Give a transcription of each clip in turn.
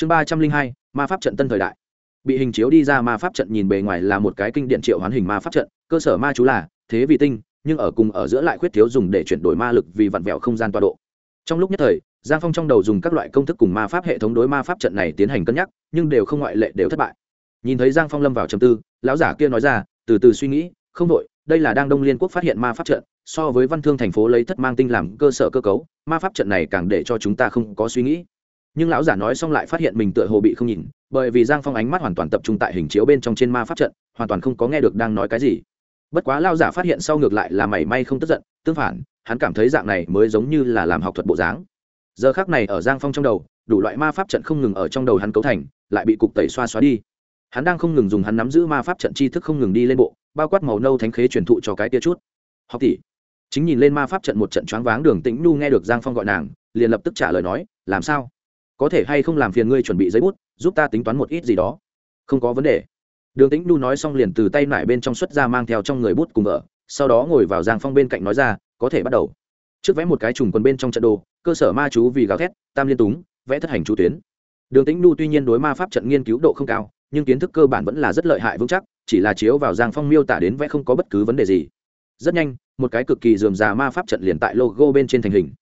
chương ba trăm linh hai, ma pháp trận tân thời đại. Bị hình chiếu đi ra ma pháp trận nhìn bề ngoài là một cái kinh điện triệu hoán hình ma pháp trận, cơ sở ma chú là, thế vì tinh, nhưng ở cùng ở giữa lại khuyết thiếu dùng để chuyển đổi ma lực vì vặn vẹo không gian tọa độ. Trong lúc nhất thời, giang phong trong đầu dùng các loại công thức cùng ma pháp hệ thống đối ma pháp trận này tiến hành cân nhắc, nhưng đều không ngoại lệ đều thất bại. Nhìn thấy giang phong lâm vào trầm tư, lão giả kia nói ra, từ từ suy nghĩ, không đội đây là đang đông liên quốc phát hiện ma pháp trận, so với văn thương thành phố lấy thất mang tinh làm cơ sở cơ cấu, ma pháp trận này càng để cho chúng ta không có suy nghĩ nhưng lão giả nói xong lại phát hiện mình tựa hồ bị không nhìn, bởi vì giang phong ánh mắt hoàn toàn tập trung tại hình chiếu bên trong trên ma pháp trận, hoàn toàn không có nghe được đang nói cái gì. Bất quá lao giả phát hiện sau ngược lại là mảy may không tức giận, tương phản, hắn cảm thấy dạng này mới giống như là làm học thuật bộ dáng. Giờ khác này ở giang phong trong đầu, đủ loại ma pháp trận không ngừng ở trong đầu hắn cấu thành, lại bị cục tẩy xoa xóa đi. Hắn đang không ngừng dùng hắn nắm giữ ma pháp trận tri thức không ngừng đi lên bộ, bao quát màu nâu thánh khế truyền thụ cho cái tia chút. Học tỷ. Chính nhìn lên ma pháp trận một trận choáng váng đường tĩnh nu nghe được giang phong gọi nàng, liền lập tức trả lời nói, làm sao? Có thể hay không làm phiền ngươi chuẩn bị giấy bút, giúp ta tính toán một ít gì đó. Không có vấn đề. Đường tĩnh nu nói xong liền từ tay nải bên trong xuất ra mang theo trong người bút cùng vợ sau đó ngồi vào giang phong bên cạnh nói ra, có thể bắt đầu. Trước vẽ một cái trùng quần bên trong trận đồ, cơ sở ma chú vì gào thét, tam liên túng, vẽ thất hành chú tuyến. Đường tĩnh nu tuy nhiên đối ma pháp trận nghiên cứu độ không cao, nhưng kiến thức cơ bản vẫn là rất lợi hại vững chắc, chỉ là chiếu vào giang phong miêu tả đến vẽ không có bất cứ vấn đề gì. Rất nhanh, một cái cực kỳ dườm già ma pháp trận liền tại logo bên trên thành hình.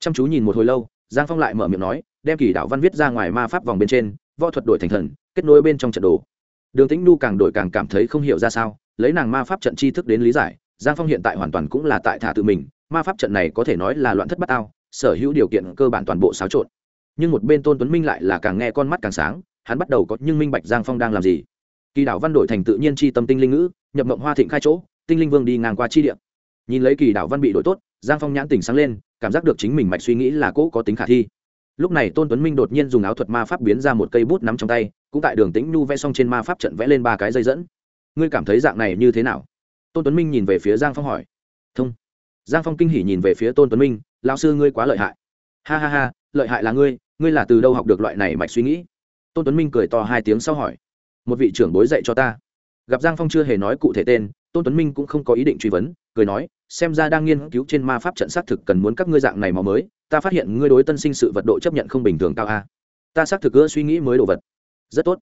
Chăm chú nhìn một hồi lâu giang phong lại mở miệng nói, đem kỳ đạo văn viết ra ngoài ma pháp vòng bên trên, võ thuật đổi thành thần, kết nối bên trong trận đồ. Đường tĩnh nu càng đổi càng cảm thấy không hiểu ra sao, lấy nàng ma pháp trận tri thức đến lý giải, giang phong hiện tại hoàn toàn cũng là tại thả tự mình, ma pháp trận này có thể nói là loạn thất bát ao sở hữu điều kiện cơ bản toàn bộ xáo trộn. Nhưng một bên tôn tuấn minh lại là càng nghe con mắt càng sáng, hắn bắt đầu có nhưng minh bạch giang phong đang làm gì. Kỳ đảo văn đổi thành tự nhiên chi tâm tinh linh ngữ, nhập mộng hoa thịnh khai chỗ, tinh linh vương đi ngang qua chi điện nhìn lấy kỳ đảo văn bị đổi tốt, giang phong nhãn tỉnh sáng lên, cảm giác được chính mình mạch suy nghĩ là cỗ có tính khả thi. Lúc này tôn tuấn minh đột nhiên dùng áo thuật ma pháp biến ra một cây bút nắm trong tay, cũng tại đường tĩnh nhu vẽ xong trên ma pháp trận vẽ lên ba cái dây dẫn. Ngươi cảm thấy dạng này như thế nào? Tôn tuấn minh nhìn về phía giang phong hỏi. Thông. Giang phong kinh hỉ nhìn về phía tôn tuấn minh lao sư ngươi quá lợi hại. Ha ha ha, lợi hại là ngươi ngươi là từ đâu học được loại này mạch suy nghĩ? Tôn tuấn minh cười to hai tiếng sau hỏi. Một vị trưởng bối dạy cho ta. Gặp giang phong chưa hề nói cụ thể tên tôn tuấn minh cũng không có ý định truy vấn, cười nói, xem ra đang nghiên cứu trên ma pháp trận xác thực cần muốn các ngươi dạng này máu mới, ta phát hiện ngươi đối tân sinh sự vật độ chấp nhận không bình thường cao a. Ta xác thực gỡ suy nghĩ mới đồ vật. Rất tốt.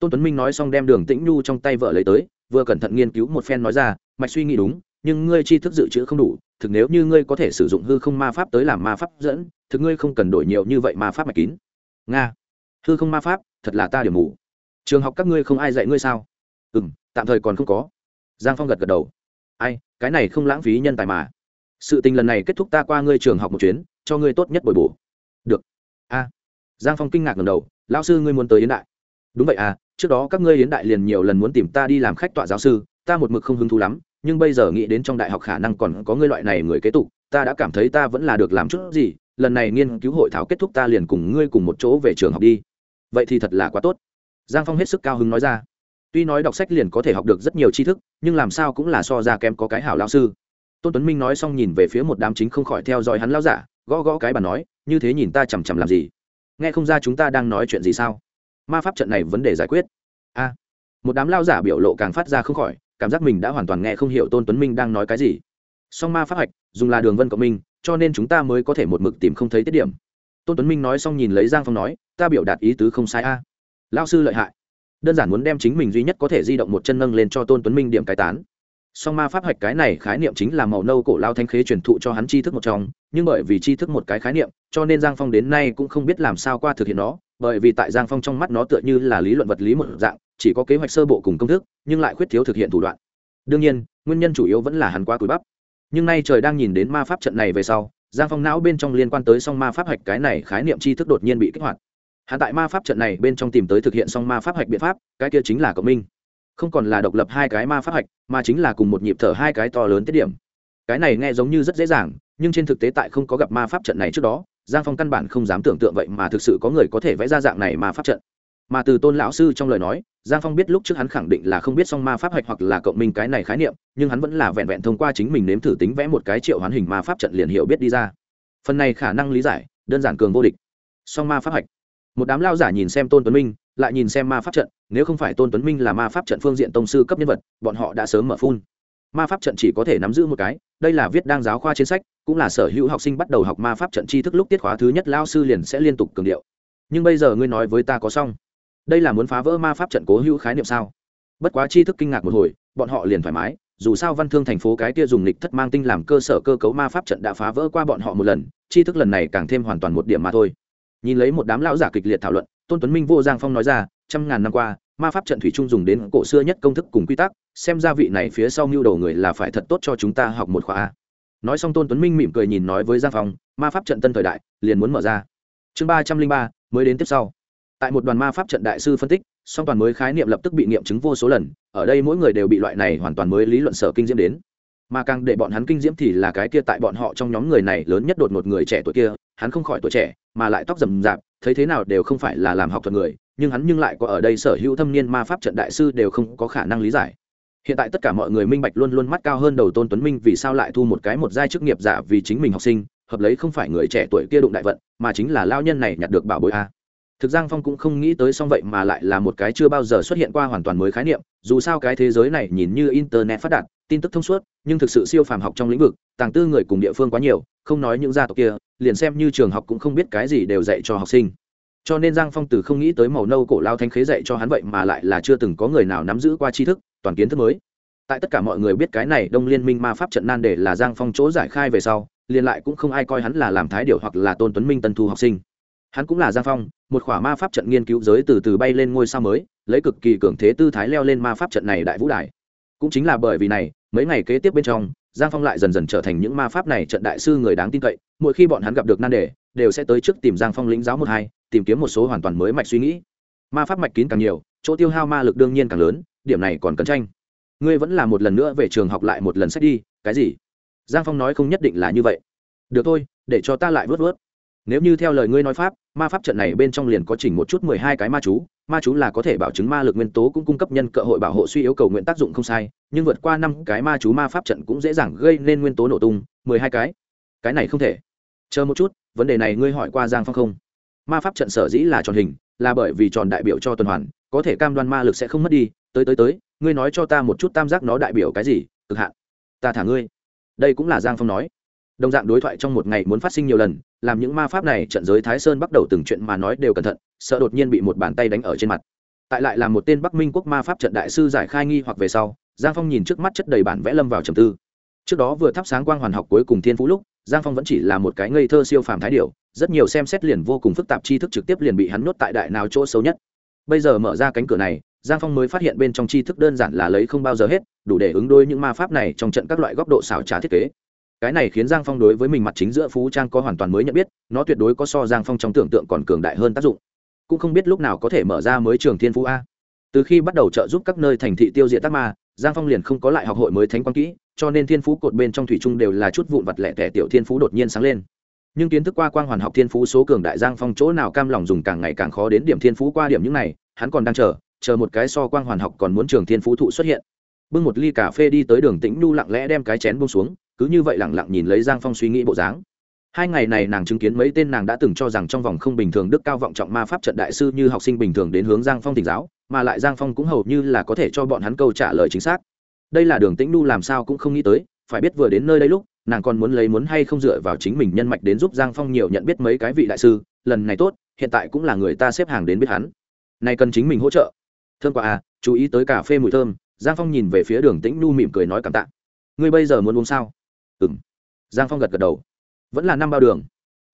Tôn tuấn minh nói xong đem đường tĩnh nhu trong tay vợ lấy tới, vừa cẩn thận nghiên cứu một phen nói ra, mạch suy nghĩ đúng, nhưng ngươi tri thức dự trữ không đủ, thực nếu như ngươi có thể sử dụng hư không ma pháp tới làm ma pháp dẫn, thực ngươi không cần đổi nhiều như vậy ma pháp mạch kín. Nga. Hư không ma pháp, thật là ta điểm mù. Trường học các ngươi không ai dạy ngươi sao? Ừ m tạm thời còn không có giang phong gật gật đầu. Ai, cái này không lãng phí nhân tài mà. Sự tình lần này kết thúc ta qua ngươi trường học một chuyến, cho ngươi tốt nhất bồi bổ. Được. A. Giang phong kinh ngạc lần đầu, lão sư, ngươi muốn tới yến đại. Đúng vậy à trước đó các ngươi yến đại liền nhiều lần muốn tìm ta đi làm khách tọa giáo sư, ta một mực không hứng thú lắm, nhưng bây giờ nghĩ đến trong đại học khả năng còn có ngươi loại này người kế tục, ta đã cảm thấy ta vẫn là được làm chút gì, lần này nghiên cứu hội thảo kết thúc ta liền cùng ngươi cùng một chỗ về trường học đi. Vậy thì thật là quá tốt. Giang phong hết sức cao hứng nói ra tuy nói đọc sách liền có thể học được rất nhiều tri thức, nhưng làm sao cũng là so ra kém có cái hảo lao sư. Tôn tuấn minh nói xong nhìn về phía một đám chính không khỏi theo dõi hắn lao giả, gõ gõ cái bà nói, như thế nhìn ta chằm chằm làm gì? Nghe không ra chúng ta đang nói chuyện gì sao? Ma pháp trận này vấn đề giải quyết. A. Một đám lao giả biểu lộ càng phát ra không khỏi, cảm giác mình đã hoàn toàn nghe không hiểu tôn tuấn minh đang nói cái gì. Song ma pháp hạch, dùng là đường vân cộng minh, cho nên chúng ta mới có thể một mực tìm không thấy tiết điểm. Tôn tuấn minh nói xong nhìn lấy giang phong nói, ta biểu đạt ý tứ không sai a. À. lao sư lợi hại đơn giản muốn đem chính mình duy nhất có thể di động một chân nâng lên cho tôn tuấn minh điểm cải tán song ma pháp hạch cái này khái niệm chính là màu nâu cổ lao thanh khế truyền thụ cho hắn tri thức một trong nhưng bởi vì tri thức một cái khái niệm cho nên giang phong đến nay cũng không biết làm sao qua thực hiện nó bởi vì tại giang phong trong mắt nó tựa như là lý luận vật lý một dạng chỉ có kế hoạch sơ bộ cùng công thức nhưng lại khuyết thiếu thực hiện thủ đoạn đương nhiên nguyên nhân chủ yếu vẫn là hắn quá cúi bắp nhưng nay trời đang nhìn đến ma pháp trận này về sau giang phong não bên trong liên quan tới song ma pháp hạch cái này khái niệm tri thức đột nhiên bị kích hoạt hắn tại ma pháp trận này bên trong tìm tới thực hiện song ma pháp hạch biện pháp, cái kia chính là cộng minh. Không còn là độc lập hai cái ma pháp hạch, mà chính là cùng một nhịp thở hai cái to lớn tiết điểm. Cái này nghe giống như rất dễ dàng, nhưng trên thực tế tại không có gặp ma pháp trận này trước đó, giang phong căn bản không dám tưởng tượng vậy mà thực sự có người có thể vẽ ra dạng này ma pháp trận. Mà từ tôn lão sư trong lời nói, giang phong biết lúc trước hắn khẳng định là không biết song ma pháp hạch hoặc là cộng minh cái này khái niệm, nhưng hắn vẫn là vẹn vẹn thông qua chính mình nếm thử tính vẽ một cái triệu hoán hình ma pháp trận liền hiểu biết đi ra. Phần này khả năng lý giải, đơn giản cường vô địch. Song ma pháp hạch một đám lao giả nhìn xem tôn tuấn minh, lại nhìn xem ma pháp trận, nếu không phải tôn tuấn minh là ma pháp trận phương diện tông sư cấp nhân vật, bọn họ đã sớm mở phun. Ma pháp trận chỉ có thể nắm giữ một cái, đây là viết đang giáo khoa trên sách, cũng là sở hữu học sinh bắt đầu học ma pháp trận tri thức lúc tiết khóa thứ nhất, lao sư liền sẽ liên tục cường điệu. Nhưng bây giờ ngươi nói với ta có xong? Đây là muốn phá vỡ ma pháp trận cố hữu khái niệm sao? Bất quá tri thức kinh ngạc một hồi, bọn họ liền thoải mái, dù sao văn thương thành phố cái kia dùng lịch thất mang tinh làm cơ sở cơ cấu ma pháp trận đã phá vỡ qua bọn họ một lần, tri thức lần này càng thêm hoàn toàn một điểm mà thôi nhìn lấy một đám lão giả kịch liệt thảo luận, tôn tuấn minh vô giang phong nói ra, trăm ngàn năm qua, ma pháp trận thủy trung dùng đến cổ xưa nhất công thức cùng quy tắc, xem ra vị này phía sau mưu đầu người là phải thật tốt cho chúng ta học một khóa nói xong tôn tuấn minh mỉm cười nhìn nói với giang phong, ma pháp trận tân thời đại, liền muốn mở ra. Chương ba trăm linh ba, mới đến tiếp sau. Tại một đoàn ma pháp trận đại sư phân tích, song toàn mới khái niệm lập tức bị nghiệm chứng vô số lần, ở đây mỗi người đều bị loại này hoàn toàn mới lý luận sở kinh diễm đến. Mà càng để bọn hắn kinh diễm thì là cái kia tại bọn họ trong nhóm người này lớn nhất đột một người trẻ tuổi kia hắn không khỏi tuổi trẻ, mà lại tóc rầm rạp, thấy thế nào đều không phải là làm học thuật người, nhưng hắn nhưng lại có ở đây sở hữu thâm niên ma pháp trận đại sư đều không có khả năng lý giải. Hiện tại tất cả mọi người minh bạch luôn luôn mắt cao hơn đầu tôn tuấn minh vì sao lại thu một cái một giai chức nghiệp giả vì chính mình học sinh, hợp lấy không phải người trẻ tuổi kia đụng đại vận, mà chính là lao nhân này nhặt được bảo bối a. Thực giang phong cũng không nghĩ tới song vậy mà lại là một cái chưa bao giờ xuất hiện qua hoàn toàn mới khái niệm, dù sao cái thế giới này nhìn như internet phát đạt tin tức thông suốt, nhưng thực sự siêu phàm học trong lĩnh vực, tàng tư người cùng địa phương quá nhiều, không nói những gia tộc kia, liền xem như trường học cũng không biết cái gì đều dạy cho học sinh. Cho nên giang phong từ không nghĩ tới màu nâu cổ lao thanh khế dạy cho hắn vậy mà lại là chưa từng có người nào nắm giữ qua tri thức, toàn kiến thức mới. Tại tất cả mọi người biết cái này đông liên minh ma pháp trận nan để là giang phong chỗ giải khai về sau, liền lại cũng không ai coi hắn là làm thái điều hoặc là tôn tuấn minh tân thu học sinh. Hắn cũng là giang phong, một khỏa ma pháp trận nghiên cứu giới từ từ bay lên ngôi sao mới, lấy cực kỳ cường thế tư thái leo lên ma pháp trận này đại vũ đài cũng chính là bởi vì này, mấy ngày kế tiếp bên trong, giang phong lại dần dần trở thành những ma pháp này trận đại sư người đáng tin cậy, mỗi khi bọn hắn gặp được nan đề, đều sẽ tới trước tìm giang phong lĩnh giáo một hai, tìm kiếm một số hoàn toàn mới mạch suy nghĩ. Ma pháp mạch kín càng nhiều, chỗ tiêu hao ma lực đương nhiên càng lớn, điểm này còn cẩn tranh. Ngươi vẫn là một lần nữa về trường học lại một lần sách đi, cái gì? Giang phong nói không nhất định là như vậy. Được thôi, để cho ta lại vớt vớt. Nếu như theo lời ngươi nói pháp ma pháp trận này bên trong liền có chỉnh một chút mười hai cái ma chú ma chú là có thể bảo chứng ma lực nguyên tố cũng cung cấp nhân cơ hội bảo hộ suy yếu cầu nguyện tác dụng không sai, nhưng vượt qua năm cái ma chú ma pháp trận cũng dễ dàng gây nên nguyên tố nổ tung, mười hai cái. Cái này không thể. Chờ một chút, vấn đề này ngươi hỏi qua giang phong không? Ma pháp trận sở dĩ là tròn hình, là bởi vì tròn đại biểu cho tuần hoàn, có thể cam đoan ma lực sẽ không mất đi. Tới tới tới, ngươi nói cho ta một chút tam giác nó đại biểu cái gì, cực hạn. Ta thả ngươi. Đây cũng là giang phong nói đồng dạng đối thoại trong một ngày muốn phát sinh nhiều lần, làm những ma pháp này trận giới thái sơn bắt đầu từng chuyện mà nói đều cẩn thận, sợ đột nhiên bị một bàn tay đánh ở trên mặt. Tại lại là một tên bắc minh quốc ma pháp trận đại sư giải khai nghi hoặc về sau, giang phong nhìn trước mắt chất đầy bản vẽ lâm vào trầm tư. Trước đó vừa thắp sáng quang hoàn học cuối cùng thiên phú lúc, giang phong vẫn chỉ là một cái ngây thơ siêu phàm thái điệu rất nhiều xem xét liền vô cùng phức tạp tri thức trực tiếp liền bị hắn nuốt tại đại nào chỗ xấu nhất. Bây giờ mở ra cánh cửa này, giang phong mới phát hiện bên trong tri thức đơn giản là lấy không bao giờ hết, đủ để ứng đôi những ma pháp này trong trận các loại góc độ xảo trá thiết kế cái này khiến giang phong đối với mình mặt chính giữa phú trang có hoàn toàn mới nhận biết, nó tuyệt đối có so giang phong trong tưởng tượng còn cường đại hơn tác dụng. Cũng không biết lúc nào có thể mở ra mới trường thiên phú a. Từ khi bắt đầu trợ giúp các nơi thành thị tiêu diệt tác ma, giang phong liền không có lại học hội mới thánh quan kỹ, cho nên thiên phú cột bên trong thủy trung đều là chút vụn vặt lẻ tẻ tiểu thiên phú đột nhiên sáng lên. Nhưng kiến thức qua quang hoàn học thiên phú số cường đại giang phong chỗ nào cam lòng dùng càng ngày càng khó đến điểm thiên phú qua điểm những này, hắn còn đang chờ chờ một cái so quang hoàn học còn muốn trường thiên phú thụ xuất hiện. Bưng một ly cà phê đi tới đường tĩnh nu lặng lẽ đem cái chén bông xuống cứ như vậy lẳng lặng nhìn lấy giang phong suy nghĩ bộ dáng. Hai ngày này nàng chứng kiến mấy tên nàng đã từng cho rằng trong vòng không bình thường đức cao vọng trọng ma pháp trận đại sư như học sinh bình thường đến hướng giang phong tỉnh giáo, mà lại giang phong cũng hầu như là có thể cho bọn hắn câu trả lời chính xác. Đây là đường tĩnh nu làm sao cũng không nghĩ tới, phải biết vừa đến nơi đây lúc, nàng còn muốn lấy muốn hay không dựa vào chính mình nhân mạch đến giúp giang phong nhiều nhận biết mấy cái vị đại sư, lần này tốt, hiện tại cũng là người ta xếp hàng đến biết hắn. Này cần chính mình hỗ trợ. Thơm quá à chú ý tới cà phê mùi thơm, giang phong nhìn về phía đường tĩnh nu mỉm cười nói cảm tạ. Ngươi bây giờ muốn uống sao? Ừ m giang phong gật gật đầu. Vẫn là năm bao đường.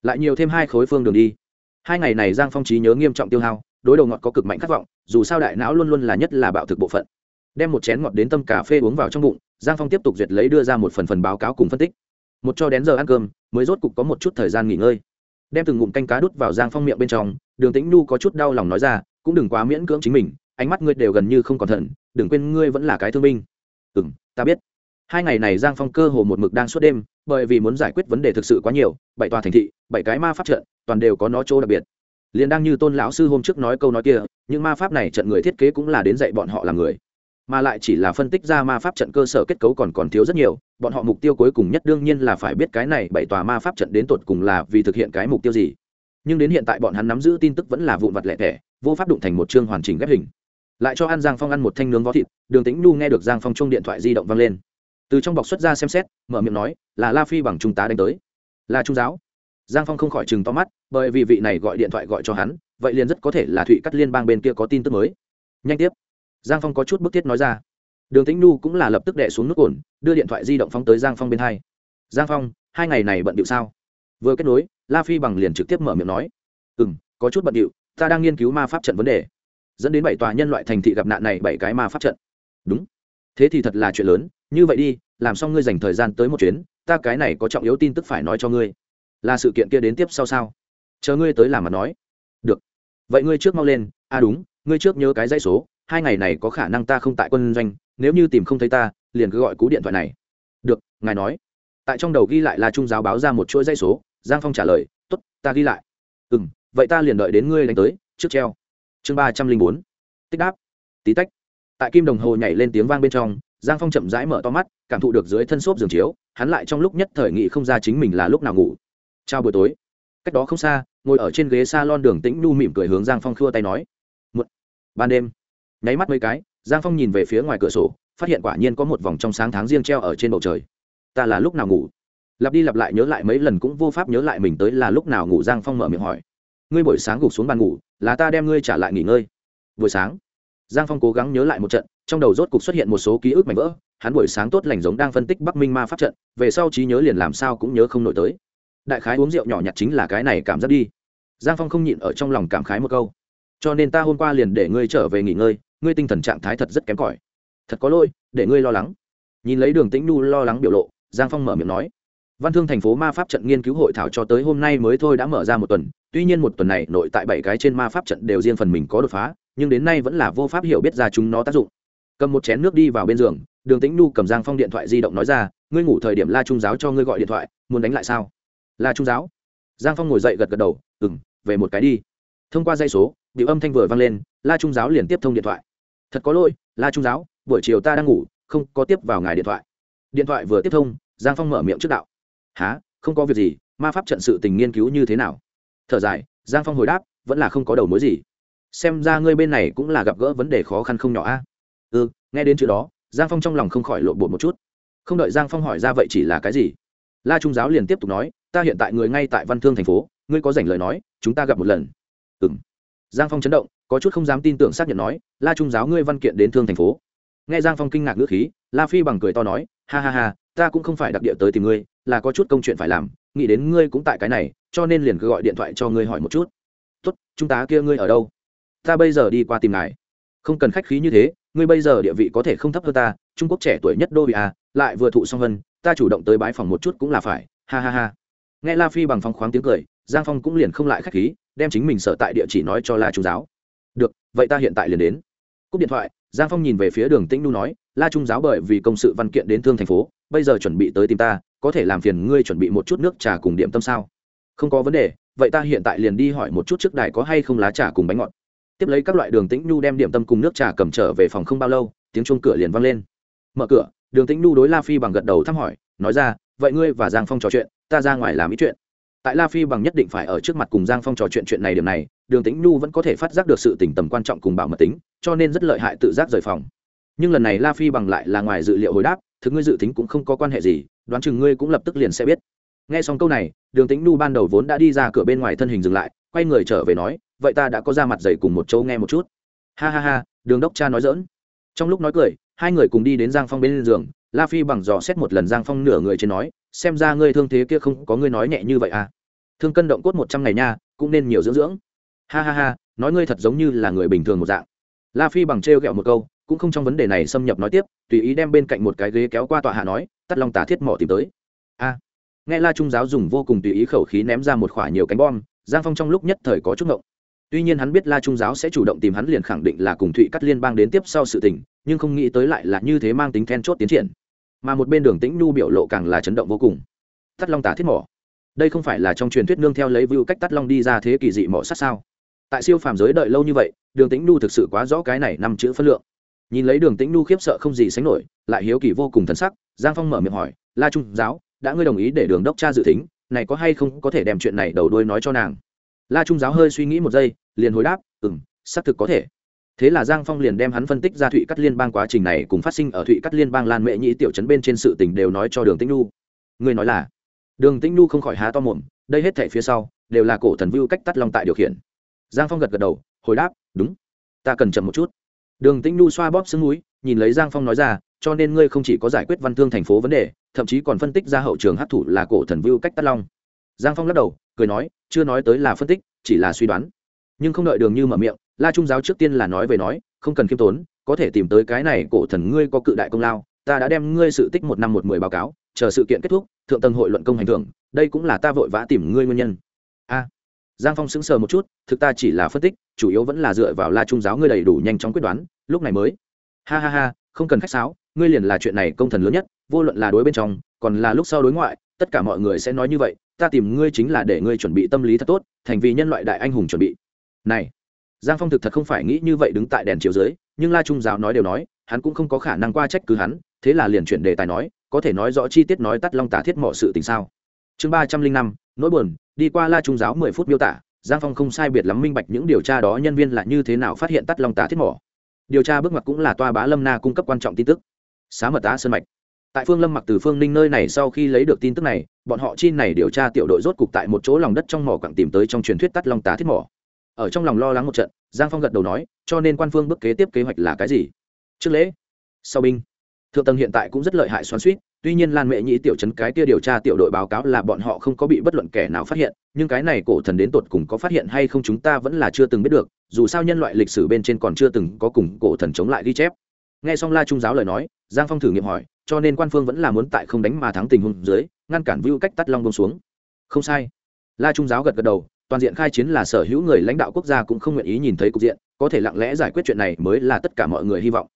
Lại nhiều thêm hai khối phương đường đi. Hai ngày này giang phong trí nhớ nghiêm trọng tiêu hao, đối đầu ngọt có cực mạnh khát vọng, dù sao đại não luôn luôn là nhất là bạo thực bộ phận. Đem một chén ngọt đến tâm cà phê uống vào trong bụng, giang phong tiếp tục duyệt lấy đưa ra một phần phần báo cáo cùng phân tích. Một cho đến giờ ăn cơm, mới rốt cục có một chút thời gian nghỉ ngơi. Đem từng ngụm canh cá đút vào giang phong miệng bên trong, đường tĩnh nhu có chút đau lòng nói ra, cũng đừng quá miễn cưỡng chính mình, ánh mắt ngươi đều gần như không còn thận, đừng quên ngươi vẫn là cái thương binh. Ừ m ta biết hai ngày này giang phong cơ hồ một mực đang suốt đêm, bởi vì muốn giải quyết vấn đề thực sự quá nhiều, bảy tòa thành thị, bảy cái ma pháp trận, toàn đều có nó chỗ đặc biệt. Liền đang như tôn lão sư hôm trước nói câu nói kia, những ma pháp này trận người thiết kế cũng là đến dạy bọn họ làm người. Mà lại chỉ là phân tích ra ma pháp trận cơ sở kết cấu còn còn thiếu rất nhiều, bọn họ mục tiêu cuối cùng nhất đương nhiên là phải biết cái này bảy tòa ma pháp trận đến tột cùng là vì thực hiện cái mục tiêu gì. Nhưng đến hiện tại bọn hắn nắm giữ tin tức vẫn là vụn vặt lẻ tẻ, vô pháp đụng thành một chương hoàn chỉnh ghép hình. Lại cho ăn giang phong ăn một thanh nướng vó thịt, đường tĩnh nu nghe được giang phong chung điện thoại di động vang lên từ trong bọc xuất ra xem xét, mở miệng nói, là la phi bằng trung tá đánh tới. Là trung giáo. Giang phong không khỏi chừng to mắt, bởi vì vị này gọi điện thoại gọi cho hắn, vậy liền rất có thể là thụy cắt liên bang bên kia có tin tức mới. Nhanh tiếp. Giang phong có chút bức thiết nói ra. Đường tĩnh nhu cũng là lập tức đệ xuống nước ổn, đưa điện thoại di động phóng tới giang phong bên hai. Giang phong, hai ngày này bận điệu sao? Vừa kết nối, la phi bằng liền trực tiếp mở miệng nói. Ừ m có chút bận điệu, ta đang nghiên cứu ma pháp trận vấn đề, dẫn đến bảy tòa nhân loại thành thị gặp nạn này bảy cái ma pháp trận. Đúng thế thì thật là chuyện lớn, như vậy đi, làm xong ngươi dành thời gian tới một chuyến, ta cái này có trọng yếu tin tức phải nói cho ngươi. Là sự kiện kia đến tiếp sau sao? Chờ ngươi tới làm mà nói. Được. Vậy ngươi trước mau lên. À đúng, ngươi trước nhớ cái dãy số, hai ngày này có khả năng ta không tại quân doanh, nếu như tìm không thấy ta, liền cứ gọi cú điện thoại này. Được, ngài nói. Tại trong đầu ghi lại là trung giáo báo ra một chuỗi dãy số, giang phong trả lời t ố t ta ghi lại. Ừ m vậy ta liền đợi đến ngươi đánh tới, trước treo. Chương ba trăm linh bốn. Tích đáp. Tí tách tại kim đồng hồ nhảy lên tiếng vang bên trong, giang phong chậm rãi mở to mắt, cảm thụ được dưới thân xốp giường chiếu, hắn lại trong lúc nhất thời nghị không ra chính mình là lúc nào ngủ. Chào buổi tối. Cách đó không xa, ngồi ở trên ghế s a lon đường tĩnh nhu mỉm cười hướng giang phong khua tay nói. Một ban đêm. Nháy mắt mấy cái, giang phong nhìn về phía ngoài cửa sổ, phát hiện quả nhiên có một vòng trong sáng tháng riêng treo ở trên bầu trời. Ta là lúc nào ngủ? Lặp đi lặp lại nhớ lại mấy lần cũng vô pháp nhớ lại mình tới là lúc nào ngủ, giang phong mở miệng hỏi. Ngươi buổi sáng gục xuống bàn ngủ, là ta đem ngươi trả lại nghỉ ngơi. Buổi sáng giang phong cố gắng nhớ lại một trận, trong đầu rốt cục xuất hiện một số ký ức mảnh vỡ, hắn buổi sáng tốt lành giống đang phân tích bắc minh ma pháp trận, về sau trí nhớ liền làm sao cũng nhớ không nổi tới. Đại khái uống rượu nhỏ nhặt chính là cái này cảm giác đi. Giang phong không nhịn ở trong lòng cảm khái một câu. Cho nên ta hôm qua liền để ngươi trở về nghỉ ngơi, ngươi tinh thần trạng thái thật rất kém cỏi. Thật có lỗi, để ngươi lo lắng. Nhìn lấy đường tĩnh nhu lo lắng biểu lộ, giang phong mở miệng nói. Văn thương thành phố ma pháp trận nghiên cứu hội thảo cho tới hôm nay mới thôi đã mở ra một tuần, tuy nhiên một tuần này nội tại bảy cái trên ma pháp trận đều riêng phần mình có đột phá nhưng đến nay vẫn là vô pháp hiểu biết ra chúng nó tác dụng. Cầm một chén nước đi vào bên giường, đường tĩnh nhu cầm giang phong điện thoại di động nói ra, ngươi ngủ thời điểm la trung giáo cho ngươi gọi điện thoại, muốn đánh lại sao? La trung giáo? Giang phong ngồi dậy gật gật đầu ừng về một cái đi. Thông qua dây số bị âm thanh vừa vang lên, la trung giáo liền tiếp thông điện thoại. Thật có lỗi, la trung giáo, buổi chiều ta đang ngủ, không có tiếp vào ngài điện thoại. Điện thoại vừa tiếp thông, giang phong mở miệng trước đạo há không có việc gì, ma pháp trận sự tình nghiên cứu như thế nào? Thở dài, giang phong hồi đáp, vẫn là không có đầu mối gì xem ra ngươi bên này cũng là gặp gỡ vấn đề khó khăn không nhỏ a. Ừ nghe đến chữ đó, giang phong trong lòng không khỏi lộn bột một chút. Không đợi giang phong hỏi ra vậy chỉ là cái gì? La trung giáo liền tiếp tục nói, ta hiện tại người ngay tại văn thương thành phố, ngươi có dành lời nói, chúng ta gặp một lần. Ừ m giang phong chấn động, có chút không dám tin tưởng xác nhận nói, la trung giáo ngươi văn kiện đến thương thành phố. Nghe giang phong kinh ngạc ngữ khí, la phi bằng cười to nói, ha ha ha, ta cũng không phải đặc địa tới tìm ngươi, là có chút công chuyện phải làm, nghĩ đến ngươi cũng tại cái này, cho nên liền cứ gọi điện thoại cho ngươi hỏi một chút. Tốt, chúng ta kia ngươi ở đâu? Ta bây giờ đi qua tìm ngài. Không cần khách khí như thế, ngươi bây giờ địa vị có thể không thấp hơn ta, trung quốc trẻ tuổi nhất đô bị à lại vừa thụ song vân ta chủ động tới bái phòng một chút cũng là phải, ha ha ha. Nghe la phi bằng phong khoáng tiếng cười, giang phong cũng liền không lại khách khí, đem chính mình sở tại địa chỉ nói cho la trung giáo. Được, vậy ta hiện tại liền đến. Cúp điện thoại, giang phong nhìn về phía đường tĩnh nu nói, la trung giáo bởi vì công sự văn kiện đến thương thành phố, bây giờ chuẩn bị tới tìm ta, có thể làm phiền ngươi chuẩn bị một chút nước trà cùng điểm tâm sao? Không có vấn đề, vậy ta hiện tại liền đi hỏi một chút trước đài có hay không lá trà cùng bánh ngọt tiếp lấy các loại đường tĩnh nhu đem điểm tâm cùng nước trà cầm trở về phòng không bao lâu, tiếng chuông cửa liền vang lên. Mở cửa, đường tĩnh nhu đối la phi bằng gật đầu thăm hỏi, nói ra, vậy ngươi và giang phong trò chuyện, ta ra ngoài làm ý chuyện. Tại la phi bằng nhất định phải ở trước mặt cùng giang phong trò chuyện chuyện này điểm này, đường tĩnh nhu vẫn có thể phát giác được sự tỉnh tầm quan trọng cùng bảo mật tính, cho nên rất lợi hại tự giác rời phòng. Nhưng lần này la phi bằng lại là ngoài dự liệu hồi đáp, thực ngươi dự tính cũng không có quan hệ gì, đoán chừng ngươi cũng lập tức liền sẽ biết. Nghe xong câu này, đường tĩnh nhu ban đầu vốn đã đi ra cửa bên ngoài thân hình dừng lại quay người trở về nói, vậy ta đã có ra mặt dày cùng một chỗ nghe một chút. Ha ha ha, đường đốc cha nói dỡn trong lúc nói cười, hai người cùng đi đến giang phong bên giường, la phi bằng dò xét một lần giang phong nửa người trên nói, xem ra ngươi thương thế kia không có ngươi nói nhẹ như vậy à. Thương cân động cốt một trăm ngày nha, cũng nên nhiều dưỡng dưỡng. Ha ha ha, nói ngươi thật giống như là người bình thường một dạng. La phi bằng trêu ghẹo một câu, cũng không trong vấn đề này xâm nhập nói tiếp, tùy ý đem bên cạnh một cái ghế kéo qua tọa hạ nói, tắt long tả thiết mỏ tìm tới. A. Nghe la trung giáo dùng vô cùng tùy ý khẩu khí ném ra một khoả nhiều cánh bom giang phong trong lúc nhất thời có chút ngộng. Tuy nhiên hắn biết la trung giáo sẽ chủ động tìm hắn liền khẳng định là cùng thụy cắt liên bang đến tiếp sau sự tình, nhưng không nghĩ tới lại là như thế mang tính then chốt tiến triển. Mà một bên đường tĩnh nhu biểu lộ càng là chấn động vô cùng. Tắt long tả thiết mỏ. Đây không phải là trong truyền thuyết nương theo lấy view cách tắt long đi ra thế kỳ dị mỏ sát sao? Tại siêu phàm giới đợi lâu như vậy, đường tĩnh nhu thực sự quá rõ cái này năm chữ phân lượng. Nhìn lấy đường tĩnh nhu khiếp sợ không gì sánh nổi, lại hiếu kỳ vô cùng thân sắc, giang phong mở miệng hỏi, la trung giáo, đã ngươi đồng ý để đường đốc cha dự tính này có hay không có thể đem chuyện này đầu đuôi nói cho nàng? La trung giáo hơi suy nghĩ một giây, liền hồi đáp ừ m xác thực có thể. Thế là giang phong liền đem hắn phân tích ra thụy cắt liên bang quá trình này cùng phát sinh ở thụy cắt liên bang lan mệ nhĩ tiểu trấn bên trên sự tình đều nói cho đường tĩnh nhu. Người nói là, đường tĩnh nhu không khỏi há to mồm, đây hết thẻ phía sau, đều là cổ thần vưu cách tắt long tại điều khiển. Giang phong gật gật đầu, hồi đáp, đúng, ta cần chậm một chút. Đường tĩnh nhu xoa bóp xương núi, nhìn lấy giang phong nói ra cho nên ngươi không chỉ có giải quyết văn thương thành phố vấn đề, thậm chí còn phân tích ra hậu trường hát thủ là cổ thần vưu cách tắt long. Giang phong lắc đầu, cười nói, chưa nói tới là phân tích, chỉ là suy đoán. Nhưng không đợi đường như mở miệng, la trung giáo trước tiên là nói về nói, không cần khiêm tốn, có thể tìm tới cái này cổ thần ngươi có cự đại công lao, ta đã đem ngươi sự tích một năm một mười báo cáo, chờ sự kiện kết thúc, thượng tầng hội luận công hành thưởng, đây cũng là ta vội vã tìm ngươi nguyên nhân. A. Giang phong sững sờ một chút, thực ta chỉ là phân tích, chủ yếu vẫn là dựa vào la trung giáo ngươi đầy đủ nhanh chóng quyết đoán, lúc này mới. Ha ha ha không cần khách sáo, ngươi liền là chuyện này công thần lớn nhất, vô luận là đối bên trong, còn là lúc sau đối ngoại, tất cả mọi người sẽ nói như vậy, ta tìm ngươi chính là để ngươi chuẩn bị tâm lý thật tốt, thành vì nhân loại đại anh hùng chuẩn bị. Này, giang phong thực thật không phải nghĩ như vậy đứng tại đèn chiếu dưới, nhưng la trung giáo nói đều nói, hắn cũng không có khả năng qua trách cứ hắn, thế là liền chuyển đề tài nói, có thể nói rõ chi tiết nói tắt long tả thiết mọi sự tình sao. Chương ba trăm linh năm, nỗi buồn, đi qua la trung giáo mười phút miêu tả, giang phong không sai biệt lắm minh bạch những điều tra đó nhân viên là như thế nào phát hiện tắt long tả thiết mỏ điều tra bước ngoặt cũng là toa bá lâm na cung cấp quan trọng tin tức. Xá mật tá sơn mạch. Tại phương lâm mặc từ phương ninh nơi này sau khi lấy được tin tức này, bọn họ chi này điều tra tiểu đội rốt cục tại một chỗ lòng đất trong mỏ quặng tìm tới trong truyền thuyết tắt long tá thiết mỏ. Ở trong lòng lo lắng một trận, giang phong gật đầu nói, cho nên quan phương bước kế tiếp kế hoạch là cái gì? Trước lễ. Sau binh. Thượng tầng hiện tại cũng rất lợi hại xoắn suýt tuy nhiên lan mệ nhĩ tiểu Trấn cái kia điều tra tiểu đội báo cáo là bọn họ không có bị bất luận kẻ nào phát hiện, nhưng cái này cổ thần đến tột cùng có phát hiện hay không chúng ta vẫn là chưa từng biết được, dù sao nhân loại lịch sử bên trên còn chưa từng có cùng cổ thần chống lại ghi chép. Nghe xong la trung giáo lời nói, giang phong thử nghiệm hỏi, cho nên quan phương vẫn là muốn tại không đánh mà thắng tình huống dưới, ngăn cản vưu cách tắt long bông xuống. Không sai. La trung giáo gật gật đầu, toàn diện khai chiến là sở hữu người lãnh đạo quốc gia cũng không nguyện ý nhìn thấy cục diện, có thể lặng lẽ giải quyết chuyện này mới là tất cả mọi người hy vọng.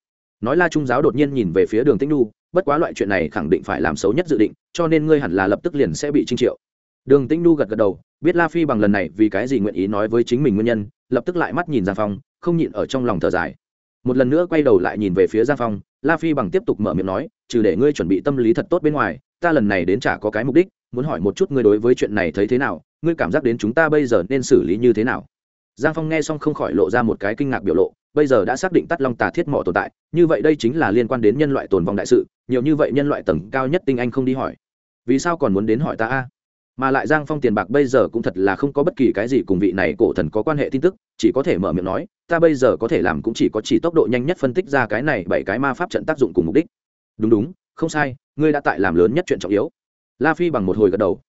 Nói la trung giáo đột nhiên nhìn về phía đường tĩnh nu bất quá loại chuyện này khẳng định phải làm xấu nhất dự định, cho nên ngươi hẳn là lập tức liền sẽ bị trinh triệu. Đường tĩnh nu gật gật đầu, biết la phi bằng lần này vì cái gì nguyện ý nói với chính mình nguyên nhân, lập tức lại mắt nhìn giang phong, không nhịn ở trong lòng thở dài. Một lần nữa quay đầu lại nhìn về phía giang phong, la phi bằng tiếp tục mở miệng nói, trừ để ngươi chuẩn bị tâm lý thật tốt bên ngoài, ta lần này đến chả có cái mục đích, muốn hỏi một chút ngươi đối với chuyện này thấy thế nào, ngươi cảm giác đến chúng ta bây giờ nên xử lý như thế nào? Giang phong nghe xong không khỏi lộ ra một cái kinh ngạc biểu lộ bây giờ đã xác định tắt long tà thiết mỏ tồn tại, như vậy đây chính là liên quan đến nhân loại tồn vong đại sự, nhiều như vậy nhân loại tầng cao nhất tinh anh không đi hỏi. Vì sao còn muốn đến hỏi ta a? Mà lại giang phong tiền bạc bây giờ cũng thật là không có bất kỳ cái gì cùng vị này cổ thần có quan hệ tin tức, chỉ có thể mở miệng nói, ta bây giờ có thể làm cũng chỉ có chỉ tốc độ nhanh nhất phân tích ra cái này bảy cái ma pháp trận tác dụng cùng mục đích. Đúng đúng, không sai, ngươi đã tại làm lớn nhất chuyện trọng yếu. La phi bằng một hồi gật đầu.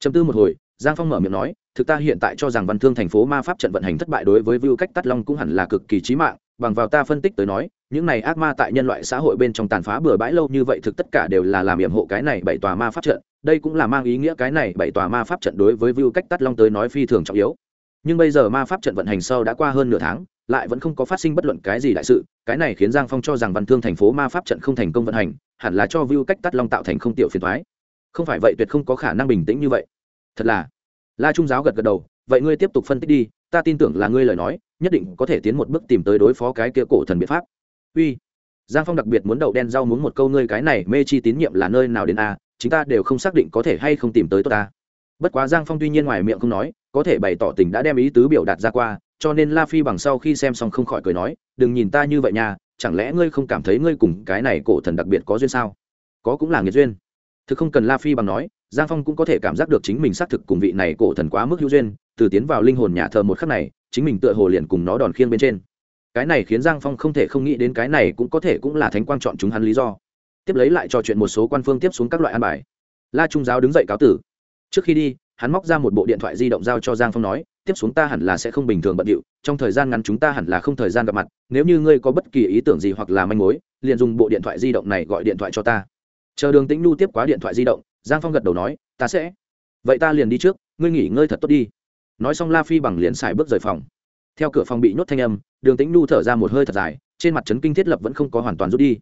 Chấm tư một hồi giang phong mở miệng nói, thực ta hiện tại cho rằng văn thương thành phố ma pháp trận vận hành thất bại đối với view cách tắt long cũng hẳn là cực kỳ trí mạng, bằng vào ta phân tích tới nói, những này ác ma tại nhân loại xã hội bên trong tàn phá bừa bãi lâu như vậy thực tất cả đều là làm yểm hộ cái này bảy tòa ma pháp trận, đây cũng là mang ý nghĩa cái này bảy tòa ma pháp trận đối với view cách tắt long tới nói phi thường trọng yếu. Nhưng bây giờ ma pháp trận vận hành sau đã qua hơn nửa tháng, lại vẫn không có phát sinh bất luận cái gì đại sự, cái này khiến giang phong cho rằng văn thương thành phố ma pháp trận không thành công vận hành, hẳn là cho view cách tắt long tạo thành không tiểu phiền thoái không phải vậy tuyệt không có khả năng bình tĩnh như vậy. Thật là la trung giáo gật gật đầu, vậy ngươi tiếp tục phân tích đi, ta tin tưởng là ngươi lời nói, nhất định có thể tiến một bước tìm tới đối phó cái kia cổ thần biện pháp. Uy. Giang phong đặc biệt muốn đậu đen rau muốn một câu, ngươi cái này mê chi tín nhiệm là nơi nào đến a, chúng ta đều không xác định có thể hay không tìm tới tốt ta. Bất quá giang phong tuy nhiên ngoài miệng không nói, có thể bày tỏ tình đã đem ý tứ biểu đạt ra qua, cho nên la phi bằng sau khi xem xong không khỏi cười nói, đừng nhìn ta như vậy nha, chẳng lẽ ngươi không cảm thấy ngươi cùng cái này cổ thần đặc biệt có duyên sao? Có cũng là nghiệt duyên thực không cần la phi bằng nói, giang phong cũng có thể cảm giác được chính mình xác thực cùng vị này cổ thần quá mức hữu duyên, từ tiến vào linh hồn nhà thờ một khắc này, chính mình tựa hồ liền cùng nó đòn khiêng bên trên. Cái này khiến giang phong không thể không nghĩ đến cái này cũng có thể cũng là thánh quang chọn chúng hắn lý do. Tiếp lấy lại trò chuyện một số quan phương tiếp xuống các loại an bài. La trung giáo đứng dậy cáo tử. Trước khi đi, hắn móc ra một bộ điện thoại di động giao cho giang phong nói, tiếp xuống ta hẳn là sẽ không bình thường bận điệu, trong thời gian ngắn chúng ta hẳn là không thời gian gặp mặt, nếu như ngươi có bất kỳ ý tưởng gì hoặc là manh mối, liền dùng bộ điện thoại di động này gọi điện thoại cho ta chờ đường tĩnh nhu tiếp quá điện thoại di động, giang phong gật đầu nói, ta sẽ. Vậy ta liền đi trước, ngươi nghỉ ngơi thật tốt đi. Nói xong la phi bằng liền xài bước rời phòng. Theo cửa phòng bị nhốt thanh âm, đường tĩnh nhu thở ra một hơi thật dài, trên mặt trấn kinh thiết lập vẫn không có hoàn toàn rút đi.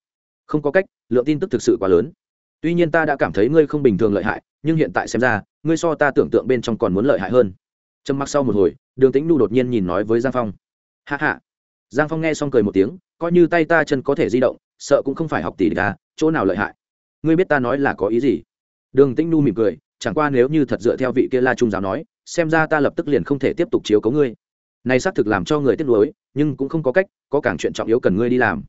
Không có cách, lượng tin tức thực sự quá lớn. Tuy nhiên ta đã cảm thấy ngươi không bình thường lợi hại, nhưng hiện tại xem ra, ngươi so ta tưởng tượng bên trong còn muốn lợi hại hơn. Trầm mặc sau một hồi, đường tĩnh nu đột nhiên nhìn nói với giang phong. Hạ hạ giang phong nghe xong cười một tiếng, coi như tay ta chân có thể di động, sợ cũng không phải học tỷ ca chỗ nào lợi hại ngươi biết ta nói là có ý gì? Đường tĩnh nu mỉm cười, chẳng qua nếu như thật dựa theo vị kia la trung giáo nói, xem ra ta lập tức liền không thể tiếp tục chiếu cấu ngươi. Này xác thực làm cho người tiếc nuối, nhưng cũng không có cách, có càng chuyện trọng yếu cần ngươi đi làm.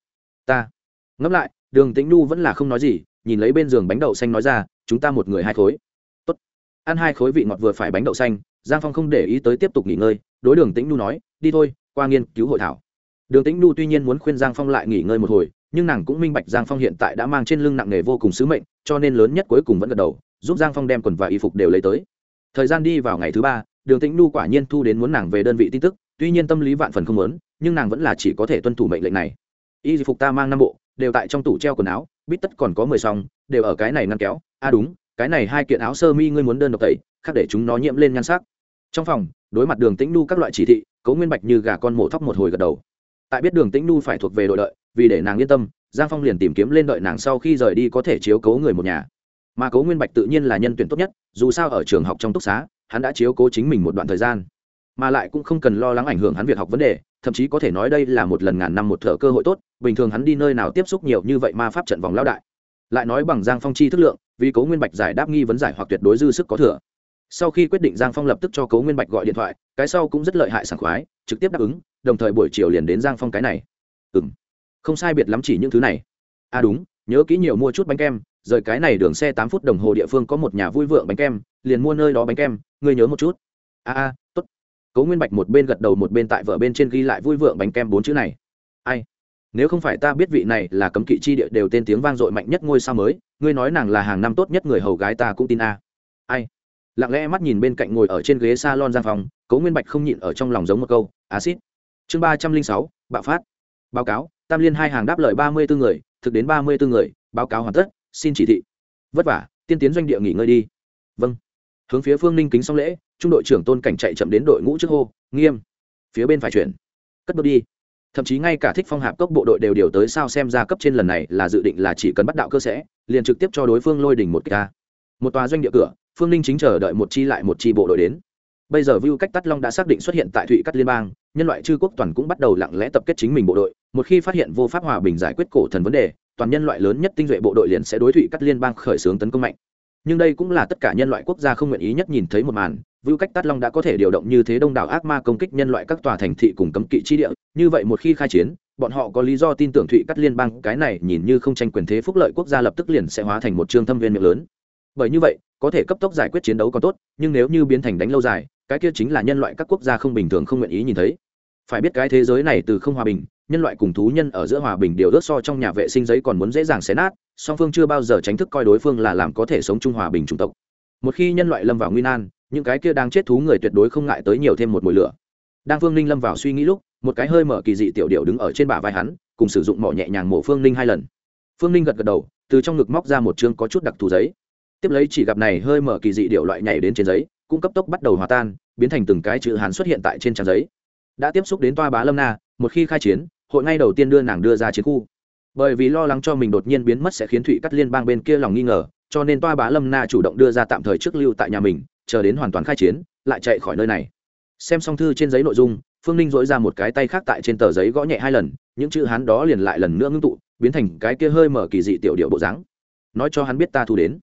Ta. Ngẫm lại, đường tĩnh nu vẫn là không nói gì, nhìn lấy bên giường bánh đậu xanh nói ra, chúng ta một người hai khối. Tốt. Ăn hai khối vị ngọt vừa phải bánh đậu xanh, giang phong không để ý tới tiếp tục nghỉ ngơi, đối đường tĩnh nu nói, đi thôi, qua nghiên cứu hội thảo. Đường tĩnh nu tuy nhiên muốn khuyên giang phong lại nghỉ ngơi một hồi nhưng nàng cũng minh bạch giang phong hiện tại đã mang trên lưng nặng nghề vô cùng sứ mệnh, cho nên lớn nhất cuối cùng vẫn gật đầu, giúp giang phong đem quần và y phục đều lấy tới. Thời gian đi vào ngày thứ ba, đường tĩnh nu quả nhiên thu đến muốn nàng về đơn vị tin tức, tuy nhiên tâm lý vạn phần không muốn, nhưng nàng vẫn là chỉ có thể tuân thủ mệnh lệnh này. Y phục ta mang năm bộ, đều tại trong tủ treo quần áo, bít tất còn có mười song, đều ở cái này ngăn kéo. A à đúng, cái này hai kiện áo sơ mi ngươi muốn đơn độc tẩy, khác để chúng nó nhiễm lên nhan sắc. Trong phòng, đối mặt đường tĩnh nu các loại chỉ thị cấu nguyên bạch như gà con mổ thóc một hồi gật đầu tại biết đường tĩnh nu phải thuộc về đội đợi, vì để nàng yên tâm, giang phong liền tìm kiếm lên đợi nàng sau khi rời đi có thể chiếu cố người một nhà. Mà cố nguyên bạch tự nhiên là nhân tuyển tốt nhất, dù sao ở trường học trong túc xá, hắn đã chiếu cố chính mình một đoạn thời gian. Mà lại cũng không cần lo lắng ảnh hưởng hắn việc học vấn đề, thậm chí có thể nói đây là một lần ngàn năm một thợ cơ hội tốt, bình thường hắn đi nơi nào tiếp xúc nhiều như vậy ma pháp trận vòng lao đại. Lại nói bằng giang phong chi thức lượng, vì cố nguyên bạch giải đáp nghi vấn giải hoặc tuyệt đối dư sức có thừa sau khi quyết định giang phong lập tức cho cố nguyên bạch gọi điện thoại, cái sau cũng rất lợi hại sảng khoái, trực tiếp đáp ứng, đồng thời buổi chiều liền đến giang phong cái này. Ừ m không sai biệt lắm chỉ những thứ này. À đúng, nhớ kỹ nhiều mua chút bánh kem, rời cái này đường xe tám phút đồng hồ địa phương có một nhà vui vượng bánh kem, liền mua nơi đó bánh kem, ngươi nhớ một chút. À, à, a a t ố t cố nguyên bạch một bên gật đầu một bên tại vợ bên trên ghi lại vui vượng bánh kem bốn chữ này. Ai? Nếu không phải ta biết vị này là cấm kỵ chi địa đều tên tiếng vang dội mạnh nhất ngôi sao mới, ngươi nói nàng là hàng năm tốt nhất người hầu gái ta cũng tin a. Ai? Lặng lẽ mắt nhìn bên cạnh ngồi ở trên ghế s a lon giang phòng cố nguyên bạch không nhịn ở trong lòng giống một câu acid chương ba trăm linh sáu, bạo phát. Báo cáo, tam liên hai hàng đáp lời ba mươi bốn người, thực đến ba mươi bốn người, báo cáo hoàn tất, xin chỉ thị. Vất vả, tiên tiến doanh địa nghỉ ngơi đi. Vâng. Hướng phía phương ninh kính xong lễ, trung đội trưởng tôn cảnh chạy chậm đến đội ngũ trước hô, nghiêm. Phía bên phải chuyển. Cất bước đi. Thậm chí ngay cả thích phong hạp cốc bộ đội đều điều tới sao xem ra cấp trên lần này là dự định là chỉ cần bắt đạo cơ sẽ, liền trực tiếp cho đối phương lôi đỉnh một ca một tòa doanh địa cửa, phương ninh chính chờ đợi một chi lại một chi bộ đội đến. Bây giờ view cách tắt long đã xác định xuất hiện tại thụy cắt liên bang, nhân loại chư quốc toàn cũng bắt đầu lặng lẽ tập kết chính mình bộ đội, một khi phát hiện vô pháp hòa bình giải quyết cổ thần vấn đề, toàn nhân loại lớn nhất tinh duệ bộ đội liền sẽ đối thụy cắt liên bang khởi xướng tấn công mạnh. Nhưng đây cũng là tất cả nhân loại quốc gia không nguyện ý nhất nhìn thấy một màn, vưu cách tát long đã có thể điều động như thế đông đảo ác ma công kích nhân loại các tòa thành thị cùng cấm kỵ chi địa, như vậy một khi khai chiến, bọn họ có lý do tin tưởng thụy cắt liên bang cái này nhìn như không tranh quyền thế phúc lợi quốc gia lập tức liền sẽ hóa thành một trương thâm viên miệng lớn bởi như vậy, có thể cấp tốc giải quyết chiến đấu còn tốt, nhưng nếu như biến thành đánh lâu dài, cái kia chính là nhân loại các quốc gia không bình thường không nguyện ý nhìn thấy. Phải biết cái thế giới này từ không hòa bình, nhân loại cùng thú nhân ở giữa hòa bình điều ước so trong nhà vệ sinh giấy còn muốn dễ dàng xé nát, song phương chưa bao giờ tránh thức coi đối phương là làm có thể sống chung hòa bình chủng tộc. Một khi nhân loại lâm vào nguy nan, những cái kia đang chết thú người tuyệt đối không ngại tới nhiều thêm một mùi lửa. Đang phương ninh lâm vào suy nghĩ lúc, một cái hơi mở kỳ dị tiểu điệu đứng ở trên bả vai hắn, cùng sử dụng mỏ nhẹ nhàng mổ phương ninh hai lần. Phương ninh gật gật đầu, từ trong ngực móc ra một chương có chút đặc thù giấy tiếp lấy chỉ gặp này hơi mở kỳ dị điệu loại nhảy đến trên giấy, cũng cấp tốc bắt đầu hòa tan, biến thành từng cái chữ hán xuất hiện tại trên trang giấy. Đã tiếp xúc đến toa bá lâm na, một khi khai chiến, hội ngay đầu tiên đưa nàng đưa ra chiến khu. Bởi vì lo lắng cho mình đột nhiên biến mất sẽ khiến thụy cắt liên bang bên kia lòng nghi ngờ, cho nên toa bá lâm na chủ động đưa ra tạm thời trước lưu tại nhà mình, chờ đến hoàn toàn khai chiến, lại chạy khỏi nơi này. Xem xong thư trên giấy nội dung, phương ninh dỗi ra một cái tay khác tại trên tờ giấy gõ nhẹ hai lần, những chữ hắn đó liền lại lần nữa ngưng tụ, biến thành cái kia hơi mở kỳ dị tiểu điệu bộ dáng. Nói cho hắn biết ta thu đến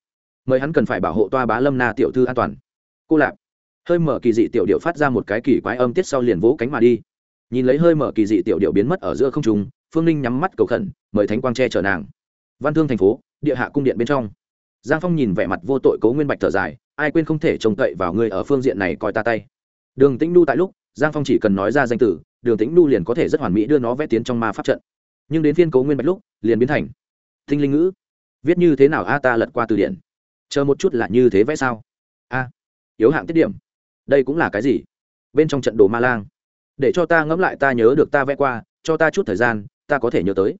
mời hắn cần phải bảo hộ toa bá lâm na tiểu thư an toàn. Cô lạp. Hơi mở kỳ dị tiểu điệu phát ra một cái kỳ quái âm tiết sau liền vỗ cánh mà đi. Nhìn lấy hơi mở kỳ dị tiểu điệu biến mất ở giữa không trung, phương ninh nhắm mắt cầu khẩn, mời thánh quang che chở nàng. Văn thương thành phố, địa hạ cung điện bên trong. Giang phong nhìn vẻ mặt vô tội cố nguyên bạch thở dài, ai quên không thể trông cậy vào người ở phương diện này coi ta tay. Đường tĩnh nu tại lúc, giang phong chỉ cần nói ra danh tử đường tĩnh nu liền có thể rất hoàn mỹ đưa nó vẽ tiến trong ma pháp trận. Nhưng đến phiên cố nguyên bạch lúc, liền biến thành thinh linh ngữ. Viết như thế nào a ta lật qua từ điển chờ một chút là như thế vẽ sao? A, yếu hạng tiết điểm. Đây cũng là cái gì? Bên trong trận đồ ma lang. Để cho ta ngẫm lại ta nhớ được ta vẽ qua, cho ta chút thời gian, ta có thể nhớ tới.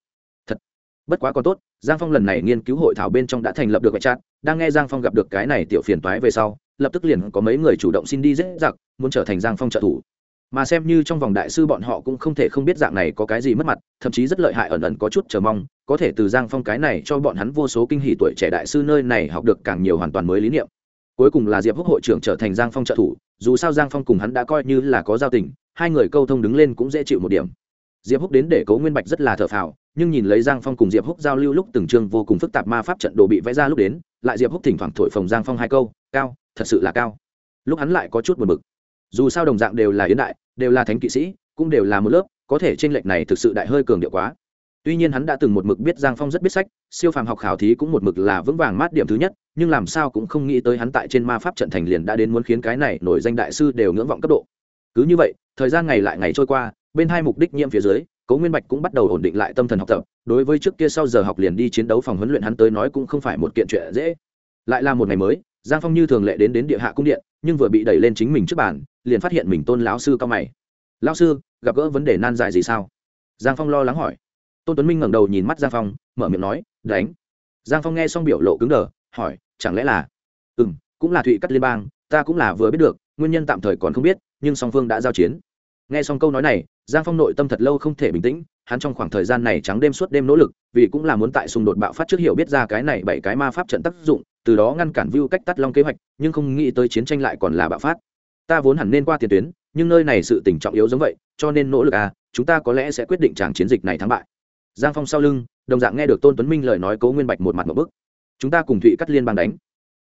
Thật. Bất quá còn tốt, giang phong lần này nghiên cứu hội thảo bên trong đã thành lập được vệ trát đang nghe giang phong gặp được cái này tiểu phiền toái về sau, lập tức liền có mấy người chủ động xin đi dễ dặc muốn trở thành giang phong trợ thủ mà xem như trong vòng đại sư bọn họ cũng không thể không biết dạng này có cái gì mất mặt, thậm chí rất lợi hại ẩn ẩn có chút chờ mong, có thể từ giang phong cái này cho bọn hắn vô số kinh hỷ tuổi trẻ đại sư nơi này học được càng nhiều hoàn toàn mới lý niệm. Cuối cùng là diệp húc hội trưởng trở thành giang phong trợ thủ, dù sao giang phong cùng hắn đã coi như là có giao tình, hai người câu thông đứng lên cũng dễ chịu một điểm. Diệp húc đến để cấu nguyên bạch rất là thở phào, nhưng nhìn lấy giang phong cùng diệp húc giao lưu lúc từng chương vô cùng phức tạp ma pháp trận đồ bị vẽ ra lúc đến, lại diệp húc thỉnh thoảng thổi phồng giang phong hai câu, cao, thật sự là cao. Lúc hắn lại có chút buồn bực dù sao đồng dạng đều là yến đại, đều là thánh kỵ sĩ, cũng đều là một lớp, có thể t r ê n lệch này thực sự đại hơi cường điệu quá. Tuy nhiên hắn đã từng một mực biết giang phong rất biết sách, siêu phàm học khảo thí cũng một mực là vững vàng mát điểm thứ nhất, nhưng làm sao cũng không nghĩ tới hắn tại trên ma pháp trận thành liền đã đến muốn khiến cái này nổi danh đại sư đều ngưỡng vọng cấp độ. Cứ như vậy, thời gian ngày lại ngày trôi qua, bên hai mục đích nhiễm phía dưới, cố nguyên bạch cũng bắt đầu ổn định lại tâm thần học tập, đối với trước kia sau giờ học liền đi chiến đấu phòng huấn luyện hắn tới nói cũng không phải một kiện chuyện dễ. Lại là một ngày mới, giang phong như thường lệ đến đến địa hạ cung điện, nhưng vừa bị đẩy lên chính mình trước bàn liền phát hiện mình tôn lão sư cao mày. Lão sư, gặp gỡ vấn đề nan giải gì sao? Giang phong lo lắng hỏi. Tôn tuấn minh ngẩng đầu nhìn mắt giang phong, mở miệng nói, đánh. Giang phong nghe xong biểu lộ cứng đờ, hỏi, chẳng lẽ là? Ừ m cũng là thụy cắt liên bang, ta cũng là vừa biết được, nguyên nhân tạm thời còn không biết, nhưng song phương đã giao chiến. Nghe xong câu nói này, giang phong nội tâm thật lâu không thể bình tĩnh, hắn trong khoảng thời gian này trắng đêm suốt đêm nỗ lực, vì cũng là muốn tại xung đột bạo phát trước hiểu biết ra cái này bảy cái ma pháp trận tác dụng, từ đó ngăn cản view cách tắt long kế hoạch, nhưng không nghĩ tới chiến tranh lại còn là bạo phát ta vốn hẳn nên qua tiền tuyến, nhưng nơi này sự tình trọng yếu giống vậy, cho nên nỗ lực à chúng ta có lẽ sẽ quyết định tràng chiến dịch này thắng bại. Giang phong sau lưng, đồng dạng nghe được tôn tuấn minh lời nói cố nguyên bạch một mặt một bức. Chúng ta cùng thụy cắt liên bang đánh.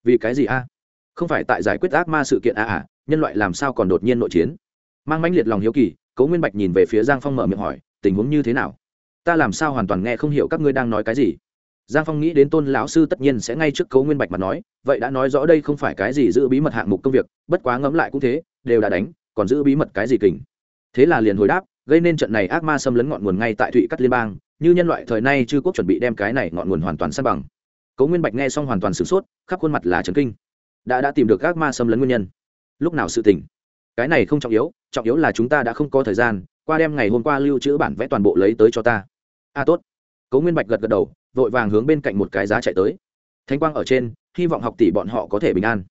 Vì cái gì a không phải tại giải quyết ác ma sự kiện a à nhân loại làm sao còn đột nhiên nội chiến? Mang mãnh liệt lòng hiếu kỳ, cố nguyên bạch nhìn về phía giang phong mở miệng hỏi, tình huống như thế nào? Ta làm sao hoàn toàn nghe không hiểu các ngươi đang nói cái gì? Giang phong nghĩ đến tôn lão sư tất nhiên sẽ ngay trước cấu nguyên bạch mà nói vậy đã nói rõ đây không phải cái gì giữ bí mật hạng mục công việc bất quá ngẫm lại cũng thế đều đã đánh còn giữ bí mật cái gì kình? Thế là liền hồi đáp gây nên trận này ác ma xâm lấn ngọn nguồn ngay tại thụy cắt liên bang như nhân loại thời nay chư quốc chuẩn bị đem cái này ngọn nguồn hoàn toàn san bằng. Cấu nguyên bạch nghe xong hoàn toàn sửng sốt khắp khuôn mặt là trấn kinh. Đã đã tìm được ác ma xâm lấn nguyên nhân. Lúc nào sự tỉnh cái này không trọng yếu trọng yếu là chúng ta đã không có thời gian qua đem ngày hôm qua lưu trữ bản vẽ toàn bộ lấy tới cho ta. A à, tốt. Cấu nguyên bạch gật gật đầu vội vàng hướng bên cạnh một cái giá chạy tới. Thanh quang ở trên, hy vọng học tỷ bọn họ có thể bình an.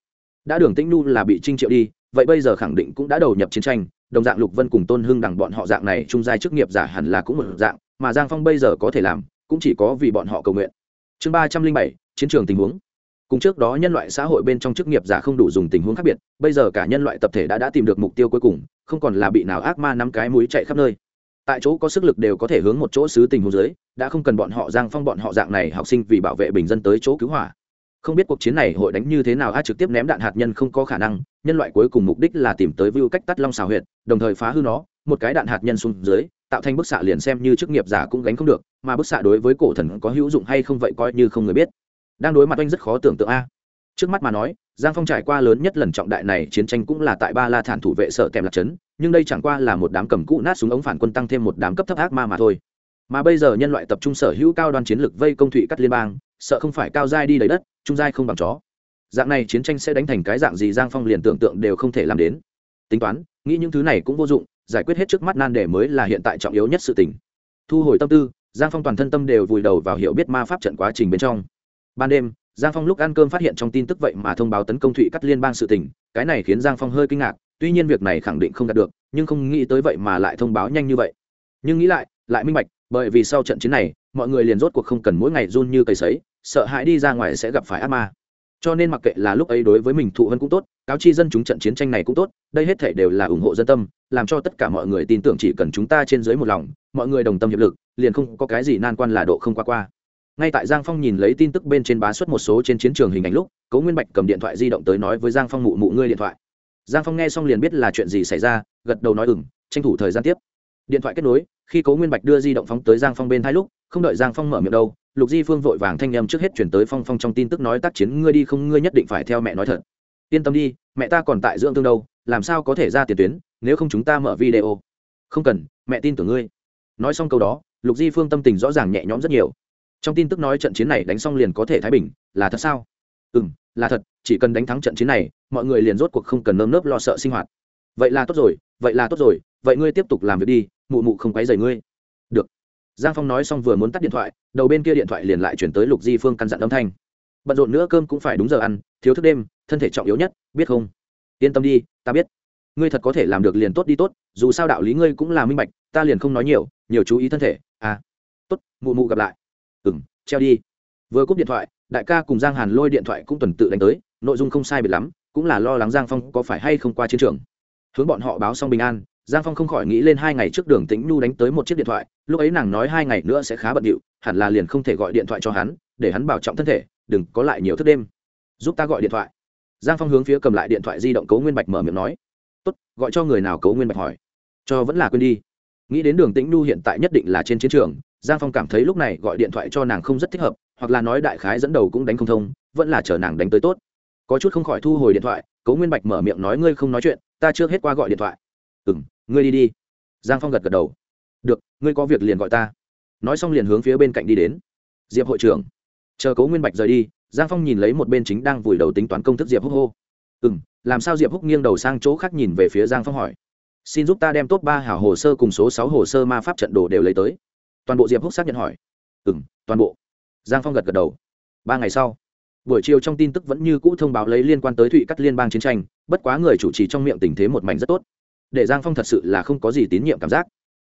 Đã đường tĩnh nu là bị trinh triệu đi, vậy bây giờ khẳng định cũng đã đầu nhập chiến tranh, đồng dạng lục vân cùng tôn hưng đằng bọn họ dạng này trung giai chức nghiệp giả hẳn là cũng một dạng, mà giang phong bây giờ có thể làm, cũng chỉ có vì bọn họ cầu nguyện. Chương ba trăm linh bảy, chiến trường tình huống. Cùng trước đó nhân loại xã hội bên trong chức nghiệp giả không đủ dùng tình huống khác biệt, bây giờ cả nhân loại tập thể đã đã tìm được mục tiêu cuối cùng, không còn là bị nào ác ma nắm cái mũi chạy khắp nơi tại chỗ có sức lực đều có thể hướng một chỗ xứ tình hồ dưới, đã không cần bọn họ giang phong bọn họ dạng này học sinh vì bảo vệ bình dân tới chỗ cứu hỏa. Không biết cuộc chiến này hội đánh như thế nào, a trực tiếp ném đạn hạt nhân không có khả năng, nhân loại cuối cùng mục đích là tìm tới view cách tắt long xào huyệt, đồng thời phá hư nó, một cái đạn hạt nhân xuống dưới, tạo thành bức xạ liền xem như chức nghiệp giả cũng gánh không được, mà bức xạ đối với cổ thần có hữu dụng hay không vậy coi như không người biết. Đang đối mặt anh rất khó tưởng tượng a. Trước mắt mà nói giang phong trải qua lớn nhất lần trọng đại này chiến tranh cũng là tại ba la thản thủ vệ sở kèm lạc trấn, nhưng đây chẳng qua là một đám cầm cũ nát súng ống phản quân tăng thêm một đám cấp thấp ác ma mà thôi. Mà bây giờ nhân loại tập trung sở hữu cao đoan chiến lược vây công thụy cắt liên bang, sợ không phải cao giai đi lấy đất, trung giai không bằng chó. Dạng này chiến tranh sẽ đánh thành cái dạng gì giang phong liền tưởng tượng đều không thể làm đến. Tính toán, nghĩ những thứ này cũng vô dụng, giải quyết hết trước mắt nan đề mới là hiện tại trọng yếu nhất sự tình. Thu hồi tâm tư, giang phong toàn thân tâm đều vùi đầu vào hiểu biết ma pháp trận quá trình bên trong. Ban đêm giang phong lúc ăn cơm phát hiện trong tin tức vậy mà thông báo tấn công thụy cắt liên bang sự tình, cái này khiến giang phong hơi kinh ngạc, tuy nhiên việc này khẳng định không đạt được, nhưng không nghĩ tới vậy mà lại thông báo nhanh như vậy. Nhưng nghĩ lại lại minh bạch, bởi vì sau trận chiến này, mọi người liền rốt cuộc không cần mỗi ngày run như cây sấy, sợ hãi đi ra ngoài sẽ gặp phải ác ma. Cho nên mặc kệ là lúc ấy đối với mình thụ hơn cũng tốt, cáo chi dân chúng trận chiến tranh này cũng tốt, đây hết thể đều là ủng hộ dân tâm, làm cho tất cả mọi người tin tưởng chỉ cần chúng ta trên dưới một lòng, mọi người đồng tâm hiệp lực, liền không có cái gì nan quan là độ không qua qua ngay tại giang phong nhìn lấy tin tức bên trên bá xuất một số trên chiến trường hình ảnh lúc, cố nguyên bạch cầm điện thoại di động tới nói với giang phong mụ mụ ngươi điện thoại. Giang phong nghe xong liền biết là chuyện gì xảy ra, gật đầu nói ừng tranh thủ thời gian tiếp. Điện thoại kết nối, khi cố nguyên bạch đưa di động phóng tới giang phong bên hai lúc, không đợi giang phong mở miệng đâu, lục di phương vội vàng thanh â m trước hết chuyển tới phong phong trong tin tức nói tác chiến ngươi đi không, ngươi nhất định phải theo mẹ nói thật. Yên tâm đi, mẹ ta còn tại dưỡng thương đâu, làm sao có thể ra tiền tuyến, nếu không chúng ta mở video. Không cần, mẹ tin tưởng ngươi. Nói xong câu đó, lục di phương tâm tình rõ ràng nhẹ nhõm rất nhiều trong tin tức nói trận chiến này đánh xong liền có thể thái bình, là thật sao? Ừ m là thật, chỉ cần đánh thắng trận chiến này, mọi người liền rốt cuộc không cần nơm nớp lo sợ sinh hoạt. Vậy là tốt rồi, vậy là tốt rồi, vậy ngươi tiếp tục làm việc đi, mụ mụ không quấy dày ngươi. Được. Giang phong nói xong vừa muốn tắt điện thoại, đầu bên kia điện thoại liền lại chuyển tới lục di phương căn dặn âm thanh. Bận rộn nữa cơm cũng phải đúng giờ ăn, thiếu thức đêm, thân thể trọng yếu nhất, biết không? Yên tâm đi, ta biết. Ngươi thật có thể làm được liền tốt đi tốt, dù sao đạo lý ngươi cũng là minh bạch, ta liền không nói nhiều nhiều chú ý thân thể. À tốt, mụ mụ gặp lại ừng treo đi. Vừa cúp điện thoại, đại ca cùng giang hàn lôi điện thoại cũng tuần tự đánh tới, nội dung không sai biệt lắm, cũng là lo lắng giang phong có phải hay không qua chiến trường. Hướng bọn họ báo xong bình an, giang phong không khỏi nghĩ lên hai ngày trước đường tĩnh nhu đánh tới một chiếc điện thoại, lúc ấy nàng nói hai ngày nữa sẽ khá bận điệu, hẳn là liền không thể gọi điện thoại cho hắn, để hắn bảo trọng thân thể, đừng có lại nhiều thức đêm. Giúp ta gọi điện thoại. Giang phong hướng phía cầm lại điện thoại di động cấu nguyên bạch mở miệng nói. Tốt, gọi cho người nào cấu nguyên bạch hỏi. Cho vẫn là quên đi. Nghĩ đến đường tĩnh nhu hiện tại nhất định là trên chiến trường giang phong cảm thấy lúc này gọi điện thoại cho nàng không rất thích hợp, hoặc là nói đại khái dẫn đầu cũng đánh không thông, vẫn là chờ nàng đánh tới tốt. Có chút không khỏi thu hồi điện thoại, cố nguyên bạch mở miệng nói, ngươi không nói chuyện, ta chưa hết qua gọi điện thoại. Ừ m ngươi đi đi. Giang phong gật gật đầu. Được, ngươi có việc liền gọi ta. Nói xong liền hướng phía bên cạnh đi đến. Diệp hội trưởng. Chờ cố nguyên bạch rời đi, giang phong nhìn lấy một bên chính đang vùi đầu tính toán công thức diệp húc hô. Ừ m làm sao diệp húc nghiêng đầu sang chỗ khác nhìn về phía giang phong hỏi. Xin giúp ta đem top ba hảo hồ sơ cùng số sáu hồ sơ ma pháp trận đồ đều lấy tới toàn bộ diệp húc xác nhận hỏi. Ừ m toàn bộ. Giang phong gật gật đầu. Ba ngày sau, buổi chiều trong tin tức vẫn như cũ thông báo lấy liên quan tới thụy cắt liên bang chiến tranh, bất quá người chủ trì trong miệng tình thế một mảnh rất tốt. Để giang phong thật sự là không có gì tín nhiệm cảm giác.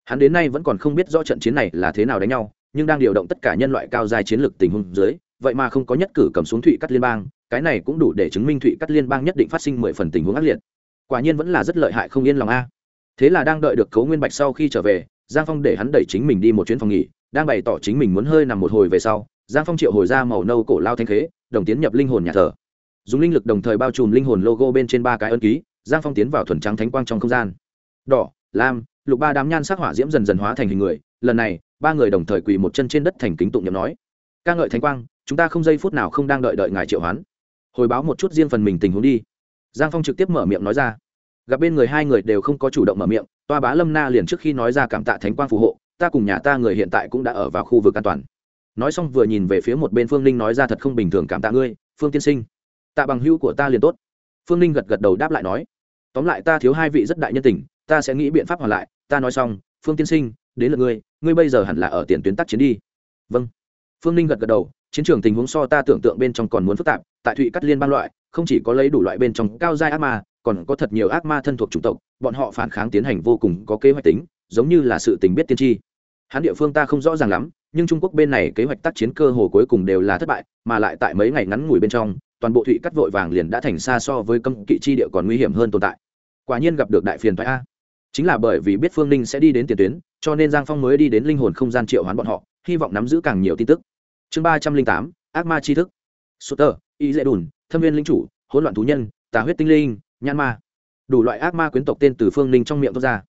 Hắn đến nay vẫn còn không biết rõ trận chiến này là thế nào đánh nhau, nhưng đang điều động tất cả nhân loại cao dài chiến lược tình huống dưới, vậy mà không có nhất cử cầm xuống thụy cắt liên bang, cái này cũng đủ để chứng minh thụy cắt liên bang nhất định phát sinh mười phần tình huống ác liệt. Quả nhiên vẫn là rất lợi hại không yên lòng a. Thế là đang đợi được cấu nguyên bạch sau khi trở về giang phong để hắn đẩy chính mình đi một chuyến phòng nghỉ, đang bày tỏ chính mình muốn hơi nằm một hồi về sau, giang phong triệu hồi ra màu nâu cổ lao thanh khế, đồng tiến nhập linh hồn nhà thờ. Dùng linh lực đồng thời bao trùm linh hồn logo bên trên ba cái ân ký, giang phong tiến vào thuần trắng thánh quang trong không gian. Đỏ, lam, lục ba đám nhan sắc hỏa diễm dần dần hóa thành hình người, lần này, ba người đồng thời quỳ một chân trên đất thành kính tụng nhậm nói, ca ngợi thánh quang, chúng ta không giây phút nào không đang đợi đợi ngài triệu hoán. Hồi báo một chút riêng phần mình tình huống đi. Giang phong trực tiếp mở miệng nói ra gặp bên người hai người đều không có chủ động mở miệng, toa bá lâm na liền trước khi nói ra cảm tạ thánh quang phù hộ, ta cùng nhà ta người hiện tại cũng đã ở vào khu vực an toàn. Nói xong vừa nhìn về phía một bên phương ninh nói ra thật không bình thường cảm tạ ngươi, phương tiên sinh. Tạ bằng hữu của ta liền tốt. Phương ninh gật gật đầu đáp lại nói. Tóm lại ta thiếu hai vị rất đại nhân tình, ta sẽ nghĩ biện pháp hoàn lại. Ta nói xong, phương tiên sinh, đến lượt ngươi ngươi bây giờ hẳn là ở tiền tuyến tác chiến đi. Vâng. Phương ninh gật gật đầu, chiến trường tình huống so ta tưởng tượng bên trong còn muốn phức tạp, tại thụy cắt liên ban loại, không chỉ có lấy đủ loại bên trong cao giai ác ma còn có thật nhiều ác ma thân thuộc chủng tộc, bọn họ phản kháng tiến hành vô cùng có kế hoạch tính, giống như là sự tình biết tiên tri. Hắn địa phương ta không rõ ràng lắm, nhưng trung quốc bên này kế hoạch tác chiến cơ hồ cuối cùng đều là thất bại, mà lại tại mấy ngày ngắn ngủi bên trong, toàn bộ thụy cắt vội vàng liền đã thành xa so với cấm kỵ chi địa còn nguy hiểm hơn tồn tại. Quả nhiên gặp được đại phiền thoại a. Chính là bởi vì biết phương ninh sẽ đi đến tiền tuyến, cho nên giang phong mới đi đến linh hồn không gian triệu hoán bọn họ, hy vọng nắm giữ càng nhiều tin tức. Chương ba trăm linh tám, ác ma tri thức. Sô tơ, y dễ đùn, thâm viên linh chủ, hỗn loạn thú nhân, tà huyết tinh linh nhan ma. Đủ loại ác ma quyến tộc tên từ phương ninh trong miệng thoát ra.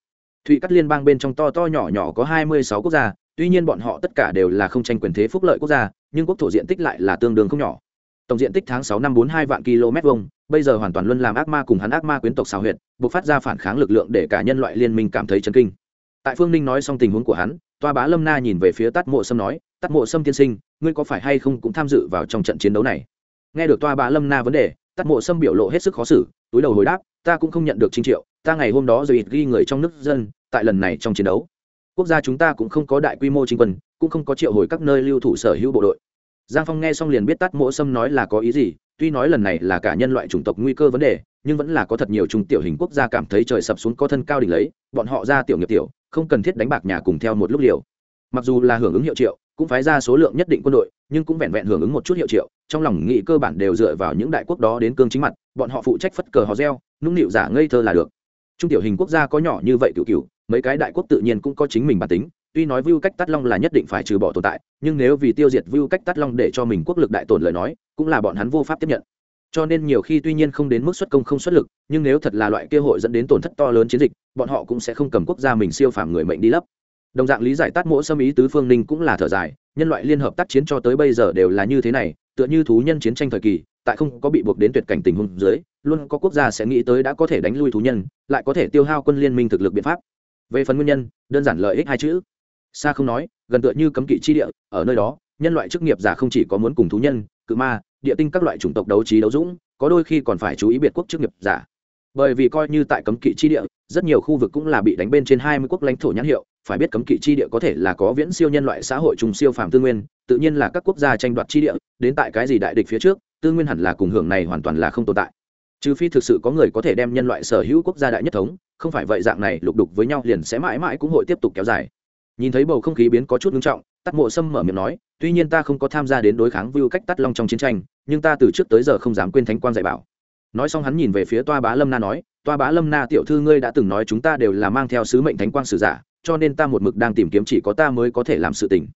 Thụy cắt liên bang bên trong to to nhỏ nhỏ có hai mươi sáu quốc gia, tuy nhiên bọn họ tất cả đều là không tranh quyền thế phúc lợi quốc gia, nhưng quốc thổ diện tích lại là tương đương không nhỏ. Tổng diện tích tháng sáu năm bốn hai vạn km vuông, bây giờ hoàn toàn luân làm ác ma cùng hắn ác ma quyến tộc xào huyệt buộc phát ra phản kháng lực lượng để cả nhân loại liên minh cảm thấy chấn kinh. Tại phương ninh nói xong tình huống của hắn, toa bá lâm na nhìn về phía tắt mộ sâm nói tắt mộ sâm tiên sinh, ngươi có phải hay không cũng tham dự vào trong trận chiến đấu này? Nghe được toa bá lâm na vấn đề tắt mộ sâm biểu lộ hết sức khó xử, túi đầu hồi đáp, ta cũng không nhận được trinh triệu, ta ngày hôm đó rồi ít ghi người trong nước dân, tại lần này trong chiến đấu, quốc gia chúng ta cũng không có đại quy mô chính quân, cũng không có triệu hồi các nơi lưu thủ sở hữu bộ đội. Giang phong nghe xong liền biết tắt mộ sâm nói là có ý gì, tuy nói lần này là cả nhân loại chủng tộc nguy cơ vấn đề, nhưng vẫn là có thật nhiều trung tiểu hình quốc gia cảm thấy trời sập xuống có thân cao đỉnh lấy, bọn họ ra tiểu nghiệp tiểu, không cần thiết đánh bạc nhà cùng theo một lúc liều. Mặc dù là hưởng ứng hiệu triệu cũng phái ra số lượng nhất định quân đội, nhưng cũng vẹn vẹn hưởng ứng một chút hiệu triệu, trong lòng nghị cơ bản đều dựa vào những đại quốc đó đến cương chính mặt, bọn họ phụ trách phất cờ hò reo, nũng nịu giả ngây thơ là được. Trung tiểu hình quốc gia có nhỏ như vậy cựu cựu mấy cái đại quốc tự nhiên cũng có chính mình bản tính, tuy nói view cách tắt long là nhất định phải trừ bỏ tồn tại, nhưng nếu vì tiêu diệt view cách tắt long để cho mình quốc lực đại tổn lời nói, cũng là bọn hắn vô pháp tiếp nhận. Cho nên nhiều khi tuy nhiên không đến mức xuất công không xuất lực, nhưng nếu thật là loại kia hội dẫn đến tổn thất to lớn chiến dịch, bọn họ cũng sẽ không cầm quốc gia mình siêu phàm người mệnh đi lấp đồng dạng lý giải tát mỗi xâm ý tứ phương ninh cũng là thở dài, nhân loại liên hợp tác chiến cho tới bây giờ đều là như thế này, tựa như thú nhân chiến tranh thời kỳ, tại không có bị buộc đến tuyệt cảnh tình huống dưới, luôn có quốc gia sẽ nghĩ tới đã có thể đánh lui thú nhân, lại có thể tiêu hao quân liên minh thực lực biện pháp. Về phần nguyên nhân, đơn giản lợi ích hai chữ. Xa không nói, gần tựa như cấm kỵ chi địa, ở nơi đó, nhân loại chức nghiệp giả không chỉ có muốn cùng thú nhân, cự ma, địa tinh các loại chủng tộc đấu trí đấu dũng, có đôi khi còn phải chú ý biệt quốc chức nghiệp giả bởi vì coi như tại cấm kỵ chi địa, rất nhiều khu vực cũng là bị đánh bên trên hai mươi quốc lãnh thổ nhãn hiệu, phải biết cấm kỵ chi địa có thể là có viễn siêu nhân loại xã hội trùng siêu phàm tư nguyên, tự nhiên là các quốc gia tranh đoạt chi địa, đến tại cái gì đại địch phía trước, tư nguyên hẳn là cùng hưởng này hoàn toàn là không tồn tại. Trừ phi thực sự có người có thể đem nhân loại sở hữu quốc gia đại nhất thống, không phải vậy dạng này lục đục với nhau liền sẽ mãi mãi cũng hội tiếp tục kéo dài. Nhìn thấy bầu không khí biến có chút nghiêm trọng, tắt mộ sâm mở miệng nói, tuy nhiên ta không có tham gia đến đối kháng vưu cách tắt long trong chiến tranh, nhưng ta từ trước tới giờ không dám quên thánh quang dạy bảo nói xong hắn nhìn về phía toa bá lâm na nói, toa bá lâm na tiểu thư ngươi đã từng nói chúng ta đều là mang theo sứ mệnh thánh quang sử giả, cho nên ta một mực đang tìm kiếm chỉ có ta mới có thể làm sự tình.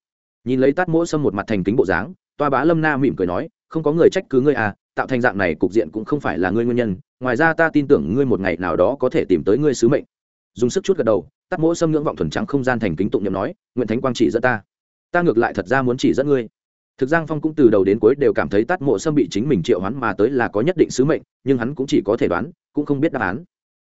Nhìn lấy tát mỗ xâm một mặt thành kính bộ dáng, toa bá lâm na mỉm cười nói, không có người trách cứ ngươi à tạo thành dạng này cục diện cũng không phải là ngươi nguyên nhân, ngoài ra ta tin tưởng ngươi một ngày nào đó có thể tìm tới ngươi sứ mệnh. Dùng sức chút gật đầu tắt mỗi xâm ngưỡng vọng thuần trắng không gian thành kính tụng nhậm nói, nguyện thánh quang chỉ dẫn ta ta ngược lại thật ra muốn chỉ dẫn ngươi thực giang phong cũng từ đầu đến cuối đều cảm thấy tát mộ sâm bị chính mình triệu hắn mà tới là có nhất định sứ mệnh, nhưng hắn cũng chỉ có thể đoán, cũng không biết đáp án.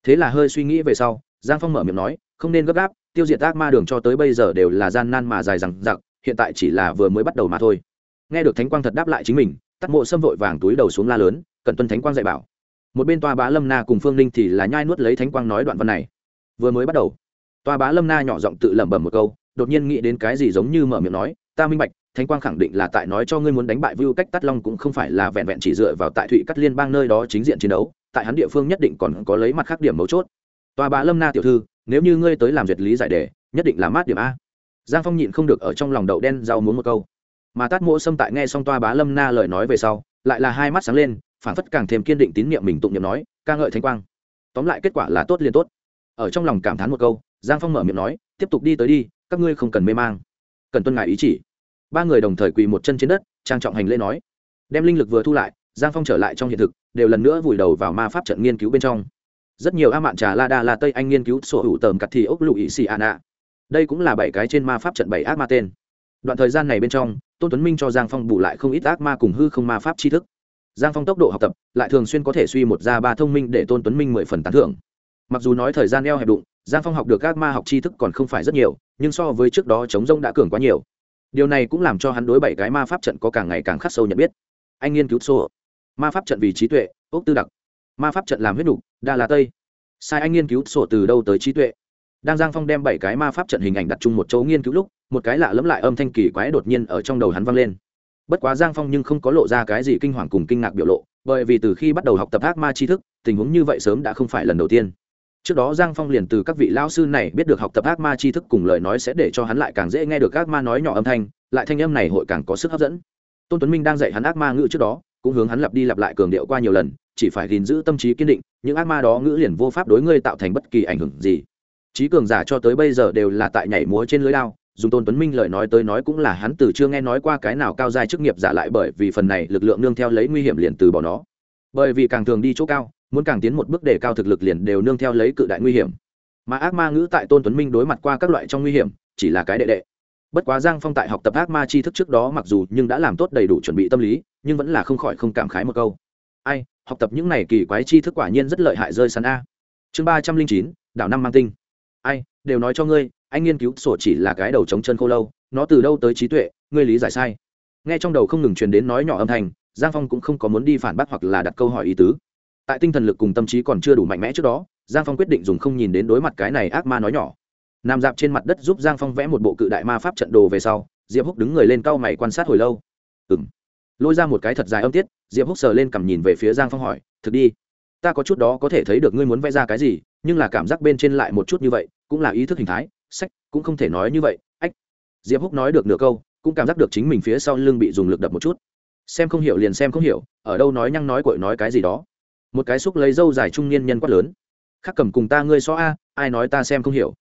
Thế là hơi suy nghĩ về sau, giang phong mở miệng nói, không nên gấp gáp, tiêu diệt ác ma đường cho tới bây giờ đều là gian nan mà dài rằng giặc hiện tại chỉ là vừa mới bắt đầu mà thôi. Nghe được thánh quang thật đáp lại chính mình tắt mộ sâm vội vàng túi đầu xuống la lớn cần tuân thánh quang dạy bảo. Một bên toa bá lâm na cùng phương Ninh thì là nhai nuốt lấy thánh quang nói đoạn văn này. Vừa mới bắt đầu, toa bá lâm na nhỏ giọng tự lẩm bẩm một câu, đột nhiên nghĩ đến cái gì giống như mở miệng nói, ta minh bạch thánh quang khẳng định là tại nói cho ngươi muốn đánh bại vưu cách tắt long cũng không phải là vẹn vẹn chỉ dựa vào tại thụy cắt liên bang nơi đó chính diện chiến đấu, tại hắn địa phương nhất định còn có lấy mặt khác điểm mấu chốt. Toa bá lâm na tiểu thư, nếu như ngươi tới làm duyệt lý giải đề, nhất định là mát điểm a. Giang phong nhịn không được ở trong lòng đậu đen rau muốn một câu. Mà tát mỗ xâm tại nghe xong toa bá lâm na lời nói về sau, lại là hai mắt sáng lên phản phất càng thêm kiên định tín nhiệm mình tụng niệm nói, ca ngợi thánh quang. Tóm lại kết quả là tốt liền tốt. Ở trong lòng cảm thán một câu, giang phong mở miệng nói, tiếp tục đi tới đi, các ngươi không cần mê mang. Cần tuân ngài ý chỉ ba người đồng thời quỳ một chân trên đất, trang trọng hành lễ nói. Đem linh lực vừa thu lại, giang phong trở lại trong hiện thực, đều lần nữa vùi đầu vào ma pháp trận nghiên cứu bên trong. Rất nhiều a mạn trà la đa la tây anh nghiên cứu sổ hữu tờm cặt thì ốc lụy xì an ạ đây cũng là bảy cái trên ma pháp trận bảy ác ma tên. Đoạn thời gian này bên trong, tôn tuấn minh cho giang phong bù lại không ít ác ma cùng hư không ma pháp tri thức. Giang phong tốc độ học tập, lại thường xuyên có thể suy một ra ba thông minh để tôn tuấn minh mười phần tán thưởng. Mặc dù nói thời gian eo hẹp đụng, giang phong học được ác ma học tri thức còn không phải rất nhiều, nhưng so với trước đó chống rông đã cường quá nhiều điều này cũng làm cho hắn đối bảy cái ma pháp trận có càng ngày càng khắc sâu nhận biết. Anh nghiên cứu số ma pháp trận vì trí tuệ, ốc tư đặc. Ma pháp trận làm huyết đục đa là tây. Sai, anh nghiên cứu sổ từ đâu tới trí tuệ? Đang giang phong đem bảy cái ma pháp trận hình ảnh đặt chung một chỗ nghiên cứu lúc, một cái lạ lẫm lại âm thanh kỳ quái đột nhiên ở trong đầu hắn vang lên. Bất quá giang phong nhưng không có lộ ra cái gì kinh hoàng cùng kinh ngạc biểu lộ, bởi vì từ khi bắt đầu học tập ác ma tri thức, tình huống như vậy sớm đã không phải lần đầu tiên trước đó giang phong liền từ các vị lao sư này biết được học tập ác ma tri thức cùng lời nói sẽ để cho hắn lại càng dễ nghe được ác ma nói nhỏ âm thanh, lại thanh âm này hội càng có sức hấp dẫn. Tôn tuấn minh đang dạy hắn ác ma ngữ trước đó, cũng hướng hắn lặp đi lặp lại cường điệu qua nhiều lần, chỉ phải gìn giữ tâm trí kiên định, những ác ma đó ngữ liền vô pháp đối ngươi tạo thành bất kỳ ảnh hưởng gì. Trí cường giả cho tới bây giờ đều là tại nhảy múa trên lưới đao, dùng tôn tuấn minh lời nói tới nói cũng là hắn từ chưa nghe nói qua cái nào cao giai chức nghiệp giả lại bởi vì phần này lực lượng nương theo lấy nguy hiểm liền từ bỏ nó. Bởi vì càng thường đi chỗ cao muốn càng tiến một bước để cao thực lực liền đều nương theo lấy cự đại nguy hiểm. Mà ác ma ngữ tại tôn tuấn minh đối mặt qua các loại trong nguy hiểm, chỉ là cái đệ đệ. Bất quá giang phong tại học tập ác ma tri thức trước đó mặc dù nhưng đã làm tốt đầy đủ chuẩn bị tâm lý, nhưng vẫn là không khỏi không cảm khái một câu. Ai, học tập những này kỳ quái tri thức quả nhiên rất lợi hại rơi sàn a. Chương ba trăm linh chín, đảo năm mang tinh. Ai, đều nói cho ngươi, anh nghiên cứu sổ chỉ là cái đầu trống chân khô lâu, nó từ đâu tới trí tuệ, ngươi lý giải sai. Nghe trong đầu không ngừng truyền đến nói nhỏ âm thanh, giang phong cũng không có muốn đi phản bác hoặc là đặt câu hỏi ý tứ tại tinh thần lực cùng tâm trí còn chưa đủ mạnh mẽ trước đó, giang phong quyết định dùng không nhìn đến đối mặt cái này ác ma nói nhỏ. Nằm dạp trên mặt đất giúp giang phong vẽ một bộ cự đại ma pháp trận đồ về sau, diệp húc đứng người lên cau mày quan sát hồi lâu. Ừng lôi ra một cái thật dài âm tiết, diệp húc sờ lên cầm nhìn về phía giang phong hỏi, thực đi, ta có chút đó có thể thấy được ngươi muốn vẽ ra cái gì, nhưng là cảm giác bên trên lại một chút như vậy, cũng là ý thức hình thái, sách, cũng không thể nói như vậy, ách. Diệp húc nói được nửa câu, cũng cảm giác được chính mình phía sau lưng bị dùng lực đập một chút. Xem không hiểu liền xem không hiểu, ở đâu nói nhăng nói cội nói cái gì đó một cái xúc lấy dâu dài trung niên nhân quát lớn. Khắc cầm cùng ta ngươi so a, ai nói ta xem không hiểu.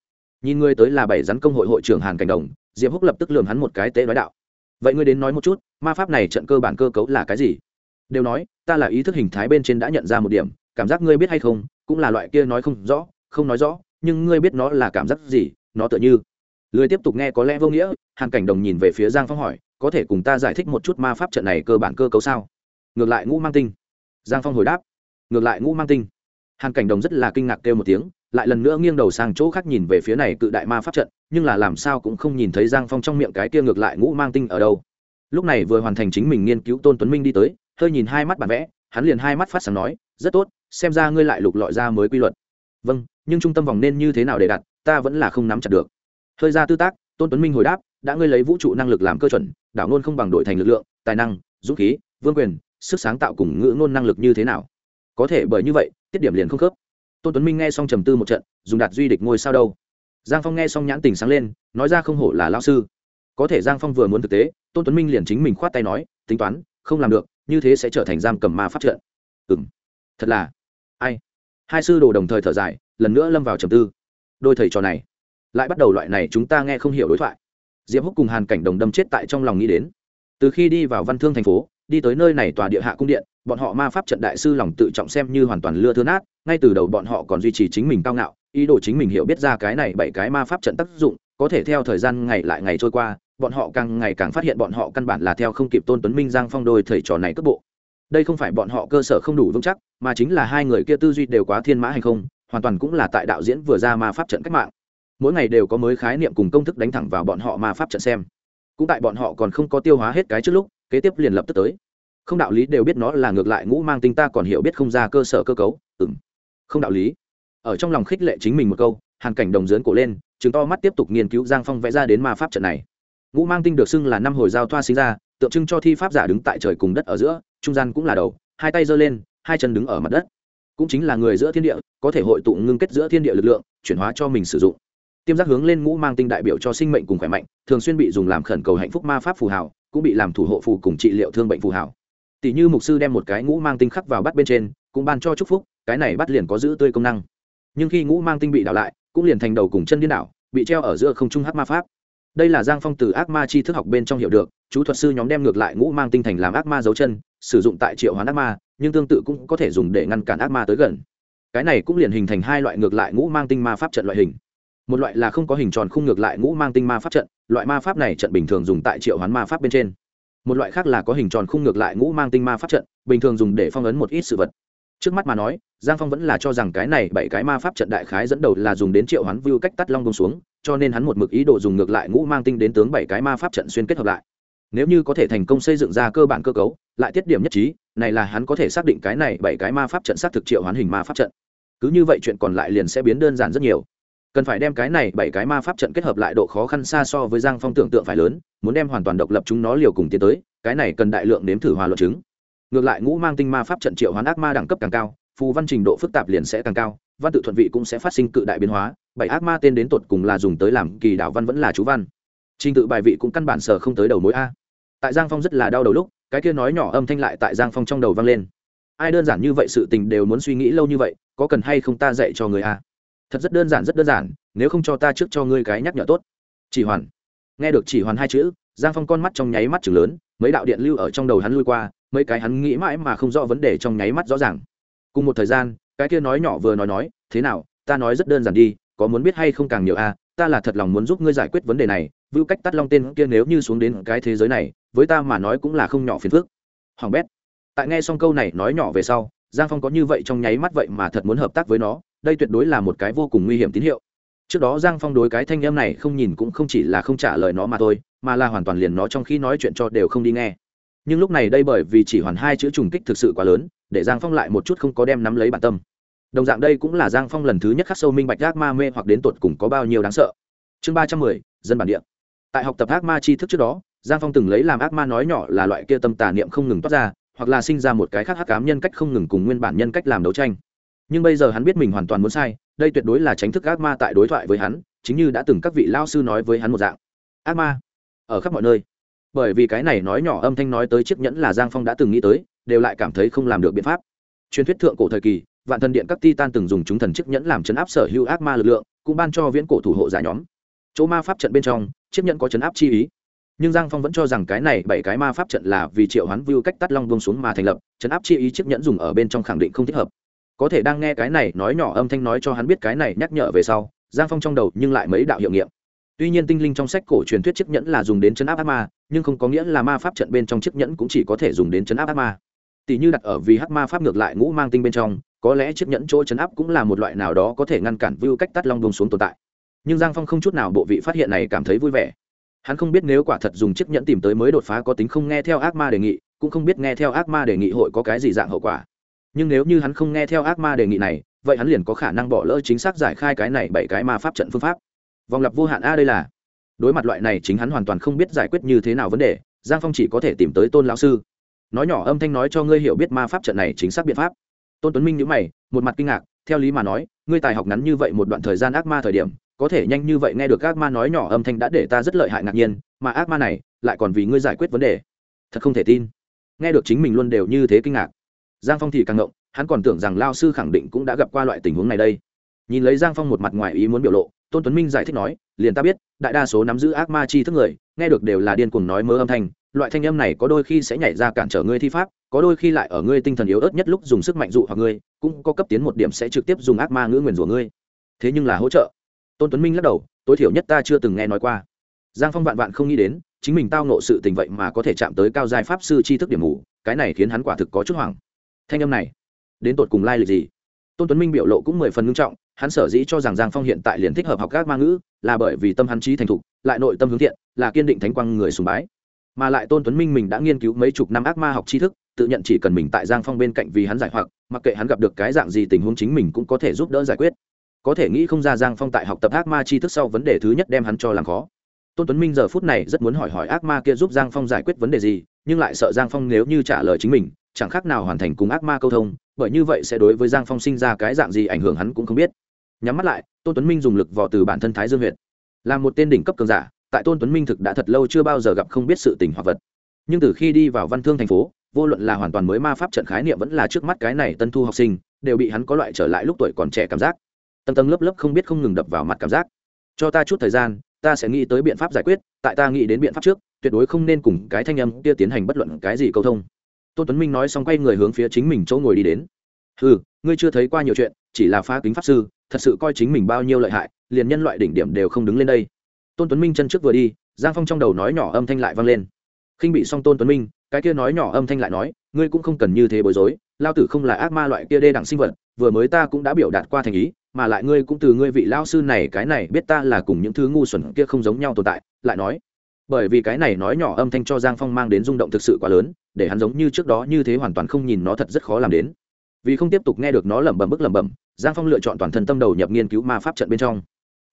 Nhìn ngươi tới là bảy rắn công hội hội trưởng hàn cảnh đồng, diệp húc lập tức lườm hắn một cái tế nói đạo. Vậy ngươi đến nói một chút, ma pháp này trận cơ bản cơ cấu là cái gì? Đều nói, ta là ý thức hình thái bên trên đã nhận ra một điểm, cảm giác ngươi biết hay không, cũng là loại kia nói không rõ, không nói rõ, nhưng ngươi biết nó là cảm giác gì, nó tựa như. Lười tiếp tục nghe có lẽ vô nghĩa, hàn cảnh đồng nhìn về phía giang phong hỏi, có thể cùng ta giải thích một chút ma pháp trận này cơ bản cơ cấu sao? Ngược lại ngũ mang tinh. Giang phong hồi đáp ngược lại ngũ mang tinh. Hàn cảnh đồng rất là kinh ngạc kêu một tiếng, lại lần nữa nghiêng đầu sang chỗ khác nhìn về phía này cự đại ma pháp trận, nhưng là làm sao cũng không nhìn thấy giang phong trong miệng cái kia ngược lại ngũ mang tinh ở đâu. Lúc này vừa hoàn thành chính mình nghiên cứu tôn tuấn minh đi tới, hơi nhìn hai mắt bản vẽ, hắn liền hai mắt phát sáng nói, rất tốt, xem ra ngươi lại lục lọi ra mới quy luật. Vâng nhưng trung tâm vòng nên như thế nào để đặt, ta vẫn là không nắm chặt được. Hơi ra tư tác, tôn tuấn minh hồi đáp, đã ngươi lấy vũ trụ năng lực làm cơ chuẩn, đảo ngôn không bằng đổi thành lực lượng, tài năng, dũng khí, vương quyền, sức sáng tạo cùng ngữ ngôn năng lực như thế nào? Có thể bởi như vậy, tiết điểm liền không khớp. Tôn tuấn minh nghe xong trầm tư một trận, dùng đạt duy địch ngôi sao đâu. Giang phong nghe xong nhãn tình sáng lên, nói ra không hổ là lao sư. Có thể giang phong vừa muốn thực tế, tôn tuấn minh liền chính mình khoát tay nói, tính toán, không làm được, như thế sẽ trở thành giam cầm ma phát trận. Ừ m thật là, ai? Hai sư đồ đồng thời thở dài, lần nữa lâm vào trầm tư. Đôi thầy trò này, lại bắt đầu loại này chúng ta nghe không hiểu đối thoại. Diệp húc cùng hàn cảnh đồng đâm chết tại trong lòng nghĩ đến. Từ khi đi vào văn thương thành phố, đi tới nơi này tòa địa hạ cung điện bọn họ ma pháp trận đại sư lòng tự trọng xem như hoàn toàn lưa thưa nát, ngay từ đầu bọn họ còn duy trì chính mình cao ngạo, ý đồ chính mình hiểu biết ra cái này bảy cái ma pháp trận tác dụng, có thể theo thời gian ngày lại ngày trôi qua, bọn họ càng ngày càng phát hiện bọn họ căn bản là theo không kịp tôn tuấn minh, giang phong đôi thầy trò này cước bộ. Đây không phải bọn họ cơ sở không đủ vững chắc, mà chính là hai người kia tư duy đều quá thiên mã hay không, hoàn toàn cũng là tại đạo diễn vừa ra ma pháp trận cách mạng. Mỗi ngày đều có mới khái niệm cùng công thức đánh thẳng vào bọn họ ma pháp trận xem. Cũng tại bọn họ còn không có tiêu hóa hết cái trước lúc, kế tiếp liền lập tức tới không đạo lý đều biết nó là ngược lại ngũ mang tinh ta còn hiểu biết không ra cơ sở cơ cấu. Ừng không đạo lý. Ở trong lòng khích lệ chính mình một câu, hàn cảnh đồng dướn cổ lên chứng to mắt tiếp tục nghiên cứu giang phong vẽ ra đến ma pháp trận này. Ngũ mang tinh được xưng là năm hồi giao thoa sinh ra, tượng trưng cho thi pháp giả đứng tại trời cùng đất ở giữa, trung gian cũng là đầu, hai tay giơ lên, hai chân đứng ở mặt đất. Cũng chính là người giữa thiên địa, có thể hội tụ ngưng kết giữa thiên địa lực lượng, chuyển hóa cho mình sử dụng. Tiêm giác hướng lên ngũ mang tinh đại biểu cho sinh mệnh cùng khỏe mạnh, thường xuyên bị dùng làm khẩn cầu hạnh phúc ma pháp phù hảo, cũng bị làm thủ hộ phù cùng trị liệu thương bệnh phù hảo tỷ như mục sư đem một cái ngũ mang tinh khắc vào bắt bên trên, cũng ban cho chúc phúc, cái này bắt liền có giữ tươi công năng. Nhưng khi ngũ mang tinh bị đảo lại, cũng liền thành đầu cùng chân điên đảo, bị treo ở giữa không trung hát ma pháp. Đây là giang phong từ ác ma chi thức học bên trong hiểu được, chú thuật sư nhóm đem ngược lại ngũ mang tinh thành làm ác ma dấu chân, sử dụng tại triệu hoán ác ma, nhưng tương tự cũng có thể dùng để ngăn cản ác ma tới gần. Cái này cũng liền hình thành hai loại ngược lại ngũ mang tinh ma pháp trận loại hình. Một loại là không có hình tròn khung ngược lại ngũ mang tinh ma pháp trận, loại ma pháp này trận bình thường dùng tại triệu hoán ma pháp bên trên một loại khác là có hình tròn khung ngược lại ngũ mang tinh ma pháp trận, bình thường dùng để phong ấn một ít sự vật. Trước mắt mà nói, giang phong vẫn là cho rằng cái này bảy cái ma pháp trận đại khái dẫn đầu là dùng đến triệu hoán view cách tắt long bông xuống, cho nên hắn một mực ý đồ dùng ngược lại ngũ mang tinh đến tướng bảy cái ma pháp trận xuyên kết hợp lại. Nếu như có thể thành công xây dựng ra cơ bản cơ cấu, lại tiết điểm nhất trí, này là hắn có thể xác định cái này bảy cái ma pháp trận xác thực triệu hoán hình ma pháp trận. Cứ như vậy chuyện còn lại liền sẽ biến đơn giản rất nhiều cần phải đem cái này bảy cái ma pháp trận kết hợp lại độ khó khăn xa so với giang phong tưởng tượng phải lớn, muốn đem hoàn toàn độc lập chúng nó liều cùng tiến tới, cái này cần đại lượng nếm thử hòa luận chứng. Ngược lại ngũ mang tinh ma pháp trận triệu hoán ác ma đẳng cấp càng cao, phù văn trình độ phức tạp liền sẽ càng cao, văn tự thuận vị cũng sẽ phát sinh cự đại biến hóa, bảy ác ma tên đến tột cùng là dùng tới làm kỳ đạo văn vẫn là chú văn. Trình tự bài vị cũng căn bản sở không tới đầu mối a. Tại giang phong rất là đau đầu lúc, cái kia nói nhỏ âm thanh lại tại giang phong trong đầu vang lên. Ai đơn giản như vậy sự tình đều muốn suy nghĩ lâu như vậy, có cần hay không ta dạy cho người a? Thật rất đơn giản, rất đơn giản, nếu không cho ta trước cho ngươi cái nhắc nhở tốt. Chỉ hoàn. Nghe được chỉ hoàn hai chữ, giang phong con mắt trong nháy mắt chừng lớn, mấy đạo điện lưu ở trong đầu hắn lui qua, mấy cái hắn nghĩ mãi mà không rõ vấn đề trong nháy mắt rõ ràng. Cùng một thời gian, cái kia nói nhỏ vừa nói nói, thế nào, ta nói rất đơn giản đi, có muốn biết hay không càng nhiều a ta là thật lòng muốn giúp ngươi giải quyết vấn đề này, vưu cách tắt long tên kia nếu như xuống đến cái thế giới này, với ta mà nói cũng là không nhỏ phiền phức. Hoàng bét. Tại nghe xong câu này nói nhỏ về sau, giang phong có như vậy trong nháy mắt vậy mà thật muốn hợp tác với nó đây tuyệt đối là một cái vô cùng nguy hiểm tín hiệu. Trước đó giang phong đối cái thanh em này không nhìn cũng không chỉ là không trả lời nó mà thôi, mà là hoàn toàn liền nó trong khi nói chuyện cho đều không đi nghe. Nhưng lúc này đây bởi vì chỉ hoàn hai chữ trùng kích thực sự quá lớn, để giang phong lại một chút không có đem nắm lấy bản tâm. Đồng dạng đây cũng là giang phong lần thứ nhất khắc sâu minh bạch ác ma mê hoặc đến tột cùng có bao nhiêu đáng sợ. Chương ba trăm mười, dân bản địa. Tại học tập ác ma tri thức trước đó, giang phong từng lấy làm ác ma nói nhỏ là loại kia tâm tà niệm không ngừng toát ra, hoặc là sinh ra một cái khác hắc cám nhân cách không ngừng cùng nguyên bản nhân cách làm đấu tranh nhưng bây giờ hắn biết mình hoàn toàn muốn sai, đây tuyệt đối là tránh thức ác ma tại đối thoại với hắn, chính như đã từng các vị lao sư nói với hắn một dạng. Ác ma? Ở khắp mọi nơi. Bởi vì cái này nói nhỏ âm thanh nói tới chiếc nhẫn là giang phong đã từng nghĩ tới, đều lại cảm thấy không làm được biện pháp. Truyền thuyết thượng cổ thời kỳ, vạn thần điện các ti tan từng dùng chúng thần chiếc nhẫn làm chấn áp sở hữu ác ma lực lượng, cũng ban cho viễn cổ thủ hộ giả nhóm. Chỗ ma pháp trận bên trong, chiếc nhẫn có chấn áp chi ý. Nhưng giang phong vẫn cho rằng cái này bảy cái ma pháp trận là vì triệu hoán vưu cách tắt long Vương xuống mà thành lập, chấn áp chi ý chiếc nhẫn dùng ở bên trong khẳng định không thích hợp có thể đang nghe cái này nói nhỏ âm thanh nói cho hắn biết cái này nhắc nhở về sau, giang phong trong đầu nhưng lại mấy đạo hiệu nghiệm. Tuy nhiên tinh linh trong sách cổ truyền thuyết chiếc nhẫn là dùng đến chấn áp ác ma, nhưng không có nghĩa là ma pháp trận bên trong chiếc nhẫn cũng chỉ có thể dùng đến chấn áp ác ma. Tỷ như đặt ở vì hắc ma pháp ngược lại ngũ mang tinh bên trong, có lẽ chiếc nhẫn chỗ chấn áp cũng là một loại nào đó có thể ngăn cản vưu cách tắt long bông xuống tồn tại. Nhưng giang phong không chút nào bộ vị phát hiện này cảm thấy vui vẻ. Hắn không biết nếu quả thật dùng chiếc nhẫn tìm tới mới đột phá có tính không nghe theo ác ma đề nghị, cũng không biết nghe theo ác ma đề nghị hội có cái gì dạng hậu quả nhưng nếu như hắn không nghe theo ác ma đề nghị này, vậy hắn liền có khả năng bỏ lỡ chính xác giải khai cái này bảy cái ma pháp trận phương pháp. Vòng lặp vô hạn a đây là. Đối mặt loại này chính hắn hoàn toàn không biết giải quyết như thế nào vấn đề, giang phong chỉ có thể tìm tới tôn lão sư. Nói nhỏ âm thanh nói cho ngươi hiểu biết ma pháp trận này chính xác biện pháp. Tôn tuấn minh nhữ mày, một mặt kinh ngạc, theo lý mà nói, ngươi tài học ngắn như vậy một đoạn thời gian ác ma thời điểm, có thể nhanh như vậy nghe được ác ma nói nhỏ âm thanh đã để ta rất lợi hại ngạc nhiên, mà ác ma này lại còn vì ngươi giải quyết vấn đề. Thật không thể tin. Nghe được chính mình luôn đều như thế kinh ngạc giang phong thì càng ngộng, hắn còn tưởng rằng lao sư khẳng định cũng đã gặp qua loại tình huống này đây. Nhìn lấy giang phong một mặt ngoài ý muốn biểu lộ, tôn tuấn minh giải thích nói, liền ta biết, đại đa số nắm giữ ác ma chi thức người, nghe được đều là điên cuồng nói mơ âm thanh, loại thanh âm này có đôi khi sẽ nhảy ra cản trở ngươi thi pháp, có đôi khi lại ở ngươi tinh thần yếu ớt nhất lúc dùng sức mạnh dụ hoặc ngươi, cũng có cấp tiến một điểm sẽ trực tiếp dùng ác ma ngữ nguyền rủa ngươi. Thế nhưng là hỗ trợ. Tôn tuấn minh lắc đầu, tối thiểu nhất ta chưa từng nghe nói qua. Giang phong vạn vạn không nghĩ đến, chính mình tao nộ sự tình vậy mà có thể chạm tới cao giai pháp sư tri thức điểm mù, cái này khiến hắn quả thực có chút hoảng thanh âm này, đến tột cùng lai lịch gì? Tôn tuấn minh biểu lộ cũng mười phần ngưng trọng, hắn sở dĩ cho rằng giang phong hiện tại liền thích hợp học các ma ngữ, là bởi vì tâm hắn trí thành thục, lại nội tâm hướng thiện, là kiên định thánh quang người sùng bái. Mà lại tôn tuấn minh mình đã nghiên cứu mấy chục năm ác ma học tri thức, tự nhận chỉ cần mình tại giang phong bên cạnh vì hắn giải hoặc, mặc kệ hắn gặp được cái dạng gì tình huống chính mình cũng có thể giúp đỡ giải quyết. Có thể nghĩ không ra giang phong tại học tập ác ma tri thức sau vấn đề thứ nhất đem hắn cho làm khó. Tôn tuấn minh giờ phút này rất muốn hỏi hỏi ác ma kia giúp giang phong giải quyết vấn đề gì, nhưng lại sợ giang phong nếu như trả lời chính mình chẳng khác nào hoàn thành cùng ác ma câu thông, bởi như vậy sẽ đối với giang phong sinh ra cái dạng gì ảnh hưởng hắn cũng không biết. Nhắm mắt lại, tôn tuấn minh dùng lực vò từ bản thân thái dương huyệt. Là một tên đỉnh cấp cường giả, tại tôn tuấn minh thực đã thật lâu chưa bao giờ gặp không biết sự tình hoặc vật. Nhưng từ khi đi vào văn thương thành phố, vô luận là hoàn toàn mới ma pháp trận khái niệm vẫn là trước mắt cái này tân thu học sinh, đều bị hắn có loại trở lại lúc tuổi còn trẻ cảm giác. Tầng tầng lớp lớp không biết không ngừng đập vào mặt cảm giác. Cho ta chút thời gian, ta sẽ nghĩ tới biện pháp giải quyết, tại ta nghĩ đến biện pháp trước, tuyệt đối không nên cùng cái thanh âm kia tiến hành bất luận cái gì câu thông tôn tuấn minh nói xong quay người hướng phía chính mình chỗ ngồi đi đến ừ ngươi chưa thấy qua nhiều chuyện chỉ là phá kính pháp sư thật sự coi chính mình bao nhiêu lợi hại liền nhân loại đỉnh điểm đều không đứng lên đây tôn tuấn minh chân trước vừa đi giang phong trong đầu nói nhỏ âm thanh lại vang lên khinh bị xong tôn tuấn minh cái kia nói nhỏ âm thanh lại nói ngươi cũng không cần như thế bối rối lao tử không là ác ma loại kia đê đẳng sinh vật vừa mới ta cũng đã biểu đạt qua thành ý mà lại ngươi cũng từ ngươi vị lao sư này cái này biết ta là cùng những thứ ngu xuẩn kia không giống nhau tồn tại lại nói bởi vì cái này nói nhỏ âm thanh cho giang phong mang đến rung động thực sự quá lớn, để hắn giống như trước đó như thế hoàn toàn không nhìn nó thật rất khó làm đến. Vì không tiếp tục nghe được nó lẩm bẩm bức lẩm bẩm, giang phong lựa chọn toàn thân tâm đầu nhập nghiên cứu ma pháp trận bên trong.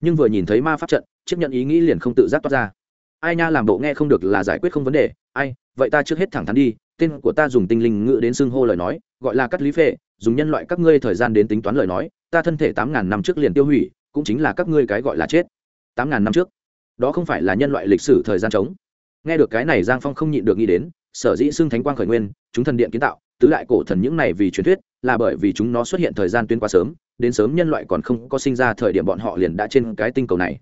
Nhưng vừa nhìn thấy ma pháp trận chấp nhận ý nghĩ liền không tự giác toát ra. Ai nha, làm bộ nghe không được là giải quyết không vấn đề. Ai, vậy ta trước hết thẳng thắn đi, tên của ta dùng tinh linh ngữ đến xưng hô lời nói, gọi là cắt lý phệ, dùng nhân loại các ngươi thời gian đến tính toán lời nói, ta thân thể tám ngàn năm trước liền tiêu hủy, cũng chính là các ngươi cái gọi là chết. Tám ngàn năm trước đó không phải là nhân loại lịch sử thời gian trống. Nghe được cái này, giang phong không nhịn được nghĩ đến, sở dĩ xưng thánh quang khởi nguyên, chúng thần điện kiến tạo, tứ đại cổ thần những này vì truyền thuyết, là bởi vì chúng nó xuất hiện thời gian tuyến quá sớm, đến sớm nhân loại còn không có sinh ra thời điểm bọn họ liền đã trên cái tinh cầu này.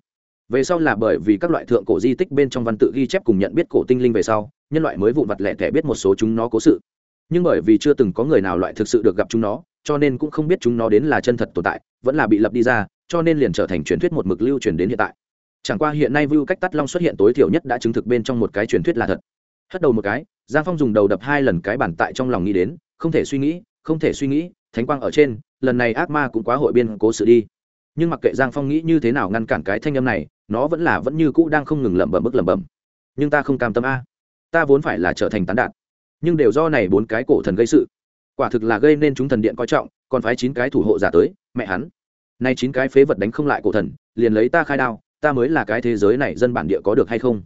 Về sau là bởi vì các loại thượng cổ di tích bên trong văn tự ghi chép cùng nhận biết cổ tinh linh về sau, nhân loại mới vụn vặt lẻ tẻ biết một số chúng nó cố sự. Nhưng bởi vì chưa từng có người nào loại thực sự được gặp chúng nó, cho nên cũng không biết chúng nó đến là chân thật tồn tại, vẫn là bị lập đi ra, cho nên liền trở thành truyền thuyết một mực lưu truyền đến hiện tại chẳng qua hiện nay Vu cách tắt long xuất hiện tối thiểu nhất đã chứng thực bên trong một cái truyền thuyết là thật. Hất đầu một cái, giang phong dùng đầu đập hai lần cái bản tại trong lòng nghĩ đến, không thể suy nghĩ, không thể suy nghĩ, thánh quang ở trên, lần này ác ma cũng quá hội biên cố sự đi. Nhưng mặc kệ giang phong nghĩ như thế nào ngăn cản cái thanh âm này, nó vẫn là vẫn như cũ đang không ngừng lẩm bẩm bức lẩm bẩm. Nhưng ta không cam tâm a. Ta vốn phải là trở thành tán đạn. Nhưng đều do này bốn cái cổ thần gây sự. Quả thực là gây nên chúng thần điện coi trọng, còn phái chín cái thủ hộ giả tới, mẹ hắn. Nay chín cái phế vật đánh không lại cổ thần, liền lấy ta khai đao ta mới là cái thế giới này dân bản địa có được hay không?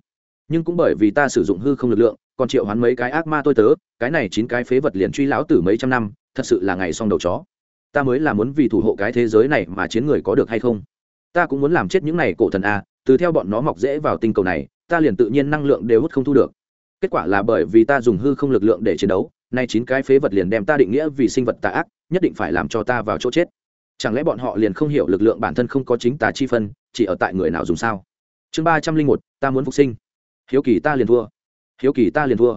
Nhưng cũng bởi vì ta sử dụng hư không lực lượng, còn triệu hoán mấy cái ác ma tôi tớ, cái này chín cái phế vật liền truy lão tử mấy trăm năm, thật sự là ngày xong đầu chó. Ta mới là muốn vì thủ hộ cái thế giới này mà chiến người có được hay không? Ta cũng muốn làm chết những này cổ thần a, từ theo bọn nó mọc dễ vào tinh cầu này, ta liền tự nhiên năng lượng đều hút không thu được. Kết quả là bởi vì ta dùng hư không lực lượng để chiến đấu, nay chín cái phế vật liền đem ta định nghĩa vì sinh vật tà ác, nhất định phải làm cho ta vào chỗ chết chẳng lẽ bọn họ liền không hiểu lực lượng bản thân không có chính tà chi phân, chỉ ở tại người nào dùng sao? Chương ba trăm linh một, ta muốn phục sinh. Hiếu kỳ ta liền thua. Hiếu kỳ ta liền thua.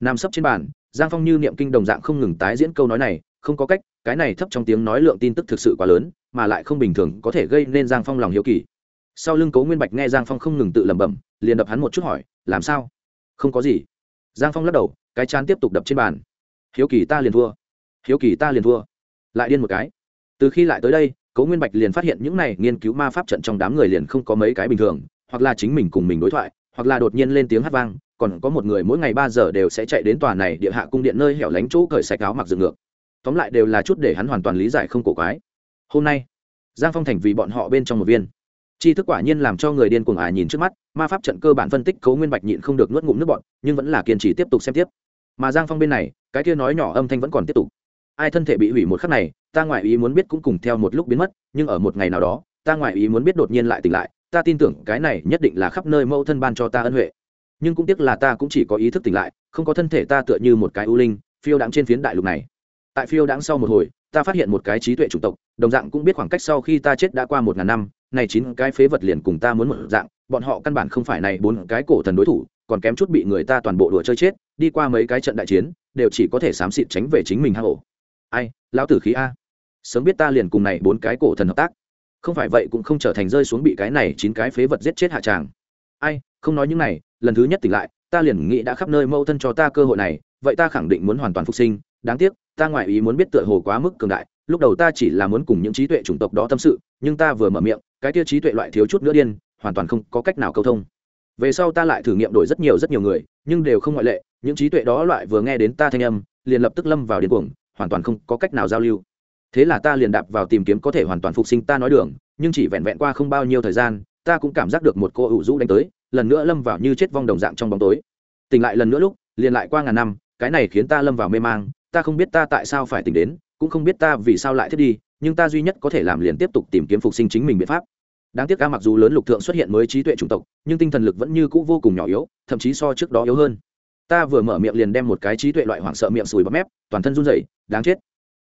Nằm sấp trên bàn, giang phong như niệm kinh đồng dạng không ngừng tái diễn câu nói này, không có cách, cái này thấp trong tiếng nói lượng tin tức thực sự quá lớn, mà lại không bình thường có thể gây nên giang phong lòng hiếu kỳ. Sau lưng cố nguyên bạch nghe giang phong không ngừng tự lẩm bẩm, liền đập hắn một chút hỏi, làm sao? Không có gì. Giang phong lắc đầu, cái chán tiếp tục đập trên bàn. Hiếu kỳ ta liền thua. Hiếu kỳ ta liền thua. Lại điên một cái từ khi lại tới đây, cố nguyên bạch liền phát hiện những này nghiên cứu ma pháp trận trong đám người liền không có mấy cái bình thường, hoặc là chính mình cùng mình đối thoại, hoặc là đột nhiên lên tiếng hát vang, còn có một người mỗi ngày ba giờ đều sẽ chạy đến tòa này địa hạ cung điện nơi hẻo lánh chỗ cởi sạch áo mặc dựng ngược. Tóm lại đều là chút để hắn hoàn toàn lý giải không cổ quái. Hôm nay, giang phong thành vì bọn họ bên trong một viên. Chi thức quả nhiên làm cho người điên cuồng ả nhìn trước mắt, ma pháp trận cơ bản phân tích cấu nguyên bạch nhịn không được nuốt ngụm nước bọn nhưng vẫn là kiên trì tiếp tục xem tiếp. Mà giang phong bên này, cái kia nói nhỏ âm thanh vẫn còn tiếp tục ai thân thể bị hủy một khắc này, ta ngoại ý muốn biết cũng cùng theo một lúc biến mất, nhưng ở một ngày nào đó, ta ngoại ý muốn biết đột nhiên lại tỉnh lại, ta tin tưởng cái này nhất định là khắp nơi mẫu thân ban cho ta ân huệ. Nhưng cũng tiếc là ta cũng chỉ có ý thức tỉnh lại, không có thân thể ta tựa như một cái ưu linh, phiêu đãng trên phiến đại lục này. Tại phiêu đãng sau một hồi, ta phát hiện một cái trí tuệ chủng tộc, đồng dạng cũng biết khoảng cách sau khi ta chết đã qua một ngàn năm, này chín cái phế vật liền cùng ta muốn một dạng, bọn họ căn bản không phải này bốn cái cổ thần đối thủ, còn kém chút bị người ta toàn bộ đùa chơi chết, đi qua mấy cái trận đại chiến, đều chỉ có thể xám xịt tránh về chính mình hang ổ ai, lão tử khí a. Sớm biết ta liền cùng này bốn cái cổ thần hợp tác. Không phải vậy cũng không trở thành rơi xuống bị cái này chín cái phế vật giết chết hạ tràng. Ai, không nói những này, lần thứ nhất tỉnh lại, ta liền nghĩ đã khắp nơi mâu thân cho ta cơ hội này, vậy ta khẳng định muốn hoàn toàn phục sinh. Đáng tiếc, ta ngoại ý muốn biết tựa hồ quá mức cường đại, lúc đầu ta chỉ là muốn cùng những trí tuệ chủng tộc đó tâm sự, nhưng ta vừa mở miệng, cái tiêu trí tuệ loại thiếu chút nữa điên, hoàn toàn không có cách nào câu thông. Về sau ta lại thử nghiệm đổi rất nhiều rất nhiều người, nhưng đều không ngoại lệ, những trí tuệ đó loại vừa nghe đến ta thanh âm, liền lập tức lâm vào điên cuồng hoàn toàn không có cách nào giao lưu. Thế là ta liền đạp vào tìm kiếm có thể hoàn toàn phục sinh ta nói đường, nhưng chỉ vẹn vẹn qua không bao nhiêu thời gian, ta cũng cảm giác được một cô ủ rũ đánh tới, lần nữa lâm vào như chết vong đồng dạng trong bóng tối. Tỉnh lại lần nữa lúc, liền lại qua ngàn năm, cái này khiến ta lâm vào mê mang, ta không biết ta tại sao phải tỉnh đến, cũng không biết ta vì sao lại thiết đi, nhưng ta duy nhất có thể làm liền tiếp tục tìm kiếm phục sinh chính mình biện pháp. Đáng tiếc ca mặc dù lớn lục thượng xuất hiện mới trí tuệ chủng tộc, nhưng tinh thần lực vẫn như c ũ vô cùng nhỏ yếu, thậm chí so trước đó yếu hơn ta vừa mở miệng liền đem một cái trí tuệ loại hoảng sợ miệng sùi bắp mép, toàn thân run rẩy, đáng chết.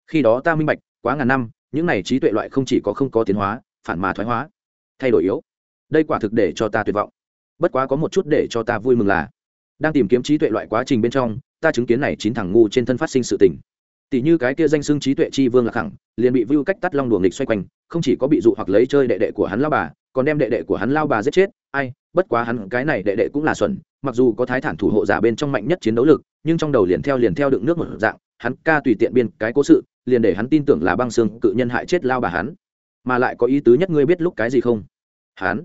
Khi đó ta minh bạch, quá ngàn năm, những này trí tuệ loại không chỉ có không có tiến hóa, phản mà thoái hóa, thay đổi yếu. Đây quả thực để cho ta tuyệt vọng. Bất quá có một chút để cho ta vui mừng là, đang tìm kiếm trí tuệ loại quá trình bên trong, ta chứng kiến này chín thằng ngu trên thân phát sinh sự tình. Tỷ như cái kia danh xưng trí tuệ chi vương là khẳng, liền bị vưu cách tắt long đuồng nghịch xoay quanh, không chỉ có bị dụ hoặc lấy chơi đệ đệ của hắn lao bà, còn đem đệ đệ của hắn lao bà giết chết. Ai, bất quá hắn, cái này đệ đệ cũng là xuẩn mặc dù có thái thản thủ hộ giả bên trong mạnh nhất chiến đấu lực nhưng trong đầu liền theo liền theo đựng nước một dạng hắn ca tùy tiện biên cái cố sự liền để hắn tin tưởng là băng xương cự nhân hại chết lao bà hắn. Mà lại có ý tứ nhất ngươi biết lúc cái gì không? Hắn?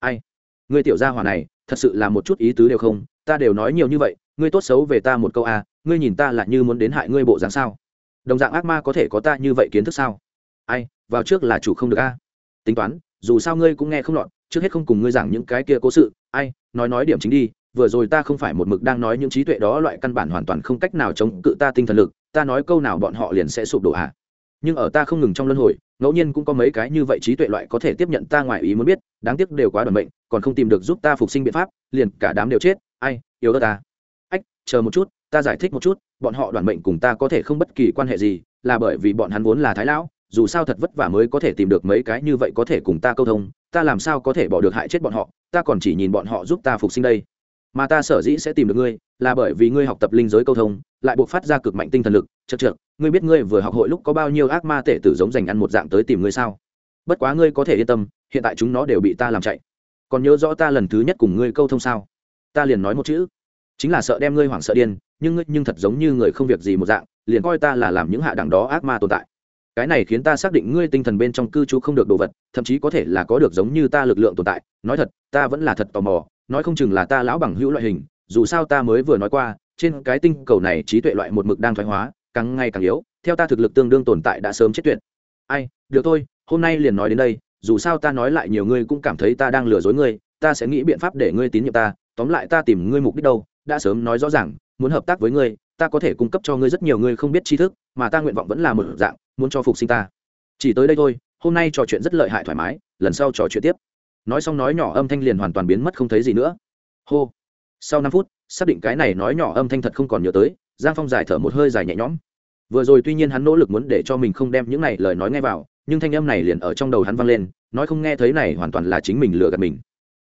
Ai? Ngươi tiểu gia hỏa này thật sự là một chút ý tứ đều không ta đều nói nhiều như vậy ngươi tốt xấu về ta một câu a à, ngươi nhìn ta là như muốn đến hại ngươi bộ dáng sao? Đồng dạng ác ma có thể có ta như vậy kiến thức sao? Ai vào trước là chủ không được a. Tính toán dù sao ngươi cũng nghe không lọt trước hết không cùng ngươi giảng những cái kia cố sự ai nói nói điểm chính đi vừa rồi ta không phải một mực đang nói những trí tuệ đó loại căn bản hoàn toàn không cách nào chống cự ta tinh thần lực, ta nói câu nào bọn họ liền sẽ sụp đổ à? Nhưng ở ta không ngừng trong luân hồi, ngẫu nhiên cũng có mấy cái như vậy trí tuệ loại có thể tiếp nhận ta ngoài ý muốn biết, đáng tiếc đều quá đoàn bệnh, còn không tìm được giúp ta phục sinh biện pháp, liền cả đám đều chết, ai, yếu ớt ta. Ách, chờ một chút, ta giải thích một chút, bọn họ đoàn bệnh cùng ta có thể không bất kỳ quan hệ gì, là bởi vì bọn hắn vốn là thái lão, dù sao thật vất vả mới có thể tìm được mấy cái như vậy có thể cùng ta câu thông, ta làm sao có thể bỏ được hại chết bọn họ, ta còn chỉ nhìn bọn họ giúp ta phục sinh đây mà ta sở dĩ sẽ tìm được ngươi là bởi vì ngươi học tập linh giới câu thông, lại buộc phát ra cực mạnh tinh thần lực. Chật trượt ngươi biết ngươi vừa học hội lúc có bao nhiêu ác ma tể tử giống dành ăn một dạng tới tìm ngươi sao? Bất quá ngươi có thể yên tâm, hiện tại chúng nó đều bị ta làm chạy. Còn nhớ rõ ta lần thứ nhất cùng ngươi câu thông sao? Ta liền nói một chữ. Chính là sợ đem ngươi hoảng sợ điên, nhưng ngươi nhưng thật giống như người không việc gì một dạng, liền coi ta là làm những hạ đẳng đó ác ma tồn tại. Cái này khiến ta xác định ngươi tinh thần bên trong cư trú không được đồ vật, thậm chí có thể là có được giống như ta lực lượng tồn tại. Nói thật, ta vẫn là thật tò mò nói không chừng là ta lão bằng hữu loại hình, dù sao ta mới vừa nói qua, trên cái tinh cầu này trí tuệ loại một mực đang thoái hóa, càng ngày càng yếu, theo ta thực lực tương đương tồn tại đã sớm chết tuyệt. Ai, được thôi, hôm nay liền nói đến đây, dù sao ta nói lại nhiều ngươi cũng cảm thấy ta đang lừa dối ngươi ta sẽ nghĩ biện pháp để ngươi tín nhiệm ta, tóm lại ta tìm ngươi mục đích đâu, đã sớm nói rõ ràng, muốn hợp tác với ngươi, ta có thể cung cấp cho ngươi rất nhiều ngươi không biết tri thức, mà ta nguyện vọng vẫn là một dạng, muốn cho phục sinh ta. Chỉ tới đây thôi, hôm nay trò chuyện rất lợi hại thoải mái, lần sau trò chuyện tiếp nói xong nói nhỏ âm thanh liền hoàn toàn biến mất không thấy gì nữa. Hô. Sau năm phút, xác định cái này nói nhỏ âm thanh thật không còn nhớ tới, giang phong giải thở một hơi dài nhẹ nhõm. Vừa rồi tuy nhiên hắn nỗ lực muốn để cho mình không đem những này lời nói nghe vào, nhưng thanh âm này liền ở trong đầu hắn vang lên, nói không nghe thấy này hoàn toàn là chính mình lừa gạt mình.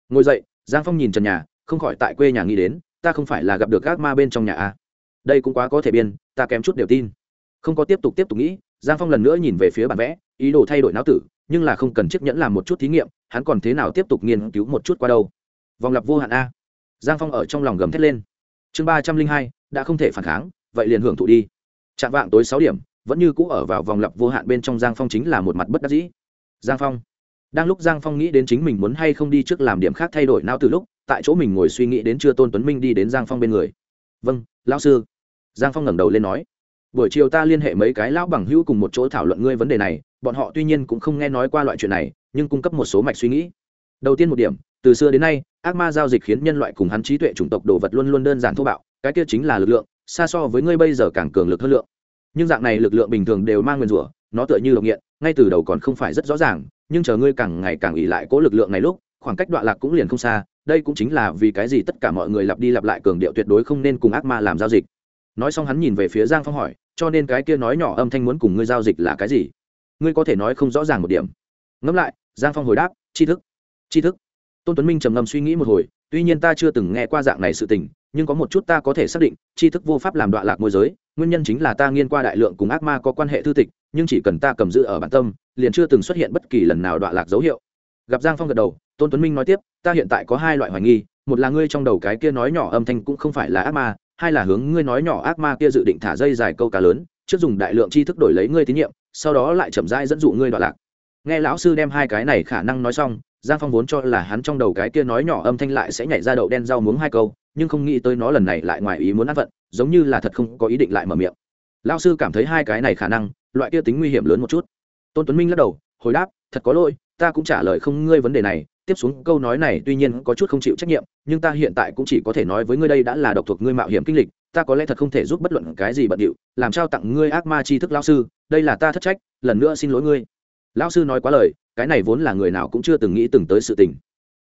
Ngồi dậy, giang phong nhìn trần nhà, không khỏi tại quê nhà nghĩ đến, ta không phải là gặp được các ma bên trong nhà à. đây cũng quá có thể biên, ta kém chút đều tin. Không có tiếp tục tiếp tục nghĩ, giang phong lần nữa nhìn về phía bản vẽ, ý đồ thay đổi não tử nhưng là không cần chiếc nhẫn làm một chút thí nghiệm, hắn còn thế nào tiếp tục nghiên cứu một chút qua đâu? Vòng lặp vô hạn a. Giang phong ở trong lòng gầm thét lên. Chương ba trăm linh hai, đã không thể phản kháng, vậy liền hưởng thụ đi. Chạm vạng tối sáu điểm, vẫn như cũ ở vào vòng lặp vô hạn bên trong giang phong chính là một mặt bất đắc dĩ. Giang phong. Đang lúc giang phong nghĩ đến chính mình muốn hay không đi trước làm điểm khác thay đổi não từ lúc, tại chỗ mình ngồi suy nghĩ đến chưa tôn tuấn minh đi đến giang phong bên người. Vâng lão sư. Giang phong ngẩng đầu lên nói buổi chiều ta liên hệ mấy cái lão bằng hữu cùng một chỗ thảo luận ngươi vấn đề này, bọn họ tuy nhiên cũng không nghe nói qua loại chuyện này, nhưng cung cấp một số mạch suy nghĩ. Đầu tiên một điểm, từ xưa đến nay, ác ma giao dịch khiến nhân loại cùng hắn trí tuệ chủng tộc đồ vật luôn luôn đơn giản thô bạo, cái kia chính là lực lượng, xa so với ngươi bây giờ càng cường lực hơn lượng. Nhưng dạng này lực lượng bình thường đều mang nguyên rủa, nó tựa như độc nghiện, ngay từ đầu còn không phải rất rõ ràng, nhưng chờ ngươi càng ngày càng ỉ lại cố lực lượng này lúc, khoảng cách đoạn lạc cũng liền không xa, đây cũng chính là vì cái gì tất cả mọi người lặp đi lặp lại cường điệu tuyệt đối không nên cùng ác ma làm giao dịch nói xong hắn nhìn về phía giang phong hỏi, cho nên cái kia nói nhỏ âm thanh muốn cùng ngươi giao dịch là cái gì? Ngươi có thể nói không rõ ràng một điểm. Ngẫm lại, giang phong hồi đáp, tri thức tri thức. Tôn tuấn minh trầm ngâm suy nghĩ một hồi, tuy nhiên ta chưa từng nghe qua dạng này sự tình, nhưng có một chút ta có thể xác định, tri thức vô pháp làm đoạn lạc môi giới, nguyên nhân chính là ta nghiên qua đại lượng cùng ác ma có quan hệ thư tịch, nhưng chỉ cần ta cầm giữ ở bản tâm, liền chưa từng xuất hiện bất kỳ lần nào đoạn lạc dấu hiệu. Gặp giang phong gật đầu, tôn tuấn minh nói tiếp, ta hiện tại có hai loại hoài nghi, một là ngươi trong đầu cái kia nói nhỏ âm thanh cũng không phải là ác ma hai là hướng ngươi nói nhỏ ác ma kia dự định thả dây dài câu cá lớn, trước dùng đại lượng tri thức đổi lấy ngươi tín nhiệm, sau đó lại chậm rãi dẫn dụ ngươi đoạn lạc. Nghe lão sư đem hai cái này khả năng nói xong, giang phong vốn cho là hắn trong đầu cái kia nói nhỏ âm thanh lại sẽ nhảy ra đậu đen rau muống hai câu, nhưng không nghĩ tới nó lần này lại ngoài ý muốn ăn vận giống như là thật không có ý định lại mở miệng. Lão sư cảm thấy hai cái này khả năng, loại kia tính nguy hiểm lớn một chút. Tôn tuấn minh lắc đầu, hồi đáp, thật có lỗi, ta cũng trả lời không ngươi vấn đề này tiếp xuống câu nói này tuy nhiên có chút không chịu trách nhiệm, nhưng ta hiện tại cũng chỉ có thể nói với ngươi đây đã là độc thuộc ngươi mạo hiểm kinh lịch, ta có lẽ thật không thể giúp bất luận cái gì bận điệu, làm trao tặng ngươi ác ma tri thức lão sư, đây là ta thất trách, lần nữa xin lỗi ngươi. Lão sư nói quá lời, cái này vốn là người nào cũng chưa từng nghĩ từng tới sự tình.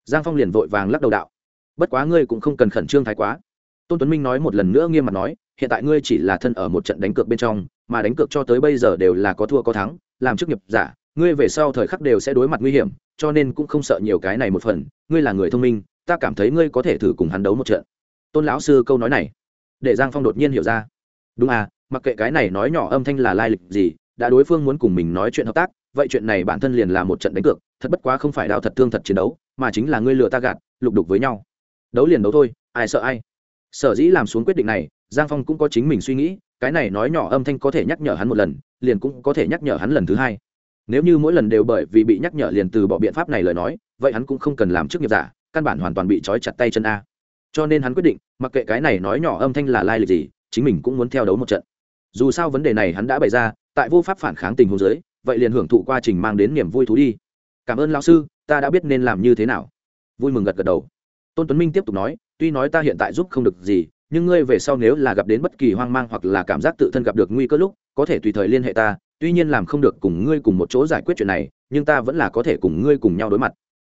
Giang phong liền vội vàng lắc đầu đạo, bất quá ngươi cũng không cần khẩn trương thái quá. Tôn tuấn minh nói một lần nữa nghiêm mặt nói, hiện tại ngươi chỉ là thân ở một trận đánh cược bên trong, mà đánh cược cho tới bây giờ đều là có thua có thắng, làm chức nghiệp giả ngươi về sau thời khắc đều sẽ đối mặt nguy hiểm, cho nên cũng không sợ nhiều cái này một phần, ngươi là người thông minh, ta cảm thấy ngươi có thể thử cùng hắn đấu một trận. Tôn lão sư câu nói này, để giang phong đột nhiên hiểu ra. Đúng à mặc kệ cái này nói nhỏ âm thanh là lai lịch gì, đã đối phương muốn cùng mình nói chuyện hợp tác, vậy chuyện này bản thân liền là một trận đánh cược, thật bất quá không phải đạo thật thương thật chiến đấu, mà chính là ngươi lừa ta gạt, lục đục với nhau. Đấu liền đấu thôi, ai sợ ai? Sở dĩ làm xuống quyết định này, giang phong cũng có chính mình suy nghĩ, cái này nói nhỏ âm thanh có thể nhắc nhở hắn một lần, liền cũng có thể nhắc nhở hắn lần thứ hai nếu như mỗi lần đều bởi vì bị nhắc nhở liền từ bỏ biện pháp này lời nói, vậy hắn cũng không cần làm chức nghiệp giả, căn bản hoàn toàn bị trói chặt tay chân a. Cho nên hắn quyết định, mặc kệ cái này nói nhỏ âm thanh là lai lịch gì, chính mình cũng muốn theo đấu một trận. Dù sao vấn đề này hắn đã bày ra, tại vô pháp phản kháng tình huống giới vậy liền hưởng thụ quá trình mang đến niềm vui thú đi. Cảm ơn lão sư, ta đã biết nên làm như thế nào. Vui mừng gật gật đầu. Tôn tuấn minh tiếp tục nói, tuy nói ta hiện tại giúp không được gì, nhưng ngươi về sau nếu là gặp đến bất kỳ hoang mang hoặc là cảm giác tự thân gặp được nguy cơ lúc, có thể tùy thời liên hệ ta tuy nhiên làm không được cùng ngươi cùng một chỗ giải quyết chuyện này, nhưng ta vẫn là có thể cùng ngươi cùng nhau đối mặt.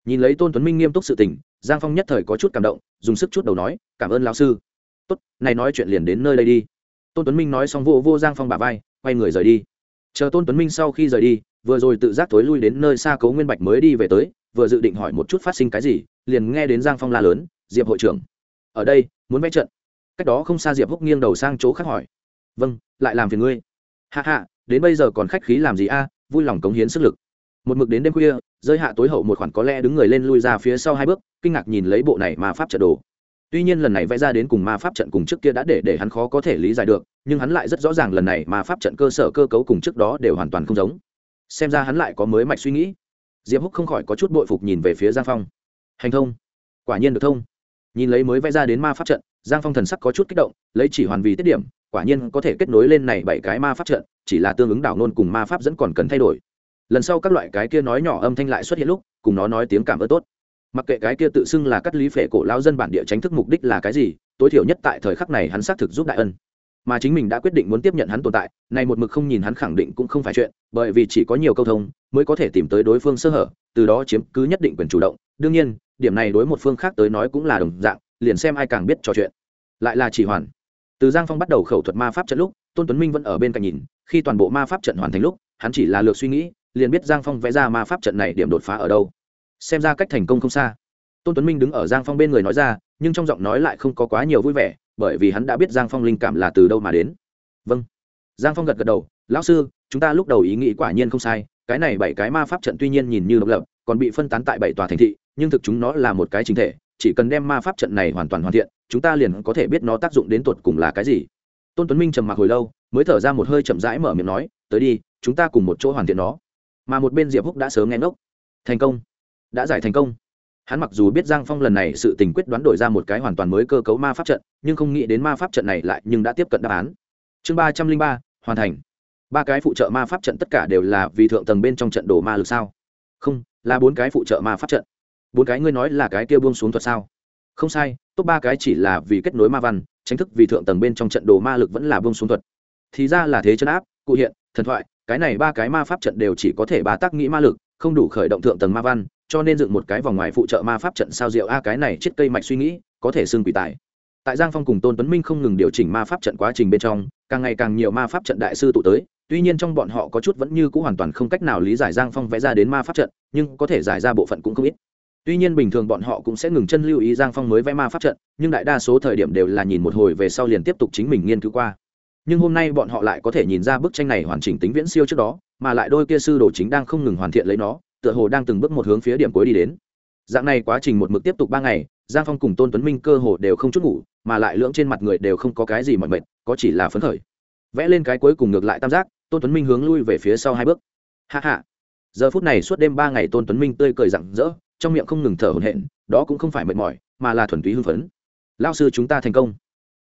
Nhìn lấy tôn tuấn minh nghiêm túc sự tình, giang phong nhất thời có chút cảm động, dùng sức chút đầu nói, cảm ơn lão sư. Tốt, này nói chuyện liền đến nơi đây đi. Tôn tuấn minh nói xong vô vô giang phong bà vai, quay người rời đi. Chờ tôn tuấn minh sau khi rời đi, vừa rồi tự giác tối lui đến nơi xa cấu nguyên bạch mới đi về tới, vừa dự định hỏi một chút phát sinh cái gì, liền nghe đến giang phong la lớn, diệp hội trưởng, ở đây, muốn vẽ trận. Cách đó không xa diệp húc nghiêng đầu sang chỗ khác hỏi vâng lại làm phiền ngươi. Hạ hạ đến bây giờ còn khách khí làm gì a, vui lòng cống hiến sức lực. Một mực đến đêm khuya, rơi hạ tối hậu một khoản có lẽ đứng người lên lui ra phía sau hai bước, kinh ngạc nhìn lấy bộ này mà pháp trận đồ. Tuy nhiên lần này vẽ ra đến cùng ma pháp trận cùng trước kia đã để để hắn khó có thể lý giải được, nhưng hắn lại rất rõ ràng lần này ma pháp trận cơ sở cơ cấu cùng trước đó đều hoàn toàn không giống. Xem ra hắn lại có mới mạch suy nghĩ. Diệp húc không khỏi có chút bội phục nhìn về phía giang phong. Hành thông. Quả nhiên được thông. Nhìn lấy mới vẽ ra đến ma pháp trận, giang phong thần sắc có chút kích động, lấy chỉ hoàn vì tiết điểm, quả nhiên có thể kết nối lên này bảy cái ma pháp trận chỉ là tương ứng đảo nôn cùng ma pháp dẫn còn cần thay đổi. Lần sau các loại cái kia nói nhỏ âm thanh lại xuất hiện lúc, cùng nó nói tiếng cảm ơn tốt. Mặc kệ cái kia tự xưng là cắt lý phệ cổ lao dân bản địa tránh thức mục đích là cái gì, tối thiểu nhất tại thời khắc này hắn xác thực giúp đại ân. Mà chính mình đã quyết định muốn tiếp nhận hắn tồn tại, này một mực không nhìn hắn khẳng định cũng không phải chuyện, bởi vì chỉ có nhiều câu thông, mới có thể tìm tới đối phương sơ hở, từ đó chiếm cứ nhất định quyền chủ động. Đương nhiên, điểm này đối một phương khác tới nói cũng là đồng dạng, liền xem ai càng biết trò chuyện. Lại là chỉ hoàn. Từ giang phong bắt đầu khẩu thuật ma pháp trận lúc tôn tuấn minh vẫn ở bên cạnh nhìn khi toàn bộ ma pháp trận hoàn thành lúc hắn chỉ là lược suy nghĩ liền biết giang phong vẽ ra ma pháp trận này điểm đột phá ở đâu xem ra cách thành công không xa tôn tuấn minh đứng ở giang phong bên người nói ra nhưng trong giọng nói lại không có quá nhiều vui vẻ bởi vì hắn đã biết giang phong linh cảm là từ đâu mà đến vâng giang phong gật gật đầu lão sư chúng ta lúc đầu ý nghĩ quả nhiên không sai cái này bảy cái ma pháp trận tuy nhiên nhìn như độc lập còn bị phân tán tại bảy tòa thành thị nhưng thực chúng nó là một cái chính thể chỉ cần đem ma pháp trận này hoàn toàn hoàn thiện chúng ta liền có thể biết nó tác dụng đến tột cùng là cái gì tôn tuấn minh trầm mặc hồi lâu, mới thở ra một hơi chậm rãi mở miệng nói, tới đi, chúng ta cùng một chỗ hoàn thiện nó. Mà một bên diệp húc đã sớm nghe ngốc. Thành công, đã giải thành công. Hắn mặc dù biết giang phong lần này sự tình quyết đoán đổi ra một cái hoàn toàn mới cơ cấu ma pháp trận, nhưng không nghĩ đến ma pháp trận này lại nhưng đã tiếp cận đáp án. Chương ba trăm linh ba, hoàn thành. Ba cái phụ trợ ma pháp trận tất cả đều là vì thượng tầng bên trong trận đồ ma lực sao? Không, là bốn cái phụ trợ ma pháp trận. Bốn cái ngươi nói là cái kia buông xuống thuật sao? Không sai, top ba cái chỉ là vì kết nối ma văn tránh thức vì thượng tầng bên trong trận đồ ma lực vẫn là bông xuống thuật. Thì ra là thế chân áp, cụ hiện, thần thoại, cái này ba cái ma pháp trận đều chỉ có thể bà tác nghĩ ma lực, không đủ khởi động thượng tầng ma văn, cho nên dựng một cái vòng ngoài phụ trợ ma pháp trận sao diệu a, cái này chết cây mạch suy nghĩ, có thể xưng quỷ tài. Tại giang phong cùng tôn tuấn minh không ngừng điều chỉnh ma pháp trận quá trình bên trong, càng ngày càng nhiều ma pháp trận đại sư tụ tới, tuy nhiên trong bọn họ có chút vẫn như c ũ hoàn toàn không cách nào lý giải giang phong vẽ ra đến ma pháp trận, nhưng có thể giải ra bộ phận cũng không ít tuy nhiên bình thường bọn họ cũng sẽ ngừng chân lưu ý giang phong mới vẽ ma pháp trận, nhưng đại đa số thời điểm đều là nhìn một hồi về sau liền tiếp tục chính mình nghiên cứu qua. Nhưng hôm nay bọn họ lại có thể nhìn ra bức tranh này hoàn chỉnh tính viễn siêu trước đó, mà lại đôi kia sư đồ chính đang không ngừng hoàn thiện lấy nó, tựa hồ đang từng bước một hướng phía điểm cuối đi đến. Dạng này quá trình một mực tiếp tục ba ngày, giang phong cùng tôn tuấn minh cơ hồ đều không chút ngủ, mà lại lưỡng trên mặt người đều không có cái gì mọi mệt, có chỉ là phấn khởi. Vẽ lên cái cuối cùng ngược lại tam giác, tôn tuấn minh hướng lui về phía sau hai bước. Hạ hạ giờ phút này suốt đêm ba ngày tôn tuấn minh tươi cười rặng rỡ trong miệng không ngừng thở hổn hển, đó cũng không phải mệt mỏi, mà là thuần túy hưng phấn. Lao sư chúng ta thành công.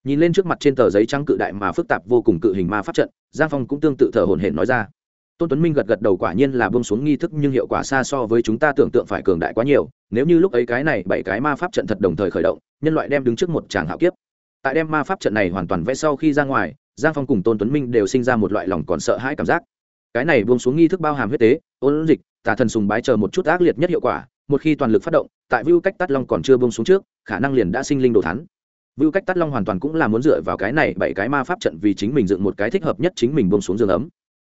Nhìn lên trước mặt trên tờ giấy trắng cự đại mà phức tạp vô cùng cự hình ma pháp trận, giang phong cũng tương tự thở hổn hển nói ra. Tôn tuấn minh gật gật đầu quả nhiên là bông xuống nghi thức nhưng hiệu quả xa so với chúng ta tưởng tượng phải cường đại quá nhiều, nếu như lúc ấy cái này bảy cái ma pháp trận thật đồng thời khởi động, nhân loại đem đứng trước một tràng hạo kiếp. Tại đem ma pháp trận này hoàn toàn vẽ sau khi ra ngoài, giang phong cùng tôn tuấn minh đều sinh ra một loại lòng còn sợ hãi cảm giác. Cái này buông xuống nghi thức bao hàm huyết tế, ôn dịch, tà thần sùng bái chờ một chút ác liệt nhất hiệu quả một khi toàn lực phát động, tại vưu cách tắt long còn chưa bông xuống trước, khả năng liền đã sinh linh đồ thắn vưu cách tắt long hoàn toàn cũng là muốn dựa vào cái này bảy cái ma pháp trận vì chính mình dựng một cái thích hợp nhất chính mình bông xuống giường ấm.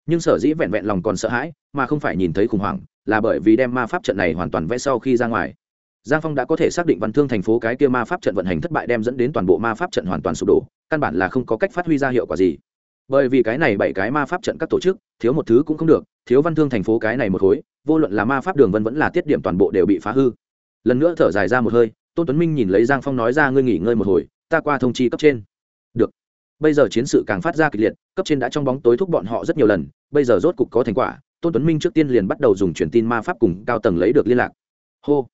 Nhưng sở dĩ vẹn vẹn lòng còn sợ hãi, mà không phải nhìn thấy khủng hoảng, là bởi vì đem ma pháp trận này hoàn toàn vẽ sau khi ra ngoài. Giang phong đã có thể xác định văn thương thành phố cái kia ma pháp trận vận hành thất bại đem dẫn đến toàn bộ ma pháp trận hoàn toàn sụp đổ, căn bản là không có cách phát huy ra hiệu quả gì bởi vì cái này bảy cái ma pháp trận các tổ chức, thiếu một thứ cũng không được, thiếu văn thương thành phố cái này một khối, vô luận là ma pháp đường vân vẫn là tiết điểm toàn bộ đều bị phá hư. Lần nữa thở dài ra một hơi, tôn tuấn minh nhìn lấy giang phong nói ra ngươi nghỉ ngơi một hồi, ta qua thông chi cấp trên. Được. Bây giờ chiến sự càng phát ra kịch liệt, cấp trên đã trong bóng tối thúc bọn họ rất nhiều lần, bây giờ rốt cục có thành quả, tôn tuấn minh trước tiên liền bắt đầu dùng truyền tin ma pháp cùng cao tầng lấy được liên lạc. Hô.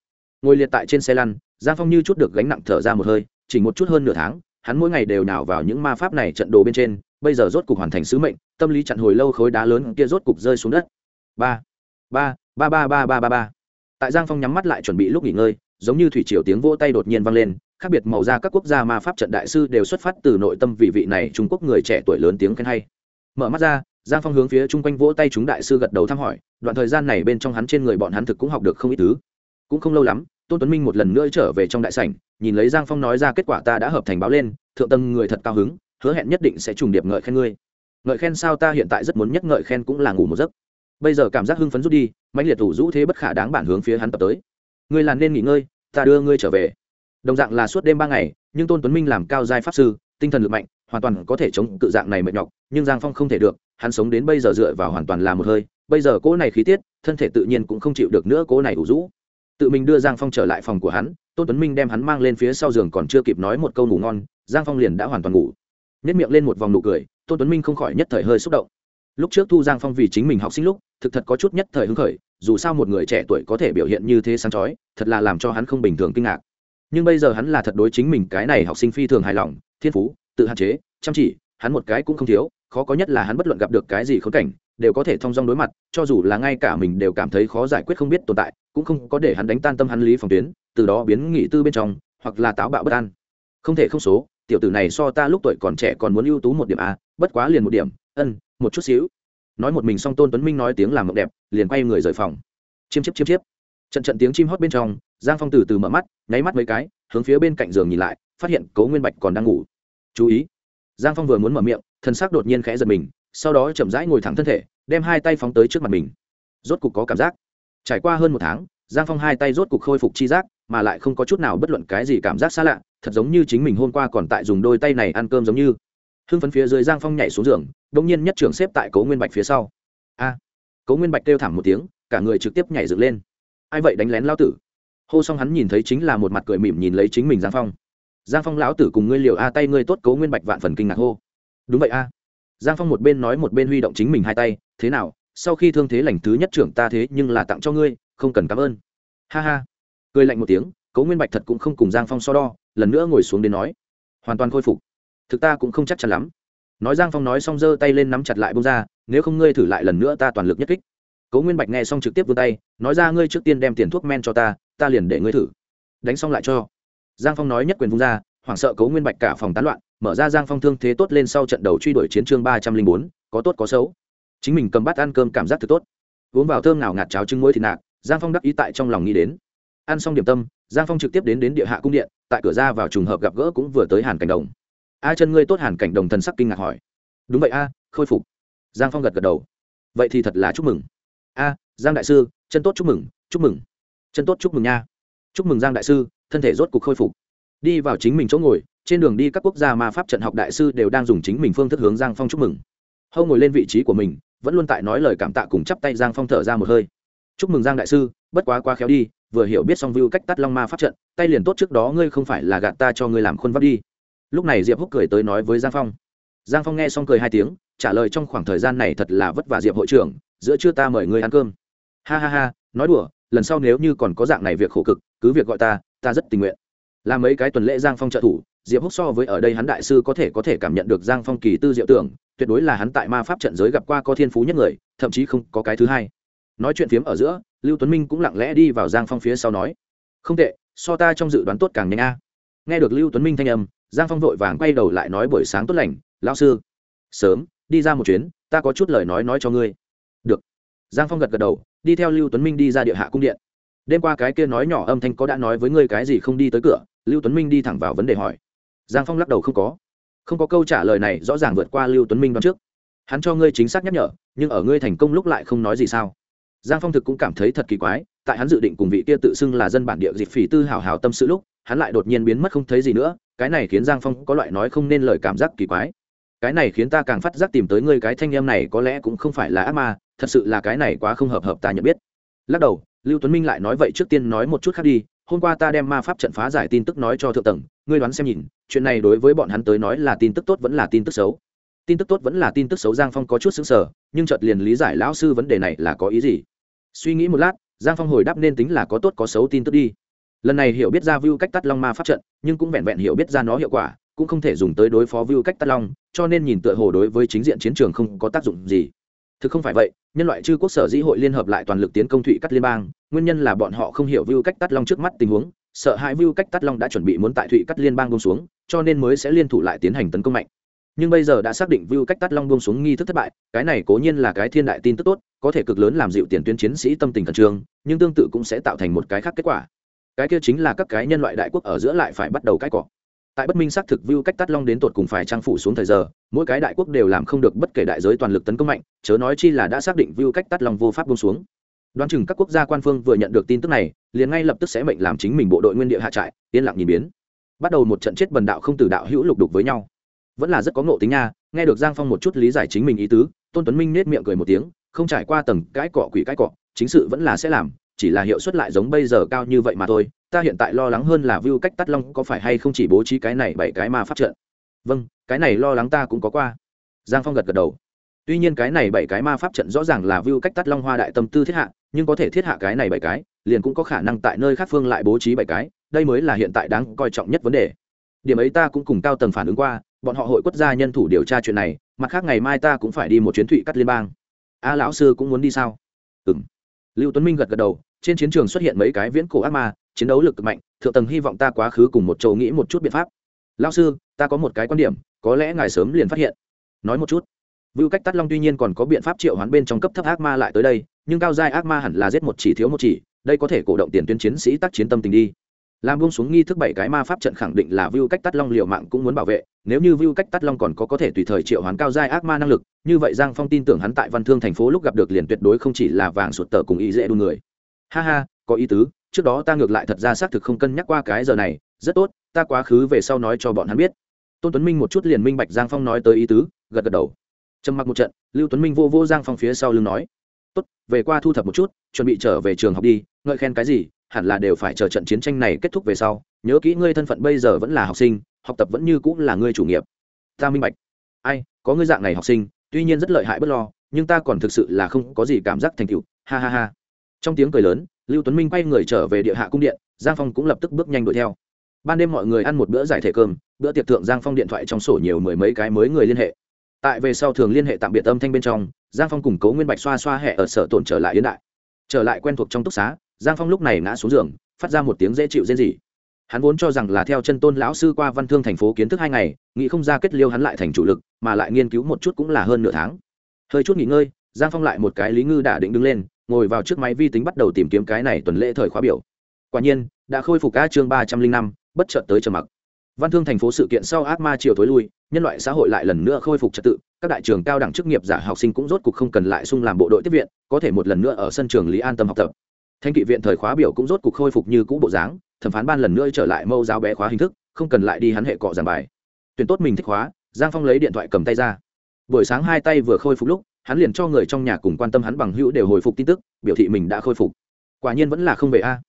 Ngồi liệt tại trên xe lăn, giang phong như chút được gánh nặng thở ra một hơi, chỉ một chút hơn nửa tháng, hắn mỗi ngày đều nào vào những ma pháp này trận đồ bên trên bây giờ rốt cục hoàn thành sứ mệnh, tâm lý chặn hồi lâu khối đá lớn kia rốt cục rơi xuống đất. Ba ba ba ba ba ba ba ba. Tại giang phong nhắm mắt lại chuẩn bị lúc nghỉ ngơi, giống như thủy triều tiếng vỗ tay đột nhiên vang lên, khác biệt màu da các quốc gia ma pháp trận đại sư đều xuất phát từ nội tâm vị vị này trung quốc người trẻ tuổi lớn tiếng khen hay. Mở mắt ra, giang phong hướng phía chung quanh vỗ tay chúng đại sư gật đầu thăm hỏi, đoạn thời gian này bên trong hắn trên người bọn hắn thực cũng học được không ít thứ. Cũng không lâu lắm, tôn tuấn minh một lần nữa trở về trong đại sảnh, nhìn lấy giang phong nói ra kết quả ta đã hợp thành báo lên, thượng tầng người thật cao hứng hứa hẹn nhất định sẽ trùng điệp ngợi khen ngươi. Ngợi khen sao ta hiện tại rất muốn nhất ngợi khen cũng là ngủ một giấc. Bây giờ cảm giác hưng phấn rút đi, mãnh liệt thủ rũ thế bất khả đáng bản hướng phía hắn tập tới. Ngươi là nên nghỉ ngơi, ta đưa ngươi trở về. Đồng dạng là suốt đêm ba ngày, nhưng tôn tuấn minh làm cao giai pháp sư, tinh thần lực mạnh, hoàn toàn có thể chống cự dạng này mệt nhọc, nhưng giang phong không thể được, hắn sống đến bây giờ dựa vào hoàn toàn là một hơi, bây giờ cỗ này khí tiết, thân thể tự nhiên cũng không chịu được nữa cỗ này ủ rũ. Tự mình đưa giang phong trở lại phòng của hắn, tôn tuấn minh đem hắn mang lên phía sau giường còn chưa kịp nói một câu ngủ ngon, giang phong liền đã hoàn toàn ngủ nhất miệng lên một vòng nụ cười, tôn tuấn minh không khỏi nhất thời hơi xúc động. Lúc trước thu giang phong vì chính mình học sinh lúc, thực thật có chút nhất thời hứng khởi, dù sao một người trẻ tuổi có thể biểu hiện như thế sáng chói, thật là làm cho hắn không bình thường kinh ngạc. Nhưng bây giờ hắn là thật đối chính mình cái này học sinh phi thường hài lòng, thiên phú, tự hạn chế, chăm chỉ, hắn một cái cũng không thiếu, khó có nhất là hắn bất luận gặp được cái gì khốn cảnh, đều có thể thông dong đối mặt, cho dù là ngay cả mình đều cảm thấy khó giải quyết không biết tồn tại, cũng không có để hắn đánh tan tâm hắn lý phòng tuyến, từ đó biến nghị tư bên trong, hoặc là táo bạo bất an. Không thể không số tiểu tử này so ta lúc tuổi còn trẻ còn muốn ưu tú một điểm a bất quá liền một điểm, ân, một chút xíu. Nói một mình xong tôn tuấn minh nói tiếng làm mộng đẹp, liền quay người rời phòng. Chiêm chiếp chiêm chiếp. Trận trận tiếng chim hót bên trong, giang phong từ từ mở mắt, nháy mắt mấy cái, hướng phía bên cạnh giường nhìn lại, phát hiện cấu nguyên bạch còn đang ngủ. Chú ý. Giang phong vừa muốn mở miệng thân xác đột nhiên khẽ giật mình, sau đó chậm rãi ngồi thẳng thân thể, đem hai tay phóng tới trước mặt mình. Rốt cục có cảm giác. Trải qua hơn một tháng, giang phong hai tay rốt cục khôi phục chi giác, mà lại không có chút nào bất luận cái gì cảm giác xa lạ thật giống như chính mình hôm qua còn tại dùng đôi tay này ăn cơm giống như. Hưng phấn phía dưới giang phong nhảy xuống giường đông nhiên nhất trưởng xếp tại cố nguyên bạch phía sau. A! À, cố nguyên bạch kêu thảm một tiếng cả người trực tiếp nhảy dựng lên. Ai vậy đánh lén lao tử? Hô xong hắn nhìn thấy chính là một mặt cười mỉm nhìn lấy chính mình giang phong. Giang phong lão tử cùng ngươi liều a tay ngươi tốt cố nguyên bạch vạn phần kinh ngạc hô. Đúng vậy a. Giang phong một bên nói một bên huy động chính mình hai tay thế nào sau khi thương thế lành thứ nhất trưởng ta thế nhưng là tặng cho ngươi không cần cảm ơn. Ha ha. Cười lạnh một tiếng cố nguyên bạch thật cũng không cùng giang phong so đo lần nữa ngồi xuống đến nói, hoàn toàn khôi phục. Thực ta cũng không chắc chắn lắm. Nói giang phong nói xong giơ tay lên nắm chặt lại bông ra, nếu không ngươi thử lại lần nữa ta toàn lực nhất kích. Cố nguyên bạch nghe xong trực tiếp vươn tay, nói ra ngươi trước tiên đem tiền thuốc men cho ta ta liền để ngươi thử. Đánh xong lại cho. Giang phong nói nhất quyền vung ra, hoảng sợ cố nguyên bạch cả phòng tán loạn, mở ra giang phong thương thế tốt lên sau trận đầu truy đuổi chiến chương ba trăm linh bốn, có tốt có xấu. Chính mình cầm bát ăn cơm cảm giác thật tốt. Uống vào thơm nào ngạt cháo trứng muối thịt nạc, giang phong đắc ý tại trong lòng nghĩ đến. Ăn xong điểm tâm giang phong trực tiếp đến đến địa hạ cung điện, tại cửa ra vào trùng hợp gặp gỡ cũng vừa tới hàn cảnh đồng. A chân ngươi tốt hàn cảnh đồng thần sắc kinh ngạc hỏi. Đúng vậy a, khôi phục. Giang phong gật gật đầu. Vậy thì thật là chúc mừng. A, giang đại sư, chân tốt chúc mừng chúc mừng. Chân tốt chúc mừng nha. Chúc mừng giang đại sư, thân thể rốt cục khôi phục. Đi vào chính mình chỗ ngồi, trên đường đi các quốc gia mà pháp trận học đại sư đều đang dùng chính mình phương thức hướng giang phong chúc mừng. Hâu ngồi lên vị trí của mình, vẫn luôn tại nói lời cảm tạ cùng chắp tay giang phong thở ra một hơi. Chúc mừng giang đại sư, bất quá quá khéo đi vừa hiểu biết xong view cách tắt long ma pháp trận, tay liền tốt trước đó ngươi không phải là gạt ta cho ngươi làm khuôn vắt đi. Lúc này diệp húc cười tới nói với giang phong. Giang phong nghe xong cười hai tiếng, trả lời trong khoảng thời gian này thật là vất vả diệp hội trưởng, giữa trưa ta mời ngươi ăn cơm. Ha ha ha, nói đùa, lần sau nếu như còn có dạng này việc khổ cực, cứ việc gọi ta ta rất tình nguyện. Làm mấy cái tuần lễ giang phong trợ thủ, diệp húc so với ở đây hắn đại sư có thể có thể cảm nhận được giang phong kỳ tư diệu tưởng, tuyệt đối là hắn tại ma pháp trận giới gặp qua có thiên phú nhất người, thậm chí không có cái thứ hai. Nói chuyện phiếm ở giữa lưu tuấn minh cũng lặng lẽ đi vào giang phong phía sau nói, không tệ, so ta trong dự đoán tốt càng nhanh a. Nghe được lưu tuấn minh thanh âm, giang phong vội vàng quay đầu lại nói buổi sáng tốt lành, lão sư, sớm, đi ra một chuyến, ta có chút lời nói nói cho ngươi. Được. Giang phong gật gật đầu, đi theo lưu tuấn minh đi ra địa hạ cung điện. Đêm qua cái kia nói nhỏ âm thanh có đã nói với ngươi cái gì không đi tới cửa, lưu tuấn minh đi thẳng vào vấn đề hỏi. Giang phong lắc đầu không có. Không có câu trả lời này rõ ràng vượt qua lưu tuấn minh đoạn trước. Hắn cho ngươi chính xác nhắc nhở, nhưng ở ngươi thành công lúc lại không nói gì sao? Giang phong thực cũng cảm thấy thật kỳ quái, tại hắn dự định cùng vị kia tự xưng là dân bản địa dịp phỉ tư hào hào tâm sự lúc, hắn lại đột nhiên biến mất không thấy gì nữa, cái này khiến giang phong có loại nói không nên lời cảm giác kỳ quái. Cái này khiến ta càng phát giác tìm tới ngươi cái thanh em này có lẽ cũng không phải là ác ma, thật sự là cái này quá không hợp hợp ta nhận biết. Lắc đầu, lưu tuấn minh lại nói vậy trước tiên nói một chút khác đi, hôm qua ta đem ma pháp trận phá giải tin tức nói cho thượng tầng, ngươi đoán xem nhìn, chuyện này đối với bọn hắn tới nói là tin tức tốt vẫn là tin tức xấu tin tức tốt vẫn là tin tức xấu, giang phong có chút xứng sở nhưng chợt liền lý giải lão sư vấn đề này là có ý gì. Suy nghĩ một lát, giang phong hồi đáp nên tính là có tốt có xấu tin tức đi. Lần này hiểu biết ra view cách tắt long ma pháp trận, nhưng cũng vẹn vẹn hiểu biết ra nó hiệu quả, cũng không thể dùng tới đối phó view cách tắt long, cho nên nhìn tựa hồ đối với chính diện chiến trường không có tác dụng gì. Thực không phải vậy, nhân loại chư quốc sở dĩ hội liên hợp lại toàn lực tiến công thụy cắt liên bang, nguyên nhân là bọn họ không hiểu view cách tắt long trước mắt tình huống, sợ hãi view cách tắt long đã chuẩn bị muốn tại thụy cắt liên bang bông xuống, cho nên mới sẽ liên thủ lại tiến hành tấn công mạnh nhưng bây giờ đã xác định view cách tắt long buông xuống nghi thức thất bại, cái này cố nhiên là cái thiên đại tin tức tốt, có thể cực lớn làm dịu tiền tuyến chiến sĩ tâm tình khẩn trương, nhưng tương tự cũng sẽ tạo thành một cái khác kết quả. Cái kia chính là các cái nhân loại đại quốc ở giữa lại phải bắt đầu cãi cọ. Tại bất minh xác thực view cách tắt long đến tột cùng phải trang phủ xuống thời giờ, mỗi cái đại quốc đều làm không được bất kể đại giới toàn lực tấn công mạnh, chớ nói chi là đã xác định view cách tắt long vô pháp buông xuống. Đoán chừng các quốc gia quan phương vừa nhận được tin tức này, liền ngay lập tức sẽ mệnh làm chính mình bộ đội nguyên địa hạ trại, yên lặng nhìn biến. Bắt đầu một trận chết bần đạo không từ đạo hữu lục đục với nhau vẫn là rất có ngộ tính nha. Nghe được giang phong một chút lý giải chính mình ý tứ, tôn tuấn minh nết miệng cười một tiếng, không trải qua tầng cãi cọ quỷ cãi cọ, chính sự vẫn là sẽ làm, chỉ là hiệu suất lại giống bây giờ cao như vậy mà thôi. Ta hiện tại lo lắng hơn là view cách tắt long có phải hay không chỉ bố trí cái này bảy cái mà pháp trận. Vâng cái này lo lắng ta cũng có qua. Giang phong gật gật đầu. Tuy nhiên cái này bảy cái ma pháp trận rõ ràng là view cách tắt long hoa đại tâm tư thiết hạ, nhưng có thể thiết hạ cái này bảy cái, liền cũng có khả năng tại nơi khác phương lại bố trí bảy cái, đây mới là hiện tại đáng coi trọng nhất vấn đề. Điểm ấy ta cũng cùng cao tầng phản ứng qua bọn họ hội quốc gia nhân thủ điều tra chuyện này, mặt khác ngày mai ta cũng phải đi một chuyến thụy cắt liên bang. A lão sư cũng muốn đi sao? Ừ m lưu tuấn minh gật gật đầu, trên chiến trường xuất hiện mấy cái viễn cổ ác ma, chiến đấu lực cực mạnh, thượng tầng hy vọng ta quá khứ cùng một châu nghĩ một chút biện pháp. Lão sư, ta có một cái quan điểm, có lẽ ngài sớm liền phát hiện. Nói một chút. Vưu cách tắt long tuy nhiên còn có biện pháp triệu hoán bên trong cấp thấp ác ma lại tới đây, nhưng cao giai ác ma hẳn là giết một chỉ thiếu một chỉ, đây có thể cổ động tiền tuyến chiến sĩ tác chiến tâm tình đi làm buông xuống nghi thức bảy cái ma pháp trận khẳng định là view cách tắt long liều mạng cũng muốn bảo vệ. Nếu như view cách tắt long còn có có thể tùy thời triệu hoán cao giai ác ma năng lực, như vậy giang phong tin tưởng hắn tại văn thương thành phố lúc gặp được liền tuyệt đối không chỉ là vàng sụt tờ cùng ý dễ đu người. Ha ha, có ý tứ, trước đó ta ngược lại thật ra xác thực không cân nhắc qua cái giờ này, rất tốt, ta quá khứ về sau nói cho bọn hắn biết. Tôn tuấn minh một chút liền minh bạch giang phong nói tới ý tứ, gật gật đầu. Trầm mặc một trận, lưu tuấn minh vô vô giang phong phía sau lưng nói, tốt, về qua thu thập một chút, chuẩn bị trở về trường học đi, ngợi khen cái gì hẳn là đều phải chờ trận chiến tranh này kết thúc về sau, nhớ kỹ ngươi thân phận bây giờ vẫn là học sinh, học tập vẫn như cũng là ngươi chủ nghiệp. Ta minh bạch. Ai, có ngươi dạng này học sinh, tuy nhiên rất lợi hại bất lo, nhưng ta còn thực sự là không có gì cảm giác thành tựu. Ha ha ha. Trong tiếng cười lớn, lưu tuấn minh quay người trở về địa hạ cung điện, giang phong cũng lập tức bước nhanh đuổi theo. Ban đêm mọi người ăn một bữa giải thể cơm, bữa tiệc thượng giang phong điện thoại trong sổ nhiều mười mấy cái mới người liên hệ. Tại về sau thường liên hệ tạm biệt âm thanh bên trong, giang phong cùng cố nguyên bạch xoa xoa hẹ ở sở tổn trở lại yến đại. Trở lại quen thuộc trong túc xá giang phong lúc này ngã xuống giường, phát ra một tiếng dễ chịu dễ gì hắn vốn cho rằng là theo chân tôn lão sư qua văn thương thành phố kiến thức hai ngày, nghĩ không ra kết liêu hắn lại thành chủ lực, mà lại nghiên cứu một chút cũng là hơn nửa tháng. Hơi chút nghỉ ngơi, giang phong lại một cái lý ngư đã định đứng lên, ngồi vào trước máy vi tính bắt đầu tìm kiếm cái này tuần lễ thời khóa biểu. Quả nhiên, đã khôi phục ca chương ba trăm linh năm, bất chợt tới trầm mặc. Văn thương thành phố sự kiện sau ác ma chiều thối lui, nhân loại xã hội lại lần nữa khôi phục trật tự, các đại trường cao đẳng chức nghiệp giả học sinh cũng rốt cuộc không cần lại sung làm bộ đội tiếp viện, có thể một lần nữa ở sân trường lý an tâm học tập thanh kỵ viện thời khóa biểu cũng rốt cuộc khôi phục như cũ bộ dáng, thẩm phán ban lần nữa trở lại mâu giáo bé khóa hình thức, không cần lại đi hắn hệ cọ giảng bài. Tuyển tốt mình thích khóa, giang phong lấy điện thoại cầm tay ra. Buổi sáng hai tay vừa khôi phục lúc, hắn liền cho người trong nhà cùng quan tâm hắn bằng hữu đều hồi phục tin tức, biểu thị mình đã khôi phục. Quả nhiên vẫn là không về a.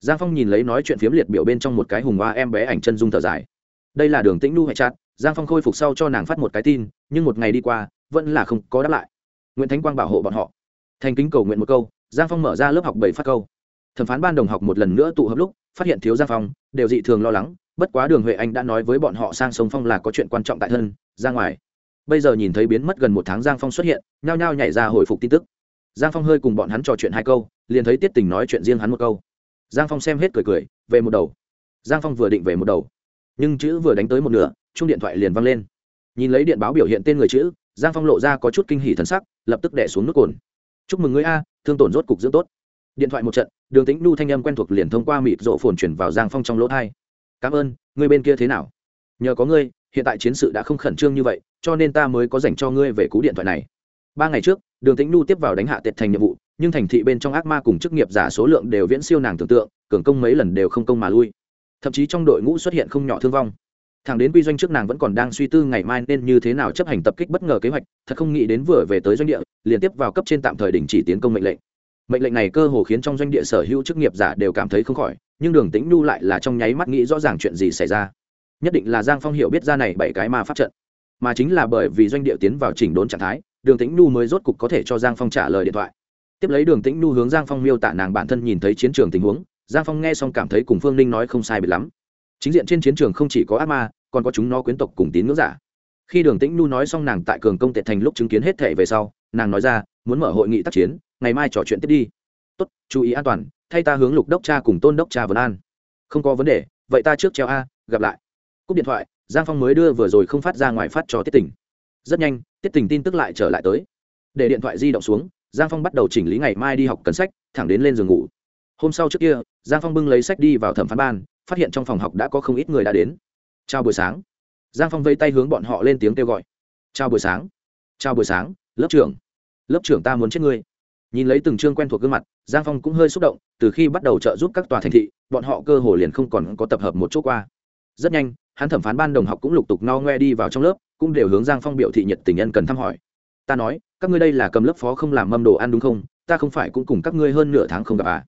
Giang phong nhìn lấy nói chuyện phiếm liệt biểu bên trong một cái hùng hoa em bé ảnh chân dung thở dài. Đây là đường tĩnh nu hệ chát giang phong khôi phục sau cho nàng phát một cái tin, nhưng một ngày đi qua, vẫn là không có đáp lại. Nguyễn thánh quang bảo hộ bọn họ. Thành kính cầu nguyện một câu giang phong mở ra lớp học bảy phát câu. Thẩm phán ban đồng học một lần nữa tụ hợp lúc, phát hiện thiếu giang phong, đều dị thường lo lắng, bất quá đường huệ anh đã nói với bọn họ sang sông phong là có chuyện quan trọng tại thân, ra ngoài. Bây giờ nhìn thấy biến mất gần một tháng giang phong xuất hiện, nhao nhao nhảy ra hồi phục tin tức. Giang phong hơi cùng bọn hắn trò chuyện hai câu, liền thấy tiết tình nói chuyện riêng hắn một câu. Giang phong xem hết cười cười, về một đầu. Giang phong vừa định về một đầu, nhưng chữ vừa đánh tới một nửa chung điện thoại liền văng lên. Nhìn lấy điện báo biểu hiện tên người chữ, giang phong lộ ra có chút kinh hỉ thần sắc, lập tức đẻ xuống nước cồn chúc mừng ngươi a, thương tổn rốt cục dưỡng tốt. Điện thoại một trận, đường tính nu thanh âm quen thuộc liền thông qua mịt rộ phồn chuyển vào giang phong trong lỗ thai. Cảm ơn, ngươi bên kia thế nào? Nhờ có ngươi, hiện tại chiến sự đã không khẩn trương như vậy, cho nên ta mới có dành cho ngươi về cú điện thoại này. Ba ngày trước, đường tĩnh nu tiếp vào đánh hạ tệt thành nhiệm vụ, nhưng thành thị bên trong ác ma cùng chức nghiệp giả số lượng đều viễn siêu nàng tưởng tượng, cường công mấy lần đều không công mà lui. Thậm chí trong đội ngũ xuất hiện không nhỏ thương vong thằng đến quy doanh trước nàng vẫn còn đang suy tư ngày mai nên như thế nào chấp hành tập kích bất ngờ kế hoạch, thật không nghĩ đến vừa về tới doanh địa liên tiếp vào cấp trên tạm thời đình chỉ tiến công mệnh lệnh. Mệnh lệnh này cơ hồ khiến trong doanh địa sở hữu chức nghiệp giả đều cảm thấy không khỏi, nhưng đường tĩnh nhu lại là trong nháy mắt nghĩ rõ ràng chuyện gì xảy ra. Nhất định là giang phong hiểu biết ra này bảy cái ma pháp trận, mà chính là bởi vì doanh địa tiến vào chỉnh đốn trạng thái, đường tĩnh nhu mới rốt cục có thể cho giang phong trả lời điện thoại. Tiếp lấy đường tĩnh nhu hướng giang phong miêu tả nàng bản thân nhìn thấy chiến trường tình huống, giang phong nghe xong cảm thấy cùng phương ninh nói không sai biệt lắm chính diện trên chiến trường không chỉ có ác ma, còn có chúng nó quyến tộc cùng tín ngưỡng giả. Khi đường tĩnh nu nói xong nàng tại cường công tệ thành lúc chứng kiến hết thể về sau, nàng nói ra, muốn mở hội nghị tác chiến, ngày mai trò chuyện tiếp đi. Tốt, chú ý an toàn, thay ta hướng lục đốc cha cùng tôn đốc cha vấn an. Không có vấn đề, vậy ta trước treo a, gặp lại. Cúp điện thoại, giang phong mới đưa vừa rồi không phát ra ngoài phát cho tiết tình. Rất nhanh, tiết tình tin tức lại trở lại tới. Để điện thoại di động xuống, giang phong bắt đầu chỉnh lý ngày mai đi học cần sách, thẳng đến lên giường ngủ. Hôm sau trước kia, giang phong bưng lấy sách đi vào thẩm phán ban phát hiện trong phòng học đã có không ít người đã đến. Chào buổi sáng. Giang phong vây tay hướng bọn họ lên tiếng kêu gọi. Chào buổi sáng. Chào buổi sáng, lớp trưởng. Lớp trưởng ta muốn chết ngươi. Nhìn lấy từng chương quen thuộc gương mặt, giang phong cũng hơi xúc động, từ khi bắt đầu trợ giúp các tòa thành thị, bọn họ cơ hồ liền không còn có tập hợp một chỗ qua. Rất nhanh, hắn thẩm phán ban đồng học cũng lục tục no ngoe đi vào trong lớp, cũng đều hướng giang phong biểu thị nhiệt tình nhân cần thăm hỏi. Ta nói, các ngươi đây là cầm lớp phó không làm mâm đồ ăn đúng không? Ta không phải cũng cùng các ngươi hơn nửa tháng không gặp à?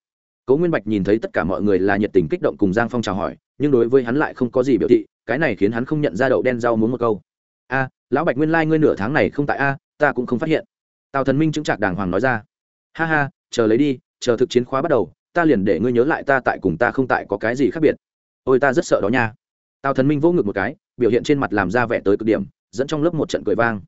Cố nguyên bạch nhìn thấy tất cả mọi người là nhiệt tình kích động cùng giang phong chào hỏi, nhưng đối với hắn lại không có gì biểu thị, cái này khiến hắn không nhận ra đậu đen rau muốn một câu. A, lão bạch nguyên lai、like、ngươi nửa tháng này không tại a, ta cũng không phát hiện. Tào thần minh chứng trạc đàng hoàng nói ra. Ha ha, chờ lấy đi, chờ thực chiến khóa bắt đầu, ta liền để ngươi nhớ lại ta tại cùng ta không tại có cái gì khác biệt. Ôi, ta rất sợ đó nha. Tào thần minh vỗ ngực một cái, biểu hiện trên mặt làm ra vẻ tới cực điểm, dẫn trong lớp một trận cười vang.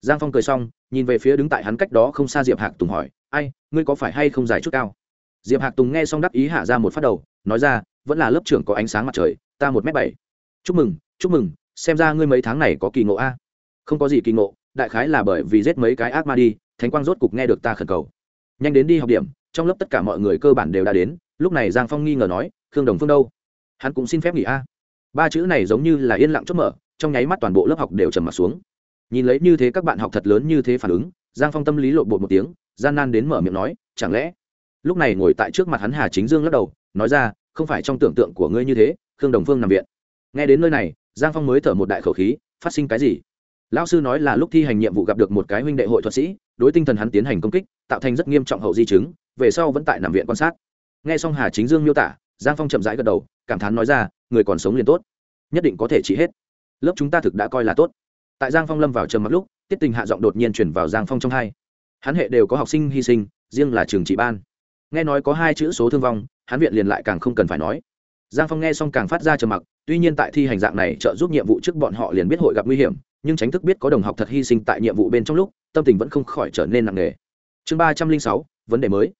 Giang phong cười xong, nhìn về phía đứng tại hắn cách đó không xa diệp hạc tùng hỏi, ai, ngươi có phải hay không giải chút cao? Diệp hạc tùng nghe xong đắc ý hạ ra một phát đầu, nói ra, vẫn là lớp trưởng có ánh sáng mặt trời, ta một m bảy. Chúc mừng chúc mừng, xem ra ngươi mấy tháng này có kỳ ngộ a. Không có gì kỳ ngộ, đại khái là bởi vì giết mấy cái ác ma đi, thánh quang rốt cục nghe được ta khẩn cầu. Nhanh đến đi học điểm, trong lớp tất cả mọi người cơ bản đều đã đến, lúc này giang phong nghi ngờ nói, khương đồng phương đâu? Hắn cũng xin phép nghỉ a. Ba chữ này giống như là yên lặng chốt mở, trong nháy mắt toàn bộ lớp học đều trầm m ặ t xuống. Nhìn lấy như thế các bạn học thật lớn như thế phản ứng, giang phong tâm lý lộn bột một tiếng, gian nan đến mở miệng nói, chẳng lẽ lúc này ngồi tại trước mặt hắn hà chính dương lắc đầu, nói ra, không phải trong tưởng tượng của ngươi như thế, khương đồng phương nằm viện. Nghe đến nơi này, giang phong mới thở một đại khẩu khí, phát sinh cái gì? Lão sư nói là lúc thi hành nhiệm vụ gặp được một cái huynh đệ hội thuật sĩ, đối tinh thần hắn tiến hành công kích, tạo thành rất nghiêm trọng hậu di chứng, về sau vẫn tại nằm viện quan sát. Nghe xong hà chính dương miêu tả, giang phong chậm rãi gật đầu, cảm thán nói ra, người còn sống liền tốt, nhất định có thể trị hết. Lớp chúng ta thực đã coi là tốt. Tại giang phong lâm vào trầm mặc lúc, tiết tình hạ giọng đột nhiên chuyển vào giang phong trong hai. Hắn hệ đều có học sinh hy sinh, riêng là trường trị ban nghe nói có hai chữ số thương vong, hắn viện liền lại càng không cần phải nói. Giang phong nghe xong càng phát ra trầm mặc, tuy nhiên tại thi hành dạng này trợ giúp nhiệm vụ trước bọn họ liền biết hội gặp nguy hiểm, nhưng tránh thức biết có đồng học thật hy sinh tại nhiệm vụ bên trong lúc, tâm tình vẫn không khỏi trở nên nặng nề. Chương ba trăm linh sáu, vấn đề mới.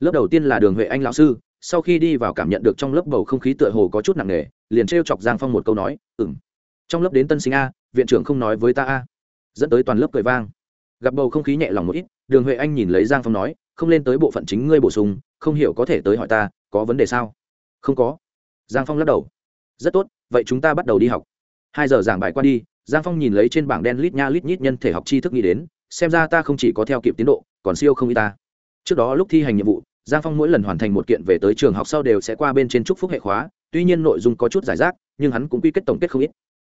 Lớp đầu tiên là đường huệ anh lão sư, sau khi đi vào cảm nhận được trong lớp bầu không khí tựa hồ có chút nặng nề, liền t chọc giang phong một câu nói ừng trong lớp đến tân sinh a, viện trưởng không nói với ta a. Dẫn tới toàn lớp cười vang. Gặp bầu không khí nhẹ lòng một ít, đường huệ anh nhìn lấy giang phong nói không lên tới bộ phận chính ngươi bổ sung, không hiểu có thể tới hỏi ta, có vấn đề sao? Không có. Giang phong lắc đầu. Rất tốt, vậy chúng ta bắt đầu đi học. Hai giờ giảng bài qua đi, giang phong nhìn lấy trên bảng đen lít nha lít nhít nhân thể học tri thức nghĩ đến, xem ra ta không chỉ có theo kịp tiến độ, còn siêu không y ta. Trước đó lúc thi hành nhiệm vụ, giang phong mỗi lần hoàn thành một kiện về tới trường học sau đều sẽ qua bên trên trúc phúc hệ khóa, tuy nhiên nội dung có chút giải rác, nhưng hắn cũng quy kết tổng kết không ít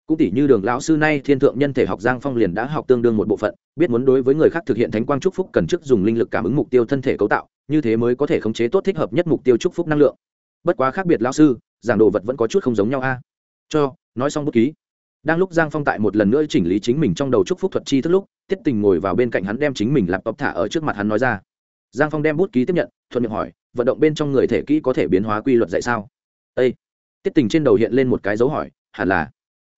cũng tỷ như đường lão sư nay thiên thượng nhân thể học giang phong liền đã học tương đương một bộ phận, biết muốn đối với người khác thực hiện thánh quang trúc phúc cần trước dùng linh lực cảm ứng mục tiêu thân thể cấu tạo, như thế mới có thể khống chế tốt thích hợp nhất mục tiêu trúc phúc năng lượng. Bất quá khác biệt lão sư, giảng đồ vật vẫn có chút không giống nhau a. Cho, nói xong bút ký. Đang lúc giang phong tại một lần nữa chỉnh lý chính mình trong đầu trúc phúc thuật chi thức lúc tiết tình ngồi vào bên cạnh hắn đem chính mình lạp tóc thả ở trước mặt hắn nói ra. Giang phong đem bút ký tiếp nhận, thuận miệng hỏi, vận động bên trong người thể kỹ có thể biến hóa quy luật dạy sao? Ây tiết tình trên đầu hiện lên một cái dấu hỏi, hẳn là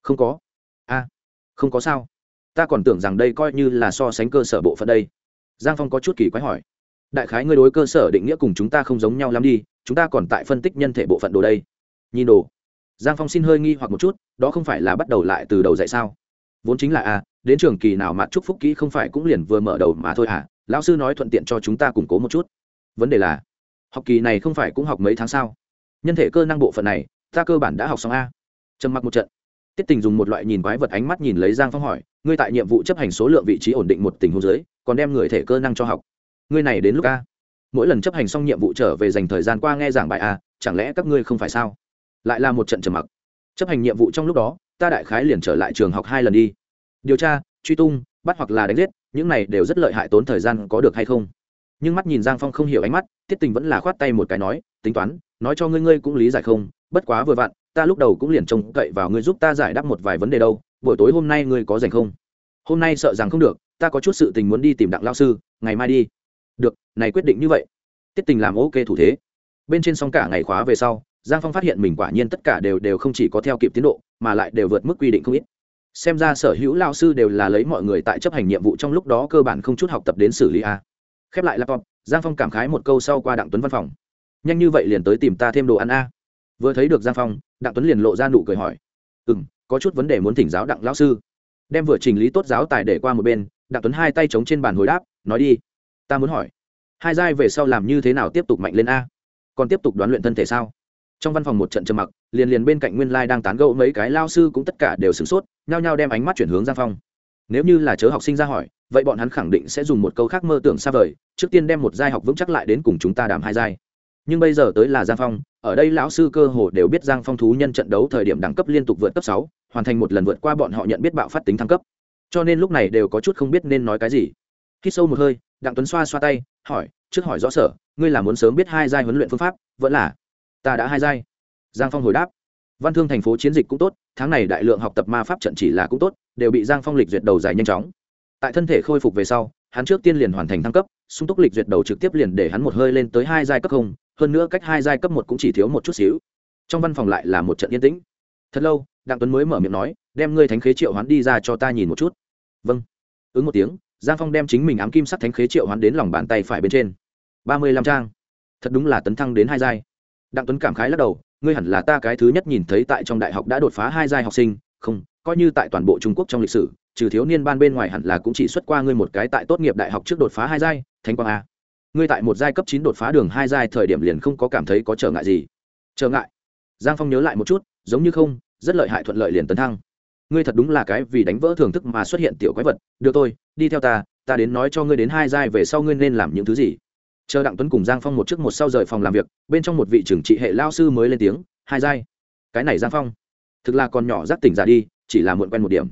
không có. A không có sao. Ta còn tưởng rằng đây coi như là so sánh cơ sở bộ phận đây. Giang phong có chút kỳ quái hỏi. Đại khái ngươi đối cơ sở định nghĩa cùng chúng ta không giống nhau lắm đi, chúng ta còn tại phân tích nhân thể bộ phận đồ đây. Nhìn đồ. Giang phong xin hơi nghi hoặc một chút, đó không phải là bắt đầu lại từ đầu dạy sao? Vốn chính là a đến trường kỳ nào mà chúc phúc kỹ không phải cũng liền vừa mở đầu mà thôi à? Lão sư nói thuận tiện cho chúng ta củng cố một chút. Vấn đề là, học kỳ này không phải cũng học mấy tháng sao? Nhân thể cơ năng bộ phận này, ta cơ bản đã học xong a. Trầm mặc một trận tiết tình dùng một loại nhìn quái vật ánh mắt nhìn lấy giang phong hỏi, ngươi tại nhiệm vụ chấp hành số lượng vị trí ổn định một tình huống dưới, còn đem người thể cơ năng cho học. Ngươi này đến lúc a. Mỗi lần chấp hành xong nhiệm vụ trở về dành thời gian qua nghe giảng bài a, chẳng lẽ các ngươi không phải sao? Lại là một trận trầm mặc. Chấp hành nhiệm vụ trong lúc đó, ta đại khái liền trở lại trường học hai lần đi. Điều tra, truy tung, bắt hoặc là đánh giết, những này đều rất lợi hại tốn thời gian có được hay không. Nhưng mắt nhìn giang phong không hiểu ánh mắt, tiết tình vẫn là khoát tay một cái nói, tính toán, nói cho ngươi ngươi cũng lý giải không bất quá vừa vặn, ta lúc đầu cũng liền trông cậy vào ngươi giúp ta giải đáp một vài vấn đề đâu, buổi tối hôm nay ngươi có dành không? Hôm nay sợ rằng không được, ta có chút sự tình muốn đi tìm đặng lao sư, ngày mai đi. Được, này quyết định như vậy. Tiết tình làm ok thủ thế. Bên trên xong cả ngày khóa về sau, giang phong phát hiện mình quả nhiên tất cả đều đều không chỉ có theo kịp tiến độ, mà lại đều vượt mức quy định không ít. Xem ra sở hữu lao sư đều là lấy mọi người tại chấp hành nhiệm vụ trong lúc đó cơ bản không chút học tập đến xử lý a. Khép lại laptop, giang phong cảm khái một câu sau qua đặng tuấn văn phòng. Nhanh như vậy liền tới tìm ta thêm đồ ăn a vừa thấy được giang phong, đặng tuấn liền lộ ra nụ cười hỏi. Ừ m có chút vấn đề muốn thỉnh giáo đặng lão sư. Đem vừa chỉnh lý tốt giáo tài để qua một bên, đặng tuấn hai tay chống trên bàn hồi đáp, nói đi, ta muốn hỏi, hai giai về sau làm như thế nào tiếp tục mạnh lên a? Còn tiếp tục đoán luyện thân thể sao? Trong văn phòng một trận trầm mặc, liền liền bên cạnh nguyên lai đang tán gẫu mấy cái lao sư cũng tất cả đều sửng sốt, nhao nhao đem ánh mắt chuyển hướng giang phong. Nếu như là chớ học sinh ra hỏi, vậy bọn hắn khẳng định sẽ dùng một câu khác mơ tưởng xa vời, trước tiên đem một giai học vững chắc lại đến cùng chúng ta đàm hai giai nhưng bây giờ tới là giang phong, ở đây lão sư cơ hồ đều biết giang phong thú nhân trận đấu thời điểm đẳng cấp liên tục vượt cấp sáu, hoàn thành một lần vượt qua bọn họ nhận biết bạo phát tính thăng cấp. Cho nên lúc này đều có chút không biết nên nói cái gì. Khi sâu một hơi, đặng tuấn xoa xoa tay, hỏi, trước hỏi rõ sở, ngươi là muốn sớm biết hai giai huấn luyện phương pháp, vẫn là ta đã hai giai? Giang phong hồi đáp, văn thương thành phố chiến dịch cũng tốt, tháng này đại lượng học tập ma pháp trận chỉ là cũng tốt, đều bị giang phong lịch duyệt đầu dài nhanh chóng. Tại thân thể khôi phục về sau, hắn trước tiên liền hoàn thành thăng cấp, sung túc lịch duyệt đầu trực tiếp liền để hắn một hơi lên tới hai giai cấp không hơn nữa cách hai giai cấp một cũng chỉ thiếu một chút xíu. Trong văn phòng lại là một trận yên tĩnh. Thật lâu, đặng tuấn mới mở miệng nói, đem ngươi thánh khế triệu hoán đi ra cho ta nhìn một chút. Vâng. Ứng một tiếng, giang phong đem chính mình ám kim sắc thánh khế triệu hoán đến lòng bàn tay phải bên trên. Ba mươi lăm trang. Thật đúng là tấn thăng đến hai giai. Đặng tuấn cảm khái lắc đầu, ngươi hẳn là ta cái thứ nhất nhìn thấy tại trong đại học đã đột phá hai giai học sinh, không, coi như tại toàn bộ trung quốc trong lịch sử, trừ thiếu niên ban bên ngoài hẳn là cũng chỉ xuất qua ngươi một cái tại tốt nghiệp đại học trước đột phá hai giai, thánh quang a ngươi tại một giai cấp chín đột phá đường hai giai thời điểm liền không có cảm thấy có trở ngại gì. Trở ngại? Giang phong nhớ lại một chút, giống như không, rất lợi hại thuận lợi liền tấn thăng. Ngươi thật đúng là cái vì đánh vỡ thưởng thức mà xuất hiện tiểu quái vật. Được tôi đi theo ta ta đến nói cho ngươi đến hai giai về sau ngươi nên làm những thứ gì. Chờ đặng tuấn cùng giang phong một trước một sau rời phòng làm việc, bên trong một vị trưởng trị hệ lao sư mới lên tiếng, hai giai. Cái này giang phong, thực là còn nhỏ giác tỉnh ra đi, chỉ là muộn quen một điểm.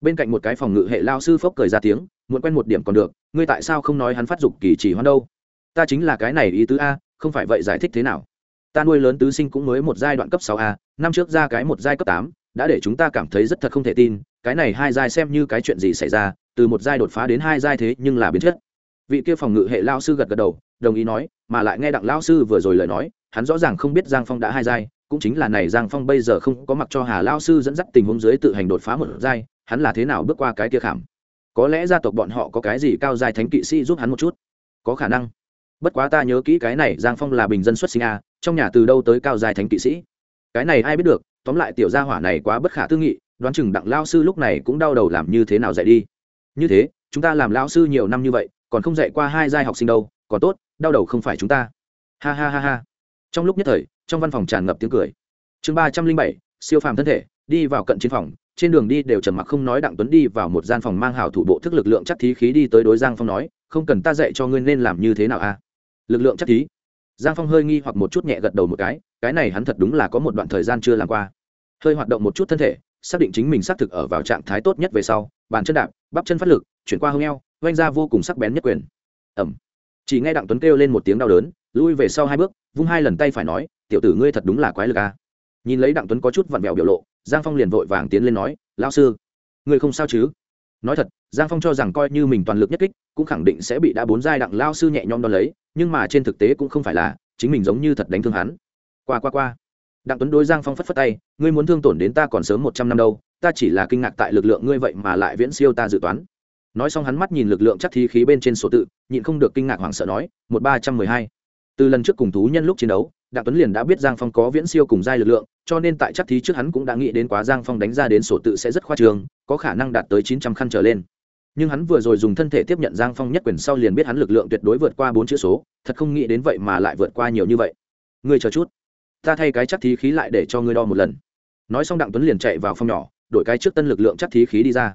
Bên cạnh một cái phòng ngự hệ lao sư phốc cười ra tiếng, muộn quen một điểm còn được, ngươi tại sao không nói hắn phát dục kỳ chỉ hoan đâu? Ta chính là cái này ý tứ a, không phải vậy giải thích thế nào? Ta nuôi lớn tứ sinh cũng mới một giai đoạn cấp sáu a, năm trước ra cái một giai cấp tám, đã để chúng ta cảm thấy rất thật không thể tin, cái này hai giai xem như cái chuyện gì xảy ra, từ một giai đột phá đến hai giai thế nhưng là biến chất. Vị kia phòng ngự hệ lao sư gật gật đầu, đồng ý nói, mà lại nghe đặng lao sư vừa rồi lời nói, hắn rõ ràng không biết giang phong đã hai giai, cũng chính là này giang phong bây giờ không có mặc cho hà lao sư dẫn dắt tình huống dưới tự hành đột phá một giai, hắn là thế nào bước qua cái kia khảm? Có lẽ gia tộc bọn họ có cái gì cao giai thánh kỵ sĩ giúp hắn một chút? Có khả năng bất quá ta nhớ kỹ cái này, giang phong là bình dân xuất sinh a trong nhà từ đâu tới cao giai thánh kỵ sĩ? Cái này ai biết được, tóm lại tiểu gia hỏa này quá bất khả tư nghị, đoán chừng đặng lao sư lúc này cũng đau đầu làm như thế nào dạy đi. Như thế, chúng ta làm lao sư nhiều năm như vậy, còn không dạy qua hai giai học sinh đâu, còn tốt, đau đầu không phải chúng ta. Ha ha ha ha. Trong lúc nhất thời, trong văn phòng tràn ngập tiếng cười. Chương ba trăm linh bảy, siêu phàm thân thể, đi vào cận chiến phòng, trên đường đi đều trầm mặc không nói đặng tuấn đi vào một gian phòng mang hảo thủ bộ thức lực lượng chắc thí khí đi tới đối giang phong nói, không cần ta dạy cho ngươi nên làm như thế nào a à? Lực lượng chắc thí. Giang phong hơi nghi hoặc một chút nhẹ gật đầu một cái cái này hắn thật đúng là có một đoạn thời gian chưa làm qua. Hơi hoạt động một chút thân thể, xác định chính mình xác thực ở vào trạng thái tốt nhất về sau, bàn chân đạp, bắp chân phát lực, chuyển qua hông eo, oanh ra vô cùng sắc bén nhất quyền. Ẩm chỉ nghe đặng tuấn kêu lên một tiếng đau đớn, lui về sau hai bước, vung hai lần tay phải nói, tiểu tử ngươi thật đúng là quái lực a. Nhìn lấy đặng tuấn có chút vặn vẹo biểu lộ, giang phong liền vội vàng tiến lên nói lao sư, ngươi không sao chứ? Nói thật, giang phong cho rằng coi như mình toàn lực nhất kích, cũng khẳng định sẽ bị đã bốn giai đặng lao sư nhẹ nhõm đo lấy nhưng mà trên thực tế cũng không phải là, chính mình giống như thật đánh thương hắn. Qua qua qua. Đặng tuấn đối giang phong phất phất tay, ngươi muốn thương tổn đến ta còn sớm một trăm năm đâu, ta chỉ là kinh ngạc tại lực lượng ngươi vậy mà lại viễn siêu ta dự toán. Nói xong hắn mắt nhìn lực lượng chắc thi khí bên trên sổ tự, nhịn không được kinh ngạc hoảng sợ nói, một ba trăm mười hai. Từ lần trước cùng thú nhân lúc chiến đấu, đặng tuấn liền đã biết giang phong có viễn siêu cùng giai lực lượng, cho nên tại chắc thí trước hắn cũng đã nghĩ đến quá giang phong đánh ra đến sổ tự sẽ rất khoa trường có khả năng đạt tới chín trăm khăn trở lên nhưng hắn vừa rồi dùng thân thể tiếp nhận giang phong nhất quyền sau liền biết hắn lực lượng tuyệt đối vượt qua bốn chữ số, thật không nghĩ đến vậy mà lại vượt qua nhiều như vậy. Ngươi chờ chút. Ta thay cái chắc thí khí lại để cho ngươi đo một lần. Nói xong đặng tuấn liền chạy vào phòng nhỏ, đổi cái trước tân lực lượng chắc thí khí đi ra.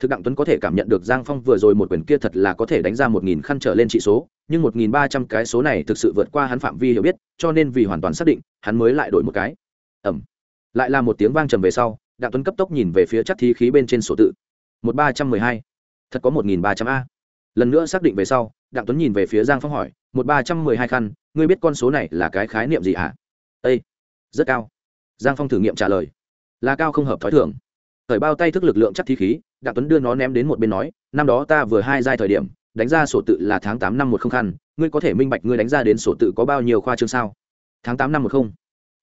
Thực đặng tuấn có thể cảm nhận được giang phong vừa rồi một quyền kia thật là có thể đánh ra một nghìn khăn trở lên trị số, nhưng một nghìn ba trăm cái số này thực sự vượt qua hắn phạm vi hiểu biết, cho nên vì hoàn toàn xác định, hắn mới lại đổi một cái. Ẩm. Lại là một tiếng vang trầm về sau, đặng tuấn cấp tốc nhìn về phía chắc thí khí bên trên sổ tự. Một ba trăm mười hai thật có một nghìn ba trăm a. Lần nữa xác định về sau, đặng tuấn nhìn về phía giang phong hỏi, một ba trăm mười hai khăn, ngươi biết con số này là cái khái niệm gì hả? À? â rất cao. Giang phong thử nghiệm trả lời, là cao không hợp t h ó i thưởng khởi bao tay thức lực lượng chắc thi khí, đặng tuấn đưa nó ném đến một bên nói, năm đó ta vừa hai giai thời điểm, đánh ra sổ tự là tháng tám năm một không khăn, ngươi có thể minh bạch ngươi đánh ra đến sổ tự có bao nhiêu khoa chương sao? Tháng tám năm một không.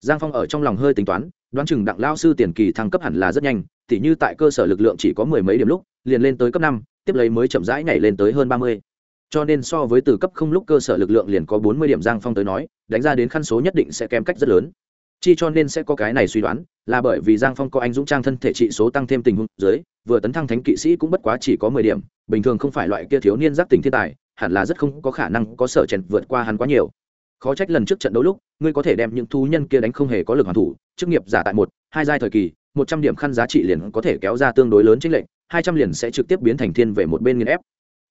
Giang phong ở trong lòng hơi tính toán, đoán chừng đặng lao sư tiền kỳ thăng cấp hẳn là rất nhanh t h như tại cơ sở lực lượng chỉ có mười mấy điểm lúc, liền lên tới cấp năm tiếp lấy mới chậm rãi nhảy lên tới hơn ba mươi. Cho nên so với từ cấp không lúc cơ sở lực lượng liền có bốn mươi điểm giang phong tới nói, đánh ra đến khăn số nhất định sẽ kém cách rất lớn. Chi cho nên sẽ có cái này suy đoán, là bởi vì giang phong có anh dũng trang thân thể trị số tăng thêm tình huống dưới, vừa tấn thăng thánh kỵ sĩ cũng bất quá chỉ có mười điểm, bình thường không phải loại kia thiếu niên giác tỉnh thiên tài, hẳn là rất không có khả năng có sở chèn vượt qua hắn quá nhiều. Khó trách lần trước trận đấu lúc, ngươi có thể đem những thú nhân kia đánh không hề có lực hoàn thủ, chức nghiệp giả tại một, hai giai thời kỳ, một trăm điểm khăn giá trị liền có thể kéo ra tương đối lớn chính lệnh hai trăm liền sẽ trực tiếp biến thành thiên về một bên nghiên ép.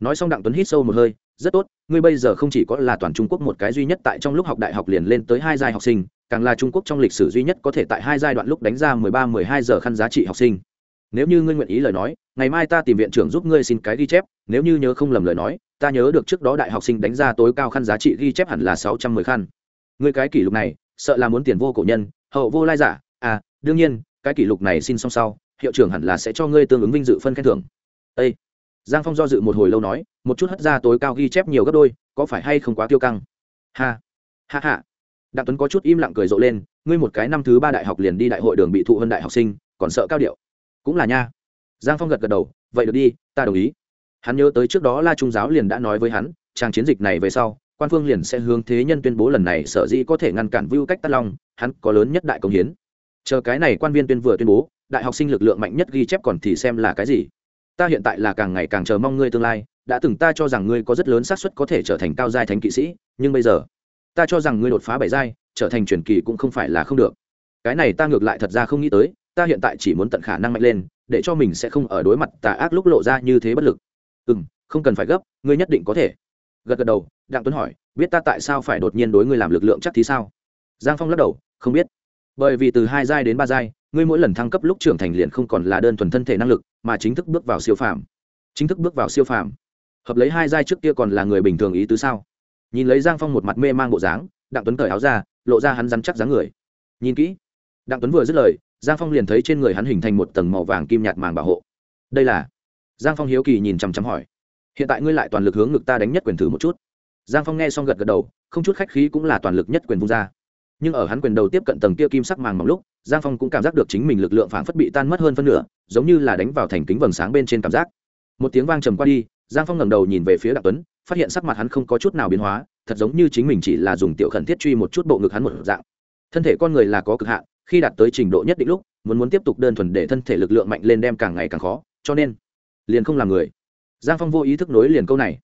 Nói xong đặng tuấn hít sâu một hơi, rất tốt, ngươi bây giờ không chỉ có là toàn trung quốc một cái duy nhất tại trong lúc học đại học liền lên tới hai giai học sinh, càng là trung quốc trong lịch sử duy nhất có thể tại hai giai đoạn lúc đánh ra mười ba, mười hai giờ khăn giá trị học sinh. Nếu như ngươi nguyện ý lời nói, ngày mai ta tìm viện trưởng giúp ngươi xin cái ghi chép, nếu như nhớ không lầm lời nói, ta nhớ được trước đó đại học sinh đánh ra tối cao khăn giá trị ghi chép hẳn là sáu trăm mười khăn. Ngươi cái kỷ lục này, sợ là muốn tiền vô cổ nhân, hậu vô lai giả. À đương nhiên, cái kỷ lục này xin xong sau hiệu trưởng hẳn là sẽ cho ngươi tương ứng vinh dự phân khen thưởng. Ê! giang phong do dự một hồi lâu nói, một chút hất ra tối cao ghi chép nhiều gấp đôi, có phải hay không quá tiêu căng? Ha! Ha ha! Đặng tuấn có chút im lặng cười rộ lên, ngươi một cái năm thứ ba đại học liền đi đại hội đường bị thụ hơn đại học sinh, còn sợ cao điệu. Cũng là nha. Giang phong gật gật đầu, vậy được đi, ta đồng ý. Hắn nhớ tới trước đó la trung giáo liền đã nói với hắn, trang chiến dịch này về sau, quan phương liền sẽ hướng thế nhân tuyên bố lần này sở dĩ có thể ngăn cản vưu cách tắt long, hắn có lớn nhất đại công hiến. Chờ cái này quan viên tuyên vừa tuyên bố đại học sinh lực lượng mạnh nhất ghi chép còn thì xem là cái gì? Ta hiện tại là càng ngày càng chờ mong ngươi tương lai, đã từng ta cho rằng ngươi có rất lớn xác suất có thể trở thành cao giai thánh kỵ sĩ, nhưng bây giờ, ta cho rằng ngươi đột phá bảy giai, trở thành truyền kỳ cũng không phải là không được. Cái này ta ngược lại thật ra không nghĩ tới, ta hiện tại chỉ muốn tận khả năng mạnh lên, để cho mình sẽ không ở đối mặt tà ác lúc lộ ra như thế bất lực. Ừ m không cần phải gấp, ngươi nhất định có thể. Gật gật đầu, đặng tuấn hỏi, biết ta tại sao phải đột nhiên đối ngươi làm lực lượng chắc thì sao? Giang phong lắc đầu, không biết. Bởi vì từ hai giai đến ba giai ngươi mỗi lần thăng cấp lúc trưởng thành liền không còn là đơn thuần thân thể năng lực, mà chính thức bước vào siêu phàm. Chính thức bước vào siêu phàm. Hợp lấy hai giai trước kia còn là người bình thường ý tứ sao? Nhìn lấy giang phong một mặt mê mang bộ dáng, đặng tuấn cởi áo ra, lộ ra hắn rắn chắc dáng người. Nhìn kỹ. Đặng tuấn vừa dứt lời, giang phong liền thấy trên người hắn hình thành một tầng màu vàng kim nhạt màng bảo hộ. Đây là? Giang phong hiếu kỳ nhìn chằm chằm hỏi. Hiện tại ngươi lại toàn lực hướng ngực ta đánh nhất quyền thử một chút. Giang phong nghe xong gật gật đầu, không chút khách khí cũng là toàn lực nhất quyền vung ra nhưng ở hắn quyền đầu tiếp cận tầng kia kim sắc màng mỏng lúc, giang phong cũng cảm giác được chính mình lực lượng phảng phất bị tan mất hơn phân nửa, giống như là đánh vào thành kính vầng sáng bên trên cảm giác. Một tiếng vang trầm qua đi, giang phong ngẩng đầu nhìn về phía đặng tuấn, phát hiện sắc mặt hắn không có chút nào biến hóa, thật giống như chính mình chỉ là dùng tiểu khẩn thiết truy một chút bộ ngực hắn một dạng. Thân thể con người là có cực hạn, khi đạt tới trình độ nhất định lúc, muốn muốn tiếp tục đơn thuần để thân thể lực lượng mạnh lên đem càng ngày càng khó, cho nên liền không làm người. Giang phong vô ý thức nối liền câu này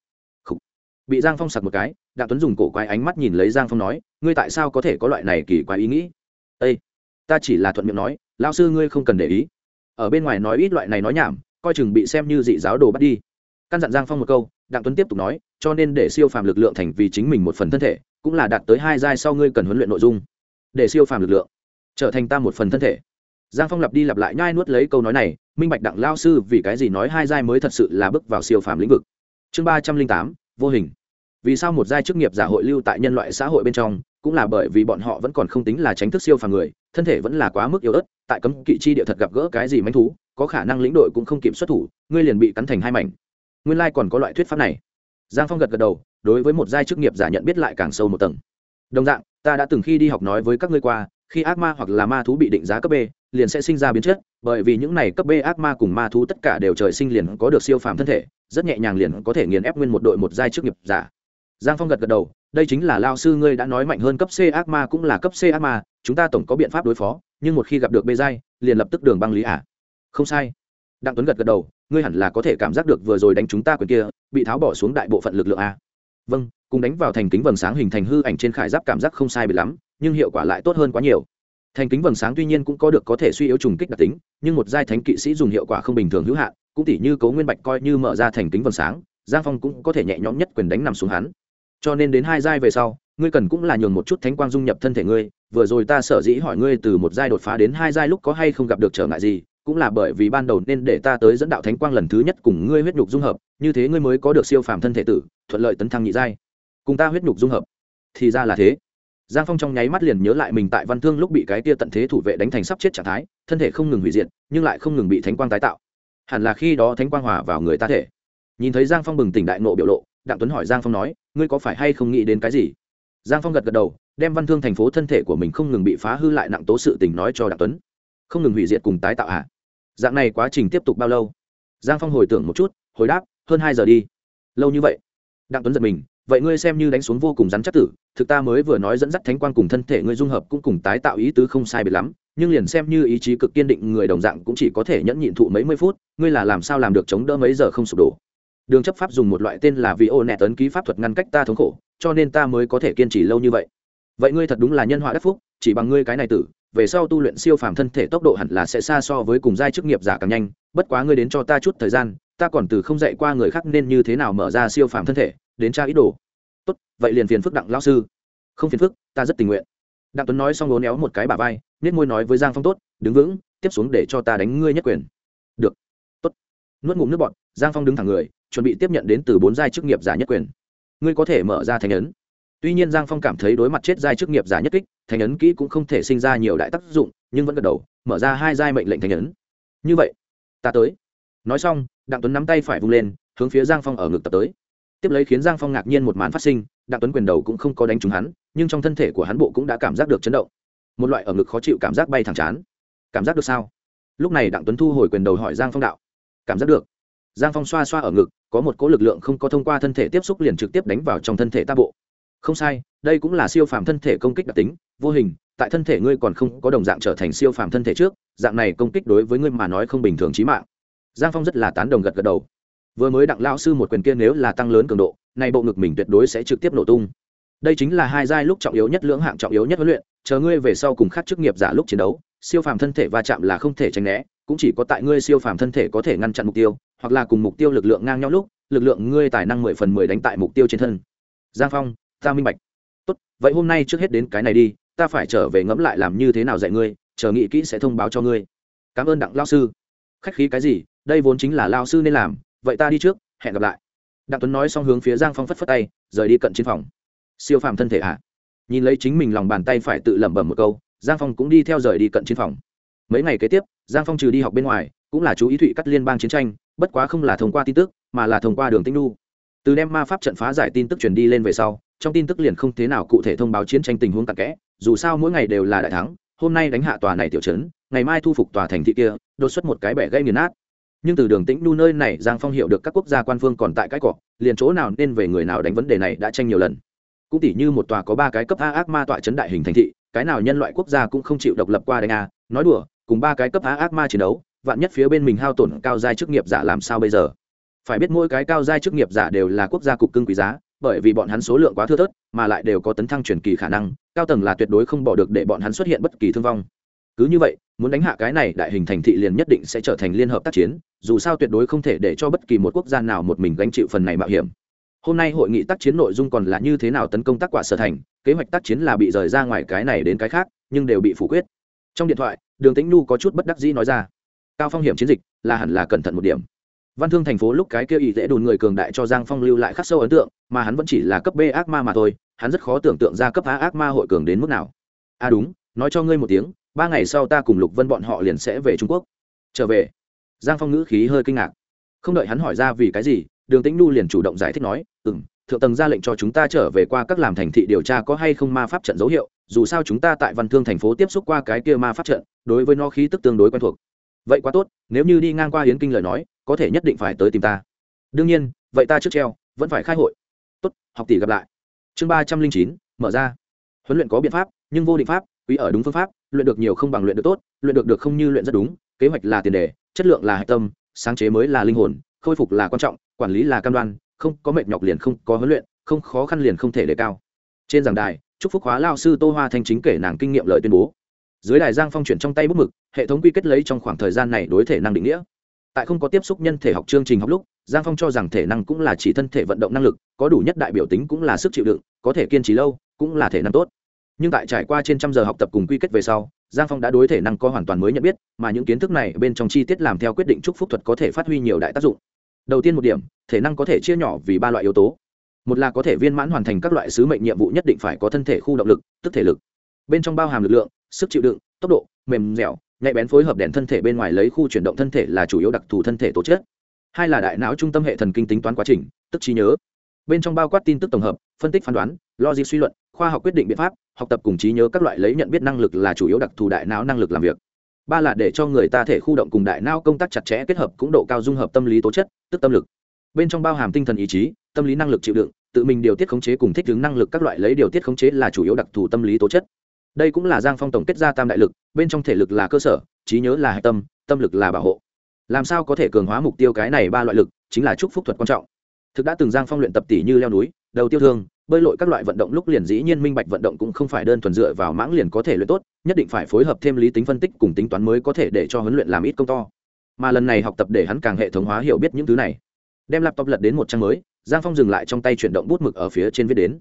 bị giang phong sặc một cái, đặng tuấn dùng cổ quái ánh mắt nhìn lấy giang phong nói, ngươi tại sao có thể có loại này kỳ quái ý nghĩ? Â ta chỉ là thuận miệng nói lao sư ngươi không cần để ý. Ở bên ngoài nói ít loại này nói nhảm, coi chừng bị xem như dị giáo đồ bắt đi. Căn dặn giang phong một câu, đặng tuấn tiếp tục nói, cho nên để siêu phàm lực lượng thành vì chính mình một phần thân thể, cũng là đạt tới hai giai sau ngươi cần huấn luyện nội dung. Để siêu phàm lực lượng trở thành ta một phần thân thể. Giang phong lặp đi lặp lại nhai nuốt lấy câu nói này, minh bạch đặng lao sư vì cái gì nói hai giai mới thật sự là bước vào siêu phàm lĩnh vực. Chương ba trăm linh tám, vô hình vì sao một giai chức nghiệp giả hội lưu tại nhân loại xã hội bên trong, cũng là bởi vì bọn họ vẫn còn không tính là tránh thức siêu phàm người, thân thể vẫn là quá mức yếu ớt, tại cấm kỵ chi địa thật gặp gỡ cái gì manh thú, có khả năng lĩnh đội cũng không kiểm xuất thủ, ngươi liền bị cắn thành hai mảnh. Nguyên lai còn có loại thuyết pháp này. Giang phong gật gật đầu, đối với một giai chức nghiệp giả nhận biết lại càng sâu một tầng. Đồng dạng, ta đã từng khi đi học nói với các ngươi qua, khi ác ma hoặc là ma thú bị định giá cấp b, liền sẽ sinh ra biến chất, bởi vì những này cấp b ác ma cùng ma thú tất cả đều trời sinh liền có được siêu phàm thân thể, rất nhẹ nhàng liền có thể nghiền ép nguyên một đội một giai chức nghiệp giả giang phong gật gật đầu, đây chính là lao sư ngươi đã nói mạnh hơn cấp c ác ma cũng là cấp c ác ma, chúng ta tổng có biện pháp đối phó, nhưng một khi gặp được bê giai, liền lập tức đường băng lý ả. À. không sai. Đặng tuấn gật gật đầu, ngươi hẳn là có thể cảm giác được vừa rồi đánh chúng ta quyền kia, bị tháo bỏ xuống đại bộ phận lực lượng a. Vâng cùng đánh vào thành kính vầng sáng hình thành hư ảnh trên khải giáp cảm giác không sai bị lắm, nhưng hiệu quả lại tốt hơn quá nhiều. Thành kính vầng sáng tuy nhiên cũng có được có thể suy yếu trùng kích đặc tính, nhưng một giai thánh kỵ sĩ dùng hiệu quả không bình thường hữu hạn, cũng tỉ như cấu nguyên bạch coi như mở ra thành kính vầng sáng, giang phong cũng có thể nhẹ nhõm nhất quyền đánh nằm xuống hắn cho nên đến hai giai về sau, ngươi cần cũng là nhường một chút thánh quang dung nhập thân thể ngươi, vừa rồi ta sở dĩ hỏi ngươi từ một giai đột phá đến hai giai lúc có hay không gặp được trở ngại gì, cũng là bởi vì ban đầu nên để ta tới dẫn đạo thánh quang lần thứ nhất cùng ngươi huyết nhục dung hợp, như thế ngươi mới có được siêu phàm thân thể tử, thuận lợi tấn thăng nhị giai. Cùng ta huyết nhục dung hợp, thì ra là thế. Giang phong trong nháy mắt liền nhớ lại mình tại văn thương lúc bị cái tia tận thế thủ vệ đánh thành sắp chết trạng thái, thân thể không ngừng hủy diệt, nhưng lại không ngừng bị thánh quang tái tạo. Hẳn là khi đó thánh quang hòa vào người ta thể. Nhìn thấy giang phong bừng tỉnh đại nộ biểu lộ, đặng tuấn hỏi giang phong nói ngươi có phải hay không nghĩ đến cái gì? Giang phong gật gật đầu, đem văn thương thành phố thân thể của mình không ngừng bị phá hư lại nặng tố sự tình nói cho đặng tuấn. Không ngừng hủy diệt cùng tái tạo hạ dạng này quá trình tiếp tục bao lâu? Giang phong hồi tưởng một chút, hồi đáp, hơn hai giờ đi. Lâu như vậy. Đặng tuấn giật mình, vậy ngươi xem như đánh xuống vô cùng rắn chắc tử, thực ta mới vừa nói dẫn dắt thánh quan cùng thân thể ngươi dung hợp cũng cùng tái tạo ý tứ không sai biệt lắm, nhưng liền xem như ý chí cực kiên định người đồng dạng cũng chỉ có thể nhẫn nhịn thụ mấy mươi phút, ngươi là làm sao làm được chống đỡ mấy giờ không sụp đổ? Đường chấp pháp dùng một loại tên là vì ô nẹ tấn ký pháp thuật ngăn cách ta thống khổ, cho nên ta mới có thể kiên trì lâu như vậy. Vậy ngươi thật đúng là nhân họa đắc phúc, chỉ bằng ngươi cái này tử, về sau tu luyện siêu phàm thân thể tốc độ hẳn là sẽ xa so với cùng giai chức nghiệp giả càng nhanh, bất quá ngươi đến cho ta chút thời gian, ta còn từ không dạy qua người khác nên như thế nào mở ra siêu phàm thân thể, đến tra ít đồ. Tốt, vậy liền phiền phức đặng lao sư. Không phiền phức, ta rất tình nguyện. Đặng tuấn nói xong lố néo một cái bà vai nết môi nói với giang phong tốt, đứng vững, tiếp xuống để cho ta đánh ngươi nhất quyền. Được. Tốt. Nuốt ngụm nước bọt giang phong đứng thẳng người, chuẩn bị tiếp nhận đến từ bốn giai chức nghiệp giả nhất quyền. Ngươi có thể mở ra thành ấn. Tuy nhiên giang phong cảm thấy đối mặt chết giai chức nghiệp giả nhất kích thành ấn kỹ cũng không thể sinh ra nhiều đại tác dụng, nhưng vẫn gật đầu, mở ra hai giai mệnh lệnh thành ấn. Như vậy, ta tới. Nói xong, đặng tuấn nắm tay phải vung lên, hướng phía giang phong ở ngực tập tới. Tiếp lấy khiến giang phong ngạc nhiên một màn phát sinh, đặng tuấn quyền đầu cũng không có đánh trúng hắn, nhưng trong thân thể của hắn bộ cũng đã cảm giác được chấn động. Một loại ở ngực khó chịu cảm giác bay thẳng chán. Cảm giác được sao? Lúc này đặng tuấn thu hồi quyền đầu hỏi giang phong đạo. Cảm giác được giang phong xoa xoa ở ngực, có một cỗ lực lượng không có thông qua thân thể tiếp xúc liền trực tiếp đánh vào trong thân thể ta bộ. Không sai, đây cũng là siêu phàm thân thể công kích đặc tính, vô hình, tại thân thể ngươi còn không có đồng dạng trở thành siêu phàm thân thể trước, dạng này công kích đối với ngươi mà nói không bình thường trí mạng. Giang phong rất là tán đồng gật gật đầu. Vừa mới đặng lao sư một quyền kia nếu là tăng lớn cường độ nay bộ ngực mình tuyệt đối sẽ trực tiếp nổ tung. Đây chính là hai giai lúc trọng yếu nhất lưỡng hạng trọng yếu nhất huấn luyện, chờ ngươi về sau cùng khác chức nghiệp giả lúc chiến đấu, siêu phàm thân thể va chạm là không thể tránh né cũng chỉ có tại ngươi siêu phàm thân thể có thể ngăn chặn mục tiêu, hoặc là cùng mục tiêu lực lượng ngang nhau lúc, lực lượng ngươi tài năng mười phần mười đánh tại mục tiêu trên thân. Giang phong, ta minh bạch. Tốt, vậy hôm nay trước hết đến cái này đi, ta phải trở về ngẫm lại làm như thế nào dạy ngươi, chờ nghị kỹ sẽ thông báo cho ngươi. Cảm ơn đặng lao sư. Khách khí cái gì, đây vốn chính là lao sư nên làm, vậy ta đi trước, hẹn gặp lại. Đặng tuấn nói xong hướng phía giang phong phất phất tay, rời đi cận chiến phòng. Siêu phàm thân thể ạ. À? nhìn lấy chính mình lòng bàn tay phải tự lẩm bẩm một câu, giang phong cũng đi theo rời đi cận chiến phòng. Mấy ngày kế tiếp giang phong trừ đi học bên ngoài, cũng là chú ý thụy cắt liên bang chiến tranh, bất quá không là thông qua tin tức, mà là thông qua đường tinh nu từ đem ma pháp trận phá giải tin tức truyền đi lên về sau, trong tin tức liền không thế nào cụ thể thông báo chiến tranh tình huống tạc kẽ, dù sao mỗi ngày đều là đại thắng, hôm nay đánh hạ tòa này tiểu trấn, ngày mai thu phục tòa thành thị kia, đột xuất một cái bẻ gây nghiền nát. Nhưng từ đường tĩnh nu nơi này, giang phong hiểu được các quốc gia quan phương còn tại cái cọ, liền chỗ nào nên về người nào đánh vấn đề này đã tranh nhiều lần. Cũng tỷ như một tòa có ba cái cấp a ác ma tọa chấn đại hình thành thị, cái nào nhân loại quốc gia cũng không chịu độc lập qua đánh a, nói đùa cùng ba cái cấp á ác ma chiến đấu, vạn nhất phía bên mình hao tổn cao giai chức nghiệp giả làm sao bây giờ? Phải biết mỗi cái cao giai chức nghiệp giả đều là quốc gia cục cưng quý giá, bởi vì bọn hắn số lượng quá thưa thớt, mà lại đều có tấn thăng truyền kỳ khả năng, cao tầng là tuyệt đối không bỏ được để bọn hắn xuất hiện bất kỳ thương vong. Cứ như vậy, muốn đánh hạ cái này đại hình thành thị liền nhất định sẽ trở thành liên hợp tác chiến, dù sao tuyệt đối không thể để cho bất kỳ một quốc gia nào một mình gánh chịu phần này mạo hiểm. Hôm nay hội nghị tác chiến nội dung còn là như thế nào tấn công tác quả sở thành, kế hoạch tác chiến là bị rời ra ngoài cái này đến cái khác, nhưng đều bị phủ quyết. Trong điện thoại đường tĩnh nhu có chút bất đắc dĩ nói ra, cao phong hiểm chiến dịch là hẳn là cẩn thận một điểm. Văn thương thành phố lúc cái kia ý dễ đùn người cường đại cho giang phong lưu lại khắc sâu ấn tượng, mà hắn vẫn chỉ là cấp b ác ma mà thôi, hắn rất khó tưởng tượng ra cấp a ác ma hội cường đến mức nào. À đúng, nói cho ngươi một tiếng, ba ngày sau ta cùng lục vân bọn họ liền sẽ về trung quốc. Trở về? Giang phong ngữ khí hơi kinh ngạc. Không đợi hắn hỏi ra vì cái gì, đường tĩnh nu liền chủ động giải thích nói ừ m thượng tầng ra lệnh cho chúng ta trở về qua các làm thành thị điều tra có hay không ma pháp trận dấu hiệu, dù sao chúng ta tại văn thương thành phố tiếp xúc qua cái kia ma pháp trận đối với nó khí tức tương đối quen thuộc. Vậy quá tốt, nếu như đi ngang qua hiến kinh lời nói, có thể nhất định phải tới tìm ta. Đương nhiên, vậy ta trước treo, vẫn phải khai hội. Tốt, học tỷ gặp lại. Chương ba trăm linh chín, mở ra. Huấn luyện có biện pháp, nhưng vô định pháp, quý ở đúng phương pháp, luyện được nhiều không bằng luyện được tốt, luyện được được không như luyện rất đúng, kế hoạch là tiền đề, chất lượng là hạch tâm, sáng chế mới là linh hồn, khôi phục là quan trọng, quản lý là cam đoan, không có mệt nhọc liền không có huấn luyện, không khó khăn liền không thể đề cao. Trên giảng đài, chúc phúc hóa lao sư tô hoa thanh chính kể nàng kinh nghiệm lợi tuyên bố dưới đài giang phong chuyển trong tay bút mực, hệ thống quy kết lấy trong khoảng thời gian này đối thể năng định nghĩa. Tại không có tiếp xúc nhân thể học chương trình học lúc, giang phong cho rằng thể năng cũng là chỉ thân thể vận động năng lực, có đủ nhất đại biểu tính cũng là sức chịu đựng, có thể kiên trì lâu cũng là thể năng tốt. Nhưng tại trải qua trên trăm giờ học tập cùng quy kết về sau, giang phong đã đối thể năng có hoàn toàn mới nhận biết, mà những kiến thức này bên trong chi tiết làm theo quyết định chúc phúc thuật có thể phát huy nhiều đại tác dụng. Đầu tiên một điểm, thể năng có thể chia nhỏ vì ba loại yếu tố. Một là có thể viên mãn hoàn thành các loại sứ mệnh nhiệm vụ nhất định phải có thân thể khu động lực, tức thể lực. Bên trong bao hàm lực lượng sức chịu đựng, tốc độ, mềm dẻo, nhạy bén phối hợp đèn thân thể bên ngoài lấy khu chuyển động thân thể là chủ yếu đặc thù thân thể tổ chức hai là đại não trung tâm hệ thần kinh tính toán quá trình, tức trí nhớ. Bên trong bao quát tin tức tổng hợp, phân tích phán đoán, logic suy luận, khoa học quyết định biện pháp, học tập cùng trí nhớ các loại lấy nhận biết năng lực là chủ yếu đặc thù đại não năng lực làm việc. Ba là để cho người ta thể khu động cùng đại não công tác chặt chẽ kết hợp cũng độ cao dung hợp tâm lý tố chất, tức tâm lực. Bên trong bao hàm tinh thần ý chí, tâm lý năng lực chịu đựng, tự mình điều tiết khống chế cùng thích ứng năng lực các loại lấy điều tiết khống chế là chủ yếu đặc thù tâm lý tố chất đây cũng là giang phong tổng kết ra tam đại lực, bên trong thể lực là cơ sở, trí nhớ là hạch tâm tâm lực là bảo hộ. Làm sao có thể cường hóa mục tiêu cái này ba loại lực, chính là chúc phúc thuật quan trọng. Thực đã từng giang phong luyện tập tỷ như leo núi, đầu tiêu thương, bơi lội các loại vận động lúc liền dĩ nhiên minh bạch vận động cũng không phải đơn thuần dựa vào mãng liền có thể luyện tốt, nhất định phải phối hợp thêm lý tính phân tích cùng tính toán mới có thể để cho huấn luyện làm ít công to. Mà lần này học tập để hắn càng hệ thống hóa hiểu biết những thứ này. Đem laptop lật đến một trang mới, giang phong dừng lại trong tay chuyển động bút mực ở phía trên viết đến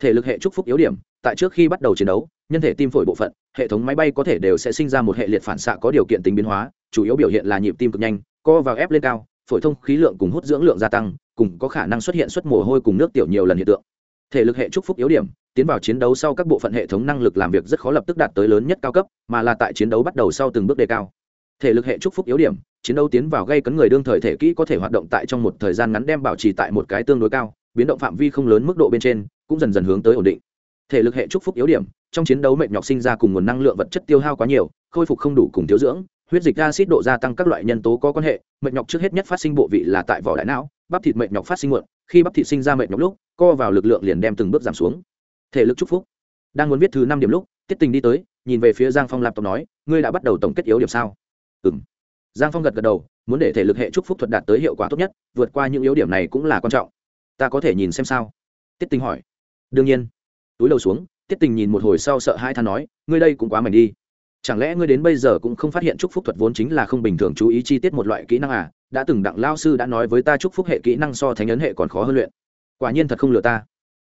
thể lực hệ chúc phúc yếu điểm, tại trước khi bắt đầu chiến đấu, nhân thể tim phổi bộ phận, hệ thống máy bay có thể đều sẽ sinh ra một hệ liệt phản xạ có điều kiện tính biến hóa, chủ yếu biểu hiện là nhịp tim cực nhanh, co vào ép lên cao, phổi thông khí lượng cùng hút dưỡng lượng gia tăng, cùng có khả năng xuất hiện xuất mồ hôi cùng nước tiểu nhiều lần hiện tượng. Thể lực hệ chúc phúc yếu điểm, tiến vào chiến đấu sau các bộ phận hệ thống năng lực làm việc rất khó lập tức đạt tới lớn nhất cao cấp, mà là tại chiến đấu bắt đầu sau từng bước đề cao. Thể lực hệ chúc phúc yếu điểm, chiến đấu tiến vào gây cấn người đương thời thể kỹ có thể hoạt động tại trong một thời gian ngắn đem bảo trì tại một cái tương đối cao, biến động phạm vi không lớn mức độ bên trên cũng dần dần hướng tới ổn định. Thể lực hệ chúc phúc yếu điểm, trong chiến đấu mệt nhọc sinh ra cùng nguồn năng lượng vật chất tiêu hao quá nhiều, khôi phục không đủ cùng thiếu dưỡng, huyết dịch acid độ gia tăng các loại nhân tố có quan hệ, mệt nhọc trước hết nhất phát sinh bộ vị là tại vỏ đại não, bắp thịt mệt nhọc phát sinh muộn, khi bắp thịt sinh ra mệt nhọc lúc, co vào lực lượng liền đem từng bước giảm xuống. Thể lực chúc phúc. Đang muốn viết thứ năm điểm lúc, tiết tình đi tới, nhìn về phía giang phong lạp tộc nói, ngươi đã bắt đầu tổng kết yếu điểm sao? Ừ m giang phong gật gật đầu, muốn để thể lực hệ chúc phúc thuật đạt tới hiệu quả tốt nhất, vượt qua những yếu điểm này cũng là quan trọng. Ta có thể nhìn xem sao? Tiết tình hỏi đương nhiên. Túi đầu xuống, tiết tình nhìn một hồi sau sợ hai than nói, ngươi đây cũng quá mảnh đi. Chẳng lẽ ngươi đến bây giờ cũng không phát hiện chúc phúc thuật vốn chính là không bình thường chú ý chi tiết một loại kỹ năng à? Đã từng đặng lao sư đã nói với ta chúc phúc hệ kỹ năng so thánh ấn hệ còn khó hơn luyện. Quả nhiên thật không lừa ta.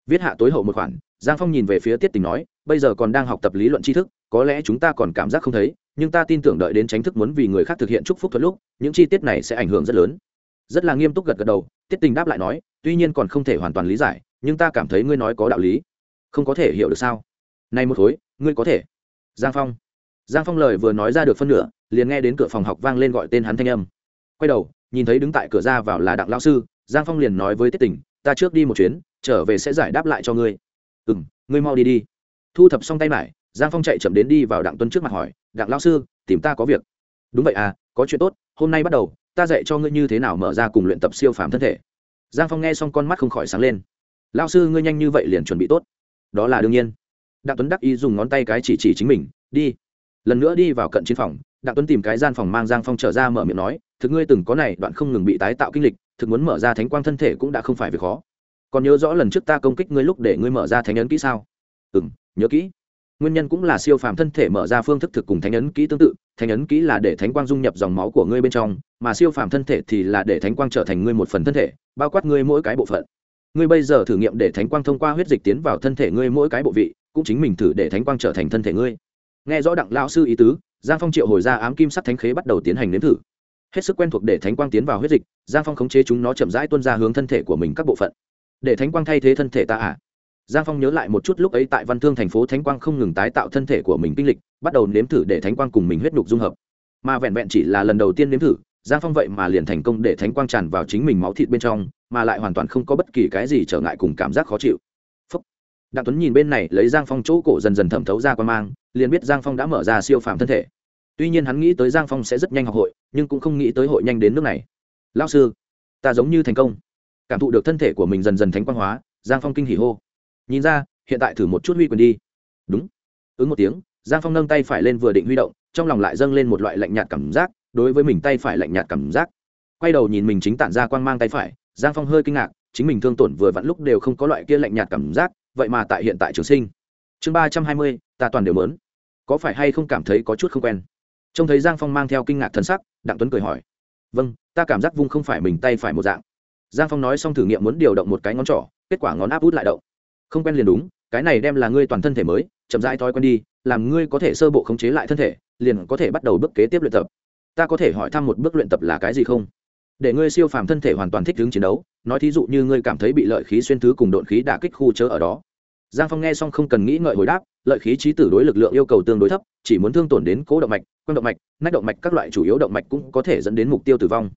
Viết hạ tối hậu một khoản, giang phong nhìn về phía tiết tình nói, bây giờ còn đang học tập lý luận tri thức, có lẽ chúng ta còn cảm giác không thấy, nhưng ta tin tưởng đợi đến tránh thức muốn vì người khác thực hiện chúc phúc thuật lúc, những chi tiết này sẽ ảnh hưởng rất lớn. Rất là nghiêm túc gật gật đầu, tiết tình đáp lại nói, tuy nhiên còn không thể hoàn toàn lý giải nhưng ta cảm thấy ngươi nói có đạo lý. Không có thể hiểu được sao? Nay một khối, ngươi có thể. Giang phong. Giang phong lời vừa nói ra được phân nửa, liền nghe đến cửa phòng học vang lên gọi tên hắn thanh âm. Quay đầu, nhìn thấy đứng tại cửa ra vào là đặng lao sư, giang phong liền nói với tiết tình, ta trước đi một chuyến, trở về sẽ giải đáp lại cho ngươi. Ừ m ngươi mau đi đi. Thu thập xong tay mải, giang phong chạy chậm đến đi vào đặng tuân trước mặt hỏi, đặng lao sư, tìm ta có việc. Đúng vậy à có chuyện tốt, hôm nay bắt đầu, ta dạy cho ngươi như thế nào mở ra cùng luyện tập siêu phàm thân thể. Giang phong nghe xong con mắt không khỏi sáng lên lao sư ngươi nhanh như vậy liền chuẩn bị tốt. Đó là đương nhiên. Đặng tuấn đắc ý dùng ngón tay cái chỉ chỉ chính mình, đi. Lần nữa đi vào cận chiến phòng, đặng tuấn tìm cái gian phòng mang giang phong trở ra mở miệng nói, thực ngươi từng có này đoạn không ngừng bị tái tạo kinh lịch, thực muốn mở ra thánh quang thân thể cũng đã không phải việc khó. Còn nhớ rõ lần trước ta công kích ngươi lúc để ngươi mở ra thánh ấn kỹ sao? Ừ m nhớ kỹ. Nguyên nhân cũng là siêu phàm thân thể mở ra phương thức thực cùng thánh ấn kỹ tương tự, thánh ấn kỹ là để thánh quang dung nhập dòng máu của ngươi bên trong, mà siêu phàm thân thể thì là để thánh quang trở thành ngươi một phần thân thể, bao quát ngươi mỗi cái bộ phận ngươi bây giờ thử nghiệm để thánh quang thông qua huyết dịch tiến vào thân thể ngươi mỗi cái bộ vị, cũng chính mình thử để thánh quang trở thành thân thể ngươi. Nghe rõ đặng lao sư ý tứ, giang phong triệu hồi ra ám kim sắc thánh khế bắt đầu tiến hành nếm thử. Hết sức quen thuộc để thánh quang tiến vào huyết dịch, giang phong khống chế chúng nó chậm rãi tuân ra hướng thân thể của mình các bộ phận. Để thánh quang thay thế thân thể ta à? Giang phong nhớ lại một chút lúc ấy tại văn thương thành phố thánh quang không ngừng tái tạo thân thể của mình kinh lịch, bắt đầu nếm thử để thánh quang cùng mình huyết nhục dung hợp. Mà vẹn vẹn chỉ là lần đầu tiên nếm thử giang phong vậy mà liền thành công để thánh quang tràn vào chính mình máu thịt bên trong, mà lại hoàn toàn không có bất kỳ cái gì trở ngại cùng cảm giác khó chịu. Phúc. đặng tuấn nhìn bên này, lấy giang phong chỗ cổ dần dần thẩm thấu ra qua mang, liền biết giang phong đã mở ra siêu phàm thân thể. Tuy nhiên hắn nghĩ tới giang phong sẽ rất nhanh học hội, nhưng cũng không nghĩ tới hội nhanh đến nước này. Lao sư, ta giống như thành công. Cảm thụ được thân thể của mình dần dần thánh quang hóa, giang phong kinh hỉ hô. Nhìn ra, hiện tại thử một chút huy quyền đi. Đúng. Ứng một tiếng, giang phong nâng tay phải lên vừa định huy động, trong lòng lại dâng lên một loại lạnh nhạt cảm giác đối với mình tay phải lạnh nhạt cảm giác. Quay đầu nhìn mình chính tản ra quang mang tay phải, giang phong hơi kinh ngạc, chính mình thương tổn vừa vặn lúc đều không có loại kia lạnh nhạt cảm giác, vậy mà tại hiện tại trường sinh. Chương ba trăm hai mươi, ta toàn đều mớn. Có phải hay không cảm thấy có chút không quen? Trông thấy giang phong mang theo kinh ngạc thân sắc, đặng tuấn cười hỏi. Vâng ta cảm giác vung không phải mình tay phải một dạng. Giang phong nói xong thử nghiệm muốn điều động một cái ngón trỏ, kết quả ngón áp út lại động. Không quen liền đúng, cái này đem là ngươi toàn thân thể mới, chậm rãi thói quen đi, làm ngươi có thể sơ bộ khống chế lại thân thể, liền có thể bắt đầu bước kế tiếp luyện tập ta có thể hỏi thăm một bước luyện tập là cái gì không? Để ngươi siêu phàm thân thể hoàn toàn thích ứng chiến đấu, nói thí dụ như ngươi cảm thấy bị lợi khí xuyên thứ cùng độn khí đả kích khu chớ ở đó. Giang phong nghe xong không cần nghĩ ngợi hồi đáp, lợi khí trí tử đối lực lượng yêu cầu tương đối thấp, chỉ muốn thương tổn đến cố động mạch quanh động mạch, nách động mạch các loại chủ yếu động mạch cũng có thể dẫn đến mục tiêu tử vong.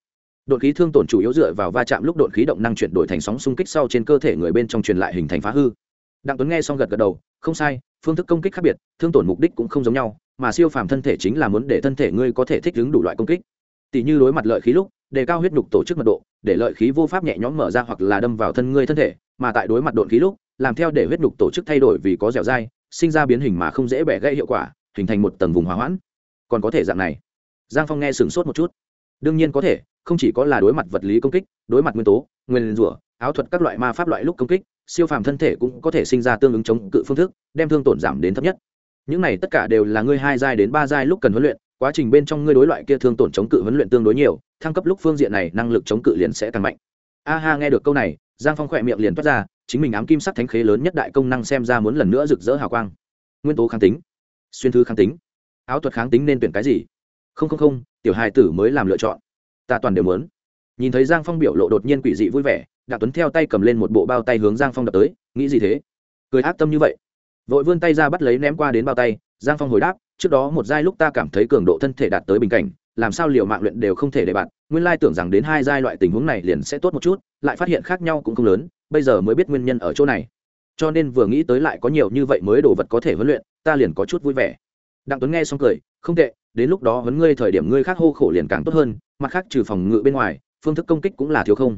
Đột khí thương tổn chủ yếu dựa vào va chạm lúc đột khí động năng chuyển đổi thành sóng xung kích sau trên cơ thể người bên trong truyền lại hình thành phá hư. Đặng tuấn nghe xong gật gật đầu, không sai, phương thức công kích khác biệt, thương tổn mục đích cũng không giống nhau mà siêu phàm thân thể chính là muốn để thân thể ngươi có thể thích ứng đủ loại công kích. Tỷ như đối mặt lợi khí lúc, đề cao huyết nhục tổ chức mật độ, để lợi khí vô pháp nhẹ nhõm mở ra hoặc là đâm vào thân ngươi thân thể, mà tại đối mặt đột khí lúc, làm theo để huyết nhục tổ chức thay đổi vì có dẻo dai, sinh ra biến hình mà không dễ bẻ gãy hiệu quả, hình thành một tầng vùng hòa hoãn. Còn có thể dạng này. Giang phong nghe sửng sốt một chút. Đương nhiên có thể, không chỉ có là đối mặt vật lý công kích, đối mặt nguyên tố, nguyên rủa, áo thuật các loại ma pháp loại lúc công kích, siêu phàm thân thể cũng có thể sinh ra tương ứng chống cự phương thức, đem thương tổn giảm đến thấp nhất những này tất cả đều là ngươi hai giai đến ba giai lúc cần huấn luyện, quá trình bên trong ngươi đối loại kia thương tổn chống cự huấn luyện tương đối nhiều, thăng cấp lúc phương diện này năng lực chống cự liền sẽ càng mạnh. A ha, nghe được câu này, giang phong khỏe miệng liền toát ra, chính mình ám kim sắc thánh khế lớn nhất đại công năng xem ra muốn lần nữa rực rỡ hào quang. Nguyên tố kháng tính, xuyên thư kháng tính, áo thuật kháng tính nên tuyển cái gì? Không không không, tiểu hài tử mới làm lựa chọn. Ta toàn đều muốn. Nhìn thấy giang phong biểu lộ đột nhiên quỷ dị vui vẻ, đặng tuấn theo tay cầm lên một bộ bao tay hướng giang phong đập tới, nghĩ gì thế? Cười ác tâm như vậy vội vươn tay ra bắt lấy ném qua đến bao tay, giang phong hồi đáp, trước đó một giai lúc ta cảm thấy cường độ thân thể đạt tới bình cảnh, làm sao liệu mạng luyện đều không thể để bạn. Nguyên lai tưởng rằng đến hai giai loại tình huống này liền sẽ tốt một chút, lại phát hiện khác nhau cũng không lớn, bây giờ mới biết nguyên nhân ở chỗ này. Cho nên vừa nghĩ tới lại có nhiều như vậy mới đồ vật có thể huấn luyện, ta liền có chút vui vẻ. Đặng tuấn nghe xong cười, không tệ, đến lúc đó huấn ngươi thời điểm ngươi khác hô khổ liền càng tốt hơn, mặt khác trừ phòng ngự bên ngoài, phương thức công kích cũng là thiếu không.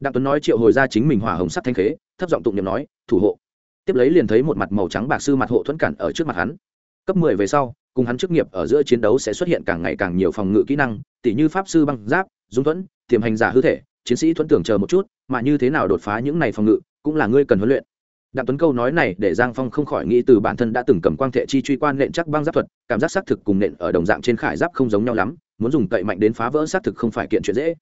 Đặng tuấn nói triệu hồi ra chính mình hỏa hồng sắt thanh khế, thấp giọng tụng niệm nói, thủ hộ tiếp lấy liền thấy một mặt màu trắng bạc sư mặt hộ thuẫn cản ở trước mặt hắn. Cấp mười về sau, cùng hắn chức nghiệp ở giữa chiến đấu sẽ xuất hiện càng ngày càng nhiều phòng ngự kỹ năng tỷ như pháp sư băng giáp, dung thuẫn, tiềm hành giả hư thể, chiến sĩ thuẫn tưởng chờ một chút, mà như thế nào đột phá những này phòng ngự, cũng là ngươi cần huấn luyện. Đặng tuấn câu nói này để giang phong không khỏi nghĩ từ bản thân đã từng cầm quang thệ chi truy quan nện chắc băng giáp thuật, cảm giác xác thực cùng nện ở đồng dạng trên khải giáp không giống nhau lắm, muốn dùng cậy mạnh đến phá vỡ xác thực không phải kiện chuyện dễ.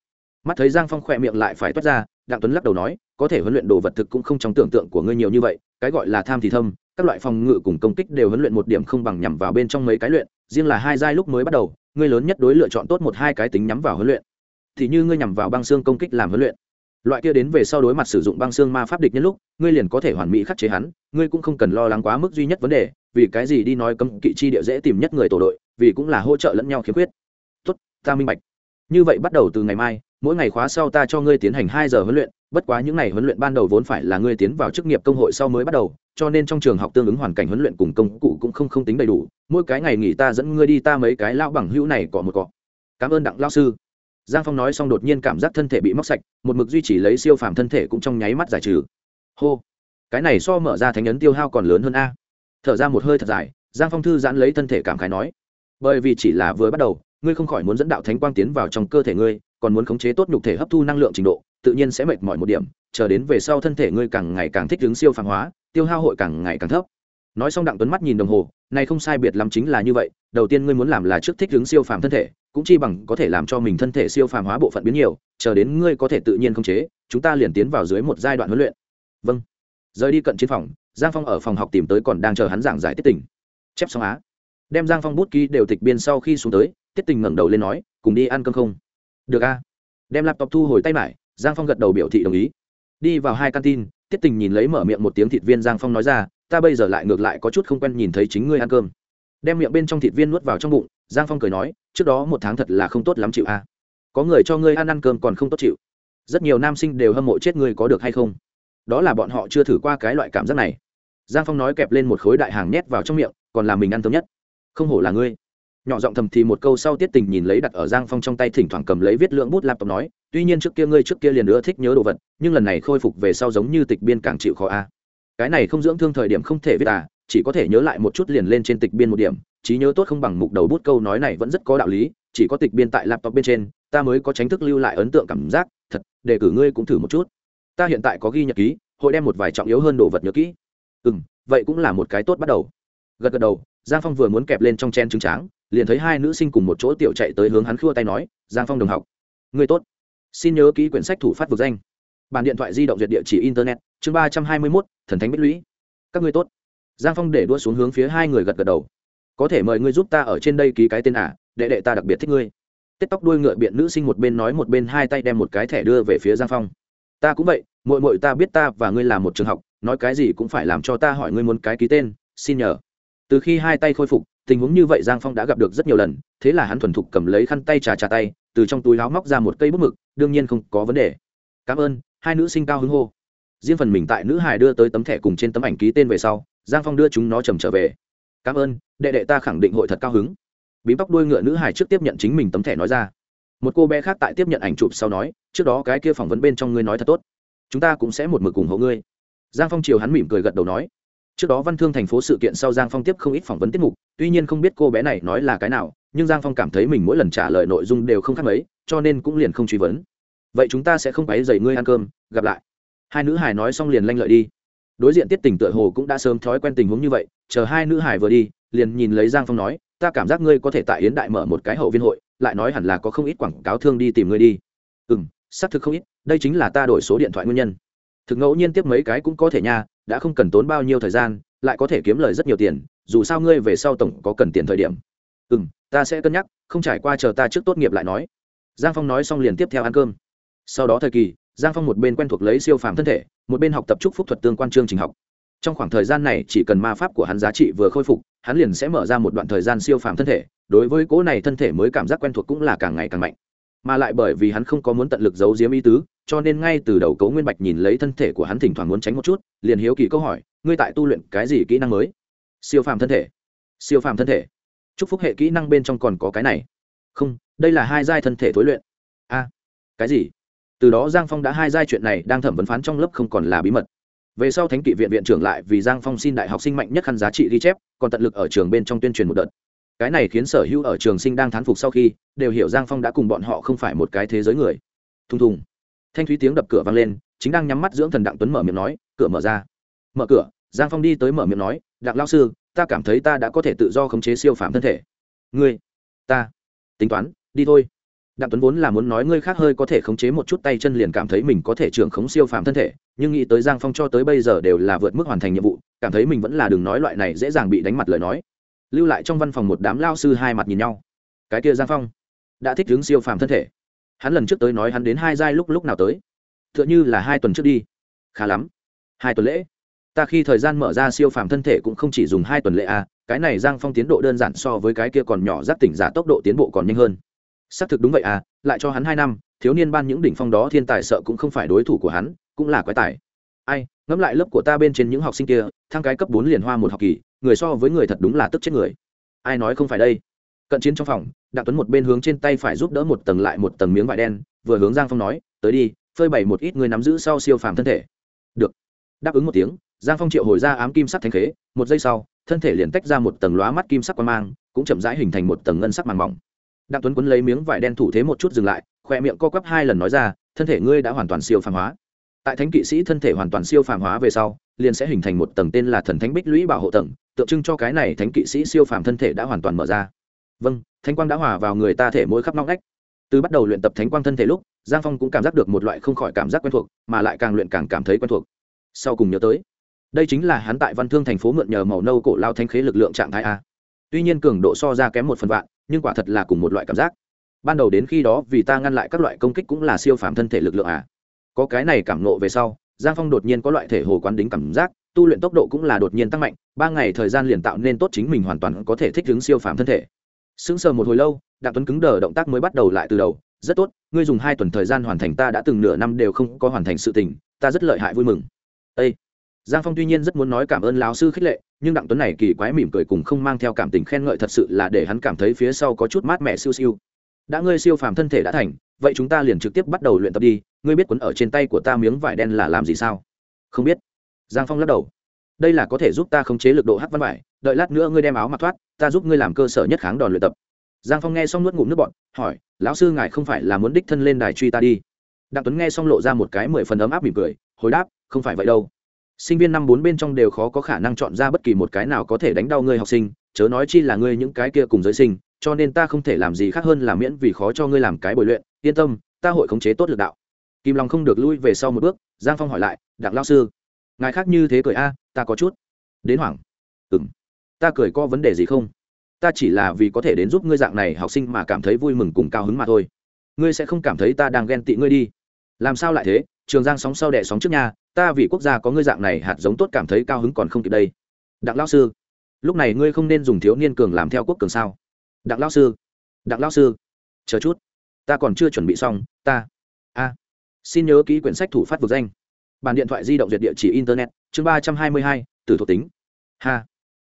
Mắt thấy giang phong khỏe miệng lại phải toát ra đặng tuấn lắc đầu nói, có thể huấn luyện đồ vật thực cũng không trong tưởng tượng của ngươi nhiều như vậy, cái gọi là tham thì thâm, các loại phòng ngự cùng công kích đều huấn luyện một điểm không bằng nhằm vào bên trong mấy cái luyện, riêng là hai giai lúc mới bắt đầu, ngươi lớn nhất đối lựa chọn tốt một hai cái tính nhắm vào huấn luyện. Thì như ngươi nhằm vào băng xương công kích làm huấn luyện. Loại kia đến về sau đối mặt sử dụng băng xương ma pháp địch nhân lúc, ngươi liền có thể hoàn mỹ khắc chế hắn, ngươi cũng không cần lo lắng quá mức duy nhất vấn đề, vì cái gì đi nói cấm kỵ chi địa dễ tìm nhất người tổ đội, vì cũng là hỗ trợ lẫn nhau khiếm khuyết. Tốt, ta minh bạch. Như vậy bắt đầu từ ngày mai mỗi ngày khóa sau ta cho ngươi tiến hành hai giờ huấn luyện, bất quá những ngày huấn luyện ban đầu vốn phải là ngươi tiến vào chức nghiệp công hội sau mới bắt đầu, cho nên trong trường học tương ứng hoàn cảnh huấn luyện cùng công cụ cũng không không tính đầy đủ, mỗi cái ngày nghỉ ta dẫn ngươi đi ta mấy cái lao bằng hữu này cọ một cọ. Cảm ơn đặng lao sư. Giang phong nói xong đột nhiên cảm giác thân thể bị móc sạch, một mực duy trì lấy siêu phàm thân thể cũng trong nháy mắt giải trừ. Hô, cái này so mở ra thánh ấn tiêu hao còn lớn hơn a. Thở ra một hơi thật dài, giang phong thư giãn lấy thân thể cảm khái nói, bởi vì chỉ là vừa bắt đầu, ngươi không khỏi muốn dẫn đạo thánh quang tiến vào trong cơ thể ngươi còn muốn khống chế tốt nhục thể hấp thu năng lượng trình độ, tự nhiên sẽ mệt mỏi một điểm, chờ đến về sau thân thể ngươi càng ngày càng thích ứng siêu phàm hóa, tiêu hao hội càng ngày càng thấp. Nói xong đặng tuấn mắt nhìn đồng hồ, này không sai biệt lắm chính là như vậy, đầu tiên ngươi muốn làm là trước thích ứng siêu phàm thân thể, cũng chi bằng có thể làm cho mình thân thể siêu phàm hóa bộ phận biến nhiều, chờ đến ngươi có thể tự nhiên khống chế, chúng ta liền tiến vào dưới một giai đoạn huấn luyện. Vâng. Rời đi cận chiến phòng, giang phong ở phòng học tìm tới còn đang chờ hắn giảng giải tiết tình. Chép xong á. Đem giang phong bút ký đều tịch biên sau khi xuống tới, tiết tình ngẩng đầu lên nói, cùng đi ăn cơm không? Được a. Đem laptop thu hồi tay mải, giang phong gật đầu biểu thị đồng ý. Đi vào hai căn tin tiết tình nhìn lấy mở miệng một tiếng thịt viên giang phong nói ra, ta bây giờ lại ngược lại có chút không quen nhìn thấy chính ngươi ăn cơm. Đem miệng bên trong thịt viên nuốt vào trong bụng, giang phong cười nói, trước đó một tháng thật là không tốt lắm chịu a. Có người cho ngươi ăn ăn cơm còn không tốt chịu. Rất nhiều nam sinh đều hâm mộ chết ngươi có được hay không? Đó là bọn họ chưa thử qua cái loại cảm giác này. Giang phong nói kẹp lên một khối đại hàng nhét vào trong miệng, còn là mình ăn thơm nhất. Không hổ là ngươi nhỏ giọng thầm thì một câu sau tiết tình nhìn lấy đặt ở giang phong trong tay thỉnh thoảng cầm lấy viết lượng bút laptop nói, tuy nhiên trước kia ngươi trước kia liền nữa thích nhớ đồ vật, nhưng lần này khôi phục về sau giống như tịch biên càng chịu khó a. Cái này không dưỡng thương thời điểm không thể viết à chỉ có thể nhớ lại một chút liền lên trên tịch biên một điểm, trí nhớ tốt không bằng mục đầu bút câu nói này vẫn rất có đạo lý, chỉ có tịch biên tại laptop bên trên, ta mới có tránh thức lưu lại ấn tượng cảm giác, thật, để cử ngươi cũng thử một chút. Ta hiện tại có ghi nhật ký, hội đem một vài trọng yếu hơn đồ vật nhớ kỹ. Ừ vậy cũng là một cái tốt bắt đầu. Gật gật đầu, giang phong vừa muốn kẹp lên trong chen trứng tráng liền thấy hai nữ sinh cùng một chỗ tiểu chạy tới hướng hắn khua tay nói, giang phong đồng học người tốt. Xin nhớ ký quyển sách thủ phát vực danh. Bàn điện thoại di động duyệt địa chỉ internet, chương ba trăm hai mươi mốt, thần thánh bích lũy. Các ngươi tốt. Giang phong để đua xuống hướng phía hai người gật gật đầu. Có thể mời ngươi giúp ta ở trên đây ký cái tên à đệ đệ ta đặc biệt thích ngươi. Tết tóc đuôi ngựa biện nữ sinh một bên nói một bên hai tay đem một cái thẻ đưa về phía giang phong. Ta cũng vậy mội mội ta biết ta và ngươi là một trường học, nói cái gì cũng phải làm cho ta hỏi ngươi muốn cái ký tên, xin nhờ. Từ khi hai tay khôi phục tình huống như vậy giang phong đã gặp được rất nhiều lần, thế là hắn thuần thục cầm lấy khăn tay trà trà tay, từ trong túi láo móc ra một cây bút mực, đương nhiên không có vấn đề. Cảm ơn, hai nữ sinh cao hứng hô. Riêng phần mình tại nữ hải đưa tới tấm thẻ cùng trên tấm ảnh ký tên về sau, giang phong đưa chúng nó trầm trở về. Cảm ơn, đệ đệ ta khẳng định hội thật cao hứng. Bím tóc đuôi ngựa nữ hải trước tiếp nhận chính mình tấm thẻ nói ra. Một cô bé khác tại tiếp nhận ảnh chụp sau nói, trước đó cái kia phỏng vấn bên trong ngươi nói thật tốt, chúng ta cũng sẽ một mực cùng hộ ngươi. Giang phong chiều hắn mỉm cười gật đầu nói trước đó văn thương thành phố sự kiện sau giang phong tiếp không ít phỏng vấn tiết mục, tuy nhiên không biết cô bé này nói là cái nào, nhưng giang phong cảm thấy mình mỗi lần trả lời nội dung đều không khác mấy, cho nên cũng liền không truy vấn. Vậy chúng ta sẽ không quấy dày ngươi ăn cơm, gặp lại. Hai nữ hải nói xong liền lanh lợi đi. Đối diện tiết tình tựa hồ cũng đã sớm thói quen tình huống như vậy, chờ hai nữ hải vừa đi, liền nhìn lấy giang phong nói, ta cảm giác ngươi có thể tại yến đại mở một cái hậu viên hội, lại nói hẳn là có không ít quảng cáo thương đi tìm ngươi đi. Ừ m xác thực không ít, đây chính là ta đổi số điện thoại nguyên nhân thực ngẫu nhiên tiếp mấy cái cũng có thể nha, đã không cần tốn bao nhiêu thời gian, lại có thể kiếm lời rất nhiều tiền, dù sao ngươi về sau tổng có cần tiền thời điểm. Ừ m ta sẽ cân nhắc, không trải qua chờ ta trước tốt nghiệp lại nói. Giang phong nói xong liền tiếp theo ăn cơm. Sau đó thời kỳ, giang phong một bên quen thuộc lấy siêu phàm thân thể, một bên học tập trúc phúc thuật tương quan chương trình học. Trong khoảng thời gian này, chỉ cần ma pháp của hắn giá trị vừa khôi phục, hắn liền sẽ mở ra một đoạn thời gian siêu phàm thân thể, đối với cỗ này thân thể mới cảm giác quen thuộc cũng là càng ngày càng mạnh mà lại bởi vì hắn không có muốn tận lực giấu giếm ý tứ, cho nên ngay từ đầu cấu nguyên bạch nhìn lấy thân thể của hắn thỉnh thoảng muốn tránh một chút, liền hiếu kỳ câu hỏi, ngươi tại tu luyện cái gì kỹ năng mới? Siêu phàm thân thể. Siêu phàm thân thể. Chúc phúc hệ kỹ năng bên trong còn có cái này. Không, đây là hai giai thân thể thối luyện. A, cái gì? Từ đó giang phong đã hai giai chuyện này đang thẩm vấn phán trong lớp không còn là bí mật. Về sau thánh kỵ viện viện trưởng lại vì giang phong xin đại học sinh mạnh nhất khăn giá trị ghi chép, còn tận lực ở trường bên trong tuyên truyền một đợt cái này khiến sở hữu ở trường sinh đang thán phục sau khi, đều hiểu giang phong đã cùng bọn họ không phải một cái thế giới người. Thùng thùng. Thanh thúy tiếng đập cửa vang lên, chính đang nhắm mắt dưỡng thần đặng tuấn mở miệng nói, cửa mở ra. Mở cửa? Giang phong đi tới mở miệng nói, đặng lao sư, ta cảm thấy ta đã có thể tự do khống chế siêu phạm thân thể. Ngươi, ta, tính toán, đi thôi. Đặng tuấn vốn là muốn nói ngươi khác hơi có thể khống chế một chút tay chân liền cảm thấy mình có thể trưởng khống siêu phạm thân thể, nhưng nghĩ tới giang phong cho tới bây giờ đều là vượt mức hoàn thành nhiệm vụ, cảm thấy mình vẫn là đừng nói loại này dễ dàng bị đánh mặt lời nói lưu lại trong văn phòng một đám lao sư hai mặt nhìn nhau. Cái kia giang phong đã thích hướng siêu phàm thân thể. Hắn lần trước tới nói hắn đến hai giai lúc lúc nào tới. T h ư ợ n h ư là hai tuần trước đi. Khá lắm. Hai tuần lễ. Ta khi thời gian mở ra siêu phàm thân thể cũng không chỉ dùng hai tuần lễ à, cái này giang phong tiến độ đơn giản so với cái kia còn nhỏ giáp tỉnh giả tốc độ tiến bộ còn nhanh hơn. Xác thực đúng vậy à lại cho hắn hai năm thiếu niên ban những đỉnh phong đó thiên tài sợ cũng không phải đối thủ của hắn cũng là quái tài. Ai ngẫm lại lớp của ta bên trên những học sinh kia thang cái cấp bốn liền hoa một học kỳ người so với người thật đúng là tức chết người. Ai nói không phải đây? Cận chiến trong phòng, đặng tuấn một bên hướng trên tay phải giúp đỡ một tầng lại một tầng miếng vải đen, vừa hướng giang phong nói, tới đi, phơi bày một ít người nắm giữ sau siêu phàm thân thể. Được. Đáp ứng một tiếng, giang phong triệu hồi ra ám kim sắc thanh khế, một giây sau, thân thể liền tách ra một tầng lóa mắt kim sắc quan mang, cũng chậm rãi hình thành một tầng ngân sắc màng mỏng. Đặng tuấn quấn lấy miếng vải đen thủ thế một chút dừng lại, khoe miệng co quắp hai lần nói ra, thân thể ngươi đã hoàn toàn siêu phàm hóa. Tại thánh kỵ sĩ thân thể hoàn toàn siêu phàm hóa về sau, liền sẽ hình thành một tầng tên là thần thánh bích lũy bảo hộ tầng tượng trưng cho cái này thánh kỵ sĩ siêu phàm thân thể đã hoàn toàn mở ra. Vâng thánh quang đã hòa vào người ta thể mỗi khắp nóc ngách. Từ bắt đầu luyện tập thánh quang thân thể lúc, giang phong cũng cảm giác được một loại không khỏi cảm giác quen thuộc, mà lại càng luyện càng cảm thấy quen thuộc. Sau cùng nhớ tới, đây chính là hắn tại văn thương thành phố mượn nhờ màu nâu cổ lao thanh khế lực lượng trạng thái a. Tuy nhiên cường độ so ra kém một phần vạn, nhưng quả thật là cùng một loại cảm giác. Ban đầu đến khi đó vì ta ngăn lại các loại công kích cũng là siêu phàm thân thể lực lượng à có cái này cảm nộ về sau, giang phong đột nhiên có loại thể hồ quán đính cảm giác tu luyện tốc độ cũng là đột nhiên tăng mạnh, ba ngày thời gian liền tạo nên tốt chính mình hoàn toàn có thể thích ứng siêu phàm thân thể. Sững sờ một hồi lâu, đặng tuấn cứng đờ động tác mới bắt đầu lại từ đầu, rất tốt, ngươi dùng hai tuần thời gian hoàn thành ta đã từng nửa năm đều không có hoàn thành sự tình, ta rất lợi hại vui mừng. Ê! giang phong tuy nhiên rất muốn nói cảm ơn lão sư khích lệ, nhưng đặng tuấn này kỳ quái mỉm cười cùng không mang theo cảm tình khen ngợi thật sự là để hắn cảm thấy phía sau có chút mát mẻ siêu siêu. Đã ngươi siêu phàm thân thể đã thành, vậy chúng ta liền trực tiếp bắt đầu luyện tập đi, ngươi biết quấn ở trên tay của ta miếng vải đen là làm gì sao? Không biết giang phong lắc đầu. Đây là có thể giúp ta khống chế lực độ hát văn vải, đợi lát nữa ngươi đem áo mặc thoát, ta giúp ngươi làm cơ sở nhất kháng đòn luyện tập. Giang phong nghe xong nuốt ngụm nước bọn hỏi, lão sư ngài không phải là muốn đích thân lên đài truy ta đi? Đặng tuấn nghe xong lộ ra một cái mười phần ấm áp mỉm cười, hồi đáp, không phải vậy đâu. Sinh viên năm bốn bên trong đều khó có khả năng chọn ra bất kỳ một cái nào có thể đánh đau ngươi học sinh, chớ nói chi là ngươi những cái kia cùng giới sinh, cho nên ta không thể làm gì khác hơn là miễn vì khó cho ngươi làm cái bồi luyện. Yên tâm, ta hội khống chế tốt lực đạo. Kim long không được lui về sau một bước, giang phong hỏi lại, đặng lao sư ngài khác như thế cười a, ta có chút. Đến hoảng. Ừng ta cười có vấn đề gì không? Ta chỉ là vì có thể đến giúp ngươi dạng này, học sinh mà cảm thấy vui mừng cùng cao hứng mà thôi. Ngươi sẽ không cảm thấy ta đang ghen tị ngươi đi. Làm sao lại thế? Trường giang sóng sau đẻ sóng trước nhà ta vì quốc gia có ngươi dạng này hạt giống tốt cảm thấy cao hứng còn không kịp đây. Đặng lao sư, lúc này ngươi không nên dùng thiếu niên cường làm theo quốc cường sao? Đặng lao sư, đặng lao sư, chờ chút. Ta còn chưa chuẩn bị xong, ta. A. Xin nhớ ký quyển sách thủ phát vực danh bàn điện thoại di động duyệt địa chỉ internet, chương ba trăm hai mươi hai từ thuộc tính. Ha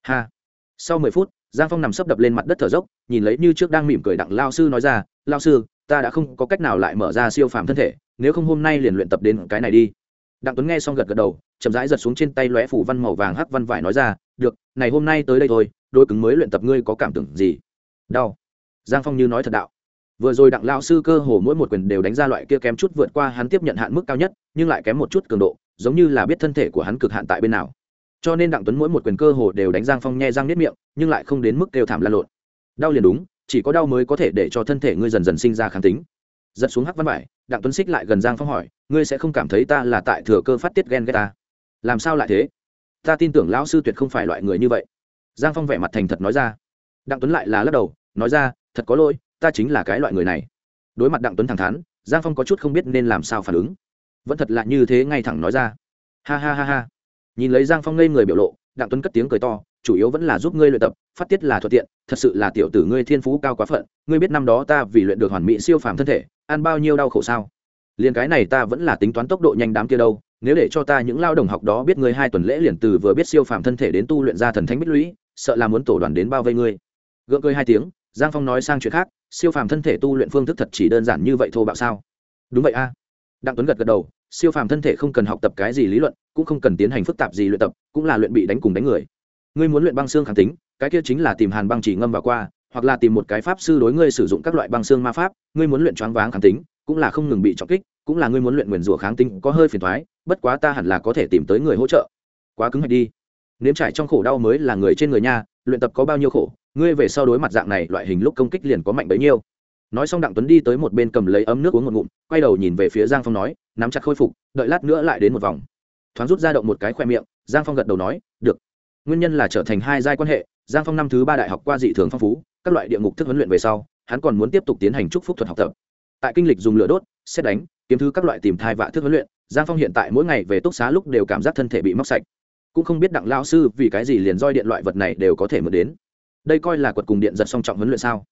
ha. Sau mười phút, giang phong nằm sấp đập lên mặt đất thở dốc, nhìn lấy như trước đang mỉm cười đặng lao sư nói ra, lao sư, ta đã không có cách nào lại mở ra siêu phàm thân thể, nếu không hôm nay liền luyện tập đến cái này đi. Đặng tuấn nghe xong gật gật đầu, chậm rãi giật xuống trên tay lóe phủ văn màu vàng hắc văn vải nói ra, được, này hôm nay tới đây thôi đôi cứng mới luyện tập ngươi có cảm tưởng gì? Đau. Giang phong như nói thật đạo vừa rồi đặng lao sư cơ hồ mỗi một quyền đều đánh ra loại kia kém chút vượt qua hắn tiếp nhận hạn mức cao nhất, nhưng lại kém một chút cường độ, giống như là biết thân thể của hắn cực hạn tại bên nào. Cho nên đặng tuấn mỗi một quyền cơ hồ đều đánh giang phong nhe răng nếp miệng, nhưng lại không đến mức kêu thảm lan lộn. Đau liền đúng, chỉ có đau mới có thể để cho thân thể ngươi dần dần sinh ra kháng tính. Giật xuống hắc văn vải, đặng tuấn xích lại gần giang phong hỏi, ngươi sẽ không cảm thấy ta là tại thừa cơ phát tiết ghen ghét ta? Làm sao lại thế? Ta tin tưởng lão sư tuyệt không phải loại người như vậy. Giang phong vẻ mặt thành thật nói ra. Đặng tuấn lại là lắc đầu, nói ra, thật có lỗi ta chính là cái loại người này. Đối mặt đặng tuấn thẳng thắn, giang phong có chút không biết nên làm sao phản ứng. Vẫn thật lạ như thế ngay thẳng nói ra. Ha ha ha ha. Nhìn lấy giang phong ngây người biểu lộ, đặng tuấn cất tiếng cười to, chủ yếu vẫn là giúp ngươi luyện tập, phát tiết là thuận tiện, thật sự là tiểu tử ngươi thiên phú cao quá phận, ngươi biết năm đó ta vì luyện được hoàn mỹ siêu phàm thân thể, ăn bao nhiêu đau khổ sao? Liền cái này ta vẫn là tính toán tốc độ nhanh đám kia đâu, nếu để cho ta những lao đồng học đó biết ngươi hai tuần lễ liền từ vừa biết siêu phàm thân thể đến tu luyện ra thần thánh bích lũy, sợ là muốn tổ đoàn đến bao vây ngươi. Gượng cười hai tiếng, giang phong nói sang chuyện khác siêu phàm thân thể tu luyện phương thức thật chỉ đơn giản như vậy thô bạo sao? Đúng vậy a. Đặng tuấn gật gật đầu, siêu phàm thân thể không cần học tập cái gì lý luận, cũng không cần tiến hành phức tạp gì luyện tập, cũng là luyện bị đánh cùng đánh người. Ngươi muốn luyện băng xương kháng tính, cái kia chính là tìm hàn băng chỉ ngâm vào qua, hoặc là tìm một cái pháp sư đối ngươi sử dụng các loại băng xương ma pháp, ngươi muốn luyện choáng váng kháng tính, cũng là không ngừng bị trọng kích, cũng là ngươi muốn luyện nguyền rủa kháng tính có hơi phiền thoái bất quá ta hẳn là có thể tìm tới người hỗ trợ. Quá cứng hạch đi. Nếm trải trong khổ đau mới là người trên người nha, luyện tập có bao nhiêu khổ ngươi về sau đối mặt dạng này, loại hình lúc công kích liền có mạnh bấy nhiêu. Nói xong đặng tuấn đi tới một bên cầm lấy ấm nước uống một ngụm, quay đầu nhìn về phía giang phong nói, nắm chặt khôi phục, đợi lát nữa lại đến một vòng. Thoáng rút ra động một cái khoe miệng, giang phong gật đầu nói, được. Nguyên nhân là trở thành hai giai quan hệ, giang phong năm thứ ba đại học qua dị thường phong phú, các loại địa ngục thức huấn luyện về sau, hắn còn muốn tiếp tục tiến hành trúc phúc thuật học tập. Tại kinh lịch dùng lửa đốt, xét đánh, kiếm thứ các loại tìm thai vạ thức huấn luyện, giang phong hiện tại mỗi ngày về túc xá lúc đều cảm giác thân thể bị móc sạch. Cũng không biết đặng lao sư vì cái gì liền roi điện loại vật này đều có thể mượn đến đây coi là quật cùng điện giật song trọng huấn luyện sao?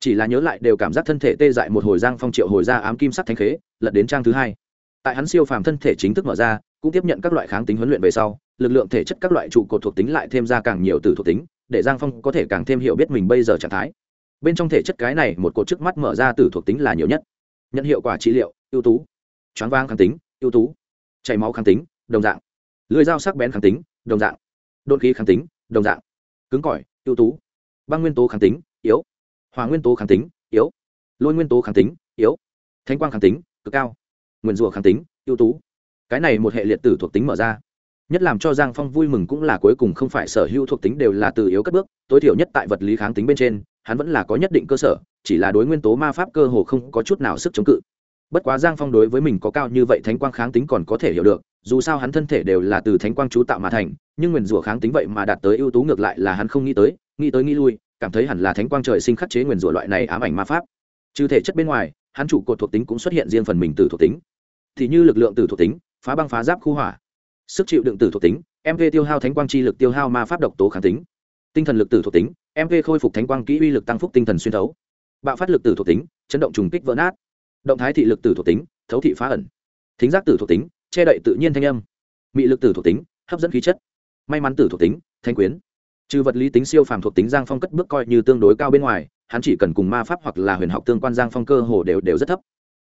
Chỉ là nhớ lại đều cảm giác thân thể tê dại một hồi giang phong triệu hồi ra ám kim sắc thanh khế, lật đến trang thứ hai. Tại hắn siêu phàm thân thể chính thức mở ra, cũng tiếp nhận các loại kháng tính huấn luyện về sau, lực lượng thể chất các loại trụ cột thuộc tính lại thêm ra càng nhiều từ thuộc tính, để giang phong có thể càng thêm hiểu biết mình bây giờ trạng thái. Bên trong thể chất cái này một cột trước mắt mở ra từ thuộc tính là nhiều nhất. Nhận hiệu quả trị liệu, ưu tú. Choáng vang kháng tính, ưu tú. Chảy máu kháng tính, đồng dạng. Lưỡi dao sắc bén kháng tính, đồng dạng. Đột khí kháng tính, đồng dạng. Cứng cỏi, ưu tú băng nguyên tố kháng tính, yếu. Hòa nguyên tố kháng tính, yếu. Lôi nguyên tố kháng tính, yếu. Thanh quang kháng tính, cực cao. Nguyên rùa kháng tính, ưu tú. Cái này một hệ liệt tử thuộc tính mở ra. Nhất làm cho giang phong vui mừng cũng là cuối cùng không phải sở hữu thuộc tính đều là từ yếu cất bước, tối thiểu nhất tại vật lý kháng tính bên trên, hắn vẫn là có nhất định cơ sở, chỉ là đối nguyên tố ma pháp cơ hồ không có chút nào sức chống cự. Bất quá giang phong đối với mình có cao như vậy thánh quang kháng tính còn có thể hiểu được, dù sao hắn thân thể đều là từ thánh quang chú tạo mà thành, nhưng nguyền rủa kháng tính vậy mà đạt tới ưu tú ngược lại là hắn không nghĩ tới nghĩ tới nghĩ lui, cảm thấy hẳn là thánh quang trời sinh khắc chế nguyền rủa loại này ám ảnh ma pháp. Trừ thể chất bên ngoài, hắn chủ cột thuộc tính cũng xuất hiện riêng phần mình từ thuộc tính. Thì như lực lượng từ thuộc tính, phá băng phá giáp khu hỏa, sức chịu đựng từ thuộc tính mv tiêu hao thánh quang chi lực tiêu hao ma pháp độc tố kháng tính, tinh thần lực từ thuộc tính mv khôi phục thánh quang kỹ uy lực tăng phúc tinh thần xuyên thấu, bạo phát lực từ thuộc tính, chấn động trùng kích vỡ nát, động thái thị lực từ thuộc tính, thấu thị phá ẩn, thính giác từ thuộc tính, che đậy tự nhiên thanh âm, mị lực từ thuộc tính, hấp dẫn khí chất, may mắn từ thuộc tính, thanh quyến trừ vật lý tính siêu phàm thuộc tính giang phong cất bước coi như tương đối cao bên ngoài, hắn chỉ cần cùng ma pháp hoặc là huyền học tương quan giang phong cơ hồ đều đều rất thấp.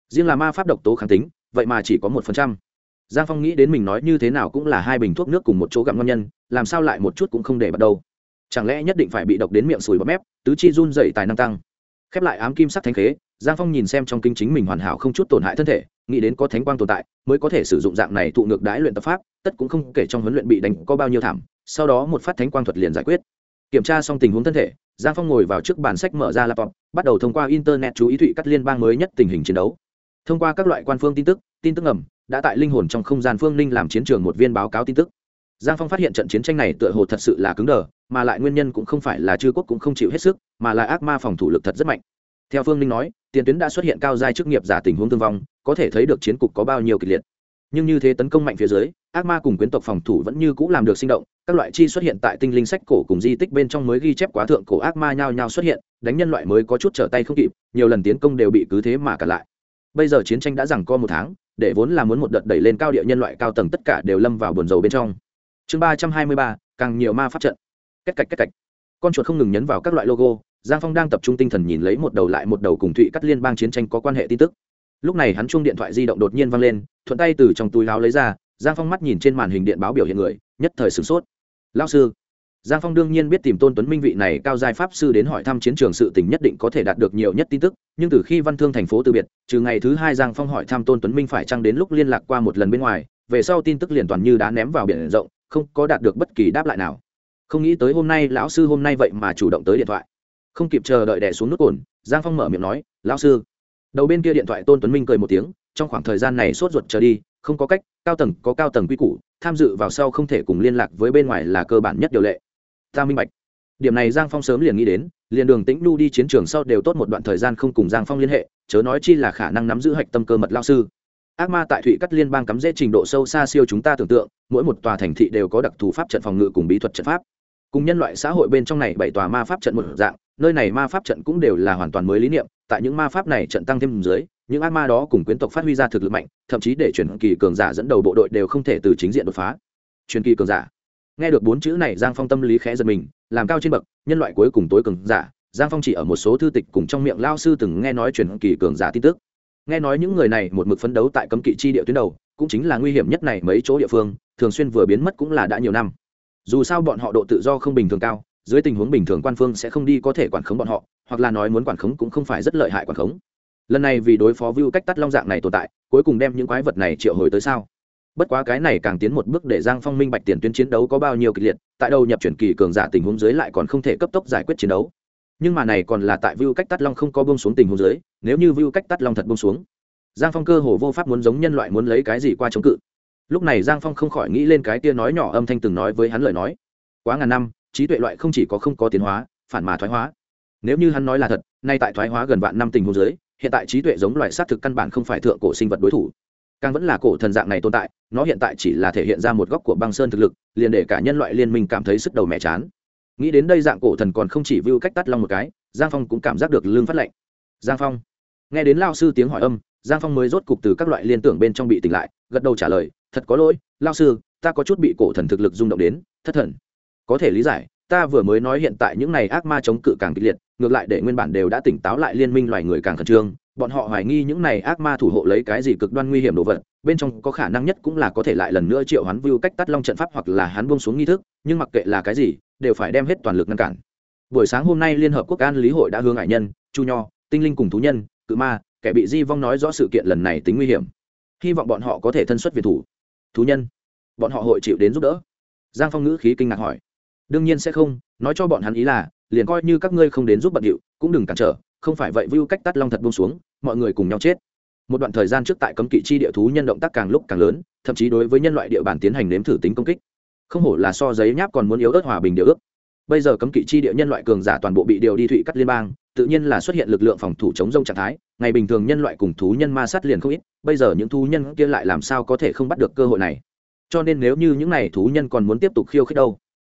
Riêng là ma pháp độc tố kháng tính, vậy mà chỉ có một phần trăm. Giang phong nghĩ đến mình nói như thế nào cũng là hai bình thuốc nước cùng một chỗ gặm ngon nhân, làm sao lại một chút cũng không để bắt đầu chẳng lẽ nhất định phải bị độc đến miệng sùi bọt mép, tứ chi run dậy tài năng tăng. Khép lại ám kim sắc thanh khế, giang phong nhìn xem trong kinh chính mình hoàn hảo không chút tổn hại thân thể, nghĩ đến có thánh quang tồn tại, mới có thể sử dụng dạng này thụ ngược đái luyện tập pháp, tất cũng không kể trong huấn luyện bị đánh có bao nhiêu thảm sau đó một phát thánh quang thuật liền giải quyết. Kiểm tra xong tình huống thân thể, giang phong ngồi vào trước bàn sách mở ra laptop, bắt đầu thông qua internet chú ý thụy cắt liên bang mới nhất tình hình chiến đấu. Thông qua các loại quan phương tin tức tin tức ngầm, đã tại linh hồn trong không gian phương ninh làm chiến trường một viên báo cáo tin tức. Giang phong phát hiện trận chiến tranh này tựa hồ thật sự là cứng đờ, mà lại nguyên nhân cũng không phải là chư quốc cũng không chịu hết sức, mà là ác ma phòng thủ lực thật rất mạnh. Theo phương ninh nói, tiền tuyến đã xuất hiện cao giai chức nghiệp giả tình huống thương vong, có thể thấy được chiến cục có bao nhiêu kịch liệt nhưng như thế tấn công mạnh phía dưới, ác ma cùng quyến tộc phòng thủ vẫn như c ũ làm được sinh động, các loại chi xuất hiện tại tinh linh sách cổ cùng di tích bên trong mới ghi chép quá thượng cổ ác ma nhao nhao xuất hiện, đánh nhân loại mới có chút trở tay không kịp, nhiều lần tiến công đều bị cứ thế mà cả lại. Bây giờ chiến tranh đã rằng co một tháng, để vốn là muốn một đợt đẩy lên cao địa nhân loại cao tầng tất cả đều lâm vào buồn dầu bên trong. Chương ba trăm hai mươi ba, càng nhiều ma pháp trận. Cách cạch cách cạch con chuột không ngừng nhấn vào các loại logo, giang phong đang tập trung tinh thần nhìn lấy một đầu lại một đầu cùng thụy cắt liên bang chiến tranh có quan hệ tin tức lúc này hắn chuông điện thoại di động đột nhiên văng lên, thuận tay từ trong túi láo lấy ra, giang phong mắt nhìn trên màn hình điện báo biểu hiện người, nhất thời sửng sốt. Lao sư. Giang phong đương nhiên biết tìm tôn tuấn minh vị này cao giai pháp sư đến hỏi thăm chiến trường sự tỉnh nhất định có thể đạt được nhiều nhất tin tức, nhưng từ khi văn thương thành phố từ biệt, trừ ngày thứ hai giang phong hỏi thăm tôn tuấn minh phải chăng đến lúc liên lạc qua một lần bên ngoài, về sau tin tức liền toàn như đá ném vào biển rộng, không có đạt được bất kỳ đáp lại nào. Không nghĩ tới hôm nay lão sư hôm nay vậy mà chủ động tới điện thoại. Không kịp chờ đợi đẻ xuống nút cồn, giang phong mở miệng nói, lão sư đầu bên kia điện thoại tôn tuấn minh cười một tiếng trong khoảng thời gian này sốt ruột trở đi không có cách cao tầng có cao tầng quy củ tham dự vào sau không thể cùng liên lạc với bên ngoài là cơ bản nhất điều lệ ta minh bạch điểm này giang phong sớm liền nghĩ đến liền đường tĩnh nu đi chiến trường sau đều tốt một đoạn thời gian không cùng giang phong liên hệ chớ nói chi là khả năng nắm giữ hạch tâm cơ mật lao sư ác ma tại thụy cắt liên bang cắm rễ trình độ sâu xa siêu chúng ta tưởng tượng mỗi một tòa thành thị đều có đặc thù pháp trận phòng ngự cùng bí thuật trận pháp cùng nhân loại xã hội bên trong này bảy tòa ma pháp trận một dạng nơi này ma pháp trận cũng đều là hoàn toàn mới lý niệm, tại những ma pháp này trận tăng thêm dưới, những ác ma đó cùng quyến tộc phát huy ra thực lực mạnh, thậm chí để chuyển kỳ cường giả dẫn đầu bộ đội đều không thể từ chính diện đột phá. Truyền kỳ cường giả. Nghe được bốn chữ này, giang phong tâm lý khẽ giật mình, làm cao trên bậc, nhân loại cuối cùng tối cường giả, giang phong chỉ ở một số thư tịch cùng trong miệng lao sư từng nghe nói truyền kỳ cường giả tin tức. Nghe nói những người này một mực phấn đấu tại cấm kỵ chi địa tuyến đầu, cũng chính là nguy hiểm nhất này mấy chỗ địa phương, thường xuyên vừa biến mất cũng là đã nhiều năm. Dù sao bọn họ độ tự do không bình thường cao dưới tình huống bình thường quan phương sẽ không đi có thể quản khống bọn họ, hoặc là nói muốn quản khống cũng không phải rất lợi hại quản khống. Lần này vì đối phó view cách tắt long dạng này tồn tại, cuối cùng đem những quái vật này triệu hồi tới sao? Bất quá cái này càng tiến một bước để giang phong minh bạch tiền tuyến chiến đấu có bao nhiêu kịch liệt, tại đầu nhập chuyển kỳ cường giả tình huống dưới lại còn không thể cấp tốc giải quyết chiến đấu. Nhưng mà này còn là tại view cách tắt long không có bông xuống tình huống dưới, nếu như view cách tắt long thật bông xuống, giang phong cơ hồ vô pháp muốn giống nhân loại muốn lấy cái gì qua chống cự. Lúc này giang phong không khỏi nghĩ lên cái tia nói nhỏ âm thanh từng nói với hắn lời nói. Quá ngàn năm trí tuệ loại không chỉ có không có tiến hóa, phản mà thoái hóa. Nếu như hắn nói là thật, nay tại thoái hóa gần vạn năm tình hồ dưới, hiện tại trí tuệ giống loài sát thực căn bản không phải thượng cổ sinh vật đối thủ. Càng vẫn là cổ thần dạng này tồn tại, nó hiện tại chỉ là thể hiện ra một góc của băng sơn thực lực, liền để cả nhân loại liên minh cảm thấy sức đầu mẹ chán. Nghĩ đến đây dạng cổ thần còn không chỉ vưu cách tắt long một cái, giang phong cũng cảm giác được lương phát lệnh. Giang phong. Nghe đến lao sư tiếng hỏi âm, giang phong mới rốt cục từ các loại liên tưởng bên trong bị tỉnh lại, gật đầu trả lời, thật có lỗi, lao sư, ta có chút bị cổ thần thực lực rung động đến, thất thần có thể lý giải, ta vừa mới nói hiện tại những này ác ma chống cự càng kịch liệt, ngược lại để nguyên bản đều đã tỉnh táo lại liên minh loài người càng khẩn trương, bọn họ hoài nghi những này ác ma thủ hộ lấy cái gì cực đoan nguy hiểm đồ vật, bên trong có khả năng nhất cũng là có thể lại lần nữa triệu hắn view cách tắt long trận pháp hoặc là hắn buông xuống nghi thức, nhưng mặc kệ là cái gì, đều phải đem hết toàn lực ngăn cản. Buổi sáng hôm nay liên hợp quốc an lý hội đã hướng ngại nhân, chu nho, tinh linh cùng thú nhân, cự ma, kẻ bị di vong nói rõ sự kiện lần này tính nguy hiểm. Hy vọng bọn họ có thể thân xuất việt thủ. Thú nhân, bọn họ hội chịu đến giúp đỡ. Giang phong ngữ khí kinh ngạc hỏi đương nhiên sẽ không, nói cho bọn hắn ý là, liền coi như các ngươi không đến giúp bận điệu, cũng đừng cản trở, không phải vậy vưu cách tắt long thật buông xuống, mọi người cùng nhau chết. Một đoạn thời gian trước tại cấm kỵ chi địa thú nhân động tác càng lúc càng lớn, thậm chí đối với nhân loại địa bàn tiến hành nếm thử tính công kích. Không hổ là so giấy nháp còn muốn yếu ớt hòa bình điều ước. Bây giờ cấm kỵ chi địa nhân loại cường giả toàn bộ bị điều đi thụy cắt liên bang, tự nhiên là xuất hiện lực lượng phòng thủ chống rông trạng thái, ngày bình thường nhân loại cùng thú nhân ma sát liền không ít, bây giờ những thú nhân kia lại làm sao có thể không bắt được cơ hội này? Cho nên nếu như những n à y thú nhân còn muốn tiếp tục khiêu khích đâu?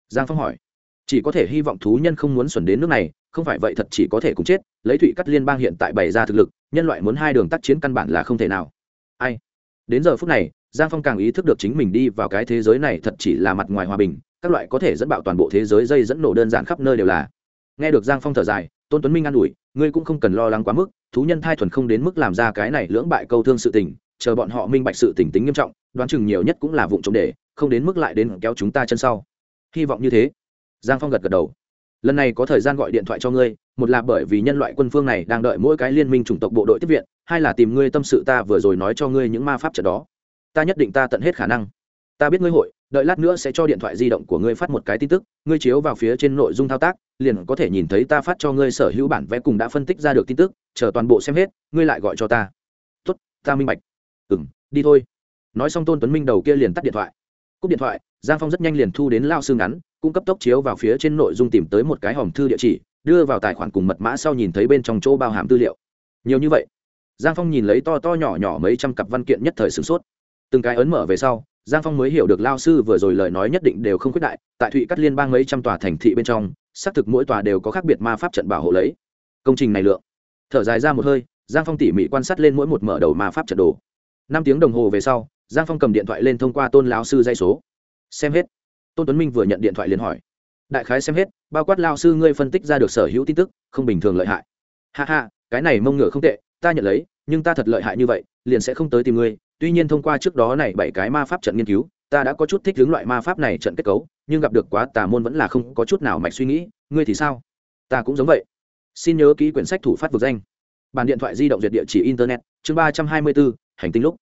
Giang phong hỏi. Chỉ có thể hy vọng thú nhân không muốn xuẩn đến nước này, không phải vậy thật chỉ có thể cùng chết. Lấy thụy cắt liên bang hiện tại bày ra thực lực, nhân loại muốn hai đường tác chiến căn bản là không thể nào. Ai? Đến giờ phút này, giang phong càng ý thức được chính mình đi vào cái thế giới này thật chỉ là mặt ngoài hòa bình, các loại có thể dẫn bạo toàn bộ thế giới dây dẫn nổ đơn giản khắp nơi đều là. Nghe được giang phong thở dài, tôn tuấn minh an ủi, ngươi cũng không cần lo lắng quá mức, thú nhân thai thuần không đến mức làm ra cái này lưỡng bại câu thương sự tình, chờ bọn họ minh bạch sự tình tính nghiêm trọng, đoán chừng nhiều nhất cũng là vụ trộm để, không đến mức lại đến kéo chúng ta chân sau hy vọng như thế. Giang phong gật gật đầu. Lần này có thời gian gọi điện thoại cho ngươi, một là bởi vì nhân loại quân phương này đang đợi mỗi cái liên minh chủng tộc bộ đội tiếp viện, hai là tìm ngươi tâm sự ta vừa rồi nói cho ngươi những ma pháp trận đó. Ta nhất định ta tận hết khả năng. Ta biết ngươi hội, đợi lát nữa sẽ cho điện thoại di động của ngươi phát một cái tin tức, ngươi chiếu vào phía trên nội dung thao tác, liền có thể nhìn thấy ta phát cho ngươi sở hữu bản vẽ cùng đã phân tích ra được tin tức, chờ toàn bộ xem hết, ngươi lại gọi cho ta. Tốt, ta minh bạch. Ừ m đi thôi. Nói xong tôn tuấn minh đầu kia liền tắt điện thoại. Cúp điện thoại giang phong rất nhanh liền thu đến lao sư ngắn, cung cấp tốc chiếu vào phía trên nội dung tìm tới một cái hòm thư địa chỉ, đưa vào tài khoản cùng mật mã sau nhìn thấy bên trong chỗ bao hàm tư liệu. Nhiều như vậy, giang phong nhìn lấy to to nhỏ nhỏ mấy trăm cặp văn kiện nhất thời sửng sốt. Từng cái ấn mở về sau, giang phong mới hiểu được lao sư vừa rồi lời nói nhất định đều không khuyết đại, tại thụy cắt liên bang mấy trăm tòa thành thị bên trong, xác thực mỗi tòa đều có khác biệt ma pháp trận bảo hộ lấy. Công trình này lượng. Thở dài ra một hơi, giang phong tỉ mỉ quan sát lên mỗi một mở đầu ma pháp trận đồ. Năm tiếng đồng hồ về sau, giang phong cầm điện thoại lên thông qua tôn lão sư dây số xem hết. Tôn tuấn minh vừa nhận điện thoại liền hỏi. Đại khái xem hết, bao quát lao sư ngươi phân tích ra được sở hữu tin tức, không bình thường lợi hại. Ha ha, cái này mông ngựa không tệ, ta nhận lấy, nhưng ta thật lợi hại như vậy, liền sẽ không tới tìm ngươi. Tuy nhiên thông qua trước đó này bảy cái ma pháp trận nghiên cứu, ta đã có chút thích hướng loại ma pháp này trận kết cấu, nhưng gặp được quá tà môn vẫn là không có chút nào mạch suy nghĩ, ngươi thì sao? Ta cũng giống vậy. Xin nhớ ký quyển sách thủ phát vực danh. Bản điện thoại di động duyệt địa chỉ internet, chương ba trăm hai mươi bốn, hành tinh lúc.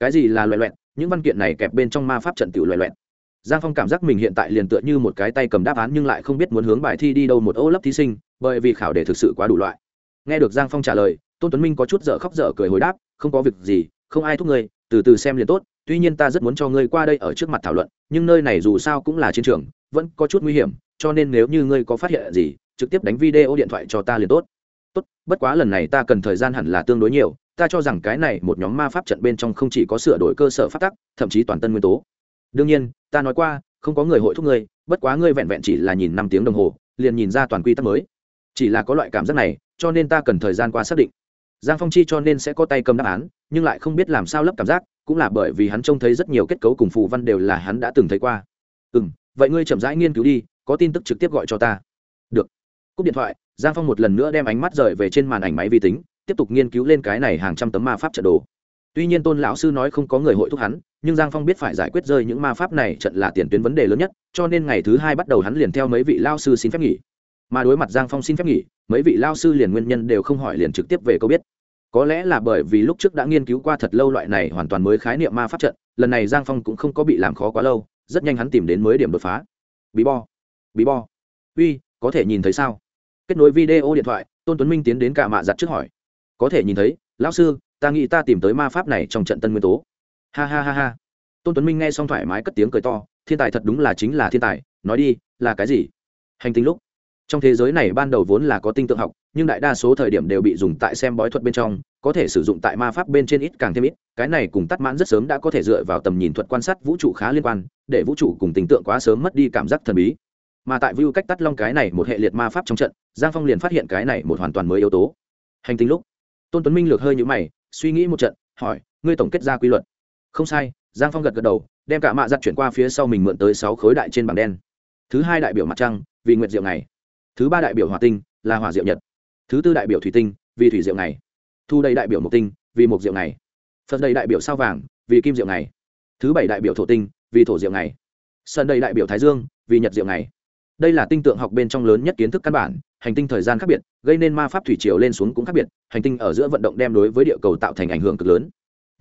Cái gì là loại loẹn những văn kiện này kẹp bên trong ma pháp trận tiểu loại loẹn giang phong cảm giác mình hiện tại liền tựa như một cái tay cầm đáp án nhưng lại không biết muốn hướng bài thi đi đâu một ô lấp thí sinh, bởi vì khảo đề thực sự quá đủ loại. Nghe được giang phong trả lời, tôn tuấn minh có chút dở khóc dở cười hồi đáp, không có việc gì, không ai thúc ngươi, từ từ xem liền tốt, tuy nhiên ta rất muốn cho ngươi qua đây ở trước mặt thảo luận, nhưng nơi này dù sao cũng là chiến trường, vẫn có chút nguy hiểm, cho nên nếu như ngươi có phát hiện gì, trực tiếp đánh video điện thoại cho ta liền tốt. Tốt, bất quá lần này ta cần thời gian hẳn là tương đối nhiều, ta cho rằng cái này một nhóm ma pháp trận bên trong không chỉ có sửa đổi cơ sở phát tắc, thậm chí toàn tân nguyên tố. Đương nhiên ta nói qua, không có người hội thúc ngươi, bất quá ngươi vẹn vẹn chỉ là nhìn năm tiếng đồng hồ, liền nhìn ra toàn quy tắc mới. Chỉ là có loại cảm giác này, cho nên ta cần thời gian qua xác định. Giang phong chi cho nên sẽ có tay cầm đáp án, nhưng lại không biết làm sao lấp cảm giác, cũng là bởi vì hắn trông thấy rất nhiều kết cấu cùng phù văn đều là hắn đã từng thấy qua. Ừ m vậy ngươi chậm rãi nghiên cứu đi, có tin tức trực tiếp gọi cho ta. Được. Cúp điện thoại, giang phong một lần nữa đem ánh mắt rời về trên màn ảnh máy vi tính, tiếp tục nghiên cứu lên cái này hàng trăm tấm ma pháp trận đồ. Tuy nhiên tôn lão sư nói không có người hội thúc hắn nhưng giang phong biết phải giải quyết rơi những ma pháp này trận là tiền tuyến vấn đề lớn nhất, cho nên ngày thứ hai bắt đầu hắn liền theo mấy vị lao sư xin phép nghỉ. Mà đối mặt giang phong xin phép nghỉ, mấy vị lao sư liền nguyên nhân đều không hỏi liền trực tiếp về câu biết. Có lẽ là bởi vì lúc trước đã nghiên cứu qua thật lâu loại này hoàn toàn mới khái niệm ma pháp trận, lần này giang phong cũng không có bị làm khó quá lâu, rất nhanh hắn tìm đến mới điểm đột phá. Bí bo bí bo uy, có thể nhìn thấy sao? Kết nối video điện thoại, tôn tuấn minh tiến đến cả mạ giặt trước hỏi. Có thể nhìn thấy, lão sư, ta nghĩ ta tìm tới ma pháp này trong trận tân nguyên tố ha ha ha ha. Tôn tuấn minh nghe xong thoải mái cất tiếng cười to, thiên tài thật đúng là chính là thiên tài, nói đi, là cái gì? Hành tinh lúc. Trong thế giới này ban đầu vốn là có tinh tượng học, nhưng đại đa số thời điểm đều bị dùng tại xem bói thuật bên trong, có thể sử dụng tại ma pháp bên trên ít càng thêm ít, cái này cùng tắt mãn rất sớm đã có thể dựa vào tầm nhìn thuật quan sát vũ trụ khá liên quan, để vũ trụ cùng tình tượng quá sớm mất đi cảm giác thần bí. Mà tại view cách tắt long cái này một hệ liệt ma pháp trong trận, giang phong liền phát hiện cái này một hoàn toàn mới yếu tố. Hành tinh lúc. Tôn tuấn minh lược hơi nhữ mày, suy nghĩ một trận, hỏi, ngươi tổng kết ra quy luật? Không sai, giang phong gật gật đầu, đem cả mạ giặt chuyển qua phía sau mình mượn tới sáu khối đại trên bảng đen. Thứ hai đại biểu mặt trăng, vì nguyệt diệu này thứ ba đại biểu hòa tinh, là hòa diệu nhật. Thứ tư đại biểu thủy tinh, vì thủy diệu này thu đây đại biểu mộc tinh, vì mộc diệu này phật đây đại biểu sao vàng, vì kim diệu này thứ bảy đại biểu thổ tinh, vì thổ diệu này sân đây đại biểu thái dương, vì nhật diệu này đây là tinh tượng học bên trong lớn nhất kiến thức căn bản, hành tinh thời gian khác biệt, gây nên ma pháp thủy triều lên xuống cũng khác biệt, hành tinh ở giữa vận động đem đối với địa cầu tạo thành ảnh hưởng cực lớn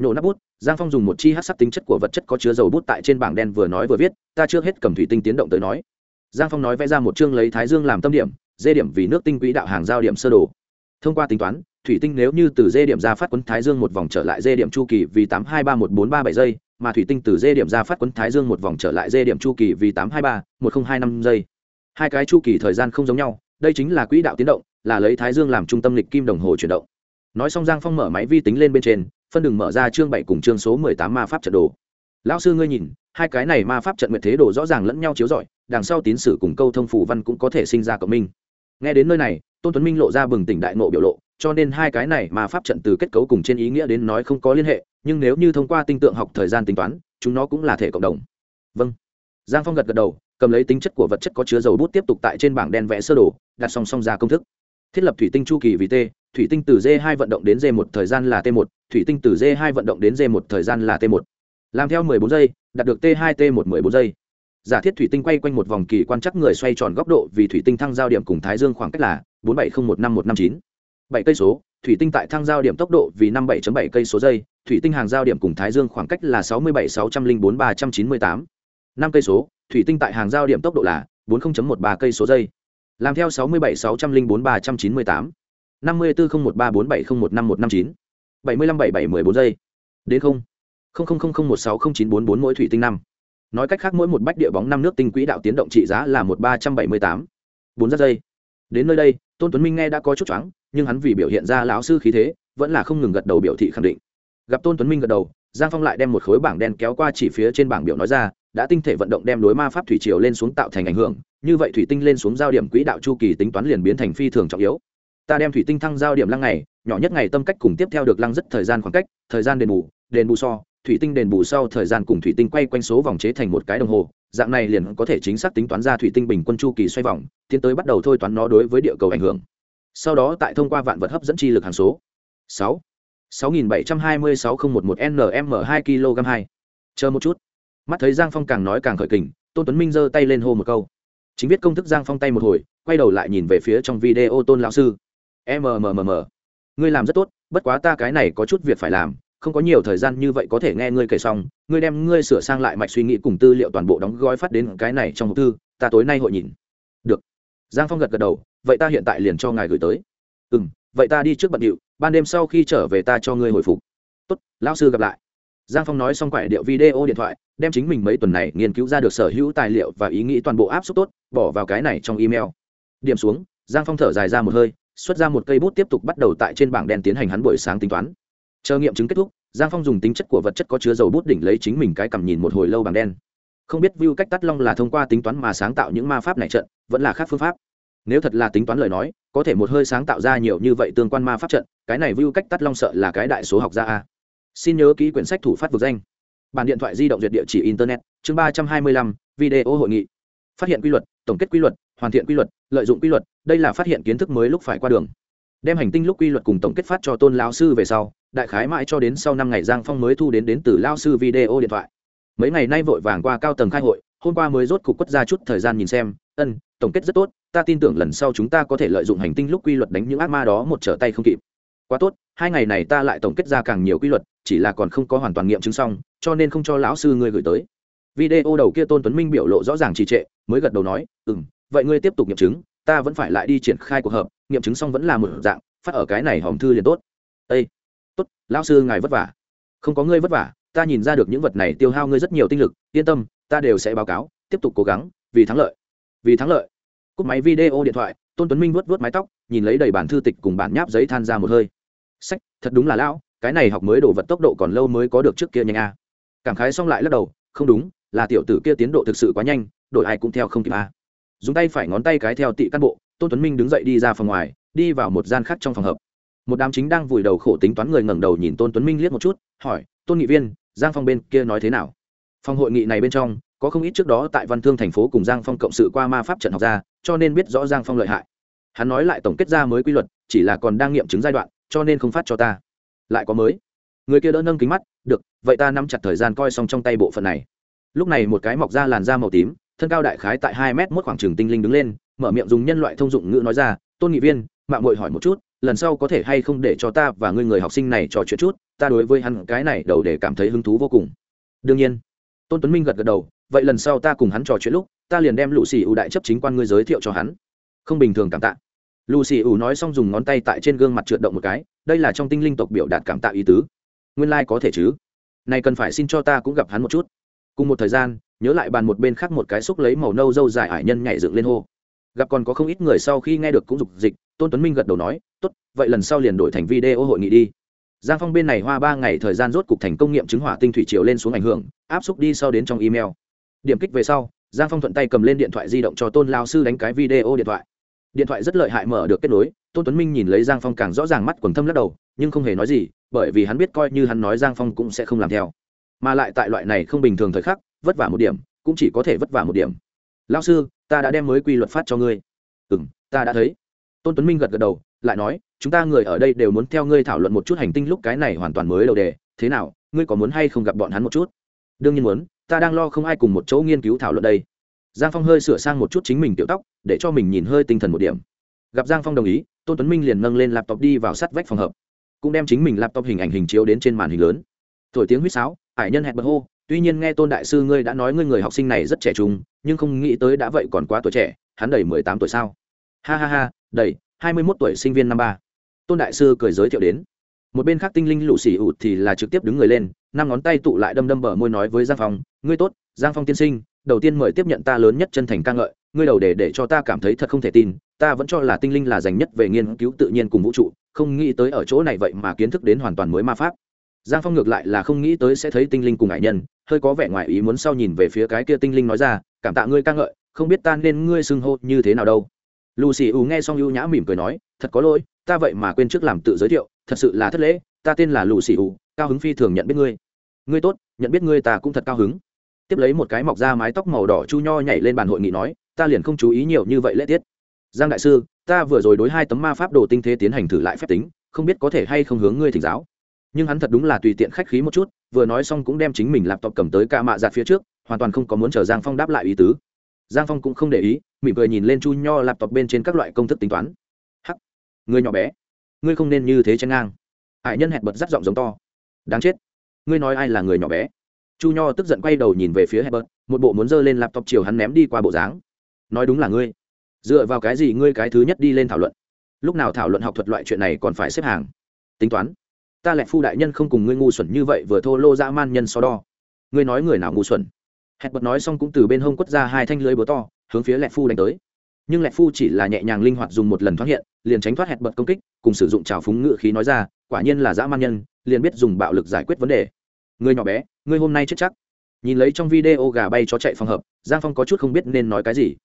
nhổ nắp bút, giang phong dùng một chi hát sắc tính chất của vật chất có chứa dầu bút tại trên bảng đen vừa nói vừa viết, ta chưa hết cầm thủy tinh tiến động tới nói. Giang phong nói vẽ ra một chương lấy thái dương làm tâm điểm, dê điểm vì nước tinh quỹ đạo hàng giao điểm sơ đồ. Thông qua tính toán, thủy tinh nếu như từ dê điểm ra phát quấn thái dương một vòng trở lại dê điểm chu kỳ vì tám hai ba một bốn ba bảy giây, mà thủy tinh từ dê điểm ra phát quấn thái dương một vòng trở lại dê điểm chu kỳ vì tám hai ba một nghìn hai năm giây. Hai cái chu kỳ thời gian không giống nhau, đây chính là quỹ đạo tiến động, là lấy thái dương làm trung tâm lịch kim đồng hồ chuyển động nói xong giang phong mở máy vi tính lên bên trên, phân đường mở ra chương bảy cùng chương số mười tám ma pháp trận đồ. Lão sư ngươi nhìn, hai cái này ma pháp trận nguyện thế đồ rõ ràng lẫn nhau chiếu rọi, đằng sau tín sử cùng câu thông phủ văn cũng có thể sinh ra cộng minh. Nghe đến nơi này, tôn tuấn minh lộ ra bừng tỉnh đại nộ biểu lộ, cho nên hai cái này ma pháp trận từ kết cấu cùng trên ý nghĩa đến nói không có liên hệ, nhưng nếu như thông qua tinh tượng học thời gian tính toán, chúng nó cũng là thể cộng đồng. Vâng. Giang phong gật gật đầu, cầm lấy tính chất của vật chất có chứa dầu bút tiếp tục tại trên bảng đen vẽ sơ đồ, đặt song song ra công thức. Thiết lập thủy tinh chu kỳ vì t thủy tinh từ d 2 vận động đến d 1 thời gian là t 1 thủy tinh từ d 2 vận động đến d 1 thời gian là t 1 làm theo 14 giây, đạt được t 2 t 1 14 giây. Giả thiết thủy tinh quay quanh một vòng kỳ quan chắc người xoay tròn góc độ vì thủy tinh thăng giao điểm cùng thái dương khoảng cách là 4701559 7 cây số, thủy tinh tại thăng giao điểm tốc độ vì 57.7 cây số giây, thủy tinh hàng giao điểm cùng thái dương khoảng cách là 67604398. 5 cây số, thủy tinh tại hàng giao điểm tốc độ là 40.13 cây số giây. Làm theo 67 604 398 54 013 47015159 75 77 14 giây. Đến không? Không không không không một sáu không chín bốn bốn mỗi thủy tinh năm. Nói cách khác mỗi một bách địa bóng năm nước tinh quỹ đạo tiến động trị giá là một ba trăm bảy mươi tám. Bốn giây đến nơi đây, tôn tuấn minh nghe đã có chút choáng, nhưng hắn vì biểu hiện ra lão sư khí thế, vẫn là không ngừng gật đầu biểu thị khẳng định. Gặp tôn tuấn minh gật đầu, giang phong lại đem một khối bảng đen kéo qua chỉ phía trên bảng biểu nói ra, đã tinh thể vận động đem đối ma pháp thủy triều lên xuống tạo thành ảnh hưởng, như vậy thủy tinh lên xuống giao điểm quỹ đạo chu kỳ tính toán liền biến thành phi thường trọng yếu ta đem thủy tinh thăng giao điểm lăng ngày, nhỏ nhất ngày tâm cách cùng tiếp theo được lăng rất thời gian khoảng cách, thời gian đền bù đền bù so, thủy tinh đền bù sau thời gian cùng thủy tinh quay quanh số vòng chế thành một cái đồng hồ, dạng này liền có thể chính xác tính toán ra thủy tinh bình quân chu kỳ xoay vòng, tiến tới bắt đầu thôi toán nó đối với địa cầu ảnh hưởng. Sau đó tại thông qua vạn vật hấp dẫn chi lực hàng số. Sáu. Sáu nghìn bảy trăm hai mươi sáu không một một nm hai kg hai. Chờ một chút. Mắt thấy giang phong càng nói càng khởi kình, tôn tuấn minh giơ tay lên hô một câu. Chính viết công thức giang phong tay một hồi, quay đầu lại nhìn về phía trong video tôn lão sư mmm ngươi làm rất tốt, bất quá ta cái này có chút việc phải làm, không có nhiều thời gian như vậy có thể nghe ngươi kể xong, ngươi đem ngươi sửa sang lại mạch suy nghĩ cùng tư liệu toàn bộ đóng gói phát đến cái này trong hộp thư, ta tối nay hội nhìn. Được. Giang phong gật gật đầu, vậy ta hiện tại liền cho ngài gửi tới. Ừ m vậy ta đi trước bận điệu, ban đêm sau khi trở về ta cho ngươi hồi phục. Tốt, lão sư gặp lại. Giang phong nói xong quải điệu video điện thoại, đem chính mình mấy tuần này nghiên cứu ra được sở hữu tài liệu và ý nghĩ toàn bộ áp suất tốt, bỏ vào cái này trong email. Điểm xuống, giang phong thở dài ra một hơi xuất ra một cây bút tiếp tục bắt đầu tại trên bảng đen tiến hành hắn buổi sáng tính toán. Chờ nghiệm chứng kết thúc, giang phong dùng tính chất của vật chất có chứa dầu bút đỉnh lấy chính mình cái cầm nhìn một hồi lâu bảng đen. Không biết view cách tắt long là thông qua tính toán mà sáng tạo những ma pháp này trận, vẫn là khác phương pháp. Nếu thật là tính toán lời nói, có thể một hơi sáng tạo ra nhiều như vậy tương quan ma pháp trận, cái này view cách tắt long sợ là cái đại số học gia a. Xin nhớ ký quyển sách thủ phát vực danh. Bản điện thoại di động duyệt địa chỉ internet, chương ba trăm hai mươi lăm, video hội nghị. Phát hiện quy luật, tổng kết quy luật, hoàn thiện quy luật lợi dụng quy luật, đây là phát hiện kiến thức mới lúc phải qua đường. Đem hành tinh lúc quy luật cùng tổng kết phát cho tôn lao sư về sau, đại khái mãi cho đến sau năm ngày giang phong mới thu đến đến từ lao sư video điện thoại. Mấy ngày nay vội vàng qua cao tầng khai hội, hôm qua mới rốt cục quất ra chút thời gian nhìn xem, ân, tổng kết rất tốt, ta tin tưởng lần sau chúng ta có thể lợi dụng hành tinh lúc quy luật đánh những ác ma đó một trở tay không kịp. Quá tốt, hai ngày này ta lại tổng kết ra càng nhiều quy luật, chỉ là còn không có hoàn toàn nghiệm chứng xong, cho nên không cho lão sư ngươi gửi tới. Video đầu kia tôn tuấn minh biểu lộ rõ ràng trì trệ, mới gật đầu nói ừ m vậy ngươi tiếp tục nghiệm chứng, ta vẫn phải lại đi triển khai cuộc họp, nghiệm chứng xong vẫn là một dạng, phát ở cái này hòm thư liền tốt. Â tốt, lão sư ngài vất vả. Không có ngươi vất vả, ta nhìn ra được những vật này tiêu hao ngươi rất nhiều tinh lực, yên tâm, ta đều sẽ báo cáo, tiếp tục cố gắng, vì thắng lợi. Vì thắng lợi? Cúp máy video điện thoại, tôn tuấn minh vuốt vuốt mái tóc, nhìn lấy đầy bản thư tịch cùng bản nháp giấy than ra một hơi. Sách, thật đúng là lão, cái này học mới đổ vật tốc độ còn lâu mới có được trước kia nhanh a. Cảm khái xong lại lắc đầu, không đúng, là tiểu tử kia tiến độ thực sự quá nhanh đội ai cũng theo không kịp a dùng tay phải ngón tay cái theo tị cán bộ, tôn tuấn minh đứng dậy đi ra phòng ngoài, đi vào một gian khác trong phòng hợp một đám chính đang vùi đầu khổ tính toán người ngẩng đầu nhìn tôn tuấn minh liếc một chút, hỏi, tôn nghị viên, giang phong bên kia nói thế nào? Phòng hội nghị này bên trong, có không ít trước đó tại văn thương thành phố cùng giang phong cộng sự qua ma pháp trận học ra, cho nên biết rõ giang phong lợi hại. Hắn nói lại tổng kết ra mới quy luật, chỉ là còn đang nghiệm chứng giai đoạn, cho nên không phát cho ta. Lại có mới. Người kia đỡ nâng kính mắt, được, vậy ta nắm chặt thời gian coi xong trong tay bộ phận này. Lúc này một cái mọc ra làn da màu tím thân cao đại khái tại hai mét mốt khoảng trường tinh linh đứng lên, mở miệng dùng nhân loại thông dụng ngữ nói ra, tôn nghị viên, mạng mội hỏi một chút, lần sau có thể hay không để cho ta và ngươi người học sinh này trò chuyện chút, ta đối với hắn cái này đầu để cảm thấy hứng thú vô cùng. Đương nhiên. Tôn tuấn minh gật gật đầu, vậy lần sau ta cùng hắn trò chuyện lúc, ta liền đem lũ xì ưu đại chấp chính quan ngươi giới thiệu cho hắn. Không bình thường cảm tạ. Lũ xì ưu nói xong dùng ngón tay tại trên gương mặt trượt động một cái, đây là trong tinh linh tộc biểu đạt cảm tạ ý tứ. Nguyên lai、like、có thể chứ. Này cần phải xin cho ta cũng gặp hắn một chút. Cùng một thời gian nhớ lại bàn một bên khác một cái xúc lấy màu nâu dâu dài ải nhân nhảy dựng lên hô. Gặp còn có không ít người sau khi nghe được cũng dục dịch, tôn tuấn minh gật đầu nói, tốt, vậy lần sau liền đổi thành video hội nghị đi. Giang phong bên này hoa ba ngày thời gian rốt cục thành công nghiệm chứng hỏa tinh thủy triều lên xuống ảnh hưởng, áp xúc đi sau đến trong email. Điểm kích về sau, giang phong thuận tay cầm lên điện thoại di động cho tôn lao sư đánh cái video điện thoại. Điện thoại rất lợi hại mở được kết nối, tôn tuấn minh nhìn lấy giang phong càng rõ ràng mắt quần thâm lắc đầu, nhưng không hề nói gì, bởi vì hắn biết coi như hắn nói giang phong cũng sẽ không làm theo. Mà lại tại loại này không bình thường thời khắc vất vả một điểm, cũng chỉ có thể vất vả một điểm. Lao sư, ta đã đem mới quy luật phát cho ngươi. Ừ m ta đã thấy. Tôn tuấn minh gật gật đầu, lại nói, chúng ta người ở đây đều muốn theo ngươi thảo luận một chút hành tinh lúc cái này hoàn toàn mới đầu đề. Thế nào, ngươi có muốn hay không gặp bọn hắn một chút? Đương nhiên muốn, ta đang lo không ai cùng một chỗ nghiên cứu thảo luận đây. Giang phong hơi sửa sang một chút chính mình tiểu tóc, để cho mình nhìn hơi tinh thần một điểm. Gặp giang phong đồng ý, tôn tuấn minh liền nâng lên laptop đi vào sát vách phòng hợp cũng đem chính mình laptop hình ảnh hình chiếu đến trên màn hình lớn. Thổi tiếng huýt sáo hải nhân hẹn bật hô tuy nhiên nghe tôn đại sư ngươi đã nói ngươi người học sinh này rất trẻ trung, nhưng không nghĩ tới đã vậy còn quá tuổi trẻ, hắn đầy mười tám tuổi sao? Ha ha ha, đầy, hai mươi mốt tuổi sinh viên năm ba. Tôn đại sư cười giới thiệu đến. Một bên khác tinh linh lụ xỉ ụt thì là trực tiếp đứng người lên, năm ngón tay tụ lại đâm đâm bờ môi nói với giang phong, ngươi tốt, giang phong tiên sinh, đầu tiên mời tiếp nhận ta lớn nhất chân thành ca ngợi, ngươi đầu để để cho ta cảm thấy thật không thể tin, ta vẫn cho là tinh linh là dành nhất về nghiên cứu tự nhiên cùng vũ trụ, không nghĩ tới ở chỗ này vậy mà kiến thức đến hoàn toàn mới ma pháp. Giang phong ngược lại là không nghĩ tới sẽ thấy tinh linh cùng ải nhân hơi có vẻ ngoài ý muốn sau nhìn về phía cái kia tinh linh nói ra, cảm tạ ngươi ca ngợi, không biết ta nên ngươi xưng hô như thế nào đâu. Lucy u nghe xong ưu nhã mỉm cười nói, thật có lỗi, ta vậy mà quên trước làm tự giới thiệu, thật sự là thất lễ, ta tên là lucy u, cao hứng phi thường nhận biết ngươi. Ngươi tốt, nhận biết ngươi ta cũng thật cao hứng. Tiếp lấy một cái mọc ra mái tóc màu đỏ chu nho nhảy lên bàn hội nghị nói, ta liền không chú ý nhiều như vậy lễ tiết. Giang đại sư, ta vừa rồi đối hai tấm ma pháp đồ tinh thế tiến hành thử lại phép tính, không biết có thể hay không hướng ngươi thỉnh giáo nhưng hắn thật đúng là tùy tiện khách khí một chút, vừa nói xong cũng đem chính mình lạp tộc cầm tới ca mạ giạt phía trước, hoàn toàn không có muốn chờ giang phong đáp lại ý tứ. Giang phong cũng không để ý, mỉm cười nhìn lên chu nho lạp tộc bên trên các loại công thức tính toán. Hắc người nhỏ bé, ngươi không nên như thế chen ngang. Hải nhân hẹn bật rắt giọng giống to. Đáng chết, ngươi nói ai là người nhỏ bé? Chu nho tức giận quay đầu nhìn về phía hebert một bộ muốn giơ lên laptop chiều hắn ném đi qua bộ dáng. Nói đúng là ngươi, dựa vào cái gì ngươi cái thứ nhất đi lên thảo luận? Lúc nào thảo luận học thuật loại chuyện này còn phải xếp hàng? Tính toán ta lẹ phu đại nhân không cùng ngươi ngu xuẩn như vậy vừa thô lô dã man nhân so đo. Ngươi nói người nào ngu xuẩn? Hẹn bật nói xong cũng từ bên hông quất ra hai thanh lưới búa to, hướng phía lẹ phu đánh tới. Nhưng lẹ phu chỉ là nhẹ nhàng linh hoạt dùng một lần thoát hiện, liền tránh thoát hẹn bật công kích, cùng sử dụng trào phúng ngự khí nói ra, quả nhiên là dã man nhân, liền biết dùng bạo lực giải quyết vấn đề. Ngươi nhỏ bé, ngươi hôm nay chết chắc. Nhìn lấy trong video gà bay chó chạy phòng hợp, giang phong có chút không biết nên nói cái gì.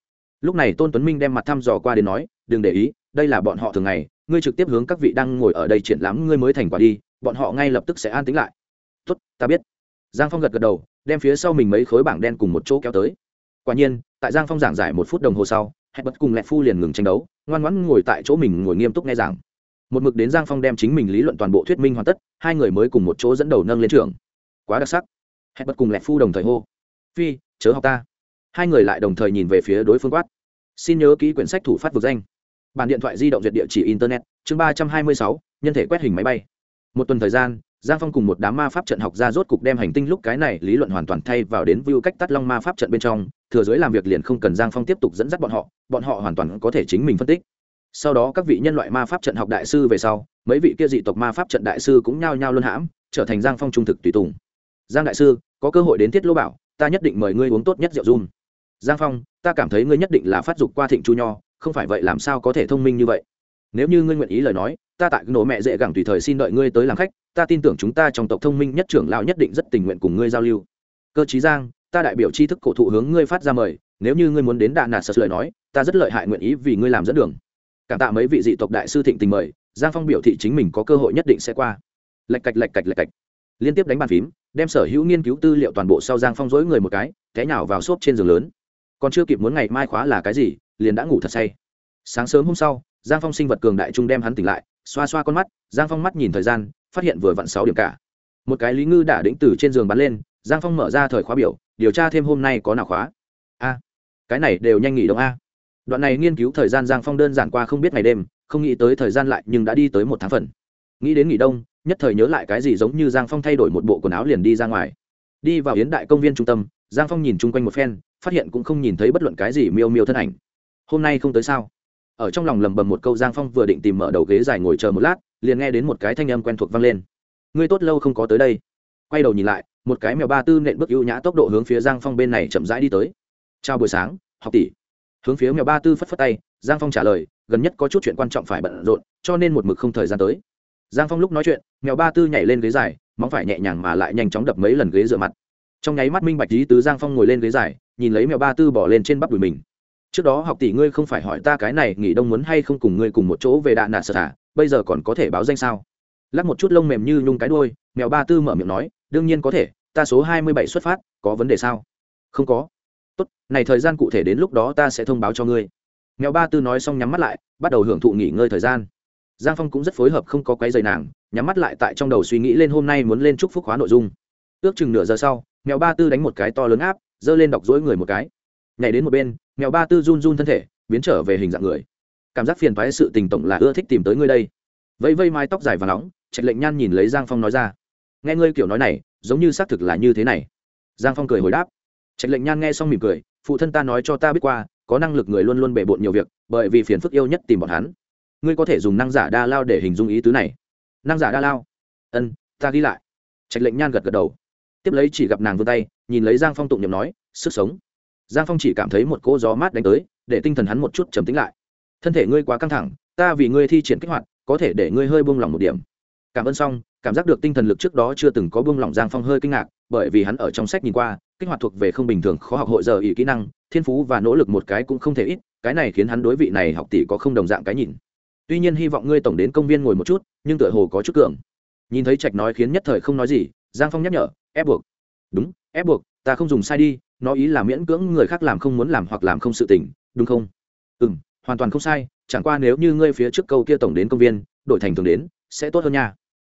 Lúc này tôn tuấn minh đem mặt thăm dò qua đến nói, đừng để ý, đây là bọn họ thường ngày, ngươi trực tiếp hướng các vị đang ngồi ở đây triển lãm, ngươi mới thành quả đi bọn họ ngay lập tức sẽ an tính lại. Tốt, ta biết. Giang phong gật gật đầu, đem phía sau mình mấy khối bảng đen cùng một chỗ kéo tới. Quả nhiên, tại giang phong giảng giải một phút đồng hồ sau, hẹn bất cùng Lệ phu liền ngừng tranh đấu, ngoan ngoãn ngồi tại chỗ mình ngồi nghiêm túc nghe giảng. Một mực đến giang phong đem chính mình lý luận toàn bộ thuyết minh hoàn tất, hai người mới cùng một chỗ dẫn đầu nâng lên trường. Quá đặc sắc. Hẹn bất cùng Lệ phu đồng thời hô, phi, chớ học ta. Hai người lại đồng thời nhìn về phía đối phương quát, xin nhớ ký quyển sách thủ phát vực danh. Bản điện thoại di động duyệt địa chỉ internet, chương ba trăm hai mươi sáu, nhân thể quét hình máy bay một tuần thời gian, giang phong cùng một đám ma pháp trận học ra rốt cục đem hành tinh lúc cái này lý luận hoàn toàn thay vào đến view cách tắt long ma pháp trận bên trong, thừa giới làm việc liền không cần giang phong tiếp tục dẫn dắt bọn họ bọn họ hoàn toàn có thể chính mình phân tích. Sau đó các vị nhân loại ma pháp trận học đại sư về sau, mấy vị kia dị tộc ma pháp trận đại sư cũng nhao nhao luân hãm, trở thành giang phong trung thực tùy tùng. Giang đại sư, có cơ hội đến thiết lô bảo, ta nhất định mời ngươi uống tốt nhất rượu run giang phong, ta cảm thấy ngươi nhất định là phát dục qua thịnh chu nho, không phải vậy làm sao có thể thông minh như vậy? Nếu như ngươi nguyện ý lời nói, ta tại nổ mẹ dễ gẳng tùy thời xin đợi ngươi tới làm khách, ta tin tưởng chúng ta trong tộc thông minh nhất trưởng lão nhất định rất tình nguyện cùng ngươi giao lưu. Cơ chí giang, ta đại biểu tri thức cổ thụ hướng ngươi phát ra mời, nếu như ngươi muốn đến đà nạt sật lời nói, ta rất lợi hại nguyện ý vì ngươi làm dẫn đường. Cảm tạ mấy vị dị tộc đại sư thịnh tình mời, giang phong biểu thị chính mình có cơ hội nhất định sẽ qua. Lạch cạch lạch cạch lạch cạch. Liên tiếp đánh bàn phím, đem sở hữu nghiên cứu tư liệu toàn bộ sau giang phong dối người một cái, té nhào vào xốp trên giường lớn. Còn chưa kịp muốn ngày mai khóa là cái gì, liền đã ngủ thật say. Sáng sớm hôm sau giang phong sinh vật cường đại trung đem hắn tỉnh lại, xoa xoa con mắt, giang phong mắt nhìn thời gian, phát hiện vừa vặn sáu điểm cả. Một cái lý ngư đã đĩnh từ trên giường bắn lên, giang phong mở ra thời khóa biểu, điều tra thêm hôm nay có nào khóa. A, cái này đều nhanh nghỉ đông a. Đoạn này nghiên cứu thời gian giang phong đơn giản qua không biết ngày đêm, không nghĩ tới thời gian lại nhưng đã đi tới một tháng phần. Nghĩ đến nghỉ đông, nhất thời nhớ lại cái gì giống như giang phong thay đổi một bộ quần áo liền đi ra ngoài. Đi vào yến đại công viên trung tâm, giang phong nhìn chung quanh một phen, phát hiện cũng không nhìn thấy bất luận cái gì miêu miêu thân ảnh. Hôm nay không tới sao? Ở trong lòng lầm bầm một câu giang phong vừa định tìm mở đầu ghế dài ngồi chờ một lát, liền nghe đến một cái thanh âm quen thuộc vang lên. Ngươi tốt lâu không có tới đây. Quay đầu nhìn lại, một cái mèo ba tư nện bước ưu nhã tốc độ hướng phía giang phong bên này chậm rãi đi tới. Chào buổi sáng, học tỷ. Hướng phía mèo ba tư phất phất tay, giang phong trả lời, gần nhất có chút chuyện quan trọng phải bận rộn, cho nên một mực không thời gian tới. Giang phong lúc nói chuyện, mèo ba tư nhảy lên ghế dài, móng phải nhẹ nhàng mà lại nhanh chóng đập mấy lần ghế dựa mặt. Trong nháy mắt minh bạch lý tứ giang phong ngồi lên ghế dài, nhìn lấy mèo ba tư bỏ lên trên bắp đùi mình trước đó học tỷ ngươi không phải hỏi ta cái này nghỉ đông muốn hay không cùng ngươi cùng một chỗ về đạn nạ sợ à bây giờ còn có thể báo danh sao? Lắc một chút lông mềm như nhung cái đôi mèo ba tư mở miệng nói, đương nhiên có thể, ta số hai mươi bảy xuất phát, có vấn đề sao? Không có. Tốt, này thời gian cụ thể đến lúc đó ta sẽ thông báo cho ngươi. Mèo ba tư nói xong nhắm mắt lại, bắt đầu hưởng thụ nghỉ ngơi thời gian. Giang phong cũng rất phối hợp không có quấy dày nàng, nhắm mắt lại tại trong đầu suy nghĩ lên hôm nay muốn lên chúc phúc hóa nội dung. Ước chừng nửa giờ sau, mèo ba tư đánh một cái to lớn áp, giơ lên đọc dỗi người một cái nhảy đến một bên, mèo ba tư run run thân thể, biến trở về hình dạng người. Cảm giác phiền thoái sự tình tổng là ưa thích tìm tới ngươi đây. Vẫy vây mái tóc dài và nóng, trạch lệnh nhan nhìn lấy giang phong nói ra. Nghe ngươi kiểu nói này, giống như xác thực là như thế này. Giang phong cười hồi đáp. Trạch lệnh nhan nghe xong mỉm cười, phụ thân ta nói cho ta biết qua, có năng lực người luôn luôn bề bộn nhiều việc, bởi vì phiền phức yêu nhất tìm bọn hắn. Ngươi có thể dùng năng giả đa lao để hình dung ý tứ này. Năng giả đa lao? Ân, ta ghi lại. Trạch lệnh nhan gật gật đầu. Tiếp lấy chỉ gặp nàng vươn tay, nhìn lấy giang phong tụng nhầm nói, sức sống giang phong chỉ cảm thấy một cỗ gió mát đánh tới, để tinh thần hắn một chút trầm tính lại. Thân thể ngươi quá căng thẳng, ta vì ngươi thi triển kích hoạt, có thể để ngươi hơi buông lỏng một điểm. Cảm ơn xong, cảm giác được tinh thần lực trước đó chưa từng có buông lỏng, giang phong hơi kinh ngạc, bởi vì hắn ở trong sách nhìn qua, kích hoạt thuộc về không bình thường, khó học hội giờ ý kỹ năng, thiên phú và nỗ lực một cái cũng không thể ít, cái này khiến hắn đối vị này học tỷ có không đồng dạng cái nhìn. Tuy nhiên hy vọng ngươi tổng đến công viên ngồi một chút, nhưng tựa hồ có chút cường. Nhìn thấy trạch nói khiến nhất thời không nói gì, giang phong nhắc nhở, ép buộc. Đúng, ép buộc ta không dùng sai đi, nó ý là miễn cưỡng người khác làm không muốn làm hoặc làm không sự tỉnh đúng không? Ừ m hoàn toàn không sai, chẳng qua nếu như ngươi phía trước câu kia tổng đến công viên, đổi thành thường đến, sẽ tốt hơn nha.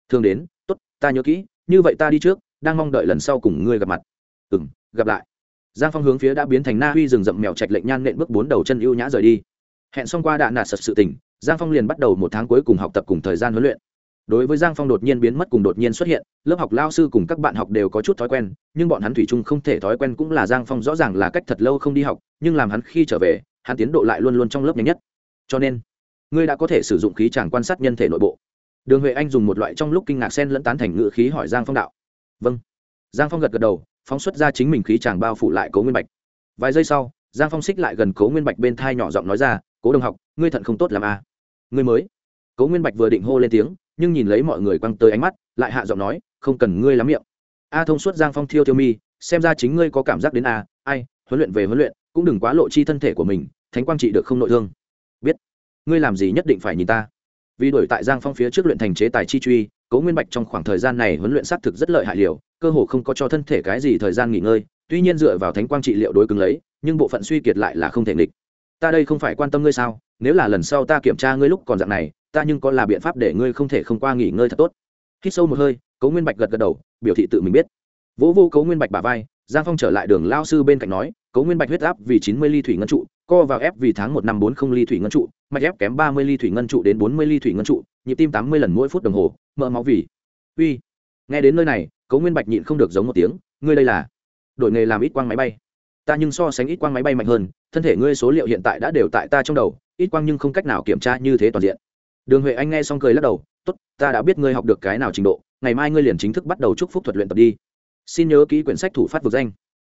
Thường đến, tốt, ta nhớ kỹ, như vậy ta đi trước, đang mong đợi lần sau cùng ngươi gặp mặt. Ừ m gặp lại. Giang phong hướng phía đã biến thành na huy rừng rậm mèo chạch lệnh nhan nện bước bốn đầu chân ưu nhã rời đi. Hẹn xong qua đạn nạt sật sự tỉnh giang phong liền bắt đầu một tháng cuối cùng học tập cùng thời gian huấn luyện đối với giang phong đột nhiên biến mất cùng đột nhiên xuất hiện, lớp học lao sư cùng các bạn học đều có chút thói quen, nhưng bọn hắn thủy chung không thể thói quen cũng là giang phong rõ ràng là cách thật lâu không đi học, nhưng làm hắn khi trở về, hắn tiến độ lại luôn luôn trong lớp nhanh nhất. Cho nên, ngươi đã có thể sử dụng khí tràng quan sát nhân thể nội bộ. Đường huệ anh dùng một loại trong lúc kinh ngạc sen lẫn tán thành ngự khí hỏi giang phong đạo. Vâng. Giang phong gật gật đầu, phóng xuất ra chính mình khí tràng bao phủ lại cố nguyên bạch. Vài giây sau, giang phong xích lại gần cố nguyên bạch bên thai nhỏ giọng nói ra, cố đồng học, ngươi thận không tốt làm a à? ngươi mới. Cố nguyên bạch vừa định hô lên tiếng nhưng nhìn lấy mọi người quăng tới ánh mắt, lại hạ giọng nói, không cần ngươi lắm miệng. A thông suốt giang phong thiêu thiêu mi, xem ra chính ngươi có cảm giác đến a, ai, huấn luyện về huấn luyện, cũng đừng quá lộ chi thân thể của mình, thánh quang trị được không nội thương. Biết. Ngươi làm gì nhất định phải nhìn ta. Vì đổi tại giang phong phía trước luyện thành chế tài chi truy, cố nguyên bạch trong khoảng thời gian này huấn luyện xác thực rất lợi hại liều, cơ hồ không có cho thân thể cái gì thời gian nghỉ ngơi, tuy nhiên dựa vào thánh quang trị liệu đối cứng lấy, nhưng bộ phận suy kiệt lại là không thể nghịch. Ta đây không phải quan tâm ngươi sao, nếu là lần sau ta kiểm tra ngươi lúc còn dạng này ta nhưng có là biện pháp để ngươi không thể không qua nghỉ ngơi thật tốt. Hít sâu một hơi cấu nguyên bạch gật gật đầu, biểu thị tự mình biết. Vỗ vô cấu nguyên bạch bà vai, giang phong trở lại đường lao sư bên cạnh nói cấu nguyên bạch huyết áp vì chín mươi ly thủy ngân trụ, co vào ép vì tháng một năm bốn không ly thủy ngân trụ, mạch ép kém ba mươi ly thủy ngân trụ đến bốn mươi ly thủy ngân trụ, nhịp tim tám mươi lần mỗi phút đồng hồ, mỡ máu vì. Uy. Nghe đến nơi này cấu nguyên bạch nhịn không được giống một tiếng, ngươi đây là đổi nghề làm ít quang máy bay. Ta nhưng so sánh ít quang máy bay mạnh hơn, thân thể ngươi số liệu hiện tại đã đều tại ta trong đầu, ít quang nhưng không cách nào kiểm tra như thế toàn diện đường huệ anh nghe xong cười lắc đầu, tốt, ta đã biết ngươi học được cái nào trình độ, ngày mai ngươi liền chính thức bắt đầu chúc phúc thuật luyện tập đi. Xin nhớ ký quyển sách thủ phát vực danh.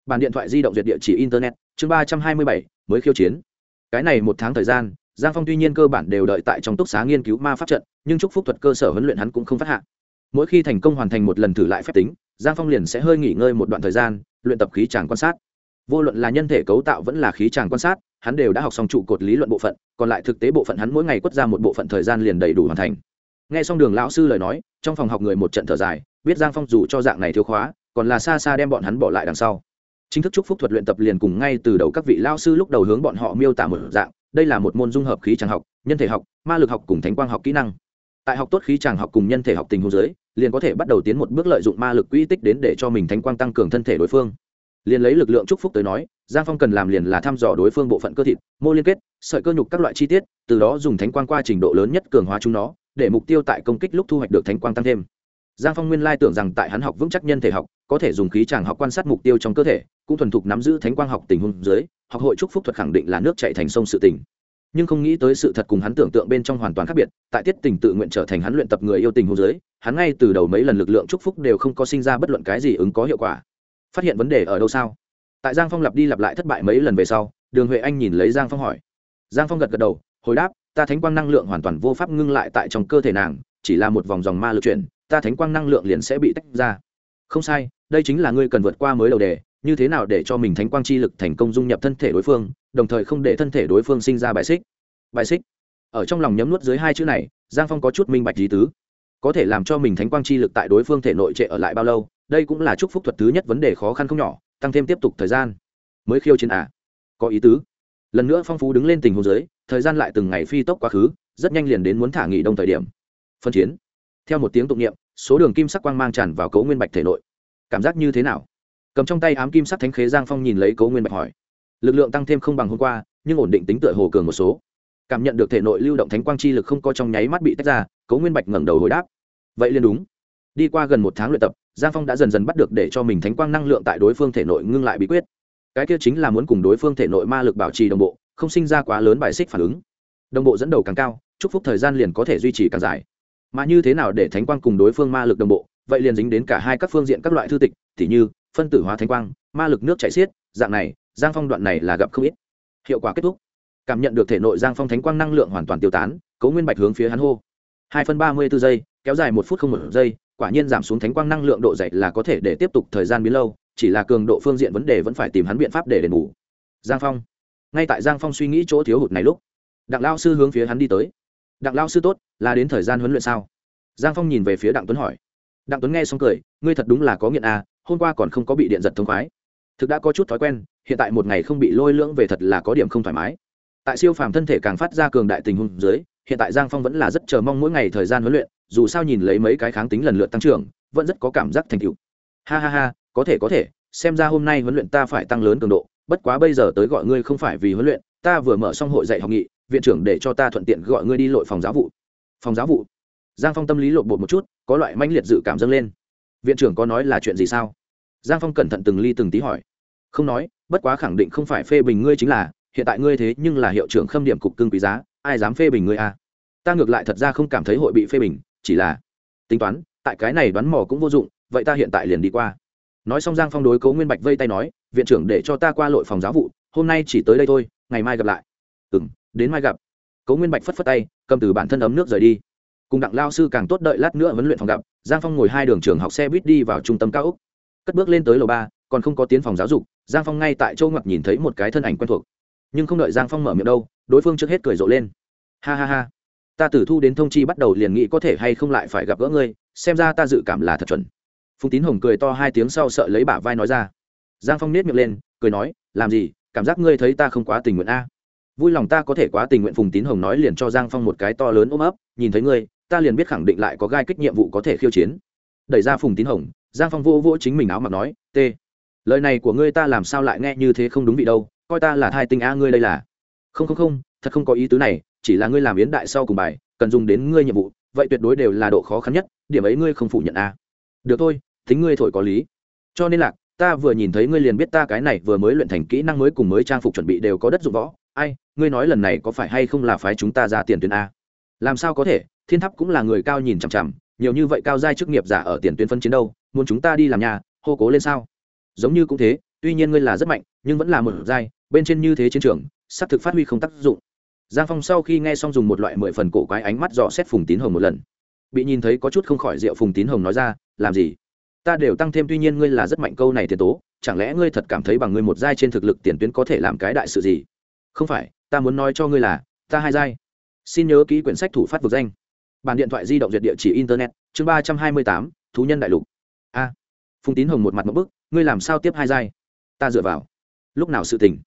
Bản điện thoại di động duyệt địa chỉ internet, chương ba trăm hai mươi bảy, mới khiêu chiến. Cái này một tháng thời gian, giang phong tuy nhiên cơ bản đều đợi tại trong túc xá nghiên cứu ma pháp trận, nhưng chúc phúc thuật cơ sở huấn luyện hắn cũng không phát hạ. Mỗi khi thành công hoàn thành một lần thử lại phép tính, giang phong liền sẽ hơi nghỉ ngơi một đoạn thời gian, luyện tập khí tràng quan sát. Vô luận là nhân thể cấu tạo vẫn là khí tràng quan sát hắn đều đã học xong trụ cột lý luận bộ phận, còn lại thực tế bộ phận hắn mỗi ngày quất ra một bộ phận thời gian liền đầy đủ hoàn thành. N g h e xong đường lão sư lời nói, trong phòng học người một trận thở dài, biết giang phong dù cho dạng này thiếu khóa, còn là xa xa đem bọn hắn bỏ lại đằng sau. Chính thức chúc phúc thuật luyện tập liền cùng ngay từ đầu các vị lao sư lúc đầu hướng bọn họ miêu tả một dạng, đây là một môn dung hợp khí tràng học, nhân thể học, ma lực học cùng thánh quang học kỹ năng. Tại học tốt khí tràng học cùng nhân thể học tình huống giới liền có thể bắt đầu tiến một bước lợi dụng ma lực quỹ tích đến để cho mình thánh quang tăng cường thân thể đối phương liền lấy lực lượng chúc phúc tới nói, giang phong cần làm liền là thăm dò đối phương bộ phận cơ thịt, mô liên kết, sợi cơ nhục các loại chi tiết, từ đó dùng thánh quang qua trình độ lớn nhất cường hóa chúng nó, để mục tiêu tại công kích lúc thu hoạch được thánh quang tăng thêm. Giang phong nguyên lai tưởng rằng tại hắn học vững chắc nhân thể học, có thể dùng khí chàng học quan sát mục tiêu trong cơ thể, cũng thuần thục nắm giữ thánh quang học tình huống dưới, học hội chúc phúc thuật khẳng định là nước chạy thành sông sự tình. Nhưng không nghĩ tới sự thật cùng hắn tưởng tượng bên trong hoàn toàn khác biệt, tại tiết tình tự nguyện trở thành hắn luyện tập người yêu tình hôn giới hắn ngay từ đầu mấy lần lực lượng chúc phúc đều không có sinh ra bất luận cái gì ứng có hiệu quả phát hiện vấn đề ở đâu sao? Tại giang phong lặp đi lặp lại thất bại mấy lần về sau, đường huệ anh nhìn lấy giang phong hỏi. Giang phong gật gật đầu, hồi đáp, ta thánh quang năng lượng hoàn toàn vô pháp ngưng lại tại trong cơ thể nàng, chỉ là một vòng dòng ma lực chuyển, ta thánh quang năng lượng liền sẽ bị tách ra. Không sai, đây chính là ngươi cần vượt qua mới đầu đề, như thế nào để cho mình thánh quang chi lực thành công dung nhập thân thể đối phương, đồng thời không để thân thể đối phương sinh ra bài xích? Bài xích? Ở trong lòng nhấm nuốt dưới hai chữ này, giang phong có chút minh bạch lý tứ. Có thể làm cho mình thánh quang chi lực tại đối phương thể nội trệ ở lại bao lâu đây cũng là chúc phúc thuật thứ nhất vấn đề khó khăn không nhỏ, tăng thêm tiếp tục thời gian. Mới khiêu chiến à? Có ý tứ. Lần nữa phong phú đứng lên tình hồ dưới, thời gian lại từng ngày phi tốc quá khứ, rất nhanh liền đến muốn thả nghỉ đông thời điểm. Phân chiến. Theo một tiếng tụng niệm, số đường kim sắc quang mang tràn vào cấu nguyên bạch thể nội. Cảm giác như thế nào? Cầm trong tay ám kim sắc thánh khế giang phong nhìn lấy cấu nguyên bạch hỏi. Lực lượng tăng thêm không bằng hôm qua, nhưng ổn định tính tựa hồ cường một số. Cảm nhận được thể nội lưu động thánh quang chi lực không có trong nháy mắt bị tách ra, cấu nguyên bạch ngẩng đầu hồi đáp. Vậy liền đúng. Đi qua gần một tháng luyện tập giang phong đã dần dần bắt được để cho mình thánh quang năng lượng tại đối phương thể nội ngưng lại bí quyết. Cái kia chính là muốn cùng đối phương thể nội ma lực bảo trì đồng bộ, không sinh ra quá lớn bài xích phản ứng. Đồng bộ dẫn đầu càng cao, chúc phúc thời gian liền có thể duy trì càng dài. Mà như thế nào để thánh quang cùng đối phương ma lực đồng bộ, vậy liền dính đến cả hai các phương diện các loại thư tịch t h như, phân tử hóa thánh quang, ma lực nước chảy xiết, dạng này, giang phong đoạn này là gặp không ít. Hiệu quả kết thúc. Cảm nhận được thể nội giang phong thánh quang năng lượng hoàn toàn tiêu tán, cấu nguyên bạch hướng phía hắn hô. Hai phân ba mươi b ố giây, kéo dài một phút không một giây quả nhiên giảm xuống thánh quang năng lượng độ dậy là có thể để tiếp tục thời gian biến lâu, chỉ là cường độ phương diện vấn đề vẫn phải tìm hắn biện pháp để đền bù. Giang phong. Ngay tại giang phong suy nghĩ chỗ thiếu hụt này lúc, đặng lao sư hướng phía hắn đi tới. Đặng lao sư tốt, là đến thời gian huấn luyện sao? Giang phong nhìn về phía đặng tuấn hỏi. Đặng tuấn nghe xong cười, ngươi thật đúng là có nghiện à hôm qua còn không có bị điện giật thông khoái. Thực đã có chút thói quen, hiện tại một ngày không bị lôi lưỡng về thật là có điểm không thoải mái. Tại siêu phàm thân thể càng phát ra cường đại tình huống dưới hiện tại giang phong vẫn là rất chờ mong mỗi ngày thời gian huấn luyện, dù sao nhìn lấy mấy cái kháng tính lần lượt tăng trưởng, vẫn rất có cảm giác thành tựu. Ha ha ha, có thể có thể, xem ra hôm nay huấn luyện ta phải tăng lớn cường độ, bất quá bây giờ tới gọi ngươi không phải vì huấn luyện, ta vừa mở xong hội dạy học nghị, viện trưởng để cho ta thuận tiện gọi ngươi đi lội phòng giáo vụ. Phòng giáo vụ? Giang phong tâm lý lộn bột một chút, có loại mãnh liệt dự cảm dâng lên. Viện trưởng có nói là chuyện gì sao? Giang phong cẩn thận từng ly từng tí hỏi. Không nói, bất quá khẳng định không phải phê bình ngươi chính là, hiện tại ngươi thế nhưng là hiệu trưởng khâm điểm cục cưng quý giá ai dám phê bình ngươi à? Ta ngược lại thật ra không cảm thấy hội bị phê bình, chỉ là tính toán, tại cái này đoán mò cũng vô dụng, vậy ta hiện tại liền đi qua. Nói xong giang phong đối cố nguyên bạch vây tay nói, viện trưởng để cho ta qua lội phòng giáo vụ, hôm nay chỉ tới đây thôi, ngày mai gặp lại. Ừ m đến mai gặp. Cố nguyên bạch phất phất tay, cầm từ bản thân ấm nước rời đi. Cùng đặng lao sư càng tốt đợi lát nữa vấn luyện phòng gặp, giang phong ngồi hai đường trường học xe buýt đi vào trung tâm cao úc cất bước lên tới lầu ba, còn không có tiến phòng giáo dục, giang phong ngay tại châu ngọc nhìn thấy một cái thân ảnh quen thuộc. Nhưng không đợi giang phong mở miệng đâu đối phương trước hết cười rộ lên. Ha ha ha. Ta từ thu đến thông chi bắt đầu liền nghĩ có thể hay không lại phải gặp gỡ ngươi, xem ra ta dự cảm là thật chuẩn. Phùng tín hồng cười to hai tiếng sau sợ lấy bả vai nói ra. Giang phong nết miệng lên, cười nói, làm gì, cảm giác ngươi thấy ta không quá tình nguyện a? Vui lòng ta có thể quá tình nguyện, phùng tín hồng nói liền cho giang phong một cái to lớn ôm ấp, nhìn thấy ngươi, ta liền biết khẳng định lại có gai kích nhiệm vụ có thể khiêu chiến. Đẩy ra phùng tín hồng, giang phong vô vô chính mình áo mặc nói t lời này của ngươi ta làm sao lại nghe như thế không đúng vị đâu, coi ta là thai tinh a ngươi đây là không không không, thật không có ý tứ này, chỉ là ngươi làm yến đại sau cùng bài, cần dùng đến ngươi nhiệm vụ, vậy tuyệt đối đều là độ khó khăn nhất, điểm ấy ngươi không phủ nhận a được thôi, tính ngươi thổi có lý. Cho nên là ta vừa nhìn thấy ngươi liền biết ta cái này vừa mới luyện thành kỹ năng mới cùng mới trang phục chuẩn bị đều có đất dụng võ. Ai, ngươi nói lần này có phải hay không là phái chúng ta ra tiền tuyến a? Làm sao có thể, thiên tháp cũng là người cao nhìn chằm chằm, nhiều như vậy cao giai chức nghiệp giả ở tiền tuyến phân chiến đâu, muốn chúng ta đi làm nhà, hô cố lên sao? Giống như cũng thế, tuy nhiên ngươi là rất mạnh, nhưng vẫn là một giai, bên trên như thế chiến trường sắp thực phát huy không tác dụng. Giang phong sau khi nghe xong dùng một loại mười phần cổ quái ánh mắt dò xét phùng tín hồng một lần. Bị nhìn thấy có chút không khỏi rượu phùng tín hồng nói ra, làm gì? Ta đều tăng thêm, tuy nhiên ngươi là rất mạnh câu này tiền tố, chẳng lẽ ngươi thật cảm thấy bằng ngươi một giai trên thực lực tiền tuyến có thể làm cái đại sự gì? Không phải, ta muốn nói cho ngươi là, ta hai giai. Xin nhớ ký quyển sách thủ phát vực danh. Bản điện thoại di động duyệt địa chỉ internet, chương ba trăm hai mươi tám, thú nhân đại lục. A. Phùng tín hồng một mặt một bức, ngươi làm sao tiếp hai giai? Ta dựa vào. Lúc nào sự tình?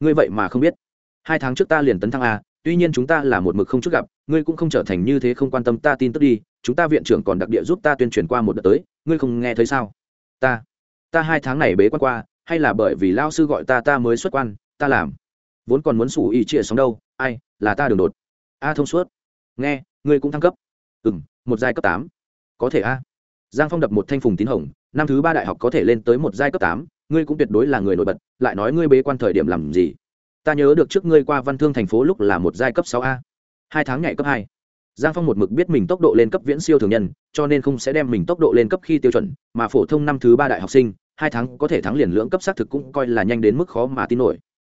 Ngươi vậy mà không biết hai tháng trước ta liền tấn thăng a, tuy nhiên chúng ta là một mực không chút gặp, ngươi cũng không trở thành như thế không quan tâm ta tin tức đi, chúng ta viện trưởng còn đặc địa giúp ta tuyên truyền qua một đợt tới, ngươi không nghe thấy sao? Ta ta hai tháng này bế quan qua, hay là bởi vì lao sư gọi ta ta mới xuất quan, ta làm. Vốn còn muốn sủ ý chia sống đâu, ai, là ta đường đột. A thông suốt. Nghe, ngươi cũng thăng cấp. Ừ m một giai cấp tám. Có thể a. Giang phong đập một thanh phùng tín hồng, năm thứ ba đại học có thể lên tới một giai cấp tám, ngươi cũng tuyệt đối là người nổi bật, lại nói ngươi bế quan thời điểm làm gì? Ta nhớ được trước ngươi qua văn thương thành phố lúc là một giai cấp sáu a. Hai tháng nhảy cấp hai. Giang phong một mực biết mình tốc độ lên cấp viễn siêu thường nhân, cho nên không sẽ đem mình tốc độ lên cấp khi tiêu chuẩn, mà phổ thông năm thứ ba đại học sinh, hai tháng có thể thắng liền lưỡng cấp xác thực cũng coi là nhanh đến mức khó mà tin nổi.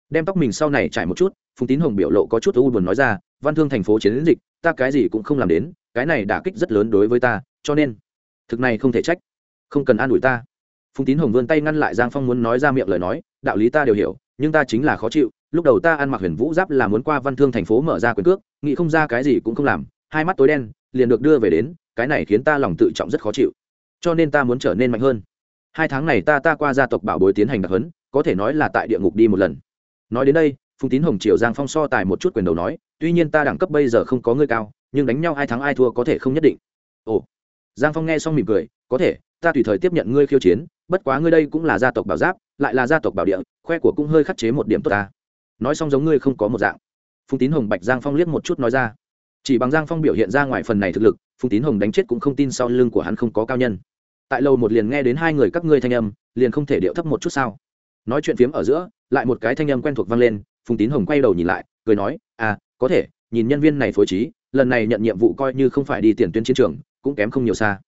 Đem tóc mình sau này trải một chút, phùng tín hồng biểu lộ có chút u buồn nói ra, văn thương thành phố chiến dịch, ta cái gì cũng không làm đến, cái này đả kích rất lớn đối với ta, cho nên thực này không thể trách. Không cần an ủi ta. Phùng tín hồng vươn tay ngăn lại giang phong muốn nói ra miệng lời nói, đạo lý ta đều hiểu nhưng ta chính là khó chịu, lúc đầu ta ăn mặc huyền vũ giáp là muốn qua văn thương thành phố mở ra quyền cước, nghĩ không ra cái gì cũng không làm, hai mắt tối đen, liền được đưa về đến, cái này khiến ta lòng tự trọng rất khó chịu. Cho nên ta muốn trở nên mạnh hơn. Hai tháng này ta ta qua gia tộc bảo bối tiến hành đặc hấn có thể nói là tại địa ngục đi một lần. Nói đến đây, phùng tín hồng triều giang phong so tài một chút quyền đầu nói, tuy nhiên ta đẳng cấp bây giờ không có ngươi cao, nhưng đánh nhau ai thắng ai thua có thể không nhất định. Ồ. Giang phong nghe xong mỉm cười, có thể, ta tùy thời tiếp nhận ngươi khiêu chiến, bất quá ngươi đây cũng là gia tộc bảo giáp lại là gia tộc bảo địa, khoe của cũng hơi khắc chế một điểm tốt ta. Nói xong giống ngươi không có một dạng. Phùng tín hồng bạch giang phong liếc một chút nói ra. Chỉ bằng giang phong biểu hiện ra ngoài phần này thực lực, phùng tín hồng đánh chết cũng không tin sau lưng của hắn không có cao nhân. Tại lầu một liền nghe đến hai người các ngươi thanh âm, liền không thể điệu thấp một chút sao. Nói chuyện phiếm ở giữa, lại một cái thanh âm quen thuộc vang lên, phùng tín hồng quay đầu nhìn lại, cười nói à có thể, nhìn nhân viên này phối trí, lần này nhận nhiệm vụ coi như không phải đi tiền tuyến chiến trường, cũng kém không nhiều xa.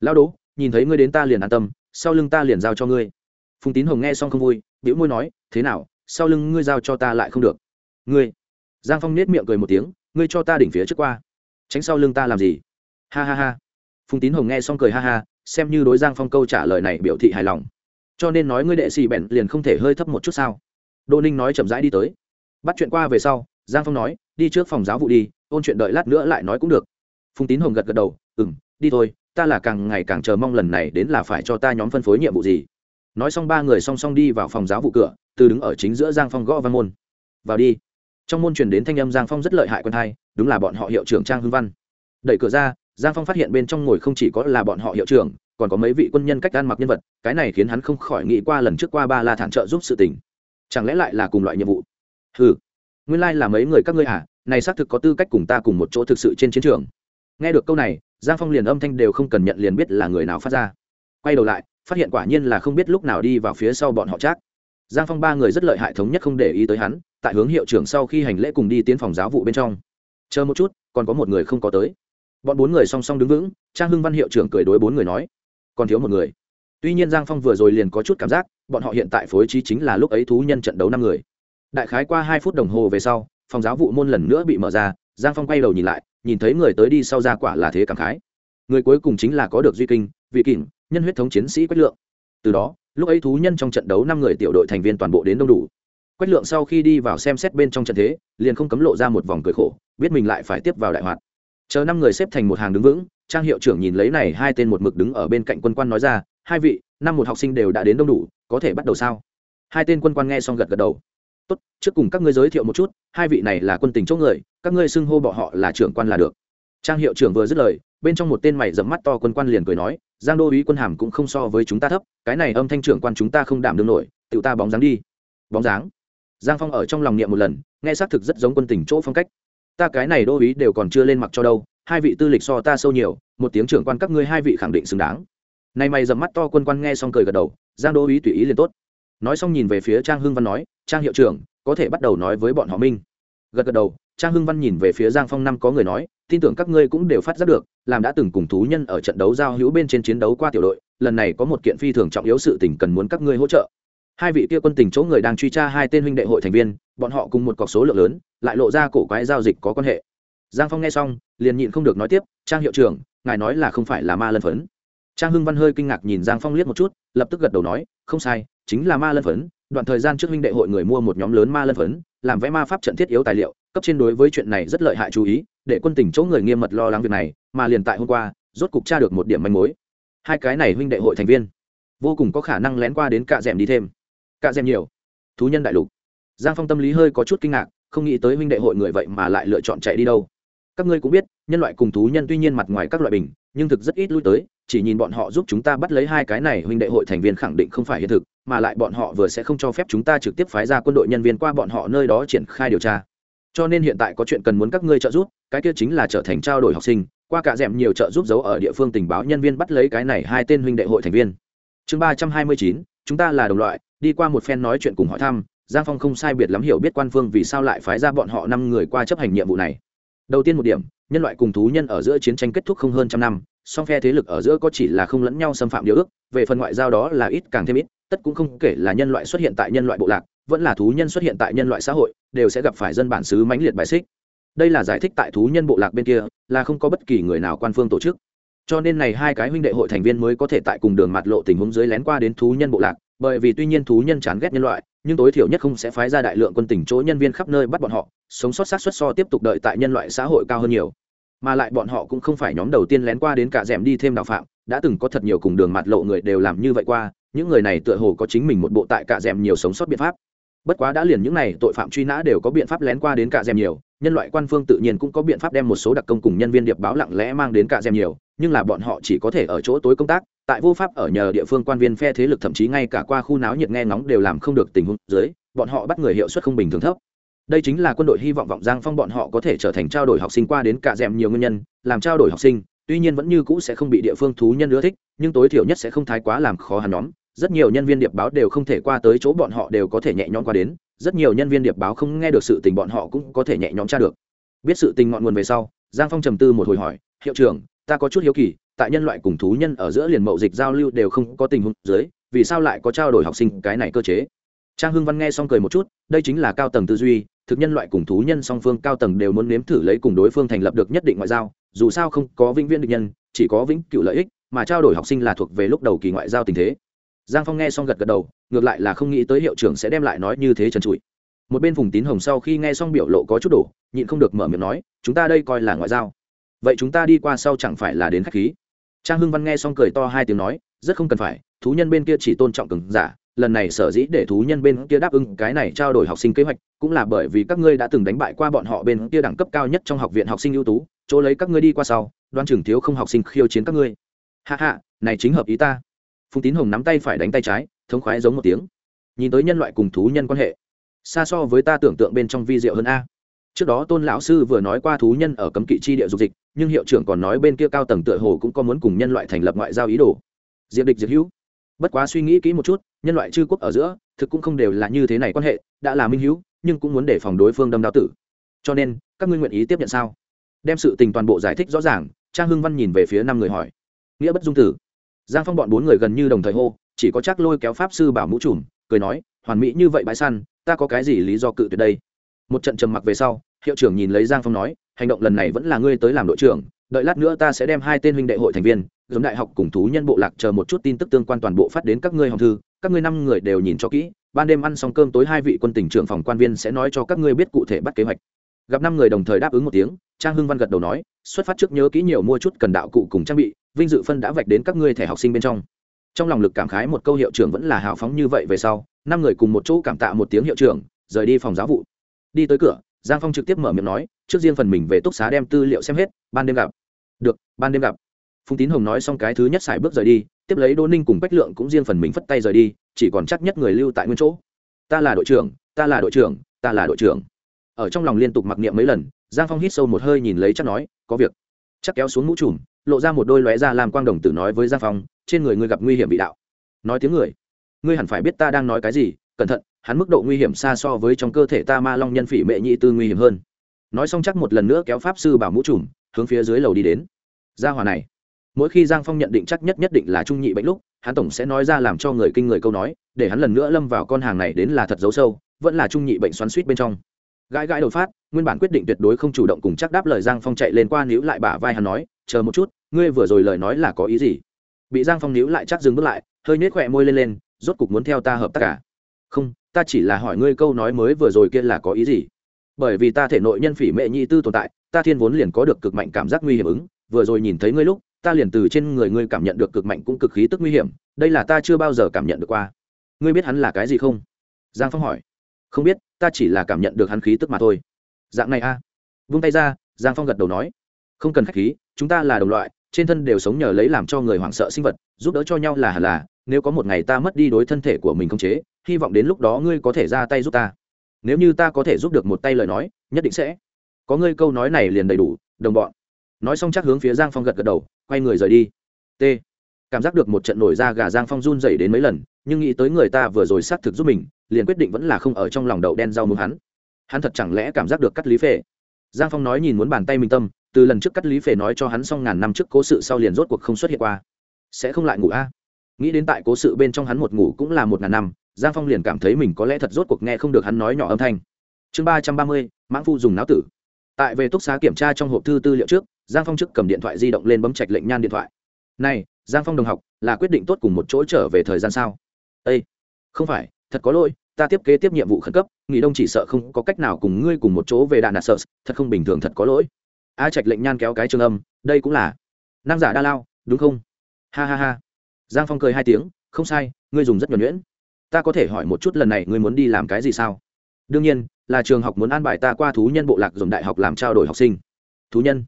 Lão đố nhìn thấy ngươi đến ta liền an tâm, sau lưng ta liền giao cho ngươi phùng tín hồng nghe xong không vui biểu môi nói, thế nào, sau lưng ngươi giao cho ta lại không được? Ngươi? Giang phong nết miệng cười một tiếng, ngươi cho ta đỉnh phía trước qua. Tránh sau lưng ta làm gì? Ha ha ha. Phùng tín hồng nghe xong cười ha ha, xem như đối giang phong câu trả lời này biểu thị hài lòng. Cho nên nói ngươi đệ xì bẹn liền không thể hơi thấp một chút sao? Đô ninh nói chậm rãi đi tới. Bắt chuyện qua về sau, giang phong nói, đi trước phòng giáo vụ đi, ôn chuyện đợi lát nữa lại nói cũng được. Phùng tín hồng gật gật đầu ừ m đi thôi, ta là càng ngày càng chờ mong lần này đến là phải cho ta nhóm phân phối nhiệm vụ gì nói xong ba người song song đi vào phòng giáo vụ cửa, từ đứng ở chính giữa giang phong gõ văn môn. Vào đi. Trong môn truyền đến thanh âm giang phong rất lợi hại quân hai, đúng là bọn họ hiệu trưởng trang hưng văn. Đẩy cửa ra, giang phong phát hiện bên trong ngồi không chỉ có là bọn họ hiệu trưởng, còn có mấy vị quân nhân cách ăn mặc nhân vật, cái này khiến hắn không khỏi nghĩ qua lần trước qua ba la thản trợ giúp sự tình. Chẳng lẽ lại là cùng loại nhiệm vụ? Ừ nguyên lai、like、là mấy người các ngươi à này xác thực có tư cách cùng ta cùng một chỗ thực sự trên chiến trường. Nghe được câu này, giang phong liền âm thanh đều không cần nhận liền biết là người nào phát ra quay đầu lại, phát hiện quả nhiên là không biết lúc nào đi vào phía sau bọn họ chắc. Giang phong ba người rất lợi hại thống nhất không để ý tới hắn, tại hướng hiệu trưởng sau khi hành lễ cùng đi tiến phòng giáo vụ bên trong. Chờ một chút, còn có một người không có tới. Bọn bốn người song song đứng vững, trang hưng văn hiệu trưởng cười đối bốn người nói. Còn thiếu một người. Tuy nhiên giang phong vừa rồi liền có chút cảm giác, bọn họ hiện tại phối trí chính là lúc ấy thú nhân trận đấu năm người. Đại khái qua hai phút đồng hồ về sau, phòng giáo vụ môn lần nữa bị mở ra, giang phong quay đầu nhìn lại, nhìn thấy người tới đi sau ra quả là thế cảm khái. Người cuối cùng chính là có được duy kinh, vị kỷ nhân huyết thống chiến sĩ quách lượng. Từ đó, lúc ấy thú nhân trong trận đấu năm người tiểu đội thành viên toàn bộ đến đông đủ. Quách lượng sau khi đi vào xem xét bên trong trận thế, liền không cấm lộ ra một vòng cười khổ, biết mình lại phải tiếp vào đại hoạt. Chờ năm người xếp thành một hàng đứng vững, trang hiệu trưởng nhìn lấy này hai tên một mực đứng ở bên cạnh quân quan nói ra, hai vị, năm một học sinh đều đã đến đông đủ, có thể bắt đầu sao? Hai tên quân quan nghe xong gật gật đầu. Tốt, trước cùng các ngươi giới thiệu một chút, hai vị này là quân tình chỗ người, các ngươi xưng hô bọ họ là trưởng quan là được trang hiệu trưởng vừa dứt lời, bên trong một tên mày dẫm mắt to quân quan liền cười nói, giang đô uý quân hàm cũng không so với chúng ta thấp, cái này âm thanh trưởng quan chúng ta không đảm đương nổi tự ta bóng dáng đi. Bóng dáng? Giang phong ở trong lòng niệm một lần, nghe xác thực rất giống quân tình chỗ phong cách. Ta cái này đô uý đều còn chưa lên mặc cho đâu, hai vị tư lịch so ta sâu nhiều, một tiếng trưởng quan các ngươi hai vị khẳng định xứng đáng. Nay mày dầm mắt to quân quan nghe xong cười gật đầu, giang đô uý tùy ý liền tốt. Nói xong nhìn về phía trang hưng văn nói, trang hiệu trưởng, có thể bắt đầu nói với bọn họ minh gật gật đầu, trang hưng văn nhìn về phía giang phong năm có người nói tin tưởng các ngươi cũng đều phát giác được, làm đã từng cùng thú nhân ở trận đấu giao hữu bên trên chiến đấu qua tiểu đội, lần này có một kiện phi thường trọng yếu sự tình cần muốn các ngươi hỗ trợ. Hai vị kia quân tình chỗ người đang truy tra hai tên huynh đệ hội thành viên, bọn họ cùng một cọc số lượng lớn, lại lộ ra cổ quái giao dịch có quan hệ. Giang phong nghe xong, liền nhịn không được nói tiếp, trang hiệu trưởng, ngài nói là không phải là ma lân phấn. Trang hưng văn hơi kinh ngạc nhìn giang phong liếc một chút, lập tức gật đầu nói, không sai, chính là ma lân phấn, đoạn thời gian trước huynh đệ hội người mua một nhóm lớn ma lân phấn, làm vẽ ma pháp trận thiết yếu tài liệu, cấp trên đối với chuyện này rất lợi hại chú ý để quân tỉnh chỗ người nghiêm mật lo lắng việc này, mà liền tại hôm qua, rốt cục tra được một điểm manh mối. Hai cái này huynh đệ hội thành viên, vô cùng có khả năng lén qua đến cạ d đi thêm. Cạ d nhiều. Thú nhân đại lục. Giang phong tâm lý hơi có chút kinh ngạc, không nghĩ tới huynh đệ hội người vậy mà lại lựa chọn chạy đi đâu. Các ngươi cũng biết, nhân loại cùng thú nhân tuy nhiên mặt ngoài các loại bình, nhưng thực rất ít lui tới, chỉ nhìn bọn họ giúp chúng ta bắt lấy hai cái này huynh đệ hội thành viên khẳng định không phải hiện thực, mà lại bọn họ vừa sẽ không cho phép chúng ta trực tiếp phái ra quân đội nhân viên qua bọn họ nơi đó triển khai điều tra cho nên hiện tại có chuyện cần muốn các ngươi trợ giúp, cái kia chính là trở thành trao đổi học sinh, qua cả dẻm nhiều trợ giúp giấu ở địa phương tình báo nhân viên bắt lấy cái này hai tên huynh đệ hội thành viên. Chương ba trăm hai mươi chín, chúng ta là đồng loại, đi qua một phen nói chuyện cùng hỏi thăm, giang phong không sai biệt lắm hiểu biết quan phương vì sao lại phái ra bọn họ năm người qua chấp hành nhiệm vụ này. Đầu tiên một điểm, nhân loại cùng thú nhân ở giữa chiến tranh kết thúc không hơn trăm năm, song phe thế lực ở giữa có chỉ là không lẫn nhau xâm phạm điều ước, về phần ngoại giao đó là ít càng thêm ít, tất cũng không kể là nhân loại xuất hiện tại nhân loại bộ lạc vẫn là thú nhân xuất hiện tại nhân loại xã hội, đều sẽ gặp phải dân bản xứ mãnh liệt bài xích. Đây là giải thích tại thú nhân bộ lạc bên kia, là không có bất kỳ người nào quan phương tổ chức. Cho nên này hai cái huynh đệ hội thành viên mới có thể tại cùng đường mặt lộ tình huống dưới lén qua đến thú nhân bộ lạc, bởi vì tuy nhiên thú nhân chán ghét nhân loại, nhưng tối thiểu nhất không sẽ phái ra đại lượng quân tỉnh chỗ nhân viên khắp nơi bắt bọn họ, sống sót sát xuất so tiếp tục đợi tại nhân loại xã hội cao hơn nhiều. Mà lại bọn họ cũng không phải nhóm đầu tiên lén qua đến cả rèm đi thêm đào phạm, đã từng có thật nhiều cùng đường mặt lộ người đều làm như vậy qua, những người này tựa hồ có chính mình một bộ tại cả rèm nhiều sống sót biện pháp bất quá đã liền những này tội phạm truy nã đều có biện pháp lén qua đến cả dèm nhiều, nhân loại quan phương tự nhiên cũng có biện pháp đem một số đặc công cùng nhân viên điệp báo lặng lẽ mang đến cả dèm nhiều, nhưng là bọn họ chỉ có thể ở chỗ tối công tác, tại vô pháp ở nhờ địa phương quan viên phe thế lực thậm chí ngay cả qua khu náo nhiệt nghe ngóng đều làm không được tình huống dưới, bọn họ bắt người hiệu suất không bình thường thấp. Đây chính là quân đội hy vọng vọng giang phong bọn họ có thể trở thành trao đổi học sinh qua đến cả dèm nhiều nguyên nhân, làm trao đổi học sinh, tuy nhiên vẫn như cũ sẽ không bị địa phương thú nhân ưa thích, nhưng tối thiểu nhất sẽ không thái quá làm khó hắn nhóm rất nhiều nhân viên điệp báo đều không thể qua tới chỗ bọn họ đều có thể nhẹ nhõm qua đến, rất nhiều nhân viên điệp báo không nghe được sự tình bọn họ cũng có thể nhẹ nhõm tra được. Biết sự tình ngọn nguồn về sau, giang phong trầm tư một hồi hỏi, hiệu trưởng, ta có chút hiếu kỳ, tại nhân loại cùng thú nhân ở giữa liền mậu dịch giao lưu đều không có tình huống dưới, vì sao lại có trao đổi học sinh cái này cơ chế? Trang hưng văn nghe xong cười một chút, đây chính là cao tầng tư duy, thực nhân loại cùng thú nhân song phương cao tầng đều muốn nếm thử lấy cùng đối phương thành lập được nhất định ngoại giao, dù sao không có vĩnh viễn địch nhân, chỉ có vĩnh cựu lợi ích, mà trao đổi học sinh là thuộc về lúc đầu kỳ ngoại giao tình thế giang phong nghe xong gật gật đầu, ngược lại là không nghĩ tới hiệu trưởng sẽ đem lại nói như thế trần trụi. Một bên vùng tín hồng sau khi nghe xong biểu lộ có chút đổ, nhịn không được mở miệng nói, chúng ta đây coi là ngoại giao. Vậy chúng ta đi qua sau chẳng phải là đến khách khí? Trang hưng văn nghe xong cười to hai tiếng nói, rất không cần phải, thú nhân bên kia chỉ tôn trọng cường giả, lần này sở dĩ để thú nhân bên kia đáp ứng cái này trao đổi học sinh kế hoạch, cũng là bởi vì các ngươi đã từng đánh bại qua bọn họ bên kia đẳng cấp cao nhất trong học viện học sinh ưu tú, chỗ lấy các ngươi đi qua sau, đoan trưởng thiếu không học sinh khiêu chiến các ngươi. Hạ hạ này chính hợp ý ta phùng tín hồng nắm tay phải đánh tay trái thống khoái giống một tiếng nhìn tới nhân loại cùng thú nhân quan hệ xa so với ta tưởng tượng bên trong vi diệu hơn a trước đó tôn lão sư vừa nói qua thú nhân ở cấm kỵ chi địa dục dịch nhưng hiệu trưởng còn nói bên kia cao tầng tựa hồ cũng có muốn cùng nhân loại thành lập ngoại giao ý đồ diệp địch diệt hữu bất quá suy nghĩ kỹ một chút nhân loại chư quốc ở giữa thực cũng không đều là như thế này quan hệ đã là minh hữu nhưng cũng muốn để phòng đối phương đâm đao tử cho nên các ngươi nguyện ý tiếp nhận sao đem sự tình toàn bộ giải thích rõ ràng trang hưng văn nhìn về phía năm người hỏi nghĩa bất dung tử giang phong bọn bốn người gần như đồng thời hô, chỉ có chắc lôi kéo pháp sư bảo mũ trùm, cười nói, hoàn mỹ như vậy bãi săn, ta có cái gì lý do cự tuyệt đây? Một trận trầm mặc về sau, hiệu trưởng nhìn lấy giang phong nói, hành động lần này vẫn là ngươi tới làm đội trưởng, đợi lát nữa ta sẽ đem hai tên huynh đệ hội thành viên, giống đại học cùng thú nhân bộ lạc chờ một chút tin tức tương quan toàn bộ phát đến các ngươi hồng thư, các ngươi năm người đều nhìn cho kỹ, ban đêm ăn xong cơm tối hai vị quân tỉnh trưởng phòng quan viên sẽ nói cho các ngươi biết cụ thể bắt kế hoạch. Gặp năm người đồng thời đáp ứng một tiếng, trang hưng văn gật đầu nói, xuất phát trước nhớ kỹ nhiều mua chút cần đạo cụ cùng trang bị vinh dự phân đã vạch đến các ngươi thẻ học sinh bên trong. Trong lòng lực cảm khái một câu hiệu trưởng vẫn là hào phóng như vậy về sau, năm người cùng một chỗ cảm tạ một tiếng hiệu trưởng, rời đi phòng giáo vụ. Đi tới cửa, giang phong trực tiếp mở miệng nói, trước riêng phần mình về túc xá đem tư liệu xem hết, ban đêm gặp. Được, ban đêm gặp. Phùng tín hồng nói xong cái thứ nhất xài bước rời đi, tiếp lấy đô ninh cùng bách lượng cũng riêng phần mình phất tay rời đi, chỉ còn chắc nhất người lưu tại nguyên chỗ. Ta là đội trưởng, ta là đội trưởng, ta là đội trưởng. Ở trong lòng liên tục mặc niệm mấy lần, giang phong hít sâu một hơi nhìn lấy chắc nói, có việc. Chắc kéo xuống mũ trùm lộ ra một đôi lóe ra làm quang đồng tử nói với giang phong, trên người ngươi gặp nguy hiểm bị đạo. Nói tiếng người, ngươi hẳn phải biết ta đang nói cái gì, cẩn thận, hắn mức độ nguy hiểm xa so với trong cơ thể ta ma long nhân phỉ mệ nhị tư nguy hiểm hơn. Nói xong chắc một lần nữa kéo pháp sư bảo mũ trùm, hướng phía dưới lầu đi đến. Gia hòa này, mỗi khi giang phong nhận định chắc nhất nhất định là trung nhị bệnh lúc, hắn tổng sẽ nói ra làm cho người kinh người câu nói, để hắn lần nữa lâm vào con hàng này đến là thật dấu sâu, vẫn là trung nhị bệnh xoắn suýt bên trong. Gãi gãi đầu phát nguyên bản quyết định tuyệt đối không chủ động cùng chắc đáp lời giang phong chạy lên qua níu lại bả vai hắn nói, chờ một chút, ngươi vừa rồi lời nói là có ý gì? Bị giang phong níu lại chắc dừng bước lại, hơi nhếch khỏe môi lên lên, rốt cục muốn theo ta hợp tác cả không, ta chỉ là hỏi ngươi câu nói mới vừa rồi kia là có ý gì? Bởi vì ta thể nội nhân phỉ mệ nhị tư tồn tại, ta thiên vốn liền có được cực mạnh cảm giác nguy hiểm ứng, vừa rồi nhìn thấy ngươi lúc, ta liền từ trên người ngươi cảm nhận được cực mạnh cũng cực khí tức nguy hiểm, đây là ta chưa bao giờ cảm nhận được qua. Ngươi biết hắn là cái gì không? Giang phong hỏi. Không biết, ta chỉ là cảm nhận được hắn khí tức mà thôi dạng này a. À? vung tay ra, giang phong gật đầu nói, không cần khách khí, chúng ta là đồng loại, trên thân đều sống nhờ lấy làm cho người hoảng sợ sinh vật, giúp đỡ cho nhau là hẳn là, nếu có một ngày ta mất đi đối thân thể của mình không chế, hy vọng đến lúc đó ngươi có thể ra tay giúp ta. Nếu như ta có thể giúp được một tay lời nói, nhất định sẽ. Có ngươi câu nói này liền đầy đủ, đồng bọn. Nói xong chắc hướng phía giang phong gật gật đầu, quay người rời đi. T. Cảm giác được một trận nổi ra gà giang phong run dày đến mấy lần, nhưng nghĩ tới người ta vừa rồi xác thực giúp mình, liền quyết định vẫn là không ở trong lòng đậu đen rau mướm hắn hắn thật chẳng lẽ cảm giác được cắt lý phệ? Giang phong nói nhìn muốn bàn tay mình tâm, từ lần trước cắt lý phệ nói cho hắn xong ngàn năm trước cố sự sau liền rốt cuộc không xuất hiện qua. Sẽ không lại ngủ a? Nghĩ đến tại cố sự bên trong hắn một ngủ cũng là một ngàn năm, giang phong liền cảm thấy mình có lẽ thật rốt cuộc nghe không được hắn nói nhỏ âm thanh. Chương ba trăm ba mươi, mãng phu dùng não tử. Tại về túc xá kiểm tra trong hộp thư tư liệu trước, giang phong trước cầm điện thoại di động lên bấm chạch lệnh nhan điện thoại. Này, giang phong đồng học, là quyết định tốt cùng một chỗ trở về thời gian sao? Ây không phải, thật có lỗi ta tiếp kế tiếp nhiệm vụ khẩn cấp, nghỉ đông chỉ sợ không có cách nào cùng ngươi cùng một chỗ về đạn nạt sợ, thật không bình thường, thật có lỗi. A trạch lệnh nhan kéo cái trường âm, đây cũng là nam giả đa lao, đúng không? Ha ha ha. Giang phong cười hai tiếng, không sai, ngươi dùng rất nhuẩn nhuyễn. Ta có thể hỏi một chút lần này ngươi muốn đi làm cái gì sao? Đương nhiên, là trường học muốn an bài ta qua thú nhân bộ lạc dùng đại học làm trao đổi học sinh. Thú nhân.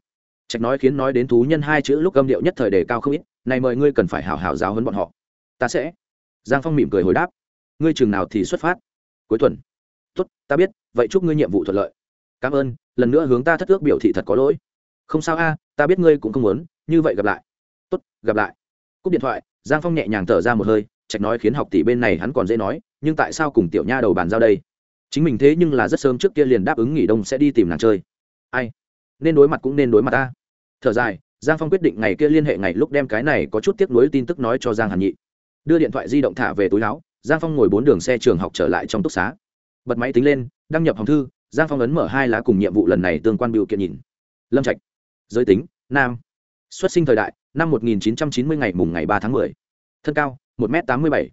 Trạch nói khiến nói đến thú nhân hai chữ lúc âm điệu nhất thời đề cao không ít, này mời ngươi cần phải hảo hảo giáo hơn bọn họ. Ta sẽ. Giang phong mỉm cười hồi đáp ngươi trường nào thì xuất phát. Cuối tuần. Tốt, ta biết, vậy chúc ngươi nhiệm vụ thuận lợi. Cảm ơn, lần nữa hướng ta thất ước biểu thị thật có lỗi. Không sao a, ta biết ngươi cũng không muốn, như vậy gặp lại. Tốt, gặp lại. Cúp điện thoại, giang phong nhẹ nhàng thở ra một hơi, trạch nói khiến học tỷ bên này hắn còn dễ nói, nhưng tại sao cùng tiểu nha đầu bàn giao đây? Chính mình thế nhưng là rất sớm trước kia liền đáp ứng nghỉ đông sẽ đi tìm nàng chơi. Ai? Nên đối mặt cũng nên đối mặt ta. Thở dài, giang phong quyết định ngày kia liên hệ ngày lúc đem cái này có chút tiếp nối tin tức nói cho giang hàn nhị. Đưa điện thoại di động thả về túi áo giang phong ngồi bốn đường xe trường học trở lại trong túc xá. Bật máy tính lên, đăng nhập hòng thư, giang phong ấn mở hai lá cùng nhiệm vụ lần này tương quan biểu kiện nhìn. Lâm trạch, giới tính, nam. Xuất sinh thời đại, năm 1990 ngày mùng ngày 3 tháng 10. thân cao 1 m 87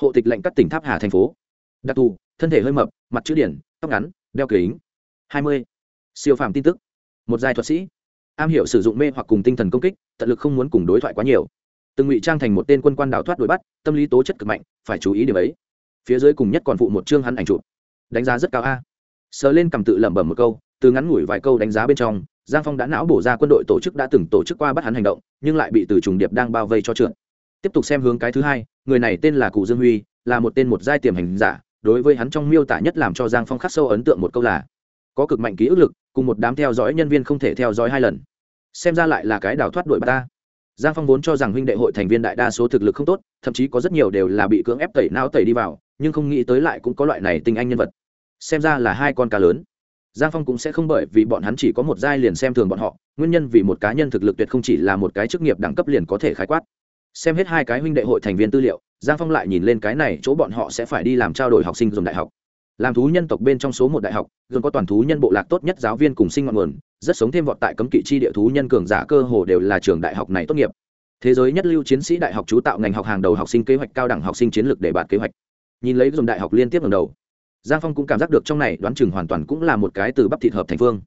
hộ tịch lệnh các tỉnh tháp hà thành phố. Đặc thù, thân thể hơi mập, mặt chữ điển, tóc ngắn, đeo kính. 20. siêu phàm tin tức. Một giai thuật sĩ. Am hiểu sử dụng mê hoặc cùng tinh thần công kích, tận lực không muốn cùng đối thoại quá nhiều từng ngụy trang thành một tên quân quan đào thoát đuổi bắt, tâm lý tố chất cực mạnh, phải chú ý điểm ấy. Phía dưới cùng nhất còn phụ một chương hắn ảnh chụp. Đánh giá rất cao a. Sờ lên cầm tự lẩm bẩm một câu, từ ngắn ngủi vài câu đánh giá bên trong, giang phong đã não bổ ra quân đội tổ chức đã từng tổ chức qua bắt hắn hành động, nhưng lại bị từ trùng điệp đang bao vây cho trượt. Tiếp tục xem hướng cái thứ hai, người này tên là cụ dương huy, là một tên một giai tiềm hành giả, đối với hắn trong miêu tả nhất làm cho giang phong khắc sâu ấn tượng một câu là, có cực mạnh ký ức lực, cùng một đám theo dõi nhân viên không thể theo dõi hai lần. Xem ra lại là cái đào thoát đuổi bắt ta giang phong vốn cho rằng huynh đệ hội thành viên đại đa số thực lực không tốt, thậm chí có rất nhiều đều là bị cưỡng ép tẩy não tẩy đi vào, nhưng không nghĩ tới lại cũng có loại này tinh anh nhân vật. Xem ra là hai con cá lớn. Giang phong cũng sẽ không bởi vì bọn hắn chỉ có một giai liền xem thường bọn họ, nguyên nhân vì một cá nhân thực lực tuyệt không chỉ là một cái chức nghiệp đẳng cấp liền có thể khái quát. Xem hết hai cái huynh đệ hội thành viên tư liệu, giang phong lại nhìn lên cái này chỗ bọn họ sẽ phải đi làm trao đổi học sinh dùng đại học làm thú nhân tộc bên trong số một đại học, gần có toàn thú nhân bộ lạc tốt nhất giáo viên cùng sinh ngọn nguồn, rất sống thêm vọt tại cấm kỵ chi địa thú nhân cường giả cơ hồ đều là trường đại học này tốt nghiệp. Thế giới nhất lưu chiến sĩ đại học chú tạo ngành học hàng đầu học sinh kế hoạch cao đẳng học sinh chiến lược để bạt kế hoạch. Nhìn lấy dùng đại học liên tiếp lần đầu, giang phong cũng cảm giác được trong này đoán chừng hoàn toàn cũng là một cái từ bắp thịt hợp thành phương.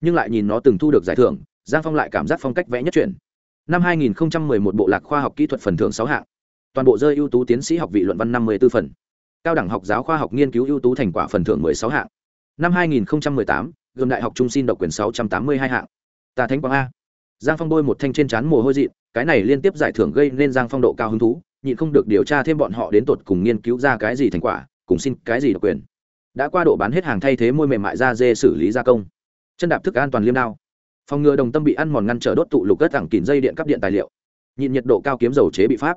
Nhưng lại nhìn nó từng thu được giải thưởng, giang phong lại cảm giác phong cách vẽ nhất chuyển. Năm 2011 bộ lạc khoa học kỹ thuật phần thưởng sáu hạng. Toàn bộ rơi ưu tú tiến sĩ học vị luận văn năm mươi 54 phần cao đẳng học giáo khoa học nghiên cứu ưu tú thành quả phần thưởng 16 hạng. Năm 2018 gồm đại học trung xin độc quyền 682 hạng. Ta thánh quang a. Giang phong bôi một thanh trên trán mồ hôi dị cái này liên tiếp giải thưởng gây nên giang phong độ cao hứng thú, nhịn không được điều tra thêm bọn họ đến tột cùng nghiên cứu ra cái gì thành quả, cùng xin cái gì độc quyền. Đã qua độ bán hết hàng thay thế môi mềm mại da dê xử lý gia công. Chân đạp thức an toàn liêm đao. Phòng ngừa đồng tâm bị ăn mòn ngăn trở đốt tụ lục cất thẳng kín dây điện cắp điện tài liệu. Nhịn nhiệt độ cao kiếm dầu chế bị pháp.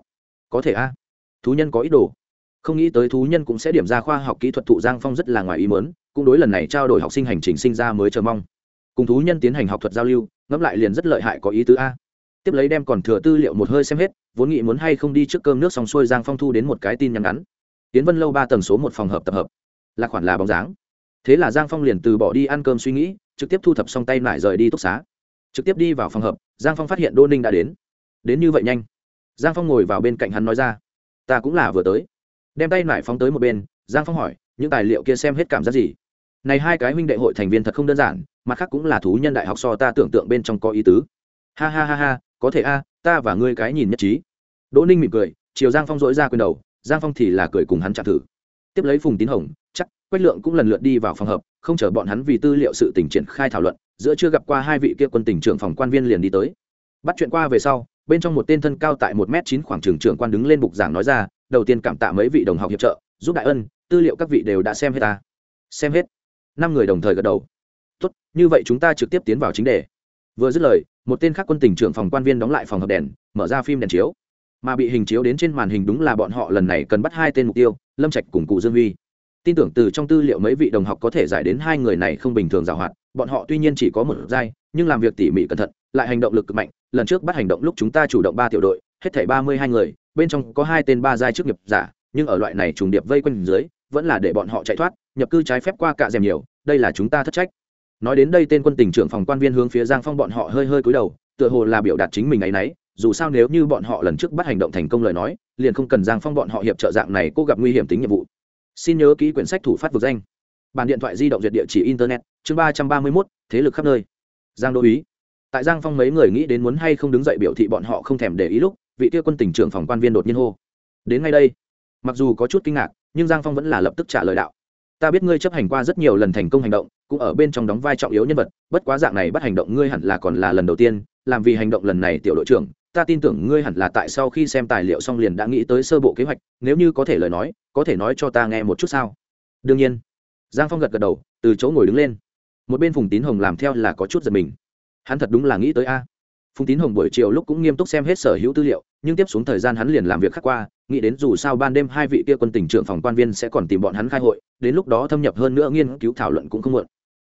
Có thể a. Thú nhân có ý đồ không nghĩ tới thú nhân cũng sẽ điểm ra khoa học kỹ thuật thụ giang phong rất là ngoài ý mớn cũng đối lần này trao đổi học sinh hành trình sinh ra mới chờ mong. Cùng thú nhân tiến hành học thuật giao lưu, ngẫm lại liền rất lợi hại có ý tứ a. Tiếp lấy đem còn thừa tư liệu một hơi xem hết, vốn nghĩ muốn hay không đi trước cơm nước xong xuôi giang phong thu đến một cái tin nhắn ngắn. Tiến vân lâu ba tầng số một phòng hợp tập hợp. Là khoản là bóng dáng. Thế là giang phong liền từ bỏ đi ăn cơm suy nghĩ, trực tiếp thu thập xong tay lại rời đi túc xá. Trực tiếp đi vào phòng hợp, giang phong phát hiện đô ninh đã đến. Đến như vậy nhanh. Giang phong ngồi vào bên cạnh hắn nói ra, ta cũng là vừa tới đem tay nải phóng tới một bên, giang phong hỏi, những tài liệu kia xem hết cảm giác gì? Này hai cái huynh đệ hội thành viên thật không đơn giản, mặt khác cũng là thú nhân đại học so ta tưởng tượng bên trong có ý tứ. Ha ha ha ha, có thể a, ta và ngươi cái nhìn nhất trí. Đỗ ninh mỉm cười, chiều giang phong dỗi ra quyền đầu, giang phong thì là cười cùng hắn chạm thử. Tiếp lấy phùng tín hồng, chắc, quách lượng cũng lần lượt đi vào phòng hợp không chờ bọn hắn vì tư liệu sự tỉnh triển khai thảo luận, giữa chưa gặp qua hai vị kia quân tỉnh trưởng phòng quan viên liền đi tới. Bắt chuyện qua về sau, bên trong một tên thân cao tại một m chín khoảng trường trưởng quan đứng lên bục giảng nói ra đầu tiên cảm tạ mấy vị đồng học hiệp trợ, giúp đại ân, tư liệu các vị đều đã xem hết ta. Xem hết. Năm người đồng thời gật đầu. Tốt, như vậy chúng ta trực tiếp tiến vào chính đề. Vừa dứt lời, một tên khác quân tỉnh trưởng phòng quan viên đóng lại phòng hợp đèn, mở ra phim đèn chiếu. Mà bị hình chiếu đến trên màn hình đúng là bọn họ lần này cần bắt hai tên mục tiêu, lâm trạch cùng cụ dương huy. Tin tưởng từ trong tư liệu mấy vị đồng học có thể giải đến hai người này không bình thường giàu hoạt, bọn họ tuy nhiên chỉ có một giai, nhưng làm việc tỉ mỉ cẩn thận, lại hành động lực cực mạnh, lần trước bắt hành động lúc chúng ta chủ động ba tiểu đội, hết thảy ba mươi hai người bên trong có hai tên ba giai chức nghiệp giả, nhưng ở loại này trùng điệp vây quanh dưới, vẫn là để bọn họ chạy thoát, nhập cư trái phép qua cạ dèm nhiều, đây là chúng ta thất trách. Nói đến đây tên quân tình trưởng phòng quan viên hướng phía giang phong bọn họ hơi hơi cúi đầu, tựa hồ là biểu đạt chính mình ấ y n ấ y dù sao nếu như bọn họ lần trước bắt hành động thành công lời nói, liền không cần giang phong bọn họ hiệp trợ dạng này cô gặp nguy hiểm tính nhiệm vụ. Xin nhớ ký quyển sách thủ phát vực danh. Bàn điện thoại di động duyệt địa chỉ internet, chương ba trăm ba mươi mốt, thế lực khắp nơi. Giang đô ý. Tại giang phong mấy người nghĩ đến muốn hay không đứng dậy biểu thị bọn họ không thèm để ý lúc vị kia quân tỉnh trưởng phòng quan viên đột nhiên hô. Đến ngay đây. Mặc dù có chút kinh ngạc, nhưng giang phong vẫn là lập tức trả lời đạo. Ta biết ngươi chấp hành qua rất nhiều lần thành công hành động, cũng ở bên trong đóng vai trọng yếu nhân vật, bất quá dạng này bắt hành động ngươi hẳn là còn là lần đầu tiên, làm vì hành động lần này tiểu đội trưởng, ta tin tưởng ngươi hẳn là tại sau khi xem tài liệu xong liền đã nghĩ tới sơ bộ kế hoạch, nếu như có thể lời nói, có thể nói cho ta nghe một chút sao? Đương nhiên. Giang phong gật gật đầu, từ chỗ ngồi đứng lên. Một bên phùng tín hồng làm theo là có chút giật mình. Hắn thật đúng là nghĩ tới a phùng tín hồng buổi chiều lúc cũng nghiêm túc xem hết sở hữu tư liệu, nhưng tiếp xuống thời gian hắn liền làm việc khác qua, nghĩ đến dù sao ban đêm hai vị kia quân tỉnh trưởng phòng quan viên sẽ còn tìm bọn hắn khai hội, đến lúc đó thâm nhập hơn nữa nghiên cứu thảo luận cũng không muộn.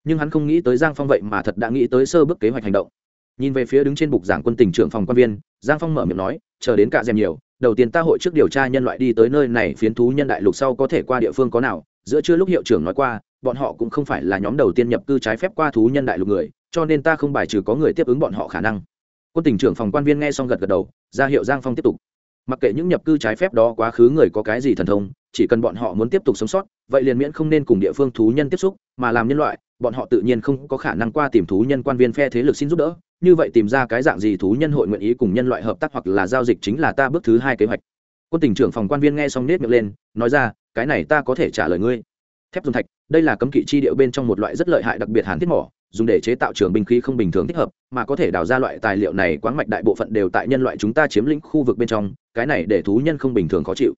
Nhưng hắn không nghĩ tới giang phong vậy mà thật đã nghĩ tới sơ bước kế hoạch hành động. Nhìn về phía đứng trên bục giảng quân tỉnh trưởng phòng quan viên, giang phong mở miệng nói, chờ đến cả dèm nhiều, đầu tiên ta hội trước điều tra nhân loại đi tới nơi này phiến thú nhân đại lục sau có thể qua địa phương có nào. Giữa trưa lúc hiệu trưởng nói qua, bọn họ cũng không phải là nhóm đầu tiên nhập cư trái phép qua thú nhân đại lục người, cho nên ta không bài trừ có người tiếp ứng bọn họ khả năng quân tỉnh trưởng phòng quan viên nghe xong gật gật đầu, ra hiệu giang phong tiếp tục. Mặc kệ những nhập cư trái phép đó quá khứ người có cái gì thần thông, chỉ cần bọn họ muốn tiếp tục sống sót, vậy liền miễn không nên cùng địa phương thú nhân tiếp xúc, mà làm nhân loại, bọn họ tự nhiên không có khả năng qua tìm thú nhân quan viên phe thế lực xin giúp đỡ, như vậy tìm ra cái dạng gì thú nhân hội nguyện ý cùng nhân loại hợp tác hoặc là giao dịch chính là ta bước thứ hai kế hoạch. Quân tỉnh trưởng phòng quan viên nghe xong nết miệng lên, nói ra, cái này ta có thể trả lời ngươi. Thép dùng thạch, đây là cấm kỵ chi điệu bên trong một loại rất lợi hại đặc biệt hàn thiết mỏ dùng để chế tạo trường binh khí không bình thường thích hợp, mà có thể đào ra loại tài liệu này quáng mạch đại bộ phận đều tại nhân loại chúng ta chiếm lĩnh khu vực bên trong, cái này để thú nhân không bình thường khó chịu.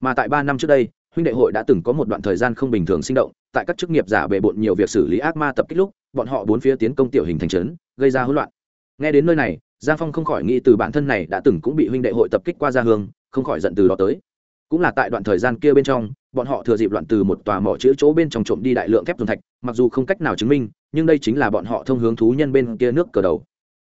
Mà tại ba năm trước đây, huynh đệ hội đã từng có một đoạn thời gian không bình thường sinh động, tại các chức nghiệp giả bề bộn nhiều việc xử lý ác ma tập kích lúc, bọn họ bốn phía tiến công tiểu hình thành trấn, gây ra hỗn loạn. Nghe đến nơi này, giang phong không khỏi nghĩ từ bản thân này đã từng cũng bị huynh đệ hội tập kích qua gia hương, không khỏi giận từ đó tới. Cũng là tại đoạn thời gian kia bên trong, bọn họ thừa dịp loạn từ một tòa mỏ chữ chỗ bên trong trộm đi đại lượng thép dùng thạch, mặc dù không cách nào chứng minh nhưng đây chính là bọn họ thông hướng thú nhân bên kia nước cờ đầu.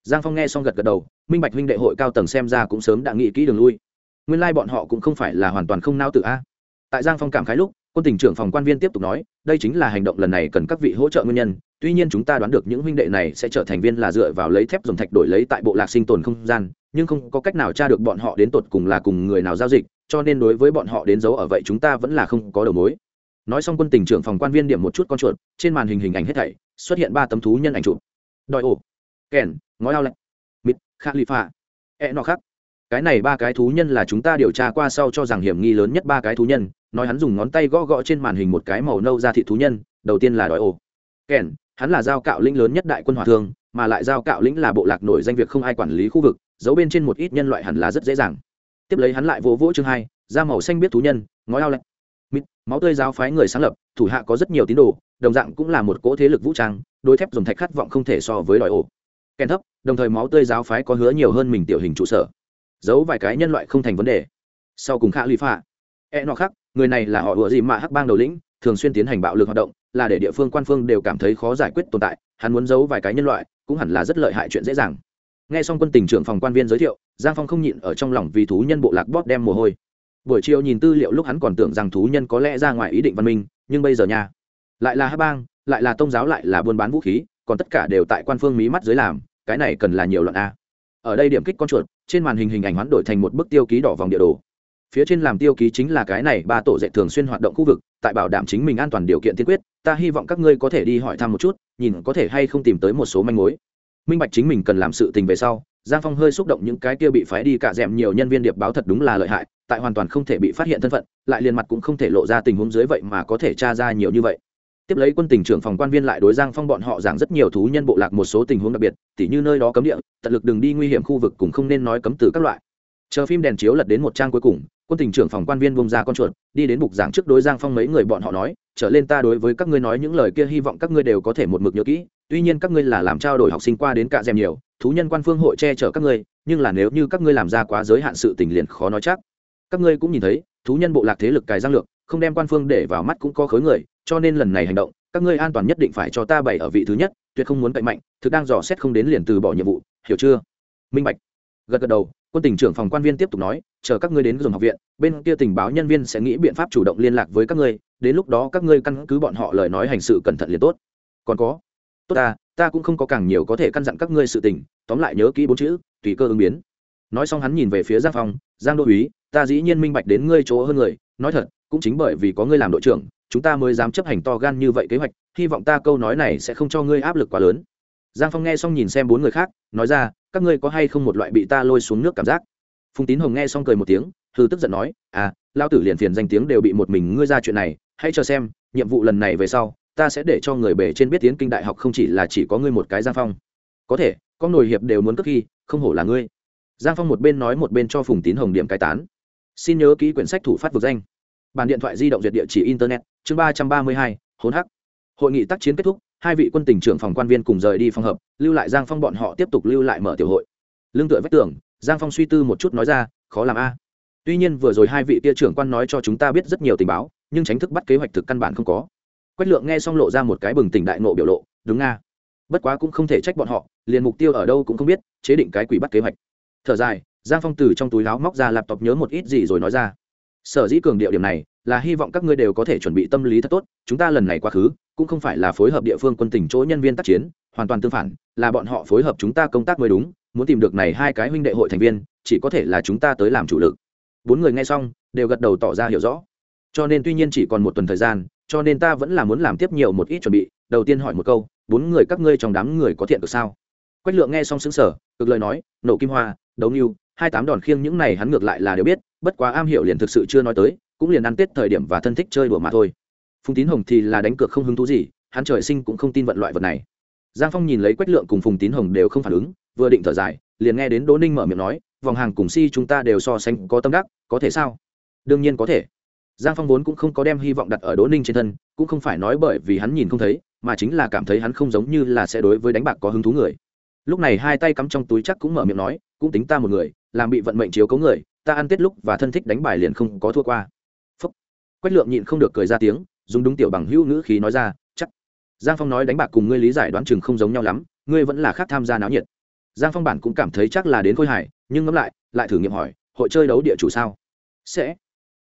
Giang phong nghe xong gật gật đầu, minh bạch huynh đệ hội cao tầng xem ra cũng sớm đã nghĩ kỹ đường lui. Nguyên lai bọn họ cũng không phải là hoàn toàn không nao tự a. Tại giang phong cảm khái lúc, quân tỉnh trưởng phòng quan viên tiếp tục nói, đây chính là hành động lần này cần các vị hỗ trợ nguyên nhân, tuy nhiên chúng ta đoán được những huynh đệ này sẽ trở thành viên là dựa vào lấy thép dùng thạch đổi lấy tại bộ lạc sinh tồn không gian, nhưng không có cách nào tra được bọn họ đến tột cùng là cùng người nào giao dịch, cho nên đối với bọn họ đến giấu ở vậy chúng ta vẫn là không có đầu mối. Nói xong quân tình trưởng phòng quan viên điểm một chút con chuột, trên màn hình hình ảnh hết thảy xuất hiện ba tấm thú nhân ảnh chụp. Đòi ổ. Kèn, ngói ao lạnh. Mít khắc lì pha e nọ khác cái này ba cái thú nhân là chúng ta điều tra qua sau cho rằng hiểm nghi lớn nhất ba cái thú nhân, nói hắn dùng ngón tay gõ gõ trên màn hình một cái màu nâu ra thị thú nhân, đầu tiên là đòi ổ. Kèn, hắn là giao cạo lĩnh lớn nhất đại quân hòa thương, mà lại giao cạo lĩnh là bộ lạc nổi danh việc không ai quản lý khu vực, giấu bên trên một ít nhân loại hẳn là rất dễ dàng. Tiếp lấy hắn lại vỗ vỗ chương hai, da màu xanh biết thú nhân, ngói ao lạnh. Mít máu tươi giáo phái người sáng lập, thủ hạ có rất nhiều tín đồ đồng dạng cũng là một cỗ thế lực vũ trang đối thép dùng thạch khát vọng không thể so với đòi ổ. Kèn thấp, đồng thời máu tươi giáo phái có hứa nhiều hơn mình tiểu hình trụ sở. Giấu vài cái nhân loại không thành vấn đề. Sau cùng khả lụy phạ e nọ khác người này là họ ủa gì mà hắc bang đầu lĩnh, thường xuyên tiến hành bạo lực hoạt động, là để địa phương quan phương đều cảm thấy khó giải quyết tồn tại, hắn muốn giấu vài cái nhân loại, cũng hẳn là rất lợi hại chuyện dễ dàng. Nghe xong quân tình trưởng phòng quan viên giới thiệu, giang phong không nhịn ở trong lòng vì thú nhân bộ lạc bóp đem mồ hôi. Buổi chiều nhìn tư liệu lúc hắn còn tưởng rằng thú nhân có lẽ ra ngoài ý định văn minh, nhưng bây giờ nha lại là hát bang, lại là tôn giáo, lại là buôn bán vũ khí, còn tất cả đều tại quan phương mí mắt dưới làm, cái này cần là nhiều luận a. Ở đây điểm kích con chuột, trên màn hình hình ảnh hoán đổi thành một bức tiêu ký đỏ vòng địa đồ. Phía trên làm tiêu ký chính là cái này ba tổ dạy thường xuyên hoạt động khu vực, tại bảo đảm chính mình an toàn điều kiện tiên quyết, ta hy vọng các ngươi có thể đi hỏi thăm một chút, nhìn có thể hay không tìm tới một số manh mối. Minh bạch chính mình cần làm sự tình về sau, giang phong hơi xúc động những cái kia bị phái đi cả d nhiều nhân viên điệp báo thật đúng là lợi hại, tại hoàn toàn không thể bị phát hiện thân phận, lại liền mặt cũng không thể lộ ra tình huống dưới vậy mà có thể tra ra nhiều như vậy tiếp lấy quân tình trưởng phòng quan viên lại đối giang phong bọn họ giảng rất nhiều thú nhân bộ lạc một số tình huống đặc biệt, tỉ như nơi đó cấm địa, tận lực đừng đi nguy hiểm khu vực cũng không nên nói cấm từ các loại. Chờ phim đèn chiếu lật đến một trang cuối cùng, quân tình trưởng phòng quan viên bông ra con chuột, đi đến bục giảng trước đối giang phong mấy người bọn họ nói, trở lên ta đối với các ngươi nói những lời kia hy vọng các ngươi đều có thể một mực nhớ kỹ, tuy nhiên các ngươi là làm trao đổi học sinh qua đến cạ rèm nhiều, thú nhân quan phương hội che chở các ngươi, nhưng là nếu như các ngươi làm ra quá giới hạn sự tình liền khó nói chắc. Các ngươi cũng nhìn thấy, thú nhân bộ lạc thế lực cài giang lược, không đem quan phương để vào mắt cũng có khối người cho nên lần này hành động, các ngươi an toàn nhất định phải cho ta bày ở vị thứ nhất, tuyệt không muốn cậy mạnh, thực đang dò xét không đến liền từ bỏ nhiệm vụ, hiểu chưa? Minh bạch. Gật gật đầu, quân tình trưởng phòng quan viên tiếp tục nói, chờ các ngươi đến dùng học viện, bên kia tình báo nhân viên sẽ nghĩ biện pháp chủ động liên lạc với các ngươi, đến lúc đó các ngươi căn cứ bọn họ lời nói hành sự cẩn thận liền tốt. Còn có, tốt ta ta cũng không có càng nhiều có thể căn dặn các ngươi sự tình, tóm lại nhớ kỹ bốn chữ, tùy cơ ứng biến. Nói xong hắn nhìn về phía giang phong, giang đô uý ta dĩ nhiên minh bạch đến ngươi chỗ hơn người, nói thật, cũng chính bởi vì có ngươi làm đội trưởng chúng ta mới dám chấp hành to gan như vậy kế hoạch, hy vọng ta câu nói này sẽ không cho ngươi áp lực quá lớn. Giang phong nghe xong nhìn xem bốn người khác, nói ra, các ngươi có hay không một loại bị ta lôi xuống nước cảm giác? Phùng tín hồng nghe xong cười một tiếng thư tức giận nói à lao tử liền phiền danh tiếng đều bị một mình ngươi ra chuyện này, hãy cho xem, nhiệm vụ lần này về sau, ta sẽ để cho người bể trên biết tiến kinh đại học không chỉ là chỉ có ngươi một cái giang phong. Có thể, có nổi hiệp đều muốn cất khi, không hổ là ngươi. Giang phong một bên nói một bên cho phùng tín hồng điểm cai tán. Xin nhớ ký quyển sách thủ phát vực danh. Bàn điện thoại di động duyệt địa chỉ internet chương ba trăm ba mươi hai, hỗn hắc. Hội nghị tác chiến kết thúc, hai vị quân tỉnh trưởng phòng quan viên cùng rời đi phòng hợp lưu lại giang phong bọn họ tiếp tục lưu lại mở tiểu hội. Lương tựa vách tưởng giang phong suy tư một chút nói ra, khó làm a. Tuy nhiên vừa rồi hai vị tia trưởng quan nói cho chúng ta biết rất nhiều tình báo, nhưng tránh thức bắt kế hoạch thực căn bản không có. Quách lượng nghe xong lộ ra một cái bừng tỉnh đại nộ biểu lộ, đúng nga. Bất quá cũng không thể trách bọn họ, liền mục tiêu ở đâu cũng không biết, chế định cái quỷ bắt kế hoạch. Thở dài, giang phong từ trong túi láo móc ra lạp nhớ một ít gì rồi nói ra. Sở dĩ cường điệu điểm này là hy vọng các ngươi đều có thể chuẩn bị tâm lý thật tốt, chúng ta lần này quá khứ, cũng không phải là phối hợp địa phương quân tỉnh chỗ nhân viên tác chiến, hoàn toàn tương phản, là bọn họ phối hợp chúng ta công tác mới đúng, muốn tìm được này hai cái huynh đệ hội thành viên, chỉ có thể là chúng ta tới làm chủ lực. Bốn người nghe xong, đều gật đầu tỏ ra hiểu rõ. Cho nên tuy nhiên chỉ còn một tuần thời gian, cho nên ta vẫn là muốn làm tiếp nhiều một ít chuẩn bị. Đầu tiên hỏi một câu, bốn người các ngươi trong đám người có thiện được sao? Quách lượng nghe xong xứng sở cực lời nói nổ kim hoa, đấu nghiêu hai tám đòn khiêng những này hắn ngược lại là đều biết, bất quá am hiểu liền thực sự chưa nói tới cũng liền ăn tết thời điểm và thân thích chơi đùa mà thôi. Phùng tín hồng thì là đánh cược không hứng thú gì, hắn trời sinh cũng không tin vận loại vật này. Giang phong nhìn lấy quách lượng cùng phùng tín hồng đều không phản ứng, vừa định thở dài, liền nghe đến đỗ ninh mở miệng nói, vòng hàng cùng si chúng ta đều so sánh có tâm đắc, có thể sao? Đương nhiên có thể. Giang phong vốn cũng không có đem hy vọng đặt ở đỗ ninh trên thân, cũng không phải nói bởi vì hắn nhìn không thấy, mà chính là cảm thấy hắn không giống như là sẽ đối với đánh bạc có hứng thú người. Lúc này hai tay cắm trong túi chắc cũng mở miệng nói, cũng tính ta một người, làm bị vận mệnh chiếu cấu người, ta ăn tết lúc và thân thích đánh bài liền không có thua qua quách lượng nhịn không được cười ra tiếng, dùng đúng tiểu bằng hữu ngữ khí nói ra, chắc. Giang phong nói đánh bạc cùng ngươi lý giải đoán chừng không giống nhau lắm, ngươi vẫn là khác tham gia náo nhiệt. Giang phong bản cũng cảm thấy chắc là đến khôi hài, nhưng ngẫm lại lại thử nghiệm hỏi, hội chơi đấu địa chủ sao? Sẽ.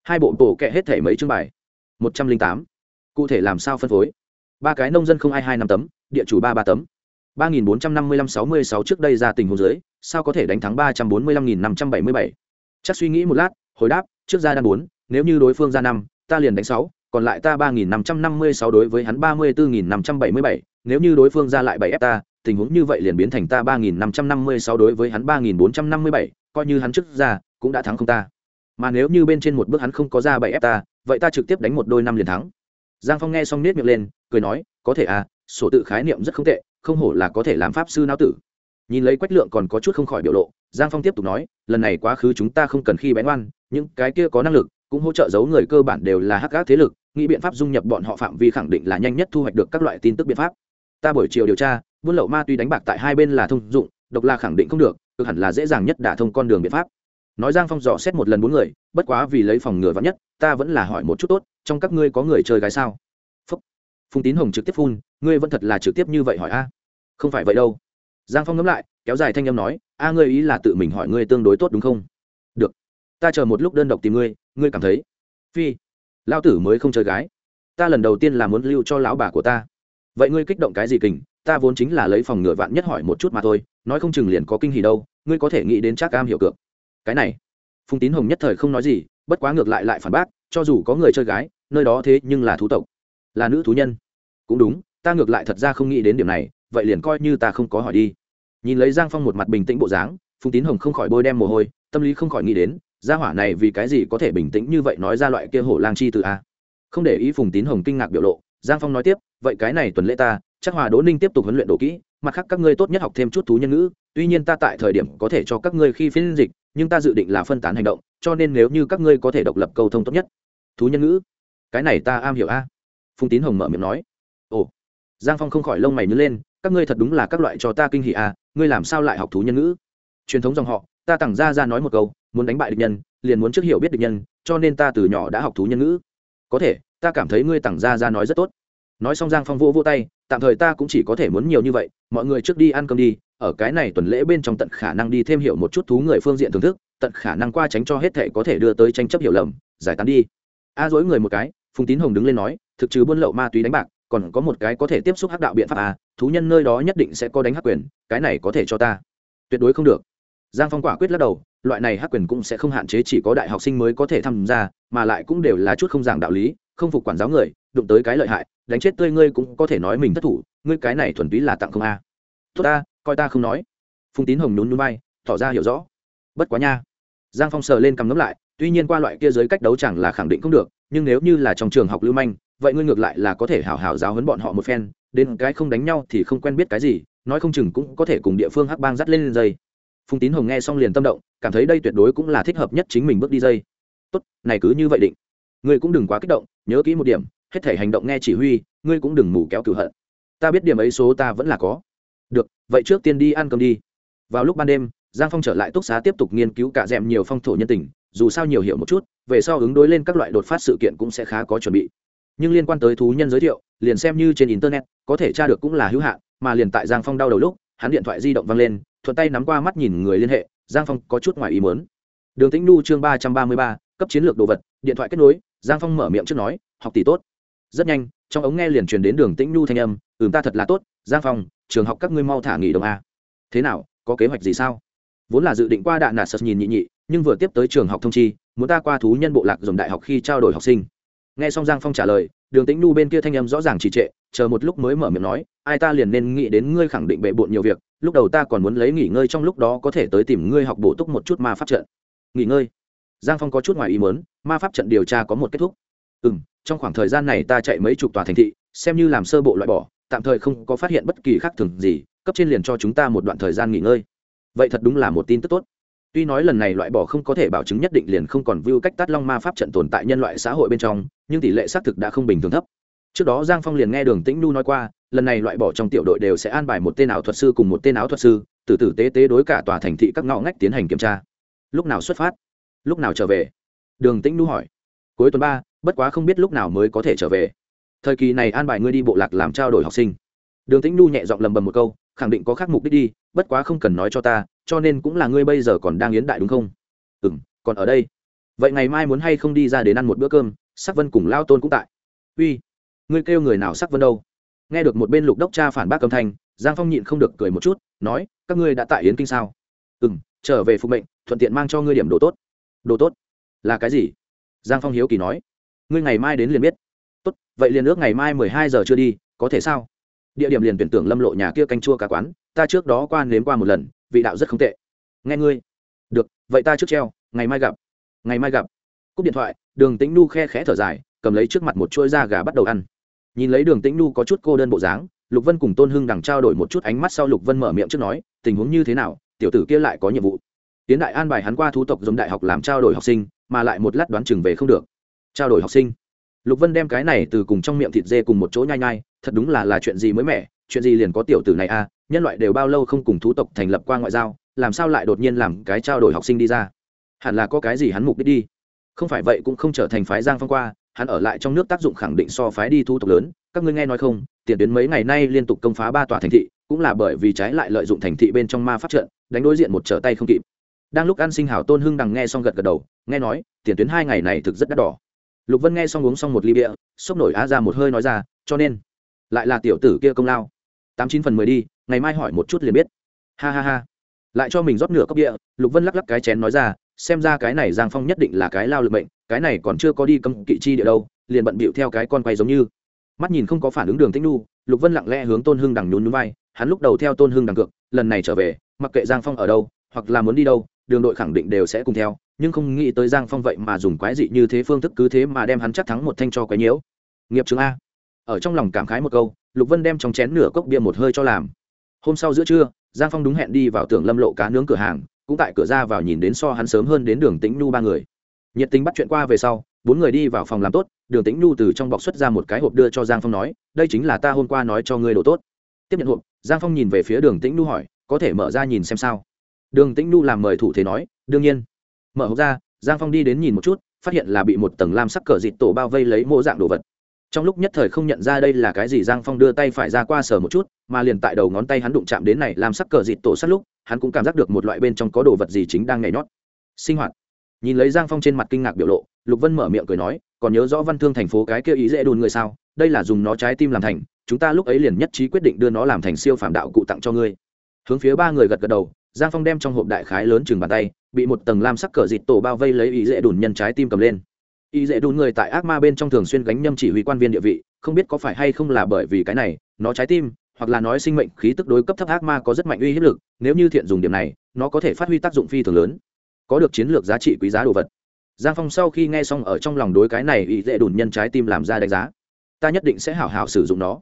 Hai bộ tổ kệ hết thể mấy chương bài? Một trăm linh tám. Cụ thể làm sao phân phối? Ba cái nông dân không ai hai năm tấm, địa chủ ba ba tấm. ba nghìn bốn trăm năm mươi lăm sáu mươi sáu trước đây ra tình huống dưới, sao có thể đánh thắng ba trăm bốn mươi lăm nghìn năm trăm bảy mươi bảy? Chắc suy nghĩ một lát, hồi đáp, trước ra đan bốn, nếu như đối phương ra năm ta liền đánh sáu, còn lại ta ba nghìn năm trăm năm mươi sáu đối với hắn ba mươi bốn nghìn năm trăm bảy mươi bảy, nếu như đối phương ra lại bảy ép ta, tình huống như vậy liền biến thành ta ba nghìn năm trăm năm mươi sáu đối với hắn ba nghìn bốn trăm năm mươi bảy, coi như hắn trước ra, cũng đã thắng không ta. Mà nếu như bên trên một bước hắn không có ra bảy ép ta, vậy ta trực tiếp đánh một đôi năm liền thắng. Giang phong nghe xong nết miệng lên, cười nói, có thể à sổ tự khái niệm rất không tệ, không hổ là có thể làm pháp sư não tử. Nhìn lấy quách lượng còn có chút không khỏi biểu lộ, giang phong tiếp tục nói, lần này quá khứ chúng ta không cần khi bén oan những cái kia có năng lực cũng hỗ trợ giấu người cơ bản đều là hắc các thế lực, nghĩ biện pháp dung nhập bọn họ phạm vi khẳng định là nhanh nhất thu hoạch được các loại tin tức biện pháp. Ta buổi chiều điều tra, buôn lậu ma túy đánh bạc tại hai bên là thông dụng, độc là khẳng định không được, cực hẳn là dễ dàng nhất đả thông con đường biện pháp. Nói giang phong dò xét một lần bốn người, bất quá vì lấy phòng ngừa vắn nhất, ta vẫn là hỏi một chút tốt, trong các ngươi có người chơi gái sao? Phúc. phùng tín hồng trực tiếp phun, ngươi vẫn thật là trực tiếp như vậy hỏi a? Không phải vậy đâu. Giang phong ngẫm lại, kéo dài thanh â m nói, a ngươi ý là tự mình hỏi ngươi tương đối tốt đúng không? Ta chờ một lúc đơn độc tìm ngươi ngươi cảm thấy? Phi, lão tử mới không chơi gái. Ta lần đầu tiên là muốn lưu cho lão bà của ta. Vậy ngươi kích động cái gì kình? Ta vốn chính là lấy phòng ngựa vạn nhất hỏi một chút mà thôi, nói không chừng liền có kinh hỉ đâu, ngươi có thể nghĩ đến chắc cam hiểu cược. Cái này, phùng tín hồng nhất thời không nói gì, bất quá ngược lại lại phản bác, cho dù có người chơi gái, nơi đó thế nhưng là thú tộc, là nữ thú nhân. Cũng đúng, ta ngược lại thật ra không nghĩ đến điểm này, vậy liền coi như ta không có hỏi đi. Nhìn lấy giang phong một mặt bình tĩnh bộ dáng, phùng tín hồng không khỏi bôi đem mồ hôi, tâm lý không khỏi nghĩ đến gia hỏa này vì cái gì có thể bình tĩnh như vậy nói ra loại kia hổ lang chi từ a? Không để ý phùng tín hồng kinh ngạc biểu lộ, giang phong nói tiếp, vậy cái này tuần lễ ta, chắc hòa đỗ ninh tiếp tục huấn luyện đồ kỹ, mặt khác các ngươi tốt nhất học thêm chút thú nhân ngữ, tuy nhiên ta tại thời điểm có thể cho các ngươi khi phiên dịch, nhưng ta dự định là phân tán hành động, cho nên nếu như các ngươi có thể độc lập câu thông tốt nhất. Thú nhân ngữ? Cái này ta am hiểu a. Phùng tín hồng mở miệng nói. Ồ. Giang phong không khỏi lông mày nhớ lên, các ngươi thật đúng là các loại cho ta kinh hỷ a, ngươi làm sao lại học thú nhân ngữ? Truyền thống dòng họ, ta tặng ra ra nói một câu muốn đánh bại địch nhân, liền muốn trước hiểu biết địch nhân, cho nên ta từ nhỏ đã học thú nhân ngữ. Có thể, ta cảm thấy ngươi tặng ra ra nói rất tốt. Nói xong giang phong vô vô tay, tạm thời ta cũng chỉ có thể muốn nhiều như vậy, mọi người trước đi ăn cơm đi, ở cái này tuần lễ bên trong tận khả năng đi thêm hiểu một chút thú người phương diện thưởng thức, tận khả năng qua tránh cho hết thể có thể đưa tới tranh chấp hiểu lầm, giải tán đi. A dối người một cái, phùng tín hồng đứng lên nói, thực trừ buôn lậu ma túy đánh bạc, còn có một cái có thể tiếp xúc hắc đạo biện pháp à thú nhân nơi đó nhất định sẽ có đánh hắc quyền, cái này có thể cho ta. Tuyệt đối không được. Giang phong quả quyết lắc đầu loại này hắc quyền cũng sẽ không hạn chế, chỉ có đại học sinh mới có thể tham gia, mà lại cũng đều là chút không giảng đạo lý, không phục quản giáo người, đụng tới cái lợi hại, đánh chết tươi ngươi cũng có thể nói mình thất thủ, ngươi cái này thuần túy là tặng không a. À. tốt ta, coi ta không nói. Phùng tín hồng nhún núi bay tỏ ra hiểu rõ. Bất quá nha. Giang phong sờ lên cầm ngấm lại, tuy nhiên qua loại kia giới cách đấu chẳng là khẳng định không được, nhưng nếu như là trong trường học lưu manh, vậy ngươi ngược lại là có thể hảo hảo giáo huấn bọn họ một phen, đến cái không đánh nhau thì không quen biết cái gì, nói không chừng cũng có thể cùng địa phương hắc bang dắt lên dây phùng tín hồng nghe xong liền tâm động, cảm thấy đây tuyệt đối cũng là thích hợp nhất chính mình bước đi dây. Tốt, này cứ như vậy định. Ngươi cũng đừng quá kích động, nhớ kỹ một điểm, hết thể hành động nghe chỉ huy, ngươi cũng đừng mù kéo cửu hận. Ta biết điểm ấy số ta vẫn là có. Được, vậy trước tiên đi ăn cơm đi. Vào lúc ban đêm, giang phong trở lại túc xá tiếp tục nghiên cứu cả d è m nhiều phong thổ nhân tình, dù sao nhiều hiểu một chút, về sau ứng đối lên các loại đột phát sự kiện cũng sẽ khá có chuẩn bị. Nhưng liên quan tới thú nhân giới thiệu, liền xem như trên internet, có thể tra được cũng là hữu hạn, mà liền tại giang phong đau đầu lúc, hắn điện thoại di động văng lên thuận tay nắm qua mắt nhìn người liên hệ, giang phong có chút ngoài ý muốn. Đường tĩnh nu chương ba trăm ba mươi ba, cấp chiến lược đồ vật, điện thoại kết nối, giang phong mở miệng trước nói, học tỷ tốt. Rất nhanh, trong ống nghe liền truyền đến đường tĩnh nu thanh âm, ừm, ta thật là tốt, giang phong, trường học các ngươi mau thả nghỉ đồng a. Thế nào, có kế hoạch gì sao? Vốn là dự định qua đạn nạt sật nhìn nhị nhị, nhưng vừa tiếp tới trường học thông chi, muốn ta qua thú nhân bộ lạc dùng đại học khi trao đổi học sinh. Nghe xong giang phong trả lời đường tĩnh nu bên kia thanh âm rõ ràng trì trệ chờ một lúc mới mở miệng nói ai ta liền nên nghĩ đến ngươi khẳng định bệ bộn nhiều việc lúc đầu ta còn muốn lấy nghỉ ngơi trong lúc đó có thể tới tìm ngươi học bổ túc một chút ma pháp trận. Nghỉ ngơi? Giang phong có chút ngoài ý muốn, ma pháp trận điều tra có một kết thúc. Ừ m trong khoảng thời gian này ta chạy mấy chục tòa thành thị xem như làm sơ bộ loại bỏ tạm thời không có phát hiện bất kỳ khác thường gì cấp trên liền cho chúng ta một đoạn thời gian nghỉ ngơi. Vậy thật đúng là một tin tức tốt. Tuy nói lần này loại bỏ không có thể bảo chứng nhất định liền không còn view cách tắt long ma pháp trận tồn tại nhân loại xã hội bên trong nhưng tỷ lệ xác thực đã không bình thường thấp. Trước đó giang phong liền nghe đường tĩnh nu nói qua, lần này loại bỏ trong tiểu đội đều sẽ an bài một tên áo thuật sư cùng một tên áo thuật sư, từ tử tế tế đối cả tòa thành thị các ngõ ngách tiến hành kiểm tra. Lúc nào xuất phát? Lúc nào trở về? Đường tĩnh nu hỏi. Cuối tuần ba, bất quá không biết lúc nào mới có thể trở về. Thời kỳ này an bài ngươi đi bộ lạc làm trao đổi học sinh. Đường tĩnh nu nhẹ giọng lầm bầm một câu, khẳng định có khác mục đích đi, bất quá không cần nói cho ta, cho nên cũng là ngươi bây giờ còn đang yến đại đúng không? Ừ còn ở đây. Vậy ngày mai muốn hay không đi ra đến ăn một bữa cơm? Sắc vân cùng lao tôn cũng tại. Uy, ngươi kêu người nào sắc vân đâu? Nghe được một bên lục đốc cha phản bác âm thanh, giang phong nhịn không được cười một chút, nói, các ngươi đã tại yến kinh sao? Ừ m trở về phục mệnh, thuận tiện mang cho ngươi điểm đồ tốt. Đồ tốt? Là cái gì? Giang phong hiếu kỳ nói. Ngươi ngày mai đến liền biết. Tốt, vậy liền ước ngày mai mười hai giờ chưa đi, có thể sao? Địa điểm liền tuyển tưởng lâm lộ nhà kia canh chua cả quán, ta trước đó qua nếm qua một lần, vị đạo rất không tệ. Nghe ngươi. Được, vậy ta trước treo, ngày mai gặp. Ngày mai gặp cúp điện thoại đường tĩnh nu khe khẽ thở dài cầm lấy trước mặt một chuỗi da gà bắt đầu ăn. Nhìn lấy đường tĩnh nu có chút cô đơn bộ dáng lục vân cùng tôn hưng đằng trao đổi một chút ánh mắt sau lục vân mở miệng trước nói tình huống như thế nào? Tiểu tử kia lại có nhiệm vụ. Tiến đại an bài hắn qua thu tộc giống đại học làm trao đổi học sinh mà lại một lát đoán chừng về không được. Trao đổi học sinh. Lục vân đem cái này từ cùng trong miệng thịt dê cùng một chỗ nhai nhai thật đúng là là chuyện gì mới mẻ chuyện gì liền có tiểu tử này a à, nhân loại đều bao lâu không cùng thú tộc thành lập qua ngoại giao làm sao lại đột nhiên làm cái trao đổi học sinh đi ra? Hẳn là có cái gì hắn mục đích đi không phải vậy cũng không trở thành phái giang phong qua, hắn ở lại trong nước tác dụng khẳng định so phái đi thu tộc lớn. Các ngươi nghe nói không, tiền tuyến mấy ngày nay liên tục công phá ba tòa thành thị, cũng là bởi vì trái lại lợi dụng thành thị bên trong ma phát trận, đánh đối diện một trở tay không kịp. Đang lúc ăn sinh hảo tôn hưng đằng nghe xong gật gật đầu, nghe nói, tiền tuyến hai ngày này thực rất đắt đỏ. Lục vân nghe xong uống xong một ly bia, sốc nổi á ra một hơi nói ra, cho nên, lại là tiểu tử kia công lao. Tám chín phần mười đi, ngày mai hỏi một chút liền biết. Ha ha ha. Lại cho mình rót nửa cốc địa lục vân lắc lắc cái chén nói ra xem ra cái này giang phong nhất định là cái lao lực bệnh cái này còn chưa có đi cấm kỵ chi địa đâu, liền bận bịu theo cái con quay giống như. Mắt nhìn không có phản ứng đường tĩnh nu lục vân lặng lẽ hướng tôn hưng đằng nhún nhún vai, hắn lúc đầu theo tôn hưng đằng cược lần này trở về, mặc kệ giang phong ở đâu, hoặc là muốn đi đâu, đường đội khẳng định đều sẽ cùng theo, nhưng không nghĩ tới giang phong vậy mà dùng quái dị như thế phương thức cứ thế mà đem hắn chắc thắng một thanh cho quái nhiễu. Nghiệp chứng a. Ở trong lòng cảm khái một câu, lục vân đem trong chén nửa cốc bia một hơi cho làm. Hôm sau giữa trưa, giang phong đúng hẹn đi vào tưởng lâm lộ cá nướng cửa hàng cũng tại cửa ra vào nhìn đến so hắn sớm hơn đến đường tĩnh nhu ba người. Nhiệt tình bắt chuyện qua về sau, bốn người đi vào phòng làm tốt, đường tĩnh nhu từ trong bọc xuất ra một cái hộp đưa cho giang phong nói, đây chính là ta hôm qua nói cho ngươi đồ tốt. Tiếp nhận hộp, giang phong nhìn về phía đường tĩnh nhu hỏi, có thể mở ra nhìn xem sao? Đường tĩnh nhu làm mời thủ thế nói, đương nhiên. Mở hộp ra, giang phong đi đến nhìn một chút, phát hiện là bị một tầng lam sắc cờ dịt tổ bao vây lấy mô dạng đồ vật. Trong lúc nhất thời không nhận ra đây là cái gì, giang phong đưa tay phải ra qua sờ một chút, mà liền tại đầu ngón tay hắn đụng chạm đến này làm sắc cờ dịt tổ sắt lúc hắn cũng cảm giác được một loại bên trong có đồ vật gì chính đang nhảy nhót. Sinh hoạt. Nhìn lấy giang phong trên mặt kinh ngạc biểu lộ, lục vân mở miệng cười nói, còn nhớ rõ văn thương thành phố cái kia ý dễ đùn người sao? Đây là dùng nó trái tim làm thành, chúng ta lúc ấy liền nhất trí quyết định đưa nó làm thành siêu phàm đạo cụ tặng cho ngươi. Hướng phía ba người gật gật đầu, giang phong đem trong hộp đại khái lớn chừng bàn tay, bị một tầng lam sắc cờ dịt tổ bao vây lấy ý dễ đùn nhân trái tim cầm lên. Ý dễ đùn người tại ác ma bên trong thường xuyên gánh nhâm chỉ huy quan viên địa vị, không biết có phải hay không là bởi vì cái này, nó trái tim hoặc là nói sinh mệnh khí tức đối cấp thấp ác ma có rất mạnh uy hiếp lực nếu như thiện dùng điểm này nó có thể phát huy tác dụng phi thường lớn. Có được chiến lược giá trị quý giá đồ vật. Giang phong sau khi nghe xong ở trong lòng đối cái này ý dễ đùn nhân trái tim làm ra đánh giá. Ta nhất định sẽ hảo hảo sử dụng nó.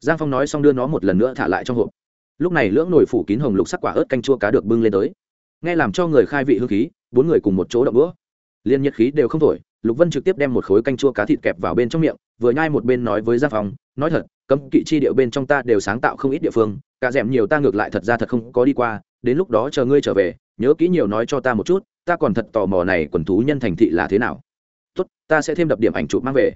Giang phong nói xong đưa nó một lần nữa thả lại trong hộp. Lúc này lưỡng nồi phủ kín hồng lục sắc quả ớt canh chua cá được bưng lên tới. Nghe làm cho người khai vị hương khí bốn người cùng một chỗ đậu bữa, liên nhiệt khí đều không thổi lục vân trực tiếp đem một khối canh chua cá thịt kẹp vào bên trong miệng, vừa nhai một bên nói với giang phong, nói thật, cấm kỵ chi điệu bên trong ta đều sáng tạo không ít địa phương, cả d nhiều ta ngược lại thật ra thật không có đi qua, đến lúc đó chờ ngươi trở về, nhớ kỹ nhiều nói cho ta một chút, ta còn thật tò mò này quần thú nhân thành thị là thế nào. Tốt, ta sẽ thêm đập điểm ảnh chụp mang về.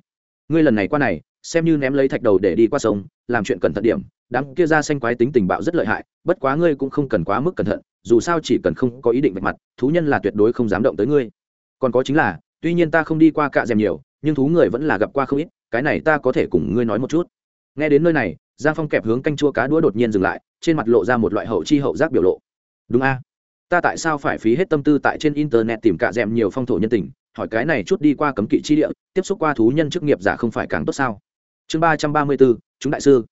Ngươi lần này qua này, xem như ném lấy thạch đầu để đi qua sông, làm chuyện cẩn thận điểm, đám kia ra xanh quái tính tình bạo rất lợi hại, bất quá ngươi cũng không cần quá mức cẩn thận, dù sao chỉ cần không có ý định vạch mặt, thú nhân là tuyệt đối không dám động tới ngươi. Còn có chính là tuy nhiên ta không đi qua cạ rèm nhiều, nhưng thú người vẫn là gặp qua không ít, cái này ta có thể cùng ngươi nói một chút. Nghe đến nơi này, giang phong kẹp hướng canh chua cá đũa đột nhiên dừng lại, trên mặt lộ ra một loại hậu chi hậu giác biểu lộ. Đúng a. Ta tại sao phải phí hết tâm tư tại trên internet tìm cạ rèm nhiều phong thổ nhân tình? Hỏi cái này chút đi qua cấm kỵ chi địa, tiếp xúc qua thú nhân chức nghiệp giả không phải càng tốt sao? Chương ba trăm ba mươi bốn, chúng đại sư.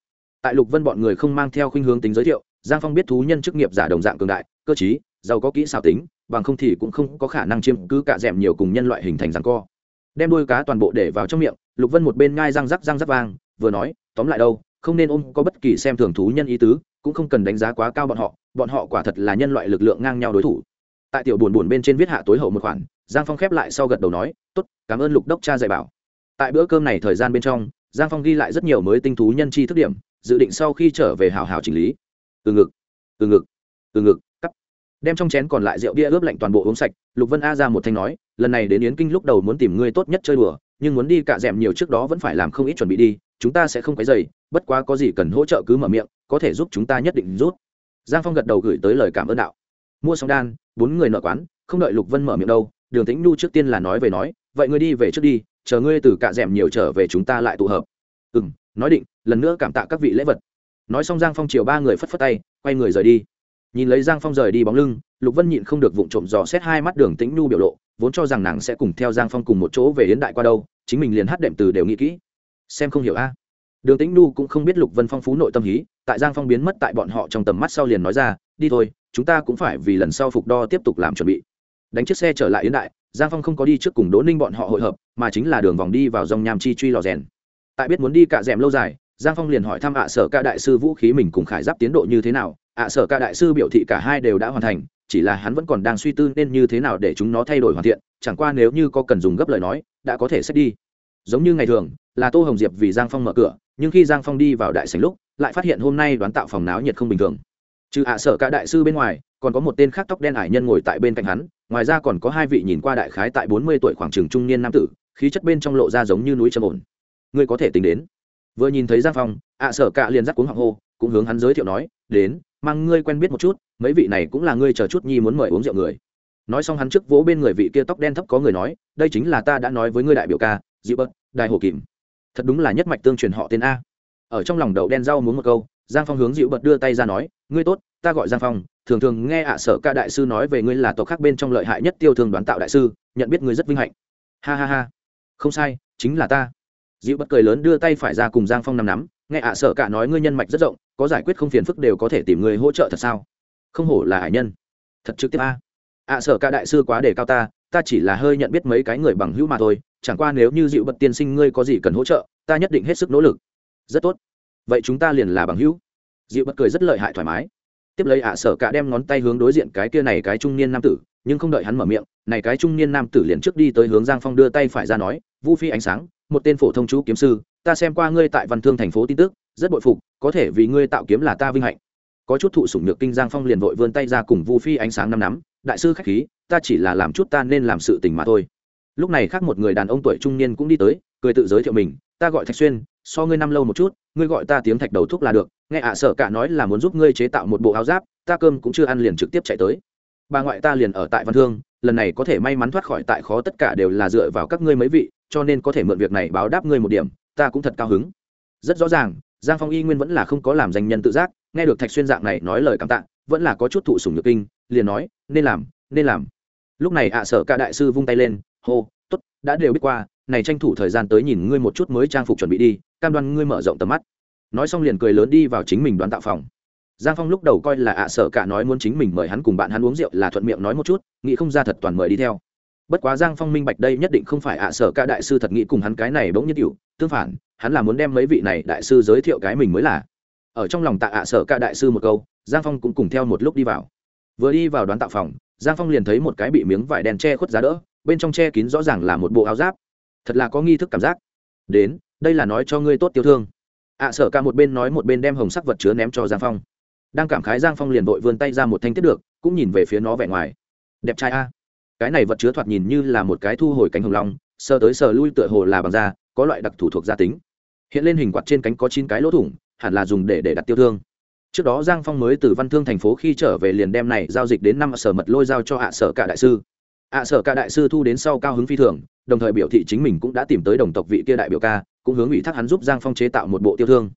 Tại lục vân bọn người không mang theo khuynh hướng tính giới thiệu, giang phong biết thú nhân chức nghiệp giả đồng dạng cường đại, cơ chí giàu có kỹ xảo tính bằng không thì cũng không có khả năng chiếm cứ cả dẻm nhiều cùng nhân loại hình thành rằng co. Đem đuôi cá toàn bộ để vào trong miệng, lục vân một bên ngai răng rắc răng rắc vang, vừa nói, tóm lại đâu, không nên ôm có bất kỳ xem thường thú nhân ý tứ, cũng không cần đánh giá quá cao bọn họ bọn họ quả thật là nhân loại lực lượng ngang nhau đối thủ. Tại tiểu buồn buồn bên trên viết hạ tối hậu một khoản, giang phong khép lại sau gật đầu nói, tốt, cảm ơn lục đốc cha dạy bảo. Tại bữa cơm này thời gian bên trong, giang phong ghi lại rất nhiều mới tinh thú nhân chi thức điểm, dự định sau khi trở về hào hào chỉnh lý. Từ ngực từ ngực từ ngực đem trong chén còn lại rượu bia ướp lạnh toàn bộ uống sạch, lục vân a ra một thanh nói, lần này đến yến kinh lúc đầu muốn tìm ngươi tốt nhất chơi đùa, nhưng muốn đi cạ d nhiều trước đó vẫn phải làm không ít chuẩn bị đi, chúng ta sẽ không quấy dày bất quá có gì cần hỗ trợ cứ mở miệng, có thể giúp chúng ta nhất định rút giang phong gật đầu gửi tới lời cảm ơn đạo. Mua xong đan, bốn người nợ quán, không đợi lục vân mở miệng đâu, đường tĩnh nhu trước tiên là nói về nói, vậy ngươi đi về trước đi, chờ ngươi từ cạ d nhiều trở về chúng ta lại tụ hợp. Ừ n nói định, lần nữa cảm tạ các vị lễ vật. Nói xong giang phong chiều ba người phất phất tay, quay người rời đi nhìn lấy giang phong rời đi bóng lưng, lục vân nhịn không được vụng trộm dò xét hai mắt đường tĩnh nhu biểu lộ, vốn cho rằng nàng sẽ cùng theo giang phong cùng một chỗ về hiến đại qua đâu, chính mình liền hát đệm từ đều nghĩ kỹ. Xem không hiểu a. Đường tĩnh nhu cũng không biết lục vân phong phú nội tâm hí, tại giang phong biến mất tại bọn họ trong tầm mắt sau liền nói ra, đi thôi, chúng ta cũng phải vì lần sau phục đo tiếp tục làm chuẩn bị. Đánh chiếc xe trở lại yến đại, giang phong không có đi trước cùng đỗ ninh bọn họ hội hợp, mà chính là đường vòng đi vào dòng nham chi truy lò rèn. Tại biết muốn đi cạ d lâu dài, giang phong liền hỏi thăm ạ sở ca đại sư vũ khí mình cùng khải giáp tiến độ như thế nào ạ sở ca đại sư biểu thị cả hai đều đã hoàn thành, chỉ là hắn vẫn còn đang suy tư nên như thế nào để chúng nó thay đổi hoàn thiện, chẳng qua nếu như có cần dùng gấp lời nói, đã có thể xét đi. Giống như ngày thường, là tô hồng diệp vì giang phong mở cửa, nhưng khi giang phong đi vào đại sành lúc, lại phát hiện hôm nay đoán tạo phòng náo nhiệt không bình thường. Trừ ạ sở ca đại sư bên ngoài, còn có một tên khác tóc đen ải nhân ngồi tại bên cạnh hắn, ngoài ra còn có hai vị nhìn qua đại khái tại bốn mươi tuổi khoảng trường trung niên nam tử, khí chất bên trong lộ ra giống như núi trầm ổn. Ngươi có thể tính đến. Vừa nhìn thấy giang phong, ạ sở cả liền dắt cuống hoàng hô, cũng hướng hắn giới thiệu nói, đến mang ngươi quen biết một chút, mấy vị này cũng là ngươi chờ chút nhi muốn mời uống rượu người. Nói xong hắn trước vỗ bên người vị kia tóc đen thấp có người nói, đây chính là ta đã nói với ngươi đại biểu ca dị bớt đại hồ kìm. Thật đúng là nhất mạch tương truyền họ tên a. Ở trong lòng đầu đen rau muốn một câu, giang phong hướng dịu bật đưa tay ra nói, ngươi tốt, ta gọi giang phong, thường thường nghe ạ sở ca đại sư nói về ngươi là tộc khác bên trong lợi hại nhất tiêu thường đoán tạo đại sư, nhận biết ngươi rất vinh hạnh. Ha ha ha. Không sai, chính là ta dịu bất cười lớn đưa tay phải ra cùng giang phong nằm nắm, nghe ạ, sợ cả nói ngươi nhân mạch rất rộng, có giải quyết không phiền phức đều có thể tìm người hỗ trợ thật sao? Không hổ là hải nhân. Thật trực tiếp a. Ạ, sợ cả đại sư quá để cao ta ta chỉ là hơi nhận biết mấy cái người bằng hữu mà thôi, chẳng qua nếu như dịu bật tiên sinh ngươi có gì cần hỗ trợ, ta nhất định hết sức nỗ lực. Rất tốt. Vậy chúng ta liền là bằng hữu. Dịu bật cười rất lợi hại thoải mái. Tiếp lấy ạ sở cả đem ngón tay hướng đối diện cái kia này cái trung niên nam tử nhưng không đợi hắn mở miệng, này cái trung niên nam tử liền trước đi tới hướng giang phong đưa tay phải ra nói, vu phi ánh sáng, một tên phổ thông chú kiếm sư, ta xem qua ngươi tại văn thương thành phố tin tức, rất bội phục, có thể vì ngươi tạo kiếm là ta vinh hạnh. Có chút thụ sủng nhược kinh giang phong liền vội vươn tay ra cùng vu phi ánh sáng năm nắm, đại sư khách khí, ta chỉ là làm chút ta nên làm sự tình mà thôi. Lúc này khác một người đàn ông tuổi trung niên cũng đi tới, cười tự giới thiệu mình, ta gọi thạch xuyên, so ngươi năm lâu một chút, ngươi gọi ta tiếng thạch đầu thuốc là được, nghe ạ sợ cả nói là muốn giúp ngươi chế tạo một bộ áo giáp, ta cơm cũng chưa ăn liền trực tiếp chạy tới bà ngoại ta liền ở tại văn thương, lần này có thể may mắn thoát khỏi tại khó tất cả đều là dựa vào các ngươi mấy vị, cho nên có thể mượn việc này báo đáp ngươi một điểm, ta cũng thật cao hứng. Rất rõ ràng, giang phong y nguyên vẫn là không có làm danh nhân tự giác, nghe được thạch xuyên dạng này nói lời cảm tạ, vẫn là có chút thụ sùng nhược kinh, liền nói, nên làm nên làm. Lúc này ạ sở cả đại sư vung tay lên, hô t ố t đã đều biết qua, này tranh thủ thời gian tới nhìn ngươi một chút mới trang phục chuẩn bị đi, cam đoan ngươi mở rộng tầm mắt. Nói xong liền cười lớn đi vào chính mình đoán tạo phòng giang phong lúc đầu coi là ạ sở cả nói muốn chính mình mời hắn cùng bạn hắn uống rượu là thuận miệng nói một chút, nghĩ không ra thật toàn mời đi theo. Bất quá giang phong minh bạch đây nhất định không phải ạ sở cả đại sư thật nghĩ cùng hắn cái này bỗng nhất cựu tương phản, hắn là muốn đem mấy vị này đại sư giới thiệu cái mình mới là. Ở trong lòng tạ ạ sở cả đại sư một câu, giang phong cũng cùng theo một lúc đi vào. Vừa đi vào đoán tạo phòng, giang phong liền thấy một cái bị miếng vải đen che khuất giá đỡ, bên trong che kín rõ ràng là một bộ áo giáp. Thật là có nghi thức cảm giác. Đến, đây là nói cho ngươi tốt tiêu thương. ạ sở cả một bên nói một bên đem hồng sắc vật chứa ném cho giang phong đang cảm khái giang phong liền vội vươn tay ra một thanh tiết được, cũng nhìn về phía nó vẻ ngoài. Đẹp trai a. Cái này vật chứa thoạt nhìn như là một cái thu hồi cánh hồng long, sờ tới sờ lui tựa hồ là bằng da, có loại đặc thủ thuộc gia tính. Hiện lên hình quạt trên cánh có chín cái lỗ thủng, hẳn là dùng để để đặt tiêu thương. Trước đó giang phong mới từ văn thương thành phố khi trở về liền đem này giao dịch đến năm sở mật lôi giao cho hạ sở cả đại sư. Hạ sở cả đại sư thu đến sau cao hứng phi thường, đồng thời biểu thị chính mình cũng đã tìm tới đồng tộc vị kia đại biểu ca, cũng hướng ủy thác hắn giúp giang phong chế tạo một bộ tiêu thương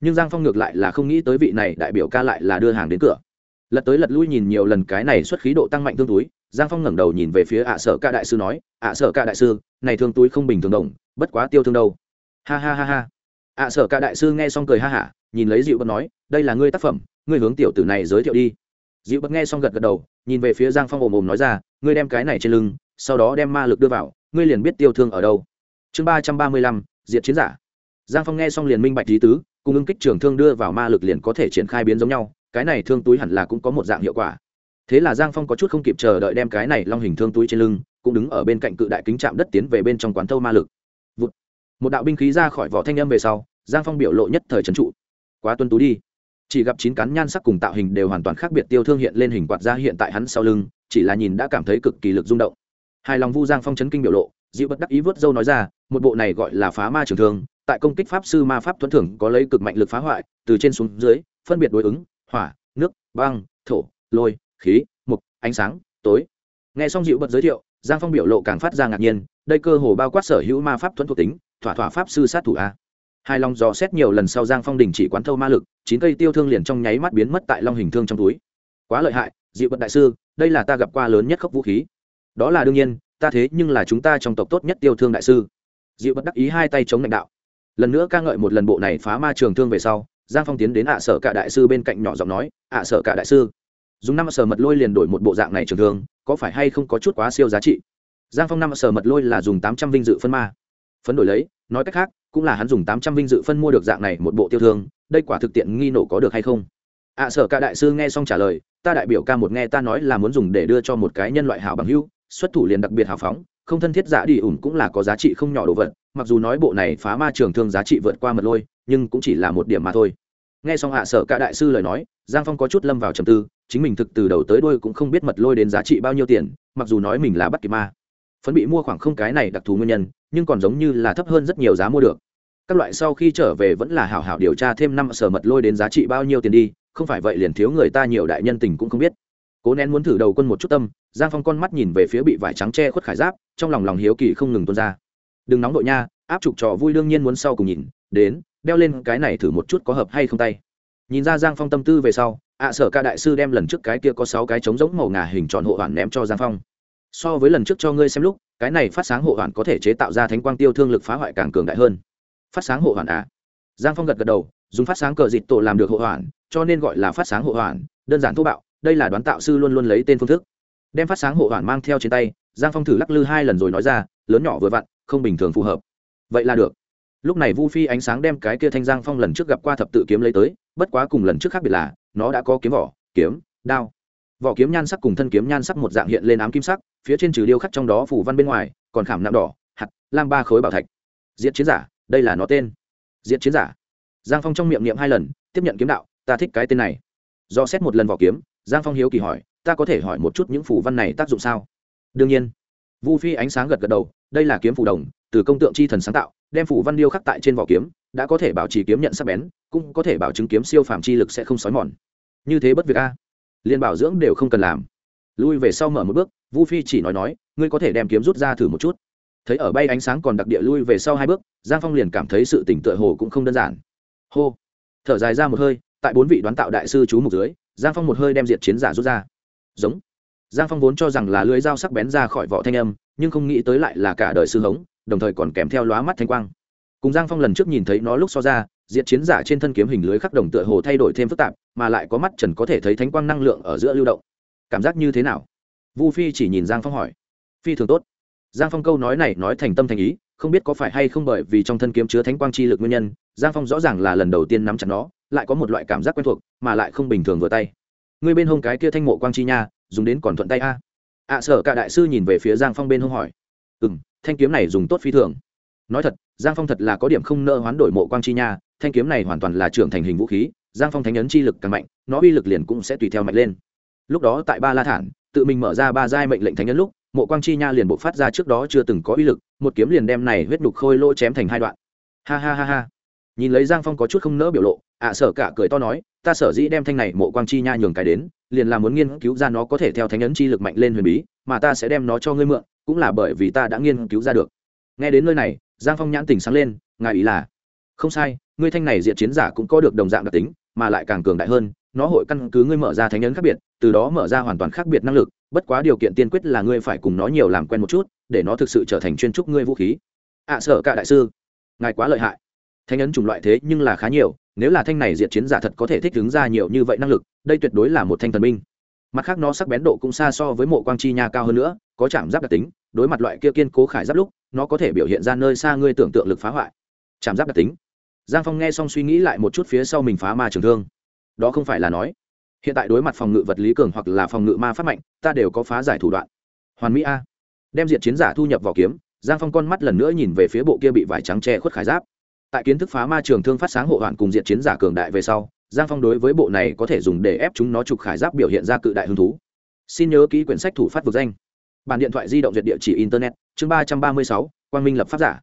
nhưng giang phong ngược lại là không nghĩ tới vị này đại biểu ca lại là đưa hàng đến cửa. Lật tới lật lui nhìn nhiều lần cái này xuất khí độ tăng mạnh thương túi, giang phong ngẩng đầu nhìn về phía ạ sở ca đại sư nói, ạ sở ca đại sư, này thương túi không bình thường đồng, bất quá tiêu thương đâu. Ha ha ha ha. Ạ sở ca đại sư nghe xong cười ha hả, nhìn lấy dịu bật nói, đây là ngươi tác phẩm, ngươi hướng tiểu tử này giới thiệu đi. Dịu bật nghe xong gật gật đầu, nhìn về phía giang phong ồm ồm nói ra, ngươi đem cái này trên lưng, sau đó đem ma lực đưa vào, ngươi liền biết tiêu thương ở đâu. Chương ba trăm ba mươi lăm, diệt chiến giả. Giang phong nghe xong liền minh bạch lý tứ cùng ứng kích trường thương đưa vào ma lực liền có thể triển khai biến giống nhau, cái này thương túi hẳn là cũng có một dạng hiệu quả. Thế là giang phong có chút không kịp chờ đợi đem cái này long hình thương túi trên lưng, cũng đứng ở bên cạnh cự đại kính chạm đất tiến về bên trong quán thâu ma lực、Vụt. Một đạo binh khí ra khỏi vỏ thanh âm về sau, giang phong biểu lộ nhất thời trấn trụ. Quá tuân tú đi. Chỉ gặp chín cán nhan sắc cùng tạo hình đều hoàn toàn khác biệt tiêu thương hiện lên hình quạt ra hiện tại hắn sau lưng, chỉ là nhìn đã cảm thấy cực kỳ lực rung động. Hài lòng vu giang phong chấn kinh biểu lộ, dịu bất đắc ý vớt dâu nói ra, một bộ này gọi là phá ma trường thương tại công kích pháp sư ma pháp thuẫn thưởng có lấy cực mạnh lực phá hoại, từ trên xuống dưới, phân biệt đối ứng, hỏa, nước, băng, thổ, lôi, khí, mục, ánh sáng, tối. Nghe xong dịu bật giới thiệu, giang phong biểu lộ càng phát ra ngạc nhiên, đây cơ hồ bao quát sở hữu ma pháp thuẫn thuộc tính, thỏa thỏa pháp sư sát thủ a. Hai long dò xét nhiều lần sau giang phong đình chỉ quán thâu ma lực, chín cây tiêu thương liền trong nháy mắt biến mất tại long hình thương trong túi. Quá lợi hại dịu bật đại sư, đây là ta gặp qua lớn nhất khốc vũ khí. Đó là đương nhiên, ta thế nhưng là chúng ta trong tộc tốt nhất tiêu thương đại sư. Dịu bật đắc ý hai tay chống lãnh đạo lần nữa ca ngợi một lần bộ này phá ma trường thương về sau, giang phong tiến đến ạ sở cả đại sư bên cạnh nhỏ giọng nói, ạ sở cả đại sư, dùng năm sở mật lôi liền đổi một bộ dạng này trường thương, có phải hay không có chút quá siêu giá trị? Giang phong năm sở mật lôi là dùng tám trăm vinh dự phân ma. Phấn đổi lấy, nói cách khác, cũng là hắn dùng tám trăm vinh dự phân mua được dạng này một bộ tiêu thương, đây quả thực tiện nghi nổ có được hay không? Ạ sở cả đại sư nghe xong trả lời, ta đại biểu ca một nghe ta nói là muốn dùng để đưa cho một cái nhân loại hảo bằng hữu, xuất thủ liền đặc biệt hào phóng, không thân thiết giả đi ủn cũng là có giá trị không nhỏ đồ vật mặc dù nói bộ này phá ma trường thương giá trị vượt qua mật lôi, nhưng cũng chỉ là một điểm mà thôi. Nghe xong hạ sở cả đại sư lời nói, giang phong có chút lâm vào trầm tư, chính mình thực từ đầu tới đôi cũng không biết mật lôi đến giá trị bao nhiêu tiền, mặc dù nói mình là bắt kịp ma. Phấn bị mua khoảng không cái này đặc thù nguyên nhân, nhưng còn giống như là thấp hơn rất nhiều giá mua được. Các loại sau khi trở về vẫn là hảo hảo điều tra thêm năm sở mật lôi đến giá trị bao nhiêu tiền đi, không phải vậy liền thiếu người ta nhiều đại nhân tình cũng không biết. Cố nén muốn thử đầu quân một chút tâm, giang phong con mắt nhìn về phía bị vải trắng che khuất khải giáp, trong lòng lòng hiếu kỳ không ngừng tuôn ra đừng nóng đội nha, áp trục trò vui đương nhiên muốn sau cùng nhìn, đến, đeo lên cái này thử một chút có hợp hay không tay. Nhìn ra giang phong tâm tư về sau, ạ sở ca đại sư đem lần trước cái kia có sáu cái trống giống màu ngà hình tròn hộ hoàn ném cho giang phong. So với lần trước cho ngươi xem lúc, cái này phát sáng hộ hoàn có thể chế tạo ra thánh quang tiêu thương lực phá hoại càng cường đại hơn. Phát sáng hộ hoàn à? Giang phong gật gật đầu, dùng phát sáng cờ dịt tổ làm được hộ hoàn, cho nên gọi là phát sáng hộ hoàn, đơn giản thô bạo, đây là đoán tạo sư luôn luôn lấy tên phương thức. Đem phát sáng hộ hoàn mang theo trên tay, giang phong thử lắc lư hai lần rồi nói ra, lớn nhỏ vừa vặn không bình thường phù hợp. Vậy là được. Lúc này vu phi ánh sáng đem cái kia thanh giang phong lần trước gặp qua thập tự kiếm lấy tới, bất quá cùng lần trước khác biệt là, nó đã có kiếm vỏ, kiếm, đao. Vỏ kiếm nhan sắc cùng thân kiếm nhan sắc một dạng hiện lên ám kim sắc, phía trên trừ điêu khắc trong đó phủ văn bên ngoài, còn khảm nạm đỏ, hạt, lam ba khối bảo thạch. Diệt chiến giả, đây là nó tên. Diệt chiến giả. Giang phong trong miệng niệm hai lần, tiếp nhận kiếm đạo, ta thích cái tên này. Do xét một lần vỏ kiếm, giang phong hiếu kỳ hỏi, ta có thể hỏi một chút những phủ văn này tác dụng sao? Đương nhiên vu phi ánh sáng gật gật đầu, đây là kiếm phủ đồng, từ công tượng chi thần sáng tạo, đem phủ văn điêu khắc tại trên vỏ kiếm, đã có thể bảo trì kiếm nhận sắc bén, cũng có thể bảo chứng kiếm siêu phàm chi lực sẽ không xói mòn. Như thế bất việc a. Liên bảo dưỡng đều không cần làm. Lui về sau mở một bước, vu phi chỉ nói nói, ngươi có thể đem kiếm rút ra thử một chút. Thấy ở bay ánh sáng còn đặc địa lui về sau hai bước, giang phong liền cảm thấy sự tỉnh tựa hồ cũng không đơn giản. Hô. Thở dài ra một hơi, tại bốn vị đoán tạo đại sư chú mục dưới, giang phong một hơi đem diệt chiến giả rút ra. Giống giang phong vốn cho rằng là lưới dao sắc bén ra khỏi vỏ thanh âm, nhưng không nghĩ tới lại là cả đời sư hống, đồng thời còn kèm theo lóa mắt thanh quang. Cùng giang phong lần trước nhìn thấy nó lúc so ra diệt chiến giả trên thân kiếm hình lưới khắc đồng tựa hồ thay đổi thêm phức tạp, mà lại có mắt trần có thể thấy thánh quang năng lượng ở giữa lưu động. Cảm giác như thế nào? Vu phi chỉ nhìn giang phong hỏi. Phi thường tốt. Giang phong câu nói này nói thành tâm thành ý, không biết có phải hay không bởi vì trong thân kiếm chứa thánh quang chi lực nguyên nhân, giang phong rõ ràng là lần đầu tiên nắm chặt nó, lại có một loại cảm giác quen thuộc, mà lại không bình thường vừa tay. Ngươi bên hông cái kia thanh mộ quang chi nha dùng đến còn thuận tay a. Ạ à, sở cả đại sư nhìn về phía giang phong bên hông hỏi. Ừ m thanh kiếm này dùng tốt phi thường. Nói thật giang phong thật là có điểm không nợ hoán đổi mộ quang chi nha thanh kiếm này hoàn toàn là trưởng thành hình vũ khí giang phong thánh ấn chi lực càng mạnh nó uy lực liền cũng sẽ tùy theo mạnh lên. Lúc đó tại ba la thản tự mình mở ra ba giai mệnh lệnh thánh ấn lúc mộ quang chi nha liền bộ phát ra trước đó chưa từng có uy lực một kiếm liền đem này huyết đục khôi lỗ chém thành hai đoạn. Ha ha ha ha. Nhìn lấy giang phong có chút không nỡ biểu lộ ạ sở cả cười to nói ta sở dĩ đem thanh này mộ quang chi nha nhường cái đến liền là muốn nghiên cứu ra nó có thể theo thánh ấn chi lực mạnh lên huyền bí mà ta sẽ đem nó cho ngươi mượn cũng là bởi vì ta đã nghiên cứu ra được. Nghe đến nơi này giang phong nhãn tình sáng lên ngài ý là không sai ngươi thanh này diện chiến giả cũng có được đồng dạng đặc tính mà lại càng cường đại hơn nó hội căn cứ ngươi mở ra thánh ấn khác biệt từ đó mở ra hoàn toàn khác biệt năng lực bất quá điều kiện tiên quyết là ngươi phải cùng nó nhiều làm quen một chút để nó thực sự trở thành chuyên trúc ngươi vũ khí. Ạ à, cả đại sư ngài quá lợi hại thanh ấn chủng loại thế nhưng là khá nhiều, nếu là thanh này diệt chiến giả thật có thể thích ứng ra nhiều như vậy năng lực, đây tuyệt đối là một thanh thần minh mặt khác nó sắc bén độ cũng xa so với mộ quang chi nha cao hơn nữa, có chạm giáp đặc tính, đối mặt loại kia kiên cố khải giáp lúc, nó có thể biểu hiện ra nơi xa ngươi tưởng tượng lực phá hoại. Chạm giáp đặc tính. Giang phong nghe xong suy nghĩ lại một chút phía sau mình phá ma trường thương. Đó không phải là nói, hiện tại đối mặt phòng ngự vật lý cường hoặc là phòng ngự ma pháp mạnh, ta đều có phá giải thủ đoạn. Hoàn mỹ a. Đem diện chiến giả thu nhập vào kiếm, giang phong con mắt lần nữa nhìn về phía bộ kia bị vải trắng che khuất khải giáp tại kiến thức phá ma trường thương phát sáng hộ hoạn cùng diện chiến giả cường đại về sau, giang phong đối với bộ này có thể dùng để ép chúng nó trục khải giáp biểu hiện ra cự đại hứng thú. Xin nhớ ký quyển sách thủ phát vực danh. Bản điện thoại di động duyệt địa chỉ internet, chương ba trăm ba mươi sáu, quang minh lập pháp giả.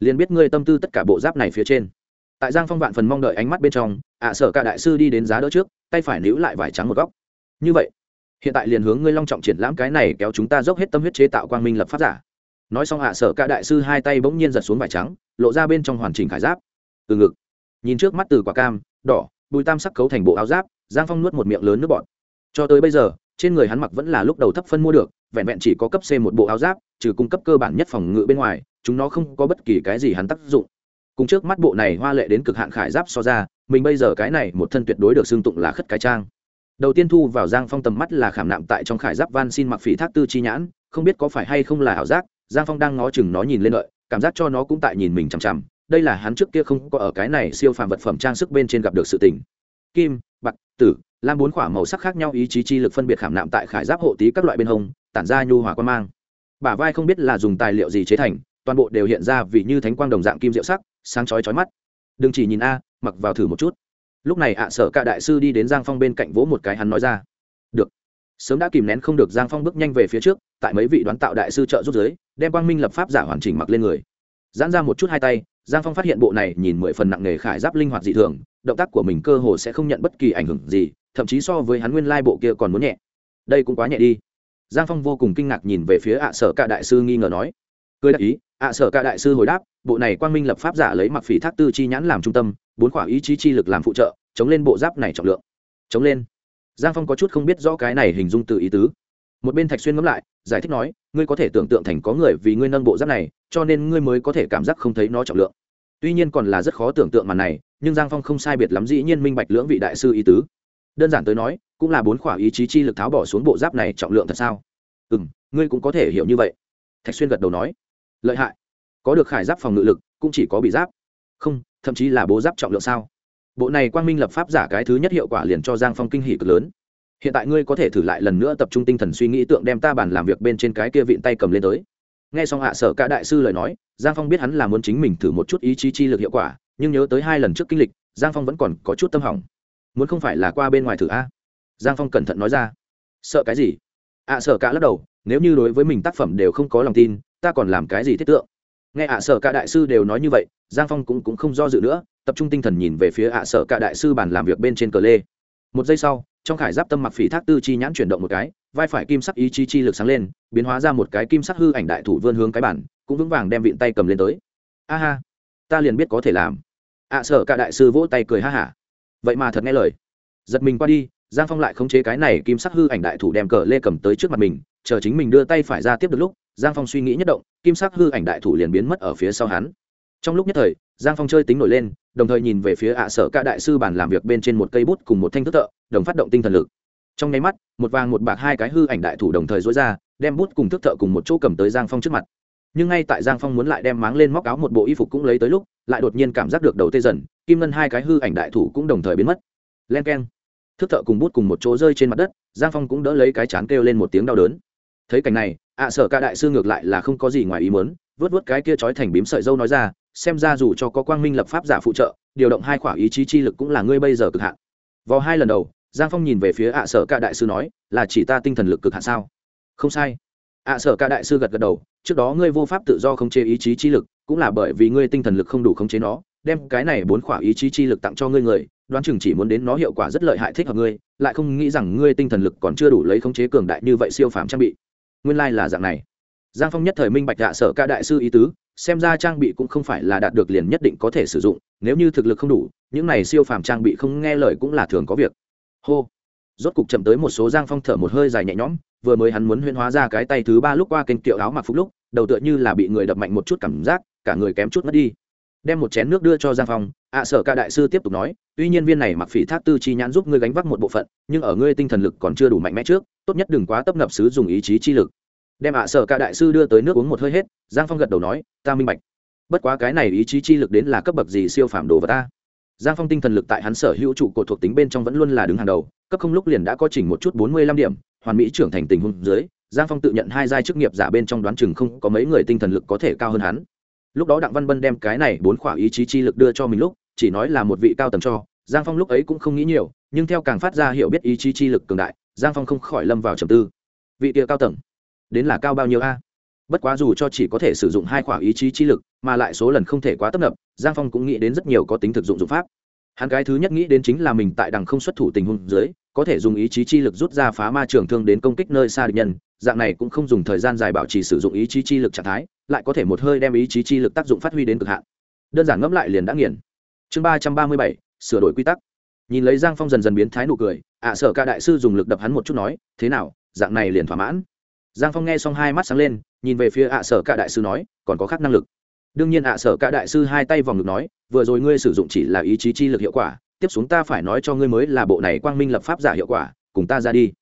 Liền biết ngươi tâm tư tất cả bộ giáp này phía trên. Tại giang phong vạn phần mong đợi ánh mắt bên trong, ạ sở cả đại sư đi đến giá đỡ trước, tay phải níu lại vải trắng một góc. Như vậy, hiện tại liền hướng ngươi long trọng triển lãm cái này kéo chúng ta dốc hết tâm huyết chế tạo quang minh lập pháp giả nói xong hạ sở cả đại sư hai tay bỗng nhiên giật xuống vải trắng, lộ ra bên trong hoàn chỉnh khải giáp. Từ ngực, nhìn trước mắt từ quả cam, đỏ, bùi tam sắc cấu thành bộ áo giáp, giang phong nuốt một miệng lớn nước bọt. Cho tới bây giờ, trên người hắn mặc vẫn là lúc đầu thấp phân mua được, vẹn vẹn chỉ có cấp c một bộ áo giáp, trừ cung cấp cơ bản nhất phòng ngự bên ngoài, chúng nó không có bất kỳ cái gì hắn tác dụng. Cùng trước mắt bộ này hoa lệ đến cực hạn khải giáp so ra, mình bây giờ cái này một thân tuyệt đối được xưng tụng là khất cái trang. Đầu tiên thu vào giang phong tầm mắt là khảm nạm tại trong khải giáp van xin mặc phỉ thác tư chi nhãn, không biết có phải hay không là ảo giác giang phong đang ngó chừng nó nhìn lên đợi, cảm giác cho nó cũng tại nhìn mình chằm chằm. Đây là hắn trước kia không có ở cái này siêu phàm vật phẩm trang sức bên trên gặp được sự tình. Kim, bạc, tử, lam bốn khỏa màu sắc khác nhau ý chí chi lực phân biệt khảm nạm tại khải giáp hộ tí các loại bên hông, tản ra nhu hòa quan mang. Bả vai không biết là dùng tài liệu gì chế thành, toàn bộ đều hiện ra vì như thánh quang đồng dạng kim diệu sắc, sáng chói chói mắt. Đừng chỉ nhìn a, mặc vào thử một chút. Lúc này ạ à sở cả đại sư đi đến giang phong bên cạnh vỗ một cái hắn nói ra sớm đã kìm nén không được giang phong bước nhanh về phía trước, tại mấy vị đoán tạo đại sư trợ giúp giới đem quang minh lập pháp giả hoàn chỉnh mặc lên người. Giãn ra một chút hai tay, giang phong phát hiện bộ này nhìn mười phần nặng nề khải giáp linh hoạt dị thường, động tác của mình cơ hồ sẽ không nhận bất kỳ ảnh hưởng gì, thậm chí so với hắn nguyên lai bộ kia còn muốn nhẹ. Đây cũng quá nhẹ đi. Giang phong vô cùng kinh ngạc nhìn về phía ạ sở cả đại sư nghi ngờ nói. Cười đại ý, ạ sở cả đại sư hồi đáp, bộ này quang minh lập pháp giả lấy mặc phỉ thác tư chi nhãn làm trung tâm, bốn khỏa ý chí chi lực làm phụ trợ, chống lên bộ giáp này trọng lượng. Chống lên giang phong có chút không biết rõ cái này hình dung từ ý tứ. Một bên thạch xuyên ngẫm lại, giải thích nói, ngươi có thể tưởng tượng thành có người vì ngươi nâng bộ giáp này, cho nên ngươi mới có thể cảm giác không thấy nó trọng lượng. Tuy nhiên còn là rất khó tưởng tượng màn này, nhưng giang phong không sai biệt lắm dĩ nhiên minh bạch lưỡng vị đại sư ý tứ. Đơn giản tới nói, cũng là bốn khỏa ý chí chi lực tháo bỏ xuống bộ giáp này trọng lượng thật sao? Ừ m ngươi cũng có thể hiểu như vậy. Thạch xuyên gật đầu nói, lợi hại. Có được khải giáp phòng ngự lực, cũng chỉ có bị giáp. Không, thậm chí là bố giáp trọng lượng sao? Bộ này quang minh lập pháp giả cái thứ nhất hiệu quả liền cho giang phong kinh hỷ cực lớn. Hiện tại ngươi có thể thử lại lần nữa tập trung tinh thần suy nghĩ tượng đem ta bàn làm việc bên trên cái kia vịn tay cầm lên tới. Nghe xong hạ sở cả đại sư lời nói, giang phong biết hắn là muốn chính mình thử một chút ý chí chi lực hiệu quả, nhưng nhớ tới hai lần trước kinh lịch, giang phong vẫn còn có chút tâm hỏng. Muốn không phải là qua bên ngoài thử a? Giang phong cẩn thận nói ra. Sợ cái gì? ạ sợ cả lắc đầu, nếu như đối với mình tác phẩm đều không có lòng tin, ta còn làm cái gì thiết tượng? Nghe ạ sở cả đại sư đều nói như vậy giang phong cũng, cũng không do dự nữa tập trung tinh thần nhìn về phía ạ sở cả đại sư bàn làm việc bên trên cờ lê. Một giây sau trong khải giáp tâm mặc phỉ thác tư chi nhãn chuyển động một cái vai phải kim sắc ý chí chi lực sáng lên biến hóa ra một cái kim sắc hư ảnh đại thủ vươn hướng cái bản cũng vững vàng đem vịn tay cầm lên tới. A ha ta liền biết có thể làm. Ạ sở cả đại sư vỗ tay cười ha hả. Vậy mà thật nghe lời. Giật mình qua đi giang phong lại khống chế cái này kim sắc hư ảnh đại thủ đem cờ lê cầm tới trước mặt mình chờ chính mình đưa tay phải ra tiếp được lúc giang phong suy nghĩ nhất động, kim sắc hư ảnh đại thủ liền biến mất ở phía sau hắn. Trong lúc nhất thời, giang phong chơi tính nổi lên, đồng thời nhìn về phía ạ sở cả đại sư bản làm việc bên trên một cây bút cùng một thanh thức thợ, đồng phát động tinh thần lực. Trong nháy mắt, một vàng một bạc hai cái hư ảnh đại thủ đồng thời dối ra, đem bút cùng thức thợ cùng một chỗ cầm tới giang phong trước mặt. Nhưng ngay tại giang phong muốn lại đem máng lên móc áo một bộ y phục cũng lấy tới lúc, lại đột nhiên cảm giác được đầu tê dần, kim ngân hai cái hư ảnh đại thủ cũng đồng thời biến mất. Len k e n thức thợ cùng bút cùng một chỗ rơi trên mặt đất, giang phong cũng đỡ lấy cái chán kêu lên một tiếng đau đớn. Thấy cảnh này ạ sở ca đại sư ngược lại là không có gì ngoài ý muốn, vớt vớt cái kia trói thành bím sợi dâu nói ra xem ra dù cho có quang minh lập pháp giả phụ trợ điều động hai khỏa ý chí chi lực cũng là ngươi bây giờ cực hạn. Vào hai lần đầu giang phong nhìn về phía ạ sở ca đại sư nói là chỉ ta tinh thần lực cực hạn sao? Không sai. Ạ sở ca đại sư gật gật đầu trước đó ngươi vô pháp tự do khống chế ý chí chi lực cũng là bởi vì ngươi tinh thần lực không đủ khống chế nó đem cái này bốn khỏa ý chí chi lực tặng cho ngươi người đoán chừng chỉ muốn đến nó hiệu quả rất lợi hại thích hợp ngươi lại không nghĩ rằng ngươi tinh thần lực còn chưa đủ lấy khống chế cường đại như vậy siêu phàm trang bị nguyên lai là dạng này. Giang phong nhất thời minh bạch hạ sở ca đại sư ý tứ, xem ra trang bị cũng không phải là đạt được liền nhất định có thể sử dụng, nếu như thực lực không đủ, những này siêu phàm trang bị không nghe lời cũng là thường có việc. Hô. Rốt cục chậm tới một số giang phong thở một hơi dài nhẹ nhõm, vừa mới hắn muốn huyên hóa ra cái tay thứ ba lúc qua kênh kiệu áo mặc phúc lúc, đầu tựa như là bị người đập mạnh một chút cảm giác, cả người kém chút mất đi đem một chén nước đưa cho giang phong, ạ sở ca đại sư tiếp tục nói, tuy nhiên viên này mặc phỉ thác tư chi nhãn giúp ngươi gánh vác một bộ phận, nhưng ở ngươi tinh thần lực còn chưa đủ mạnh mẽ trước, tốt nhất đừng quá tấp nập sứ dùng ý chí chi lực. Đem ạ sở ca đại sư đưa tới nước uống một hơi hết, giang phong gật đầu nói, ta minh bạch. Bất quá cái này ý chí chi lực đến là cấp bậc gì siêu phàm đồ vật ta? Giang phong tinh thần lực tại hắn sở hữu trụ cột thuộc tính bên trong vẫn luôn là đứng hàng đầu, cấp không lúc liền đã có chỉnh một chút bốn mươi lăm điểm, hoàn mỹ trưởng thành tình huống dưới, giang phong tự nhận hai giai chức nghiệp giả bên trong đoán chừng không có mấy người tinh thần lực có thể cao hơn hắn lúc đó đặng văn bân đem cái này bốn khỏa ý chí chi lực đưa cho mình lúc, chỉ nói là một vị cao tầng cho, giang phong lúc ấy cũng không nghĩ nhiều, nhưng theo càng phát ra hiểu biết ý chí chi lực cường đại, giang phong không khỏi lâm vào trầm tư. Vị tia cao tầng, đến là cao bao nhiêu a? Bất quá dù cho chỉ có thể sử dụng hai khỏa ý chí chi lực, mà lại số lần không thể quá tấp nập, giang phong cũng nghĩ đến rất nhiều có tính thực dụng dụng pháp hắn cái thứ nhất nghĩ đến chính là mình tại đằng không xuất thủ tình huống dưới, có thể dùng ý chí chi lực rút ra phá ma trường thương đến công kích nơi xa địch nhân, dạng này cũng không dùng thời gian dài bảo trì sử dụng ý chí chi lực trạng thái, lại có thể một hơi đem ý chí chi lực tác dụng phát huy đến cực hạn. Đơn giản ngẫm lại liền đã nghiền. Chương ba trăm ba mươi bảy, sửa đổi quy tắc. Nhìn lấy giang phong dần dần biến thái nụ cười, ạ sở ca đại sư dùng lực đập hắn một chút nói, thế nào, dạng này liền thỏa mãn? Giang phong nghe xong hai mắt sáng lên, nhìn về phía ạ sở ca đại sư nói, còn có khác năng lực đương nhiên ạ, sở cả đại sư hai tay vòng ngực nói, vừa rồi ngươi sử dụng chỉ là ý chí chi lực hiệu quả, tiếp xuống ta phải nói cho ngươi mới là bộ này quang minh lập pháp giả hiệu quả, cùng ta ra đi.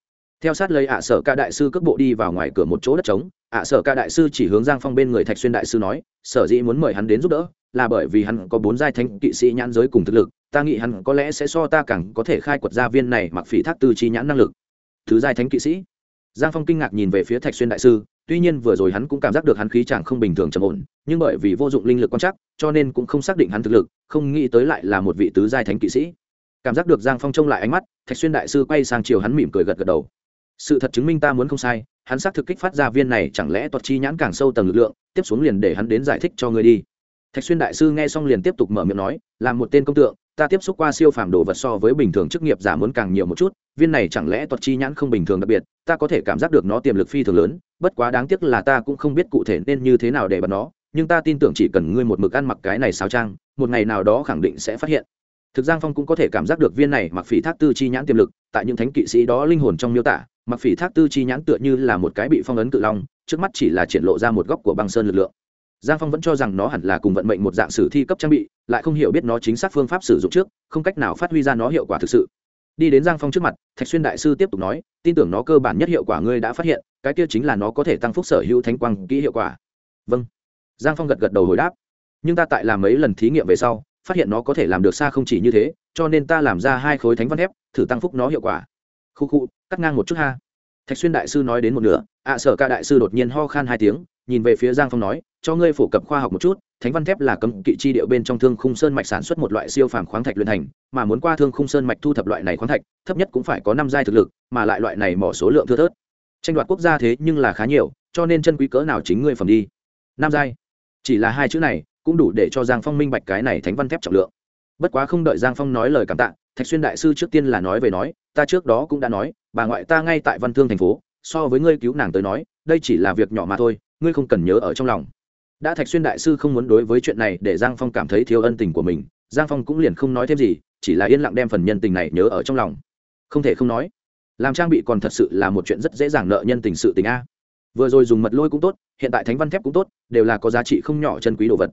Theo sát lấy ạ, sở ca đại sư cước bộ đi vào ngoài cửa một chỗ đất trống, ạ, sở ca đại sư chỉ hướng giang phong bên người thạch xuyên đại sư nói, sở dĩ muốn mời hắn đến giúp đỡ, là bởi vì hắn có bốn giai thánh kỵ sĩ nhãn giới cùng thực lực, ta nghĩ hắn có lẽ sẽ so ta càng có thể khai quật gia viên này mặc phỉ thác tư chi nhãn năng lực. Thứ giai thánh kỵ sĩ. Giang phong kinh ngạc nhìn về phía thạch xuyên đại sư tuy nhiên vừa rồi hắn cũng cảm giác được hắn khí chàng không bình thường trầm ổn, nhưng bởi vì vô dụng linh lực quan chắc cho nên cũng không xác định hắn thực lực, không nghĩ tới lại là một vị tứ giai thánh kỵ sĩ. Cảm giác được giang phong trông lại ánh mắt, thạch xuyên đại sư quay sang chiều hắn mỉm cười gật gật đầu. Sự thật chứng minh ta muốn không sai, hắn xác thực kích phát ra viên này, chẳng lẽ toạt chi nhãn càng sâu tầng lực lượng, tiếp xuống liền để hắn đến giải thích cho ngươi đi. Thạch xuyên đại sư nghe xong liền tiếp tục mở miệng nói, là một tên công tượng ta tiếp xúc qua siêu phàm đồ vật so với bình thường chức nghiệp giả muốn càng nhiều một chút, viên này chẳng lẽ toạt chi nhãn không bình thường đặc biệt, ta có thể cảm giác được nó tiềm lực phi thường lớn, bất quá đáng tiếc là ta cũng không biết cụ thể nên như thế nào để bật nó, nhưng ta tin tưởng chỉ cần ngươi một mực ăn mặc cái này sao trang, một ngày nào đó khẳng định sẽ phát hiện. Thực giang phong cũng có thể cảm giác được viên này mặc phỉ thác tư chi nhãn tiềm lực, tại những thánh kỵ sĩ đó linh hồn trong miêu tả, mặc phỉ thác tư chi nhãn tựa như là một cái bị phong ấn cự long, trước mắt chỉ là triển lộ ra một góc của băng sơn lực lượng giang phong vẫn cho rằng nó hẳn là cùng vận mệnh một dạng sử thi cấp trang bị, lại không hiểu biết nó chính xác phương pháp sử dụng trước, không cách nào phát huy ra nó hiệu quả thực sự. Đi đến giang phong trước mặt, thạch xuyên đại sư tiếp tục nói, tin tưởng nó cơ bản nhất hiệu quả ngươi đã phát hiện, cái kia chính là nó có thể tăng phúc sở hữu thánh quang kỹ hiệu quả. Vâng. Giang phong gật gật đầu hồi đáp, nhưng ta tại làm mấy lần thí nghiệm về sau, phát hiện nó có thể làm được xa không chỉ như thế, cho nên ta làm ra hai khối thánh văn thép, thử tăng phúc nó hiệu quả. Khu khu, cắt ngang một chút ha thạch xuyên đại sư nói đến một nửa, ạ sở ca đại sư đột nhiên ho khan hai tiếng, nhìn về phía giang phong nói, cho ngươi phổ cập khoa học một chút, thánh văn thép là cấm kỵ chi điệu bên trong thương khung sơn mạch sản xuất một loại siêu phàm khoáng thạch luyện thành, mà muốn qua thương khung sơn mạch thu thập loại này khoáng thạch, thấp nhất cũng phải có năm giai thực lực, mà lại loại này mỏ số lượng thưa thớt. Tranh đoạt quốc gia thế nhưng là khá nhiều, cho nên chân quý cỡ nào chính ngươi phẩm đi. Năm giai. Chỉ là hai chữ này, cũng đủ để cho giang phong minh bạch cái này thánh văn thép trọng lượng. Bất quá không đợi giang phong nói lời cảm tạ thạch xuyên đại sư trước tiên là nói về nói, ta trước đó cũng đã nói, bà ngoại ta ngay tại văn thương thành phố, so với ngươi cứu nàng tới nói, đây chỉ là việc nhỏ mà thôi, ngươi không cần nhớ ở trong lòng. Đã thạch xuyên đại sư không muốn đối với chuyện này để giang phong cảm thấy thiếu ân tình của mình, giang phong cũng liền không nói thêm gì, chỉ là yên lặng đem phần nhân tình này nhớ ở trong lòng. Không thể không nói, làm trang bị còn thật sự là một chuyện rất dễ dàng nợ nhân tình sự tình a. Vừa rồi dùng mật lôi cũng tốt, hiện tại thánh văn thép cũng tốt, đều là có giá trị không nhỏ chân quý đồ vật.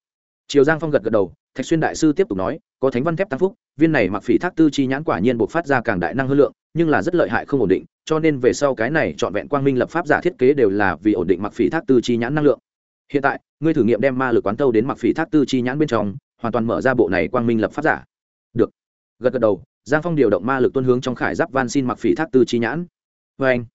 Triều giang phong gật gật đầu thạch xuyên đại sư tiếp tục nói, có thánh văn thép tăng phúc, viên này mặc phỉ thác tư chi nhãn quả nhiên buộc phát ra càng đại năng hơn lượng, nhưng là rất lợi hại không ổn định, cho nên về sau cái này trọn vẹn quang minh lập pháp giả thiết kế đều là vì ổn định mặc phỉ thác tư chi nhãn năng lượng. Hiện tại, ngươi thử nghiệm đem ma lực quán tâu đến mặc phỉ thác tư chi nhãn bên trong, hoàn toàn mở ra bộ này quang minh lập pháp giả. Được. Gật gật đầu, giang phong điều động ma lực tuân hướng trong khải giáp van xin mặc phỉ thác tư chi nhãn. Vê anh,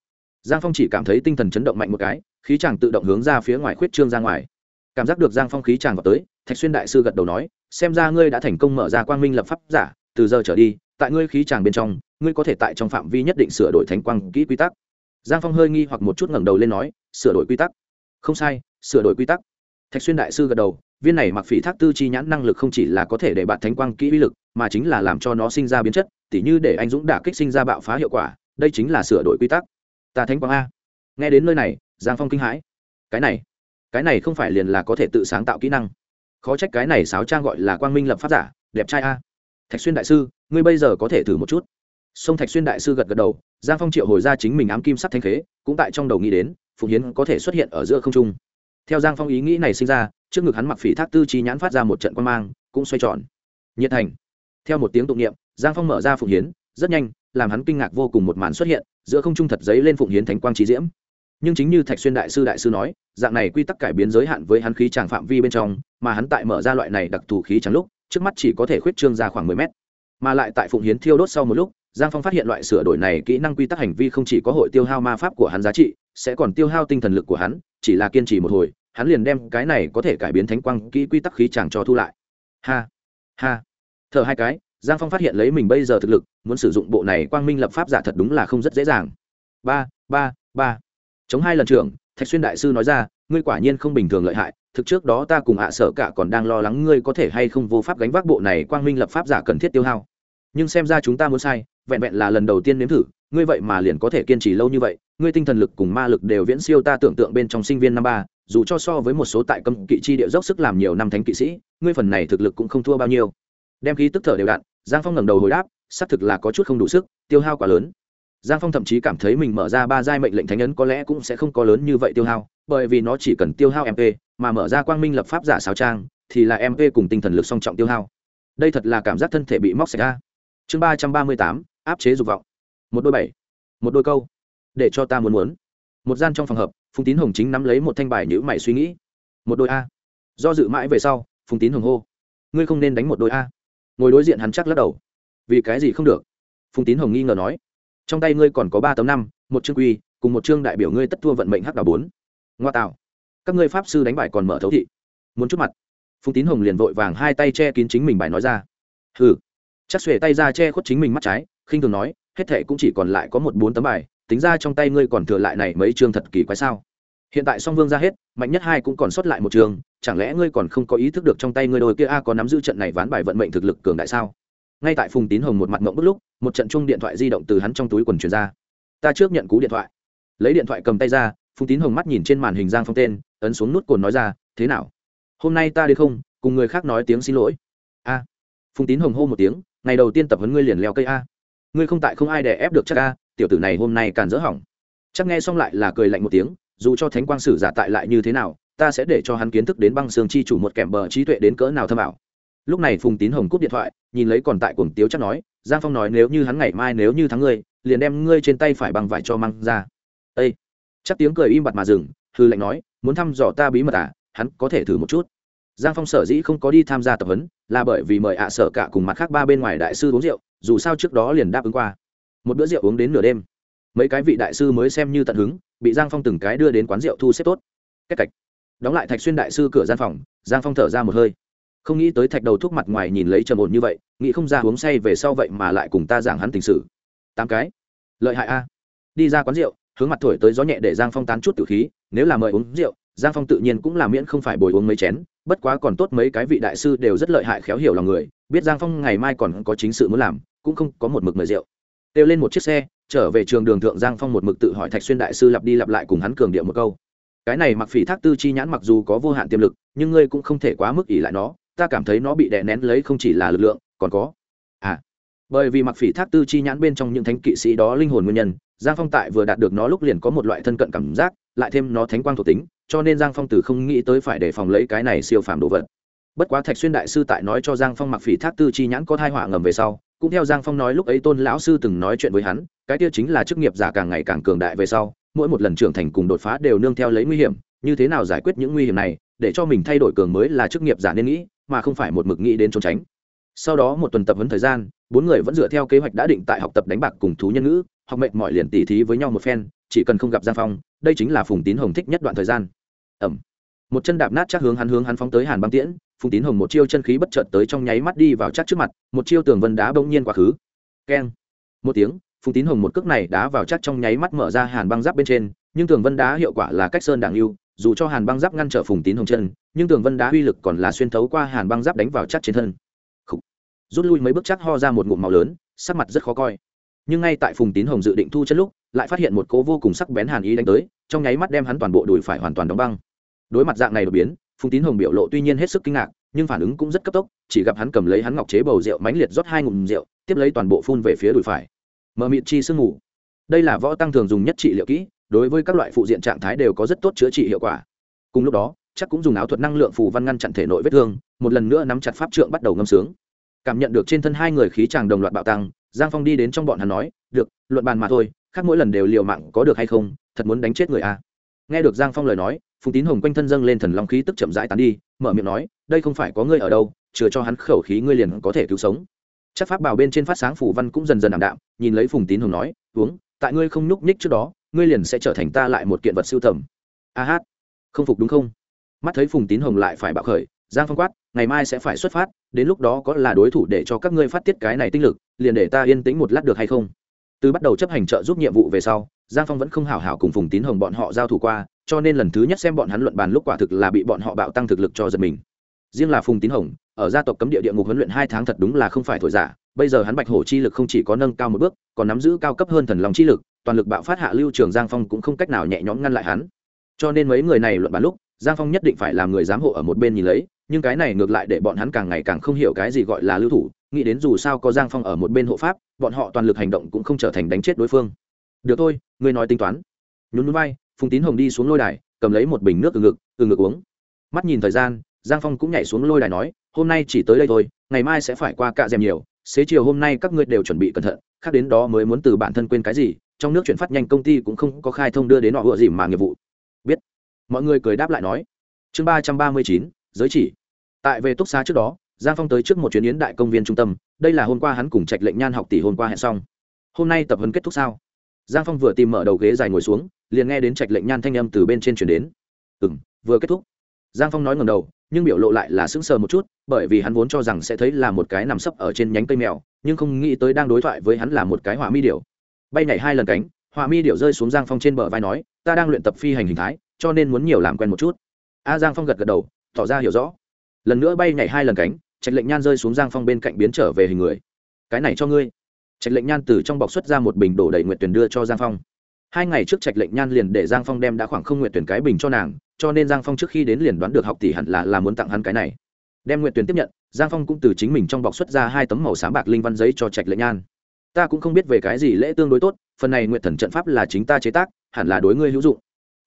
giang phong chỉ cảm thấy tinh thần chấn động mạnh một cái, khí chàng tự động hướng ra phía ngoài khuyết trương ra ngoài. Cảm giác được giang phong khí chàng vào tới thạch xuyên đại sư gật đầu nói, xem ra ngươi đã thành công mở ra quang minh lập pháp giả, từ giờ trở đi, tại ngươi khí chàng bên trong, ngươi có thể tại trong phạm vi nhất định sửa đổi thánh quang kỹ quy tắc. Giang phong hơi nghi hoặc một chút ngẩng đầu lên nói, sửa đổi quy tắc? Không sai, sửa đổi quy tắc. Thạch xuyên đại sư gật đầu, viên này mặc phỉ thác tư chi nhãn năng lực không chỉ là có thể để bạn thánh quang kỹ uy lực, mà chính là làm cho nó sinh ra biến chất, tỉ như để anh dũng đả kích sinh ra bạo phá hiệu quả, đây chính là sửa đổi quy tắc. Ta thánh quang a. Nghe đến nơi này, giang phong kinh hãi. Cái này cái này không phải liền là có thể tự sáng tạo kỹ năng khó trách cái này sáo trang gọi là quang minh lập pháp giả, đẹp trai a. Thạch xuyên đại sư, ngươi bây giờ có thể thử một chút. Sông thạch xuyên đại sư gật gật đầu, giang phong triệu hồi ra chính mình ám kim sắc thanh khế, cũng tại trong đầu nghĩ đến phụng hiến có thể xuất hiện ở giữa không trung. Theo giang phong ý nghĩ này sinh ra, trước ngực hắn mặc phỉ thác tư chi nhãn phát ra một trận quan mang, cũng xoay tròn. Nhiệt thành. Theo một tiếng tụng niệm, giang phong mở ra phụng hiến, rất nhanh, làm hắn kinh ngạc vô cùng một màn xuất hiện, giữa không trung thật giấy lên phụng hiến thánh quang trí diễm nhưng chính như thạch xuyên đại sư đại sư nói, dạng này quy tắc cải biến giới hạn với hắn khí tràng phạm vi bên trong, mà hắn tại mở ra loại này đặc thù khí trắng lúc, trước mắt chỉ có thể khuyết trương ra khoảng mười mét. Mà lại tại phụng hiến thiêu đốt sau một lúc, giang phong phát hiện loại sửa đổi này kỹ năng quy tắc hành vi không chỉ có hội tiêu hao ma pháp của hắn giá trị, sẽ còn tiêu hao tinh thần lực của hắn, chỉ là kiên trì một hồi, hắn liền đem cái này có thể cải biến thánh quang kỹ quy tắc khí chàng cho thu lại. Ha ha. Thở hai cái, giang phong phát hiện lấy mình bây giờ thực lực, muốn sử dụng bộ này quang minh lập pháp giả thật đúng là không rất dễ dàng. Ba ba ba chống hai lần trưởng, thạch xuyên đại sư nói ra, ngươi quả nhiên không bình thường lợi hại, thực trước đó ta cùng hạ sở cả còn đang lo lắng ngươi có thể hay không vô pháp gánh vác bộ này quang minh lập pháp giả cần thiết tiêu hao. Nhưng xem ra chúng ta muốn sai, vẹn vẹn là lần đầu tiên nếm thử, ngươi vậy mà liền có thể kiên trì lâu như vậy, ngươi tinh thần lực cùng ma lực đều viễn siêu ta tưởng tượng bên trong sinh viên năm ba, dù cho so với một số tại cấm kỵ chi địa dốc sức làm nhiều năm thánh kỵ sĩ, ngươi phần này thực lực cũng không thua bao nhiêu. Đem khí tức thở đều đặn giang phong ngẩng đầu hồi đáp, xác thực là có chút không đủ sức, tiêu hao quá lớn giang phong thậm chí cảm thấy mình mở ra ba giai mệnh lệnh thánh ấn có lẽ cũng sẽ không có lớn như vậy tiêu hao, bởi vì nó chỉ cần tiêu hao mp mà mở ra quang minh lập pháp giả sáo trang, thì là mp cùng tinh thần lực song trọng tiêu hao. Đây thật là cảm giác thân thể bị móc xảy ra. Chương ba trăm ba mươi tám, áp chế dục vọng. Một đôi bảy, một đôi câu. Để cho ta muốn muốn. Một gian trong phòng hợp, phùng tín hồng chính nắm lấy một thanh bài nhữ mày suy nghĩ. Một đôi a. Do dự mãi về sau, phùng tín hồng hô. Ngươi không nên đánh một đôi a. Ngồi đối diện hắn chắc lắc đầu. Vì cái gì không được? Phùng tín hồng nghi ngờ nói trong tay ngươi còn có ba tấm năm, một chương quy, cùng một chương đại biểu ngươi tất thua vận mệnh hắc đào bốn. Ngoa tạo. Các ngươi pháp sư đánh bài còn mở thấu thị. Muốn chút mặt. Phùng tín hồng liền vội vàng hai tay che kín chính mình bài nói ra. Hừ. Chắc xuề tay ra che khuất chính mình mắt trái, khinh thường nói, hết thệ cũng chỉ còn lại có một bốn tấm bài, tính ra trong tay ngươi còn thừa lại này mấy chương thật kỳ quái sao. Hiện tại song vương ra hết, mạnh nhất hai cũng còn sót lại một trường chẳng lẽ ngươi còn không có ý thức được trong tay ngươi đôi kia a có nắm giữ trận này ván bài vận mệnh thực lực cường đại sao? Ngay tại phùng tín hồng một mặt mộng bức lúc một trận chung điện thoại di động từ hắn trong túi quần truyền ra. Ta trước nhận cú điện thoại. Lấy điện thoại cầm tay ra, phùng tín hồng mắt nhìn trên màn hình giang phong tên, ấn xuống nút cồn nói ra, thế nào? Hôm nay ta đi không, cùng người khác nói tiếng xin lỗi. A. Phùng tín hồng hô một tiếng, ngày đầu tiên tập huấn ngươi liền leo cây a. Ngươi không tại không ai đè ép được chắc a, tiểu tử này hôm nay càn dỡ hỏng. Chắc nghe xong lại là cười lạnh một tiếng, dù cho thánh quang sử giả tại lại như thế nào, ta sẽ để cho hắn kiến thức đến băng xương chi chủ một kẻm bờ trí tuệ đến cỡ nào thâm ảo lúc này phùng tín hồng cúp điện thoại, nhìn lấy còn tại cuồng tiếu chắc nói, giang phong nói nếu như hắn ngày mai nếu như thắng ngươi, liền đem ngươi trên tay phải bằng vải cho măng ra. Â chắc tiếng cười im bặt mà dừng, hư lệnh nói, muốn thăm dò ta bí mật à hắn có thể thử một chút. Giang phong sở dĩ không có đi tham gia tập huấn, là bởi vì mời ạ à sở cả cùng mặt khác ba bên ngoài đại sư uống rượu, dù sao trước đó liền đáp ứng qua. Một bữa rượu uống đến nửa đêm. Mấy cái vị đại sư mới xem như tận hứng, bị giang phong từng cái đưa đến quán rượu thu xếp tốt. Cách cạch. Đóng lại thạch xuyên đại sư cửa gian phòng, giang phong thở ra một hơi không nghĩ tới thạch đầu thuốc mặt ngoài nhìn lấy trầm ổn như vậy, nghĩ không ra uống say về sau vậy mà lại cùng ta giảng hắn tình sử. tám cái. Lợi hại a. Đi ra quán rượu, hướng mặt thổi tới gió nhẹ để giang phong tán chút tử khí, nếu là mời uống rượu, giang phong tự nhiên cũng là miễn không phải bồi uống mấy chén, bất quá còn tốt mấy cái vị đại sư đều rất lợi hại khéo hiểu lòng người, biết giang phong ngày mai còn có chính sự muốn làm, cũng không có một mực mời rượu. Kêu lên một chiếc xe, trở về trường đường thượng giang phong một mực tự hỏi thạch xuyên đại sư lặp đi lặp lại cùng hắn cường điệu một câu. Cái này mặc phỉ thác tư chi nhãn mặc dù có vô hạn tiềm lực, nhưng ngươi cũng không thể quá mức ỉ lại nó ta cảm thấy nó bị đè nén lấy không chỉ là lực lượng, còn có. À bởi vì mặc phỉ thác tư chi nhãn bên trong những thánh kỵ sĩ đó linh hồn nguyên nhân, giang phong tại vừa đạt được nó lúc liền có một loại thân cận cảm giác, lại thêm nó thánh quang thuộc tính, cho nên giang phong từ không nghĩ tới phải đề phòng lấy cái này siêu phàm đồ vật. Bất quá thạch xuyên đại sư tại nói cho giang phong mặc phỉ thác tư chi nhãn có thai họa ngầm về sau, cũng theo giang phong nói lúc ấy tôn lão sư từng nói chuyện với hắn, cái kia chính là chức nghiệp giả càng ngày càng cường đại về sau, mỗi một lần trưởng thành cùng đột phá đều nương theo lấy nguy hiểm, như thế nào giải quyết những nguy hiểm này, để cho mình thay đổi cường mới là chức nghiệp giả nên nghĩ mà không phải một mực nghĩ đến trốn tránh. Sau đó một tuần tập huấn thời gian, bốn người vẫn dựa theo kế hoạch đã định tại học tập đánh bạc cùng thú nhân ngữ, học mệnh mọi liền tỉ thí với nhau một phen, chỉ cần không gặp giang phong, đây chính là phùng tín hồng thích nhất đoạn thời gian. Ẩm. Một chân đạp nát chắc hướng hắn hướng hắn phóng tới hàn băng tiễn, phùng tín hồng một chiêu chân khí bất chợt tới trong nháy mắt đi vào chắc trước mặt, một chiêu tường vân đá bỗng nhiên quá khứ. Keng. Một tiếng, phùng tín hồng một cước này đá vào chắc trong nháy mắt mở ra hàn băng giáp bên trên, nhưng tường vân đá hiệu quả là cách sơn đảng lưu dù cho hàn băng giáp ngăn trở phùng tín hồng chân nhưng tường vân đá uy lực còn là xuyên thấu qua hàn băng giáp đánh vào chắc trên thân. Rút lui mấy bước chắc ho ra một ngụm màu lớn, sắc mặt rất khó coi. Nhưng ngay tại phùng tín hồng dự định thu chân lúc, lại phát hiện một cố vô cùng sắc bén hàn ý đánh tới, trong nháy mắt đem hắn toàn bộ đùi phải hoàn toàn đóng băng. Đối mặt dạng này đột biến, phùng tín hồng biểu lộ tuy nhiên hết sức kinh ngạc, nhưng phản ứng cũng rất cấp tốc, chỉ gặp hắn cầm lấy hắn ngọc chế bầu rượu mãnh liệt rót hai ngụm rượu, tiếp lấy toàn bộ phun về phía đùi phải. Mờ mịt chi sương ngủ đây là võ tăng thường dùng nhất trị liệu kỹ, đối với các loại phụ diện trạng thái đều có rất tốt chữa trị hiệu quả. Cùng lúc đó chắc cũng dùng áo thuật năng lượng phù văn ngăn chặn thể nội vết thương, một lần nữa nắm chặt pháp trượng bắt đầu ngâm sướng. Cảm nhận được trên thân hai người khí chàng đồng loạt bạo tăng, giang phong đi đến trong bọn hắn nói, được, luận bàn mà thôi, khác mỗi lần đều liều mạng có được hay không, thật muốn đánh chết người a. À. nghe được giang phong lời nói, phùng tín hồng quanh thân dâng lên thần long khí tức chậm rãi tán đi, mở miệng nói, đây không phải có ngươi ở đâu, chừa cho hắn khẩu khí ngươi liền có thể cứu sống. Chắc pháp bảo bên trên phát sáng phủ văn cũng dần dần ảm đạm, nhìn lấy phùng tín hồng nói, uống, tại ngươi không nhúc nhích trước đó, ngươi liền sẽ trở thành ta lại một kiện vật siêu tầm. A hát. Không phục đúng không? Mắt thấy phùng tín hồng lại phải bạo khởi, giang phong quát, ngày mai sẽ phải xuất phát, đến lúc đó có là đối thủ để cho các ngươi phát tiết cái này tinh lực, liền để ta yên tĩnh một lát được hay không? Từ bắt đầu chấp hành trợ giúp nhiệm vụ về sau, giang phong vẫn không hảo hảo cùng phùng tín hồng bọn họ giao thủ qua, cho nên lần thứ nhất xem bọn hắn luận bàn lúc quả thực là bị bọn họ bạo tăng thực lực cho giật mình. Riêng là phùng tín hồng, ở gia tộc cấm địa địa ngục huấn luyện hai tháng thật đúng là không phải thổi giả, bây giờ hắn bạch hổ chi lực không chỉ có nâng cao một bước, còn nắm giữ cao cấp hơn thần lòng chi lực, toàn lực bạo phát hạ lưu trường giang phong cũng không cách nào nhẹ nhõm ngăn lại hắn. Cho nên mấy người này luận bàn lúc giang phong nhất định phải làm người giám hộ ở một bên nhìn lấy, nhưng cái này ngược lại để bọn hắn càng ngày càng không hiểu cái gì gọi là lưu thủ, nghĩ đến dù sao có giang phong ở một bên hộ pháp, bọn họ toàn lực hành động cũng không trở thành đánh chết đối phương. Được thôi, ngươi nói tính toán. Nhún núi bay phùng tín hồng đi xuống lôi đài, cầm lấy một bình nước từ ngực từ ngực uống. Mắt nhìn thời gian, giang phong cũng nhảy xuống lôi đài nói, hôm nay chỉ tới đây thôi, ngày mai sẽ phải qua cạ dèm nhiều, xế chiều hôm nay các ngươi đều chuẩn bị cẩn thận, khác đến đó mới muốn từ bản thân quên cái gì, trong nước chuyển phát nhanh công ty cũng không có khai thông đưa đến họ vựa gì mà nghiệp vụ mọi người cười đáp lại nói, chương ba trăm ba mươi chín, giới chỉ. Tại về túc xá trước đó, giang phong tới trước một chuyến yến đại công viên trung tâm, đây là hôm qua hắn cùng trạch lệnh nhan học tỷ hôm qua hẹn xong. Hôm nay tập huấn kết thúc sao? Giang phong vừa tìm mở đầu ghế dài ngồi xuống, liền nghe đến trạch lệnh nhan thanh âm từ bên trên chuyển đến. Ừ m vừa kết thúc. Giang phong nói ngầm đầu, nhưng biểu lộ lại là sững sờ một chút, bởi vì hắn vốn cho rằng sẽ thấy là một cái nằm sấp ở trên nhánh cây mèo, nhưng không nghĩ tới đang đối thoại với hắn là một cái hỏa mi điệu bay nhảy hai lần cánh hỏa mi điệu rơi xuống giang phong trên bờ vai nói, ta đang luyện tập phi hành hình thái cho nên muốn nhiều làm quen một chút. A giang phong gật gật đầu, tỏ ra hiểu rõ. Lần nữa bay nhảy hai lần cánh, trạch lệnh nhan rơi xuống giang phong bên cạnh biến trở về hình người. Cái này cho ngươi. Trạch lệnh nhan từ trong bọc xuất ra một bình đổ đầy nguyện tuyển đưa cho giang phong. Hai ngày trước trạch lệnh nhan liền để giang phong đem đã khoảng không nguyện tuyển cái bình cho nàng, cho nên giang phong trước khi đến liền đoán được học tỷ hẳn là là muốn tặng hắn cái này. Đem nguyện tuyển tiếp nhận, giang phong cũng từ chính mình trong bọc xuất ra hai tấm màu sáng bạc linh văn giấy cho trạch lệnh nhan. Ta cũng không biết về cái gì lễ tương đối tốt, phần này nguyện thần trận pháp là chính ta chế tác, hẳn là đối ngươi hữu dụng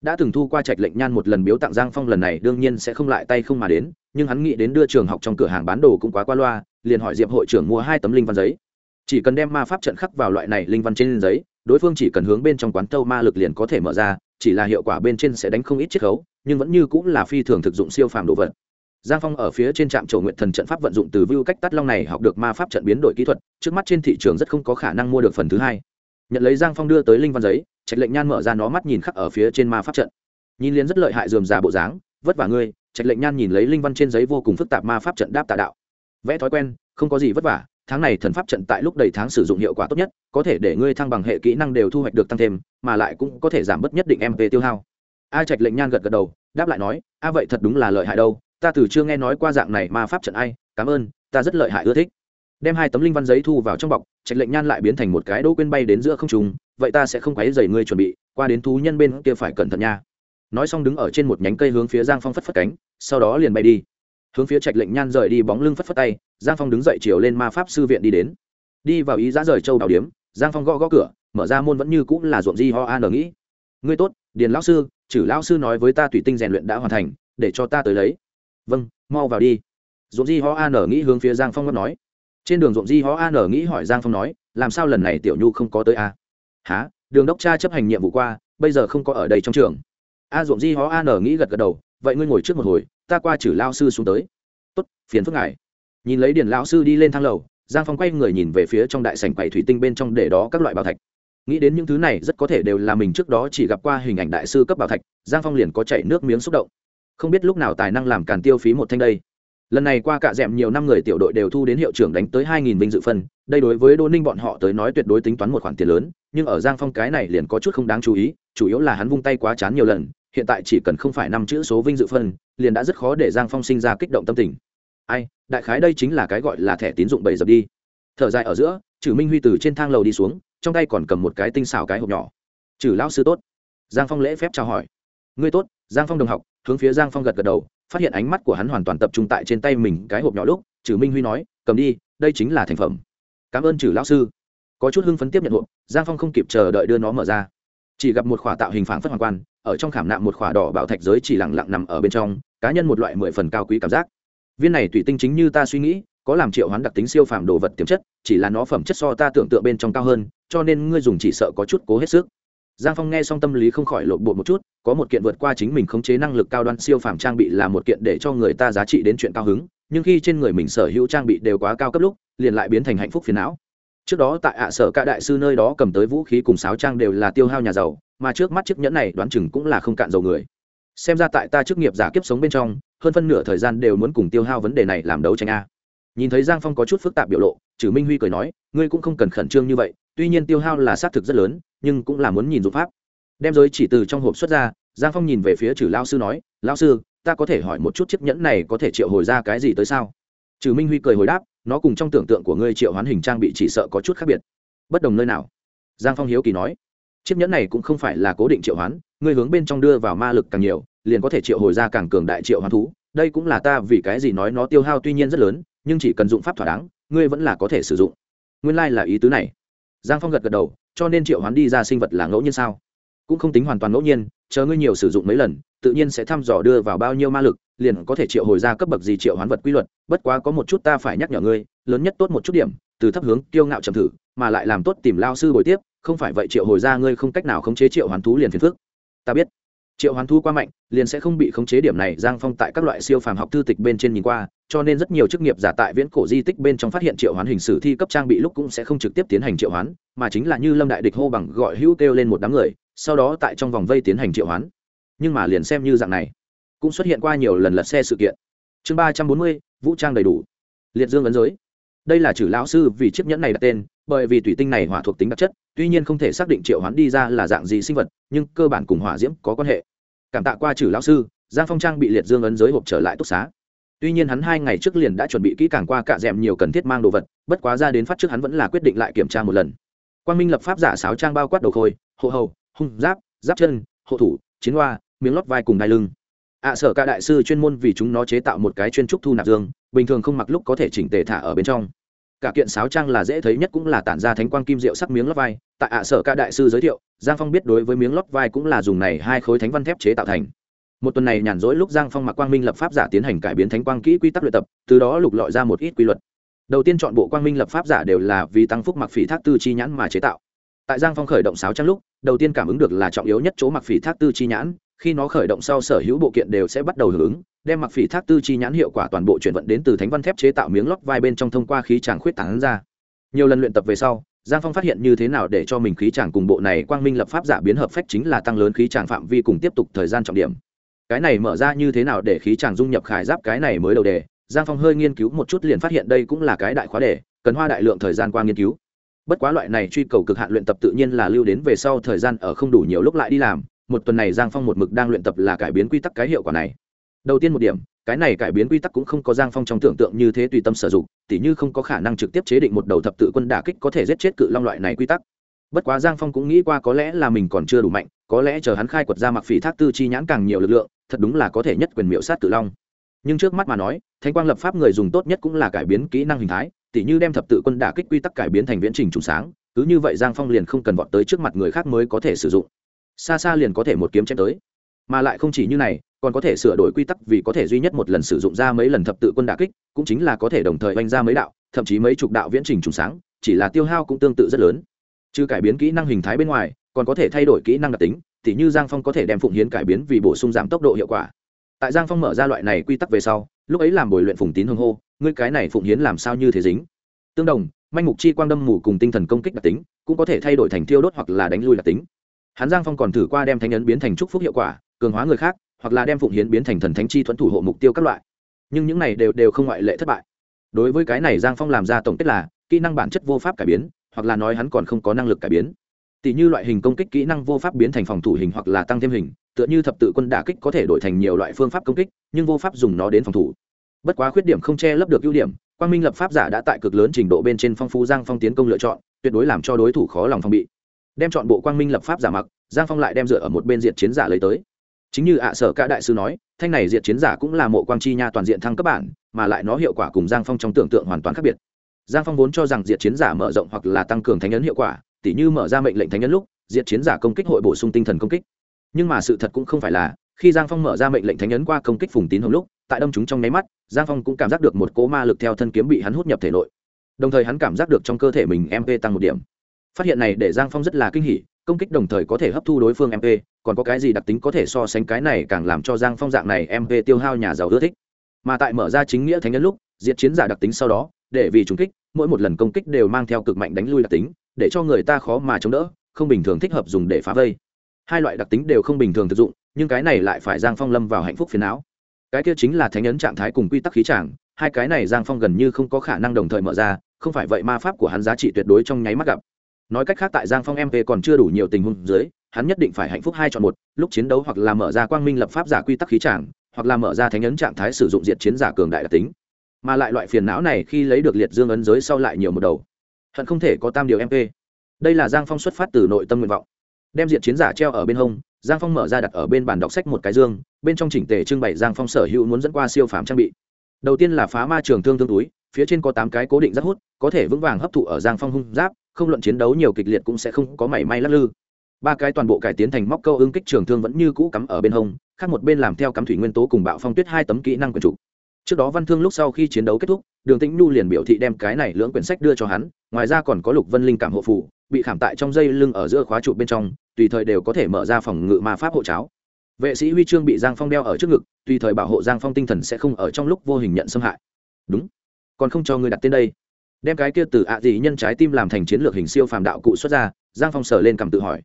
đã từng thu qua trạch lệnh nhan một lần biếu tặng giang phong, lần này đương nhiên sẽ không lại tay không mà đến, nhưng hắn nghĩ đến đưa trường học trong cửa hàng bán đồ cũng quá qua loa, liền hỏi diệp hội trưởng mua hai tấm linh văn giấy. Chỉ cần đem ma pháp trận khắc vào loại này linh văn trên giấy, đối phương chỉ cần hướng bên trong quán tâu ma lực liền có thể mở ra, chỉ là hiệu quả bên trên sẽ đánh không ít chiết khấu, nhưng vẫn như cũng là phi thường thực dụng siêu phàm đồ vật. Giang phong ở phía trên trạm trổ nguyện thần trận pháp vận dụng từ view cách tắt long này học được ma pháp trận biến đổi kỹ thuật, trước mắt trên thị trường rất không có khả năng mua được phần thứ hai. Nhận lấy giang phong đưa tới linh văn giấy trạch lệnh nhan mở ra nó mắt nhìn khắc ở phía trên ma pháp trận. Nhìn liền rất lợi hại dườm già bộ dáng, vất vả ngươi, trạch lệnh nhan nhìn lấy linh văn trên giấy vô cùng phức tạp ma pháp trận đáp tà đạo. Vẽ thói quen, không có gì vất vả, tháng này thần pháp trận tại lúc đầy tháng sử dụng hiệu quả tốt nhất, có thể để ngươi thăng bằng hệ kỹ năng đều thu hoạch được tăng thêm, mà lại cũng có thể giảm bớt nhất định mp tiêu hao. A trạch lệnh nhan gật gật đầu, đáp lại nói, a vậy thật đúng là lợi hại đâu, ta từ chưa nghe nói qua dạng này ma pháp trận ai, cảm ơn, ta rất lợi hại ưa thích. Đem hai tấm linh văn giấy thu vào trong bọc, trạch lệnh nhan lại biến thành một cái đỗ quên bay đến giữa không trùng vậy ta sẽ không quấy dày ngươi chuẩn bị, qua đến thú nhân bên kia phải cẩn thận nha. Nói xong đứng ở trên một nhánh cây hướng phía giang phong phất phất cánh, sau đó liền bay đi. Hướng phía trạch lệnh nhan rời đi bóng lưng phất phất tay, giang phong đứng dậy chiều lên ma pháp sư viện đi đến. Đi vào ý giã rời châu đào điếm, giang phong gõ gõ cửa, mở ra môn vẫn như cũng là ruộng di ho an nghĩ. Ngươi tốt, điền lão sư, chử lão sư nói với ta tùy tinh rèn luyện đã hoàn thành, để cho ta tới lấy. Vâng mau vào đi. Ruộng di ho an nghĩ hướng phía giang phong ngất nói. Trên đường ruộng di ho an nghĩ hỏi giang phong nói, làm sao lần này tiểu nhu không có tới a à? Há đường đốc cha chấp hành nhiệm vụ qua, bây giờ không có ở đây trong trường. A ruộng di ó A nở nghĩ gật gật đầu, vậy ngươi ngồi trước một hồi, ta qua chử lao sư xuống tới. Tốt, phiền phức ngài. Nhìn lấy điền lão sư đi lên thang lầu, giang phong quay người nhìn về phía trong đại sảnh quầy thủy tinh bên trong để đó các loại bảo thạch. Nghĩ đến những thứ này, rất có thể đều là mình trước đó chỉ gặp qua hình ảnh đại sư cấp bảo thạch, giang phong liền có chảy nước miếng xúc động. Không biết lúc nào tài năng làm càn tiêu phí một thanh đây. Lần này qua cạ d nhiều năm người tiểu đội đều thu đến hiệu trưởng đánh tới hai nghìn vinh dự phân, đây đối với đô ninh bọn họ tới nói tuyệt đối tính toán một khoản tiền lớn nhưng ở giang phong cái này liền có chút không đáng chú ý, chủ yếu là hắn vung tay quá chán nhiều lần, hiện tại chỉ cần không phải năm chữ số vinh dự phân, liền đã rất khó để giang phong sinh ra kích động tâm tình. Ai, đại khái đây chính là cái gọi là thẻ tín dụng bảy dập đi. Thở dài ở giữa Chử minh huy từ trên thang lầu đi xuống, trong tay còn cầm một cái tinh xào cái hộp nhỏ. Chử lão sư tốt. Giang phong lễ phép chào hỏi. Ngươi tốt, giang phong đồng học. Hướng phía giang phong gật gật đầu, phát hiện ánh mắt của hắn hoàn toàn tập trung tại trên tay mình cái hộp nhỏ lúc Chử minh huy nói, cầm đi, đây chính là thành phẩm. Cảm ơn Chử lão sư có chút hưng phấn tiếp nhận hộp, giang phong không kịp chờ đợi đưa nó mở ra. Chỉ gặp một khỏa tạo hình phản phất hoàng quan, ở trong khảm nạm một khỏa đỏ bảo thạch giới chỉ lẳng lặng nằm ở bên trong, cá nhân một loại mười phần cao quý cảm giác. Viên này tùy tinh chính như ta suy nghĩ, có làm triệu hoán đặc tính siêu phàm đồ vật tiềm chất, chỉ là nó phẩm chất so ta tưởng tượng bên trong cao hơn, cho nên ngươi dùng chỉ sợ có chút cố hết sức. Giang phong nghe xong tâm lý không khỏi lộn bộ một chút, có một kiện vượt qua chính mình khống chế năng lực cao đoan siêu phàm trang bị là một kiện để cho người ta giá trị đến chuyện cao hứng, nhưng khi trên người mình sở hữu trang bị đều quá cao cấp lúc, liền lại biến thành hạnh phúc phiền não trước đó tại ạ sở cả đại sư nơi đó cầm tới vũ khí cùng sáo trang đều là tiêu hao nhà giàu, mà trước mắt chiếc nhẫn này đoán chừng cũng là không cạn dầu người. Xem ra tại ta chức nghiệp giả kiếp sống bên trong, hơn phân nửa thời gian đều muốn cùng tiêu hao vấn đề này làm đấu tranh a. Nhìn thấy giang phong có chút phức tạp biểu lộ trừ minh huy cười nói, ngươi cũng không cần khẩn trương như vậy, tuy nhiên tiêu hao là xác thực rất lớn, nhưng cũng là muốn nhìn dụng pháp. Đem giới chỉ từ trong hộp xuất ra, giang phong nhìn về phía trừ lao sư nói, lao sư, ta có thể hỏi một chút chiếc nhẫn này có thể triệu hồi ra cái gì tới sao? Trừ minh huy cười hồi đáp nó cùng trong tưởng tượng của ngươi triệu hoán hình trang bị chỉ sợ có chút khác biệt. Bất đồng nơi nào? Giang phong hiếu kỳ nói. Chiếc nhẫn này cũng không phải là cố định triệu hoán, ngươi hướng bên trong đưa vào ma lực càng nhiều, liền có thể triệu hồi ra càng cường đại triệu hoán thú. Đây cũng là ta vì cái gì nói nó tiêu hao tuy nhiên rất lớn, nhưng chỉ cần dụng pháp thỏa đáng, ngươi vẫn là có thể sử dụng. Nguyên lai、like、là ý tứ này. Giang phong gật gật đầu, cho nên triệu hoán đi ra sinh vật là ngẫu nhiên sao? Cũng không tính hoàn toàn ngẫu nhiên chờ ngươi nhiều sử dụng mấy lần, tự nhiên sẽ thăm dò đưa vào bao nhiêu ma lực, liền có thể triệu hồi ra cấp bậc gì triệu hoán vật quy luật, bất quá có một chút ta phải nhắc nhở ngươi, lớn nhất tốt một chút điểm, từ thấp hướng kiêu ngạo trầm thử, mà lại làm tốt tìm lao sư bồi tiếp, không phải vậy triệu hồi ra ngươi không cách nào khống chế triệu hoán thú liền phiền phước ta biết. Triệu hoán thú quá mạnh, liền sẽ không bị khống chế điểm này, giang phong tại các loại siêu phàm học thư tịch bên trên nhìn qua, cho nên rất nhiều chức nghiệp giả tại viễn cổ di tích bên trong phát hiện triệu hoán hình sử thi cấp trang bị lúc cũng sẽ không trực tiếp tiến hành triệu hoán, mà chính là như lâm đại địch hô bằng gọi hữu kêu lên một đám người sau đó tại trong vòng vây tiến hành triệu hoán. Nhưng mà liền xem như dạng này, cũng xuất hiện qua nhiều lần lật xe sự kiện. Chương ba trăm bốn mươi, vũ trang đầy đủ. Liệt dương ấn giới. Đây là chử lão sư vì chiếc nhẫn này đặt tên, bởi vì thủy tinh này hỏa thuộc tính đặc chất, tuy nhiên không thể xác định triệu hoán đi ra là dạng gì sinh vật, nhưng cơ bản cùng hỏa diễm có quan hệ. Cảm tạ qua chử lão sư, giang phong trang bị liệt dương ấn giới hộp trở lại túc xá. Tuy nhiên hắn hai ngày trước liền đã chuẩn bị kỹ càng qua cạ d nhiều cần thiết mang đồ vật, bất quá ra đến phát trước hắn vẫn là quyết định lại kiểm tra một lần. Quang minh lập pháp giả sáo trang bao quát đầu khôi, hộ hầu hung giáp giáp chân, hộ thủ, chiến hoa, miếng lót vai cùng đai lưng. Ạ sở ca đại sư chuyên môn vì chúng nó chế tạo một cái chuyên trúc thu nạp dương, bình thường không mặc lúc có thể chỉnh tề thả ở bên trong. Cả kiện sáo trang là dễ thấy nhất cũng là tản ra thánh quang kim diệu sắc miếng lót vai. Tại ạ, sở ca đại sư giới thiệu, giang phong biết đối với miếng lót vai cũng là dùng này hai khối thánh văn thép chế tạo thành. Một tuần này nhàn rỗi lúc giang phong mặc quang minh lập pháp giả tiến hành cải biến thánh quang kỹ quy tắc luyện tập, từ đó lục lọi ra một ít quy luật. Đầu tiên chọn bộ quang minh lập pháp giả đều là vì tăng phúc mặc phỉ thác tư chi nhãn mà chế tạo tại giang phong khởi động sáo trăng lúc, đầu tiên cảm ứng được là trọng yếu nhất chỗ mặc phỉ thác tư chi nhãn, khi nó khởi động sau sở hữu bộ kiện đều sẽ bắt đầu hưởng ứng, đem mặc phỉ thác tư chi nhãn hiệu quả toàn bộ chuyển vận đến từ thánh văn thép chế tạo miếng lót vai bên trong thông qua khí tràng khuyết tảng ra. Nhiều lần luyện tập về sau, giang phong phát hiện như thế nào để cho mình khí tràng cùng bộ này quang minh lập pháp giả biến hợp phách chính là tăng lớn khí tràng phạm vi cùng tiếp tục thời gian trọng điểm. Cái này mở ra như thế nào để khí tràng dung nhập khải giáp cái này mới đầu đề, giang phong hơi nghiên cứu một chút liền phát hiện đây cũng là cái đại khóa đề, cần hoa đại lượng thời gian qua nghiên cứu bất quá loại này truy cầu cực hạn luyện tập tự nhiên là lưu đến về sau thời gian ở không đủ nhiều lúc lại đi làm, một tuần này giang phong một mực đang luyện tập là cải biến quy tắc cái hiệu quả này. Đầu tiên một điểm, cái này cải biến quy tắc cũng không có giang phong trong tưởng tượng như thế tùy tâm sử dụng, tỉ như không có khả năng trực tiếp chế định một đầu thập tự quân đả kích có thể giết chết cự long loại này quy tắc. Bất quá giang phong cũng nghĩ qua có lẽ là mình còn chưa đủ mạnh, có lẽ chờ hắn khai quật ra mặc phỉ thác tư chi nhãn càng nhiều lực lượng, thật đúng là có thể nhất quyền miệu sát cự long. Nhưng trước mắt mà nói thanh quang lập pháp người dùng tốt nhất cũng là cải biến kỹ năng hình thái tỉ như đem thập tự quân đả kích quy tắc cải biến thành viễn trình trùng sáng, cứ như vậy giang phong liền không cần vọt tới trước mặt người khác mới có thể sử dụng. Xa xa liền có thể một kiếm chém tới. Mà lại không chỉ như này, còn có thể sửa đổi quy tắc vì có thể duy nhất một lần sử dụng ra mấy lần thập tự quân đả kích, cũng chính là có thể đồng thời oanh ra mấy đạo, thậm chí mấy chục đạo viễn trình trùng sáng, chỉ là tiêu hao cũng tương tự rất lớn. Chứ cải biến kỹ năng hình thái bên ngoài, còn có thể thay đổi kỹ năng đặc tính thì như giang phong có thể đem phụng hiến cải biến vì bổ sung giảm tốc độ hiệu quả. Tại giang phong mở ra loại này quy tắc về sau, lúc ấy làm bồi luyện phùng tín hương hô ngươi cái này phụng hiến làm sao như thế dính? Tương đồng, manh mục chi quang đâm mù cùng tinh thần công kích đặc tính, cũng có thể thay đổi thành thiêu đốt hoặc là đánh lui đặc tính. Hắn giang phong còn thử qua đem thánh ấn biến thành trúc phúc hiệu quả, cường hóa người khác, hoặc là đem phụng hiến biến thành thần thánh chi thuẫn thủ hộ mục tiêu các loại. Nhưng những này đều đều không ngoại lệ thất bại. Đối với cái này giang phong làm ra tổng kết là, kỹ năng bản chất vô pháp cải biến, hoặc là nói hắn còn không có năng lực cải biến. Tỷ như loại hình công kích kỹ năng vô pháp biến thành phòng thủ hình hoặc là tăng thêm hình, tựa như thập tự quân đả kích có thể đổi thành nhiều loại phương pháp công kích, nhưng vô pháp dùng nó đến phòng thủ bất quá khuyết điểm không che lấp được ưu điểm, quang minh lập pháp giả đã tại cực lớn trình độ bên trên phong phú giang phong tiến công lựa chọn, tuyệt đối làm cho đối thủ khó lòng phong bị. Đem chọn bộ quang minh lập pháp giả mặc, giang phong lại đem dựa ở một bên diện chiến giả lấy tới. Chính như ạ sở cả đại sư nói, thanh này diện chiến giả cũng là mộ quang chi nha toàn diện thăng cấp bản, mà lại nó hiệu quả cùng giang phong trong tưởng tượng hoàn toàn khác biệt. Giang phong vốn cho rằng diện chiến giả mở rộng hoặc là tăng cường thánh ấn hiệu quả, tỉ như mở ra mệnh lệnh thánh ấn lúc diện chiến giả công kích hội bổ sung tinh thần công kích. Nhưng mà sự thật cũng không phải là, khi giang phong mở ra mệnh lệnh thánh ấn qua công kích phùng tín hồng lúc tại đâm chúng trong nháy mắt, giang phong cũng cảm giác được một cỗ ma lực theo thân kiếm bị hắn hút nhập thể nội. Đồng thời hắn cảm giác được trong cơ thể mình mp tăng một điểm. Phát hiện này để giang phong rất là kinh hỉ, công kích đồng thời có thể hấp thu đối phương mp còn có cái gì đặc tính có thể so sánh cái này càng làm cho giang phong dạng này mp tiêu hao nhà giàu ưa thích. Mà tại mở ra chính nghĩa thánh nhân lúc, diệt chiến giả đặc tính sau đó, để vì trúng kích, mỗi một lần công kích đều mang theo cực mạnh đánh lui đặc tính, để cho người ta khó mà chống đỡ, không bình thường thích hợp dùng để phá vây. Hai loại đặc tính đều không bình thường thực dụng, nhưng cái này lại phải giang phong lâm vào hạnh phúc phiền não cái kia chính là thánh ấn trạng thái cùng quy tắc khí tràng hai cái này giang phong gần như không có khả năng đồng thời mở ra, không phải vậy ma pháp của hắn giá trị tuyệt đối trong nháy mắt gặp. Nói cách khác tại giang phong mp còn chưa đủ nhiều tình huống dưới, hắn nhất định phải hạnh phúc hai chọn một, lúc chiến đấu hoặc là mở ra quang minh lập pháp giả quy tắc khí tràng hoặc là mở ra thánh ấn trạng thái sử dụng diệt chiến giả cường đại đặc tính. Mà lại loại phiền não này khi lấy được liệt dương ấn giới sau lại nhiều một đầu. Hận không thể có tam điều mp đây là giang phong xuất phát từ nội tâm nguyện vọng. Đem diệt chiến giả treo ở bên hông giang phong mở ra đặt ở bên bàn đọc sách một cái dương, bên trong chỉnh tề trưng bày giang phong sở hữu muốn dẫn qua siêu phàm trang bị. Đầu tiên là phá ma trường thương thương túi, phía trên có tám cái cố định rất hút, có thể vững vàng hấp thụ ở giang phong hung giáp, không luận chiến đấu nhiều kịch liệt cũng sẽ không có mảy may lắc lư. Ba cái toàn bộ cải tiến thành móc câu ứng kích trường thương vẫn như cũ cắm ở bên hông, khác một bên làm theo cắm thủy nguyên tố cùng bạo phong tuyết hai tấm kỹ năng quyền chủ. Trước đó văn thương lúc sau khi chiến đấu kết thúc, đường tĩnh nhu liền biểu thị đem cái này lưỡng quyển sách đưa cho hắn, ngoài ra còn có lục vân linh cảm hộ phủ bị khảm tại trong dây lưng ở giữa khóa trụ bên trong tùy thời đều có thể mở ra phòng ngự ma pháp hộ cháo. Vệ sĩ huy chương bị giang phong đeo ở trước ngực, tùy thời bảo hộ giang phong tinh thần sẽ không ở trong lúc vô hình nhận xâm hại. Đúng. Còn không cho người đặt tên đây. Đem cái kia từ ạ gì nhân trái tim làm thành chiến lược hình siêu phàm đạo cụ xuất ra, giang phong sờ lên cầm tự hỏi.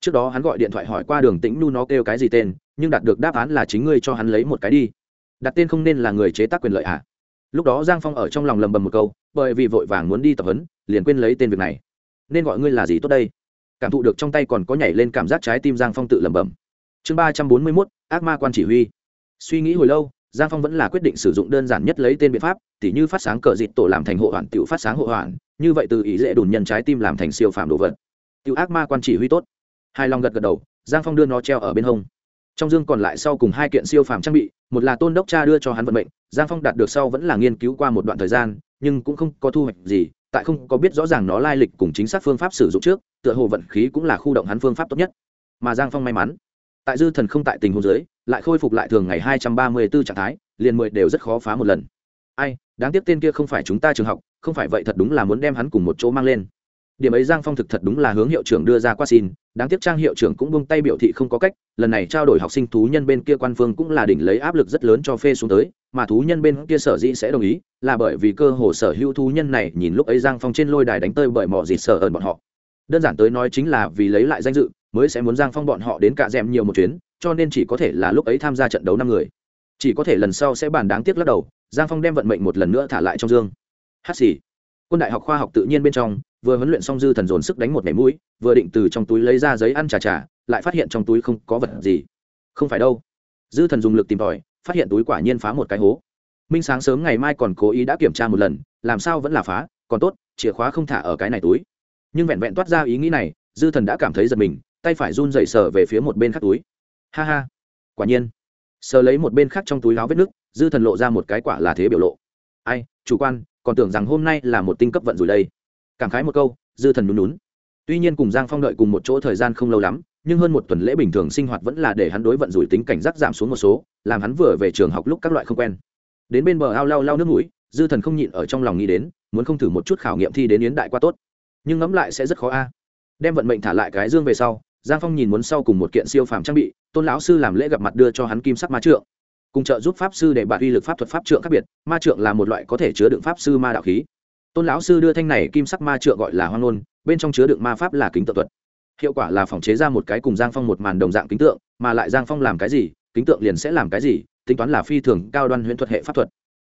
Trước đó hắn gọi điện thoại hỏi qua đường tĩnh nu nó kêu cái gì tên, nhưng đạt được đáp án là chính ngươi cho hắn lấy một cái đi. Đặt tên không nên là người chế tác quyền lợi ạ à. lúc đó giang phong ở trong lòng lầm bầm một câu, bởi vì vội vàng muốn đi tập huấn, liền quên lấy tên việc này. Nên gọi ngươi là gì tốt đây? Cảm thụ được trong tay còn có nhảy lên cảm giác trái tim giang phong tự lẩm bẩm. Chương ba trăm bốn mươi mốt, ác ma quan chỉ huy. Suy nghĩ hồi lâu, giang phong vẫn là quyết định sử dụng đơn giản nhất lấy tên biện pháp, tỉ như phát sáng cờ dịt tổ làm thành hộ hoàn u phát sáng hộ hoàn như vậy từ ý dễ đùn nhân trái tim làm thành siêu phạm đồ vật. Tiểu ác ma quan chỉ huy tốt. Hai lòng gật gật đầu, giang phong đưa nó treo ở bên hông. Trong dương còn lại sau cùng hai kiện siêu phàm trang bị, một là tôn đốc cha đưa cho hắn vận mệnh, giang phong đạt được sau vẫn là nghiên cứu qua một đoạn thời gian, nhưng cũng không có thu hoạch gì tại không có biết rõ ràng nó lai lịch cùng chính xác phương pháp sử dụng trước, tựa hồ vận khí cũng là khu động hắn phương pháp tốt nhất. Mà giang phong may mắn, tại dư thần không tại tình huống dưới, lại khôi phục lại thường ngày hai trăm ba mươi b ố trạng thái, liền mười đều rất khó phá một lần. Ai, đáng tiếc tên kia không phải chúng ta trường học, không phải vậy thật đúng là muốn đem hắn cùng một chỗ mang lên. Điểm ấy giang phong thực thật đúng là hướng hiệu trưởng đưa ra qua xin, đáng tiếc trang hiệu trưởng cũng bông tay biểu thị không có cách, lần này trao đổi học sinh thú nhân bên kia quan phương cũng là đỉnh lấy áp lực rất lớn cho phê xuống tới mà thú nhân bên kia sở dĩ sẽ đồng ý, là bởi vì cơ hồ sở hữu thú nhân này nhìn lúc ấy giang phong trên lôi đài đánh tơi bởi mọi gì sở ẩn bọn họ. Đơn giản tới nói chính là vì lấy lại danh dự, mới sẽ muốn giang phong bọn họ đến cả m nhiều một chuyến, cho nên chỉ có thể là lúc ấy tham gia trận đấu năm người. Chỉ có thể lần sau sẽ bàn đáng tiếc lắc đầu, giang phong đem vận mệnh một lần nữa thả lại trong dương. Hát xì. Quân đại học khoa học tự nhiên bên trong, vừa huấn luyện xong dư thần dồn sức đánh một mẻ mũi, vừa định từ trong túi lấy ra giấy ăn trà trà, lại phát hiện trong túi không có vật gì. Không phải đâu. Dư thần dùng lực tìm tòi phát hiện túi quả nhiên phá một cái hố. Minh sáng sớm ngày mai còn cố ý đã kiểm tra một lần, làm sao vẫn là phá, còn tốt, chìa khóa không thả ở cái này túi. Nhưng vẹn vẹn toát ra ý nghĩ này, dư thần đã cảm thấy giật mình, tay phải run dậy sờ về phía một bên khác túi. Ha ha, quả nhiên. Sờ lấy một bên khác trong túi láo vết nước, dư thần lộ ra một cái quả là thế biểu lộ. Ai, chủ quan, còn tưởng rằng hôm nay là một tinh cấp vận rủi đây. Cảm khái một câu, dư thần nhún nhún tuy nhiên cùng giang phong đợi cùng một chỗ thời gian không lâu lắm, nhưng hơn một tuần lễ bình thường sinh hoạt vẫn là để hắn đối vận rủi tính cảnh giác giảm xuống một số, làm hắn vừa về trường học lúc các loại không quen. Đến bên bờ ao lau lau nước mũi, dư thần không nhịn ở trong lòng nghĩ đến, muốn không thử một chút khảo nghiệm thi đến yến đại qua tốt. Nhưng ngẫm lại sẽ rất khó a. À. Đem vận mệnh thả lại cái dương về sau, giang phong nhìn muốn sau cùng một kiện siêu phàm trang bị, tôn lão sư làm lễ gặp mặt đưa cho hắn kim sắc ma trượng. Cùng trợ giúp pháp sư để bạn uy lực pháp thuật pháp trượng khác biệt, ma trượng là một loại có thể chứa đựng pháp sư ma đạo khí tôn lão sư đưa thanh này kim sắc ma trượng gọi là hoang nôn bên trong chứa đựng ma pháp là kính tượng thuật. Hiệu quả là phòng chế ra một cái cùng giang phong một màn đồng dạng kính tượng, mà lại giang phong làm cái gì, kính tượng liền sẽ làm cái gì, tính toán là phi thường cao đoan huyễn thuật hệ pháp thuật.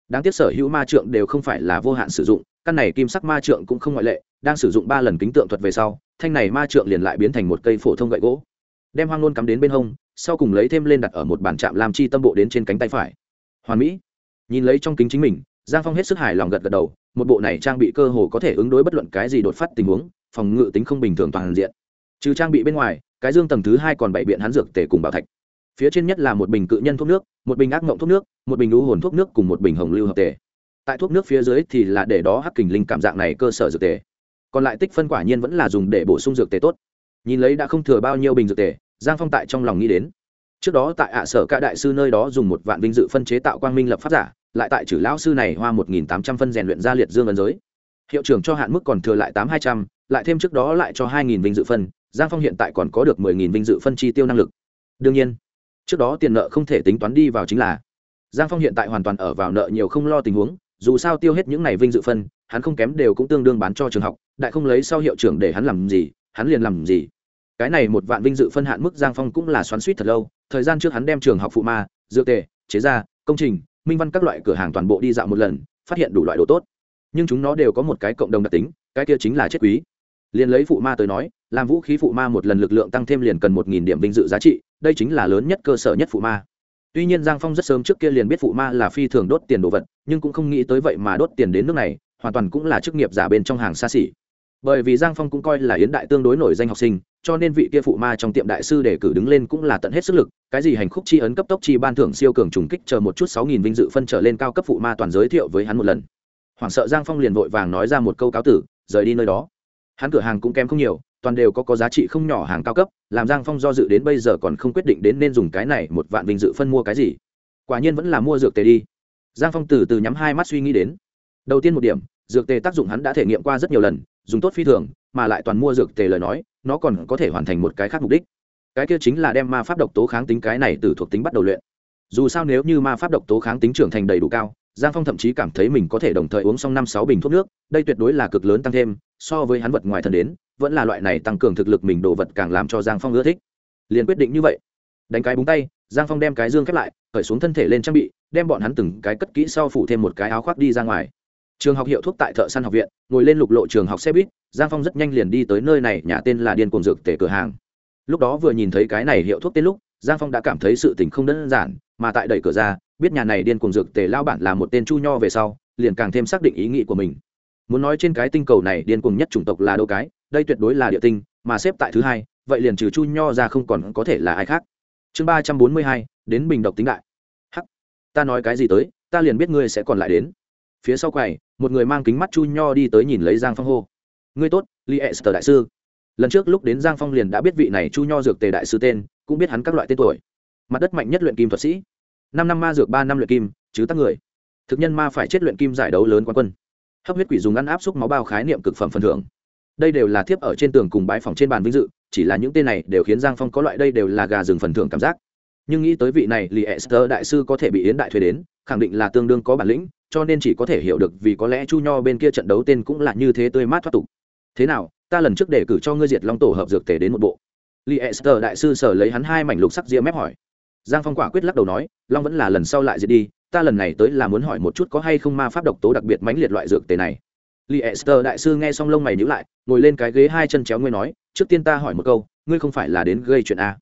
Đáng tiếc sở hữu ma trượng đều không phải là vô hạn sử dụng, căn này kim sắc ma trượng cũng không ngoại lệ, đang sử dụng ba lần kính tượng thuật về sau, thanh này ma trượng liền lại biến thành một cây phổ thông gậy gỗ. Đem hoang nôn cắm đến bên hông, sau cùng lấy thêm lên đặt ở một bàn trạm làm chi tâm bộ đến trên cánh tay phải. Hoàn mỹ. Nhìn lấy trong kính chính mình, giang phong hết sức hài lòng gật gật đầu một bộ này trang bị cơ hồ có thể ứng đối bất luận cái gì đột phát tình huống, phòng ngự tính không bình thường toàn diện. Trừ trang bị bên ngoài, cái dương tầng thứ hai còn bảy biện hắn dược tể cùng bảo thạch. Phía trên nhất là một bình cự nhân thuốc nước, một bình ác mộng thuốc nước, một bình lũ hồn thuốc nước cùng một bình hồng lưu hợp tể tại thuốc nước phía dưới thì là để đó hắc kình linh cảm dạng này cơ sở dược tể còn lại tích phân quả nhiên vẫn là dùng để bổ sung dược tể tốt. Nhìn lấy đã không thừa bao nhiêu bình dược tể giang phong tại trong lòng nghĩ đến. Trước đó tại ạ sở cả đại sư nơi đó dùng một vạn vinh dự phân chế tạo quang minh lập pháp giả lại tại chử lão sư này hoa một nghìn tám trăm phân rèn luyện ra liệt dương ấn giới. Hiệu trưởng cho hạn mức còn thừa lại tám hai trăm, lại thêm trước đó lại cho hai nghìn vinh dự phân, giang phong hiện tại còn có được mười nghìn vinh dự phân chi tiêu năng lực. Đương nhiên, trước đó tiền nợ không thể tính toán đi vào chính là giang phong hiện tại hoàn toàn ở vào nợ nhiều không lo tình huống, dù sao tiêu hết những này vinh dự phân, hắn không kém đều cũng tương đương bán cho trường học, đại không lấy sau hiệu trưởng để hắn làm gì, hắn liền làm gì. Cái này một vạn vinh dự phân hạn mức giang phong cũng là xoắn suýt thật lâu, thời gian trước hắn đem trường học phụ ma, dược tề, chế ra, công trình minh văn các loại cửa hàng toàn bộ đi dạo một lần, phát hiện đủ loại đồ tốt. Nhưng chúng nó đều có một cái cộng đồng đặc tính, cái kia chính là chết quý. Liền lấy phụ ma tới nói, làm vũ khí phụ ma một lần lực lượng tăng thêm liền cần một nghìn điểm vinh dự giá trị, đây chính là lớn nhất cơ sở nhất phụ ma. Tuy nhiên giang phong rất sớm trước kia liền biết phụ ma là phi thường đốt tiền đồ vật, nhưng cũng không nghĩ tới vậy mà đốt tiền đến nước này, hoàn toàn cũng là chức nghiệp giả bên trong hàng xa xỉ. Bởi vì giang phong cũng coi là yến đại tương đối nổi danh học sinh cho nên vị kia phụ ma trong tiệm đại sư để cử đứng lên cũng là tận hết sức lực, cái gì hành khúc chi ấn cấp tốc chi ban thưởng siêu cường trùng kích chờ một chút sáu nghìn vinh dự phân trở lên cao cấp phụ ma toàn giới thiệu với hắn một lần. Hoảng sợ giang phong liền vội vàng nói ra một câu cáo tử, rời đi nơi đó. Hắn cửa hàng cũng kém không nhiều, toàn đều có có giá trị không nhỏ hàng cao cấp, làm giang phong do dự đến bây giờ còn không quyết định đến nên dùng cái này một vạn vinh dự phân mua cái gì. Quả nhiên vẫn là mua dược tề đi. Giang phong từ từ nhắm hai mắt suy nghĩ đến. Đầu tiên một điểm, dược tề tác dụng hắn đã thể nghiệm qua rất nhiều lần, dùng tốt phi thường mà lại toàn mua dược tề lời nói, nó còn có thể hoàn thành một cái khác mục đích. Cái kia chính là đem ma pháp độc tố kháng tính cái này từ thuộc tính bắt đầu luyện. Dù sao nếu như ma pháp độc tố kháng tính trưởng thành đầy đủ cao, giang phong thậm chí cảm thấy mình có thể đồng thời uống xong năm sáu bình thuốc nước, đây tuyệt đối là cực lớn tăng thêm, so với hắn vật ngoài thân đến, vẫn là loại này tăng cường thực lực mình đồ vật càng làm cho giang phong ưa thích. Liền quyết định như vậy. Đánh cái búng tay, giang phong đem cái dương khép lại khởi xuống thân thể lên trang bị, đem bọn hắn từng cái cất kỹ sau phủ thêm một cái áo khoác đi ra ngoài trường học hiệu thuốc tại thợ săn học viện, ngồi lên lục lộ trường học xe buýt, giang phong rất nhanh liền đi tới nơi này, nhà tên là điên cồn dược tể cửa hàng. Lúc đó vừa nhìn thấy cái này hiệu thuốc tên lúc, giang phong đã cảm thấy sự tình không đơn giản, mà tại đẩy cửa ra, biết nhà này điên cồn dược tể lao bản là một tên chu nho về sau, liền càng thêm xác định ý nghĩ của mình. Muốn nói trên cái tinh cầu này điên cuồng nhất chủng tộc là đâu cái, đây tuyệt đối là địa tinh, mà xếp tại thứ hai, vậy liền trừ chu nho ra không còn có thể là ai khác. Chương ba trăm bốn mươi hai, đến bình độc tính đại. Hắc, ta nói cái gì tới, ta liền biết ngươi sẽ còn lại đến phía sau quầy, một người mang kính mắt chu nho đi tới nhìn lấy giang phong hô. Ngươi tốt, li esther đại sư. Lần trước lúc đến giang phong liền đã biết vị này chu nho dược tề đại sư tên, cũng biết hắn các loại tên tuổi. Mặt đất mạnh nhất luyện kim thuật sĩ. Năm năm ma dược ba năm luyện kim, chứ tắc người. Thực nhân ma phải chết luyện kim giải đấu lớn quán quân. Hấp huyết quỷ dùng ăn áp xúc máu bao khái niệm cực phẩm phần thưởng. Đây đều là thiếp ở trên tường cùng bãi phòng trên bàn vinh dự, chỉ là những tên này đều khiến giang phong có loại đây đều là gà rừng phần thưởng cảm giác. Nhưng nghĩ tới vị này li r đại sư có thể bị yến đại thuê đến, khẳng định là tương đương có bản lĩnh cho nên chỉ có thể hiểu được vì có lẽ chu nho bên kia trận đấu tên cũng là như thế tươi mát thoát tục. Thế nào, ta lần trước để cử cho ngươi diệt long tổ hợp dược tể đến một bộ. Li esther đại sư sở lấy hắn hai mảnh lục sắc ria mép hỏi. Giang phong quả quyết lắc đầu nói, long vẫn là lần sau lại diệt đi, ta lần này tới là muốn hỏi một chút có hay không ma pháp độc tố đặc biệt mãnh liệt loại dược tề này. Li esther đại sư nghe xong lông mày nhíu lại, ngồi lên cái ghế hai chân chéo ngươi nói, trước tiên ta hỏi một câu, ngươi không phải là đến gây chuyện a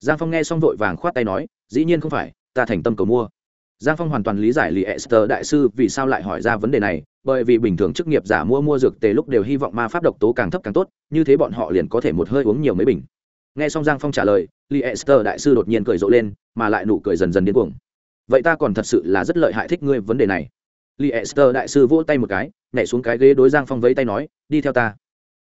giang phong nghe xong vội vàng khoát tay nói, dĩ nhiên không phải, ta thành tâm cầu mua giang phong hoàn toàn lý giải lì esther đại sư vì sao lại hỏi ra vấn đề này, bởi vì bình thường chức nghiệp giả mua mua dược tề lúc đều hy vọng ma pháp độc tố càng thấp càng tốt, như thế bọn họ liền có thể một hơi uống nhiều mấy bình. Nghe xong giang phong trả lời lì esther đại sư đột nhiên cười rộ lên, mà lại nụ cười dần dần điên cuồng. Vậy ta còn thật sự là rất lợi hại thích ngươi vấn đề này. Lì esther đại sư vỗ tay một cái, nhảy xuống cái ghế đối giang phong vẫy tay nói, đi theo ta.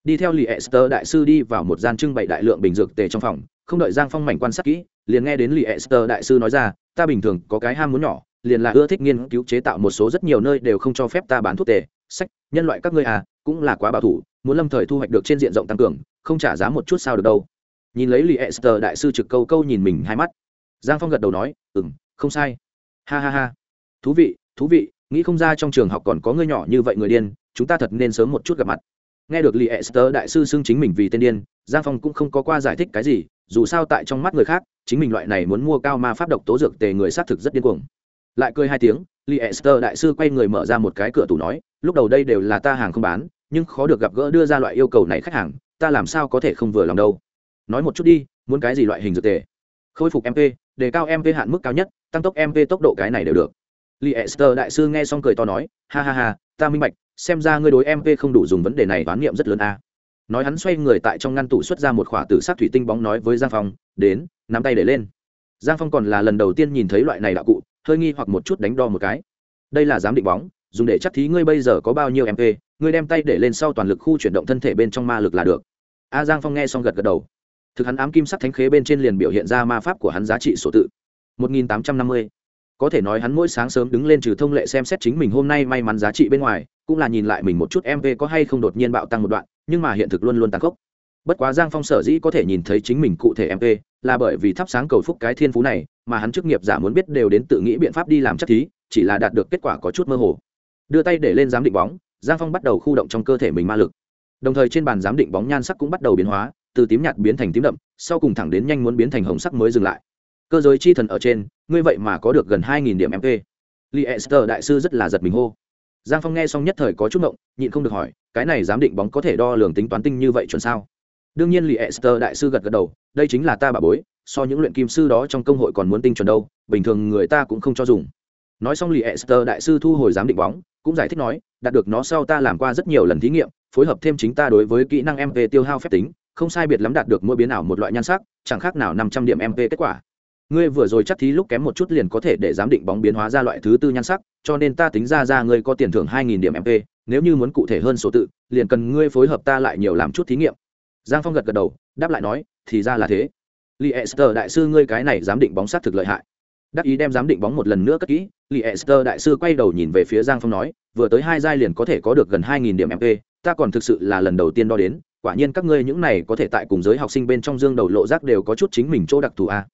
Đi theo lì esther đại sư đi vào một gian trưng bày đại lượng bình dược tề trong phòng, không đợi giang phong mảnh quan sát kỹ, liền nghe đến lì esther đại sư nói ra ta bình thường có cái ham muốn nhỏ, liền là ưa thích nghiên cứu chế tạo một số rất nhiều nơi đều không cho phép ta bán thuốc tề, sách, nhân loại các ngươi à cũng là quá bảo thủ, muốn lâm thời thu hoạch được trên diện rộng tăng cường, không trả giá một chút sao được đâu. Nhìn lấy Lì esther đại sư trực câu câu nhìn mình hai mắt. Giang phong gật đầu nói ừ m không sai. Ha ha ha. Thú vị thú vị, nghĩ không ra trong trường học còn có ngươi nhỏ như vậy người điên, chúng ta thật nên sớm một chút gặp mặt. Nghe được Lì esther đại sư xưng chính mình vì tên điên, giang phong cũng không có qua giải thích cái gì, dù sao tại trong mắt người khác chính mình loại này muốn mua cao ma pháp độc tố dược tề người xác thực rất điên cuồng. Lại cười hai tiếng li esther đại sư quay người mở ra một cái cửa tủ nói, lúc đầu đây đều là ta hàng không bán, nhưng khó được gặp gỡ đưa ra loại yêu cầu này khách hàng, ta làm sao có thể không vừa lòng đâu? Nói một chút đi, muốn cái gì loại hình dược tề? Khôi phục mp đề cao mp hạn mức cao nhất, tăng tốc mp tốc độ cái này đều được. Li esther đại sư nghe xong cười to nói, ha ha ha, ta minh bạch, xem ra ngươi đối mp không đủ dùng vấn đề này toán niệm rất lớn a nói hắn xoay người tại trong ngăn tủ xuất ra một khỏa tử sát thủy tinh bóng nói với giang phong, đến, nắm tay để lên. Giang phong còn là lần đầu tiên nhìn thấy loại này đạo cụ, hơi nghi hoặc một chút đánh đo một cái. Đây là giám định bóng, dùng để chắc thí ngươi bây giờ có bao nhiêu mp ngươi đem tay để lên sau toàn lực khu chuyển động thân thể bên trong ma lực là được. A giang phong nghe xong gật gật đầu. Thực hắn ám kim sắc thánh khế bên trên liền biểu hiện ra ma pháp của hắn giá trị sổ tự. 1850. có thể nói hắn mỗi sáng sớm đứng lên trừ thông lệ xem xét chính mình hôm nay may mắn giá trị bên ngoài cũng là nhìn lại mình một chút mv có hay không đột nhiên bạo tăng một đoạn, nhưng mà hiện thực luôn luôn tăng khốc. Bất quá giang phong sở dĩ có thể nhìn thấy chính mình cụ thể mv là bởi vì thắp sáng cầu phúc cái thiên phú này, mà hắn chức nghiệp giả muốn biết đều đến tự nghĩ biện pháp đi làm chắc thí, chỉ là đạt được kết quả có chút mơ hồ. Đưa tay để lên giám định bóng, giang phong bắt đầu khu động trong cơ thể mình ma lực. Đồng thời trên bàn giám định bóng nhan sắc cũng bắt đầu biến hóa, từ tím nhạt biến thành tím đậm, sau cùng thẳng đến nhanh muốn biến thành hồng sắc mới dừng lại. Cơ giới chi thần ở trên, ngươi vậy mà có được gần hai nghìn điểm mp li đại sư rất là giật mình hô giang phong nghe xong nhất thời có chút mộng nhịn không được hỏi, cái này giám định bóng có thể đo lường tính toán tinh như vậy chuẩn sao? Đương nhiên lì esther đại sư gật gật đầu, đây chính là ta bà bối, so những luyện kim sư đó trong công hội còn muốn tinh chuẩn đâu, bình thường người ta cũng không cho dùng. Nói xong lì esther đại sư thu hồi giám định bóng, cũng giải thích nói, đạt được nó sau ta làm qua rất nhiều lần thí nghiệm, phối hợp thêm chính ta đối với kỹ năng mp tiêu hao phép tính, không sai biệt lắm đạt được mỗi biến ảo một loại nhan sắc, chẳng khác nào năm trăm điểm mp kết quả ngươi vừa rồi chắc thí lúc kém một chút liền có thể để giám định bóng biến hóa ra loại thứ tư nhan sắc, cho nên ta tính ra ra ngươi có tiền thưởng hai nghìn điểm mp nếu như muốn cụ thể hơn số tự, liền cần ngươi phối hợp ta lại nhiều làm chút thí nghiệm. Giang phong gật gật đầu, đáp lại nói, thì ra là thế. Li Ester đại sư ngươi cái này giám định bóng sát thực lợi hại. Đắc ý đem giám định bóng một lần nữa cất kỹ li Ester đại sư quay đầu nhìn về phía giang phong nói, vừa tới hai giai liền có thể có được gần hai nghìn điểm mp ta còn thực sự là lần đầu tiên đo đến, quả nhiên các ngươi những này có thể tại cùng giới học sinh bên trong dương đầu lộ rác đều có chút chính mình chỗ đặc thù a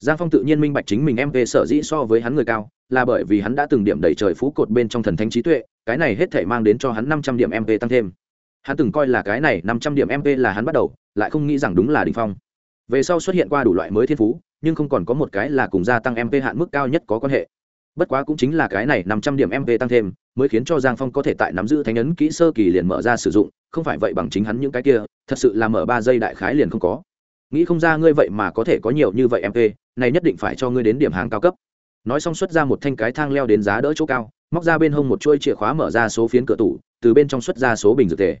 giang phong tự nhiên minh bạch chính mình em về sở dĩ so với hắn người cao, là bởi vì hắn đã từng điểm đầy trời phú cột bên trong thần thánh trí tuệ, cái này hết thể mang đến cho hắn năm trăm điểm mp tăng thêm. Hắn từng coi là cái này năm trăm điểm mp là hắn bắt đầu, lại không nghĩ rằng đúng là đ ỉ n h phong. Về sau xuất hiện qua đủ loại mới thiên phú, nhưng không còn có một cái là cùng gia tăng mp hạn mức cao nhất có quan hệ. Bất quá cũng chính là cái này năm trăm điểm mp tăng thêm, mới khiến cho giang phong có thể tại nắm giữ thánh ấn kỹ sơ kỳ liền mở ra sử dụng, không phải vậy bằng chính hắn những cái kia, thật sự là mở ba giây đại khái liền không có nghĩ không ra ngươi vậy mà có thể có nhiều như vậy mp này nhất định phải cho ngươi đến điểm hàng cao cấp. Nói xong xuất ra một thanh cái thang leo đến giá đỡ chỗ cao, móc ra bên hông một chuôi chìa khóa mở ra số phiến cửa tủ, từ bên trong xuất ra số bình dược tề.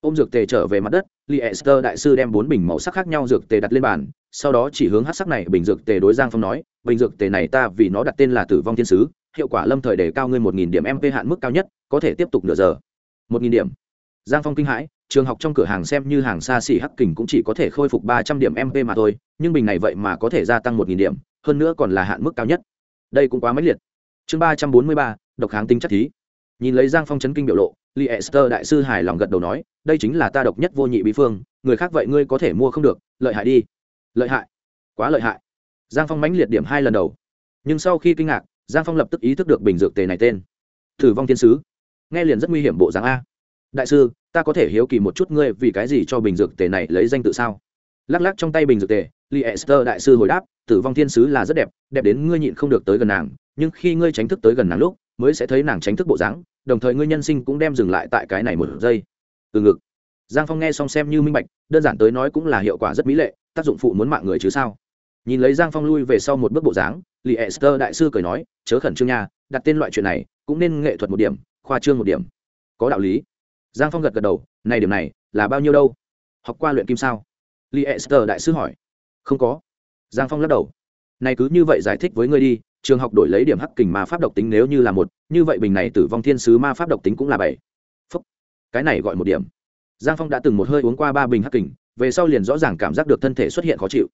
Ôm dược tề trở về mặt đất li ester đại sư đem bốn bình màu sắc khác nhau dược tề đặt lên bàn, sau đó chỉ hướng hát sắc này bình dược tề đối giang phong nói, bình dược tề này ta vì nó đặt tên là tử vong thiên sứ, hiệu quả lâm thời để cao ngươi một nghìn điểm mp hạn mức cao nhất, có thể tiếp tục nửa giờ. Một nghìn điểm. Giang phong kinh hãi trường học trong cửa hàng xem như hàng xa xỉ hắc kình cũng chỉ có thể khôi phục ba trăm điểm mp mà thôi, nhưng bình này vậy mà có thể gia tăng một nghìn điểm, hơn nữa còn là hạn mức cao nhất. Đây cũng quá mấy liệt. Chương ba trăm bốn mươi ba, độc kháng tính chất thí. Nhìn lấy giang phong chấn kinh biểu lộ li ester đại sư hài lòng gật đầu nói, đây chính là ta độc nhất vô nhị bí phương, người khác vậy ngươi có thể mua không được, lợi hại đi. Lợi hại. Quá lợi hại. Giang phong mãnh liệt điểm hai lần đầu. Nhưng sau khi kinh ngạc, giang phong lập tức ý thức được bình dược tề này tên. Thử vong thiên sứ. Nghe liền rất nguy hiểm bộ dáng a đại sư, ta có thể hiếu kỳ một chút ngươi vì cái gì cho bình dược tề này lấy danh tự sao? Lắc lắc trong tay bình dược tề li esther đại sư hồi đáp, tử vong thiên sứ là rất đẹp đẹp đến ngươi nhịn không được tới gần nàng, nhưng khi ngươi tránh thức tới gần nàng lúc, mới sẽ thấy nàng tránh thức bộ dáng, đồng thời ngươi nhân sinh cũng đem dừng lại tại cái này một giây. Từ ngực. Giang phong nghe xong xem như minh bạch, đơn giản tới nói cũng là hiệu quả rất mỹ lệ, tác dụng phụ muốn mạng người chứ sao? Nhìn lấy giang phong lui về sau một bước bộ dáng li esther đại sư cười nói, chớ khẩn trương nha, đặt tên loại chuyện này, cũng nên nghệ thuật một điểm, khoa trương một điểm. Có đạo lý giang phong gật gật đầu, này điểm này là bao nhiêu đâu? Học qua luyện kim sao? Li esther đại sứ hỏi. Không có. Giang phong lắc đầu. Này cứ như vậy giải thích với ngươi đi, trường học đổi lấy điểm hắc kình ma pháp độc tính nếu như là một, như vậy bình này tử vong thiên sứ ma pháp độc tính cũng là bảy. Phúc. Cái này gọi một điểm. Giang phong đã từng một hơi uống qua ba bình hắc kình, về sau liền rõ ràng cảm giác được thân thể xuất hiện khó chịu.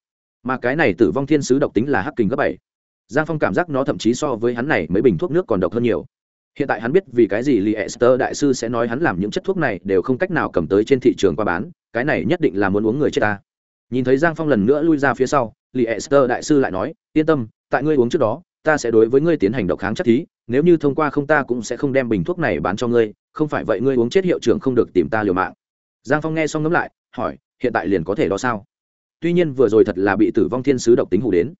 Mà cái này tử vong thiên sứ độc tính là hắc kình gấp bảy. Giang phong cảm giác nó thậm chí so với hắn này mấy bình thuốc nước còn độc hơn nhiều hiện tại hắn biết vì cái gì lì esther đại sư sẽ nói hắn làm những chất thuốc này đều không cách nào cầm tới trên thị trường qua bán, cái này nhất định là muốn uống người chết ta. Nhìn thấy giang phong lần nữa lui ra phía sau lì esther đại sư lại nói, yên tâm, tại ngươi uống trước đó, ta sẽ đối với ngươi tiến hành độc kháng chất thí, nếu như thông qua không ta cũng sẽ không đem bình thuốc này bán cho ngươi, không phải vậy ngươi uống chết hiệu trưởng không được tìm ta liều mạng. Giang phong nghe xong ngẫm lại, hỏi, hiện tại liền có thể đó sao? Tuy nhiên vừa rồi thật là bị tử vong thiên sứ độc tính hủ đến.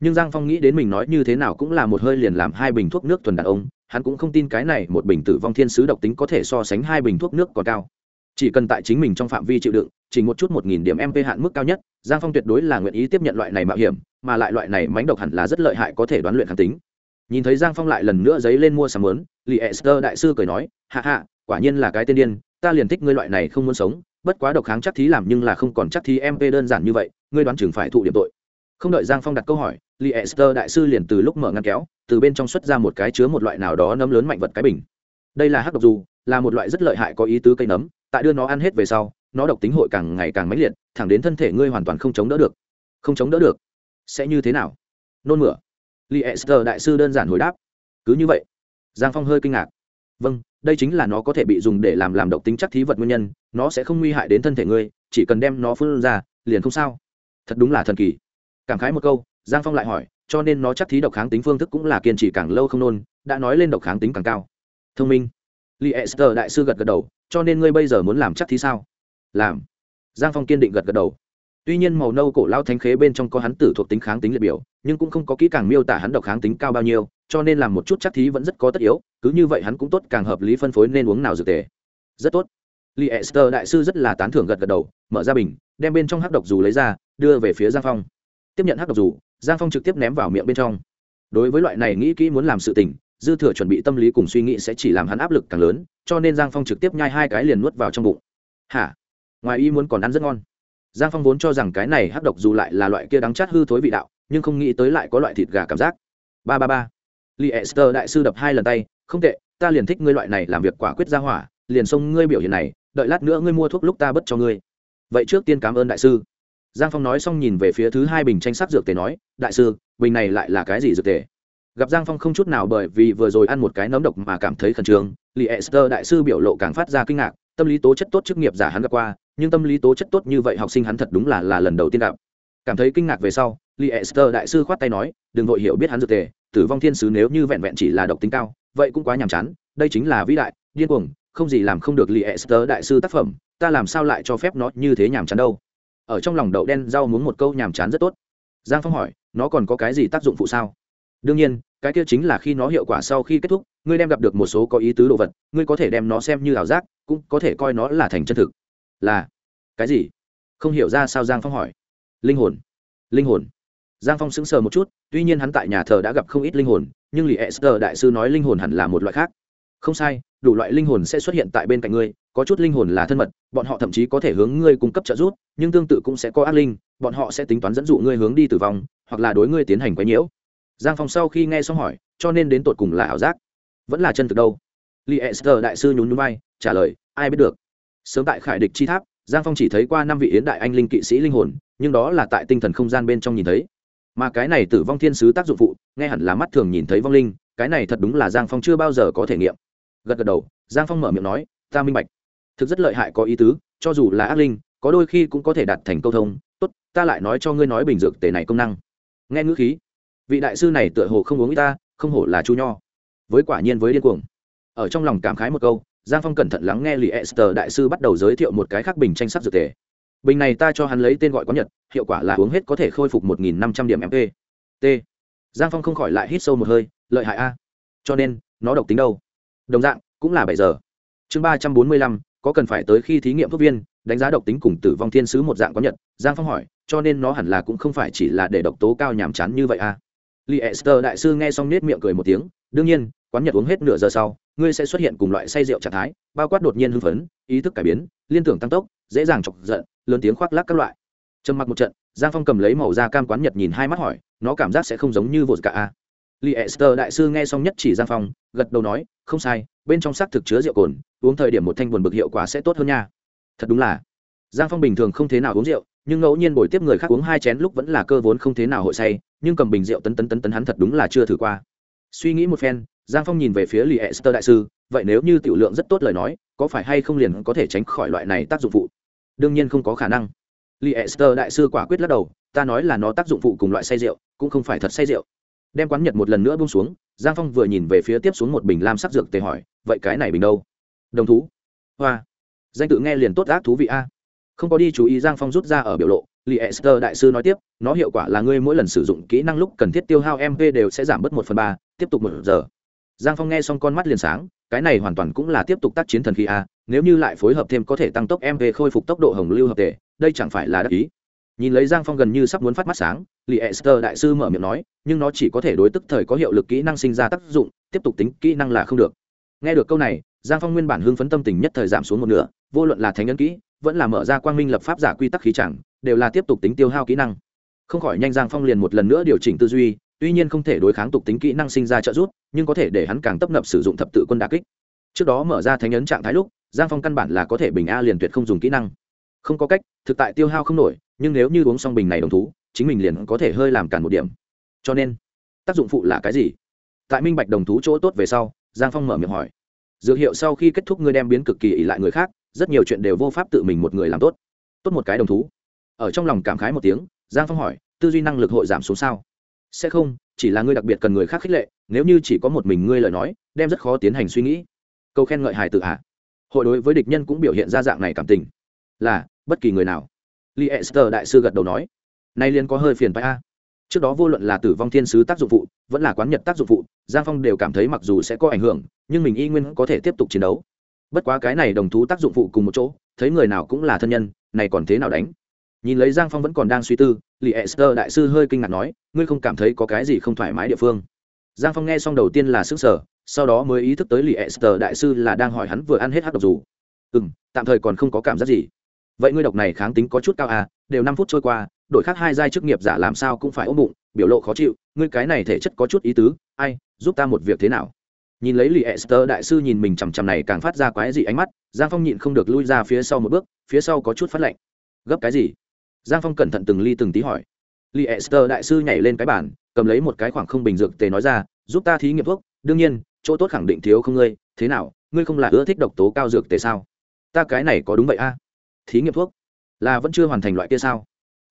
Nhưng giang phong nghĩ đến mình nói như thế nào cũng là một hơi liền làm hai bình thuốc nước thuần đàn ông hắn cũng không tin cái này một bình tử vong thiên sứ độc tính có thể so sánh hai bình thuốc nước còn cao. Chỉ cần tại chính mình trong phạm vi chịu đựng, chỉ một chút một nghìn điểm mp hạn mức cao nhất, giang phong tuyệt đối là nguyện ý tiếp nhận loại này mạo hiểm, mà lại loại này mánh độc hẳn là rất lợi hại có thể đoán luyện kháng tính. Nhìn thấy giang phong lại lần nữa giấy lên mua sắm lớn li esther đại sư cười nói hạ hạ quả nhiên là cái tên điên, ta liền thích ngươi loại này không muốn sống, bất quá độc kháng chắc thí làm nhưng là không còn chắc thí mp đơn giản như vậy, ngươi đoán chừng phải thụ điểm tội. Không đợi giang phong đặt câu hỏi li esther đại sư liền từ lúc mở ngăn kéo từ bên trong xuất ra một cái chứa một loại nào đó nấm lớn mạnh vật cái bình. Đây là hắc độc dù, là một loại rất lợi hại có ý tứ cây nấm, tại đưa nó ăn hết về sau, nó độc tính hội càng ngày càng mãnh liệt, thẳng đến thân thể ngươi hoàn toàn không chống đỡ được. Không chống đỡ được. Sẽ như thế nào? Nôn mửa. Li esther đại sư đơn giản hồi đáp. Cứ như vậy. Giang phong hơi kinh ngạc. Vâng đây chính là nó có thể bị dùng để làm làm độc tính chắc thí vật nguyên nhân, nó sẽ không nguy hại đến thân thể ngươi, chỉ cần đem nó phun ra, liền không sao. Thật đúng là thần kỳ. Cảm khái một câu, giang phong lại hỏi cho nên nó chắc thí độc kháng tính phương thức cũng là kiên trì càng lâu không nôn, đã nói lên độc kháng tính càng cao. Thông minh. Li esther đại sư gật gật đầu, cho nên ngươi bây giờ muốn làm chắc thí sao? Làm. Giang phong kiên định gật gật đầu. Tuy nhiên màu nâu cổ lao thanh khế bên trong có hắn tử thuộc tính kháng tính liệt biểu, nhưng cũng không có kỹ càng miêu tả hắn độc kháng tính cao bao nhiêu, cho nên làm một chút chắc thí vẫn rất có tất yếu, cứ như vậy hắn cũng tốt, càng hợp lý phân phối nên uống nào dược tề. Rất tốt. Li esther đại sư rất là tán thưởng gật gật đầu, mở ra bình, đem bên trong hắc độc dù lấy ra, đưa về phía giang phong. Tiếp nhận hắc độc dù giang phong trực tiếp ném vào miệng bên trong. Đối với loại này nghĩ kỹ muốn làm sự tình, dư thừa chuẩn bị tâm lý cùng suy nghĩ sẽ chỉ làm hắn áp lực càng lớn, cho nên giang phong trực tiếp nhai hai cái liền nuốt vào trong bụng. Hả? Ngoài y muốn còn ăn rất ngon. Giang phong vốn cho rằng cái này hắc độc dù lại là loại kia đắng chát hư thối vị đạo, nhưng không nghĩ tới lại có loại thịt gà cảm giác. Ba ba ba. Li esther đại sư đập hai lần tay, không tệ, ta liền thích ngươi loại này làm việc quả quyết ra hỏa, liền xông ngươi biểu hiện này, đợi lát nữa ngươi mua thuốc lúc ta bất cho ngươi. Vậy trước tiên cảm ơn đại sư giang phong nói xong nhìn về phía thứ hai bình tranh sắc dược tề nói, đại sư, bình này lại là cái gì dược tề? Gặp giang phong không chút nào bởi vì vừa rồi ăn một cái nấm độc mà cảm thấy khẩn trương lì esther đại sư biểu lộ càng phát ra kinh ngạc, tâm lý tố chất tốt chức nghiệp giả hắn gặp qua, nhưng tâm lý tố chất tốt như vậy học sinh hắn thật đúng là là lần đầu tiên gặp. Cảm thấy kinh ngạc về sau lì esther đại sư khoát tay nói, đừng vội hiểu biết hắn dược tề, tử vong thiên sứ nếu như vẹn vẹn chỉ là độc tính cao, vậy cũng quá nhàm chán, đây chính là vĩ đại, điên cuồng, không gì làm không được lì esther đại sư tác phẩm, ta làm sao lại cho phép nó như thế nhàm chán đâu? Ở trong lòng đậu đen rau muốn một câu nhàm chán rất tốt. Giang phong hỏi, nó còn có cái gì tác dụng phụ sao? Đương nhiên, cái kia chính là khi nó hiệu quả sau khi kết thúc, ngươi đem gặp được một số có ý tứ đồ vật, ngươi có thể đem nó xem như ảo giác, cũng có thể coi nó là thành chân thực. Là. Cái gì? Không hiểu ra sao giang phong hỏi. Linh hồn. Linh hồn. Giang phong sững sờ một chút, tuy nhiên hắn tại nhà thờ đã gặp không ít linh hồn, nhưng lì esther đại sư nói linh hồn hẳn là một loại khác. Không sai, đủ loại linh hồn sẽ xuất hiện tại bên cạnh ngươi có chút linh hồn là thân mật, bọn họ thậm chí có thể hướng ngươi cung cấp trợ giúp, nhưng tương tự cũng sẽ có ác linh, bọn họ sẽ tính toán dẫn dụ ngươi hướng đi tử vong, hoặc là đối ngươi tiến hành quấy nhiễu. Giang phong sau khi nghe xong hỏi, cho nên đến tột cùng là ảo giác? Vẫn là chân thực đâu? Li esther đại sư nhún núi bay trả lời, ai biết được. Sớm tại khải địch chi tháp, giang phong chỉ thấy qua năm vị yến đại anh linh kỵ sĩ linh hồn, nhưng đó là tại tinh thần không gian bên trong nhìn thấy. Mà cái này tử vong thiên sứ tác dụng phụ, nghe hẳn là mắt thường nhìn thấy vong linh, cái này thật đúng là giang phong chưa bao giờ có thể nghiệm. Gật gật đầu, giang phong mở miệng nói, ta minh bạch thực rất lợi hại có ý tứ, cho dù là ác linh, có đôi khi cũng có thể đạt thành câu thông, tốt, ta lại nói cho ngươi nói bình dược tề này công năng. Nghe ngữ khí, vị đại sư này tựa hồ không uống ý ta, không hổ là chu nho. Với quả nhiên với điên cuồng. Ở trong lòng cảm khái một câu, giang phong cẩn thận lắng nghe lì esther đại sư bắt đầu giới thiệu một cái khác bình tranh sắc dược tề. Bình này ta cho hắn lấy tên gọi có nhật, hiệu quả là uống hết có thể khôi phục một nghìn năm trăm điểm mp t. Giang phong không khỏi lại hít sâu một hơi, lợi hại a. Cho nên, nó độc tính đâu? Đồng dạng, cũng là bảy giờ. Chương ba trăm bốn mươi lăm có cần phải tới khi thí nghiệm thuốc viên, đánh giá độc tính cùng tử vong thiên sứ một dạng có nhật, giang phong hỏi, cho nên nó hẳn là cũng không phải chỉ là để độc tố cao nhàm chán như vậy à? a li esther đại sư nghe xong nết miệng cười một tiếng, đương nhiên, quán nhật uống hết nửa giờ sau, ngươi sẽ xuất hiện cùng loại say rượu trạng thái, bao quát đột nhiên hưng phấn, ý thức cải biến, liên tưởng tăng tốc, dễ dàng chọc giận, lớn tiếng khoác lác các loại. Trầm mặc một trận, giang phong cầm lấy màu da cam quán nhật nhìn hai mắt hỏi, nó cảm giác sẽ không giống như vột cả a li esther đại sư nghe xong nhất chỉ giang phong, gật đầu nói, không sai, bên trong xác thực chứa rượu cồn, uống thời điểm một thanh buồn bực hiệu quả sẽ tốt hơn nha. Thật đúng là. Giang phong bình thường không thế nào uống rượu, nhưng ngẫu nhiên buổi tiếp người khác uống hai chén lúc vẫn là cơ vốn không thế nào hội say, nhưng cầm bình rượu tấn tấn tấn tấn hắn thật đúng là chưa thử qua. Suy nghĩ một phen, giang phong nhìn về phía lì esther đại sư, vậy nếu như tiểu lượng rất tốt lời nói, có phải hay không liền có thể tránh khỏi loại này tác dụng phụ? Đương nhiên không có khả năng. Lì esther đại sư quả quyết lắc đầu, ta nói là nó tác dụng phụ cùng loại say rượu, cũng không phải thật say rượu đem quán nhật một lần nữa bung xuống, giang phong vừa nhìn về phía tiếp xuống một bình lam sắc dược, tề hỏi, vậy cái này bình đâu? Đồng thú. Hoa. Danh tự nghe liền tốt, ác thú vị a. Không có đi chú ý giang phong rút ra ở biểu lộ li esther đại sư nói tiếp, nó hiệu quả là ngươi mỗi lần sử dụng kỹ năng lúc cần thiết tiêu hao mp đều sẽ giảm bớt một phần ba, tiếp tục một giờ. Giang phong nghe xong con mắt liền sáng, cái này hoàn toàn cũng là tiếp tục tác chiến thần khí a, nếu như lại phối hợp thêm có thể tăng tốc mp khôi phục tốc độ hồng lưu hợp tệ đây chẳng phải là đắc ý nhìn lấy giang phong gần như sắp muốn phát mắt sáng Lì esther đại sư mở miệng nói, nhưng nó chỉ có thể đối tức thời có hiệu lực kỹ năng sinh ra tác dụng, tiếp tục tính kỹ năng là không được. Nghe được câu này, giang phong nguyên bản hưng phấn tâm tình nhất thời giảm xuống một nửa, vô luận là thánh nhân kỹ, vẫn là mở ra quang minh lập pháp giả quy tắc khí chẳng, đều là tiếp tục tính tiêu hao kỹ năng. Không khỏi nhanh giang phong liền một lần nữa điều chỉnh tư duy, tuy nhiên không thể đối kháng tục tính kỹ năng sinh ra trợ giúp, nhưng có thể để hắn càng tấp nập sử dụng thập tự quân đà kích. Trước đó mở ra thánh ấn trạng thái lúc, giang phong căn bản là có thể bình a liền tuyệt không dùng kỹ năng. Không có cách, thực tại tiêu hao không nổi nhưng nếu như uống xong bình này đồng thú, chính mình liền có thể hơi làm cản một điểm. Cho nên, tác dụng phụ là cái gì? Tại minh bạch đồng thú chỗ tốt về sau, giang phong mở miệng hỏi. Dược hiệu sau khi kết thúc ngươi đem biến cực kỳ ỉ lại người khác, rất nhiều chuyện đều vô pháp tự mình một người làm tốt. Tốt một cái đồng thú. Ở trong lòng cảm khái một tiếng, giang phong hỏi, tư duy năng lực hội giảm xuống sao? Sẽ không, chỉ là ngươi đặc biệt cần người khác khích lệ, nếu như chỉ có một mình ngươi lời nói, đem rất khó tiến hành suy nghĩ. Câu khen ngợi hài tự hạ hội đối với địch nhân cũng biểu hiện ra dạng này cảm tình. Là, bất kỳ người nào li esther đại sư gật đầu nói, nay liên có hơi phiền phải a. Trước đó vô luận là tử vong thiên sứ tác dụng phụ, vẫn là quán nhật tác dụng phụ, giang phong đều cảm thấy mặc dù sẽ có ảnh hưởng, nhưng mình y nguyên có thể tiếp tục chiến đấu. Bất quá cái này đồng thú tác dụng phụ cùng một chỗ, thấy người nào cũng là thân nhân, này còn thế nào đánh? Nhìn lấy giang phong vẫn còn đang suy tư li esther đại sư hơi kinh ngạc nói, ngươi không cảm thấy có cái gì không thoải mái địa phương? Giang phong nghe xong đầu tiên là sức sở sau đó mới ý thức tới li esther đại sư là đang hỏi hắn vừa ăn hết hát độc dù. Ừ m tạm thời còn không có cảm giác gì vậy ngươi độc này kháng tính có chút cao à đều năm phút trôi qua, đổi khác hai giai chức nghiệp giả làm sao cũng phải ốm bụng, biểu lộ khó chịu, ngươi cái này thể chất có chút ý tứ, ai, giúp ta một việc thế nào? Nhìn lấy lì esther, đại sư nhìn mình chằm chằm này càng phát ra quái dị ánh mắt, giang phong nhịn không được lui ra phía sau một bước, phía sau có chút phát lạnh. Gấp cái gì? Giang phong cẩn thận từng ly từng tí hỏi. Lì esther, đại sư nhảy lên cái bàn, cầm lấy một cái khoảng không bình dược tề nói ra, giúp ta thí nghiệm thuốc, đương nhiên, chỗ tốt khẳng định thiếu không ngươi, thế nào, ngươi không là ưa thích độc tố cao dược tề sao? Ta cái này có đúng vậy a? Thí nghiệm thuốc. Là vẫn chưa hoàn thành loại kia sao?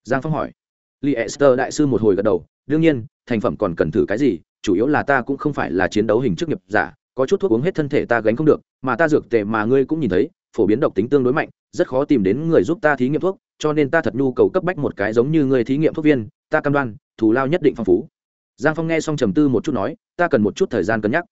Giang phong hỏi. Li esther đại sư một hồi gật đầu, đương nhiên, thành phẩm còn cần thử cái gì, chủ yếu là ta cũng không phải là chiến đấu hình chức nghiệp giả, có chút thuốc uống hết thân thể ta gánh không được, mà ta dược tệ mà ngươi cũng nhìn thấy, phổ biến độc tính tương đối mạnh, rất khó tìm đến người giúp ta thí nghiệm thuốc, cho nên ta thật nhu cầu cấp bách một cái giống như người thí nghiệm thuốc viên, ta cam đoan, thù lao nhất định phong phú. Giang phong nghe xong trầm tư một chút nói, ta cần một chút thời gian cân nhắc.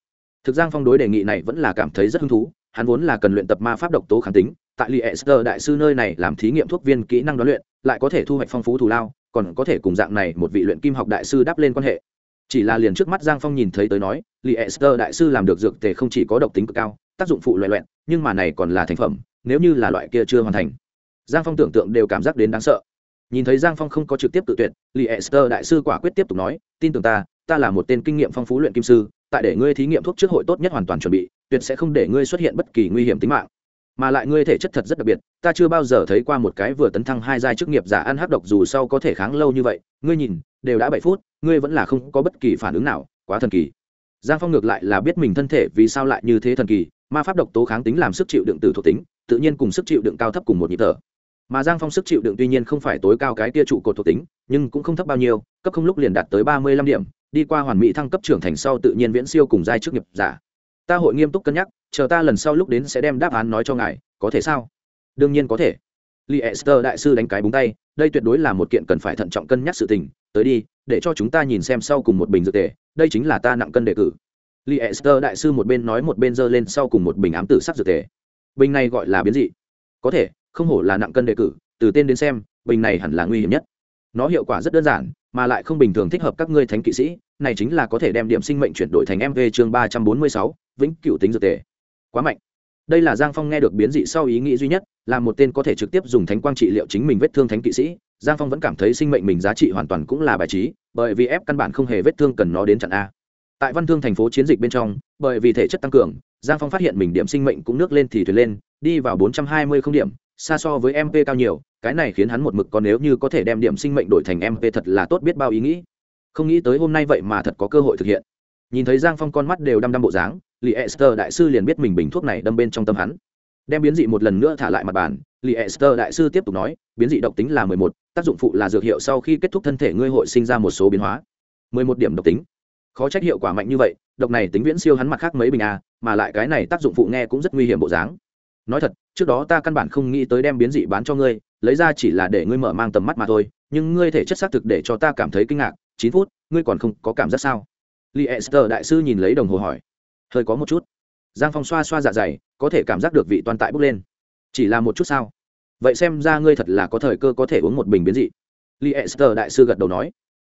Thực giang phong đối đề nghị này vẫn là cảm thấy rất hứng thú, hắn vốn là cần luyện tập ma pháp độc tố kháng tính tại li esther đại sư nơi này làm thí nghiệm thuốc viên kỹ năng đoán luyện, lại có thể thu hoạch phong phú thù lao, còn có thể cùng dạng này một vị luyện kim học đại sư đáp lên quan hệ. Chỉ là liền trước mắt giang phong nhìn thấy tới nói li esther đại sư làm được dược tề không chỉ có độc tính cực cao, tác dụng phụ loại loẹn nhưng mà này còn là thành phẩm, nếu như là loại kia chưa hoàn thành. Giang phong tưởng tượng đều cảm giác đến đáng sợ. Nhìn thấy giang phong không có trực tiếp tự tuyệt li esther đại sư quả quyết tiếp tục nói, tin tưởng ta ta là một tên kinh nghiệm phong phú luyện kim sư, tại để ngươi thí nghiệm thuốc trước hội tốt nhất hoàn toàn chuẩn bị, tuyệt sẽ không để ngươi xuất hiện bất kỳ nguy hiểm tính mạng mà lại ngươi thể chất thật rất đặc biệt, ta chưa bao giờ thấy qua một cái vừa tấn thăng hai giai chức nghiệp giả ăn hắc độc dù sau có thể kháng lâu như vậy, ngươi nhìn, đều đã bảy phút, ngươi vẫn là không có bất kỳ phản ứng nào, quá thần kỳ. Giang phong ngược lại là biết mình thân thể vì sao lại như thế thần kỳ, ma pháp độc tố kháng tính làm sức chịu đựng từ thuộc tính, tự nhiên cùng sức chịu đựng cao thấp cùng một nhịp thở. Mà giang phong sức chịu đựng tuy nhiên không phải tối cao cái tia trụ cột thuộc tính, nhưng cũng không thấp bao nhiêu, cấp không lúc liền đạt tới ba mươi lăm điểm, đi qua hoàn mỹ thăng cấp trưởng thành sau tự nhiên viễn siêu cùng giai chức nghiệp giả ta hội nghiêm túc cân nhắc, chờ ta lần sau lúc đến sẽ đem đáp án nói cho ngài, có thể sao? Đương nhiên có thể. Li esther đại sư đánh cái búng tay, đây tuyệt đối là một kiện cần phải thận trọng cân nhắc sự tình. Tới đi, để cho chúng ta nhìn xem sau cùng một bình dược tề, đây chính là ta nặng cân đề cử. Li esther đại sư một bên nói một bên giơ lên sau cùng một bình ám tử sắc dược tề. Bình này gọi là biến dị. Có thể, không hổ là nặng cân đề cử, từ tên đến xem, bình này hẳn là nguy hiểm nhất. Nó hiệu quả rất đơn giản, mà lại không bình thường thích hợp các ngươi thánh kỵ sĩ, này chính là có thể đem điểm sinh mệnh chuyển đổi thành mv chương ba trăm bốn mươi sáu vĩnh cửu tính dược tề. Quá mạnh. Đây là giang phong nghe được biến dị sau ý nghĩ duy nhất, là một tên có thể trực tiếp dùng thánh quang trị liệu chính mình vết thương thánh kỵ sĩ. Giang phong vẫn cảm thấy sinh mệnh mình giá trị hoàn toàn cũng là bài trí, bởi vì ép căn bản không hề vết thương cần nó đến chặn a. Tại văn thương thành phố chiến dịch bên trong, bởi vì thể chất tăng cường, giang phong phát hiện mình điểm sinh mệnh cũng nước lên thì thuyền lên, đi vào bốn trăm hai mươi không điểm, xa so với mp cao nhiều, cái này khiến hắn một mực còn nếu như có thể đem điểm sinh mệnh đổi thành mp thật là tốt biết bao ý nghĩ. Không nghĩ tới hôm nay vậy mà thật có cơ hội thực hiện nhìn thấy giang phong con mắt đều đăm đăm bộ dáng lì esther đại sư liền biết mình bình thuốc này đâm bên trong tâm hắn. Đem biến dị một lần nữa thả lại mặt bàn lì esther đại sư tiếp tục nói, biến dị độc tính là mười một, tác dụng phụ là dược hiệu sau khi kết thúc thân thể ngươi hội sinh ra một số biến hóa. mười một điểm độc tính. Khó trách hiệu quả mạnh như vậy, độc này tính viễn siêu hắn mặt khác mấy bình a mà lại cái này tác dụng phụ nghe cũng rất nguy hiểm bộ dáng. Nói thật, trước đó ta căn bản không nghĩ tới đem biến dị bán cho ngươi, lấy ra chỉ là để ngươi mở mang tầm mắt mà thôi, nhưng ngươi thể chất xác thực để cho ta cảm thấy kinh ngạc, chín phút, ngươi còn không có cảm giác sao? Li esther đại sư nhìn lấy đồng hồ hỏi. Hơi có một chút. Giang phong xoa xoa dạ dày, có thể cảm giác được vị toàn tại bốc lên. Chỉ là một chút sao? Vậy xem ra ngươi thật là có thời cơ có thể uống một bình biến dị. Li esther đại sư gật đầu nói.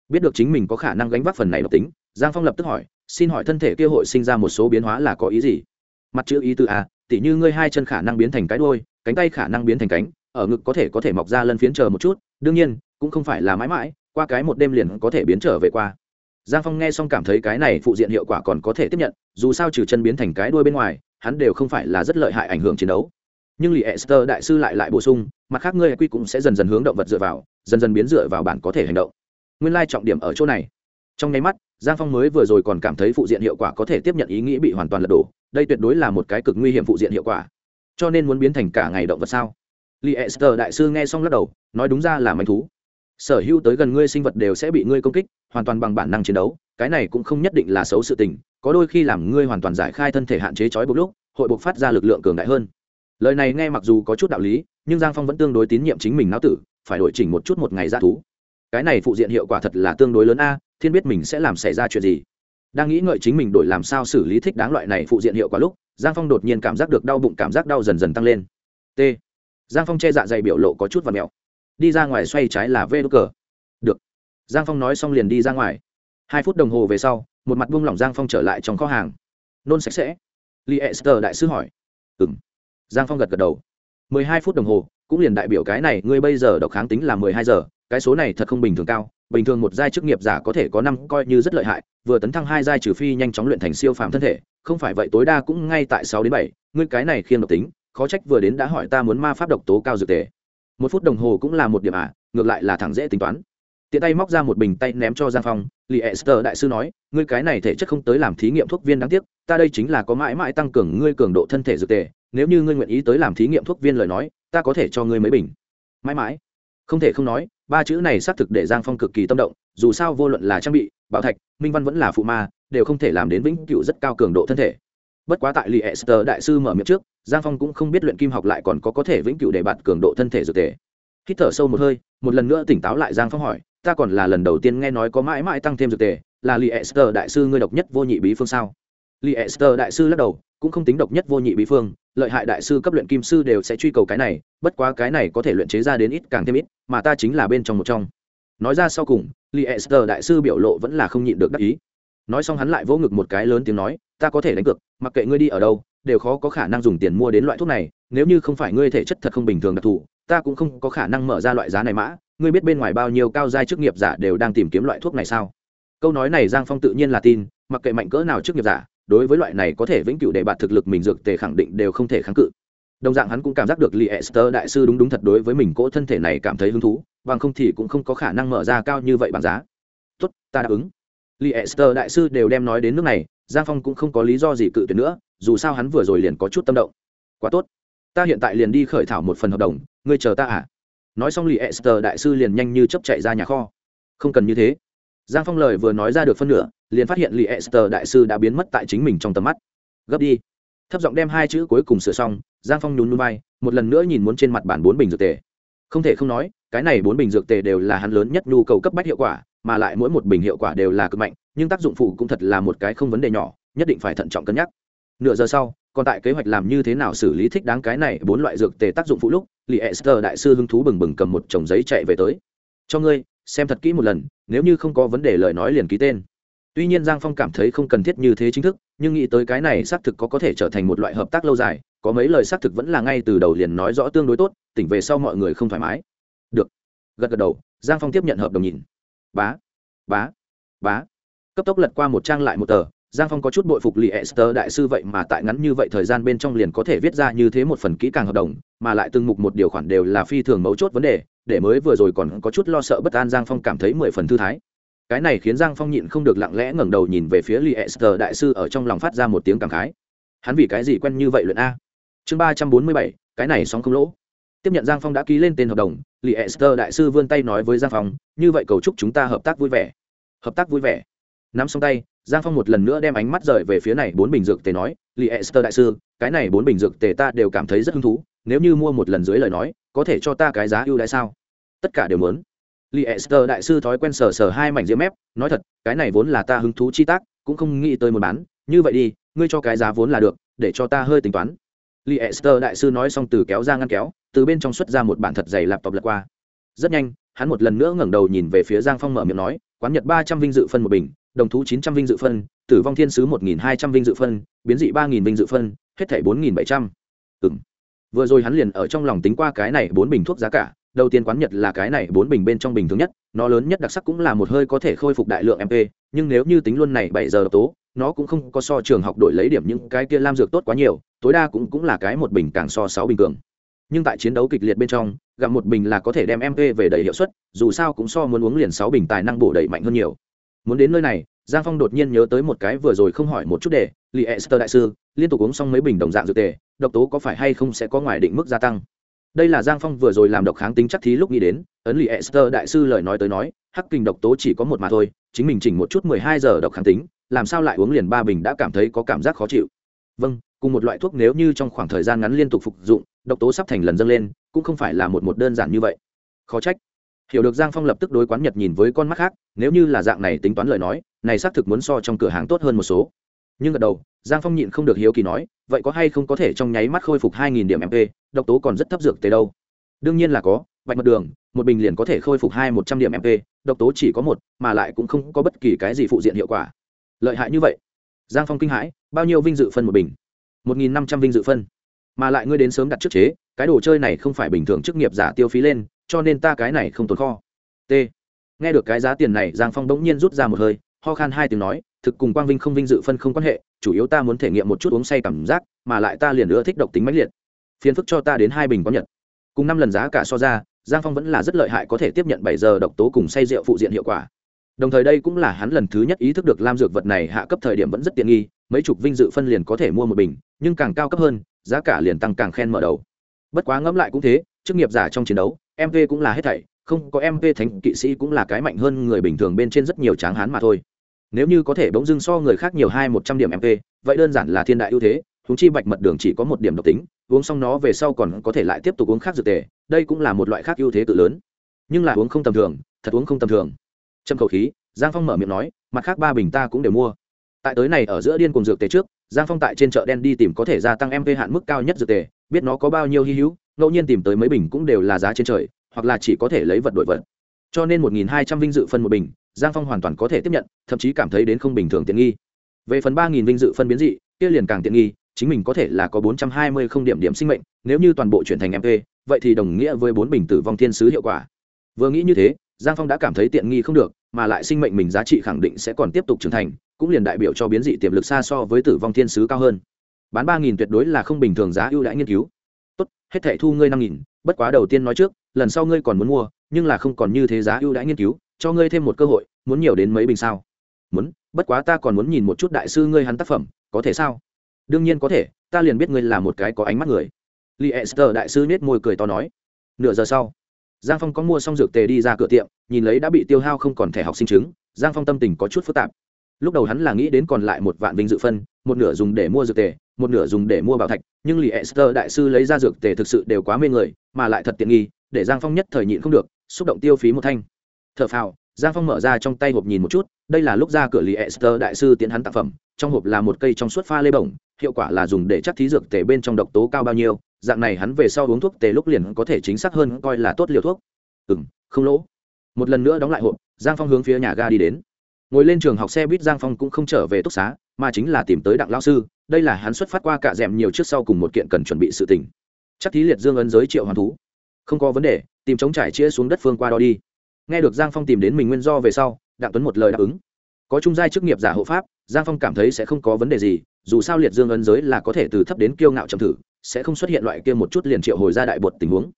Biết được chính mình có khả năng gánh vác phần này độc tính, giang phong lập tức hỏi, xin hỏi thân thể kia hội sinh ra một số biến hóa là có ý gì? Mặt chữ ý từ a, tỉ như ngươi hai chân khả năng biến thành cái đôi cánh tay khả năng biến thành cánh, ở ngực có thể có thể mọc ra lân phiến chờ một chút, đương nhiên, cũng không phải là mãi mãi, qua cái một đêm liền có thể biến trở về qua giang phong nghe xong cảm thấy cái này phụ diện hiệu quả còn có thể tiếp nhận, dù sao trừ chân biến thành cái đuôi bên ngoài, hắn đều không phải là rất lợi hại ảnh hưởng chiến đấu. Nhưng lì esther đại sư lại lại bổ sung, mặt khác ngươi quy cũng sẽ dần dần hướng động vật dựa vào, dần dần biến dựa vào bản có thể hành động. Nguyên lai trọng điểm ở chỗ này. Trong nháy mắt, giang phong mới vừa rồi còn cảm thấy phụ diện hiệu quả có thể tiếp nhận ý nghĩ bị hoàn toàn lật đổ, đây tuyệt đối là một cái cực nguy hiểm phụ diện hiệu quả. Cho nên muốn biến thành cả ngày động vật sao? Li ester đại sư nghe xong lắc đầu, nói đúng ra là manh thú sở hữu tới gần ngươi sinh vật đều sẽ bị ngươi công kích, hoàn toàn bằng bản năng chiến đấu, cái này cũng không nhất định là xấu sự tình, có đôi khi làm ngươi hoàn toàn giải khai thân thể hạn chế trói buộc lúc, hội buộc phát ra lực lượng cường đại hơn. Lời này nghe mặc dù có chút đạo lý, nhưng giang phong vẫn tương đối tín nhiệm chính mình não tử, phải đổi chỉnh một chút một ngày ra thú. Cái này phụ diện hiệu quả thật là tương đối lớn a, thiên biết mình sẽ làm xảy ra chuyện gì. Đang nghĩ ngợi chính mình đổi làm sao xử lý thích đáng loại này phụ diện hiệu quả lúc, giang phong đột nhiên cảm giác được đau bụng, cảm giác đau dần dần tăng lên. T. Giang phong che dạ dày biểu lộ có chút và mẹo đi ra ngoài xoay trái là vê đốt cờ. Được. Giang phong nói xong liền đi ra ngoài. Hai phút đồng hồ về sau, một mặt buông lỏng giang phong trở lại trong kho hàng. Nôn sạch sẽ. Li esther đại sứ hỏi. Ừ m giang phong gật gật đầu. Mười hai phút đồng hồ, cũng liền đại biểu cái này, ngươi bây giờ độc kháng tính là mười hai giờ, cái số này thật không bình thường cao. Bình thường một giai chức nghiệp giả có thể có năm, coi như rất lợi hại, vừa tấn thăng hai giai trừ phi nhanh chóng luyện thành siêu phàm thân thể. Không phải vậy, tối đa cũng ngay tại sáu đến bảy. Ngươi cái này khiêm độc tính, khó trách vừa đến đã hỏi ta muốn ma pháp độc tố cao dược tề một phút đồng hồ cũng là một điểm ả à, ngược lại là thẳng dễ tính toán. Tiện tay móc ra một bình tay ném cho giang phong Lì esther đại sư nói ngươi cái này thể chất không tới làm thí nghiệm thuốc viên đáng tiếc ta đây chính là có mãi mãi tăng cường ngươi cường độ thân thể dược tề nếu như ngươi nguyện ý tới làm thí nghiệm thuốc viên lời nói ta có thể cho ngươi mấy bình. Mãi mãi. Không thể không nói ba chữ này xác thực để giang phong cực kỳ tâm động dù sao vô luận là trang bị bảo thạch minh văn vẫn là phụ ma đều không thể làm đến vĩnh cựu rất cao cường độ thân thể. Bất quá tại Lì esther đại sư mở miệng trước giang phong cũng không biết luyện kim học lại còn có có thể vĩnh cửu để bạt cường độ thân thể dược tề. Hít thở sâu một hơi, một lần nữa tỉnh táo lại giang phong hỏi, ta còn là lần đầu tiên nghe nói có mãi mãi tăng thêm dược tề, là li esther đại sư ngươi độc nhất vô nhị bí phương sao? Li esther đại sư lắc đầu, cũng không tính độc nhất vô nhị bí phương, lợi hại đại sư cấp luyện kim sư đều sẽ truy cầu cái này, bất quá cái này có thể luyện chế ra đến ít càng thêm ít, mà ta chính là bên trong một trong. Nói ra sau cùng li esther đại sư biểu lộ vẫn là không nhịn được đắc ý. Nói xong hắn lại vỗ ngực một cái lớn tiếng nói, ta có thể đánh cược, mặc kệ ngươi đi ở đâu đều khó có khả năng dùng tiền mua đến loại thuốc này, nếu như không phải ngươi thể chất thật không bình thường đặc thù, ta cũng không có khả năng mở ra loại giá này mã. Ngươi biết bên ngoài bao nhiêu cao giai chức nghiệp giả đều đang tìm kiếm loại thuốc này sao? Câu nói này giang phong tự nhiên là tin, mặc kệ mạnh cỡ nào chức nghiệp giả, đối với loại này có thể vĩnh cửu để bạt thực lực mình dược tề khẳng định đều không thể kháng cự. Đồng dạng hắn cũng cảm giác được li esther đại sư đúng đúng thật đối với mình cỗ thân thể này cảm thấy hứng thú, bằng không thì cũng không có khả năng mở ra cao như vậy bằng giá. Tốt, ta đáp ứng. Li esther đại sư đều đem nói đến nước này, giang phong cũng không có lý do gì cự tuyệt nữa dù sao hắn vừa rồi liền có chút tâm động. Quá tốt. Ta hiện tại liền đi khởi thảo một phần hợp đồng, ngươi chờ ta à? Nói xong lì esther đại sư liền nhanh như chấp chạy ra nhà kho. Không cần như thế. Giang phong lời vừa nói ra được phân nửa, liền phát hiện lì esther đại sư đã biến mất tại chính mình trong tầm mắt. Gấp đi. Thấp giọng đem hai chữ cuối cùng sửa xong, giang phong nhún núi bay một lần nữa nhìn muốn trên mặt bản bốn bình dược tề. Không thể không nói, cái này bốn bình dược tề đều là hắn lớn nhất nhu cầu cấp bách hiệu quả, mà lại mỗi một bình hiệu quả đều là cực mạnh, nhưng tác dụng phụ cũng thật là một cái không vấn đề nhỏ, nhất định phải thận trọng cân nhắc nửa giờ sau, còn tại kế hoạch làm như thế nào xử lý thích đáng cái này bốn loại dược tề tác dụng phụ lúc lì esther đại sư hứng thú bừng bừng cầm một chồng giấy chạy về tới. Cho ngươi, xem thật kỹ một lần, nếu như không có vấn đề lời nói liền ký tên. Tuy nhiên giang phong cảm thấy không cần thiết như thế chính thức, nhưng nghĩ tới cái này xác thực có có thể trở thành một loại hợp tác lâu dài, có mấy lời xác thực vẫn là ngay từ đầu liền nói rõ tương đối tốt, tỉnh về sau mọi người không thoải mái. Được. Gật gật đầu, giang phong tiếp nhận hợp đồng nhìn. Bá bá bá. Cấp tốc lật qua một trang lại một tờ giang phong có chút bội phục lì esther đại sư vậy mà tại ngắn như vậy thời gian bên trong liền có thể viết ra như thế một phần kỹ càng hợp đồng, mà lại từng mục một điều khoản đều là phi thường mấu chốt vấn đề, để mới vừa rồi còn có chút lo sợ bất an giang phong cảm thấy mười phần thư thái. Cái này khiến giang phong nhịn không được lặng lẽ ngẩng đầu nhìn về phía lì esther đại sư ở trong lòng phát ra một tiếng cảm khái. Hắn vì cái gì quen như vậy luyện a? Chương ba trăm bốn mươi bảy, cái này xong không lỗ. Tiếp nhận giang phong đã ký lên tên hợp đồng lì esther đại sư vươn tay nói với giang phong, như vậy cầu chúc chúng ta hợp tác vui vẻ. Hợp tác vui vẻ. Nắm xong tay giang phong một lần nữa đem ánh mắt rời về phía này bốn bình dược tề nói li Ester đại sư, cái này bốn bình dược tề ta đều cảm thấy rất hứng thú, nếu như mua một lần dưới lời nói, có thể cho ta cái giá ưu đãi sao? Tất cả đều muốn. Li Ester đại sư thói quen sờ sờ hai mảnh diễm mép, nói thật, cái này vốn là ta hứng thú chi tác, cũng không nghĩ tới muốn bán. Như vậy đi, ngươi cho cái giá vốn là được, để cho ta hơi tính toán. Li Ester đại sư nói xong từ kéo ra ngăn kéo, từ bên trong xuất ra một bản thật dày lạp tộc lật qua. Rất nhanh, hắn một lần nữa ngẩng đầu nhìn về phía giang phong mở miệng nói, quán nhật ba trăm vinh dự phân một bình đồng thú chín trăm vinh dự phân, tử vong thiên sứ một nghìn hai trăm vinh dự phân, biến dị ba nghìn vinh dự phân, hết thảy bốn nghìn bảy trăm. Ừng vừa rồi hắn liền ở trong lòng tính qua cái này bốn bình thuốc giá cả, đầu tiên quán nhật là cái này bốn bình bên trong bình thường nhất, nó lớn nhất đặc sắc cũng là một hơi có thể khôi phục đại lượng mp nhưng nếu như tính luôn này bảy giờ độc tố, nó cũng không có so trường học đổi lấy điểm những cái kia lam dược tốt quá nhiều, tối đa cũng cũng là cái một bình càng so sáu bình cường. Nhưng tại chiến đấu kịch liệt bên trong gặp một bình là có thể đem mp về đầy hiệu suất, dù sao cũng so muốn uống liền sáu bình tài năng bổ đầy mạnh hơn nhiều muốn đến nơi này, giang phong đột nhiên nhớ tới một cái vừa rồi không hỏi một chút để li esther đại sư, liên tục uống xong mấy bình đồng dạng dược tề, độc tố có phải hay không sẽ có ngoài định mức gia tăng? Đây là giang phong vừa rồi làm độc kháng tính chắc thí lúc nghĩ đến, ấn li esther đại sư lời nói tới nói, hắc kinh độc tố chỉ có một mà thôi, chính mình chỉnh một chút mười hai giờ độc kháng tính, làm sao lại uống liền ba bình đã cảm thấy có cảm giác khó chịu. Vâng cùng một loại thuốc nếu như trong khoảng thời gian ngắn liên tục phục dụng, độc tố sắp thành lần dâng lên, cũng không phải là một một đơn giản như vậy. Khó trách hiểu được giang phong lập tức đối quán nhật nhìn với con mắt khác, nếu như là dạng này tính toán lời nói, này xác thực muốn so trong cửa hàng tốt hơn một số. Nhưng gật đầu, giang phong nhịn không được hiếu kỳ nói, vậy có hay không có thể trong nháy mắt khôi phục hai nghìn điểm mp độc tố còn rất thấp dược tế đâu? Đương nhiên là có, bạch mật đường, một bình liền có thể khôi phục hai một trăm điểm mp độc tố chỉ có một, mà lại cũng không có bất kỳ cái gì phụ diện hiệu quả. Lợi hại như vậy. Giang phong kinh hãi, bao nhiêu vinh dự phân một bình? một nghìn năm trăm vinh dự phân. Mà lại ngươi đến sớm đặt trước chế, cái đồ chơi này không phải bình thường chức nghiệp giả tiêu phí lên cho nên ta cái này không tồn kho. T. Nghe được cái giá tiền này, giang phong bỗng nhiên rút ra một hơi, ho khan hai tiếng nói, thực cùng quang vinh không vinh dự phân không quan hệ, chủ yếu ta muốn thể nghiệm một chút uống say cảm giác, mà lại ta liền nữa thích độc tính mãnh liệt. Phiền phức cho ta đến hai bình có nhật. Cùng năm lần giá cả so ra, giang phong vẫn là rất lợi hại có thể tiếp nhận bảy giờ độc tố cùng say rượu phụ diện hiệu quả. Đồng thời đây cũng là hắn lần thứ nhất ý thức được lam dược vật này hạ cấp thời điểm vẫn rất tiện nghi, mấy chục vinh dự phân liền có thể mua một bình, nhưng càng cao cấp hơn, giá cả liền tăng càng khen mở đầu. Bất quá ngẫm lại cũng thế, chức nghiệp giả trong chiến đấu mv cũng là hết thảy, không có mv thánh kỵ sĩ cũng là cái mạnh hơn người bình thường bên trên rất nhiều tráng hán mà thôi. Nếu như có thể bỗng dưng so người khác nhiều hai một trăm điểm mp vậy đơn giản là thiên đại ưu thế húng chi bạch mật đường chỉ có một điểm độc tính, uống xong nó về sau còn có thể lại tiếp tục uống khác dược tề, đây cũng là một loại khác ưu thế tự lớn. Nhưng là uống không tầm thường, thật uống không tầm thường. Trâm khẩu khí, giang phong mở miệng nói, mặt khác ba bình ta cũng đều mua. Tại tới này ở giữa điên cùng dược tề trước, giang phong tại trên chợ đen đi tìm có thể gia tăng mp hạn mức cao nhất dược tề, biết nó có bao nhiêu hy hữu ngẫu nhiên tìm tới mấy bình cũng đều là giá trên trời, hoặc là chỉ có thể lấy vật đổi vật. Cho nên một nghìn hai trăm vinh dự phân một bình, giang phong hoàn toàn có thể tiếp nhận, thậm chí cảm thấy đến không bình thường tiện nghi. Về phần ba nghìn vinh dự phân biến dị, kia liền càng tiện nghi, chính mình có thể là có bốn trăm hai mươi không điểm điểm sinh mệnh, nếu như toàn bộ chuyển thành mp vậy thì đồng nghĩa với bốn bình tử vong thiên sứ hiệu quả. Vừa nghĩ như thế, giang phong đã cảm thấy tiện nghi không được, mà lại sinh mệnh mình giá trị khẳng định sẽ còn tiếp tục trưởng thành, cũng liền đại biểu cho biến dị tiềm lực xa so với tử vong thiên sứ cao hơn. Bán ba nghìn tuyệt đối là không bình thường giá ưu đãi nghiên cứu tốt, hết thẻ thu ngươi năm nghìn, bất quá đầu tiên nói trước, lần sau ngươi còn muốn mua, nhưng là không còn như thế giá ưu đãi nghiên cứu, cho ngươi thêm một cơ hội, muốn nhiều đến mấy bình sao? Muốn, bất quá ta còn muốn nhìn một chút đại sư ngươi hắn tác phẩm, có thể sao? Đương nhiên có thể, ta liền biết ngươi là một cái có ánh mắt người. Li esther đại sư nết môi cười to nói. Nửa giờ sau, giang phong có mua xong dược tề đi ra cửa tiệm, nhìn lấy đã bị tiêu hao không còn thẻ học sinh chứng, giang phong tâm tình có chút phức tạp. Lúc đầu hắn là nghĩ đến còn lại một vạn vinh dự phân, một nửa dùng để mua dược tề một nửa dùng để mua bảo thạch, nhưng lì esther đại sư lấy ra dược tề thực sự đều quá mê người, mà lại thật tiện nghi, để giang phong nhất thời nhịn không được, xúc động tiêu phí một thanh. T h ở phào, giang phong mở ra trong tay hộp nhìn một chút, đây là lúc ra cửa lì esther đại sư tiến hắn tác phẩm, trong hộp là một cây trong suốt pha lê bổng, hiệu quả là dùng để chắc thí dược tề bên trong độc tố cao bao nhiêu, dạng này hắn về sau uống thuốc tề lúc liền có thể chính xác hơn, coi là tốt liều thuốc. Ừ n không lỗ. Một lần nữa đóng lại hộp, giang phong hướng phía nhà ga đi đến. Ngồi lên trường học xe buýt giang phong cũng không trở về túc xá, mà chính là tìm tới đặng lao sư đây là hắn xuất phát qua cả rèm nhiều trước sau cùng một kiện cần chuẩn bị sự tình. Chắc thí liệt dương ấn giới triệu hoàn thú. Không có vấn đề, tìm chống trải chia xuống đất phương qua đó đi. Nghe được giang phong tìm đến mình nguyên do về sau, đặng tuấn một lời đáp ứng. Có trung giai chức nghiệp giả hộ pháp, giang phong cảm thấy sẽ không có vấn đề gì, dù sao liệt dương ấn giới là có thể từ thấp đến kiêu ngạo trầm thử, sẽ không xuất hiện loại kia một chút liền triệu hồi ra đại bột tình huống.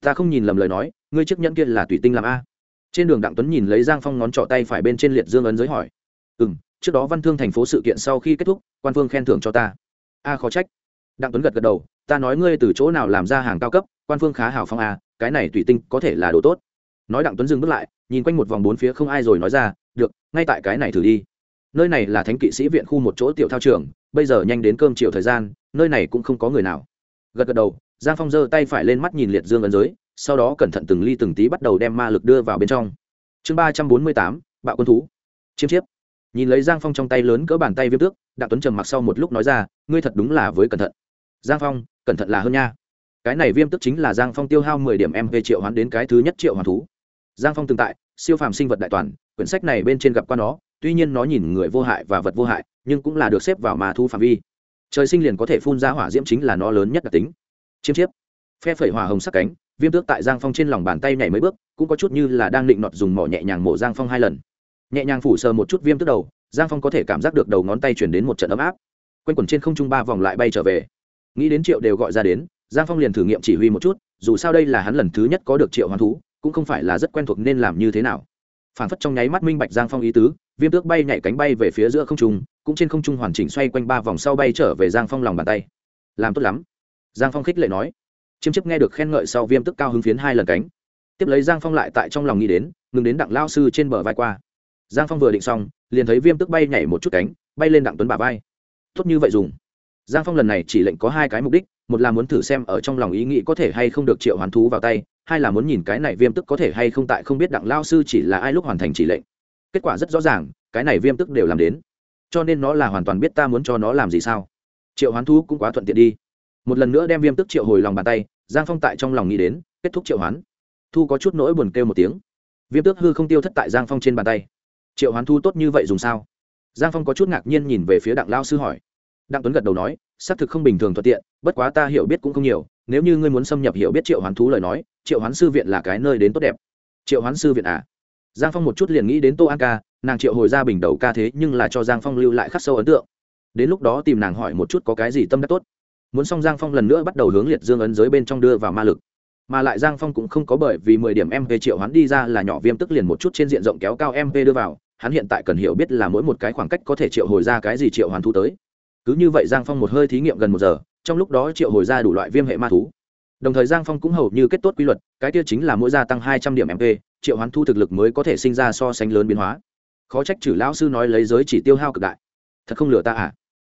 Ta không nhìn lầm lời nói, ngươi chức nhẫn kia là tùy tinh làm a. Trên đường đặng tuấn nhìn lấy giang phong ngón trỏ tay phải bên trên liệt dương ấn giới hỏi. Ừ m trước đó văn thương thành phố sự kiện sau khi kết thúc, quan phương khen thưởng cho ta. A, khó trách. Đặng tuấn gật gật đầu, ta nói ngươi từ chỗ nào làm ra hàng cao cấp, quan phương khá hào phong a à, cái này tùy tinh có thể là đồ tốt. Nói đặng tuấn dừng bước lại, nhìn quanh một vòng bốn phía không ai rồi nói ra, được, ngay tại cái này thử đi. Nơi này là thánh kỵ sĩ viện khu một chỗ tiểu thao trường, bây giờ nhanh đến cơm chiều thời gian, nơi này cũng không có người nào. Gật gật đầu, giang phong giơ tay phải lên mắt nhìn liệt dương ấn giới, sau đó cẩn thận từng ly từng tí bắt đầu đem ma lực đưa vào bên trong. Chương ba trăm bốn mươi tám, bạo quân thú. Chiêm chiếp nhìn lấy giang phong trong tay lớn cỡ bàn tay viêm tước, đặng tuấn trầm mặc sau một lúc nói ra, ngươi thật đúng là với cẩn thận. Giang phong, cẩn thận là hơn nha. Cái này viêm tức chính là giang phong tiêu hao mười điểm mp triệu hoán đến cái thứ nhất triệu hoàn thú. Giang phong từng tại, siêu phàm sinh vật đại toàn, quyển sách này bên trên gặp qua nó, tuy nhiên nó nhìn người vô hại và vật vô hại, nhưng cũng là được xếp vào mà thu phạm vi. Trời sinh liền có thể phun ra hỏa diễm chính là nó lớn nhất đặc tính. Chiêm chiếp. Phe phẩy hỏa hồng sắc cánh, viêm tước tại giang phong trên lòng bàn tay nhảy mấy bước, cũng có chút như là đang định nọt dùng mỏ nhẹ nhàng mổ giang phong hai lần nhẹ nhàng phủ sờ một chút viêm tước đầu, giang phong có thể cảm giác được đầu ngón tay chuyển đến một trận ấm áp. Quanh quẩn trên không trung ba vòng lại bay trở về. Nghĩ đến triệu đều gọi ra đến, giang phong liền thử nghiệm chỉ huy một chút, dù sao đây là hắn lần thứ nhất có được triệu hoán thú, cũng không phải là rất quen thuộc nên làm như thế nào. Phản phất trong nháy mắt minh bạch giang phong ý tứ, viêm tước bay nhảy cánh bay về phía giữa không trung, cũng trên không trung hoàn chỉnh xoay quanh ba vòng sau bay trở về giang phong lòng bàn tay. Làm tốt lắm. Giang phong khích lệ nói. Chiêm chiếp nghe được khen ngợi sau viêm tức cao hứng phiến hai lần cánh. Tiếp lấy giang phong lại tại trong lòng nghĩ đến, ngừng đến đặng lao sư trên bờ vai qua giang phong vừa định xong, liền thấy viêm tức bay nhảy một chút cánh, bay lên đặng tuấn bà vai. Tốt như vậy dùng. Giang phong lần này chỉ lệnh có hai cái mục đích, một là muốn thử xem ở trong lòng ý nghĩ có thể hay không được triệu hoàn thú vào tay, hai là muốn nhìn cái này viêm tức có thể hay không tại không biết đặng lao sư chỉ là ai lúc hoàn thành chỉ lệnh. Kết quả rất rõ ràng, cái này viêm tức đều làm đến. Cho nên nó là hoàn toàn biết ta muốn cho nó làm gì sao. Triệu hoán thú cũng quá thuận tiện đi. Một lần nữa đem viêm tức triệu hồi lòng bàn tay, giang phong tại trong lòng nghĩ đến, kết thúc triệu hoán. Thu có chút nỗi buồn kêu một tiếng. Viêm tước hư không tiêu thất tại giang phong trên bàn tay triệu hoán thu tốt như vậy dùng sao? Giang phong có chút ngạc nhiên nhìn về phía đặng lao sư hỏi. Đặng tuấn gật đầu nói, xác thực không bình thường thuận tiện, bất quá ta hiểu biết cũng không nhiều, nếu như ngươi muốn xâm nhập hiểu biết triệu hoán thú lời nói, triệu hoán sư viện là cái nơi đến tốt đẹp. Triệu hoán sư viện à? Giang phong một chút liền nghĩ đến tô an ca, nàng triệu hồi ra bình đầu ca thế nhưng là cho giang phong lưu lại khắc sâu ấn tượng. Đến lúc đó tìm nàng hỏi một chút có cái gì tâm đắc tốt. Muốn xong giang phong lần nữa bắt đầu hướng liệt dương ấn giới bên trong đưa vào ma lực mà lại giang phong cũng không có bởi vì mười điểm mp triệu hắn đi ra là nhỏ viêm tức liền một chút trên diện rộng kéo cao mp đưa vào, hắn hiện tại cần hiểu biết là mỗi một cái khoảng cách có thể triệu hồi ra cái gì triệu hoàn thu tới. Cứ như vậy giang phong một hơi thí nghiệm gần một giờ, trong lúc đó triệu hồi ra đủ loại viêm hệ ma thú. Đồng thời giang phong cũng hầu như kết tốt quy luật, cái tiêu chính là mỗi gia tăng hai trăm điểm mp triệu hoán thu thực lực mới có thể sinh ra so sánh lớn biến hóa. Khó trách chử lão sư nói lấy giới chỉ tiêu hao cực đại. Thật không lừa ta à?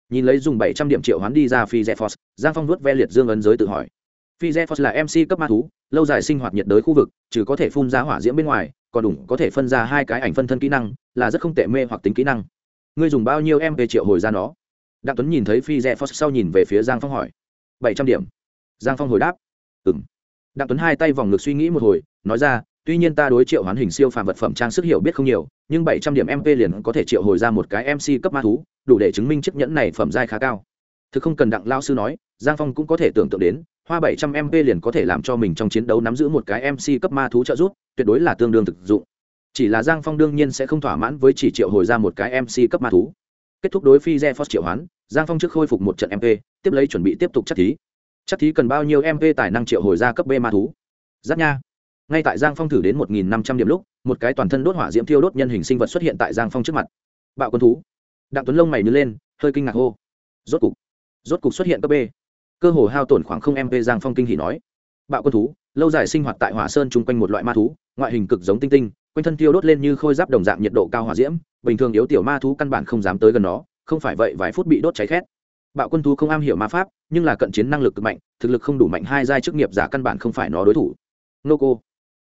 Nhìn lấy dùng bảy trăm điểm triệu hoán đi ra phi z force giang phong nuốt ve liệt dương ấn giới tự hỏi phi là mc cấp ma thú, lâu dài sinh hoạt nhiệt đới khu vực, trừ có thể phun ra hỏa diễm bên ngoài, còn đủ có thể phân ra hai cái ảnh phân thân kỹ năng, là rất không tệ mê hoặc tính kỹ năng. Ngươi dùng bao nhiêu mp triệu hồi ra nó? Đặng tuấn nhìn thấy phi sau nhìn về phía giang phong hỏi. Bảy trăm điểm. Giang phong hồi đáp. Ừ m đặng tuấn hai tay vòng ngực suy nghĩ một hồi, nói ra, tuy nhiên ta đối triệu hoán hình siêu phàm vật phẩm trang sức hiểu biết không nhiều, nhưng bảy trăm điểm mp liền có thể triệu hồi ra một cái mc cấp ma thú, đủ để chứng minh chiếc nhẫn này phẩm giai khá cao. Thực không cần đặng lao sư nói, giang phong cũng có thể tưởng tượng đến hoa bảy trăm mp liền có thể làm cho mình trong chiến đấu nắm giữ một cái mc cấp ma thú trợ giúp, tuyệt đối là tương đương thực dụng. Chỉ là giang phong đương nhiên sẽ không thỏa mãn với chỉ triệu hồi ra một cái mc cấp ma thú. Kết thúc đối phi re phos triệu hoán, giang phong trước khôi phục một trận mp tiếp lấy chuẩn bị tiếp tục chắc thí. Chắc thí cần bao nhiêu mp tài năng triệu hồi ra cấp b ma thú? Giáp nha. Ngay tại giang phong thử đến một nghìn năm trăm điểm lúc, một cái toàn thân đốt hỏa diễm thiêu đốt nhân hình sinh vật xuất hiện tại giang phong trước mặt. Bạo quân thú. Đặng tuấn lông mày nhớ lên, hơi kinh ngạc hô. Rốt cục. Rốt cục xuất hiện cấp b cơ hồ hao tổn khoảng không mp giang phong kinh hỉ nói. Bạo quân thú, lâu dài sinh hoạt tại hỏa sơn chung quanh một loại ma thú, ngoại hình cực giống tinh tinh, quanh thân tiêu đốt lên như khôi giáp đồng dạng nhiệt độ cao hỏa diễm, bình thường yếu tiểu ma thú căn bản không dám tới gần nó, không phải vậy vài phút bị đốt cháy khét. Bạo quân thú không am hiểu ma pháp, nhưng là cận chiến năng lực cực mạnh, thực lực không đủ mạnh hai giai chức nghiệp giả căn bản không phải nó đối thủ. Nô cô,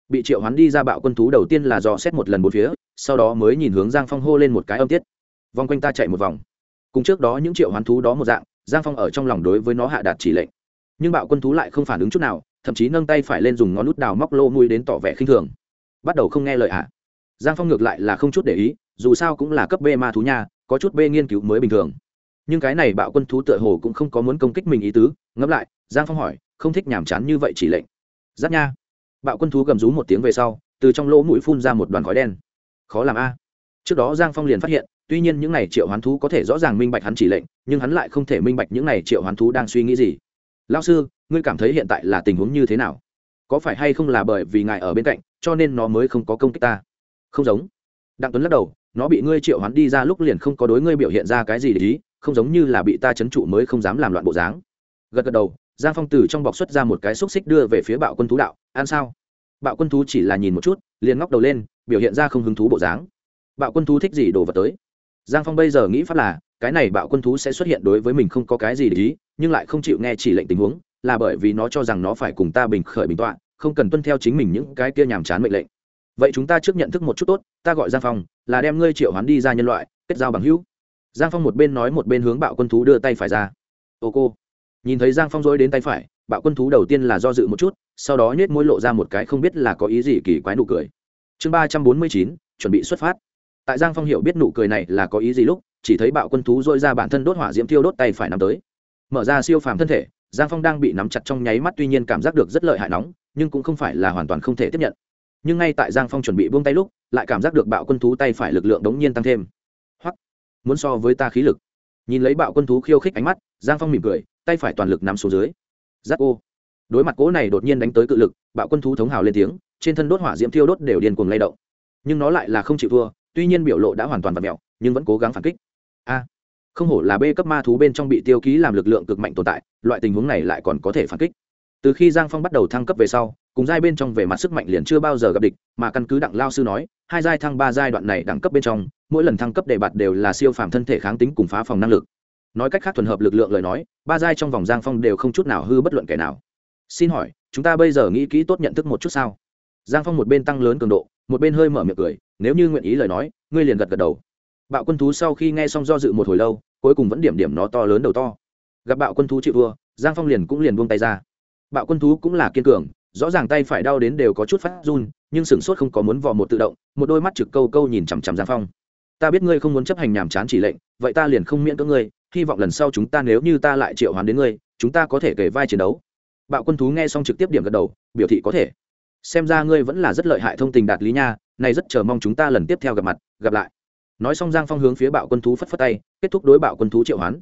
bị triệu hoán đi ra bạo quân thú đầu tiên là dò xét một lần một phía, sau đó mới nhìn hướng giang phong hô lên một cái âm tiết. Vòng quanh ta chạy một vòng. Cùng trước đó những triệu hoán thú đó một dạng giang phong ở trong lòng đối với nó hạ đạt chỉ lệnh. Nhưng bạo quân thú lại không phản ứng chút nào, thậm chí nâng tay phải lên dùng ngón nút đào móc lô mùi đến tỏ vẻ khinh thường. Bắt đầu không nghe lời ạ. À. giang phong ngược lại là không chút để ý, dù sao cũng là cấp b ma thú nha, có chút b nghiên cứu mới bình thường. Nhưng cái này bạo quân thú tựa hồ cũng không có muốn công kích mình ý tứ. Ngẫm lại, giang phong hỏi, không thích nhàm chán như vậy chỉ lệnh. Giáp nha. Bạo quân thú gầm rú một tiếng về sau, từ trong lỗ mũi phun ra một đoàn khói đen. Khó làm a. Trước đó giang phong liền phát hiện tuy nhiên những này triệu hoán thú có thể rõ ràng minh bạch hắn chỉ lệnh, nhưng hắn lại không thể minh bạch những này triệu hoán thú đang suy nghĩ gì. Lao sư, ngươi cảm thấy hiện tại là tình huống như thế nào? Có phải hay không là bởi vì ngài ở bên cạnh, cho nên nó mới không có công kích ta? Không giống. Đặng tuấn lắc đầu, nó bị ngươi triệu hoán đi ra lúc liền không có đối ngươi biểu hiện ra cái gì để ý, không giống như là bị ta chấn trụ mới không dám làm loạn bộ dáng. Gật gật đầu, giang phong từ trong bọc xuất ra một cái xúc xích đưa về phía bạo quân thú đạo, ăn sao? Bạo quân thú chỉ là nhìn một chút, liền ngóc đầu lên, biểu hiện ra không hứng thú bộ dáng. Bạo quân thú thích gì đồ vật tới? Giang phong bây giờ nghĩ pháp là, cái này bạo quân thú sẽ xuất hiện đối với mình không có cái gì để ý, nhưng lại không chịu nghe chỉ lệnh tình huống, là bởi vì nó cho rằng nó phải cùng ta bình khởi bình tọa, không cần tuân theo chính mình những cái kia nhàm chán mệnh lệnh. Vậy chúng ta trước nhận thức một chút tốt, ta gọi giang phong, là đem ngươi triệu hoán đi ra nhân loại, kết giao bằng hữu. Giang phong một bên nói một bên hướng bạo quân thú đưa tay phải ra. Ô cô. Nhìn thấy giang phong dối đến tay phải, bạo quân thú đầu tiên là do dự một chút, sau đó nhét môi lộ ra một cái không biết là có ý gì kỳ quái nụ cười. Chương ba trăm bốn mươi chín, chuẩn bị xuất phát tại giang phong hiểu biết nụ cười này là có ý gì lúc, chỉ thấy bạo quân thú dội ra bản thân đốt hỏa diễm thiêu đốt tay phải nắm tới. Mở ra siêu phàm thân thể, giang phong đang bị nắm chặt trong nháy mắt tuy nhiên cảm giác được rất lợi hại nóng, nhưng cũng không phải là hoàn toàn không thể tiếp nhận. Nhưng ngay tại giang phong chuẩn bị buông tay lúc, lại cảm giác được bạo quân thú tay phải lực lượng đống nhiên tăng thêm. Hoặc muốn so với ta khí lực. Nhìn lấy bạo quân thú khiêu khích ánh mắt, giang phong mỉm cười, tay phải toàn lực nằm xuống dưới. Giác ô. Đối mặt cỗ này đột nhiên đánh tới cự lực, bạo quân thú thống hào lên tiếng, trên thân đốt hỏa diễm thiêu đốt đều điên cuồng lay động. Nhưng nó lại là không chịu thua tuy nhiên biểu lộ đã hoàn toàn vặn mẹo, nhưng vẫn cố gắng phản kích. A, không hổ là b cấp ma thú bên trong bị tiêu ký làm lực lượng cực mạnh tồn tại, loại tình huống này lại còn có thể phản kích. Từ khi giang phong bắt đầu thăng cấp về sau, cùng giai bên trong về mặt sức mạnh liền chưa bao giờ gặp địch, mà căn cứ đặng lao sư nói, hai giai thăng ba giai đoạn này đẳng cấp bên trong, mỗi lần thăng cấp đề bạt đều là siêu phàm thân thể kháng tính cùng phá phòng năng lực. Nói cách khác thuần hợp lực lượng lời nói, ba giai trong vòng giang phong đều không chút nào hư bất luận kẻ nào. Xin hỏi, chúng ta bây giờ nghĩ kỹ tốt nhận thức một chút sao? Giang phong một bên tăng lớn cường độ, một bên hơi mở miệng cười, nếu như nguyện ý lời nói, ngươi liền gật gật đầu. Bạo quân thú sau khi nghe xong do dự một hồi lâu, cuối cùng vẫn điểm điểm nó to lớn đầu to. Gặp bạo quân thú chịu vua giang phong liền cũng liền buông tay ra. Bạo quân thú cũng là kiên cường, rõ ràng tay phải đau đến đều có chút phát run, nhưng sửng sốt không có muốn vò một tự động, một đôi mắt trực câu câu nhìn chằm chằm giang phong. Ta biết ngươi không muốn chấp hành nhàm chán chỉ lệnh, vậy ta liền không miễn cưỡng ngươi, hy vọng lần sau chúng ta nếu như ta lại triệu hoán đến ngươi, chúng ta có thể kể vai chiến đấu. Bạo quân thú nghe xong trực tiếp điểm gật đầu, biểu thị có thể xem ra ngươi vẫn là rất lợi hại thông tình đạt lý nha này rất chờ mong chúng ta lần tiếp theo gặp mặt, gặp lại. Nói xong giang phong hướng phía bạo quân thú phất phất tay, kết thúc đối bạo quân thú triệu hoán.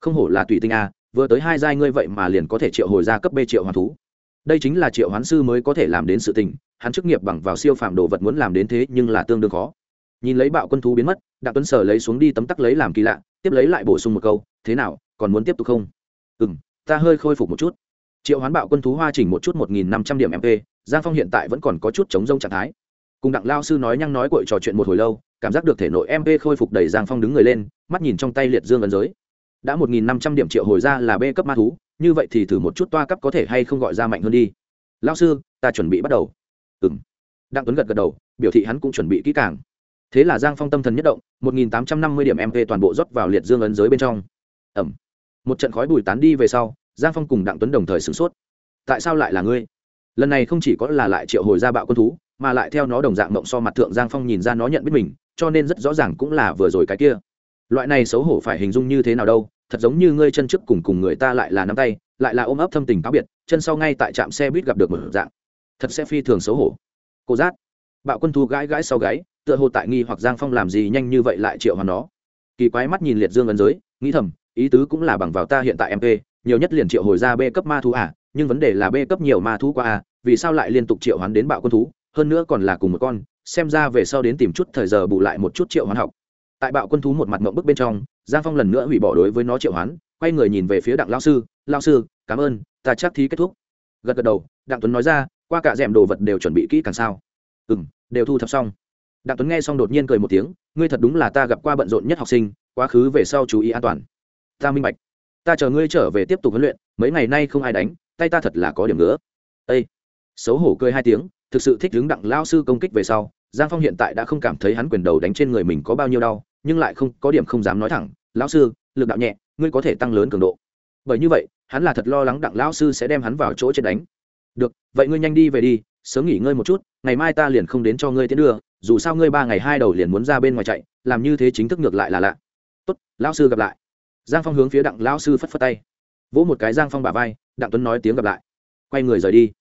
Không hổ là tùy tinh a, vừa tới hai giai ngươi vậy mà liền có thể triệu hồi ra cấp b triệu hoán thú. Đây chính là triệu hoán sư mới có thể làm đến sự tình, hắn chức nghiệp bằng vào siêu phạm đồ vật muốn làm đến thế nhưng là tương đương khó. Nhìn lấy bạo quân thú biến mất, đặng tuấn sở lấy xuống đi tấm tắc lấy làm kỳ lạ, tiếp lấy lại bổ sung một câu, thế nào, còn muốn tiếp tục không? Ừ m ta hơi khôi phục một chút. Triệu hoán bạo quân thú hoa chỉnh một chút một nghìn năm trăm điểm mp giang phong hiện tại vẫn còn có chút chống rông trạng thái. Cùng đặng lao sư nói nhăng nói cội trò chuyện một hồi lâu, cảm giác được thể nội mp khôi phục đầy giang phong đứng người lên, mắt nhìn trong tay liệt dương ấn giới. Đã một nghìn năm trăm điểm triệu hồi ra là b cấp ma thú, như vậy thì thử một chút toa cấp có thể hay không gọi ra mạnh hơn đi. Lao sư, ta chuẩn bị bắt đầu. Ừ m đặng tuấn gật gật đầu, biểu thị hắn cũng chuẩn bị kỹ càng. Thế là giang phong tâm thần nhất động, một nghìn tám trăm năm mươi điểm mp toàn bộ rót vào liệt dương ấn giới bên trong. Ẩm. Một trận khói bùi tán đi về sau, giang phong cùng đặng tuấn đồng thời sửng sốt. Tại sao lại là ngươi? Lần này không chỉ có là lại triệu hồi ra bạo quân thú, mà lại theo nó đồng dạng mộng so mặt thượng giang phong nhìn ra nó nhận biết mình, cho nên rất rõ ràng cũng là vừa rồi cái kia. Loại này xấu hổ phải hình dung như thế nào đâu, thật giống như ngươi chân trước cùng cùng người ta lại là nắm tay, lại là ôm ấp thâm tình táo biệt, chân sau ngay tại trạm xe buýt gặp được một dạng. Thật sẽ phi thường xấu hổ. Cô giác, bạo quân thú gãi gãi sau gáy, tựa hồ tại nghi hoặc giang phong làm gì nhanh như vậy lại triệu hoàn nó. Kỳ quái mắt nhìn liệt dương ấn giới, nghĩ thầm, ý tứ cũng là bằng vào ta hiện tại mp nhiều nhất liền triệu hồi ra b cấp ma thú à nhưng vấn đề là b cấp nhiều ma thú qua a à, vì sao lại liên tục triệu hoán đến bạo quân thú, hơn nữa còn là cùng một con, xem ra về sau đến tìm chút thời giờ bù lại một chút triệu hoán học. Tại bạo quân thú một mặt mộng bức bên trong, giang phong lần nữa hủy bỏ đối với nó triệu hoán, quay người nhìn về phía đặng lao sư lao sư, cảm ơn, ta chắc thi kết thúc. Gật gật đầu, đặng tuấn nói ra, qua cả rèm đồ vật đều chuẩn bị kỹ càng sao. Ừ m đều thu thập xong. Đặng tuấn nghe xong đột nhiên cười một tiếng, ngươi thật đúng là ta gặp qua bận rộn nhất học sinh, quá khứ về sau chú ý an toàn. Ta minh bạch. Ta chờ ngươi trở về tiếp tục huấn luyện, mấy ngày nay không ai đánh tay ta thật là có điểm nữa â xấu hổ cười hai tiếng, thực sự thích đứng đặng lao sư công kích về sau, giang phong hiện tại đã không cảm thấy hắn quyền đầu đánh trên người mình có bao nhiêu đau, nhưng lại không, có điểm không dám nói thẳng, lão sư, lực đạo nhẹ, ngươi có thể tăng lớn cường độ. Bởi như vậy, hắn là thật lo lắng đặng lão sư sẽ đem hắn vào chỗ chết đánh. Được, vậy ngươi nhanh đi về đi, sớm nghỉ ngơi một chút, ngày mai ta liền không đến cho ngươi tiến đưa, dù sao ngươi ba ngày hai đầu liền muốn ra bên ngoài chạy, làm như thế chính thức ngược lại là lạ. Tốt, lão sư gặp lại. Giang phong hướng phía đặng lão sư phất phất tay vỗ một cái giang phong bà vai, đặng tuấn nói tiếng gặp lại. Quay người rời đi.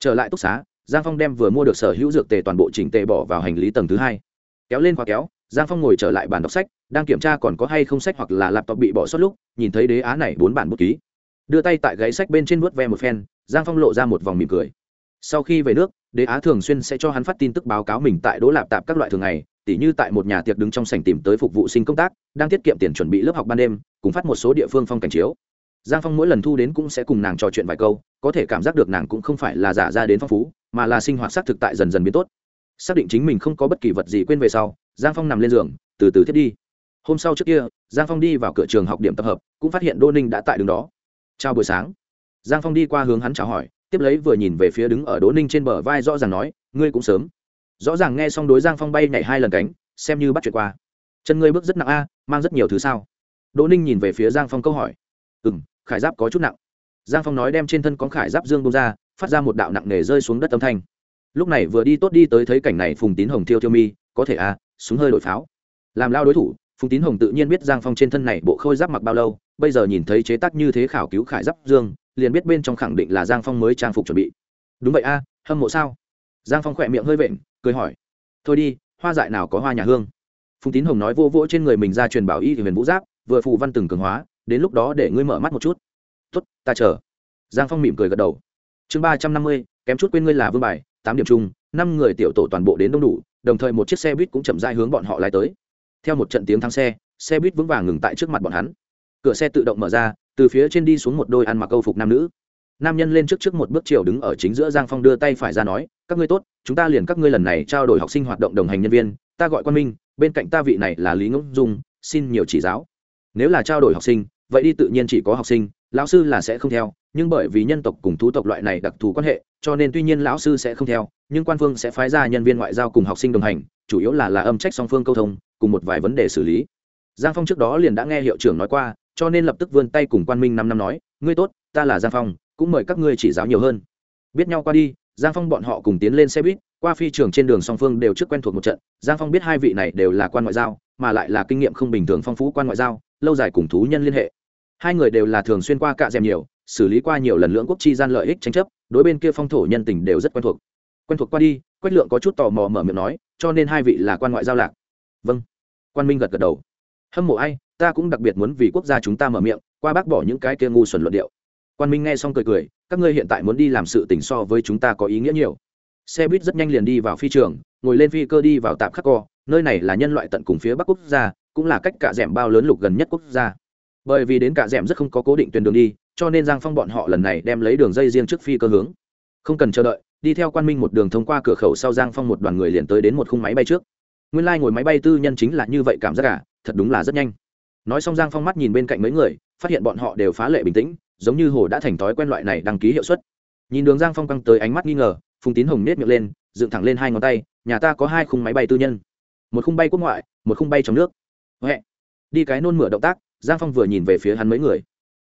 Trở lại túc xá, giang phong đem vừa mua được sở hữu dược tề toàn bộ chỉnh tề bỏ vào hành lý tầng thứ hai. Kéo lên khóa kéo, giang phong ngồi trở lại bàn đọc sách, đang kiểm tra còn có hay không sách hoặc là laptop bị bỏ sót lúc, nhìn thấy đế á này bốn bản bút ký. Đưa tay tại gáy sách bên trên vuốt ve một phen, giang phong lộ ra một vòng mỉm cười. Sau khi về nước, đế á thường xuyên sẽ cho hắn phát tin tức báo cáo mình tại đỗ lạp tạp các loại thường ngày, tỉ như tại một nhà tiệc đứng trong sảnh tìm tới phục vụ sinh công tác, đang tiết kiệm tiền chuẩn bị lớp học ban đêm, cùng phát một số địa phương phong cảnh chiếu giang phong mỗi lần thu đến cũng sẽ cùng nàng trò chuyện vài câu, có thể cảm giác được nàng cũng không phải là giả ra đến phong phú, mà là sinh hoạt xác thực tại dần dần biến tốt. Xác định chính mình không có bất kỳ vật gì quên về sau, giang phong nằm lên giường, từ từ thiết đi. Hôm sau trước kia, giang phong đi vào cửa trường học điểm tập hợp, cũng phát hiện đô ninh đã tại đường đó. Chào buổi sáng. Giang phong đi qua hướng hắn chào hỏi, tiếp lấy vừa nhìn về phía đứng ở đỗ ninh trên bờ vai rõ ràng nói, ngươi cũng sớm. Rõ ràng nghe xong đối giang phong bay nhảy hai lần cánh, xem như bắt chuyện qua. Chân ngươi bước rất nặng a, mang rất nhiều thứ sao? Đỗ ninh nhìn về phía giang phong câu hỏi ừ m khải giáp có chút nặng. Giang phong nói đem trên thân con khải giáp dương bông ra, phát ra một đạo nặng nề rơi xuống đất âm thanh. Lúc này vừa đi tốt đi tới thấy cảnh này phùng tín hồng thiêu thiêu mi, có thể a súng hơi đổi pháo. Làm lao đối thủ, phùng tín hồng tự nhiên biết giang phong trên thân này bộ khôi giáp mặc bao lâu, bây giờ nhìn thấy chế tác như thế khảo cứu khải giáp dương, liền biết bên trong khẳng định là giang phong mới trang phục chuẩn bị. Đúng vậy a, hâm mộ sao? Giang phong khỏe miệng hơi vện, cười hỏi. Thôi đi, hoa dại nào có hoa nhà hương? Phùng tín hồng nói vô vỗ trên người mình ra truyền bảo y thì huyền vũ giáp, vừa phù văn từng cường hóa đến lúc đó để ngươi mở mắt một chút. Tốt, ta chờ. Giang phong mỉm cười gật đầu. Chương ba trăm năm mươi kém chút quên ngươi là vương bài tám điểm chung năm người tiểu tổ toàn bộ đến đông đủ đồng thời một chiếc xe buýt cũng chậm dai hướng bọn họ lái tới. Theo một trận tiếng thắng xe xe buýt vững vàng ngừng tại trước mặt bọn hắn. Cửa xe tự động mở ra từ phía trên đi xuống một đôi ăn mặc câu phục nam nữ. Nam nhân lên trước trước một bước chiều đứng ở chính giữa giang phong đưa tay phải ra nói các ngươi tốt chúng ta liền các ngươi lần này trao đổi học sinh hoạt động đồng hành nhân viên ta gọi quan minh bên cạnh ta vị này là lý ngỗng dung xin nhiều chỉ giáo. Nếu là trao đổi học sinh vậy đi tự nhiên chỉ có học sinh, lão sư là sẽ không theo, nhưng bởi vì nhân tộc cùng thú tộc loại này đặc thù quan hệ, cho nên tuy nhiên lão sư sẽ không theo, nhưng quan phương sẽ phái ra nhân viên ngoại giao cùng học sinh đồng hành, chủ yếu là là âm trách song phương câu thông, cùng một vài vấn đề xử lý. Giang phong trước đó liền đã nghe hiệu trưởng nói qua, cho nên lập tức vươn tay cùng quan minh năm năm nói, ngươi tốt, ta là giang phong, cũng mời các ngươi chỉ giáo nhiều hơn. Biết nhau qua đi, giang phong bọn họ cùng tiến lên xe buýt, qua phi trường trên đường song phương đều trước quen thuộc một trận. Giang phong biết hai vị này đều là quan ngoại giao, mà lại là kinh nghiệm không bình thường phong phú quan ngoại giao, lâu dài cùng thú nhân liên hệ hai người đều là thường xuyên qua cạ rèm nhiều, xử lý qua nhiều lần lưỡng quốc chi gian lợi ích tranh chấp, đối bên kia phong thổ nhân tình đều rất quen thuộc. Quen thuộc qua đi, quách lượng có chút tò mò mở miệng nói, cho nên hai vị là quan ngoại giao lạc. Vâng. Quan minh gật gật đầu. Hâm mộ ai, ta cũng đặc biệt muốn vì quốc gia chúng ta mở miệng, qua bác bỏ những cái kia ngu xuẩn luận điệu. Quan minh nghe xong cười cười, các ngươi hiện tại muốn đi làm sự tình so với chúng ta có ý nghĩa nhiều. Xe buýt rất nhanh liền đi vào phi trường, ngồi lên phi cơ đi vào tạm khắc co, nơi này là nhân loại tận cùng phía bắc quốc gia, cũng là cách cả rẻm bao lớn lục gần nhất quốc gia bởi vì đến cả rẻm rất không có cố định tuyến đường đi cho nên giang phong bọn họ lần này đem lấy đường dây riêng trước phi cơ hướng. Không cần chờ đợi đi theo quan minh một đường thông qua cửa khẩu sau giang phong một đoàn người liền tới đến một khung máy bay trước. Nguyên lai、like、ngồi máy bay tư nhân chính là như vậy cảm giác cả à, thật đúng là rất nhanh. Nói xong giang phong mắt nhìn bên cạnh mấy người phát hiện bọn họ đều phá lệ bình tĩnh giống như hồ đã thành thói quen loại này đăng ký hiệu suất. Nhìn đường giang phong căng tới ánh mắt nghi ngờ phùng tín hồng nết miệng lên dựng thẳng lên hai ngón tay nhà ta có hai khung máy bay tư nhân. Một khung bay quốc ngoại một khung bay trong nước. Huệ đi cái nôn mửa động tác giang phong vừa nhìn về phía hắn mấy người.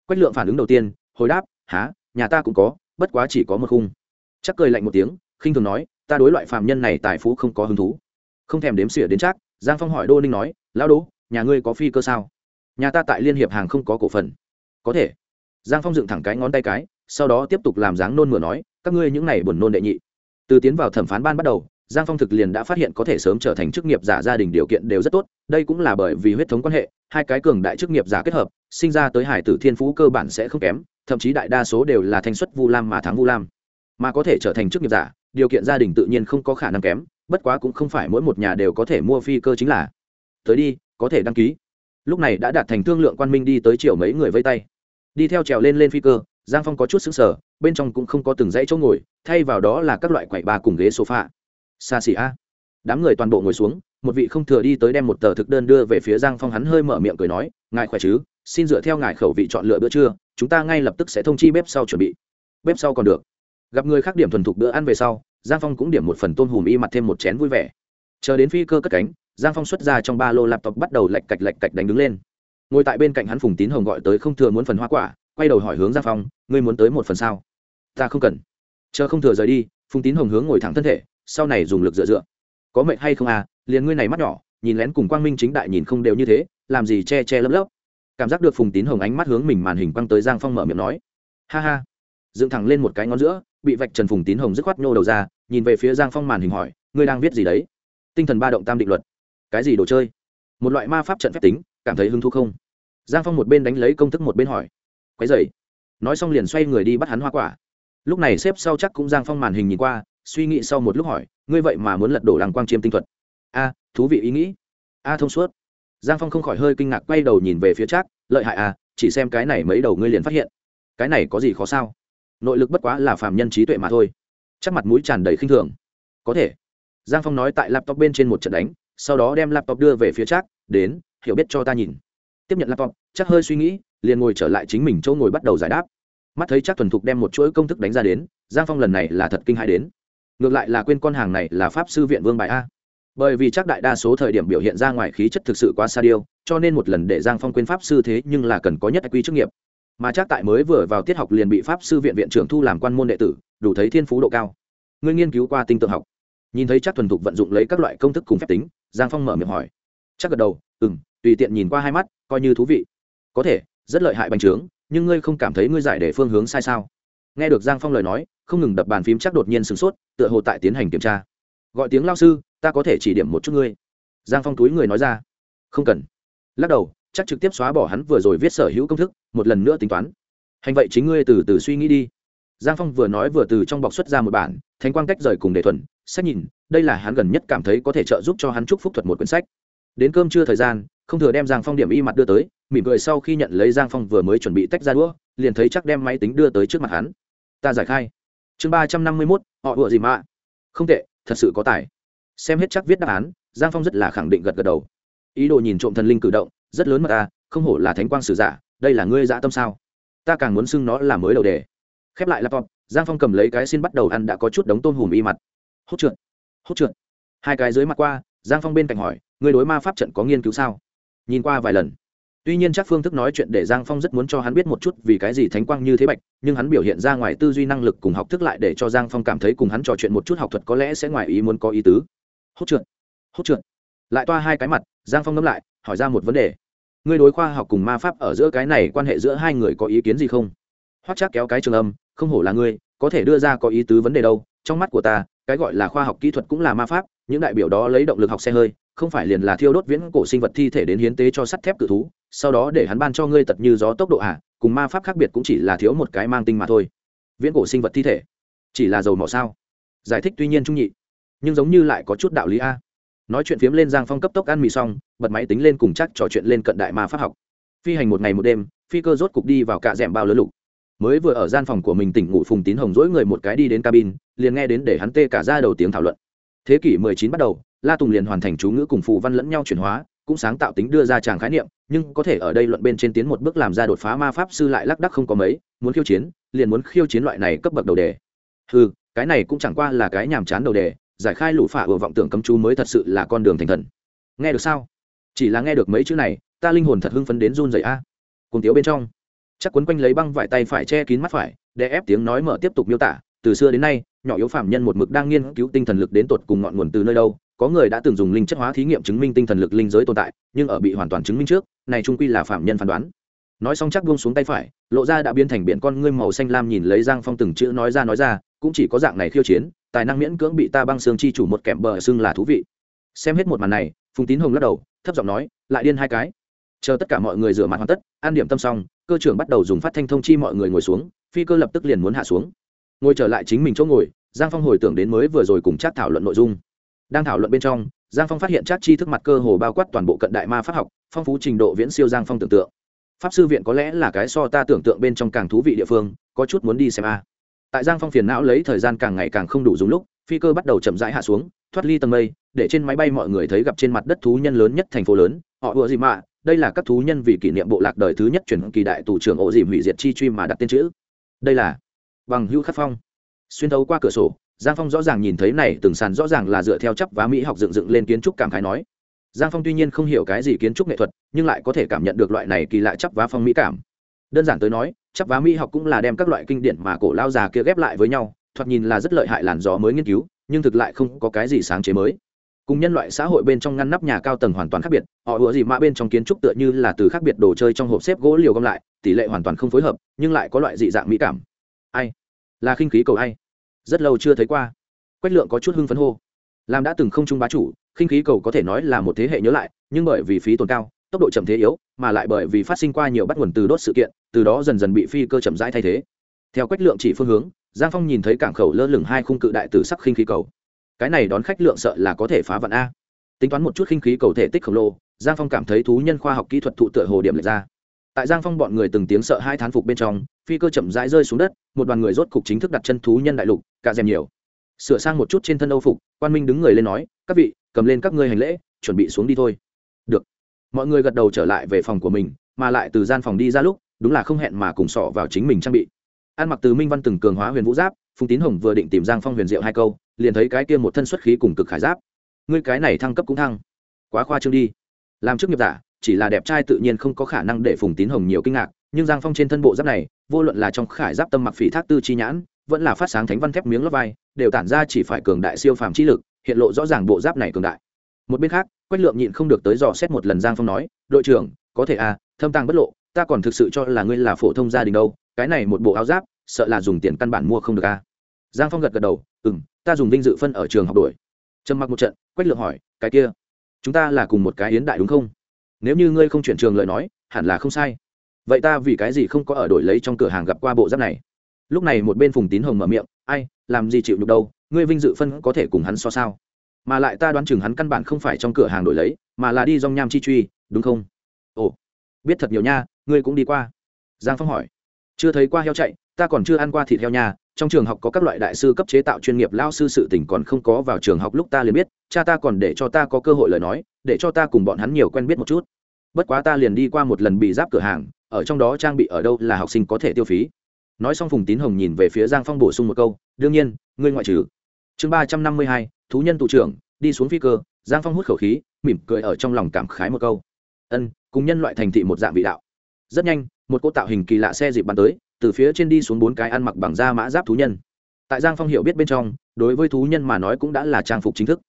Quách lượng phản ứng đầu tiên, hồi đáp há nhà ta cũng có, bất quá chỉ có một khung. Chắc cười lạnh một tiếng, khinh thường nói, ta đối loại phạm nhân này tài phú không có hứng thú. Không thèm đếm xỉa đến chắc, giang phong hỏi đô ninh nói, lão đỗ, nhà ngươi có phi cơ sao? Nhà ta tại liên hiệp hàng không có cổ phần. Có thể. Giang phong dựng thẳng cái ngón tay cái, sau đó tiếp tục làm dáng nôn mửa nói, các ngươi những này buồn nôn đệ nhị. Từ tiến vào thẩm phán ban bắt đầu giang phong thực liền đã phát hiện có thể sớm trở thành chức nghiệp giả gia đình điều kiện đều rất tốt, đây cũng là bởi vì huyết thống quan hệ, hai cái cường đại chức nghiệp giả kết hợp, sinh ra tới hải tử thiên phú cơ bản sẽ không kém, thậm chí đại đa số đều là thanh xuất vu lam mà thắng vu lam. Mà có thể trở thành chức nghiệp giả, điều kiện gia đình tự nhiên không có khả năng kém, bất quá cũng không phải mỗi một nhà đều có thể mua phi cơ chính là. Tới đi, có thể đăng ký. Lúc này đã đạt thành thương lượng quan minh đi tới chiều mấy người vây tay. Đi theo trèo lên lên phi cơ, giang phong có chút xứng sở bên trong cũng không có từng dãy chỗ ngồi, thay vào đó là các loại quậy ba cùng ghế sofa xa xỉ a. Đám người toàn bộ ngồi xuống, một vị không thừa đi tới đem một tờ thực đơn đưa về phía giang phong, hắn hơi mở miệng cười nói, ngài khỏe chứ? Xin dựa theo ngài khẩu vị chọn lựa bữa trưa, chúng ta ngay lập tức sẽ thông chi bếp sau chuẩn bị. Bếp sau còn được. Gặp người khác điểm thuần thục bữa ăn về sau, giang phong cũng điểm một phần tôm hùm y mặt thêm một chén vui vẻ. Chờ đến phi cơ cất cánh, giang phong xuất ra trong ba lô laptop bắt đầu lạch cạch lạch cạch đánh đứng lên. Ngồi tại bên cạnh hắn phùng tín hồng gọi tới không thừa muốn phần hoa quả, quay đầu hỏi hướng giang phong, ngươi muốn tới một phần sao? Ta không cần. Chờ không thừa rời đi, phùng tín hồng hướng ngồi thẳng thân thể sau này dùng lực dựa dựa. Có mệnh hay không à liền ngươi này mắt nhỏ, nhìn lén cùng quang minh chính đại nhìn không đều như thế, làm gì che che lấp lấp. Cảm giác được phùng tín hồng ánh mắt hướng mình màn hình quăng tới giang phong mở miệng nói, ha ha. Dựng thẳng lên một cái ngón giữa, bị vạch trần phùng tín hồng dứt khoát nhô đầu ra, nhìn về phía giang phong màn hình hỏi, ngươi đang viết gì đấy? Tinh thần ba động tam định luật. Cái gì đồ chơi? Một loại ma pháp trận phép tính, cảm thấy hứng thú không? Giang phong một bên đánh lấy công thức một bên hỏi quái dày nói xong liền xoay người đi bắt hắn hoa quả. Lúc này xếp sau chắc cũng giang phong màn hình nhìn qua suy nghĩ sau một lúc hỏi, ngươi vậy mà muốn lật đổ làng quang chiêm tinh thuật? A, thú vị ý nghĩ. A, thông suốt. Giang phong không khỏi hơi kinh ngạc quay đầu nhìn về phía Trác, lợi hại à chỉ xem cái này mấy đầu ngươi liền phát hiện. Cái này có gì khó sao? Nội lực bất quá là phàm nhân trí tuệ mà thôi. Chắc mặt mũi tràn đầy khinh thường. Có thể. Giang phong nói tại laptop bên trên một trận đánh, sau đó đem laptop đưa về phía Trác, đến, hiểu biết cho ta nhìn. Tiếp nhận laptop chắc hơi suy nghĩ, liền ngồi trở lại chính mình chỗ ngồi bắt đầu giải đáp. Mắt thấy chắc thuần thục đem một chuỗi công thức đánh ra đến, giang phong lần này là thật kinh hãi đến ngược lại là quên con hàng này là pháp sư viện vương bài a. Bởi vì chắc đại đa số thời điểm biểu hiện ra ngoài khí chất thực sự quá xa điêu, cho nên một lần để giang phong quên pháp sư thế nhưng là cần có nhất quy chức nghiệp. Mà chắc tại mới vừa vào tiết học liền bị pháp sư viện viện trưởng thu làm quan môn đệ tử, đủ thấy thiên phú độ cao. Ngươi nghiên cứu qua tinh tượng học. Nhìn thấy chắc thuần thục vận dụng lấy các loại công thức cùng phép tính, giang phong mở miệng hỏi. Chắc gật đầu ừ m tùy tiện nhìn qua hai mắt, coi như thú vị. Có thể, rất lợi hại bành trướng, nhưng ngươi không cảm thấy ngươi giải để phương hướng sai sao? Nghe được giang phong lời nói, không ngừng đập bàn phím chắc đột nhiên sửng sốt, tựa hồ tại tiến hành kiểm tra. Gọi tiếng lao sư, ta có thể chỉ điểm một chút ngươi. Giang phong túi người nói ra. Không cần. Lắc đầu, chắc trực tiếp xóa bỏ hắn vừa rồi viết sở hữu công thức, một lần nữa tính toán. Hành vậy chính ngươi từ từ suy nghĩ đi. Giang phong vừa nói vừa từ trong bọc xuất ra một bản, thánh quang cách rời cùng đề thuần, sách nhìn, đây là hắn gần nhất cảm thấy có thể trợ giúp cho hắn chúc phúc thuật một quyển sách. Đến cơm trưa thời gian, không thừa đem giang phong điểm y mặt đưa tới, mỉm cười sau khi nhận lấy giang phong vừa mới chuẩn bị tách ra đũa, liền thấy chắc đem máy tính đưa tới trước mặt hắn ta giải khai. Chương ba trăm năm mươi mốt, họ ủa gì mà? Không tệ, thật sự có tài. Xem hết chắc viết đáp án, giang phong rất là khẳng định gật gật đầu. Ý đồ nhìn trộm thần linh cử động, rất lớn mà ta, không hổ là thánh quang sử giả, đây là ngươi dã tâm sao? Ta càng muốn xưng nó là mới đầu đề. Khép lại laptop, giang phong cầm lấy cái xin bắt đầu ăn đã có chút đống tôm hùm y mặt. Hốt trượt hốt trượt. Hai cái dưới mặt qua, giang phong bên cạnh hỏi, ngươi đối ma pháp trận có nghiên cứu sao? Nhìn qua vài lần tuy nhiên chắc phương thức nói chuyện để giang phong rất muốn cho hắn biết một chút vì cái gì thánh quang như thế bạch, nhưng hắn biểu hiện ra ngoài tư duy năng lực cùng học thức lại để cho giang phong cảm thấy cùng hắn trò chuyện một chút học thuật có lẽ sẽ ngoài ý muốn có ý tứ. Hốt trượt hốt trượt. Lại toa hai cái mặt, giang phong ngẫm lại, hỏi ra một vấn đề. Ngươi đối khoa học cùng ma pháp ở giữa cái này quan hệ giữa hai người có ý kiến gì không? Hoắc chắc kéo cái trường âm, không hổ là ngươi, có thể đưa ra có ý tứ vấn đề đâu. Trong mắt của ta, cái gọi là khoa học kỹ thuật cũng là ma pháp, những đại biểu đó lấy động lực học xe hơi, không phải liền là thiêu đốt viễn cổ sinh vật thi thể đến hiến tế cho sắt thép cự thú sau đó để hắn ban cho ngươi tật như gió tốc độ hạ cùng ma pháp khác biệt cũng chỉ là thiếu một cái mang tinh mà thôi. Viễn cổ sinh vật thi thể, chỉ là dầu mỏ sao? Giải thích tuy nhiên trung nhị, nhưng giống như lại có chút đạo lý a. Nói chuyện phiếm lên giang phong cấp tốc ăn mì xong, bật máy tính lên cùng chắc trò chuyện lên cận đại ma pháp học. Phi hành một ngày một đêm, phi cơ rốt cục đi vào cạ rẽm bao lớn lục. Mới vừa ở gian phòng của mình tỉnh ngủ phùng tín hồng dỗi người một cái đi đến cabin, liền nghe đến để hắn tê cả ra đầu tiếng thảo luận. Thế kỷ 19 bắt đầu, la tùng liền hoàn thành chú ngữ cùng phụ văn lẫn nhau chuyển hóa cũng sáng tạo tính đưa ra tràng khái niệm, nhưng có thể ở đây luận bên trên tiến một bước làm ra đột phá ma pháp sư lại lắc đắc không có mấy, muốn khiêu chiến, liền muốn khiêu chiến loại này cấp bậc đầu đề. Ừ cái này cũng chẳng qua là cái nhàm chán đầu đề, giải khai lũ phả ở vọng tưởng cấm chú mới thật sự là con đường thành thần. Nghe được sao? Chỉ là nghe được mấy chữ này, ta linh hồn thật hưng phấn đến run rẩy a. À. cùng tiếu bên trong, chắc quấn quanh lấy băng vải tay phải che kín mắt phải, để ép tiếng nói mở tiếp tục miêu tả, từ xưa đến nay, nhỏ yếu phạm nhân một mực đang nghiên cứu tinh thần lực đến tột cùng ngọn nguồn từ nơi đâu có người đã từng dùng linh chất hóa thí nghiệm chứng minh tinh thần lực linh giới tồn tại, nhưng ở bị hoàn toàn chứng minh trước, này trung quy là phạm nhân phán đoán. Nói xong chắc buông xuống tay phải, lộ ra đã biến thành biển con ngươi màu xanh lam nhìn lấy giang phong từng chữ nói ra nói ra, cũng chỉ có dạng này khiêu chiến, tài năng miễn cưỡng bị ta băng xương chi chủ một kèm bờ xương là thú vị. Xem hết một màn này, phùng tín hồng lắc đầu, thấp giọng nói, lại điên hai cái. Chờ tất cả mọi người rửa mặt hoàn tất an điểm tâm xong, cơ trưởng bắt đầu dùng phát thanh thông chi mọi người ngồi xuống, phi cơ lập tức liền muốn hạ xuống. Ngồi trở lại chính mình chỗ ngồi, giang phong hồi tưởng đến mới vừa rồi cùng chắc thảo luận nội dung đang thảo luận bên trong, giang phong phát hiện chắc chi thức mặt cơ hồ bao quát toàn bộ cận đại ma pháp học, phong phú trình độ viễn siêu giang phong tưởng tượng. Pháp sư viện có lẽ là cái so ta tưởng tượng bên trong càng thú vị địa phương, có chút muốn đi xem a. Tại giang phong phiền não lấy thời gian càng ngày càng không đủ dùng lúc, phi cơ bắt đầu chậm rãi hạ xuống, thoát ly tầng mây, để trên máy bay mọi người thấy gặp trên mặt đất thú nhân lớn nhất thành phố lớn, họ ùa gì mạ. Đây là các thú nhân vì kỷ niệm bộ lạc đời thứ nhất chuyển kỳ đại tù trưởng ổ dìm hủy diệt chi truy mà đặt tên chữ. Đây là bằng hữu khắc phong. Xuyên thấu qua cửa sổ giang phong rõ ràng nhìn thấy này, từng sàn rõ ràng là dựa theo chấp và mỹ học dựng dựng lên kiến trúc cảm khái nói. Giang phong tuy nhiên không hiểu cái gì kiến trúc nghệ thuật, nhưng lại có thể cảm nhận được loại này kỳ lạ chấp và phong mỹ cảm. Đơn giản tới nói chấp vá mỹ học cũng là đem các loại kinh điển mà cổ lao già kia ghép lại với nhau, thoạt nhìn là rất lợi hại làn gió mới nghiên cứu, nhưng thực lại không có cái gì sáng chế mới. Cùng nhân loại xã hội bên trong ngăn nắp nhà cao tầng hoàn toàn khác biệt, họ ủa gì mã bên trong kiến trúc tựa như là từ khác biệt đồ chơi trong hộp xếp gỗ liều gom lại, tỷ lệ hoàn toàn không phối hợp, nhưng lại có loại dị dạng mỹ cảm. Ai? Là khinh khí cầu ai? Rất lâu chưa thấy qua. Quách lượng có chút hưng phấn hô. Làm đã từng không trung bá chủ, khinh khí cầu có thể nói là một thế hệ nhớ lại, nhưng bởi vì phí tồn cao, tốc độ chậm thế yếu, mà lại bởi vì phát sinh qua nhiều bắt nguồn từ đốt sự kiện, từ đó dần dần bị phi cơ chậm rãi thay thế. Theo quách lượng chỉ phương hướng, giang phong nhìn thấy cảng khẩu lơ lửng hai khung cự đại tử sắc khinh khí cầu. Cái này đón khách lượng sợ là có thể phá vạn a. Tính toán một chút khinh khí cầu thể tích khổng lồ, giang phong cảm thấy thú nhân khoa học kỹ thuật thụ tựa hồ điểm lệch ra. Tại giang phong bọn người từng tiếng sợ hai thán phục bên trong phi cơ chậm rãi rơi xuống đất, một đoàn người rốt cục chính thức đặt chân thú nhân đại lục, cả rèm nhiều. Sửa sang một chút trên thân âu phục, quan minh đứng người lên nói, các vị, cầm lên các ngươi hành lễ, chuẩn bị xuống đi thôi. Được. Mọi người gật đầu trở lại về phòng của mình, mà lại từ gian phòng đi ra lúc, đúng là không hẹn mà cùng sọ vào chính mình trang bị. Ăn mặc từ minh văn từng cường hóa huyền vũ giáp, phùng tín hồng vừa định tìm giang phong huyền diệu hai câu, liền thấy cái kia một thân xuất khí cùng cực khải giáp. Ngươi cái này thăng cấp cũng thăng. Quá khoa trương đi. Làm chức nghiệp giả, chỉ là đẹp trai tự nhiên không có khả năng để phùng tín hồng nhiều kinh ngạc nhưng giang phong trên thân bộ giáp này, vô luận là trong khải giáp tâm mặc phỉ thác tư chi nhãn, vẫn là phát sáng thánh văn thép miếng lót vai, đều tản ra chỉ phải cường đại siêu phàm chi lực, hiện lộ rõ ràng bộ giáp này cường đại. Một bên khác, quách lượng nhịn không được tới dò xét một lần giang phong nói, đội trưởng, có thể à thâm tàng bất lộ, ta còn thực sự cho là ngươi là phổ thông gia đình đâu, cái này một bộ áo giáp, sợ là dùng tiền căn bản mua không được à. Giang phong gật gật đầu ừ m ta dùng vinh dự phân ở trường học đổi trầm mặc một trận, quách lượng hỏi, cái kia, chúng ta là cùng một cái yến đại đúng không? Nếu như ngươi không chuyển trường lời nói, hẳn là không sai vậy ta vì cái gì không có ở đổi lấy trong cửa hàng gặp qua bộ giáp này? Lúc này một bên phùng tín hồng mở miệng, ai, làm gì chịu nhục đâu, ngươi vinh dự phân có thể cùng hắn so sao? Mà lại ta đoán chừng hắn căn bản không phải trong cửa hàng đổi lấy, mà là đi dong nham chi truy, đúng không? Ồ, biết thật nhiều nha, ngươi cũng đi qua. Giang phong hỏi. Chưa thấy qua heo chạy, ta còn chưa ăn qua thịt heo nha, trong trường học có các loại đại sư cấp chế tạo chuyên nghiệp lao sư sự tỉnh còn không có vào trường học lúc ta liền biết, cha ta còn để cho ta có cơ hội lời nói, để cho ta cùng bọn hắn nhiều quen biết một chút. Bất quá ta liền đi qua một lần bị giáp cửa hàng ở trong đó trang bị ở đâu là học sinh có thể tiêu phí. Nói xong phùng tín hồng nhìn về phía giang phong bổ sung một câu, đương nhiên, ngươi ngoại trừ. Chương ba trăm năm mươi hai, thú nhân tụ trưởng, đi xuống phi cơ, giang phong hút khẩu khí, mỉm cười ở trong lòng cảm khái một câu. Ân, cùng nhân loại thành thị một dạng vị đạo. Rất nhanh, một cô tạo hình kỳ lạ xe dịp bắn tới, từ phía trên đi xuống bốn cái ăn mặc bằng da mã giáp thú nhân. Tại giang phong hiểu biết bên trong, đối với thú nhân mà nói cũng đã là trang phục chính thức.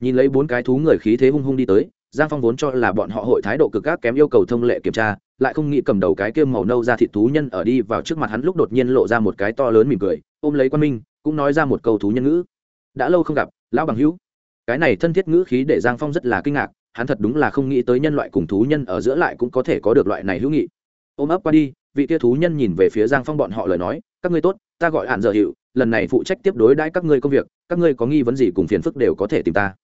Nhìn lấy bốn cái thú người khí thế hung hung đi tới giang phong vốn cho là bọn họ hội thái độ cực gác kém yêu cầu thông lệ kiểm tra, lại không nghĩ cầm đầu cái kiêm màu nâu ra thịt thú nhân ở đi vào trước mặt hắn lúc đột nhiên lộ ra một cái to lớn mỉm cười, ôm lấy quan minh, cũng nói ra một câu thú nhân ngữ. Đã lâu không gặp, lão bằng hữu. Cái này thân thiết ngữ khí để giang phong rất là kinh ngạc, hắn thật đúng là không nghĩ tới nhân loại cùng thú nhân ở giữa lại cũng có thể có được loại này hữu nghị. Ôm ấp qua đi, vị kia thú nhân nhìn về phía giang phong bọn họ lời nói, các ngươi tốt, ta gọi hạn giờ hiệu, lần này phụ trách tiếp đối đãi các ngươi công việc, các ngươi có nghi vấn gì cùng phiền phức đều có thể tìm ta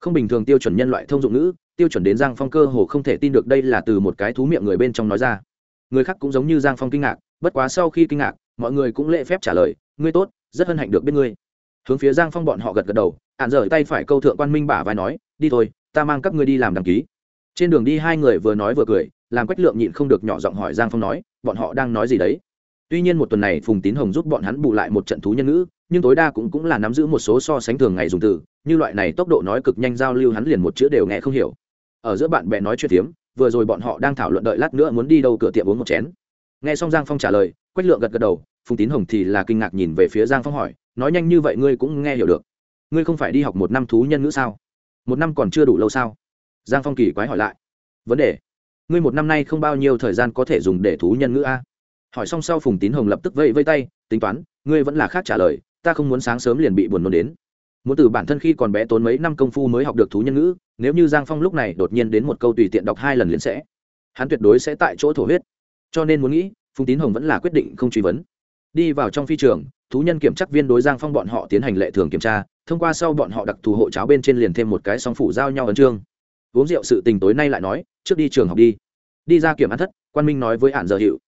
không bình thường tiêu chuẩn nhân loại thông dụng ngữ, tiêu chuẩn đến giang phong cơ hồ không thể tin được đây là từ một cái thú miệng người bên trong nói ra. Người khác cũng giống như giang phong kinh ngạc, bất quá sau khi kinh ngạc, mọi người cũng lễ phép trả lời, ngươi tốt, rất hân hạnh được biết ngươi. Hướng phía giang phong bọn họ gật gật đầu ạn dở tay phải câu thượng quan minh bả vai nói, đi thôi, ta mang các ngươi đi làm đăng ký. Trên đường đi hai người vừa nói vừa cười, làm quách lượng nhịn không được nhỏ giọng hỏi giang phong nói, bọn họ đang nói gì đấy? Tuy nhiên một tuần này phùng tín hồng giúp bọn hắn bù lại một trận thú nhân ngữ, nhưng tối đa cũng cũng là nắm giữ một số so sánh thường ngày dùng từ, như loại này tốc độ nói cực nhanh giao lưu hắn liền một chữ đều nghe không hiểu. Ở giữa bạn bè nói chuyện tiếm vừa rồi bọn họ đang thảo luận đợi lát nữa muốn đi đâu cửa tiệm uống một chén. Nghe xong giang phong trả lời, quách lượng gật gật đầu, phùng tín hồng thì là kinh ngạc nhìn về phía giang phong hỏi, nói nhanh như vậy ngươi cũng nghe hiểu được. Ngươi không phải đi học một năm thú nhân ngữ sao? Một năm còn chưa đủ lâu sao? Giang phong kỳ quái hỏi lại, vấn đề, ngươi một năm nay không bao nhiêu thời gian có thể dùng để thú nhân ngữ a? Hỏi xong sau phùng tín hồng lập tức vây vây tay, tính toán, ngươi vẫn là khác trả lời, ta không muốn sáng sớm liền bị buồn nôn đến. Muốn từ bản thân khi còn bé tốn mấy năm công phu mới học được thú nhân ngữ, nếu như giang phong lúc này đột nhiên đến một câu tùy tiện đọc hai lần liền sẽ. Hắn tuyệt đối sẽ tại chỗ thổ huyết. Cho nên muốn nghĩ, phùng tín hồng vẫn là quyết định không truy vấn. Đi vào trong phi trường, thú nhân kiểm tra viên đối giang phong bọn họ tiến hành lệ thường kiểm tra, thông qua sau bọn họ đặc thù hộ cháo bên trên liền thêm một cái song phủ giao nhau ấn trương uống rượu sự tình tối nay lại nói, trước đi trường học đi. Đi ra kiểm ăn thất, quan minh nói với hạn giờ hiệu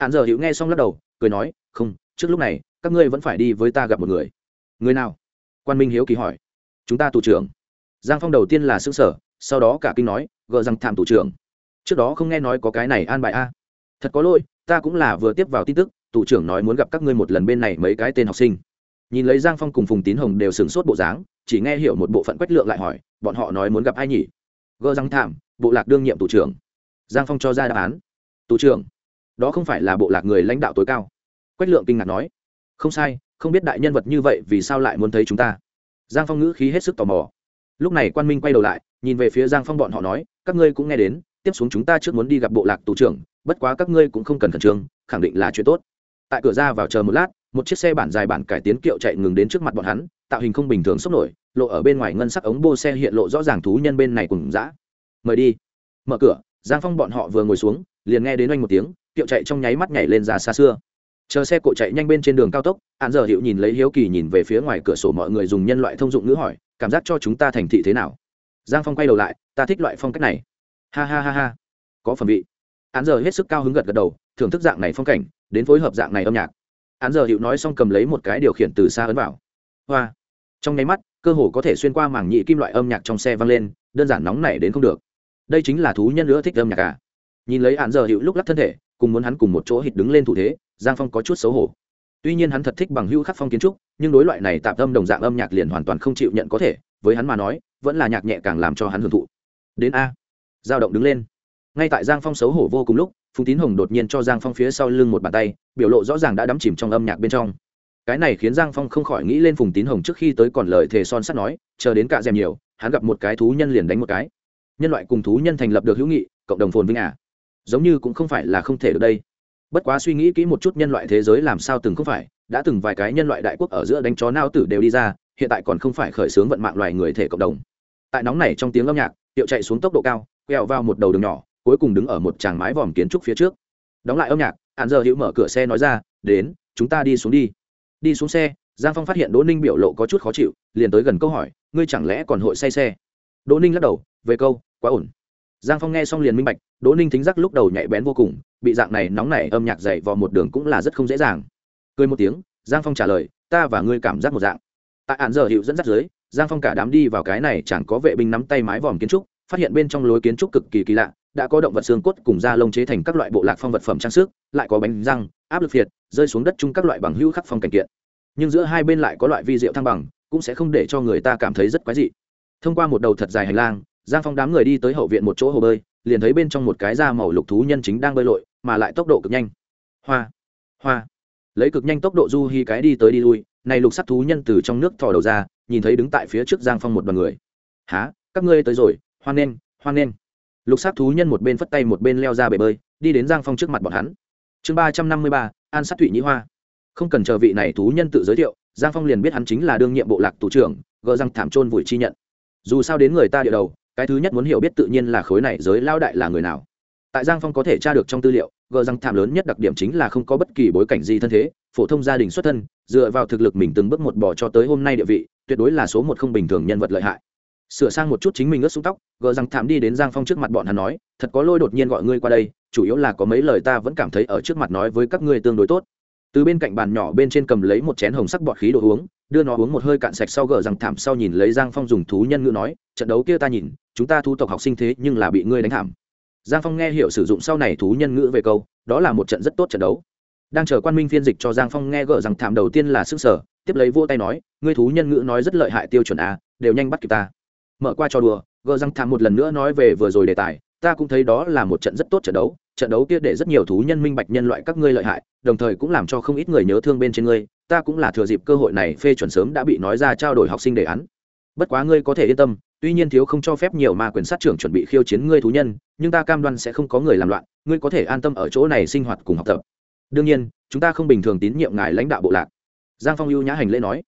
hạn giờ hữu nghe xong lắc đầu, cười nói, không, trước lúc này, các ngươi vẫn phải đi với ta gặp một người. Người nào? Quan minh hiếu kỳ hỏi. Chúng ta tù trưởng. Giang phong đầu tiên là xương sở sau đó cả kinh nói gợ rằng thảm tù trưởng. Trước đó không nghe nói có cái này an bài a. Thật có lỗi, ta cũng là vừa tiếp vào tin tức, tù trưởng nói muốn gặp các ngươi một lần bên này mấy cái tên học sinh. Nhìn lấy giang phong cùng phùng tín hồng đều sửng sốt bộ dáng, chỉ nghe hiểu một bộ phận quách lượng lại hỏi, bọn họ nói muốn gặp ai nhỉ? Gợ rằng thảm, bộ lạc đương nhiệm tù trưởng. Giang phong cho ra đáp án. Tù trưởng đó không phải là bộ lạc người lãnh đạo tối cao. Quách lượng kinh ngạc nói, không sai, không biết đại nhân vật như vậy vì sao lại muốn thấy chúng ta? Giang phong ngữ khí hết sức tò mò. Lúc này quan minh quay đầu lại, nhìn về phía giang phong bọn họ nói, các ngươi cũng nghe đến, tiếp xuống chúng ta trước muốn đi gặp bộ lạc tù trưởng, bất quá các ngươi cũng không cần khẩn trương, khẳng định là chuyện tốt. Tại cửa ra vào chờ một lát, một chiếc xe bản dài bản cải tiến kiệu chạy ngừng đến trước mặt bọn hắn, tạo hình không bình thường sốc nổi, lộ ở bên ngoài ngân sắc ống bô xe hiện lộ rõ ràng thú nhân bên này cùng dã. Mời đi. Mở cửa, giang phong bọn họ vừa ngồi xuống, liền nghe đến oanh một tiếng kiệu chạy trong nháy mắt nhảy lên ra xa xưa. Chờ xe cộ chạy nhanh bên trên đường cao tốc hạn giờ hiệu nhìn lấy hiếu kỳ nhìn về phía ngoài cửa sổ mọi người dùng nhân loại thông dụng ngữ hỏi, cảm giác cho chúng ta thành thị thế nào? Giang phong quay đầu lại, ta thích loại phong cách này. Ha ha ha ha, có phẩm vị. Hắn giờ hết sức cao hứng gật gật đầu, thưởng thức dạng này phong cảnh, đến phối hợp dạng này âm nhạc. Hắn giờ hiệu nói xong cầm lấy một cái điều khiển từ xa ấn vào. Hoa! Trong nháy mắt, cơ hồ có thể xuyên qua mảng nhị kim loại âm nhạc trong xe vang lên, đơn giản nóng nảy đến không được. Đây chính là thú nhân nữa thích âm nhạc à? Nhìn lấy hắn giờ hiệu lúc lắc thân thể cùng muốn hắn cùng một chỗ hít đứng lên thủ thế, giang phong có chút xấu hổ. Tuy nhiên hắn thật thích bằng hữu khắc phong kiến trúc, nhưng đối loại này tạm tâm đồng dạng âm nhạc liền hoàn toàn không chịu nhận có thể, với hắn mà nói, vẫn là nhạc nhẹ càng làm cho hắn hưởng thụ. Đến a. Dao động đứng lên. Ngay tại giang phong xấu hổ vô cùng lúc, phùng tín hồng đột nhiên cho giang phong phía sau lưng một bàn tay, biểu lộ rõ ràng đã đắm chìm trong âm nhạc bên trong. Cái này khiến giang phong không khỏi nghĩ lên phùng tín hồng trước khi tới còn lời thề son sắt nói, chờ đến cạ dèm nhiều, hắn gặp một cái thú nhân liền đánh một cái. Nhân loại cùng thú nhân thành lập được hữu nghị, cộng đồng phồn vinh à? Giống như cũng không phải là không thể được đây. Bất quá suy nghĩ kỹ một chút nhân loại thế giới làm sao từng không phải, đã từng vài cái nhân loại đại quốc ở giữa đánh chó nao tử đều đi ra, hiện tại còn không phải khởi xướng vận mạng loài người thể cộng đồng. Tại nóng này trong tiếng âm nhạc tiệu chạy xuống tốc độ cao, quẹo vào một đầu đường nhỏ, cuối cùng đứng ở một tràng mái vòm kiến trúc phía trước. Đóng lại âm nhạc, hạn giờ hữu mở cửa xe nói ra, đến, chúng ta đi xuống đi. Đi xuống xe, giang phong phát hiện đỗ ninh biểu lộ có chút khó chịu, liền tới gần câu hỏi, ngươi chẳng lẽ còn hội say xe? Đỗ ninh lắc đầu, về câu, quá ổn giang phong nghe xong liền minh bạch, đỗ ninh thính giác lúc đầu nhạy bén vô cùng, bị dạng này nóng nảy âm nhạc dậy vào một đường cũng là rất không dễ dàng. Cười một tiếng, giang phong trả lời, ta và ngươi cảm giác một dạng. Tại hạn giờ hiệu dẫn dắt dưới, giang phong cả đám đi vào cái này chẳng có vệ binh nắm tay mái vòm kiến trúc, phát hiện bên trong lối kiến trúc cực kỳ kỳ lạ, đã có động vật xương cốt cùng da lông chế thành các loại bộ lạc phong vật phẩm trang sức, lại có bánh răng, áp lực phiệt, rơi xuống đất chung các loại bằng hữu khắc phong cảnh kiện. Nhưng giữa hai bên lại có loại vi rượu thăng bằng, cũng sẽ không để cho người ta cảm thấy rất quái dị. Thông qua một đầu thật dài hành lang giang phong đám người đi tới hậu viện một chỗ hồ bơi, liền thấy bên trong một cái da màu lục thú nhân chính đang bơi lội, mà lại tốc độ cực nhanh. Hoa hoa. Lấy cực nhanh tốc độ du hi cái đi tới đi lui, này lục sắc thú nhân từ trong nước thò đầu ra, nhìn thấy đứng tại phía trước giang phong một đoàn người. Há các ngươi tới rồi, hoan nghênh hoan nghênh. Lục sắc thú nhân một bên phất tay một bên leo ra bể bơi, đi đến giang phong trước mặt bọn hắn. Chương ba trăm năm mươi ba, an sát thụy nhĩ hoa. Không cần chờ vị này thú nhân tự giới thiệu, giang phong liền biết hắn chính là đương nhiệm bộ lạc thủ trưởng gờ răng thảm trôn vùi chi nhận. Dù sao đến người ta địa đầu cái thứ nhất muốn hiểu biết tự nhiên là khối này giới lao đại là người nào. Tại giang phong có thể tra được trong tư liệu gờ răng thảm lớn nhất đặc điểm chính là không có bất kỳ bối cảnh gì thân thế, phổ thông gia đình xuất thân, dựa vào thực lực mình từng bước một bỏ cho tới hôm nay địa vị, tuyệt đối là số một không bình thường nhân vật lợi hại. Sửa sang một chút chính mình ướt xuống tóc gờ răng thảm đi đến giang phong trước mặt bọn hắn nói, thật có lôi đột nhiên gọi ngươi qua đây, chủ yếu là có mấy lời ta vẫn cảm thấy ở trước mặt nói với các ngươi tương đối tốt. Từ bên cạnh bàn nhỏ bên trên cầm lấy một chén hồng sắc bọt khí đồ uống, đưa nó uống một hơi cạn sạch sau gờ răng thảm sau nhìn lấy giang phong dùng thú nhân ngữ nói, trận đấu kia ta nhìn chúng ta thu tộc học sinh thế nhưng là bị ngươi đánh thảm. Giang phong nghe hiểu sử dụng sau này thú nhân ngữ về câu, đó là một trận rất tốt trận đấu. Đang chờ quan minh phiên dịch cho giang phong nghe gỡ rằng thảm đầu tiên là sức sở, tiếp lấy vô tay nói, ngươi thú nhân ngữ nói rất lợi hại tiêu chuẩn a, đều nhanh bắt kịp ta. Mở qua cho đùa, gỡ rằng thảm một lần nữa nói về vừa rồi đề tài, ta cũng thấy đó là một trận rất tốt trận đấu trận đấu kia để rất nhiều thú nhân minh bạch nhân loại các ngươi lợi hại, đồng thời cũng làm cho không ít người nhớ thương bên trên ngươi, ta cũng là thừa dịp cơ hội này phê chuẩn sớm đã bị nói ra trao đổi học sinh đề án. Bất quá ngươi có thể yên tâm tuy nhiên thiếu không cho phép nhiều ma quyền sát trưởng chuẩn bị khiêu chiến ngươi thú nhân, nhưng ta cam đoan sẽ không có người làm loạn, ngươi có thể an tâm ở chỗ này sinh hoạt cùng học tập. Đương nhiên, chúng ta không bình thường tín nhiệm ngài lãnh đạo bộ lạc. Giang phong ưu nhã hành lễ nói.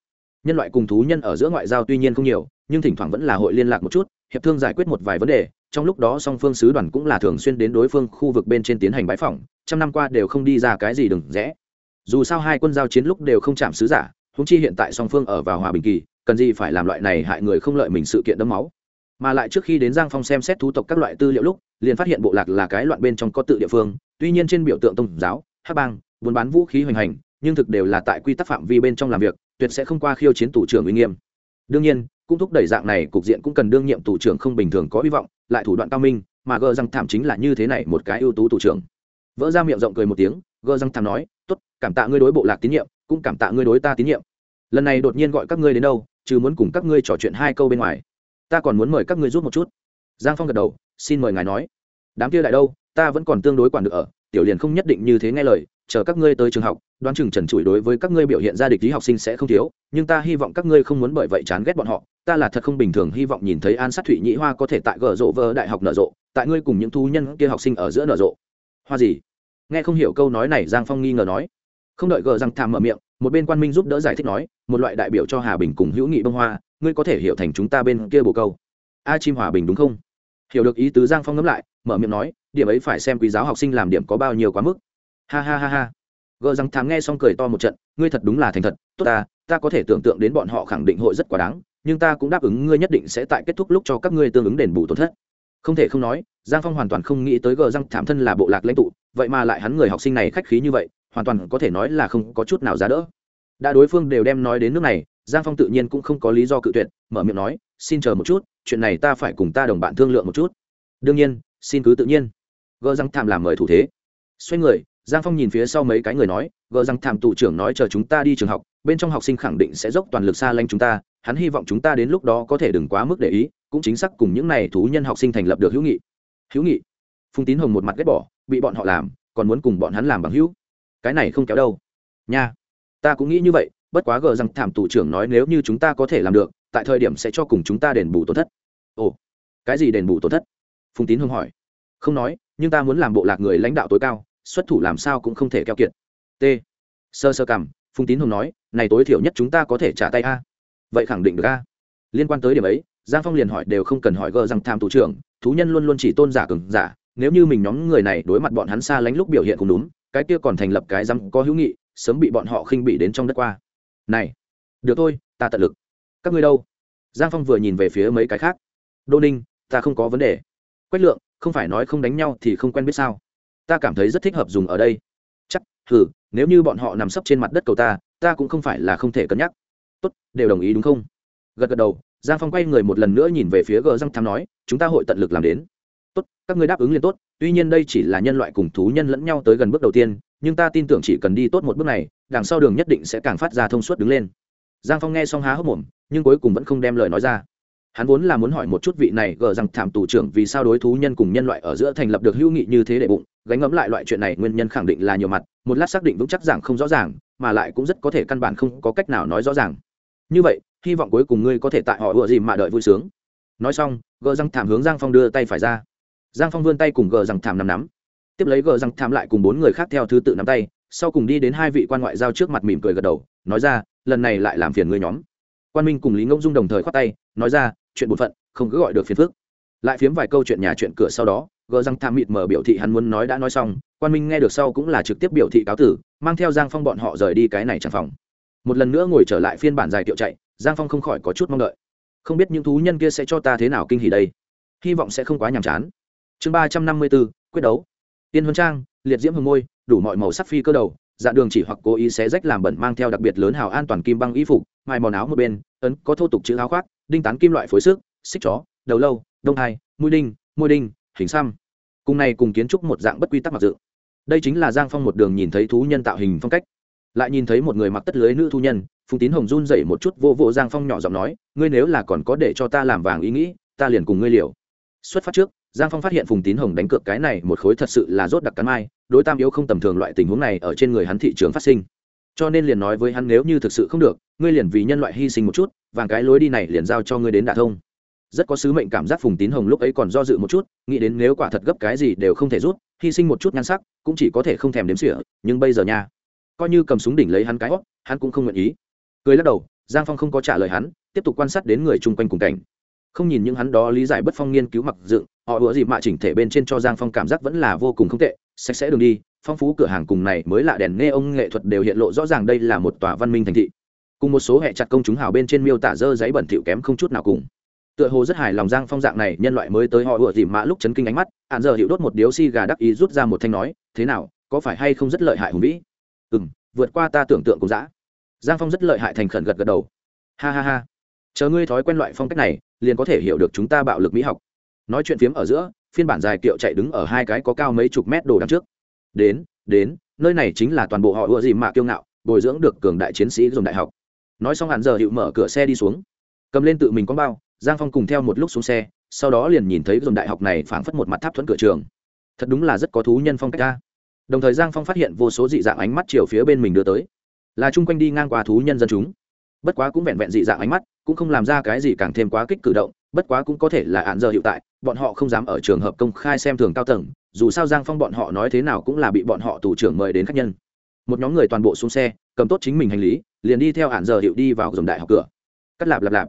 Nhân loại cùng thú nhân ở giữa ngoại giao tuy nhiên không nhiều, nhưng thỉnh thoảng vẫn là hội liên lạc một chút, hiệp thương giải quyết một vài vấn đề, trong lúc đó song phương sứ đoàn cũng là thường xuyên đến đối phương khu vực bên trên tiến hành bãi phỏng, trăm năm qua đều không đi ra cái gì đừng rẽ. Dù sao hai quân giao chiến lúc đều không chạm sứ giả húng chi hiện tại song phương ở vào hòa bình kỳ cần gì phải làm loại này hại người không lợi mình sự kiện đẫm máu. Mà lại trước khi đến giang phong xem xét thú tộc các loại tư liệu lúc, liền phát hiện bộ lạc là cái loạn bên trong có tự địa phương, tuy nhiên trên biểu tượng tôn giáo hát bang, buôn bán vũ khí hoành hành, nhưng thực đều là tại quy tắc phạm vi bên trong làm việc, tuyệt sẽ không qua khiêu chiến tù trưởng uy nghiêm. Đương nhiên, cũng thúc đẩy dạng này cục diện cũng cần đương nhiệm tù trưởng không bình thường có hy vọng, lại thủ đoạn cao minh, mà gờ răng thảm chính là như thế này một cái ưu tú tù trưởng. Vỡ ra miệng rộng cười một tiếng gờ răng thảm nói, tốt, cảm tạ ngươi đối bộ lạc tín nhiệm, cũng cảm tạ ngươi đối ta tín nhiệm. Lần này đột nhiên gọi các ngươi đến đâu chứ muốn cùng các ngươi trò chuyện hai câu bên ngoài. Ta còn muốn mời các ngươi rút một chút. Giang phong gật đầu, xin mời ngài nói. Đám kia lại đâu, ta vẫn còn tương đối quản được ở, tiểu liền không nhất định như thế nghe lời, chờ các ngươi tới trường học, đoán chừng trần trụi đối với các ngươi biểu hiện ra địch lý học sinh sẽ không thiếu, nhưng ta hy vọng các ngươi không muốn bởi vậy chán ghét bọn họ, ta là thật không bình thường hy vọng nhìn thấy an sát thụy nhĩ hoa có thể tại gở rộ vơ đại học nở rộ, tại ngươi cùng những thu nhân kia học sinh ở giữa nở rộ. Hoa gì? Nghe không hiểu câu nói này, giang phong nghi ngờ nói. Không đợi gờ răng thảm mở miệng một bên quan minh giúp đỡ giải thích nói, một loại đại biểu cho hà bình cùng hữu nghị bông hoa, ngươi có thể hiểu thành chúng ta bên kia bồ câu. A chim hòa bình đúng không? Hiểu được ý tứ giang phong ngẫm lại, mở miệng nói, điểm ấy phải xem quý giáo học sinh làm điểm có bao nhiêu quá mức. Ha ha ha ha. Gờ răng thám nghe xong cười to một trận, ngươi thật đúng là thành thật, tốt ta ta có thể tưởng tượng đến bọn họ khẳng định hội rất quá đáng, nhưng ta cũng đáp ứng ngươi nhất định sẽ tại kết thúc lúc cho các ngươi tương ứng đền bù tổn thất. Không thể không nói, giang phong hoàn toàn không nghĩ tới gờ răng thảm thân là bộ lạc lãnh tụ, vậy mà lại hắn người học sinh này khách khí như vậy hoàn toàn có thể nói là không có chút nào giá đỡ. Đã đối phương đều đem nói đến nước này, giang phong tự nhiên cũng không có lý do cự tuyệt, mở miệng nói, xin chờ một chút, chuyện này ta phải cùng ta đồng bạn thương lượng một chút. Đương nhiên, xin cứ tự nhiên. Gờ răng thảm làm mời thủ thế. Xoay người, giang phong nhìn phía sau mấy cái người nói, gờ răng thảm tụ trưởng nói chờ chúng ta đi trường học, bên trong học sinh khẳng định sẽ dốc toàn lực xa lanh chúng ta, hắn hy vọng chúng ta đến lúc đó có thể đừng quá mức để ý, cũng chính xác cùng những n à y thú nhân học sinh thành lập được hữu nghị. Hữu nghị? Phùng tín hồng một mặt ghét bỏ, bị bọn họ làm, còn muốn cùng bọn hắn làm bằng hữu? Cái này không kéo đâu. Nha. Ta cũng nghĩ như vậy, bất quá gờ rằng thảm tù trưởng nói nếu như chúng ta có thể làm được, tại thời điểm sẽ cho cùng chúng ta đền bù tổn thất. Ồ, cái gì đền bù tổn thất? Phùng tín hưng hỏi. Không nói, nhưng ta muốn làm bộ lạc người lãnh đạo tối cao, xuất thủ làm sao cũng không thể keo kiệt. T. Sơ sơ cảm phùng tín hùng nói, này tối thiểu nhất chúng ta có thể trả tay a. Vậy khẳng định được a. Liên quan tới điểm ấy, giang phong liền hỏi đều không cần hỏi gờ rằng tham tù trưởng, thú nhân luôn luôn chỉ tôn giả cường giả, nếu như mình nhóm người này đối mặt bọn hắn xa lánh lúc biểu hiện cũng đúng cái kia còn thành lập cái rắm có hữu nghị, sớm bị bọn họ khinh bị đến trong đất qua. Này, được thôi, ta tận lực. Các ngươi đâu? Giang phong vừa nhìn về phía mấy cái khác. Đô ninh, ta không có vấn đề. Quách lượng, không phải nói không đánh nhau thì không quen biết sao? Ta cảm thấy rất thích hợp dùng ở đây. Chắc thử nếu như bọn họ nằm sấp trên mặt đất cầu ta ta cũng không phải là không thể cân nhắc. Tốt, đều đồng ý đúng không? Gật gật đầu, giang phong quay người một lần nữa nhìn về phía gờ răng tham nói, chúng ta hội tận lực làm đến. Tốt, các ngươi đáp ứng liền tốt tuy nhiên đây chỉ là nhân loại cùng thú nhân lẫn nhau tới gần bước đầu tiên, nhưng ta tin tưởng chỉ cần đi tốt một bước này, đằng sau đường nhất định sẽ càng phát ra thông suốt đứng lên. Giang phong nghe xong há hốc mồm, nhưng cuối cùng vẫn không đem lời nói ra. Hắn vốn là muốn hỏi một chút vị này gờ rằng thảm tù trưởng vì sao đối thú nhân cùng nhân loại ở giữa thành lập được hữu nghị như thế để bụng, gánh ngẫm lại loại chuyện này nguyên nhân khẳng định là nhiều mặt, một lát xác định vững chắc rằng không rõ ràng, mà lại cũng rất có thể căn bản không có cách nào nói rõ ràng. Như vậy, hy vọng cuối cùng ngươi có thể tại họ ựa gì mà đợi vui sướng. Nói xong, gờ răng thảm hướng giang phong đưa tay phải ra giang phong vươn tay cùng gờ răng thảm nắm nắm. Tiếp lấy gờ răng thảm lại cùng bốn người khác theo thứ tự nắm tay, sau cùng đi đến hai vị quan ngoại giao trước mặt mỉm cười gật đầu, nói ra, lần này lại làm phiền ngươi nhóm. Quan minh cùng lý ngông dung đồng thời khoát tay, nói ra, chuyện bổn phận, không cứ gọi được phiền phức. Lại phiếm vài câu chuyện nhà chuyện cửa sau đó gờ răng thảm mịt mở biểu thị hắn muốn nói đã nói xong, quan minh nghe được sau cũng là trực tiếp biểu thị cáo tử, mang theo giang phong bọn họ rời đi cái này chẳng phòng. Một lần nữa ngồi trở lại phiên bản dài tiệu chạy, giang phong không khỏi có chút mong đợi. Không biết những thú nhân kia sẽ cho ta thế nào kinh hỉ đây. Hy vọng sẽ không quá nhàm chán chương ba trăm năm mươi b ố quyết đấu. Tiên huân trang, liệt diễm hồng môi, đủ mọi màu sắc phi cơ đầu dạ đường chỉ hoặc cố ý xé rách làm bẩn mang theo đặc biệt lớn hào an toàn kim băng y phục mai mòn áo một bên, ấn có thô tục chữ áo khoác, đinh tán kim loại phối sức xích chó, đầu lâu, đông hai, mũi đinh, môi đinh, hình xăm. Cùng này cùng kiến trúc một dạng bất quy tắc mặc dự. Đây chính là giang phong một đường nhìn thấy thú nhân tạo hình phong cách. Lại nhìn thấy một người mặc tất lưới nữ thu nhân, phùng tín hồng run dậy một chút vô vô giang phong nhỏ giọng nói, ngươi nếu là còn có để cho ta làm vàng ý nghĩ, ta liền cùng ngươi liều. Xuất phát trước giang phong phát hiện phùng tín hồng đánh cược cái này một khối thật sự là rốt đặc cắn mai, đối tam yếu không tầm thường loại tình huống này ở trên người hắn thị trường phát sinh. Cho nên liền nói với hắn nếu như thực sự không được, ngươi liền vì nhân loại hy sinh một chút, vàng cái lối đi này liền giao cho ngươi đến đả thông. Rất có sứ mệnh cảm giác phùng tín hồng lúc ấy còn do dự một chút, nghĩ đến nếu quả thật gấp cái gì đều không thể rút, hy sinh một chút nhan sắc, cũng chỉ có thể không thèm đếm sỉa nhưng bây giờ nha. Coi như cầm súng đỉnh lấy hắn cái hót hắn cũng không nguyện ý. Cười lắc đầu, giang phong không có trả lời hắn, tiếp tục quan sát đến người chung quanh cùng cảnh không nhìn những hắn đó lý giải bất phong nghiên cứu mặc dựng, họ ủa gì mạ chỉnh thể bên trên cho giang phong cảm giác vẫn là vô cùng không tệ, sạch sẽ đường đi, phong phú cửa hàng cùng này mới lạ đèn nghe ông nghệ thuật đều hiện lộ rõ ràng đây là một tòa văn minh thành thị. Cùng một số hệ chặt công chúng hào bên trên miêu tả dơ giấy bẩn thỉu kém không chút nào cùng. Tựa hồ rất hài lòng giang phong dạng này, nhân loại mới tới họ ủa gì mạ lúc chấn kinh ánh mắt, hạn giờ hiệu đốt một điếu xi gà đắc ý rút ra một thanh nói, thế nào, có phải hay không rất lợi hại hùng vĩ? Ừ m vượt qua ta tưởng tượng cũng dã. Giang phong rất lợi hại thành khẩn gật gật đầu. Ha ha ha, chờ ngươi thói quen loại phong cách này liền có thể hiểu được chúng ta bạo lực mỹ học. Nói chuyện phiếm ở giữa, phiên bản dài kiệu chạy đứng ở hai cái có cao mấy chục mét đồ đằng trước. Đến đến, nơi này chính là toàn bộ họ ưa gì mà kiêu ngạo, bồi dưỡng được cường đại chiến sĩ dùng đại học. Nói xong hắn giờ hiệu mở cửa xe đi xuống. Cầm lên tự mình có bao, giang phong cùng theo một lúc xuống xe, sau đó liền nhìn thấy dùng đại học này phảng phất một mặt tháp thuẫn cửa trường. Thật đúng là rất có thú nhân phong cách ta. Đồng thời giang phong phát hiện vô số dị dạng ánh mắt chiều phía bên mình đưa tới. Là chung quanh đi ngang qua thú nhân dân chúng bất quá cũng vẹn vẹn dị dạng ánh mắt, cũng không làm ra cái gì càng thêm quá kích cử động, bất quá cũng có thể là án giờ hiệu tại, bọn họ không dám ở trường hợp công khai xem thường cao tầng, dù sao giang phong bọn họ nói thế nào cũng là bị bọn họ tù trưởng mời đến khách nhân. Một nhóm người toàn bộ xuống xe, cầm tốt chính mình hành lý, liền đi theo hạn giờ hiệu đi vào dòng đại học cửa. Cắt lạp lạp lạp.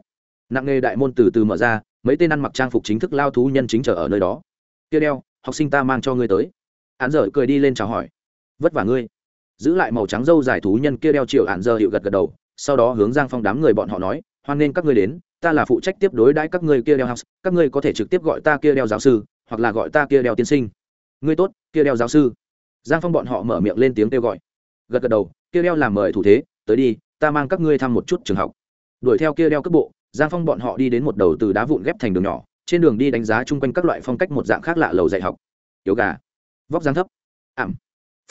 Nặng nghề đại môn từ từ mở ra, mấy tên ăn mặc trang phục chính thức lao thú nhân chính chờ ở nơi đó. Kia đeo, học sinh ta mang cho ngươi tới. Hạn giờ cười đi lên chào hỏi. Vất vả ngươi. Giữ lại màu trắng dâu dài thú nhân kia đeo triệu hạn giờ hiệu gật gật đầu sau đó hướng giang phong đám người bọn họ nói, hoan nghênh các ngươi đến, ta là phụ trách tiếp đối đãi các ngươi kia đeo house, các ngươi có thể trực tiếp gọi ta kia đeo giáo sư, hoặc là gọi ta kia đeo tiên sinh. Ngươi tốt, kia đeo giáo sư. Giang phong bọn họ mở miệng lên tiếng kêu gọi. Gật gật đầu, kia đeo làm mời thủ thế, tới đi, ta mang các ngươi thăm một chút trường học. Đuổi theo kia đeo cấp bộ, giang phong bọn họ đi đến một đầu từ đá vụn ghép thành đường nhỏ, trên đường đi đánh giá chung quanh các loại phong cách một dạng khác lạ lầu dạy học. Yếu gà, vóc dáng thấp ảm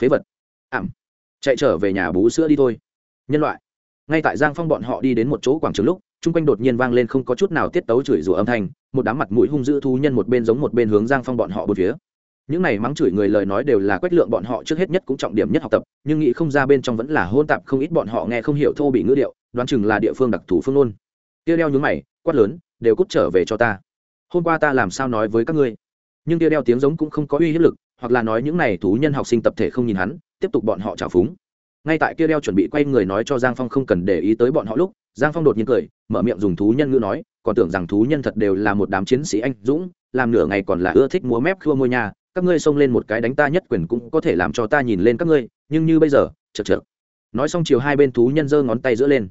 phế vật ảm chạy trở về nhà bú sữa đi thôi. Nhân loại ngay tại giang phong bọn họ đi đến một chỗ quảng trường lúc, chung quanh đột nhiên vang lên không có chút nào tiết tấu chửi rủa âm thanh, một đám mặt mũi hung dữ thú nhân một bên giống một bên hướng giang phong bọn họ bốn phía. Những này mắng chửi người lời nói đều là quét lượng bọn họ trước hết nhất cũng trọng điểm nhất học tập, nhưng nghĩ không ra bên trong vẫn là hôn tạp không ít bọn họ nghe không hiểu thô bị ngữ điệu, đoán chừng là địa phương đặc thù phương luôn tiêu đeo nhúng mày, quát lớn, đều cút trở về cho ta. Hôm qua ta làm sao nói với các ngươi? Nhưng tiêu đeo tiếng giống cũng không có uy hiếp lực, hoặc là nói những này thú nhân học sinh tập thể không nhìn hắn, tiếp tục bọn họ trào phúng ngay tại kia đeo chuẩn bị quay người nói cho giang phong không cần để ý tới bọn họ lúc, giang phong đột nhiên cười, mở miệng dùng thú nhân ngữ nói, còn tưởng rằng thú nhân thật đều là một đám chiến sĩ anh dũng, làm nửa ngày còn là ưa thích múa mép khua môi nhà các ngươi xông lên một cái đánh ta nhất quyền cũng có thể làm cho ta nhìn lên các ngươi, nhưng như bây giờ chật chật nói xong chiều hai bên thú nhân giơ ngón tay giữa lên.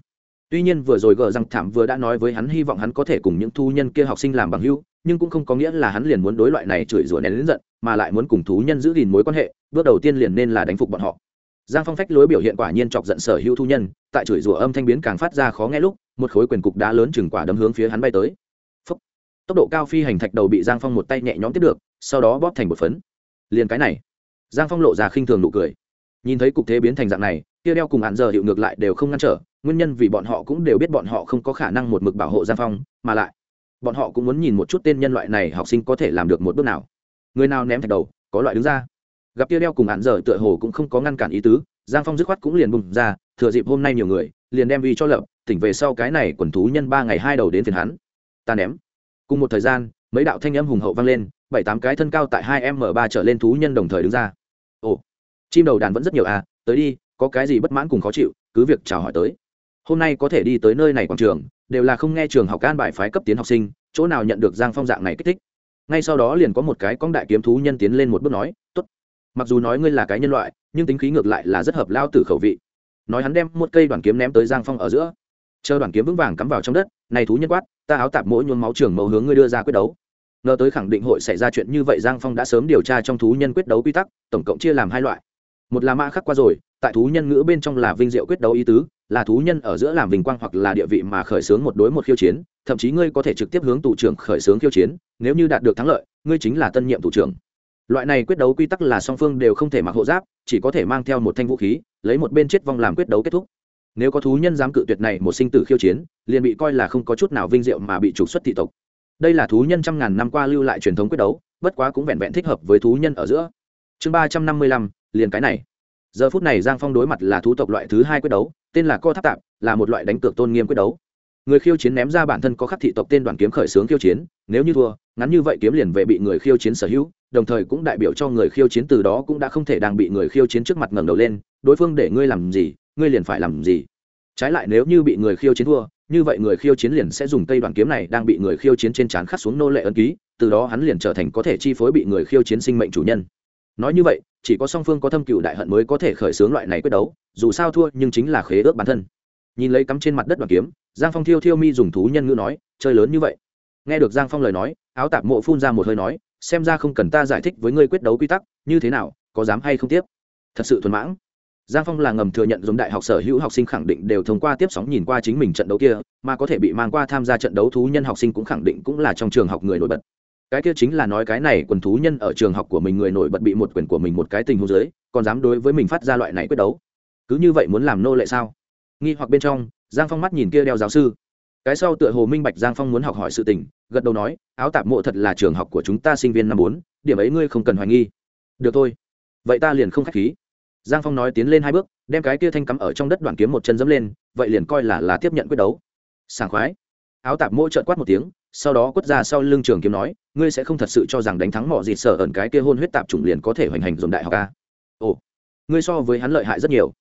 Tuy nhiên vừa rồi gờ rằng thảm vừa đã nói với hắn hy vọng hắn có thể cùng những thú nhân kia học sinh làm bằng hữu, nhưng cũng không có nghĩa là hắn liền muốn đối loại này chửi rủa nén đến giận, mà lại muốn cùng thú nhân giữ gìn mối quan hệ, bước đầu tiên liền nên là đánh phục bọn họ giang phong phách lối biểu hiện quả nhiên chọc giận sở hữu thu nhân, tại chửi rủa âm thanh biến càng phát ra khó nghe lúc, một khối quyền cục đá lớn chừng quả đấm hướng phía hắn bay tới. Tốc độ cao phi hành thạch đầu bị giang phong một tay nhẹ nhõm tiếp được, sau đó bóp thành một phấn. Liền cái này. Giang phong lộ ra khinh thường nụ cười. Nhìn thấy cục thế biến thành dạng này, kia đeo cùng hạn giờ hiệu ngược lại đều không ngăn trở, nguyên nhân vì bọn họ cũng đều biết bọn họ không có khả năng một mực bảo hộ giang phong, mà lại, bọn họ cũng muốn nhìn một chút tên nhân loại này học sinh có thể làm được một bước nào. Người nào ném thạch đầu, có loại đứng ra gặp kia đeo cùng hạn giờ tựa hồ cũng không có ngăn cản ý tứ, giang phong dứt khoát cũng liền bùng ra, thừa dịp hôm nay nhiều người, liền đem uy cho lập, tỉnh về sau cái này quần thú nhân ba ngày hai đầu đến phiền hắn. Ta ném. Cùng một thời gian, mấy đạo thanh âm hùng hậu vang lên, bảy tám cái thân cao tại hai m ba trở lên thú nhân đồng thời đứng ra. Ồ, chim đầu đàn vẫn rất nhiều à tới đi, có cái gì bất mãn cùng khó chịu, cứ việc chào hỏi tới. Hôm nay có thể đi tới nơi này quảng trường, đều là không nghe trường học an bài phái cấp tiến học sinh, chỗ nào nhận được giang phong dạng này kích thích. Ngay sau đó liền có một cái cong đại kiếm thú nhân tiến lên một bước nói t ố t mặc dù nói ngươi là cái nhân loại, nhưng tính khí ngược lại là rất hợp lao tử khẩu vị. Nói hắn đem một cây đoàn kiếm ném tới giang phong ở giữa. Chờ đoàn kiếm vững vàng cắm vào trong đất, này thú nhân quát, ta áo tạp mỗi nhuôn máu trường mẫu hướng ngươi đưa ra quyết đấu. Ngờ tới khẳng định hội xảy ra chuyện như vậy, giang phong đã sớm điều tra trong thú nhân quyết đấu quy tắc, tổng cộng chia làm hai loại. Một là mã khắc qua rồi, tại thú nhân ngữ bên trong là vinh diệu quyết đấu ý tứ, là thú nhân ở giữa làm vinh quang hoặc là địa vị mà khởi xướng một đối một khiêu chiến, thậm chí ngươi có thể trực tiếp hướng tù trưởng khởi xướng khiêu chiến, nếu như đạt được thắng lợi, ngươi chính là tân nhiệm tù trưởng loại này quyết đấu quy tắc là song phương đều không thể mặc hộ giáp, chỉ có thể mang theo một thanh vũ khí, lấy một bên chết vong làm quyết đấu kết thúc. Nếu có thú nhân dám cự tuyệt này một sinh tử khiêu chiến, liền bị coi là không có chút nào vinh diệu mà bị trục xuất thị tộc. Đây là thú nhân trăm ngàn năm qua lưu lại truyền thống quyết đấu, bất quá cũng vẹn vẹn thích hợp với thú nhân ở giữa. Chương ba trăm năm mươi lăm, liền cái này. Giờ phút này giang phong đối mặt là thú tộc loại thứ hai quyết đấu, tên là co tháp tạp, là một loại đánh cược tôn nghiêm quyết đấu người khiêu chiến ném ra bản thân có khắc thị tộc tên đoàn kiếm khởi xướng khiêu chiến, nếu như thua, ngắn như vậy kiếm liền về bị người khiêu chiến sở hữu, đồng thời cũng đại biểu cho người khiêu chiến từ đó cũng đã không thể đang bị người khiêu chiến trước mặt ngẩng đầu lên, đối phương để ngươi làm gì, ngươi liền phải làm gì. Trái lại nếu như bị người khiêu chiến thua, như vậy người khiêu chiến liền sẽ dùng cây đoàn kiếm này đang bị người khiêu chiến trên trán khắc xuống nô lệ ấn ký, từ đó hắn liền trở thành có thể chi phối bị người khiêu chiến sinh mệnh chủ nhân. Nói như vậy, chỉ có song phương có thâm cựu đại hận mới có thể khởi xướng loại này quyết đấu, dù sao thua nhưng chính là khế ước bản thân nhìn lấy cắm trên mặt đất đoàn kiếm, giang phong thiêu thiêu mi dùng thú nhân ngữ nói, chơi lớn như vậy. Nghe được giang phong lời nói, áo tạp mộ phun ra một hơi nói, xem ra không cần ta giải thích với ngươi quyết đấu quy tắc, như thế nào, có dám hay không tiếp? Thật sự thuần mãng. Giang phong là ngầm thừa nhận giống đại học sở hữu học sinh khẳng định đều thông qua tiếp sóng nhìn qua chính mình trận đấu kia, mà có thể bị mang qua tham gia trận đấu thú nhân học sinh cũng khẳng định cũng là trong trường học người nổi bật. Cái kia chính là nói cái này quần thú nhân ở trường học của mình người nổi bật bị một quyền của mình một cái tình huống dưới, còn dám đối với mình phát ra loại này quyết đấu. Cứ như vậy muốn làm nô lệ sao? Nghi hoặc bên trong, giang phong mắt nhìn kia đeo giáo sư. Cái sau tựa hồ minh bạch giang phong muốn học hỏi sự tình, gật đầu nói, áo tạp mộ thật là trường học của chúng ta sinh viên năm bốn, điểm ấy ngươi không cần hoài nghi. Được thôi. Vậy ta liền không k h á c h khí. Giang phong nói tiến lên hai bước, đem cái kia thanh cắm ở trong đất đoàn kiếm một chân dẫm lên, vậy liền coi là là tiếp nhận quyết đấu. Sảng khoái. Áo tạp mỗi trợn quát một tiếng, sau đó quất ra sau lưng trường kiếm nói, ngươi sẽ không thật sự cho rằng đánh thắng mọi gì sợ ẩn cái kia hôn huyết tạp chủng liền có thể hoành hành dồn đại học ca ồ, ngươi so với hắn lợi hại rất nhiều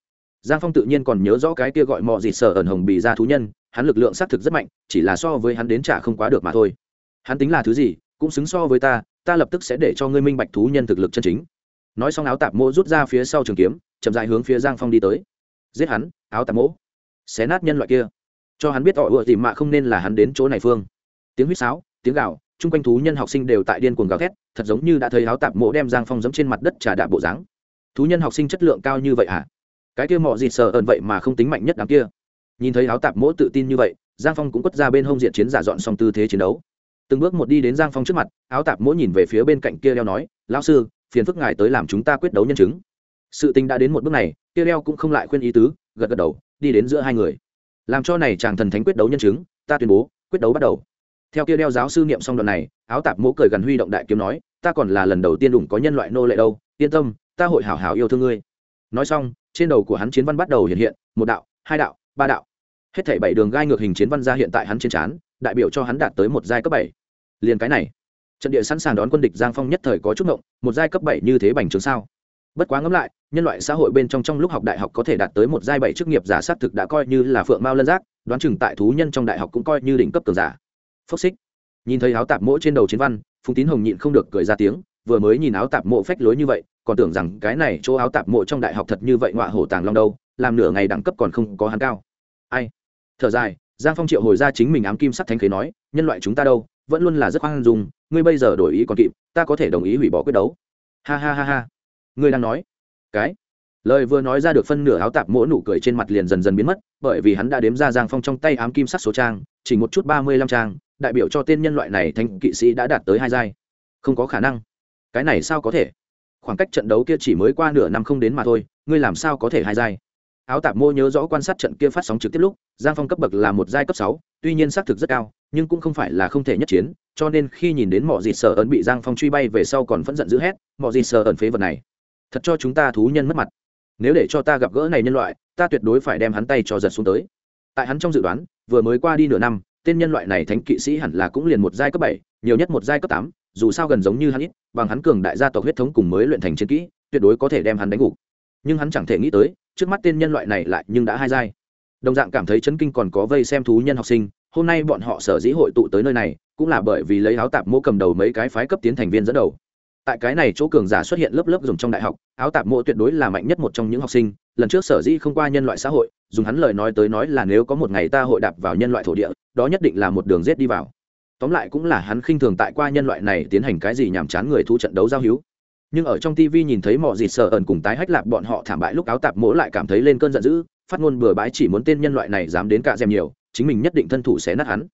giang phong tự nhiên còn nhớ rõ cái kia gọi mọi gì sở ẩn hồng bì ra thú nhân, hắn lực lượng xác thực rất mạnh, chỉ là so với hắn đến trả không quá được mà thôi. Hắn tính là thứ gì, cũng xứng so với ta ta lập tức sẽ để cho ngươi minh bạch thú nhân thực lực chân chính. Nói xong áo tạp mô rút ra phía sau trường kiếm, chậm dài hướng phía giang phong đi tới. Giết hắn, áo tạp mỗ. Xé nát nhân loại kia. Cho hắn biết họ ựa tìm mạ không nên là hắn đến chỗ này phương. Tiếng huýt sáo, tiếng gạo chung quanh thú nhân học sinh đều tại điên cuồng gào thét, thật giống như đã thấy áo tạp mỗ đem giang phong giẫm trên mặt đất trà đạp bộ dáng. Thú nhân học sinh chất lượng cao như vậy à? Cái kia mọ gì sợ ẩn vậy mà không tính mạnh nhất đám kia. Nhìn thấy áo tạp mỗ tự tin như vậy, giang phong cũng quất ra bên hông diện chiến giả dọn xong tư thế chiến đấu. Từng bước một đi đến giang phong trước mặt, áo tạp mỗ nhìn về phía bên cạnh kia đeo nói, lão sư, phiền phức ngài tới làm chúng ta quyết đấu nhân chứng. Sự tình đã đến một bước này, kia đeo cũng không lại khuyên ý tứ, gật gật đầu, đi đến giữa hai người. Làm cho này chàng thần thánh quyết đấu nhân chứng, ta tuyên bố, quyết đấu bắt đầu. Theo kia đeo giáo sư niệm xong đoạn này, áo tạp mỗ cười gần huy động đại kiếm nói, ta còn là lần đầu tiên đủng có nhân loại nô lệ đâu, yên tâm, ta hội hảo hảo yêu thương ngươi. Nói xong trên đầu của hắn chiến văn bắt đầu hiện hiện, một đạo, hai đạo, ba đạo. Hết thảy bảy đường gai ngược hình chiến văn ra hiện tại hắn trên trán, đại biểu cho hắn đạt tới một giai cấp bảy. Liền cái này, trận địa sẵn sàng đón quân địch giang phong nhất thời có chút ngộng, một giai cấp bảy như thế bành trướng sao? Bất quá ngẫm lại, nhân loại xã hội bên trong trong lúc học đại học có thể đạt tới một giai bảy chức nghiệp giả sát thực đã coi như là phượng mao lân giác, đoán chừng tại thú nhân trong đại học cũng coi như đỉnh cấp cường giả. Phốc xích. Nhìn thấy áo tạp mỗ trên đầu chiến văn, phùng tín hồng nhịn không được cười ra tiếng, vừa mới nhìn áo tạp mộ phách lối như vậy còn tưởng rằng cái này chỗ áo tạp mộ trong đại học thật như vậy ngọa hổ tàng long đâu, làm nửa ngày đẳng cấp còn không có hắn cao. Ai? Thở dài, giang phong triệu hồi ra chính mình ám kim sắc thanh khế nói, nhân loại chúng ta đâu, vẫn luôn là rất khoan dung, ngươi bây giờ đổi ý còn kịp, ta có thể đồng ý hủy bỏ quyết đấu. Ha ha ha ha. Ngươi đang nói? Cái? Lời vừa nói ra được phân nửa áo tạp mỗi nụ cười trên mặt liền dần dần biến mất, bởi vì hắn đã đếm ra giang phong trong tay ám kim sắc số trang, chỉ một chút ba mươi lăm trang, đại biểu cho tên nhân loại này thanh kỵ sĩ đã đạt tới hai giai. Không có khả năng. Cái này sao có thể? Khoảng cách trận đấu kia chỉ mới qua nửa năm không đến mà thôi, ngươi làm sao có thể hai giai? Áo tạp mô nhớ rõ quan sát trận kia phát sóng trực tiếp lúc, giang phong cấp bậc là một giai cấp sáu, tuy nhiên xác thực rất cao, nhưng cũng không phải là không thể nhất chiến, cho nên khi nhìn đến mọi dịt sở ẩn bị giang phong truy bay về sau còn phẫn giận d ữ hét mọi dịt sở ẩn phế vật này, thật cho chúng ta thú nhân mất mặt. Nếu để cho ta gặp gỡ này nhân loại, ta tuyệt đối phải đem hắn tay cho giật xuống tới. Tại hắn trong dự đoán, vừa mới qua đi nửa năm, tên nhân loại này thánh kỵ sĩ hẳn là cũng liền một giai cấp bảy, nhiều nhất một giai cấp tám dù sao gần giống như hắn ít, bằng hắn cường đại gia tộc huyết thống cùng mới luyện thành chiến kỹ, tuyệt đối có thể đem hắn đánh gục. Nhưng hắn chẳng thể nghĩ tới, trước mắt tên nhân loại này lại nhưng đã hai giai. Đồng dạng cảm thấy chấn kinh còn có vây xem thú nhân học sinh, hôm nay bọn họ sở dĩ hội tụ tới nơi này, cũng là bởi vì lấy áo tạp mô cầm đầu mấy cái phái cấp tiến thành viên dẫn đầu. Tại cái này chỗ cường giả xuất hiện lớp lớp dùng trong đại học, áo tạp mộ tuyệt đối là mạnh nhất một trong những học sinh, lần trước sở dĩ không qua nhân loại xã hội, dùng hắn lời nói tới nói là nếu có một ngày ta hội đạp vào nhân loại thổ địa, đó nhất định là một đường rết đi vào tóm lại cũng là hắn khinh thường tại qua nhân loại này tiến hành cái gì nhàm chán người thu trận đấu giao hữu. Nhưng ở trong tv nhìn thấy mọi gì sợ ẩn cùng tái hách lạp bọn họ thảm bại lúc áo tạp mỗ lại cảm thấy lên cơn giận dữ, phát ngôn bừa bãi chỉ muốn tên nhân loại này dám đến cả dèm nhiều, chính mình nhất định thân thủ sẽ nát hắn.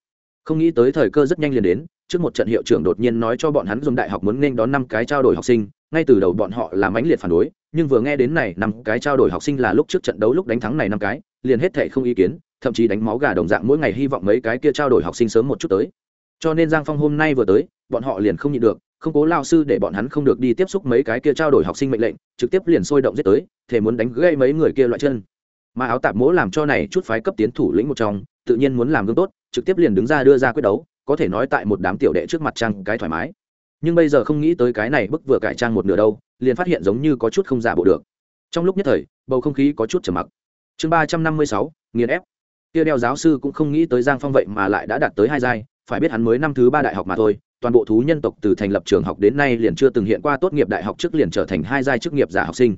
Không nghĩ tới thời cơ rất nhanh liền đến, trước một trận hiệu trưởng đột nhiên nói cho bọn hắn dùng đại học muốn nên đón năm cái trao đổi học sinh, ngay từ đầu bọn họ là mãnh liệt phản đối, nhưng vừa nghe đến này, năm cái trao đổi học sinh là lúc trước trận đấu lúc đánh thắng này năm cái, liền hết thệ không ý kiến, thậm chí đánh máu gà đồng dạng mỗi ngày hy vọng mấy cái kia trao đổi học sinh sớm một chút tới cho nên giang phong hôm nay vừa tới, bọn họ liền không nhịn được, không cố lao sư để bọn hắn không được đi tiếp xúc mấy cái kia trao đổi học sinh mệnh lệnh, trực tiếp liền sôi động giết tới thể muốn đánh gây mấy người kia loại chân. Mà áo tạp mỗ làm cho này chút phái cấp tiến thủ lĩnh một trong, tự nhiên muốn làm gương tốt, trực tiếp liền đứng ra đưa ra quyết đấu, có thể nói tại một đám tiểu đệ trước mặt trang cái thoải mái. Nhưng bây giờ không nghĩ tới cái này bức vừa cải trang một nửa đâu, liền phát hiện giống như có chút không giả bộ được. Trong lúc nhất thời, bầu không khí có chút trầm mặc. Chương ba trăm năm mươi sáu, nghiền ép. Kia đeo giáo sư cũng không nghĩ tới giang phong vậy mà lại đã đạt tới hai giai phải biết hắn mới năm thứ ba đại học mà thôi, toàn bộ thú nhân tộc từ thành lập trường học đến nay liền chưa từng hiện qua tốt nghiệp đại học trước liền trở thành hai giai chức nghiệp giả học sinh.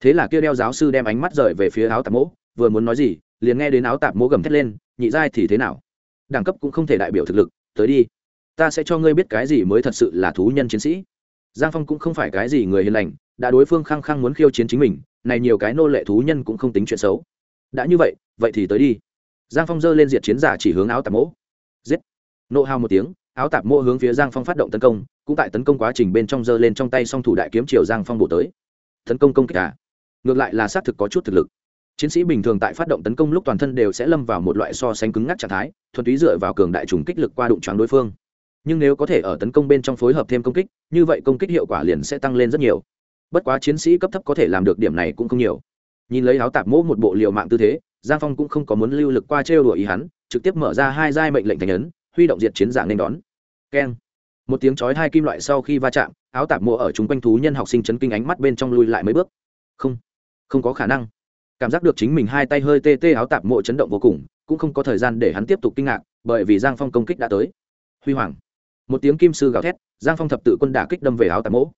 Thế là kia đeo giáo sư đem ánh mắt rời về phía áo tạp mỗ, vừa muốn nói gì, liền nghe đến áo tạp mỗ gầm thét lên, nhị giai thì thế nào? Đẳng cấp cũng không thể đại biểu thực lực, tới đi. Ta sẽ cho ngươi biết cái gì mới thật sự là thú nhân chiến sĩ. Giang phong cũng không phải cái gì người hiền lành, đã đối phương khăng khăng muốn khiêu chiến chính mình, này nhiều cái nô lệ thú nhân cũng không tính chuyện xấu. Đã như vậy vậy thì tới đi. Giang phong giơ lên diệt chiến giả chỉ hướng áo tạp mỗ. Giết! Nộ hào một tiếng, áo tạp mỗ hướng phía giang phong phát động tấn công, cũng tại tấn công quá trình bên trong giơ lên trong tay song thủ đại kiếm chiều giang phong bổ tới. Tấn công công kích cả à? ngược lại là xác thực có chút thực lực. Chiến sĩ bình thường tại phát động tấn công lúc toàn thân đều sẽ lâm vào một loại so sánh cứng ngắc trạng thái, thuần túy dựa vào cường đại trùng kích lực qua đụng choáng đối phương. Nhưng nếu có thể ở tấn công bên trong phối hợp thêm công kích, như vậy công kích hiệu quả liền sẽ tăng lên rất nhiều. Bất quá chiến sĩ cấp thấp có thể làm được điểm này cũng không nhiều. Nhìn lấy áo tạp mỗ một bộ liều mạng tư thế, giang phong cũng không có muốn lưu lực qua trêu đùa ý hắn, trực tiếp mở ra hai giai mệnh lệnh thành ấn huy động diệt chiến giả nên đón. Keng. Một tiếng chói hai kim loại sau khi va chạm, áo tạp mùa ở chúng quanh thú nhân học sinh chấn kinh ánh mắt bên trong lui lại mấy bước. Không không có khả năng. Cảm giác được chính mình hai tay hơi tê tê áo tạp mộ chấn động vô cùng, cũng không có thời gian để hắn tiếp tục kinh ngạc, bởi vì giang phong công kích đã tới. Huy hoàng. Một tiếng kim sư gào thét, giang phong thập tự quân đả kích đâm về áo tạp mộ.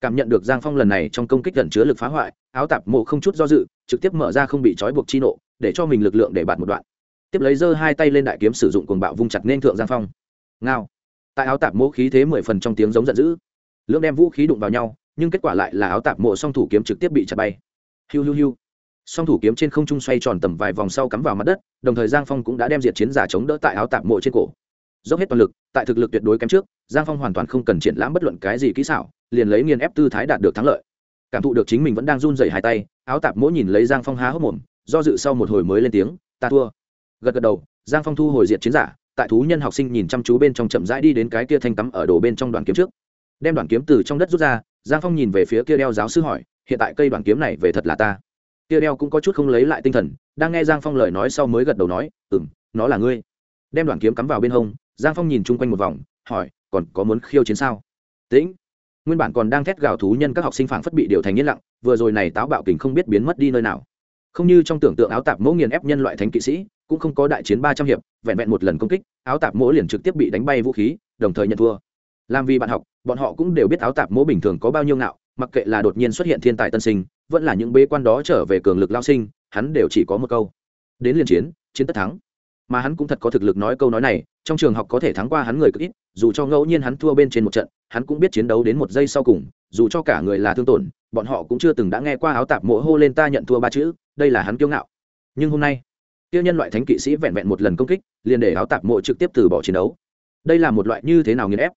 Cảm nhận được giang phong lần này trong công kích gần chứa lực phá hoại, áo tạp mộ không chút do dự, trực tiếp mở ra không bị trói buộc chi nộ, để cho mình lực lượng để bạt một đoạn tiếp lấy giơ hai tay lên đại kiếm sử dụng cuồng bạo vung chặt nên thượng giang phong. Ngao. Tại áo tạp mộ khí thế mười phần trong tiếng giống giận dữ. Lưỡng đem vũ khí đụng vào nhau, nhưng kết quả lại là áo tạp mộ song thủ kiếm trực tiếp bị chặt bay. Hiu hiu hiu. Song thủ kiếm trên không trung xoay tròn tầm vài vòng sau cắm vào mặt đất, đồng thời giang phong cũng đã đem diệt chiến giả chống đỡ tại áo tạp mộ trên cổ. Dốc hết toàn lực, tại thực lực tuyệt đối kém trước, giang phong hoàn toàn không cần triển lãm bất luận cái gì kỹ xảo, liền lấy nghiền ép tư thái đạt được thắng lợi. Cảm thụ được chính mình vẫn đang run dày hai tay, áo tạp mỗ nhìn lấy giang phong há hốc mồm, do dự sau một hồi mới lên tiếng, ta thua gật gật đầu, giang phong thu hồi diệt chiến giả, tại thú nhân học sinh nhìn chăm chú bên trong chậm rãi đi đến cái kia thanh tắm ở đồ bên trong đoàn kiếm trước. Đem đoàn kiếm từ trong đất rút ra, giang phong nhìn về phía kia đeo giáo sư hỏi, hiện tại cây đoàn kiếm này về thật là ta? Kia đeo cũng có chút không lấy lại tinh thần, đang nghe giang phong lời nói sau mới gật đầu nói ừ m nó là ngươi. Đem đoàn kiếm cắm vào bên hông, giang phong nhìn chung quanh một vòng, hỏi, còn có muốn khiêu chiến sao? Tĩnh nguyên bản còn đang thét gào thú nhân các học sinh phảng phất bị điều thành yên lặng, vừa rồi này táo bạo kình không biết biến mất đi nơi nào. Không như trong tưởng tượng áo tạp mẫu nghiền ép nhân loại thánh kỵ sĩ cũng không có đại chiến ba trăm hiệp, vẹn vẹn một lần công kích, áo tạp mỗ liền trực tiếp bị đánh bay vũ khí, đồng thời nhận thua. Làm vì bạn học, bọn họ cũng đều biết áo tạp mỗ bình thường có bao nhiêu ngạo, mặc kệ là đột nhiên xuất hiện thiên tài tân sinh, vẫn là những bế quan đó trở về cường lực lao sinh, hắn đều chỉ có một câu. Đến liền chiến chiến tất thắng. Mà hắn cũng thật có thực lực nói câu nói này, trong trường học có thể thắng qua hắn người cực ít, dù cho ngẫu nhiên hắn thua bên trên một trận, hắn cũng biết chiến đấu đến một giây sau cùng, dù cho cả người là thương tổn, bọn họ cũng chưa từng đã nghe qua áo tạp mộ hô lên ta nhận thua ba chữ, đây là hắn kiêu ngạo. Nhưng hôm nay tiêu nhân loại thánh kỵ sĩ vẹn vẹn một lần công kích, liền để áo tạp mộ trực tiếp từ bỏ chiến đấu. Đây là một loại như thế nào nghiền ép?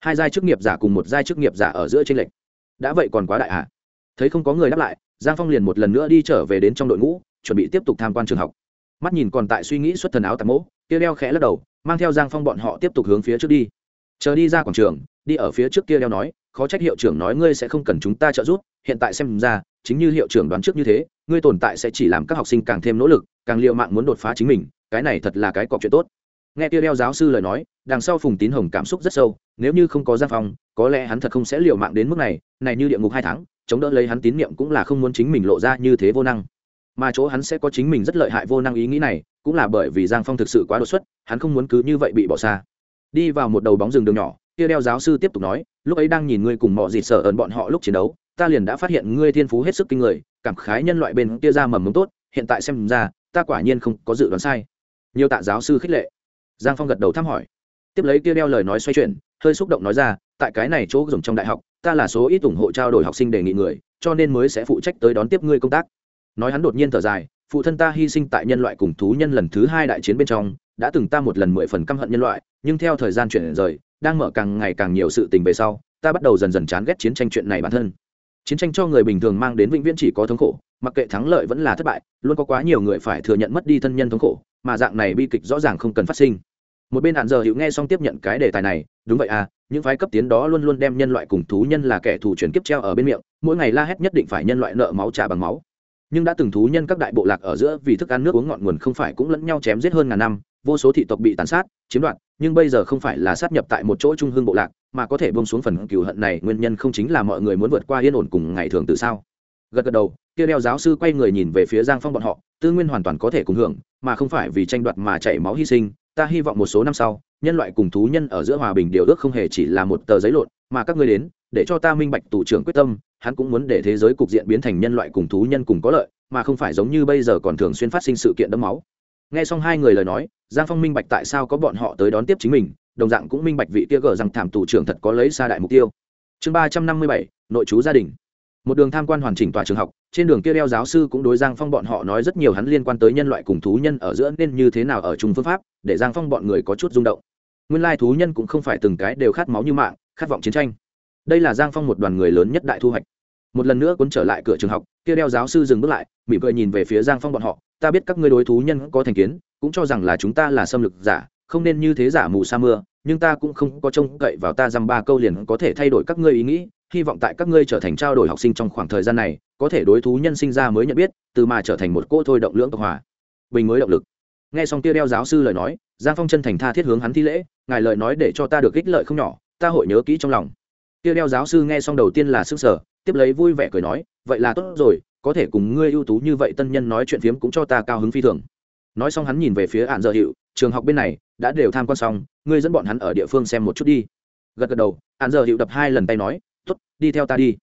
Hai giai chức nghiệp giả cùng một giai chức nghiệp giả ở giữa tranh lệch. Đã vậy còn quá đại hạ thấy không có người đáp lại, giang phong liền một lần nữa đi trở về đến trong đội ngũ, chuẩn bị tiếp tục tham quan trường học. Mắt nhìn còn tại suy nghĩ xuất thần áo tạp mộ, kia đeo khẽ lắc đầu, mang theo giang phong bọn họ tiếp tục hướng phía trước đi. Chờ đi ra quảng trường, đi ở phía trước kia đeo nói, khó trách hiệu trưởng nói ngươi sẽ không cần chúng ta trợ giúp, hiện tại xem ra, chính như hiệu trưởng đoán trước như thế ngươi tồn tại sẽ chỉ làm các học sinh càng thêm nỗ lực, càng liệu mạng muốn đột phá chính mình, cái này thật là cái cọc chuyện tốt. Nghe tiêu đeo giáo sư lời nói, đằng sau phùng tín hồng cảm xúc rất sâu, nếu như không có giang phong, có lẽ hắn thật không sẽ liều mạng đến mức này này như địa ngục hai tháng, chống đỡ lấy hắn tín nhiệm cũng là không muốn chính mình lộ ra như thế vô năng. Mà chỗ hắn sẽ có chính mình rất lợi hại vô năng ý nghĩ này, cũng là bởi vì giang phong thực sự quá đột xuất, hắn không muốn cứ như vậy bị bỏ xa. Đi vào một đầu bóng rừng đường nhỏ, kia đeo giáo sư tiếp tục nói, lúc ấy đang nhìn ngươi cùng mọi dịt sợ ẩn bọn họ lúc chiến đấu, ta liền đã phát hiện ngươi thiên phú hết sức kinh người cảm khái nhân loại bên kia ra mầm mống tốt, hiện tại xem ra, ta quả nhiên không có dự đoán sai. Nhiều tạ giáo sư khích lệ. Giang phong gật đầu thăm hỏi. Tiếp lấy kia đeo lời nói xoay chuyển, hơi xúc động nói ra, tại cái này chỗ dùng trong đại học, ta là số ít ủng hộ trao đổi học sinh đề nghị người, cho nên mới sẽ phụ trách tới đón tiếp ngươi công tác. Nói hắn đột nhiên thở dài, phụ thân ta hy sinh tại nhân loại cùng thú nhân lần thứ hai đại chiến bên trong, đã từng ta một lần mười phần căm hận nhân loại, nhưng theo thời gian chuyển rời, đang mở càng ngày càng nhiều sự tình về sau, ta bắt đầu dần dần chán ghét chiến tranh chuyện này bản thân chiến tranh cho người bình thường mang đến vĩnh viễn chỉ có thống khổ, mặc kệ thắng lợi vẫn là thất bại, luôn có quá nhiều người phải thừa nhận mất đi thân nhân thống khổ, mà dạng này bi kịch rõ ràng không cần phát sinh. Một bên hạn giờ hữu nghe xong tiếp nhận cái đề tài này, đúng vậy à những phái cấp tiến đó luôn luôn đem nhân loại cùng thú nhân là kẻ thù chuyển kiếp treo ở bên miệng, mỗi ngày la hét nhất định phải nhân loại nợ máu trả bằng máu. Nhưng đã từng thú nhân các đại bộ lạc ở giữa vì thức ăn nước uống ngọn nguồn không phải cũng lẫn nhau chém giết hơn ngàn năm, vô số thị tộc bị tàn sát, chiếm đoạt, nhưng bây giờ không phải là sát nhập tại một chỗ trung hương bộ lạc mà có thể bông xuống phần cừu hận này, nguyên nhân không chính là mọi người muốn vượt qua yên ổn cùng ngày thường từ sao? Gật gật đầu, kia đeo giáo sư quay người nhìn về phía giang phong bọn họ, tư nguyên hoàn toàn có thể cùng hưởng, mà không phải vì tranh đoạt mà chảy máu hy sinh, ta hy vọng một số năm sau, nhân loại cùng thú nhân ở giữa hòa bình điều ước không hề chỉ là một tờ giấy lộn, mà các ngươi đến, để cho ta minh bạch tù trưởng quyết tâm, hắn cũng muốn để thế giới cục diện biến thành nhân loại cùng thú nhân cùng có lợi, mà không phải giống như bây giờ còn thường xuyên phát sinh sự kiện đẫm máu. Nghe xong hai người lời nói, giang phong minh bạch tại sao có bọn họ tới đón tiếp chính mình đồng dạng cũng minh bạch vị kia gờ rằng thảm tù trưởng thật có lấy xa đại mục tiêu. Chương ba trăm năm mươi bảy, nội chú gia đình. Một đường tham quan hoàn chỉnh tòa trường học, trên đường kia đeo giáo sư cũng đối giang phong bọn họ nói rất nhiều hắn liên quan tới nhân loại cùng thú nhân ở giữa nên như thế nào ở chung phương pháp, để giang phong bọn người có chút rung động. Nguyên lai thú nhân cũng không phải từng cái đều khát máu như mạng, khát vọng chiến tranh. Đây là giang phong một đoàn người lớn nhất đại thu hoạch. Một lần nữa cuốn trở lại cửa trường học, kia đeo giáo sư dừng bước lại, mỉm cười nhìn về phía giang phong bọn họ, ta biết các ngươi đối thú nhân có thành kiến, cũng cho rằng là chúng ta là xâm lược giả không nên như thế giả mù sa mưa, nhưng ta cũng không có trông cậy vào ta dăm ba câu liền có thể thay đổi các ngươi ý nghĩ. Hy vọng tại các ngươi trở thành trao đổi học sinh trong khoảng thời gian này, có thể đối thú nhân sinh ra mới nhận biết, từ mà trở thành một cô thôi động lưỡng tộc hòa, bình mới động lực. Nghe xong kia đeo giáo sư lời nói, giang phong chân thành tha thiết hướng hắn thi lễ, ngài lời nói để cho ta được ích lợi không nhỏ, ta hội nhớ kỹ trong lòng. Kia đeo giáo sư nghe xong đầu tiên là sức sở, tiếp lấy vui vẻ cười nói, vậy là tốt rồi, có thể cùng ngươi ưu tú như vậy tân nhân nói chuyện phiếm cũng cho ta cao hứng phi thường. Nói xong hắn nhìn về phía ạn dợ hiệu trường học bên này đã đều tham quan xong, ngươi dẫn bọn hắn ở địa phương xem một chút đi. Gật gật đầu ạn giờ hiệu đập hai lần tay nói t ố t đi theo ta đi.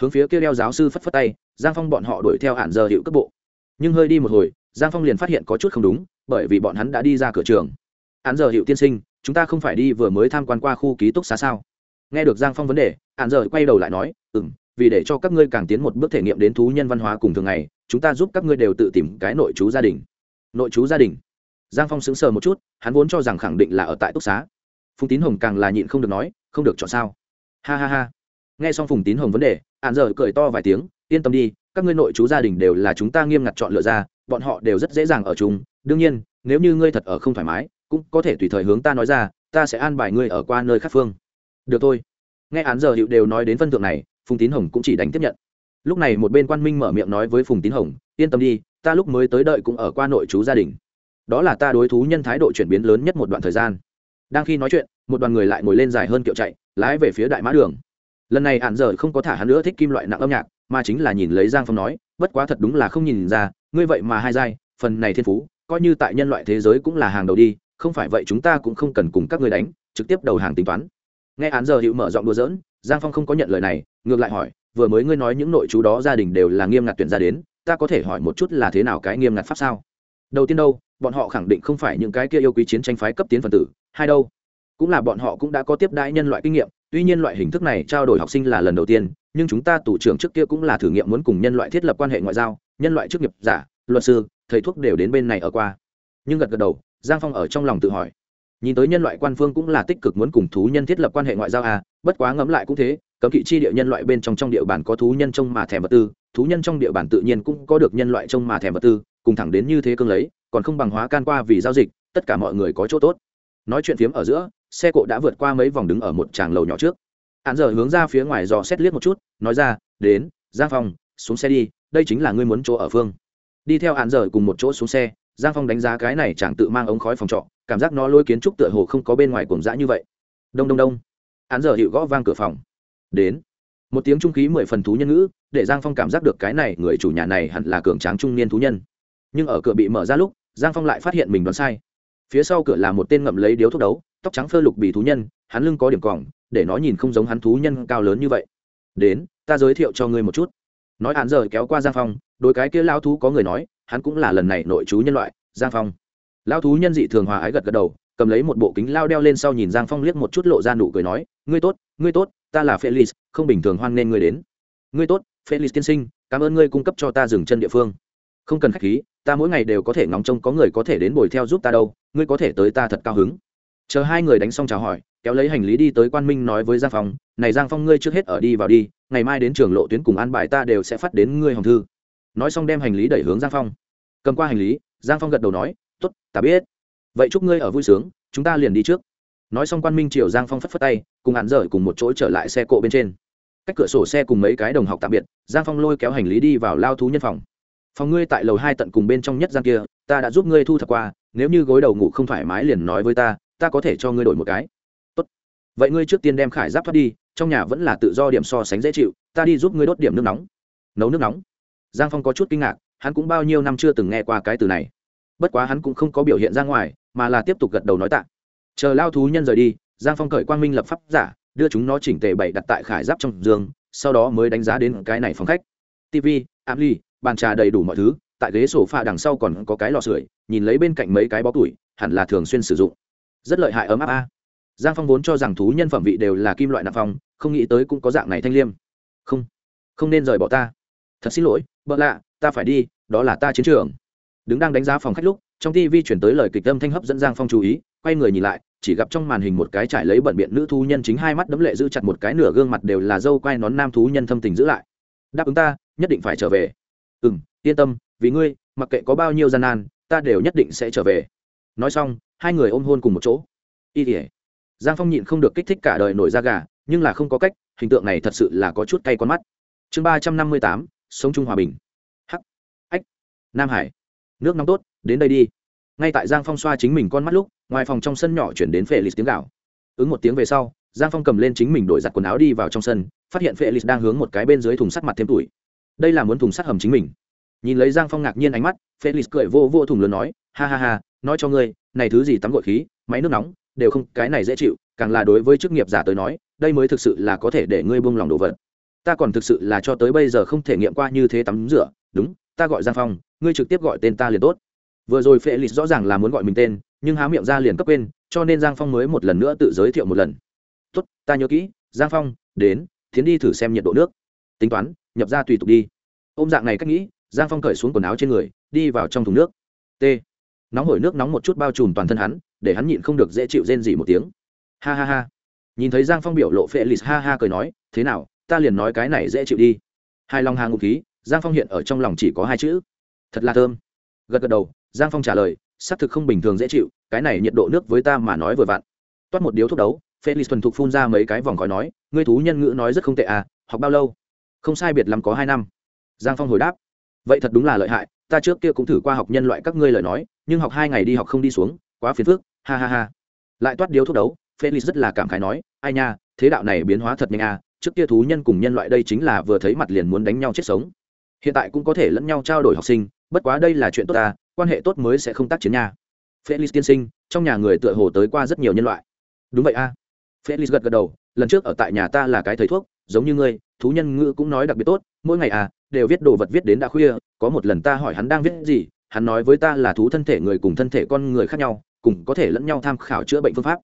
Hướng phía kia đeo giáo sư phất phất tay, giang phong bọn họ đuổi theo hạn giờ hiệu cấp bộ. Nhưng hơi đi một hồi, giang phong liền phát hiện có chút không đúng, bởi vì bọn hắn đã đi ra cửa trường. Ạn giờ hiệu tiên sinh, chúng ta không phải đi vừa mới tham quan qua khu ký túc xá sao? Nghe được giang phong vấn đề hạn giờ quay đầu lại nói ừ m vì để cho các ngươi càng tiến một bước thể nghiệm đến thú nhân văn hóa cùng thường ngày, chúng ta giúp các ngươi đều tự tìm cái nội chú gia đình. Nội chú gia đình? Giang phong sững sờ một chút, hắn vốn cho rằng khẳng định là ở tại túc xá. Phùng tín hồng càng là nhịn không được nói, không được chọn sao? Ha ha ha. Nghe xong phùng tín hồng vấn đề ạn Dở cười to vài tiếng, yên tâm đi, các ngươi nội chú gia đình đều là chúng ta nghiêm ngặt chọn lựa ra, bọn họ đều rất dễ dàng ở chung. Đương nhiên, nếu như ngươi thật ở không thoải mái, cũng có thể tùy thời hướng ta nói ra, ta sẽ an bài ngươi ở qua nơi khác phương. Được thôi. Nghe án giờ hiệu đều nói đến phân thượng này, phùng tín hồng cũng chỉ đánh tiếp nhận. Lúc này một bên quan minh mở miệng nói với phùng tín hồng, yên tâm đi, ta lúc mới tới đợi cũng ở qua nội chú gia đình đó là ta đối thú nhân thái độ chuyển biến lớn nhất một đoạn thời gian. Đang khi nói chuyện, một đoàn người lại ngồi lên dài hơn kiệu chạy, lái về phía đại mã đường. Lần này ạn giờ không có thả hắn nữa thích kim loại nặng âm nhạc, mà chính là nhìn lấy giang phong nói, bất quá thật đúng là không nhìn ra, ngươi vậy mà hai giai, phần này thiên phú, coi như tại nhân loại thế giới cũng là hàng đầu đi, không phải vậy chúng ta cũng không cần cùng các ngươi đánh, trực tiếp đầu hàng tính toán. Nghe án giờ hiệu mở giọng đùa dỡn giang phong không có nhận lời này, ngược lại hỏi, vừa mới ngươi nói những nội chú đó gia đình đều là nghiêm ngặt tuyển ra đến, ta có thể hỏi một chút là thế nào cái nghiêm ngặt pháp sao? Đầu tiên đâu bọn họ khẳng định không phải những cái kia yêu quý chiến tranh phái cấp tiến phần tử, hai đâu? Cũng là bọn họ cũng đã có tiếp đãi nhân loại kinh nghiệm, tuy nhiên loại hình thức này trao đổi học sinh là lần đầu tiên, nhưng chúng ta tủ trưởng trước kia cũng là thử nghiệm muốn cùng nhân loại thiết lập quan hệ ngoại giao, nhân loại chức nghiệp, giả, luật sư, thầy thuốc đều đến bên này ở qua. Nhưng gật gật đầu, giang phong ở trong lòng tự hỏi. Nhìn tới nhân loại quan phương cũng là tích cực muốn cùng thú nhân thiết lập quan hệ ngoại giao à bất quá ngẫm lại cũng thế, cấm kỵ chi địa nhân loại bên trong trong địa bàn có thú nhân trông mà thèm vật tư, thú nhân trong địa bàn tự nhiên cũng có được nhân loại trông mà thèm vật tư, cùng thẳng đến như thế cương lấy còn không bằng hóa can qua vì giao dịch, tất cả mọi người có chỗ tốt. Nói chuyện phiếm ở giữa, xe cộ đã vượt qua mấy vòng đứng ở một tràng lầu nhỏ trước. Hắn giờ hướng ra phía ngoài dò xét liếc một chút, nói ra, đến, giang phong, xuống xe đi, đây chính là ngươi muốn chỗ ở phương. Đi theo hắn giờ cùng một chỗ xuống xe, giang phong đánh giá cái này chẳng tự mang ống khói phòng trọ, cảm giác nó lôi kiến trúc tựa hồ không có bên ngoài cuồng dã như vậy. Đông đông đông. Hắn giờ hiệu gõ vang cửa phòng. Đến. Một tiếng trung khí mười phần thú nhân ngữ, để giang phong cảm giác được cái này người chủ nhà này hẳn là cường tráng trung niên thú nhân nhưng ở cửa bị mở ra lúc, giang phong lại phát hiện mình đoán sai. Phía sau cửa là một tên ngậm lấy điếu thuốc đấu, tóc trắng phơ lục bì thú nhân, hắn lưng có điểm cỏng, để nó nhìn không giống hắn thú nhân cao lớn như vậy. Đến, ta giới thiệu cho ngươi một chút. Nói hắn giờ kéo qua giang phong đôi cái kia lao thú có người nói, hắn cũng là lần này nội chú nhân loại, giang phong. Lao thú nhân dị thường hòa ái gật gật đầu, cầm lấy một bộ kính lao đeo lên sau nhìn giang phong liếc một chút lộ ra nụ cười nói, ngươi tốt ngươi tốt, ta là felix, không bình thường hoan nên ngươi đến. Ngươi tốt, felix tiên sinh, cảm ơn ngươi cung cấp cho ta dừng chân địa phương không cần khách khí, ta mỗi ngày đều có thể ngóng trông có người có thể đến bồi theo giúp ta đâu, ngươi có thể tới ta thật cao hứng. Chờ hai người đánh xong chào hỏi, kéo lấy hành lý đi tới quan minh nói với giang phong, này giang phong ngươi trước hết ở đi vào đi, ngày mai đến trường lộ tuyến cùng an bài ta đều sẽ phát đến ngươi hồng thư. Nói xong đem hành lý đẩy hướng giang phong. Cầm qua hành lý, giang phong gật đầu nói t ố t ta biết. Vậy chúc ngươi ở vui sướng, chúng ta liền đi trước. Nói xong quan minh triều giang phong phất phất tay, cùng hạn rời cùng một chỗ trở lại xe cộ bên trên. Cách cửa sổ xe cùng mấy cái đồng học tạm biệt, giang phong lôi kéo hành lý đi vào lao thú nhân phòng phòng ngươi tại lầu hai tận cùng bên trong nhất gian kia, ta đã giúp ngươi thu thập qua, nếu như gối đầu ngủ không thoải mái liền nói với ta ta có thể cho ngươi đổi một cái. Tốt. vậy ngươi trước tiên đem khải giáp thoát đi, trong nhà vẫn là tự do điểm so sánh dễ chịu, ta đi giúp ngươi đốt điểm nước nóng. Nấu nước nóng. Giang phong có chút kinh ngạc, hắn cũng bao nhiêu năm chưa từng nghe qua cái từ này. Bất quá hắn cũng không có biểu hiện ra ngoài, mà là tiếp tục gật đầu nói tạ. Chờ lao thú nhân rời đi, giang phong cởi quang minh lập pháp giả, đưa chúng nó chỉnh tề bày đặt tại khải giáp trong giường, sau đó mới đánh giá đến cái này phòng khách. Tv ám ly bàn trà đầy đủ mọi thứ, tại ghế sổ pha đằng sau còn có cái lò sưởi, nhìn lấy bên cạnh mấy cái bó tuổi hẳn là thường xuyên sử dụng. Rất lợi hại ấm áp a. Giang phong vốn cho rằng thú nhân phẩm vị đều là kim loại nạp phong, không nghĩ tới cũng có dạng này thanh liêm. Không không nên rời bỏ ta. Thật xin lỗi, bợ lạ, ta phải đi, đó là ta chiến trường. Đứng đang đánh giá phòng khách lúc, trong tv chuyển tới lời kịch âm thanh hấp dẫn giang phong chú ý, quay người nhìn lại, chỉ gặp trong màn hình một cái trải lấy bận biện nữ thú nhân chính hai mắt đấm lệ giữ chặt một cái nửa gương mặt đều là dâu quai nón nam thú nhân thâm tình giữ lại. Đáp ứng ta, nhất định phải trở về ừ m yên tâm, vì ngươi, mặc kệ có bao nhiêu gian nan, ta đều nhất định sẽ trở về. Nói xong, hai người ôm hôn cùng một chỗ. Y tỉa giang phong nhịn không được kích thích cả đời nổi da gà, nhưng là không có cách, hình tượng này thật sự là có chút cay con mắt. Chương ba trăm năm mươi tám, sống chung hòa bình. Hắc ách nam hải. Nước nóng tốt, đến đây đi. Ngay tại giang phong xoa chính mình con mắt lúc, ngoài phòng trong sân nhỏ chuyển đến phệ lịt tiếng gạo ứng một tiếng về sau, giang phong cầm lên chính mình đổi giặt quần áo đi vào trong sân, phát hiện phệ lịt đang hướng một cái bên dưới thùng sắt mặt thêm tuổi đây là muốn thùng sắt hầm chính mình nhìn lấy giang phong ngạc nhiên ánh mắt Felix cười vô vô thùng lớn nói ha ha ha nói cho ngươi này thứ gì tắm gội khí máy nước nóng đều không cái này dễ chịu càng là đối với chức nghiệp giả tới nói đây mới thực sự là có thể để ngươi buông lòng đồ vật ta còn thực sự là cho tới bây giờ không thể nghiệm qua như thế tắm rửa đúng ta gọi giang phong ngươi trực tiếp gọi tên ta liền tốt vừa rồi phệ lịch rõ ràng là muốn gọi mình tên nhưng há miệng ra liền cấp quên cho nên giang phong mới một lần nữa tự giới thiệu một lần tốt ta nhớ kỹ giang phong đến tiến đi thử xem nhiệt độ nước tính toán nhập ra tùy tục đi. Ôm dạng này cách nghĩ, giang phong cởi xuống quần áo trên người, đi vào trong thùng nước. T. Nóng hổi nước nóng một chút bao trùm toàn thân hắn, để hắn nhịn không được dễ chịu rên dỉ một tiếng. Ha ha ha. Nhìn thấy giang phong biểu lộ phệ lì ha ha cười nói, thế nào, ta liền nói cái này dễ chịu đi. Hai lòng hàng ngục khí, giang phong hiện ở trong lòng chỉ có hai chữ. Thật là thơm. Gật gật đầu, giang phong trả lời, xác thực không bình thường dễ chịu, cái này nhiệt độ nước với ta mà nói vừa vặn. Toát một điếu thuốc đấu felix thuần thục phun ra mấy cái vòng khói nói, ngươi thú nhân ngữ nói rất không tệ à học bao lâu? Không sai biệt lắm có hai năm. Giang phong hồi đáp, vậy thật đúng là lợi hại, ta trước kia cũng thử qua học nhân loại các ngươi lời nói, nhưng học hai ngày đi học không đi xuống, quá phiền phức, ha ha ha. Lại toát điếu thuốc đấu, felix rất là cảm khái nói, ai nha, thế đạo này biến hóa thật nhanh à trước kia thú nhân cùng nhân loại đây chính là vừa thấy mặt liền muốn đánh nhau chết sống. Hiện tại cũng có thể lẫn nhau trao đổi học sinh, bất quá đây là chuyện tốt ta, quan hệ tốt mới sẽ không tác chiến nha. Felix tiên sinh, trong nhà người tựa hồ tới qua rất nhiều nhân loại. Đúng vậy a. À. felix gật gật đầu, lần trước ở tại nhà ta là cái thầy thuốc, giống như ngươi thú nhân ngữ cũng nói đặc biệt tốt, mỗi ngày à đều viết đồ vật viết đến đã khuya, có một lần ta hỏi hắn đang viết gì, hắn nói với ta là thú thân thể người cùng thân thể con người khác nhau, cùng có thể lẫn nhau tham khảo chữa bệnh phương pháp.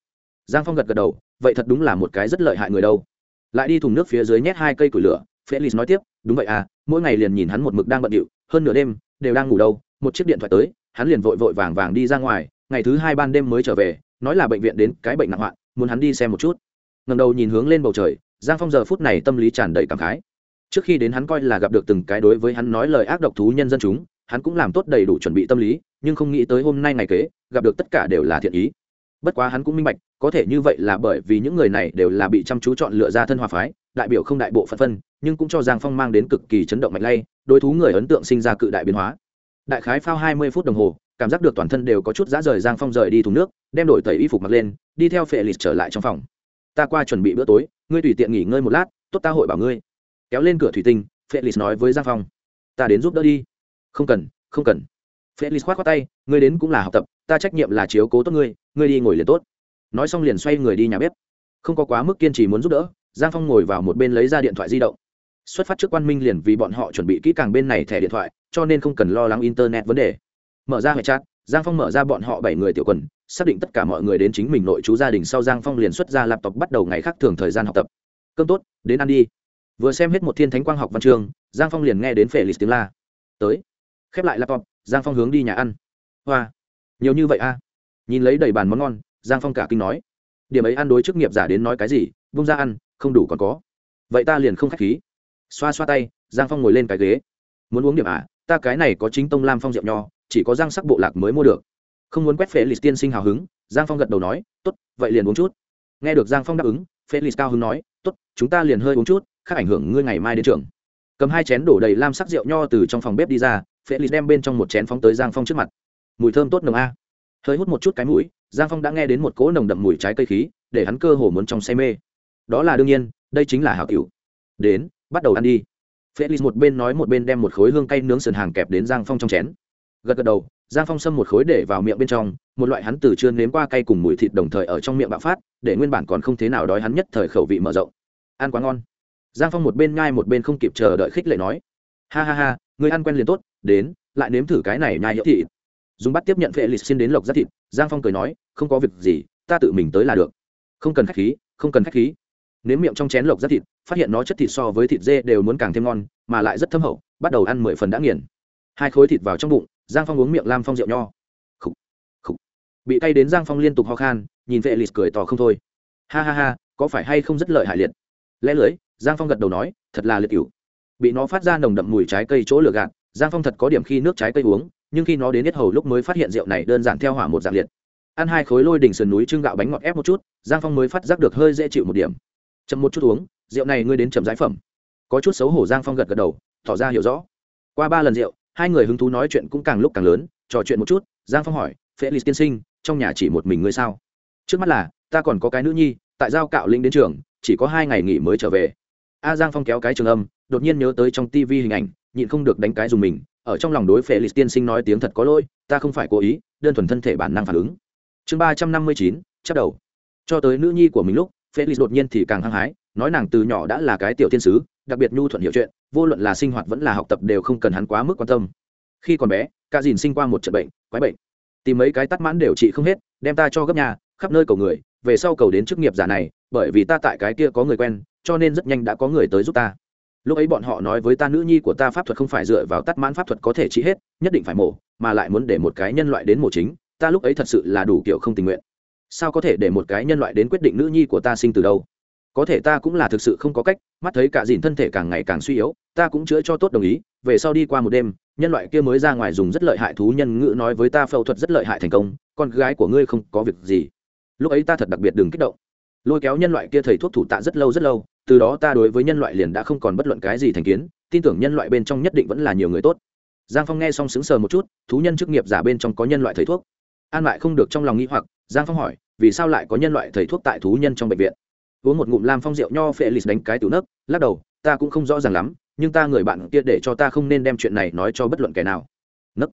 Giang phong gật gật đầu, vậy thật đúng là một cái rất lợi hại người đâu. Lại đi thùng nước phía dưới nhét hai cây củi lửa felix nói tiếp, đúng vậy à mỗi ngày liền nhìn hắn một mực đang bận điệu, hơn nửa đêm, đều đang ngủ đâu, một chiếc điện thoại tới, hắn liền vội vội vàng vàng đi ra ngoài, ngày thứ hai ban đêm mới trở về, nói là bệnh viện đến, cái bệnh nặng hoạn, muốn hắn đi xem một chút. Ngầm đầu nhìn hướng lên bầu trời giang phong giờ phút này tâm lý tràn đầy cảm khái. Trước khi đến hắn coi là gặp được từng cái đối với hắn nói lời ác độc thú nhân dân chúng, hắn cũng làm tốt đầy đủ chuẩn bị tâm lý, nhưng không nghĩ tới hôm nay ngày kế, gặp được tất cả đều là thiện ý. Bất quá hắn cũng minh bạch, có thể như vậy là bởi vì những người này đều là bị chăm chú chọn lựa ra thân hòa phái, đại biểu không đại bộ phận phân, nhưng cũng cho giang phong mang đến cực kỳ chấn động mạnh lay, đối thú người ấn tượng sinh ra cự đại biến hóa. Đại khái phao hai mươi phút đồng hồ, cảm giác được toàn thân đều có chút giá rời giang phong rời đi thùng nước, đem đổi tẩy y phục mặc lên, đi theo phệ lịch trở lại trong phòng. Ta qua chuẩn bị bữa tối ngươi tùy tiện nghỉ ngơi một lát, tốt ta hội bảo ngươi. Kéo lên cửa thủy tinh phệ nói với giang phong. Ta đến giúp đỡ đi. Không cần không cần. Phệ lịch khoát khoát tay, ngươi đến cũng là học tập, ta trách nhiệm là chiếu cố tốt ngươi ngươi đi ngồi liền tốt. Nói xong liền xoay người đi nhà bếp. Không có quá mức kiên trì muốn giúp đỡ, giang phong ngồi vào một bên lấy ra điện thoại di động. Xuất phát trước quan minh liền vì bọn họ chuẩn bị kỹ càng bên này thẻ điện thoại, cho nên không cần lo lắng internet vấn đề. Mở ra hệ chat, giang phong mở ra bọn họ bảy người tiểu quần xác định tất cả mọi người đến chính mình nội chú gia đình sau giang phong liền xuất ra laptop bắt đầu ngày khác thường thời gian học tập. Cơm tốt, đến ăn đi. Vừa xem hết một thiên thánh quang học văn chương, giang phong liền nghe đến phệ lịch tiếng la. Tới, khép lại laptop, giang phong hướng đi nhà ăn. Hoa, nhiều như vậy a nhìn lấy đầy bàn món ngon, giang phong cả kinh nói. Điểm ấy ăn đối chức nghiệp giả đến nói cái gì bung ra ăn, không đủ còn có. Vậy ta liền không k h á c h khí. Xoa xoa tay, giang phong ngồi lên cái ghế. Muốn uống điểm à? Ta cái này có chính tông lam phong rượu nho, chỉ có Giang sắc bộ lạc mới mua được không muốn quét phê lịch tiên sinh hào hứng, giang phong gật đầu nói t ố t vậy liền uống chút. Nghe được giang phong đáp ứng phê lịch cao hứng nói t ố t chúng ta liền hơi uống chút, khác ảnh hưởng ngươi ngày mai đến trường. Cầm hai chén đổ đầy lam sắc rượu nho từ trong phòng bếp đi ra phê lịch đem bên trong một chén phóng tới giang phong trước mặt. Mùi thơm tốt nồng a. Hơi hút một chút cái mũi, giang phong đã nghe đến một cỗ nồng đậm mùi trái cây khí, để hắn cơ hồ muốn trong say mê. Đó là đương nhiên, đây chính là hảo cựu đến, bắt đầu ăn đi. Felix một bên nói một bên đem một khối hương cay nướng sườn hàng kẹp đến giang phong trong chén. Gật gật đầu giang phong xâm một khối để vào miệng bên trong, một loại hắn từ chưa nếm qua cay cùng mùi thịt đồng thời ở trong miệng bạo phát, để nguyên bản còn không thế nào đói hắn nhất thời khẩu vị mở rộng. Ăn quá ngon. Giang phong một bên nhai một bên không kịp chờ đợi khích lệ nói, ha ha ha, người ăn quen liền tốt, đến, lại nếm thử cái này nhai hiệu thị dùng bắt tiếp nhận vệ lịch xin đến lộc giác thịt, giang phong cười nói, không có việc gì, ta tự mình tới là được. Không cần khách khí, không cần khách khí. Nếm miệng trong chén lộc giác thịt, phát hiện nó chất thịt so với thịt dê đều muốn càng thêm ngon, mà lại rất thâm hậu, bắt đầu ăn mười phần đã nghiền. Hai khối thịt vào trong bụng giang phong uống miệng lam phong rượu nho. Khủ, khủ. bị cay đến giang phong liên tục ho khan nhìn vệ lịt cười tỏ không thôi. Ha ha ha có phải hay không rất lợi hại liệt? Lẽ lưới giang phong gật đầu nói thật là liệt cựu bị nó phát ra nồng đậm mùi trái cây chỗ lửa gạt giang phong thật có điểm khi nước trái cây uống nhưng khi nó đến hết hầu lúc mới phát hiện rượu này đơn giản theo hỏa một dạng liệt. Ăn hai khối lôi đỉnh sườn núi trưng gạo bánh ngọt ép một chút giang phong mới phát giác được hơi dễ chịu một điểm. Chậm một chút uống rượu này ngươi đến chậm giải phẩm. Có chút xấu hổ giang phong gật gật đầu tỏ ra hiểu rõ. Qua ba lần rượu hai người hứng thú nói chuyện cũng càng lúc càng lớn, trò chuyện một chút, giang phong hỏi, felix tiên sinh, trong nhà chỉ một mình ngươi sao? Trước mắt là, ta còn có cái nữ nhi, tại giao cạo linh đến trường, chỉ có hai ngày nghỉ mới trở về. A giang phong kéo cái trường âm, đột nhiên nhớ tới trong tv hình ảnh, nhịn không được đánh cái dùng mình, ở trong lòng đối felix tiên sinh nói tiếng thật có lỗi, ta không phải cố ý, đơn thuần thân thể bản năng phản ứng. Chương ba trăm năm mươi chín chắc đầu. Cho tới nữ nhi của mình lúc, felix đột nhiên thì càng hăng hái, nói nàng từ nhỏ đã là cái tiểu thiên sứ đặc biệt nhu thuận hiểu chuyện, vô luận là sinh hoạt vẫn là học tập đều không cần hắn quá mức quan tâm. Khi còn bé ca dìn sinh qua một trận bệnh, quái bệnh. Tìm mấy cái tắt mãn đều trị không hết, đem ta cho gấp nhà, khắp nơi cầu người, về sau cầu đến chức nghiệp giả này, bởi vì ta tại cái kia có người quen, cho nên rất nhanh đã có người tới giúp ta. Lúc ấy bọn họ nói với ta nữ nhi của ta pháp thuật không phải dựa vào tắt mãn pháp thuật có thể trị hết, nhất định phải mổ, mà lại muốn để một cái nhân loại đến mổ chính, ta lúc ấy thật sự là đủ kiểu không tình nguyện. Sao có thể để một cái nhân loại đến quyết định nữ nhi của ta sinh từ đâu? Có thể ta cũng là thực sự không có cách, mắt thấy cả dìn thân thể càng ngày càng suy yếu, ta cũng chữa cho tốt đồng ý, về sau đi qua một đêm, nhân loại kia mới ra ngoài dùng rất lợi hại thú nhân ngữ nói với ta phẫu thuật rất lợi hại thành công, con gái của ngươi không có việc gì. Lúc ấy ta thật đặc biệt đừng kích động. Lôi kéo nhân loại kia thầy thuốc thủ tạ rất lâu rất lâu, từ đó ta đối với nhân loại liền đã không còn bất luận cái gì thành kiến, tin tưởng nhân loại bên trong nhất định vẫn là nhiều người tốt. Giang phong nghe xong sững sờ một chút, thú nhân chức nghiệp giả bên trong có nhân loại thầy thuốc. An lại không được trong lòng nghĩ hoặc, giang phong hỏi, vì sao lại có nhân loại thầy thuốc tại thú nhân trong bệnh viện? Uống một ngụm lam phong rượu nho phệ lịch đánh cái tiểu nấc, lắc đầu, ta cũng không rõ ràng lắm, nhưng ta người bạn kia để cho ta không nên đem chuyện này nói cho bất luận kẻ nào. Nấc.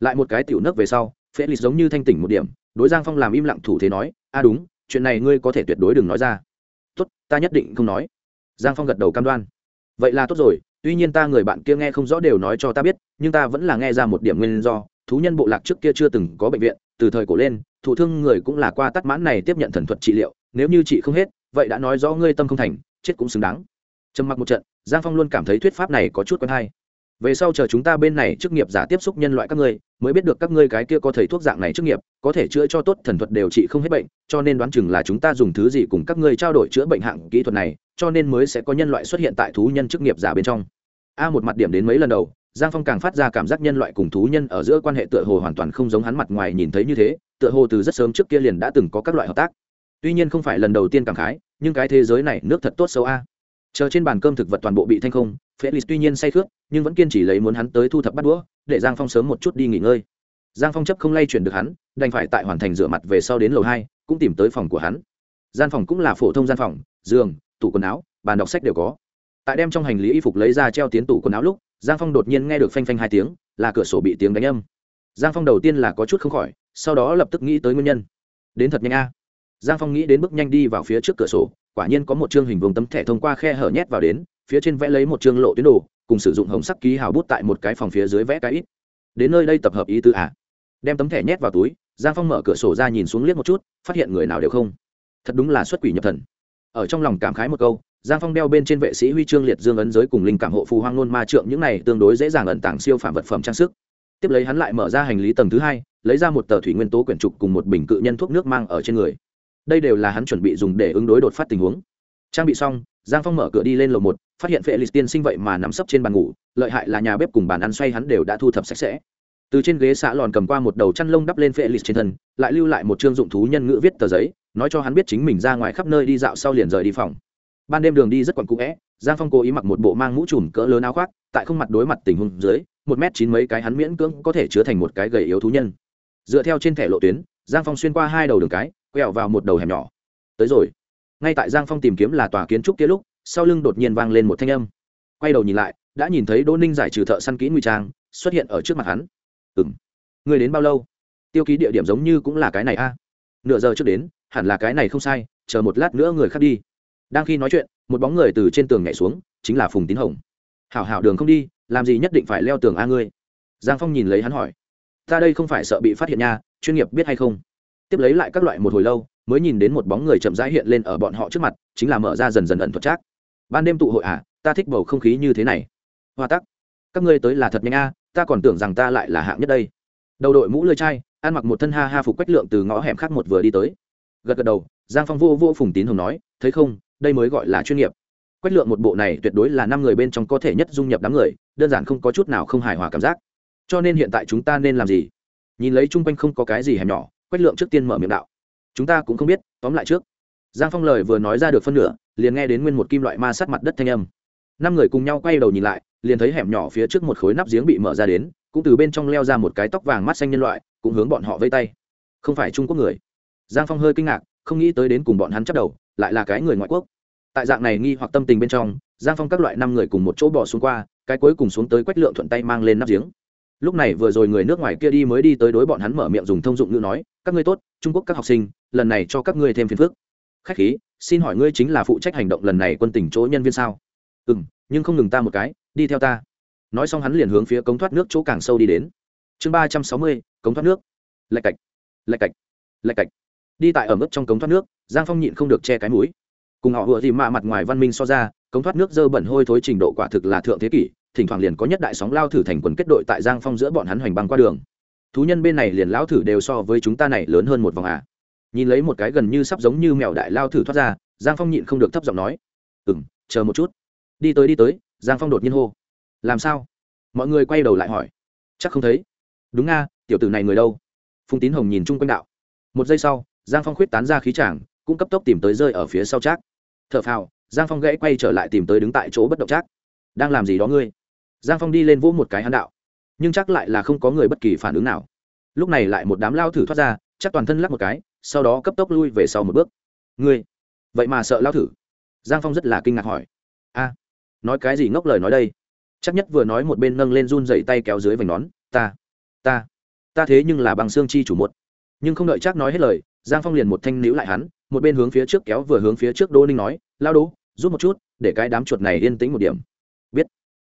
Lại một cái tiểu nấc về sau, phệ lịch giống như thanh tỉnh một điểm, đối giang phong làm im lặng thủ thế nói, a đúng, chuyện này ngươi có thể tuyệt đối đừng nói ra. Tốt, ta nhất định không nói. Giang phong gật đầu cam đoan. Vậy là tốt rồi, tuy nhiên ta người bạn kia nghe không rõ đều nói cho ta biết, nhưng ta vẫn là nghe ra một điểm nguyên do. Thú nhân bộ lạc trước kia chưa từng có bệnh viện, từ thời cổ lên thủ thương người cũng là qua tắt mãn này tiếp nhận thần thuật trị liệu, nếu như chị không hết vậy đã nói rõ ngươi tâm không thành, chết cũng xứng đáng. Trầm mặc một trận, giang phong luôn cảm thấy thuyết pháp này có chút quen hay. Về sau chờ chúng ta bên này chức nghiệp giả tiếp xúc nhân loại các ngươi, mới biết được các ngươi cái kia có thầy thuốc dạng này chức nghiệp, có thể chữa cho tốt thần thuật đều trị không hết bệnh, cho nên đoán chừng là chúng ta dùng thứ gì cùng các ngươi trao đổi chữa bệnh hạng kỹ thuật này, cho nên mới sẽ có nhân loại xuất hiện tại thú nhân chức nghiệp giả bên trong. A một mặt điểm đến mấy lần đầu, giang phong càng phát ra cảm giác nhân loại cùng thú nhân ở giữa quan hệ tựa hồ hoàn toàn không giống hắn mặt ngoài nhìn thấy như thế, tựa hồ từ rất sớm trước kia liền đã từng có các loại hợp tác tuy nhiên không phải lần đầu tiên cảm khái, nhưng cái thế giới này nước thật tốt xấu a. Chờ trên bàn cơm thực vật toàn bộ bị thanh không, felix tuy nhiên say khước nhưng vẫn kiên trì lấy muốn hắn tới thu thập bắt đũa, để giang phong sớm một chút đi nghỉ ngơi. Giang phong chấp không lay chuyển được hắn, đành phải tại hoàn thành rửa mặt về sau đến lầu hai, cũng tìm tới phòng của hắn. Gian phòng cũng là phổ thông gian phòng, giường, tủ quần áo, bàn đọc sách đều có. Tại đem trong hành lý y phục lấy ra treo tiến tủ quần áo lúc, giang phong đột nhiên nghe được phanh phanh hai tiếng, là cửa sổ bị tiếng đánh âm. Giang phong đầu tiên là có chút không khỏi, sau đó lập tức nghĩ tới nguyên nhân. Đến thật nhanh a giang phong nghĩ đến bước nhanh đi vào phía trước cửa sổ, quả nhiên có một chương hình vùng tấm thẻ thông qua khe hở nhét vào đến, phía trên vẽ lấy một chương lộ tuyến đồ, cùng sử dụng hồng sắc ký hào bút tại một cái phòng phía dưới vẽ cái ít. Đến nơi đây tập hợp ý tư à. đem tấm thẻ nhét vào túi, giang phong mở cửa sổ ra nhìn xuống liếc một chút, phát hiện người nào đều không. Thật đúng là xuất quỷ nhập thần. Ở trong lòng cảm khái một câu, giang phong đeo bên trên vệ sĩ huy chương liệt dương ấn giới cùng linh cảm hộ phù hoang nôn ma trượng, những này tương đối dễ dàng ẩn tàng siêu phạm vật phẩm trang sức. Tiếp lấy hắn lại mở ra hành lý tầng thứ hai, lấy ra một tờ thủy nguyên tố quyển trục cùng một bình cự nhân thuốc nước mang ở trên người đây đều là hắn chuẩn bị dùng để ứng đối đột phát tình huống. Trang bị xong, giang phong mở cửa đi lên lầu một, phát hiện phệ lịch tiên sinh vậy mà nằm sấp trên bàn ngủ, lợi hại là nhà bếp cùng bàn ăn xoay hắn đều đã thu thập sạch sẽ. Từ trên ghế xã lòn cầm qua một đầu chăn lông đắp lên phệ lịch trên thân, lại lưu lại một chương dụng thú nhân ngữ viết tờ giấy, nói cho hắn biết chính mình ra ngoài khắp nơi đi dạo sau liền rời đi phòng. Ban đêm đường đi rất quặn cũ vẽ giang phong cố ý mặc một bộ mang mũ trùm cỡ lớn áo khoác, tại không mặt đối mặt tình huống dưới, một m chín mấy cái hắn miễn cưỡng có thể chứa thành một cái gầy yếu thú nhân. Dựa theo trên thẻ lộ tuyến, giang phong xuyên qua hai đầu đường cái quẹo vào một đầu hẻm nhỏ. Tới rồi. Ngay tại giang phong tìm kiếm là tòa kiến trúc kia lúc, sau lưng đột nhiên vang lên một thanh âm. Quay đầu nhìn lại, đã nhìn thấy đỗ ninh giải trừ thợ săn kỹ nguy trang, xuất hiện ở trước mặt hắn. Ừ m người đến bao lâu? Tiêu ký địa điểm giống như cũng là cái này a. Nửa giờ trước đến, hẳn là cái này không sai, chờ một lát nữa người khác đi. Đang khi nói chuyện, một bóng người từ trên tường nhảy xuống, chính là phùng tín hồng. Hảo hảo đường không đi, làm gì nhất định phải leo tường a ngươi? Giang phong nhìn lấy hắn hỏi. Ta đây không phải sợ bị phát hiện nha, chuyên nghiệp biết hay không? Tiếp lấy lại các loại một hồi lâu, mới nhìn đến một bóng người chậm rãi hiện lên ở bọn họ trước mặt, chính là mở ra dần dần ẩn thuật trác. Ban đêm tụ hội à ta thích bầu không khí như thế này. Hoa tắc, các ngươi tới là thật nhanh a, ta còn tưởng rằng ta lại là hạng nhất đây. Đầu đội mũ lơi chai, ăn mặc một thân ha ha phục quách lượng từ ngõ hẻm khác một vừa đi tới. Gật gật đầu, giang phong vô vô phùng tín hồng nói, thấy không, đây mới gọi là chuyên nghiệp. Quách lượng một bộ này tuyệt đối là năm người bên trong có thể nhất dung nhập đám người, đơn giản không có chút nào không hài hòa cảm giác. Cho nên hiện tại chúng ta nên làm gì? Nhìn lấy chung quanh không có cái gì hẻm nhỏ quách lượng trước tiên mở miệng đạo. Chúng ta cũng không biết, tóm lại trước. Giang phong lời vừa nói ra được phân nửa, liền nghe đến nguyên một kim loại ma sát mặt đất thanh âm. Năm người cùng nhau quay đầu nhìn lại, liền thấy hẻm nhỏ phía trước một khối nắp giếng bị mở ra đến, cũng từ bên trong leo ra một cái tóc vàng mắt xanh nhân loại, cũng hướng bọn họ vây tay. Không phải trung quốc người. Giang phong hơi kinh ngạc, không nghĩ tới đến cùng bọn hắn chắc đầu, lại là cái người ngoại quốc. Tại dạng này nghi hoặc tâm tình bên trong, giang phong các loại năm người cùng một chỗ bỏ xuống qua, cái cuối cùng xuống tới quách lượng thuận tay mang lên nắp giếng lúc này vừa rồi người nước ngoài kia đi mới đi tới đối bọn hắn mở miệng dùng thông dụng ngữ nói, các ngươi tốt, trung quốc các học sinh, lần này cho các ngươi thêm phiền phức. Khách khí, xin hỏi ngươi chính là phụ trách hành động lần này quân tỉnh chỗ nhân viên sao? Ừ m nhưng không ngừng ta một cái, đi theo ta. Nói xong hắn liền hướng phía cống thoát nước chỗ càng sâu đi đến. Chương ba trăm sáu mươi, cống thoát nước. Lạch cạch lạch cạch lạch cạch. Đi tại ở mức trong cống thoát nước, giang phong nhịn không được che cái mũi. Cùng họ vừa gì mạ mặt ngoài văn minh so ra, cống thoát nước dơ bẩn hôi thối trình độ quả thực là thượng thế kỷ thỉnh thoảng liền có nhất đại sóng lao thử thành quần kết đội tại giang phong giữa bọn hắn hoành băng qua đường. Thú nhân bên này liền lao thử đều so với chúng ta này lớn hơn một vòng à. Nhìn lấy một cái gần như sắp giống như mèo đại lao thử thoát ra, giang phong nhịn không được thấp giọng nói ừ m chờ một chút. Đi tới đi tới, giang phong đột nhiên hô. Làm sao? Mọi người quay đầu lại hỏi. Chắc không thấy. Đúng nga, tiểu tử này người đâu? Phùng tín hồng nhìn chung quanh đạo. Một giây sau, giang phong khuyết tán ra khí trảng cũng cấp tốc tìm tới rơi ở phía sau trác. T h ở phào, giang phong gãy quay trở lại tìm tới đứng tại chỗ bất động trác. Đang làm gì đó ngươi? Giang phong đi lên vỗ một cái hắn đạo. Nhưng chắc lại là không có người bất kỳ phản ứng nào. Lúc này lại một đám lao thử thoát ra, chắc toàn thân lắc một cái, sau đó cấp tốc lui về sau một bước. Ngươi, vậy mà sợ lao thử? Giang phong rất là kinh ngạc hỏi. A, nói cái gì ngốc lời nói đây? Chắc nhất vừa nói một bên nâng lên run dậy tay kéo dưới vành nón. Ta ta ta thế nhưng là bằng xương chi chủ một. Nhưng không đợi chắc nói hết lời, giang phong liền một thanh níu lại hắn, một bên hướng phía trước kéo vừa hướng phía trước Đô ninh nói, lao đỗ, giúp một chút, để cái đám chuột này yên tĩnh một điểm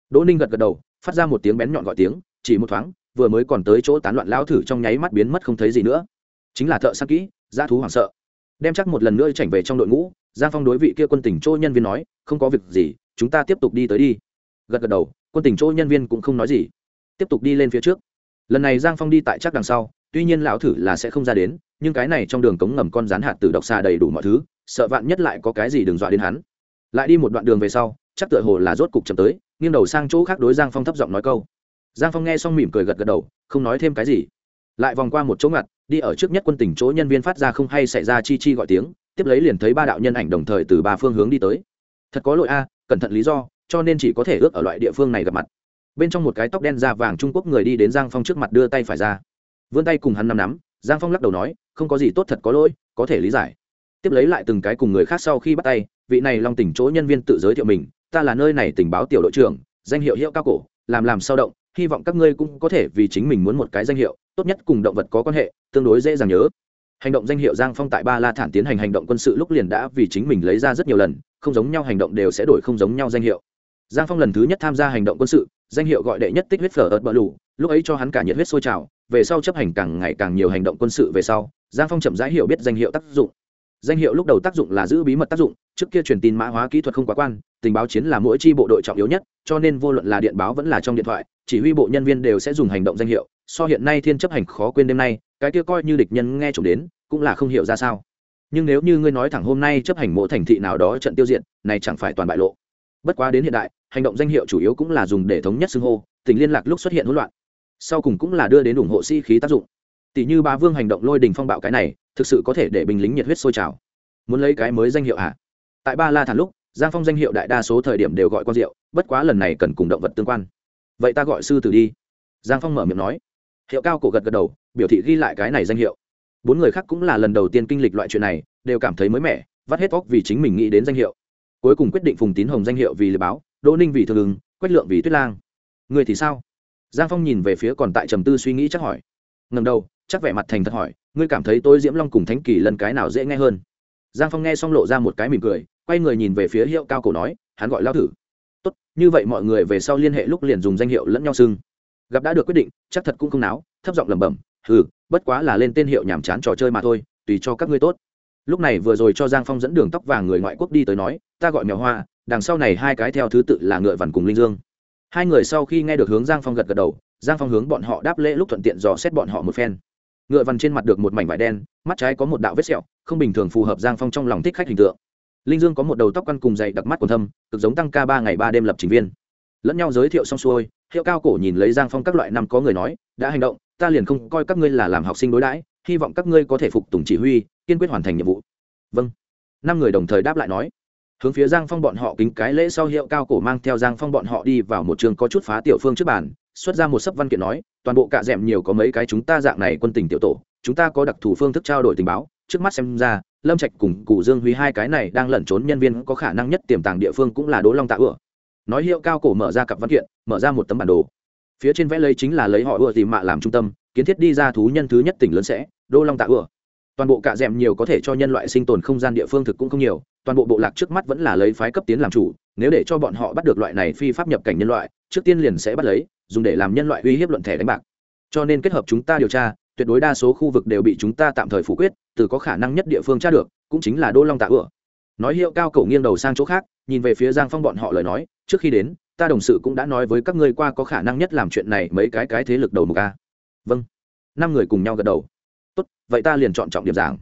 đỗ ninh gật gật đầu, phát ra một tiếng bén nhọn gọi tiếng, chỉ một thoáng, vừa mới còn tới chỗ tán loạn lao thử trong nháy mắt biến mất không thấy gì nữa. Chính là thợ săn kỹ, dã thú hoảng sợ. Đem chắc một lần nữa chảnh về trong đội ngũ, giang phong đối vị kia quân tỉnh chỗ nhân viên nói, không có việc gì, chúng ta tiếp tục đi tới đi. Gật gật đầu, quân tỉnh chỗ nhân viên cũng không nói gì. Tiếp tục đi lên phía trước. Lần này giang phong đi tại chắc đằng sau, tuy nhiên lão thử là sẽ không ra đến, nhưng cái này trong đường cống ngầm con rán hạt từ độc xà đầy đủ mọi thứ, sợ vạn nhất lại có cái gì đừng dọa đến hắn. Lại đi một đoạn đường về sau, chắc tựa hồ là rốt cục chậm tới nghiêng đầu sang chỗ khác đối giang phong thấp giọng nói câu. Giang phong nghe xong mỉm cười gật gật đầu, không nói thêm cái gì. Lại vòng qua một chỗ ngặt, đi ở trước nhất quân tỉnh chỗ nhân viên phát ra không hay xảy ra chi chi gọi tiếng, tiếp lấy liền thấy ba đạo nhân ảnh đồng thời từ ba phương hướng đi tới. Thật có lỗi a, cẩn thận lý do, cho nên chỉ có thể ước ở loại địa phương này gặp mặt. Bên trong một cái tóc đen da vàng trung quốc người đi đến giang phong trước mặt đưa tay phải ra. Vươn tay cùng hắn nắm nắm, giang phong lắc đầu nói, không có gì tốt thật có lỗi, có thể lý giải. Tiếp lấy lại từng cái cùng người khác sau khi bắt tay, vị này long tỉnh chỗ nhân viên tự giới thiệu mình ta là nơi này tình báo tiểu đội trưởng, danh hiệu hiệu cao cổ, làm làm sao động, hy vọng các ngươi cũng có thể vì chính mình muốn một cái danh hiệu, tốt nhất cùng động vật có quan hệ, tương đối dễ dàng nhớ. Hành động danh hiệu giang phong tại ba la thản tiến hành hành động quân sự lúc liền đã vì chính mình lấy ra rất nhiều lần, không giống nhau hành động đều sẽ đổi không giống nhau danh hiệu. Giang phong lần thứ nhất tham gia hành động quân sự, danh hiệu gọi đệ nhất tích huyết phở ớt bờ lù, lúc ấy cho hắn cả nhiệt huyết sôi trào, về sau chấp hành càng ngày càng nhiều hành động quân sự về sau, giang phong chậm rãi hiểu biết danh hiệu tác dụng danh hiệu lúc đầu tác dụng là giữ bí mật tác dụng, trước kia truyền tin mã hóa kỹ thuật không quá quan, tình báo chiến là mỗi chi bộ đội trọng yếu nhất, cho nên vô luận là điện báo vẫn là trong điện thoại, chỉ huy bộ nhân viên đều sẽ dùng hành động danh hiệu. So hiện nay thiên chấp hành khó quên đêm nay, cái kia coi như địch nhân nghe trộm đến, cũng là không hiểu ra sao. Nhưng nếu như ngươi nói thẳng hôm nay chấp hành mỗi thành thị nào đó trận tiêu diệt, này chẳng phải toàn bại lộ. Bất quá đến hiện đại, hành động danh hiệu chủ yếu cũng là dùng để thống nhất xưng hô, tình liên lạc lúc xuất hiện hỗn loạn. Sau cùng cũng là đưa đến ủng hộ sĩ、si、khí tác dụng. Tỷ như ba vương hành động lôi đình phong bạo cái này thực sự có thể để binh lính nhiệt huyết sôi trào. Muốn lấy cái mới danh hiệu hả? Tại ba la thản lúc, giang phong danh hiệu đại đa số thời điểm đều gọi con rượu, bất quá lần này cần cùng động vật tương quan. Vậy ta gọi sư tử đi. Giang phong mở miệng nói. Hiệu cao cổ gật gật đầu, biểu thị ghi lại cái này danh hiệu. Bốn người khác cũng là lần đầu tiên kinh lịch loại chuyện này, đều cảm thấy mới mẻ, vắt hết óc vì chính mình nghĩ đến danh hiệu. Cuối cùng quyết định phùng tín hồng danh hiệu vì lừa báo, đỗ ninh vì thương ứng, quách lượng vì tuyết lang. Người thì sao? Giang phong nhìn về phía còn tại trầm tư suy nghĩ chắc hỏi. Ngầm đầu, chắc vẻ mặt thành thật hỏi ngươi cảm thấy tôi diễm long cùng thánh kỳ lần cái nào dễ nghe hơn? Giang phong nghe xong lộ ra một cái mỉm cười, quay người nhìn về phía hiệu cao cổ nói, hắn gọi lao thử. Tốt, như vậy mọi người về sau liên hệ lúc liền dùng danh hiệu lẫn nhau xưng. Gặp đã được quyết định, chắc thật cũng không náo, thấp giọng lẩm bẩm ừ bất quá là lên tên hiệu nhàm chán trò chơi mà thôi, tùy cho các ngươi tốt. Lúc này vừa rồi cho giang phong dẫn đường tóc vàng người ngoại quốc đi tới nói, ta gọi mèo hoa, đằng sau này hai cái theo thứ tự là ngựa vằn cùng linh dương. Hai người sau khi nghe được hướng giang phong gật gật đầu, giang phong hướng bọn họ đáp lễ lúc thuận tiện dò xét bọn họ một phen ngựa vằn trên mặt được một mảnh vải đen, mắt trái có một đạo vết sẹo, không bình thường phù hợp giang phong trong lòng thích khách hình tượng. Linh dương có một đầu tóc căn cùng dày đặc mắt còn thâm, cực giống tăng ca ba ngày ba đêm lập trình viên. Lẫn nhau giới thiệu xong xuôi, hiệu cao cổ nhìn lấy giang phong các loại năm có người nói, đã hành động, ta liền không coi các ngươi là làm học sinh đối đãi, hy vọng các ngươi có thể phục tùng chỉ huy, kiên quyết hoàn thành nhiệm vụ. Vâng. Năm người đồng thời đáp lại nói. Hướng phía giang phong bọn họ kính cái lễ sau, hiệu cao cổ mang theo giang phong bọn họ đi vào một trường có chút phá tiểu phương trước bàn, xuất ra một sấp văn kiện nói toàn bộ cạ d ẻ m nhiều có mấy cái chúng ta dạng này quân tình tiểu tổ, chúng ta có đặc thù phương thức trao đổi tình báo. Trước mắt xem ra, lâm trạch cùng cụ dương huy hai cái này đang lẩn trốn nhân viên có khả năng nhất tiềm tàng địa phương cũng là đỗ long tạ ựa nói hiệu cao cổ mở ra cặp văn kiện, mở ra một tấm bản đồ. Phía trên vẽ lấy chính là lấy họ ựa tìm mạ làm trung tâm, kiến thiết đi ra thú nhân thứ nhất tỉnh lớn sẽ đô long tạ ựa toàn bộ cạ d ẹ m nhiều có thể cho nhân loại sinh tồn không gian địa phương thực cũng không nhiều, toàn bộ bộ lạc trước mắt vẫn là lấy phái cấp tiến làm chủ, nếu để cho bọn họ bắt được loại này phi pháp nhập cảnh nhân loại trước tiên liền sẽ bắt lấy, dùng để làm nhân loại uy hiếp luận thẻ đánh bạc. Cho nên kết hợp chúng ta điều tra, tuyệt đối đa số khu vực đều bị chúng ta tạm thời phủ quyết, từ có khả năng nhất địa phương tra được, cũng chính là đô long tạ ựa nói hiệu cao cầu nghiêng đầu sang chỗ khác, nhìn về phía giang phong bọn họ lời nói, trước khi đến, ta đồng sự cũng đã nói với các ngươi qua có khả năng nhất làm chuyện này mấy cái cái thế lực đầu mục a. Vâng. Năm người cùng nhau gật đầu. Tốt, vậy ta liền chọn trọng điểm giảng.